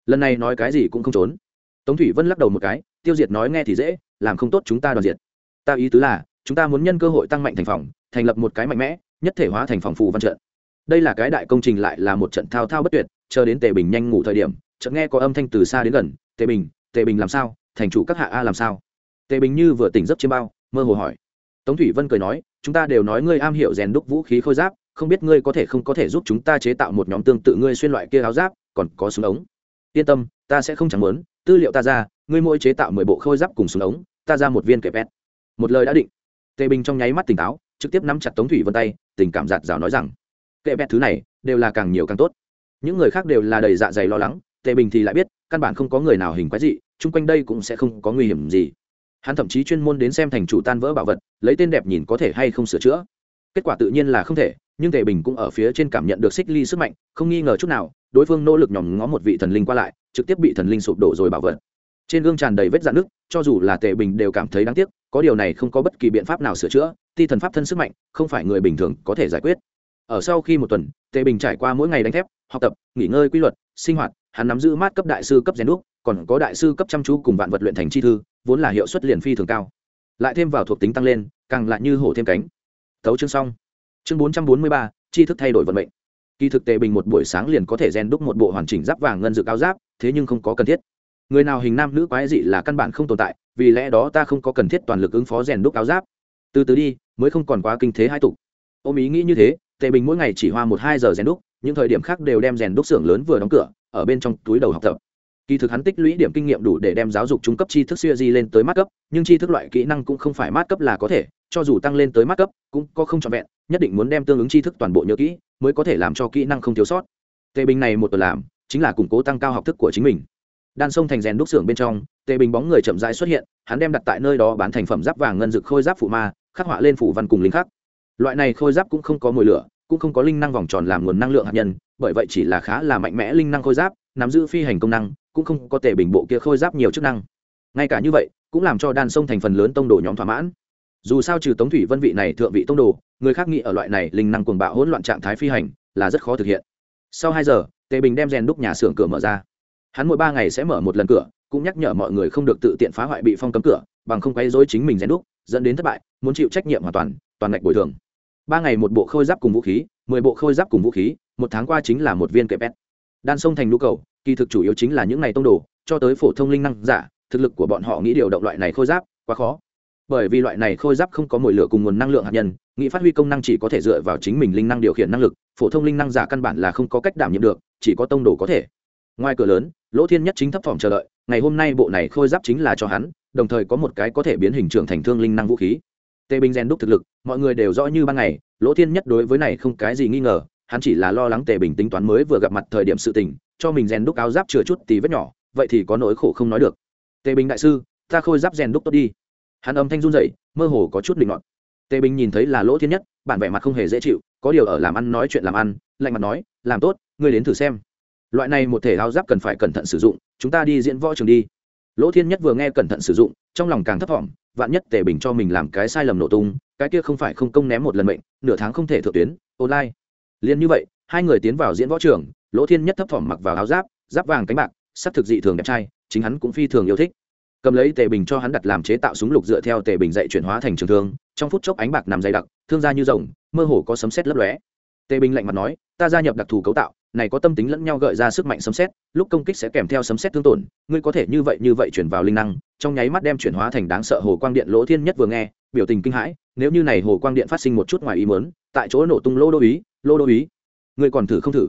S1: Lần này nói cái gì cũng không trốn. Tống thủy vân lắc đầu một cái, tiêu diệt nói nghe thì dễ, làm không tốt chúng ta đoàn diệt. Ta ý tứ là, chúng ta muốn nhân cơ hội tăng mạnh thành phòng, thành lập một cái mạnh mẽ, nhất thể hóa thành phòng phù văn trận đây là cái đại công trình lại là một trận thao thao bất tuyệt, chờ đến tề bình nhanh ngủ thời điểm, chợt nghe có âm thanh từ xa đến gần, tề bình tề bình làm sao? Thành chủ các hạ a làm sao? Tề bình như vừa tỉnh giấc chiêm bao, mơ hồ hỏi. Tống thủy vân cười nói, chúng ta đều nói ngươi am hiểu rèn đúc vũ khí khôi giáp, không biết ngươi có thể không có thể giúp chúng ta chế tạo một nhóm tương tự ngươi xuyên loại kia áo giáp, còn có súng ống. Yên tâm, ta sẽ không chẳng muốn, tư liệu ta ra, ngươi mỗi chế tạo mười bộ khôi giáp cùng súng ống, ta ra một viên kẹp pet một lời đã định, tề bình trong nháy mắt tỉnh táo, trực tiếp nắm chặt tống thủy vân tay, tình cảm giạt rào nói rằng kệ bẹt thứ này đều là càng nhiều càng tốt. Những người khác đều là đầy dạ dày lo lắng, tề bình thì lại biết, căn bản không có người nào hình quái dị, chung quanh đây cũng sẽ không có nguy hiểm gì. Hắn thậm chí chuyên môn đến xem thành chủ tan vỡ bảo vật, lấy tên đẹp nhìn có thể hay không sửa chữa. Kết quả tự nhiên là không thể, nhưng tề bình cũng ở phía trên cảm nhận được xích ly sức mạnh, không nghi ngờ chút nào, đối phương nỗ lực nhòm ngó một vị thần linh qua lại, trực tiếp bị thần linh sụp đổ rồi bảo vật. Trên gương tràn đầy vết dạn nước cho dù là tề bình đều cảm thấy đáng tiếc, có điều này không có bất kỳ biện pháp nào sửa chữa ti thần pháp thân sức mạnh, không phải người bình thường có thể giải quyết ở sau khi một tuần, tề bình trải qua mỗi ngày đánh thép, học tập, nghỉ ngơi quy luật, sinh hoạt, hắn nắm giữ mát cấp đại sư cấp rèn đúc, còn có đại sư cấp chăm chú cùng vạn vật luyện thành chi thư, vốn là hiệu suất liền phi thường cao. Lại thêm vào thuộc tính tăng lên, càng lại như hổ thêm cánh. Thấu chương xong. Chương bốn trăm bốn mươi ba, tri thức thay đổi vận mệnh. Kỳ thực tề bình một buổi sáng liền có thể rèn đúc một bộ hoàn chỉnh giáp vàng ngân dự cao giáp, thế nhưng không có cần thiết. Người nào hình nam nữ quái dị là căn bản không tồn tại, vì lẽ đó ta không có cần thiết toàn lực ứng phó rèn đúc áo giáp. Từ từ đi, mới không còn quá kinh thế hai tục. Ôm ý nghĩ như thế tề bình mỗi ngày chỉ hoa một hai giờ rèn đúc, những thời điểm khác đều đem rèn đúc xưởng lớn vừa đóng cửa, ở bên trong túi đầu học tập. Kỳ thực hắn tích lũy điểm kinh nghiệm đủ để đem giáo dục trung cấp tri thức siêu di lên tới mát cấp, nhưng tri thức loại kỹ năng cũng không phải mát cấp là có thể, cho dù tăng lên tới mát cấp, cũng có không trọn vẹn, nhất định muốn đem tương ứng tri thức toàn bộ nhớ kỹ, mới có thể làm cho kỹ năng không thiếu sót. Tề bình này một tuần làm, chính là củng cố tăng cao học thức của chính mình. Đan sông thành rèn đúc xưởng bên trong, tề bình bóng người chậm rãi xuất hiện, hắn đem đặt tại nơi đó bán thành phẩm giáp vàng ngân dực khôi giáp phụ ma, khắc họa lên phủ văn cùng lính khắc loại này khôi giáp cũng không có mùi lửa, cũng không có linh năng vòng tròn làm nguồn năng lượng hạt nhân, bởi vậy chỉ là khá là mạnh mẽ linh năng khôi giáp, nắm giữ phi hành công năng, cũng không có tể bình bộ kia khôi giáp nhiều chức năng. Ngay cả như vậy, cũng làm cho đàn sông thành phần lớn tông đồ nhóm thỏa mãn. Dù sao trừ tống thủy vân vị này thượng vị tông đồ, người khác nghĩ ở loại này linh năng cuồng bạo hỗn loạn trạng thái phi hành, là rất khó thực hiện. Sau hai giờ, tề bình đem rèn đúc nhà xưởng cửa mở ra. Hắn mỗi ba ngày sẽ mở một lần cửa, cũng nhắc nhở mọi người không được tự tiện phá hoại bị phong cấm cửa, bằng không quấy dối chính mình rèn đúc, dẫn đến thất bại, muốn chịu trách nhiệm hoàn toàn toàn ngạch bồi thường ba ngày một bộ khôi giáp cùng vũ khí, mười bộ khôi giáp cùng vũ khí, một tháng qua chính là một viên kệ pet đan sông thành nhu cầu, kỳ thực chủ yếu chính là những ngày tông đồ, cho tới phổ thông linh năng giả, thực lực của bọn họ nghĩ điều động loại này khôi giáp, quá khó. Bởi vì loại này khôi giáp không có mồi lửa cùng nguồn năng lượng hạt nhân, nghĩ phát huy công năng chỉ có thể dựa vào chính mình linh năng điều khiển năng lực, phổ thông linh năng giả căn bản là không có cách đảm nhiệm được, chỉ có tông đồ có thể. Ngoài cửa lớn, lỗ thiên nhất chính thấp thỏm chờ đợi, ngày hôm nay bộ này khôi giáp chính là cho hắn, đồng thời có một cái có thể biến hình trưởng thành thương linh năng vũ khí tề Bình rèn đúc thực lực, mọi người đều rõ như ban ngày, lỗ thiên nhất đối với này không cái gì nghi ngờ, hắn chỉ là lo lắng tề bình tính toán mới vừa gặp mặt thời điểm sự tình, cho mình rèn đúc áo giáp chừa chút tí vết nhỏ, vậy thì có nỗi khổ không nói được. Tề bình đại sư, ta khôi giáp rèn đúc tốt đi. Hắn âm thanh run rẩy, mơ hồ có chút định ngọn tề bình nhìn thấy là lỗ thiên nhất, bản vẻ mặt không hề dễ chịu, có điều ở làm ăn nói chuyện làm ăn, lạnh mặt nói, làm tốt, ngươi đến thử xem. Loại này một thể áo giáp cần phải cẩn thận sử dụng, chúng ta đi diễn võ trường đi. Lỗ thiên nhất vừa nghe cẩn thận sử dụng, trong lòng càng thấp thỏm vạn nhất tề bình cho mình làm cái sai lầm nổ tung, cái kia không phải không công ném một lần mệnh, nửa tháng không thể thượng tuyến, online. Liền như vậy, hai người tiến vào diễn võ trường, lỗ thiên nhất thấp thỏm mặc vào áo giáp giáp vàng cánh bạc, sắc thực dị thường đẹp trai, chính hắn cũng phi thường yêu thích. Cầm lấy tề bình cho hắn đặt làm chế tạo súng lục dựa theo tề bình dạy chuyển hóa thành trường thương, trong phút chốc ánh bạc nằm dày đặc, thương ra như rồng, mơ hồ có sấm sét lấp lóe. Tề bình lạnh mặt nói, ta gia nhập đặc thù cấu tạo này có tâm tính lẫn nhau gợi ra sức mạnh sấm sét, lúc công kích sẽ kèm theo sấm sét thương tổn, ngươi có thể như vậy như vậy chuyển vào linh năng, trong nháy mắt đem chuyển hóa thành đáng sợ hồ quang điện lỗ thiên nhất vừa nghe, biểu tình kinh hãi, nếu như này hồ quang điện phát sinh một chút ngoài ý muốn, tại chỗ nổ tung lô đô ý lô đô ý. Ngươi còn thử không thử?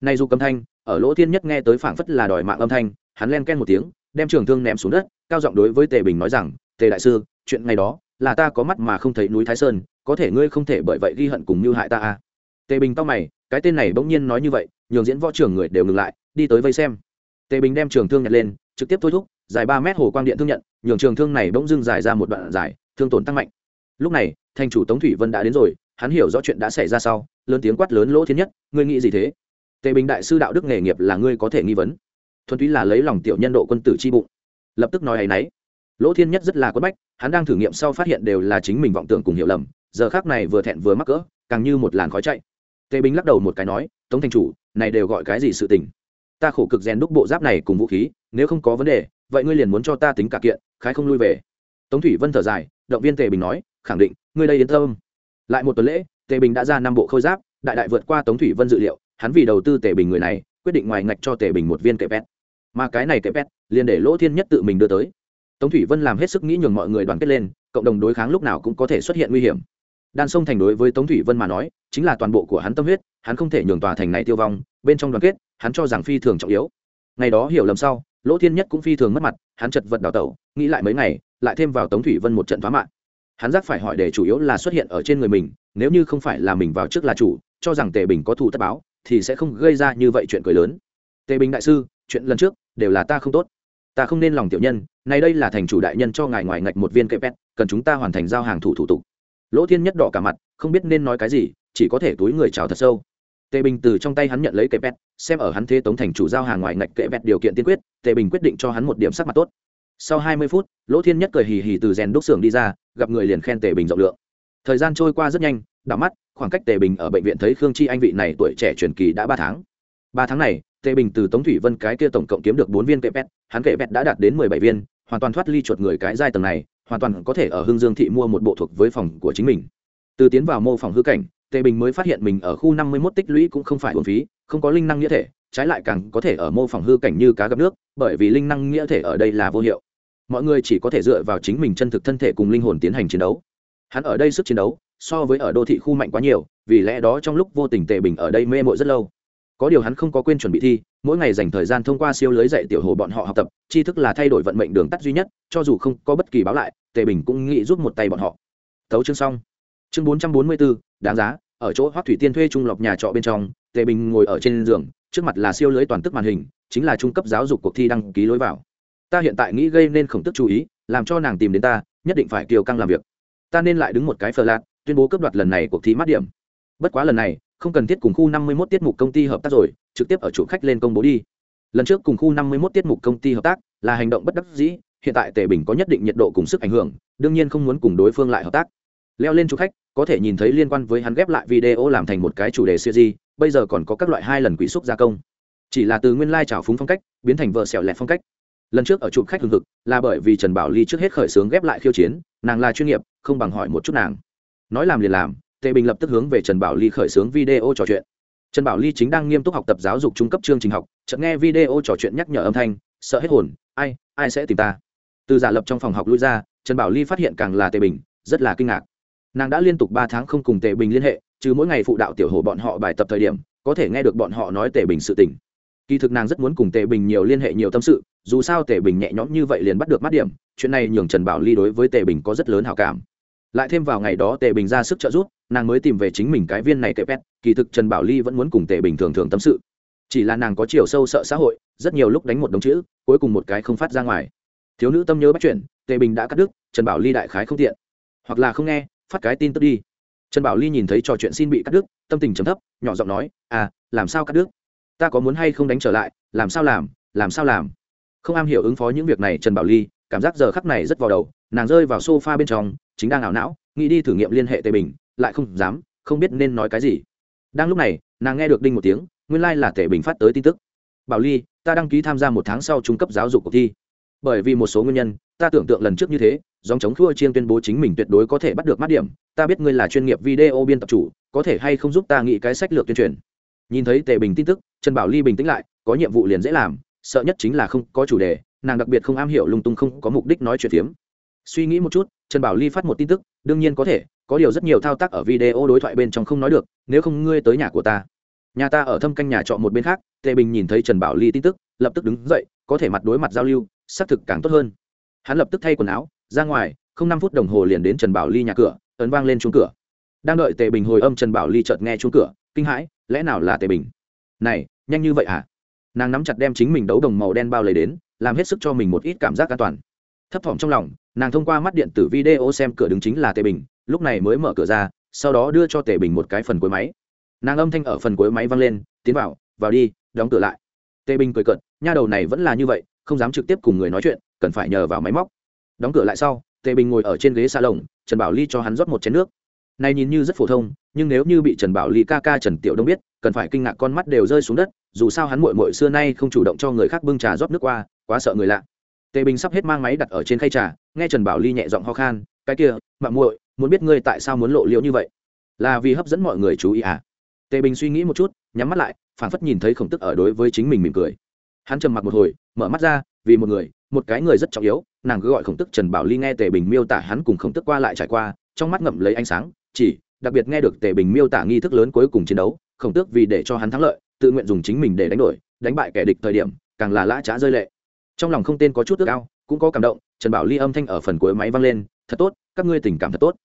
S1: Nay dù cầm thanh, ở lỗ thiên nhất nghe tới phảng phất là đòi mạng âm thanh, hắn len ken một tiếng, đem trường thương ném xuống đất, cao giọng đối với tề bình nói rằng, tề đại sư, chuyện ngày đó, là ta có mắt mà không thấy núi thái sơn, có thể ngươi không thể bởi vậy ghi hận cùng như hại ta à? Tề bình tao mày, cái tên này bỗng nhiên nói như vậy nhường diễn võ trưởng người đều ngừng lại, đi tới vây xem. Tề bình đem trường thương nhặt lên, trực tiếp thôi thúc, dài ba mét hồ quang điện thương nhận, nhường trường thương này bỗng dưng dài ra một đoạn dài, thương tổn tăng mạnh. Lúc này, thành chủ tống thủy vân đã đến rồi, hắn hiểu rõ chuyện đã xảy ra sau, lớn tiếng quát lớn lỗ thiên nhất, ngươi nghĩ gì thế? Tề bình đại sư đạo đức nghề nghiệp là ngươi có thể nghi vấn. Thuần túy là lấy lòng tiểu nhân độ quân tử chi bụng. Lập tức nói hay nấy. Lỗ thiên nhất rất là quất bách, hắn đang thử nghiệm sau phát hiện đều là chính mình vọng tưởng cùng hiểu lầm, giờ khác này vừa thẹn vừa mắc cỡ, càng như một làn khói chạy. Tề bình lắc đầu một cái nói, tống thành chủ này đều gọi cái gì sự tình? Ta khổ cực rèn đúc bộ giáp này cùng vũ khí, nếu không có vấn đề, vậy ngươi liền muốn cho ta tính cả kiện, khái không lui về. Tống thủy vân thở dài, động viên tề bình nói, khẳng định, ngươi đây yên tâm. Lại một tuần lễ, tề bình đã ra năm bộ khôi giáp, đại đại vượt qua tống thủy vân dự liệu, hắn vì đầu tư tề bình người này, quyết định ngoài ngạch cho tề bình một viên kệ pet mà cái này kệ pet liền để lỗ thiên nhất tự mình đưa tới. Tống thủy vân làm hết sức nghĩ nhường mọi người đoàn kết lên, cộng đồng đối kháng lúc nào cũng có thể xuất hiện nguy hiểm đan sông thành đối với tống thủy vân mà nói, chính là toàn bộ của hắn tâm huyết, hắn không thể nhường tòa thành này tiêu vong, bên trong đoàn kết, hắn cho rằng phi thường trọng yếu. Ngày đó hiểu lầm sau, lỗ thiên nhất cũng phi thường mất mặt, hắn chật vật đào tẩu, nghĩ lại mấy ngày, lại thêm vào tống thủy vân một trận thoá mạng. Hắn giác phải hỏi để chủ yếu là xuất hiện ở trên người mình, nếu như không phải là mình vào trước là chủ, cho rằng tề bình có thù tất báo, thì sẽ không gây ra như vậy chuyện cười lớn. Tề bình đại sư, chuyện lần trước, đều là ta không tốt. Ta không nên lòng tiểu nhân, Nay đây là thành chủ đại nhân cho ngài ngoài ngạch một viên cây pet cần chúng ta hoàn thành giao hàng thủ thủ tục lỗ thiên nhất đỏ cả mặt, không biết nên nói cái gì, chỉ có thể túi người chào thật sâu. Tề bình từ trong tay hắn nhận lấy cây pet xem ở hắn thế tống thành chủ giao hàng ngoài ngạch kệ pet điều kiện tiên quyết, tề bình quyết định cho hắn một điểm sắc mặt tốt. Sau hai mươi phút, lỗ thiên nhất cười hì hì từ rèn đúc xưởng đi ra, gặp người liền khen tề bình rộng lượng. Thời gian trôi qua rất nhanh, đảo mắt, khoảng cách tề bình ở bệnh viện thấy khương chi anh vị này tuổi trẻ truyền kỳ đã ba tháng. Ba tháng này, tề bình từ tống thủy vân cái kia tổng cộng kiếm được bốn viên kệ pet hắn kệ pet đã đạt đến mười bảy viên, hoàn toàn thoát ly chuột người cái giai tầng này hoàn toàn có thể ở hưng dương thị mua một bộ thuộc với phòng của chính mình. Từ tiến vào mô phòng hư cảnh, tề bình mới phát hiện mình ở khu năm mươi mốt tích lũy cũng không phải hồn phí, không có linh năng nghĩa thể, trái lại càng có thể ở mô phòng hư cảnh như cá gặp nước, bởi vì linh năng nghĩa thể ở đây là vô hiệu. Mọi người chỉ có thể dựa vào chính mình chân thực thân thể cùng linh hồn tiến hành chiến đấu. Hắn ở đây sức chiến đấu, so với ở đô thị khu mạnh quá nhiều, vì lẽ đó trong lúc vô tình tề bình ở đây mê mội rất lâu có điều hắn không có quên chuẩn bị thi, mỗi ngày dành thời gian thông qua siêu lưới dạy tiểu hồ bọn họ học tập, tri thức là thay đổi vận mệnh đường tắt duy nhất, cho dù không có bất kỳ báo lại, tề bình cũng nghĩ giúp một tay bọn họ. Tấu chương xong. Chương bốn trăm bốn mươi bốn đáng giá, ở chỗ hoác thủy tiên thuê trung lọc nhà trọ bên trong, tề bình ngồi ở trên giường, trước mặt là siêu lưới toàn tức màn hình, chính là trung cấp giáo dục cuộc thi đăng ký lối vào. Ta hiện tại nghĩ gây nên khổng tức chú ý, làm cho nàng tìm đến ta, nhất định phải kiều căng làm việc. Ta nên lại đứng một cái phờ lạc tuyên bố cướp đoạt lần này cuộc thi mát điểm. Bất quá lần này không cần thiết cùng khu năm mươi 51 tiết mục công ty hợp tác rồi, trực tiếp ở chủ khách lên công bố đi. Lần trước cùng khu năm mươi 51 tiết mục công ty hợp tác là hành động bất đắc dĩ, hiện tại tề bình có nhất định nhiệt độ cùng sức ảnh hưởng, đương nhiên không muốn cùng đối phương lại hợp tác. Leo lên chủ khách, có thể nhìn thấy liên quan với hắn ghép lại video làm thành một cái chủ đề series, bây giờ còn có các loại hai lần quỹ xúc gia công. Chỉ là từ nguyên lai trào phúng phong cách, biến thành vợ xẻo lẹt phong cách. Lần trước ở chụp khách hừng hực, là bởi vì trần bảo ly trước hết khởi xướng ghép lại khiêu chiến, nàng là chuyên nghiệp, không bằng hỏi một chút nàng. Nói làm liền làm tề bình lập tức hướng về trần bảo ly khởi xướng video trò chuyện. Trần bảo ly chính đang nghiêm túc học tập giáo dục trung cấp chương trình học, chợt nghe video trò chuyện nhắc nhở âm thanh, sợ hết hồn, ai ai sẽ tìm ta? Từ giả lập trong phòng học lui ra, trần bảo ly phát hiện càng là tề bình, rất là kinh ngạc. Nàng đã liên tục ba tháng không cùng tề bình liên hệ, trừ mỗi ngày phụ đạo tiểu hồ bọn họ bài tập thời điểm, có thể nghe được bọn họ nói tề bình sự tình. Kỳ thực nàng rất muốn cùng tề bình nhiều liên hệ nhiều tâm sự, dù sao tề bình nhẹ nhõm như vậy liền bắt được mắt điểm, chuyện này nhường trần bảo ly đối với tề bình có rất lớn hào cảm. Lại thêm vào ngày đó tề bình ra sức trợ giúp nàng mới tìm về chính mình cái viên này kệ pet, kỳ thực trần bảo ly vẫn muốn cùng tề bình thường thường tâm sự. Chỉ là nàng có chiều sâu sợ xã hội, rất nhiều lúc đánh một đống chữ, cuối cùng một cái không phát ra ngoài. Thiếu nữ tâm nhớ bắt chuyển tề bình đã cắt đứt, trần bảo ly đại khái không tiện. Hoặc là không nghe, phát cái tin tức đi. Trần bảo ly nhìn thấy trò chuyện xin bị cắt đứt, tâm tình chấm thấp, nhỏ giọng nói à làm sao cắt đứt? Ta có muốn hay không đánh trở lại? Làm sao làm? Làm sao làm? Không am hiểu ứng phó những việc này, trần bảo ly, cảm giác giờ khắc này rất vào đầu, nàng rơi vào s o f a bên trong, chính đang ảo não, nghĩ đi thử nghiệm liên hệ tề bình lại không dám, không biết nên nói cái gì. Đang lúc này, nàng nghe được đinh một tiếng, nguyên lai、like、là tể bình phát tới tin tức. Bảo ly, ta đăng ký tham gia một tháng sau trung cấp giáo dục cuộc thi. Bởi vì một số nguyên nhân, ta tưởng tượng lần trước như thế, dòng chống khua chiên tuyên bố chính mình tuyệt đối có thể bắt được mắt điểm. Ta biết ngươi là chuyên nghiệp video biên tập chủ, có thể hay không giúp ta nghĩ cái sách lược tuyên truyền? Nhìn thấy tề bình tin tức, trần bảo ly bình tĩnh lại, có nhiệm vụ liền dễ làm, sợ nhất chính là không có chủ đề, nàng đặc biệt không am hiểu lung tung không có mục đích nói chuyện phiếm. Suy nghĩ một chút, trần bảo ly phát một tin tức, đương nhiên có thể có điều rất nhiều thao tác ở video đối thoại bên trong không nói được, nếu không ngươi tới nhà của ta. Nhà ta ở thâm canh nhà trọ một bên khác, tề bình nhìn thấy trần bảo ly tin tức, lập tức đứng dậy, có thể mặt đối mặt giao lưu, xác thực càng tốt hơn. Hắn lập tức thay quần áo, ra ngoài, không năm phút đồng hồ liền đến trần bảo ly nhà cửa, ấn vang lên chuông cửa. Đang đợi tề bình hồi âm, trần bảo ly chợt nghe chuông cửa, kinh hãi, lẽ nào là tề bình? Này, nhanh như vậy à? nàng nắm chặt đem chính mình đấu đồng màu đen bao lấy đến, làm hết sức cho mình một ít cảm giác an toàn. Thấp thỏm trong lòng, nàng thông qua mắt điện tử video xem cửa đứng chính là tề bình lúc này mới mở cửa ra, sau đó đưa cho tề bình một cái phần cuối máy. Nàng âm thanh ở phần cuối máy vang lên, tiến vào vào đi, đóng cửa lại. Tề bình cười cận nha đầu này vẫn là như vậy, không dám trực tiếp cùng người nói chuyện, cần phải nhờ vào máy móc. Đóng cửa lại sau, tề bình ngồi ở trên ghế xa lồng, trần bảo ly cho hắn rót một chén nước. Này nhìn như rất phổ thông, nhưng nếu như bị trần bảo ly ca ca trần tiểu đông biết, cần phải kinh ngạc con mắt đều rơi xuống đất, dù sao hắn muội muội xưa nay không chủ động cho người khác bưng trà rót nước qua, quá sợ người lạ. Tề bình sắp hết mang máy đặt ở trên khay trà, nghe trần bảo ly nhẹ giọng ho khan, cái kia, mạng muội muốn biết ngươi tại sao muốn lộ liễu như vậy? Là vì hấp dẫn mọi người chú ý à? Tề bình suy nghĩ một chút, nhắm mắt lại phản phất nhìn thấy khổng tức ở đối với chính mình mỉm cười. Hắn trầm mặc một hồi, mở mắt ra, vì một người, một cái người rất trọng yếu, nàng cứ gọi khổng tức trần bảo ly nghe tề bình miêu tả hắn cùng khổng tức qua lại trải qua, trong mắt ngậm lấy ánh sáng, chỉ, đặc biệt nghe được tề bình miêu tả nghi thức lớn cuối cùng chiến đấu, khổng tước vì để cho hắn thắng lợi, tự nguyện dùng chính mình để đánh đổi, đánh bại kẻ địch thời điểm, càng là lã trá rơi lệ. Trong lòng không tên có chút ước ao, cũng có cảm động, trần bảo ly âm thanh ở phần cuối máy vang lên, thật tốt, các ngươi tình cảm thật tốt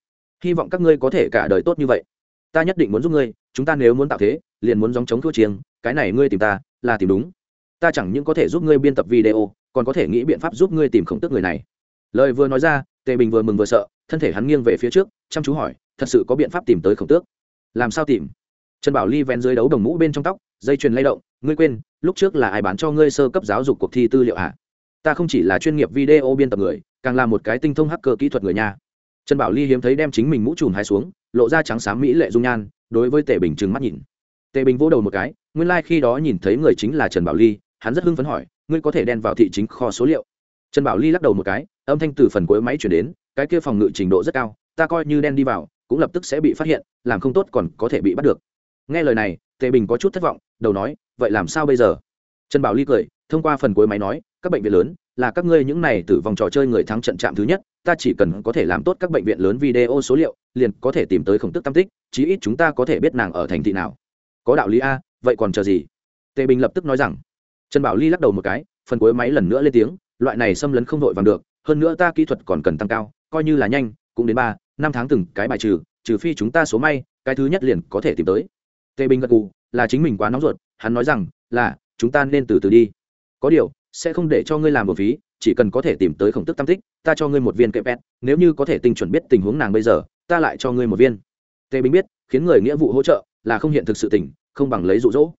S1: hy vọng các ngươi có thể cả đời tốt như vậy. Ta nhất định muốn giúp ngươi, chúng ta nếu muốn tạo thế, liền muốn dòng chống thua chiêng, cái này ngươi tìm ta, là tìm đúng. Ta chẳng những có thể giúp ngươi biên tập video, còn có thể nghĩ biện pháp giúp ngươi tìm khổng tức người này. Lời vừa nói ra, tề bình vừa mừng vừa sợ, thân thể hắn nghiêng về phía trước, chăm chú hỏi, thật sự có biện pháp tìm tới khổng tước? Làm sao tìm? Trần bảo ly vén dưới đấu đồng mũ bên trong tóc, dây chuyền lay động, ngươi quên, lúc trước là ai bán cho ngươi sơ cấp giáo dục cuộc thi tư liệu hả? Ta không chỉ là chuyên nghiệp video biên tập người, càng là một cái tinh thông hacker kỹ thuật người nha trần bảo ly hiếm thấy đem chính mình mũ trùm hai xuống, lộ ra trắng xám mỹ lệ dung nhan, đối với tề bình trừng mắt nhìn. Tề bình vỗ đầu một cái, nguyên lai、like、khi đó nhìn thấy người chính là trần bảo ly, hắn rất hưng phấn hỏi, ngươi có thể đen vào thị chính kho số liệu? Trần bảo ly lắc đầu một cái, âm thanh từ phần cuối máy chuyển đến, cái kia phòng ngự trình độ rất cao, ta coi như đen đi vào, cũng lập tức sẽ bị phát hiện, làm không tốt còn có thể bị bắt được. Nghe lời này, tề bình có chút thất vọng, đầu nói, vậy làm sao bây giờ? Trần bảo ly cười, thông qua phần cuối máy nói, các bệnh viện lớn, là các ngươi những này từ vòng trò chơi người thắng trận chạm thứ nhất ta chỉ cần có thể làm tốt các bệnh viện lớn video số liệu, liền có thể tìm tới khổng tức tam tích, chí ít chúng ta có thể biết nàng ở thành thị nào. Có đạo lý a, vậy còn chờ gì? Tề bình lập tức nói rằng. Trần bảo ly lắc đầu một cái, phần cuối máy lần nữa lên tiếng, loại này xâm lấn không vội vàng được, hơn nữa ta kỹ thuật còn cần tăng cao, coi như là nhanh, cũng đến ba, năm tháng từng cái bài trừ trừ phi chúng ta số may, cái thứ nhất liền có thể tìm tới. Tề bình gật gù, là chính mình quá nóng ruột, hắn nói rằng là, chúng ta nên từ từ đi. Có điều, sẽ không để cho ngươi làm một phí chỉ cần có thể tìm tới khổng tức tam tích, ta cho ngươi một viên kệ pet nếu như có thể tinh chuẩn biết tình huống nàng bây giờ, ta lại cho ngươi một viên. Tề bình biết, khiến người nghĩa vụ hỗ trợ là không hiện thực sự tình, không bằng lấy rụ rỗ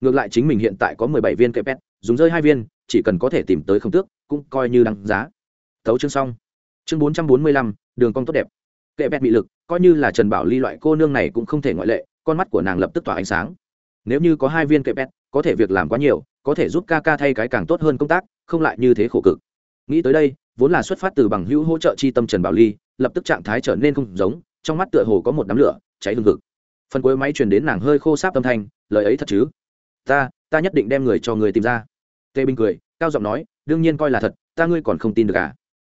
S1: ngược lại chính mình hiện tại có mười bảy viên kệ pet dùng rơi hai viên, chỉ cần có thể tìm tới khổng tước, cũng coi như đáng giá. Thấu chương xong. Chương bốn trăm bốn mươi lăm, đường cong tốt đẹp. Kệ pet bị lực, coi như là trần bảo ly loại cô nương này cũng không thể ngoại lệ, con mắt của nàng lập tức tỏa ánh sáng. Nếu như có hai viên kệ pet có thể việc làm quá nhiều, có thể giúp ca ca thay cái càng tốt hơn công tác không lại như thế khổ cực. Nghĩ tới đây, vốn là xuất phát từ bằng hữu hỗ trợ chi tâm trần bảo ly, lập tức trạng thái trở nên không giống, trong mắt tựa hồ có một đám lửa, cháy hừng hực. Phần cuối máy truyền đến nàng hơi khô sáp âm thanh, lời ấy thật chứ? Ta ta nhất định đem người cho người tìm ra. Tê bình cười, cao giọng nói, đương nhiên coi là thật, ta ngươi còn không tin được à?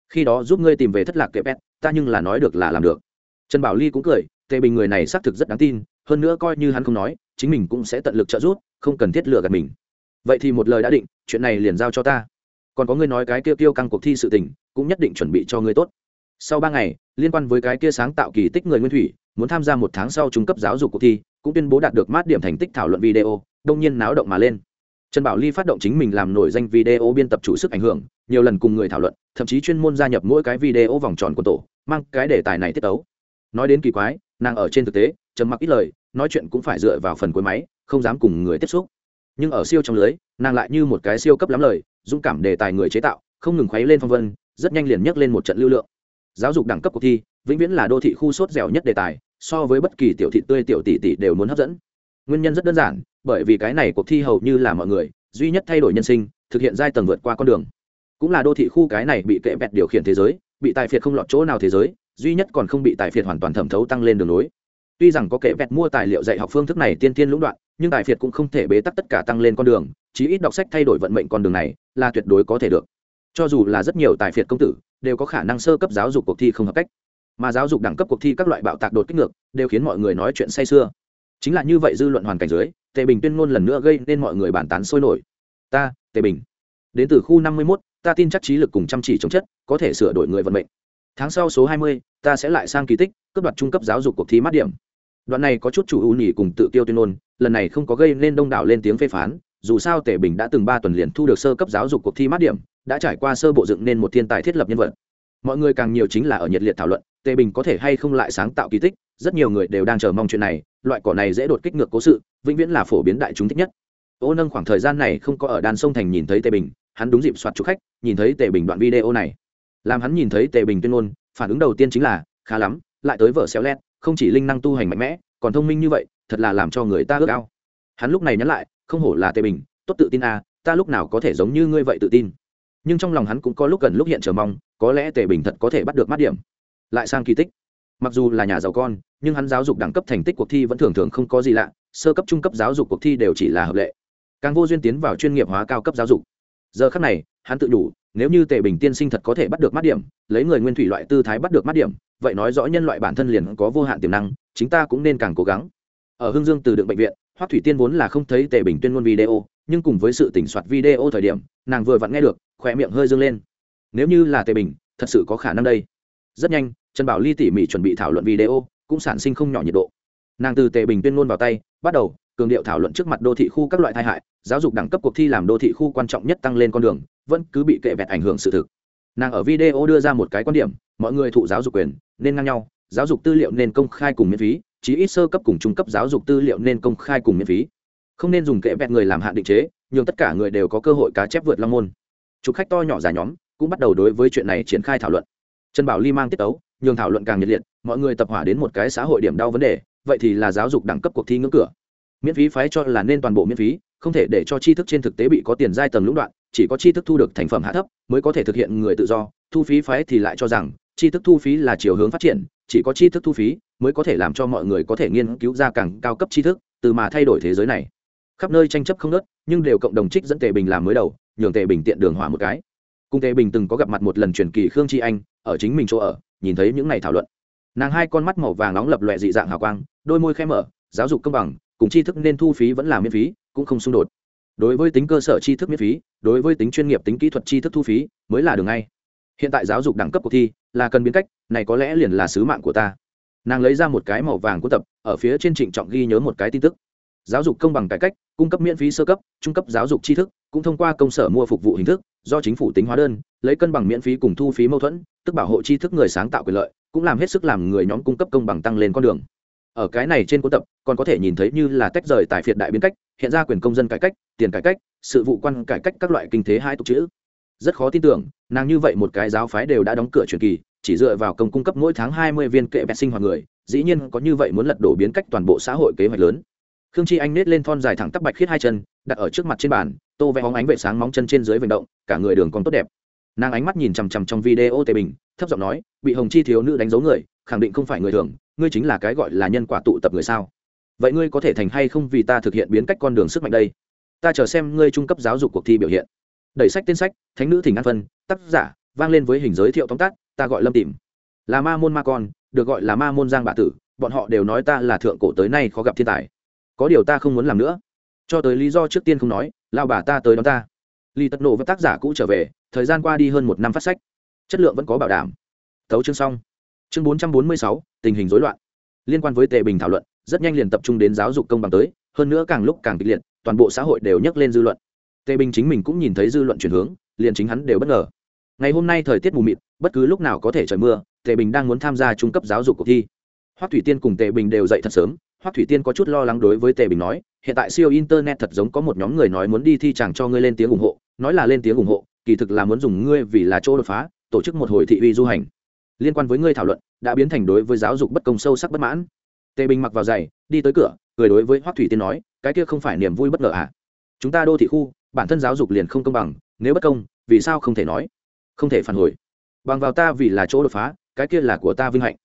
S1: Khi đó giúp ngươi tìm về thất lạc kệ pet ta nhưng là nói được là làm được. Trần bảo ly cũng cười tề bình người này xác thực rất đáng tin, hơn nữa coi như hắn không nói, chính mình cũng sẽ tận lực trợ giúp, không cần thiết lừa gạt mình. Vậy thì một lời đã định, chuyện này liền giao cho ta còn có ngươi nói cái kia tiêu căng cuộc thi sự tình, cũng nhất định chuẩn bị cho ngươi tốt. Sau ba ngày, liên quan với cái kia sáng tạo kỳ tích người nguyên thủy, muốn tham gia một tháng sau trung cấp giáo dục cuộc thi, cũng tuyên bố đạt được mát điểm thành tích thảo luận video, đông nhiên náo động mà lên. Trần bảo ly phát động chính mình làm nổi danh video biên tập chủ sức ảnh hưởng, nhiều lần cùng người thảo luận, thậm chí chuyên môn gia nhập mỗi cái video vòng tròn của tổ, mang cái đề tài này tiết tấu. Nói đến kỳ quái, nàng ở trên thực tế, trầm mặc ít lời, nói chuyện cũng phải dựa vào phần cuối máy, không dám cùng người tiếp xúc. Nhưng ở siêu trong lưới, nàng lại như một cái siêu cấp lắm lời dũng cảm đề tài người chế tạo, không ngừng khuấy lên phong vân, rất nhanh liền nhấc lên một trận lưu lượng. Giáo dục đẳng cấp cuộc thi, vĩnh viễn là đô thị khu sốt dẻo nhất đề tài, so với bất kỳ tiểu thị tươi tiểu tỷ tỷ đều muốn hấp dẫn. Nguyên nhân rất đơn giản, bởi vì cái này cuộc thi hầu như là mọi người, duy nhất thay đổi nhân sinh, thực hiện giai tầng vượt qua con đường. Cũng là đô thị khu cái này bị kệ bẹt điều khiển thế giới, bị tài phiệt không lọt chỗ nào thế giới, duy nhất còn không bị tài phiệt hoàn toàn thẩm thấu tăng lên đường lối. Tuy rằng có kệ bẹt mua tài liệu dạy học phương thức này tiên tiên lũng đoạn, nhưng tài phiệt cũng không thể bế tắc tất cả tăng lên con đường, chí ít đọc sách thay đổi vận mệnh con đường này là tuyệt đối có thể được. Cho dù là rất nhiều tài phiệt công tử, đều có khả năng sơ cấp giáo dục cuộc thi không hợp cách. Mà giáo dục đẳng cấp cuộc thi các loại bạo tạc đột kích ngược, đều khiến mọi người nói chuyện say sưa. Chính là như vậy dư luận hoàn cảnh dưới, tề bình tuyên ngôn lần nữa gây nên mọi người bàn tán sôi nổi. Ta, tề bình, đến từ khu năm mươi mốt, ta tin chắc trí lực cùng chăm chỉ chống chất, có thể sửa đổi người vận mệnh. Tháng sau số hai mươi, ta sẽ lại sang kỳ tích cấp đoạt trung cấp giáo dục cuộc thi mát điểm. Đoạn này có chút chủ ưu nhỉ cùng tự tiêu tuyên ngôn, lần này không có gây nên đông đảo lên tiếng phê phán dù sao tề bình đã từng ba tuần liền thu được sơ cấp giáo dục cuộc thi mát điểm, đã trải qua sơ bộ dựng nên một thiên tài thiết lập nhân vật. Mọi người càng nhiều chính là ở nhiệt liệt thảo luận tề bình có thể hay không lại sáng tạo kỳ tích, rất nhiều người đều đang chờ mong chuyện này, loại cỏ này dễ đột kích ngược cố sự, vĩnh viễn là phổ biến đại chúng thích nhất. Ô nâng khoảng thời gian này không có ở đàn sông thành nhìn thấy tề bình, hắn đúng dịp soạt chụp khách, nhìn thấy tề bình đoạn video này. Làm hắn nhìn thấy tề bình tuyên ngôn, phản ứng đầu tiên chính là, khá lắm, lại tới vợ xéo lét, không chỉ linh năng tu hành mạnh mẽ, còn thông minh như vậy, thật là làm cho người ta ước ao. Hắn lúc này nhắn lại không hổ là tề bình, tốt tự tin à ta lúc nào có thể giống như ngươi vậy tự tin. Nhưng trong lòng hắn cũng có lúc gần lúc hiện chờ mong, có lẽ tề bình thật có thể bắt được mắt điểm. Lại sang kỳ tích. Mặc dù là nhà giàu con, nhưng hắn giáo dục đẳng cấp thành tích cuộc thi vẫn thường thường không có gì lạ, sơ cấp, trung cấp giáo dục cuộc thi đều chỉ là hợp lệ. Càng vô duyên tiến vào chuyên nghiệp hóa cao cấp giáo dục. Giờ khắc này, hắn tự đủ, nếu như tề bình tiên sinh thật có thể bắt được mắt điểm, lấy người nguyên thủy loại tư thái bắt được mắt điểm, vậy nói rõ nhân loại bản thân liền có vô hạn tiềm năng chúng ta cũng nên càng cố gắng ở hương dương từ đựng bệnh viện, hoắc thủy tiên vốn là không thấy tề bình tuyên ngôn video, nhưng cùng với sự tỉnh soạt video thời điểm, nàng vừa vặn nghe được khỏe miệng hơi dương lên. Nếu như là tề bình, thật sự có khả năng đây. Rất nhanh, trần bảo ly tỉ mỉ chuẩn bị thảo luận video, cũng sản sinh không nhỏ nhiệt độ. Nàng từ tề bình tuyên ngôn vào tay, bắt đầu cường điệu thảo luận trước mặt đô thị khu các loại tai hại, giáo dục đẳng cấp cuộc thi làm đô thị khu quan trọng nhất tăng lên con đường, vẫn cứ bị kệ vẹt ảnh hưởng sự thực. Nàng ở video đưa ra một cái quan điểm, mọi người thụ giáo dục quyền, nên ngang nhau, giáo dục tư liệu nên công khai cùng miễn phí chí ít sơ cấp cùng trung cấp giáo dục tư liệu nên công khai cùng miễn phí. Không nên dùng kệ vẹt người làm hạn định chế nhưng tất cả người đều có cơ hội cá chép vượt long môn. Chụp khách to nhỏ dài nhóm cũng bắt đầu đối với chuyện này triển khai thảo luận. Trần bảo ly mang tiết tấu, nhường thảo luận càng nhiệt liệt, mọi người tập hỏa đến một cái xã hội điểm đau vấn đề, vậy thì là giáo dục đẳng cấp cuộc thi ngưỡng cửa. Miễn phí phái cho là nên toàn bộ miễn phí, không thể để cho tri thức trên thực tế bị có tiền giai tầng lũng đoạn, chỉ có tri thức thu được thành phẩm hạ thấp mới có thể thực hiện người tự do, thu phí phái thì lại cho rằng tri thức thu phí là chiều hướng phát triển chỉ có tri thức thu phí mới có thể làm cho mọi người có thể nghiên cứu ra càng cao cấp tri thức, từ mà thay đổi thế giới này. Khắp nơi tranh chấp không nớt nhưng đều cộng đồng trích dẫn tề bình làm mới đầu, nhường tề bình tiện đường hỏa một cái. Cùng tề bình từng có gặp mặt một lần truyền kỳ khương tri anh, ở chính mình chỗ ở, nhìn thấy những ngày thảo luận. Nàng hai con mắt màu vàng nóng lập loẹ dị dạng hào quang, đôi môi khẽ mở, giáo dục công bằng, cùng tri thức nên thu phí vẫn là miễn phí, cũng không xung đột. Đối với tính cơ sở tri thức miễn phí, đối với tính chuyên nghiệp, tính kỹ thuật tri thức thu phí, mới là đường ngay hiện tại giáo dục đẳng cấp cuộc thi là cần biến cách, này có lẽ liền là sứ mạng của ta. Nàng lấy ra một cái màu vàng của tập, ở phía trên trịnh trọng ghi nhớ một cái tin tức. Giáo dục công bằng cải cách, cung cấp miễn phí sơ cấp, trung cấp giáo dục tri thức, cũng thông qua công sở mua phục vụ hình thức, do chính phủ tính hóa đơn, lấy cân bằng miễn phí cùng thu phí mâu thuẫn, tức bảo hộ tri thức người sáng tạo quyền lợi, cũng làm hết sức làm người nhóm cung cấp công bằng tăng lên con đường. Ở cái này trên cuốn tập, còn có thể nhìn thấy như là tách rời tài phiệt đại biến cách, hiện ra quyền công dân cải cách, tiền cải cách, sự vụ quan cải cách các loại kinh tế hai tục chữ rất khó tin tưởng, nàng như vậy một cái giáo phái đều đã đóng cửa truyền kỳ, chỉ dựa vào công cung cấp mỗi tháng hai mươi viên kệ bẹt sinh hoạt người, dĩ nhiên có như vậy muốn lật đổ biến cách toàn bộ xã hội kế hoạch lớn. Khương chi anh nết lên thon dài thẳng tắp bạch khiết hai chân, đặt ở trước mặt trên bàn, tô vẽ hóng ánh vệ sáng móng chân trên dưới vận động, cả người đường còn tốt đẹp. Nàng ánh mắt nhìn chằm chằm trong video tề bình, thấp giọng nói, bị hồng chi thiếu nữ đánh dấu người, khẳng định không phải người thường, ngươi chính là cái gọi là nhân quả tụ tập người sao? Vậy ngươi có thể thành hay không vì ta thực hiện biến cách con đường sức mạnh đây? Ta chờ xem ngươi trung cấp giáo dục cuộc thi biểu hiện đẩy sách tên sách, thánh nữ thỉnh an phân, tác giả, vang lên với hình giới thiệu tóm tắt, ta gọi lâm tìm. Là ma môn ma con, được gọi là ma môn giang bạ tử, bọn họ đều nói ta là thượng cổ tới nay khó gặp thiên tài. Có điều ta không muốn làm nữa. Cho tới lý do trước tiên không nói, lao bà ta tới đón ta. Lì tật nổ với tác giả cũ trở về, thời gian qua đi hơn một năm phát sách. Chất lượng vẫn có bảo đảm. Thấu chương xong. Chương bốn trăm bốn mươi sáu, tình hình rối loạn. Liên quan với tề bình thảo luận, rất nhanh liền tập trung đến giáo dục công bằng tới, hơn nữa càng lúc càng kịch liệt, toàn bộ xã hội đều nhắc lên dư luận tề bình chính mình cũng nhìn thấy dư luận chuyển hướng, liền chính hắn đều bất ngờ. Ngày hôm nay thời tiết mù mịt, bất cứ lúc nào có thể trời mưa tề bình đang muốn tham gia trung cấp giáo dục cuộc thi. Hoắc thủy tiên cùng tề bình đều dậy thật sớm, hoắc thủy tiên có chút lo lắng đối với tề bình nói, hiện tại siêu internet thật giống có một nhóm người nói muốn đi thi chẳng cho ngươi lên tiếng ủng hộ, nói là lên tiếng ủng hộ, kỳ thực là muốn dùng ngươi vì là chỗ đột phá, tổ chức một hồi thị uy du hành. Liên quan với ngươi thảo luận, đã biến thành đối với giáo dục bất công sâu sắc bất mãn. Tề bình mặc vào giày, đi tới cửa, cười đối với hoắc thủy tiên nói, cái kia không phải niềm vui bất ngờ à? Chúng ta đô thị khu bản thân giáo dục liền không công bằng, nếu bất công, vì sao không thể nói? Không thể phản hồi. Bằng vào ta vì là chỗ đột phá, cái kia là của ta vinh hạnh.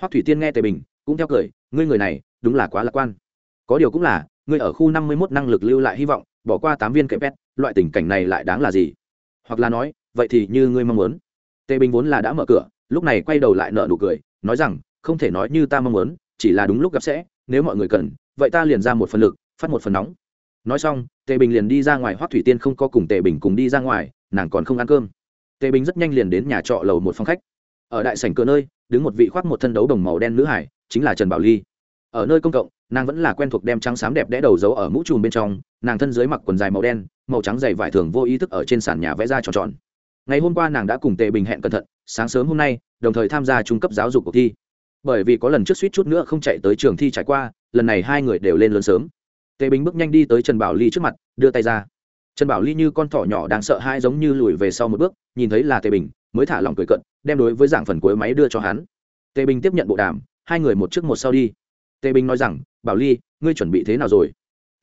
S1: Hoắc thủy tiên nghe tề bình, cũng theo cười, ngươi người này, đúng là quá lạc quan. Có điều cũng là, ngươi ở khu năm mươi 51 năng lực lưu lại hy vọng, bỏ qua tám viên kệ pet loại tình cảnh này lại đáng là gì? Hoặc là nói, vậy thì như ngươi mong muốn. Tề bình vốn là đã mở cửa, lúc này quay đầu lại nợ nụ cười, nói rằng, không thể nói như ta mong muốn, chỉ là đúng lúc gặp sẽ, nếu mọi người cần, vậy ta liền ra một phần lực, phát một phần nóng nói xong, tề bình liền đi ra ngoài hoác thủy tiên không có cùng tề bình cùng đi ra ngoài, nàng còn không ăn cơm. Tề bình rất nhanh liền đến nhà trọ lầu một phòng khách. Ở đại sảnh cửa nơi, đứng một vị khoác một thân đấu đồng màu đen nữ hải, chính là trần bảo ly. Ở nơi công cộng, nàng vẫn là quen thuộc đem trắng xám đẹp đẽ đầu giấu ở mũ trùm bên trong, nàng thân dưới mặc quần dài màu đen, màu trắng dày vải thường vô ý thức ở trên sàn nhà vẽ ra tròn tròn. Ngày hôm qua nàng đã cùng tề bình hẹn cẩn thận, sáng sớm hôm nay, đồng thời tham gia trung cấp giáo dục cuộc thi. Bởi vì có lần trước suýt chút nữa không chạy tới trường thi trải qua, lần này hai người đều lên lớn sớm tề bình bước nhanh đi tới trần bảo ly trước mặt, đưa tay ra. Trần bảo ly như con thỏ nhỏ đang sợ hai giống như lùi về sau một bước, nhìn thấy là tề bình, mới thả lòng cười cận đem đối với dạng phần cuối máy đưa cho hắn. Tề bình tiếp nhận bộ đàm, hai người một trước một sau đi. Tề bình nói rằng, bảo ly, ngươi chuẩn bị thế nào rồi?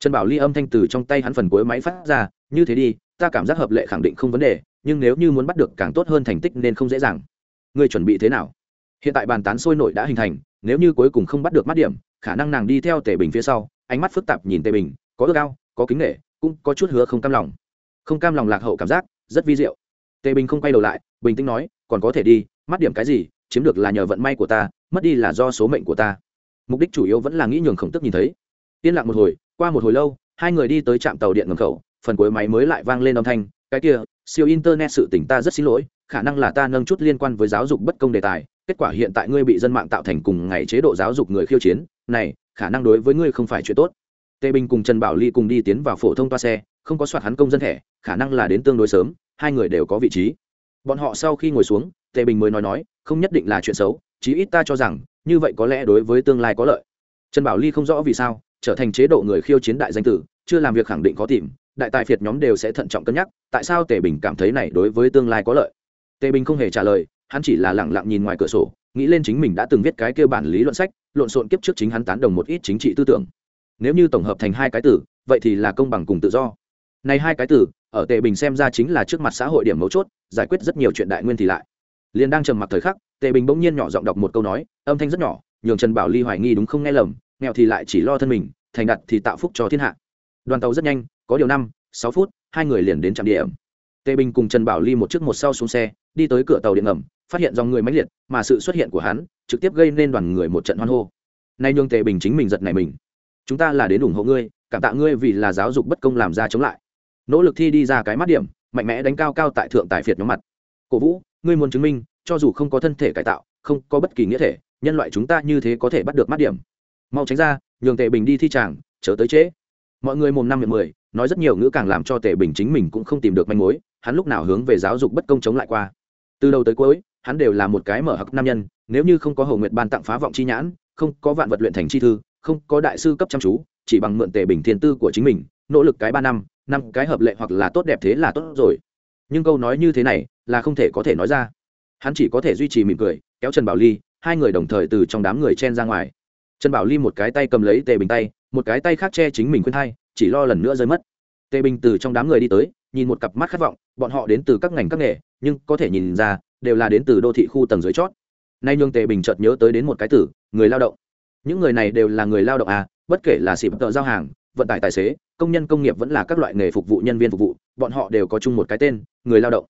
S1: Trần bảo ly âm thanh từ trong tay hắn phần cuối máy phát ra, như thế đi, ta cảm giác hợp lệ khẳng định không vấn đề, nhưng nếu như muốn bắt được càng tốt hơn thành tích nên không dễ dàng. Ngươi chuẩn bị thế nào? Hiện tại bàn tán sôi nổi đã hình thành, nếu như cuối cùng không bắt được mắt điểm, khả năng nàng đi theo tề bình phía sau ánh mắt phức tạp nhìn tề bình, có ước ao, có kính nghệ cũng có chút hứa không cam lòng. Không cam lòng lạc hậu cảm giác, rất vi diệu. Tề bình không quay đầu lại, bình tĩnh nói, còn có thể đi, mắt điểm cái gì, chiếm được là nhờ vận may của ta, mất đi là do số mệnh của ta. Mục đích chủ yếu vẫn là nghĩ nhường khổng tức nhìn thấy. Yên lặng một hồi, qua một hồi lâu, hai người đi tới trạm tàu điện ngầm khẩu, phần cuối máy mới lại vang lên âm thanh, cái kia, siêu internet sự tỉnh ta rất xin lỗi, khả năng là ta nâng chút liên quan với giáo dục bất công đề tài, kết quả hiện tại ngươi bị dân mạng tạo thành cùng ngày chế độ giáo dục người khiêu chiến này, khả năng đối với ngươi không phải chuyện tốt. Tề bình cùng trần bảo ly cùng đi tiến vào phổ thông toa xe, không có soạt hắn công dân thẻ, khả năng là đến tương đối sớm, hai người đều có vị trí. Bọn họ sau khi ngồi xuống, tề bình mới nói nói, không nhất định là chuyện xấu, chí ít ta cho rằng, như vậy có lẽ đối với tương lai có lợi. Trần bảo ly không rõ vì sao, trở thành chế độ người khiêu chiến đại danh tử, chưa làm việc khẳng định có tìm, đại tài phiệt nhóm đều sẽ thận trọng cân nhắc, tại sao tề bình cảm thấy này đối với tương lai có lợi? Tề bình không hề trả lời, hắn chỉ là lẳng lặng nhìn ngoài cửa sổ nghĩ lên chính mình đã từng viết cái kêu bản lý luận sách, lộn xộn kiếp trước chính hắn tán đồng một ít chính trị tư tưởng. Nếu như tổng hợp thành hai cái từ vậy thì là công bằng cùng tự do. Này hai cái từ ở tề bình xem ra chính là trước mặt xã hội điểm mấu chốt, giải quyết rất nhiều chuyện đại nguyên thì lại. Liền đang trầm mặc thời khắc, tề bình bỗng nhiên nhỏ giọng đọc một câu nói, âm thanh rất nhỏ, nhường trần bảo ly hoài nghi đúng không nghe lầm, nghèo thì lại chỉ lo thân mình, thành đặt thì tạo phúc cho thiên hạ. Đoàn tàu rất nhanh, có điều năm, sáu phút, hai người liền đến trạm điểm tề bình cùng trần bảo ly một chiếc một sau xuống xe đi tới cửa tàu điện ngầm, phát hiện dòng người máy liệt, mà sự xuất hiện của hắn trực tiếp gây nên đoàn người một trận hoan hô. Nay nhường tề bình chính mình giật này mình. Chúng ta là đến ủng hộ ngươi, cảm tạ ngươi vì là giáo dục bất công làm ra chống lại. Nỗ lực thi đi ra cái mắt điểm, mạnh mẽ đánh cao cao tại thượng tài phiệt nhóm mặt. Cổ vũ, ngươi muốn chứng minh, cho dù không có thân thể cải tạo, không có bất kỳ nghĩa thể, nhân loại chúng ta như thế có thể bắt được mắt điểm. Mau tránh ra, nhường tề bình đi thi tràng, chớ tới trễ. Mọi người mồm năm miệng mười, nói rất nhiều ngữ càng làm cho tề bình chính mình cũng không tìm được manh mối, hắn lúc nào hướng về giáo dục bất công chống lại qua từ đầu tới cuối, hắn đều là một cái mở hặc nam nhân, nếu như không có hầu nguyệt ban tặng phá vọng chi nhãn, không có vạn vật luyện thành chi thư, không có đại sư cấp chăm chú, chỉ bằng mượn tề bình thiên tư của chính mình, nỗ lực cái ba năm năm cái hợp lệ hoặc là tốt đẹp thế là tốt rồi. Nhưng câu nói như thế này là không thể có thể nói ra. Hắn chỉ có thể duy trì mỉm cười, kéo trần bảo ly, hai người đồng thời từ trong đám người chen ra ngoài. Trần bảo ly một cái tay cầm lấy tề bình tay, một cái tay khác che chính mình khuyên thai, chỉ lo lần nữa rơi mất. Tề bình từ trong đám người đi tới, nhìn một cặp mắt khát vọng, bọn họ đến từ các ngành các nghề nhưng có thể nhìn ra, đều là đến từ đô thị khu tầng dưới chót. Nay nhường tề bình chợt nhớ tới đến một cái tử người lao động. Những người này đều là người lao động à bất kể là xịp tợ giao hàng, vận tải tài xế, công nhân công nghiệp vẫn là các loại nghề phục vụ nhân viên phục vụ, bọn họ đều có chung một cái tên, người lao động.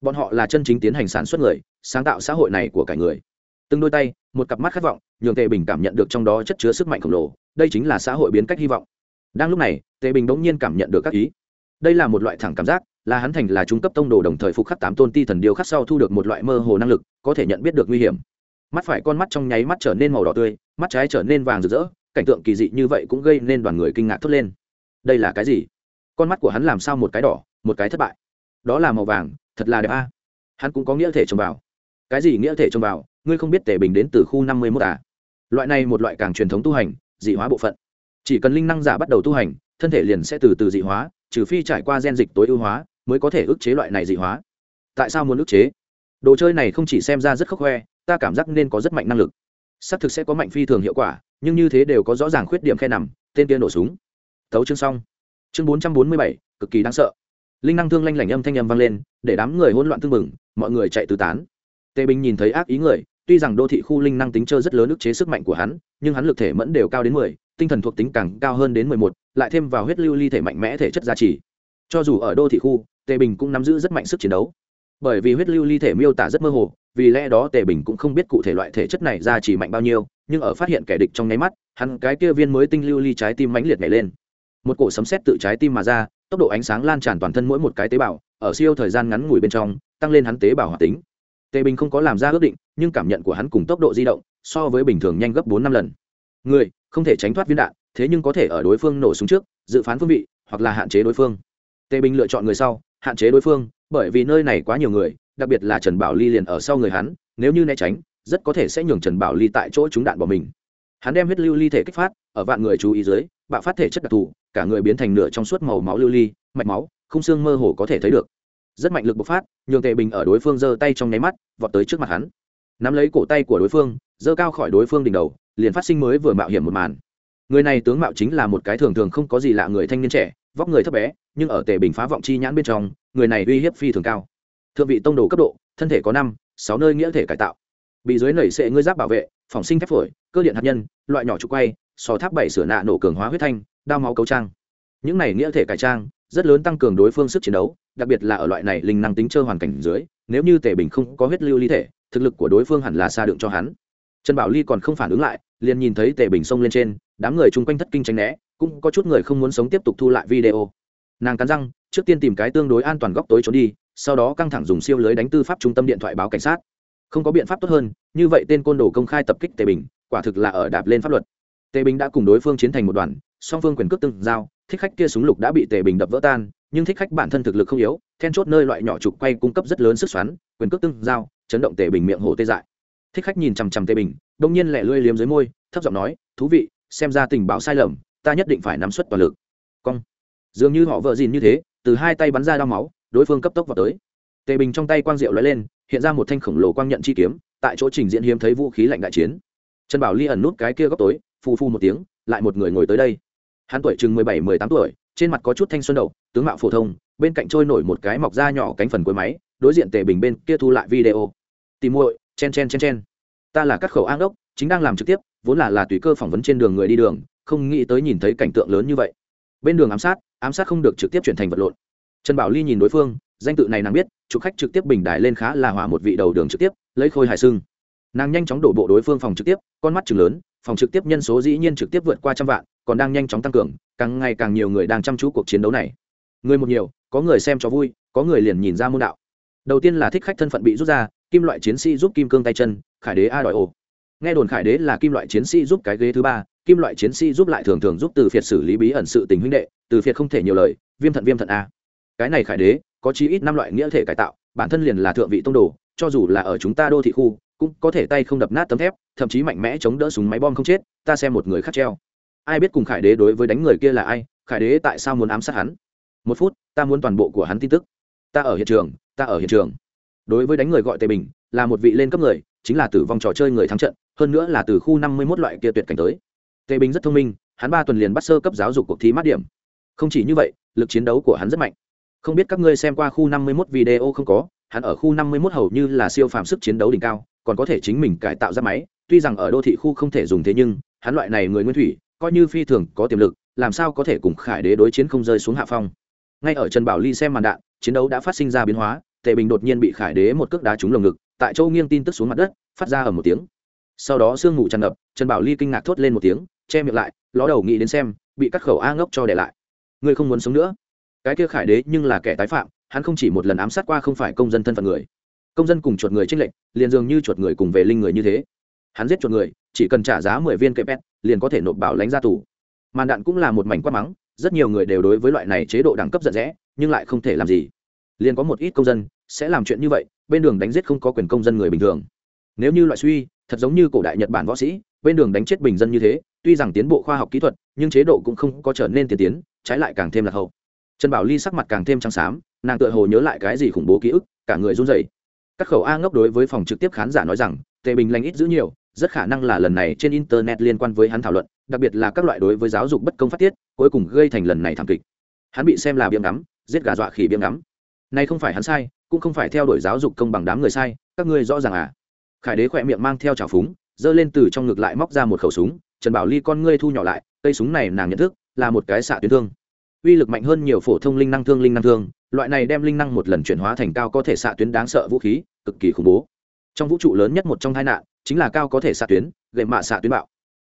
S1: Bọn họ là chân chính tiến hành sản xuất người, sáng tạo xã hội này của cả người. Từng đôi tay, một cặp mắt khát vọng, nhường tề bình cảm nhận được trong đó chất chứa sức mạnh khổng lồ, đây chính là xã hội biến cách hy vọng. Đang lúc này, tề bình bỗng nhiên cảm nhận được các ý. Đây là một loại thẳng cảm giác là hắn thành là trung cấp tông đồ đồng thời phục khắc tám tôn ti thần điêu khắc sau thu được một loại mơ hồ năng lực, có thể nhận biết được nguy hiểm. Mắt phải con mắt trong nháy mắt trở nên màu đỏ tươi, mắt trái trở nên vàng rực rỡ, cảnh tượng kỳ dị như vậy cũng gây nên đoàn người kinh ngạc thốt lên. Đây là cái gì? Con mắt của hắn làm sao một cái đỏ, một cái thất bại? Đó là màu vàng, thật là đẹp a. Hắn cũng có nghĩa thể trồng vào. Cái gì nghĩa thể trồng vào? Ngươi không biết tể bình đến từ khu năm mươi mốt à? Loại này một loại càng truyền thống tu hành, dị hóa bộ phận. Chỉ cần linh năng giả bắt đầu tu hành, thân thể liền sẽ từ từ dị hóa, trừ phi trải qua gen dịch tối ưu hóa mới có thể ức chế loại này dị hóa. Tại sao muốn ức chế? Đồ chơi này không chỉ xem ra rất khốc khoe, ta cảm giác nên có rất mạnh năng lực. Xác thực sẽ có mạnh phi thường hiệu quả, nhưng như thế đều có rõ ràng khuyết điểm khe nằm, tên tiên nổ súng. Tấu chương xong. Chương bốn trăm bốn mươi bảy, cực kỳ đáng sợ. Linh năng thương lanh lảnh âm thanh âm vang lên, để đám người hỗn loạn tưng bừng, mọi người chạy tứ tán. Tề bình nhìn thấy ác ý người, tuy rằng đô thị khu linh năng tính chơi rất lớn ức chế sức mạnh của hắn, nhưng hắn lực thể mẫn đều cao đến mười, tinh thần thuộc tính càng cao hơn đến mười một, lại thêm vào huyết lưu ly thể mạnh mẽ thể chất gia trì. Cho dù ở đô thị khu tề bình cũng nắm giữ rất mạnh sức chiến đấu. Bởi vì huyết lưu ly thể miêu tả rất mơ hồ, vì lẽ đó tề bình cũng không biết cụ thể loại thể chất này ra chỉ mạnh bao nhiêu, nhưng ở phát hiện kẻ địch trong nháy mắt, hắn, cái kia viên mới tinh lưu ly trái tim mãnh liệt nhảy lên. Một cổ sấm sét tự trái tim mà ra, tốc độ ánh sáng lan tràn toàn thân mỗi một cái tế bào, ở siêu thời gian ngắn ngủi bên trong, tăng lên hắn tế bào hoạt tính. Tề bình không có làm ra ước định, nhưng cảm nhận của hắn cùng tốc độ di động, so với bình thường nhanh gấp bốn năm lần. Người, không thể tránh thoát viên đạn, thế nhưng có thể ở đối phương nổ súng trước, dự phán phương vị, hoặc là hạn chế đối phương. Tề bình lựa chọn người sau hạn chế đối phương, bởi vì nơi này quá nhiều người, đặc biệt là trần bảo ly liền ở sau người hắn, nếu như né tránh, rất có thể sẽ nhường trần bảo ly tại chỗ trúng đạn bỏ mình. Hắn đem huyết lưu ly thể kích phát, ở vạn người chú ý dưới, bạo phát thể chất đặc thù, cả người biến thành nửa trong suốt màu máu lưu ly, mạch máu không xương mơ hồ có thể thấy được. Rất mạnh lực bộc phát, nhường tề bình ở đối phương giơ tay trong nháy mắt, vọt tới trước mặt hắn. Nắm lấy cổ tay của đối phương, giơ cao khỏi đối phương đỉnh đầu, liền phát sinh mới vừa mạo hiểm một màn. Người này tướng mạo chính là một cái thường thường không có gì lạ người thanh niên trẻ vóc người thấp bé, nhưng ở tề bình phá vọng chi nhãn bên trong, người này uy hiếp phi thường cao. Thượng vị tông đồ cấp độ, thân thể có năm, sáu nơi nghĩa thể cải tạo. Bị dưới nảy sệ ngươi giáp bảo vệ phòng sinh thép phổi, cơ điện hạt nhân, loại nhỏ trục quay, sò tháp bảy sửa nạ nổ cường hóa huyết thanh, đao máu cấu trang. Những này nghĩa thể cải trang, rất lớn tăng cường đối phương sức chiến đấu, đặc biệt là ở loại này linh năng tính chơi hoàn cảnh dưới, nếu như tề bình không có huyết lưu ly thể, thực lực của đối phương hẳn là xa đựng cho hắn. Trần bảo ly còn không phản ứng lại, liền nhìn thấy tề bình xông lên trên đám người chung quanh thất kinh tránh né, cũng có chút người không muốn sống tiếp tục thu lại video. Nàng cắn răng, trước tiên tìm cái tương đối an toàn góc tối trốn đi, sau đó căng thẳng dùng siêu lưới đánh tư pháp trung tâm điện thoại báo cảnh sát. Không có biện pháp tốt hơn, như vậy tên côn đồ công khai tập kích tề bình, quả thực là ở đạp lên pháp luật. Tề bình đã cùng đối phương chiến thành một đoàn, song phương quyền cước tương giao, thích khách kia súng lục đã bị tề bình đập vỡ tan, nhưng thích khách bản thân thực lực không yếu, then chốt nơi loại nhỏ trục quay cung cấp rất lớn sức xoắn, quyền cước tương giao, chấn động tề bình miệng hổ tê dại. Thích khách nhìn chằm chằm tề bình, đông nhiên lẻ lươi liếm dưới môi, thấp giọng nói, thú vị xem ra tình báo sai lầm, ta nhất định phải nắm suất toàn lực. Cong. Dường như họ vợ dìn như thế, từ hai tay bắn ra đao máu, đối phương cấp tốc vào tới. Tề bình trong tay quang diệu lóe lên, hiện ra một thanh khổng lồ quang nhận chi kiếm, tại chỗ trình diễn hiếm thấy vũ khí lạnh đại chiến. Trần bảo ly ẩn nút cái kia góc tối phu phu một tiếng, lại một người ngồi tới đây. Hắn tuổi chừng mười bảy, mười tám tuổi, trên mặt có chút thanh xuân đầu tướng mạo phổ thông, bên cạnh trôi nổi một cái mọc da nhỏ cánh phần cuối máy, đối diện tề bình bên kia thu lại video. Tìm muội, chen chen chen chen. Ta là các khẩu an đốc chính đang làm trực tiếp, vốn là là tùy cơ phỏng vấn trên đường người đi đường, không nghĩ tới nhìn thấy cảnh tượng lớn như vậy. Bên đường ám sát ám sát không được trực tiếp chuyển thành vật lộn. Trần bảo ly nhìn đối phương, danh tự này nàng biết chủ khách trực tiếp bình đài lên khá là hòa một vị đầu đường trực tiếp, lấy khôi hài sưng. Nàng nhanh chóng đổ bộ đối phương phòng trực tiếp, con mắt chừng lớn, phòng trực tiếp nhân số dĩ nhiên trực tiếp vượt qua trăm vạn, còn đang nhanh chóng tăng cường, càng ngày càng nhiều người đang chăm chú cuộc chiến đấu này. Người một nhiều, có người xem cho vui, có người liền nhìn ra môn đạo. Đầu tiên là thích khách thân phận bị rút ra, kim loại chiến sĩ giúp kim cương tay chân, khải đế a đòi ồ nghe đồn khải đế là kim loại chiến sĩ giúp cái ghế thứ ba, kim loại chiến sĩ giúp lại thường thường giúp từ phiệt xử lý bí ẩn sự tình huynh đệ, từ phiệt không thể nhiều lời, viêm thận viêm thận a. Cái này khải đế, có chí ít năm loại nghĩa thể cải tạo, bản thân liền là thượng vị tông đồ, cho dù là ở chúng ta đô thị khu, cũng có thể tay không đập nát tấm thép, thậm chí mạnh mẽ chống đỡ súng máy bom không chết, ta xem một người khác treo. Ai biết cùng khải đế đối với đánh người kia là ai, khải đế tại sao muốn ám sát hắn? Một phút, ta muốn toàn bộ của hắn tin tức. Ta ở hiện trường, ta ở hiện trường. Đối với đánh người gọi tề bình, là một vị lên cấp người, chính là tử vong trò chơi người thắng trận hơn nữa là từ khu năm mươi một loại kia tuyệt cảnh tới. Tề bình rất thông minh, hắn ba tuần liền bắt sơ cấp giáo dục cuộc thi mát điểm. Không chỉ như vậy, lực chiến đấu của hắn rất mạnh. Không biết các ngươi xem qua khu năm mươi 51 video không có, hắn ở khu năm mươi 51 hầu như là siêu phàm sức chiến đấu đỉnh cao, còn có thể chính mình cải tạo ra máy, tuy rằng ở đô thị khu không thể dùng thế nhưng, hắn loại này người nguyên thủy, coi như phi thường có tiềm lực, làm sao có thể cùng khải đế đối chiến không rơi xuống hạ phong. Ngay ở trần bảo ly xem màn đạn, chiến đấu đã phát sinh ra biến hóa, tề bình đột nhiên bị khải đế một cước đá trúng lồng ngực, tại châu nghiêng tin tức xuống mặt đất, phát ra ở một tiếng sau đó sương ngủ tràn ngập, trần bảo ly kinh ngạc thốt lên một tiếng, che miệng lại, ló đầu nghĩ đến xem, bị cắt khẩu a ngốc cho để lại. Ngươi không muốn sống nữa. Cái kia khải đế nhưng là kẻ tái phạm, hắn không chỉ một lần ám sát qua không phải công dân thân phận người. Công dân cùng chuột người tranh lệnh liền dường như chuột người cùng về linh người như thế. Hắn giết chuột người, chỉ cần trả giá mười viên cây pet liền có thể nộp bảo lãnh ra tù. Màn đạn cũng là một mảnh quát mắng, rất nhiều người đều đối với loại này chế độ đẳng cấp giận dẽ nhưng lại không thể làm gì. Liền có một ít công dân sẽ làm chuyện như vậy, bên đường đánh giết không có quyền công dân người bình thường. Nếu như loại suy thật giống như cổ đại nhật bản võ sĩ, bên đường đánh chết bình dân như thế, tuy rằng tiến bộ khoa học kỹ thuật, nhưng chế độ cũng không có trở nên tiên tiến, trái lại càng thêm là hậu. Trần bảo ly sắc mặt càng thêm trắng xám, nàng tựa hồ nhớ lại cái gì khủng bố ký ức, cả người run rẩy. Các khẩu a ngốc đối với phòng trực tiếp khán giả nói rằng, tề bình lành ít giữ nhiều, rất khả năng là lần này trên internet liên quan với hắn thảo luận, đặc biệt là các loại đối với giáo dục bất công phát tiết, cuối cùng gây thành lần này thảm kịch. Hắn bị xem là biếm ngắm, giết gà dọa khỉ biếm ngắm. Nay không phải hắn sai, cũng không phải theo đuổi giáo dục công bằng đám người sai, các ngươi rõ ràng à? Khải đế khỏe miệng mang theo trào phúng, giơ lên từ trong ngực lại móc ra một khẩu súng, trần bảo ly con ngươi thu nhỏ lại, cây súng này nàng nhận thức, là một cái xạ tuyến thương. Uy lực mạnh hơn nhiều phổ thông linh năng thương, linh năng thương, loại này đem linh năng một lần chuyển hóa thành cao có thể xạ tuyến đáng sợ vũ khí, cực kỳ khủng bố. Trong vũ trụ lớn nhất một trong hai nạn, chính là cao có thể xạ tuyến, gậy mạ xạ tuyến bạo.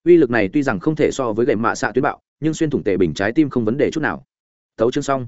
S1: Uy lực này tuy rằng không thể so với gậy mạ xạ tuyến bạo, nhưng xuyên thủng tề bình trái tim không vấn đề chút nào. Tấu chương xong.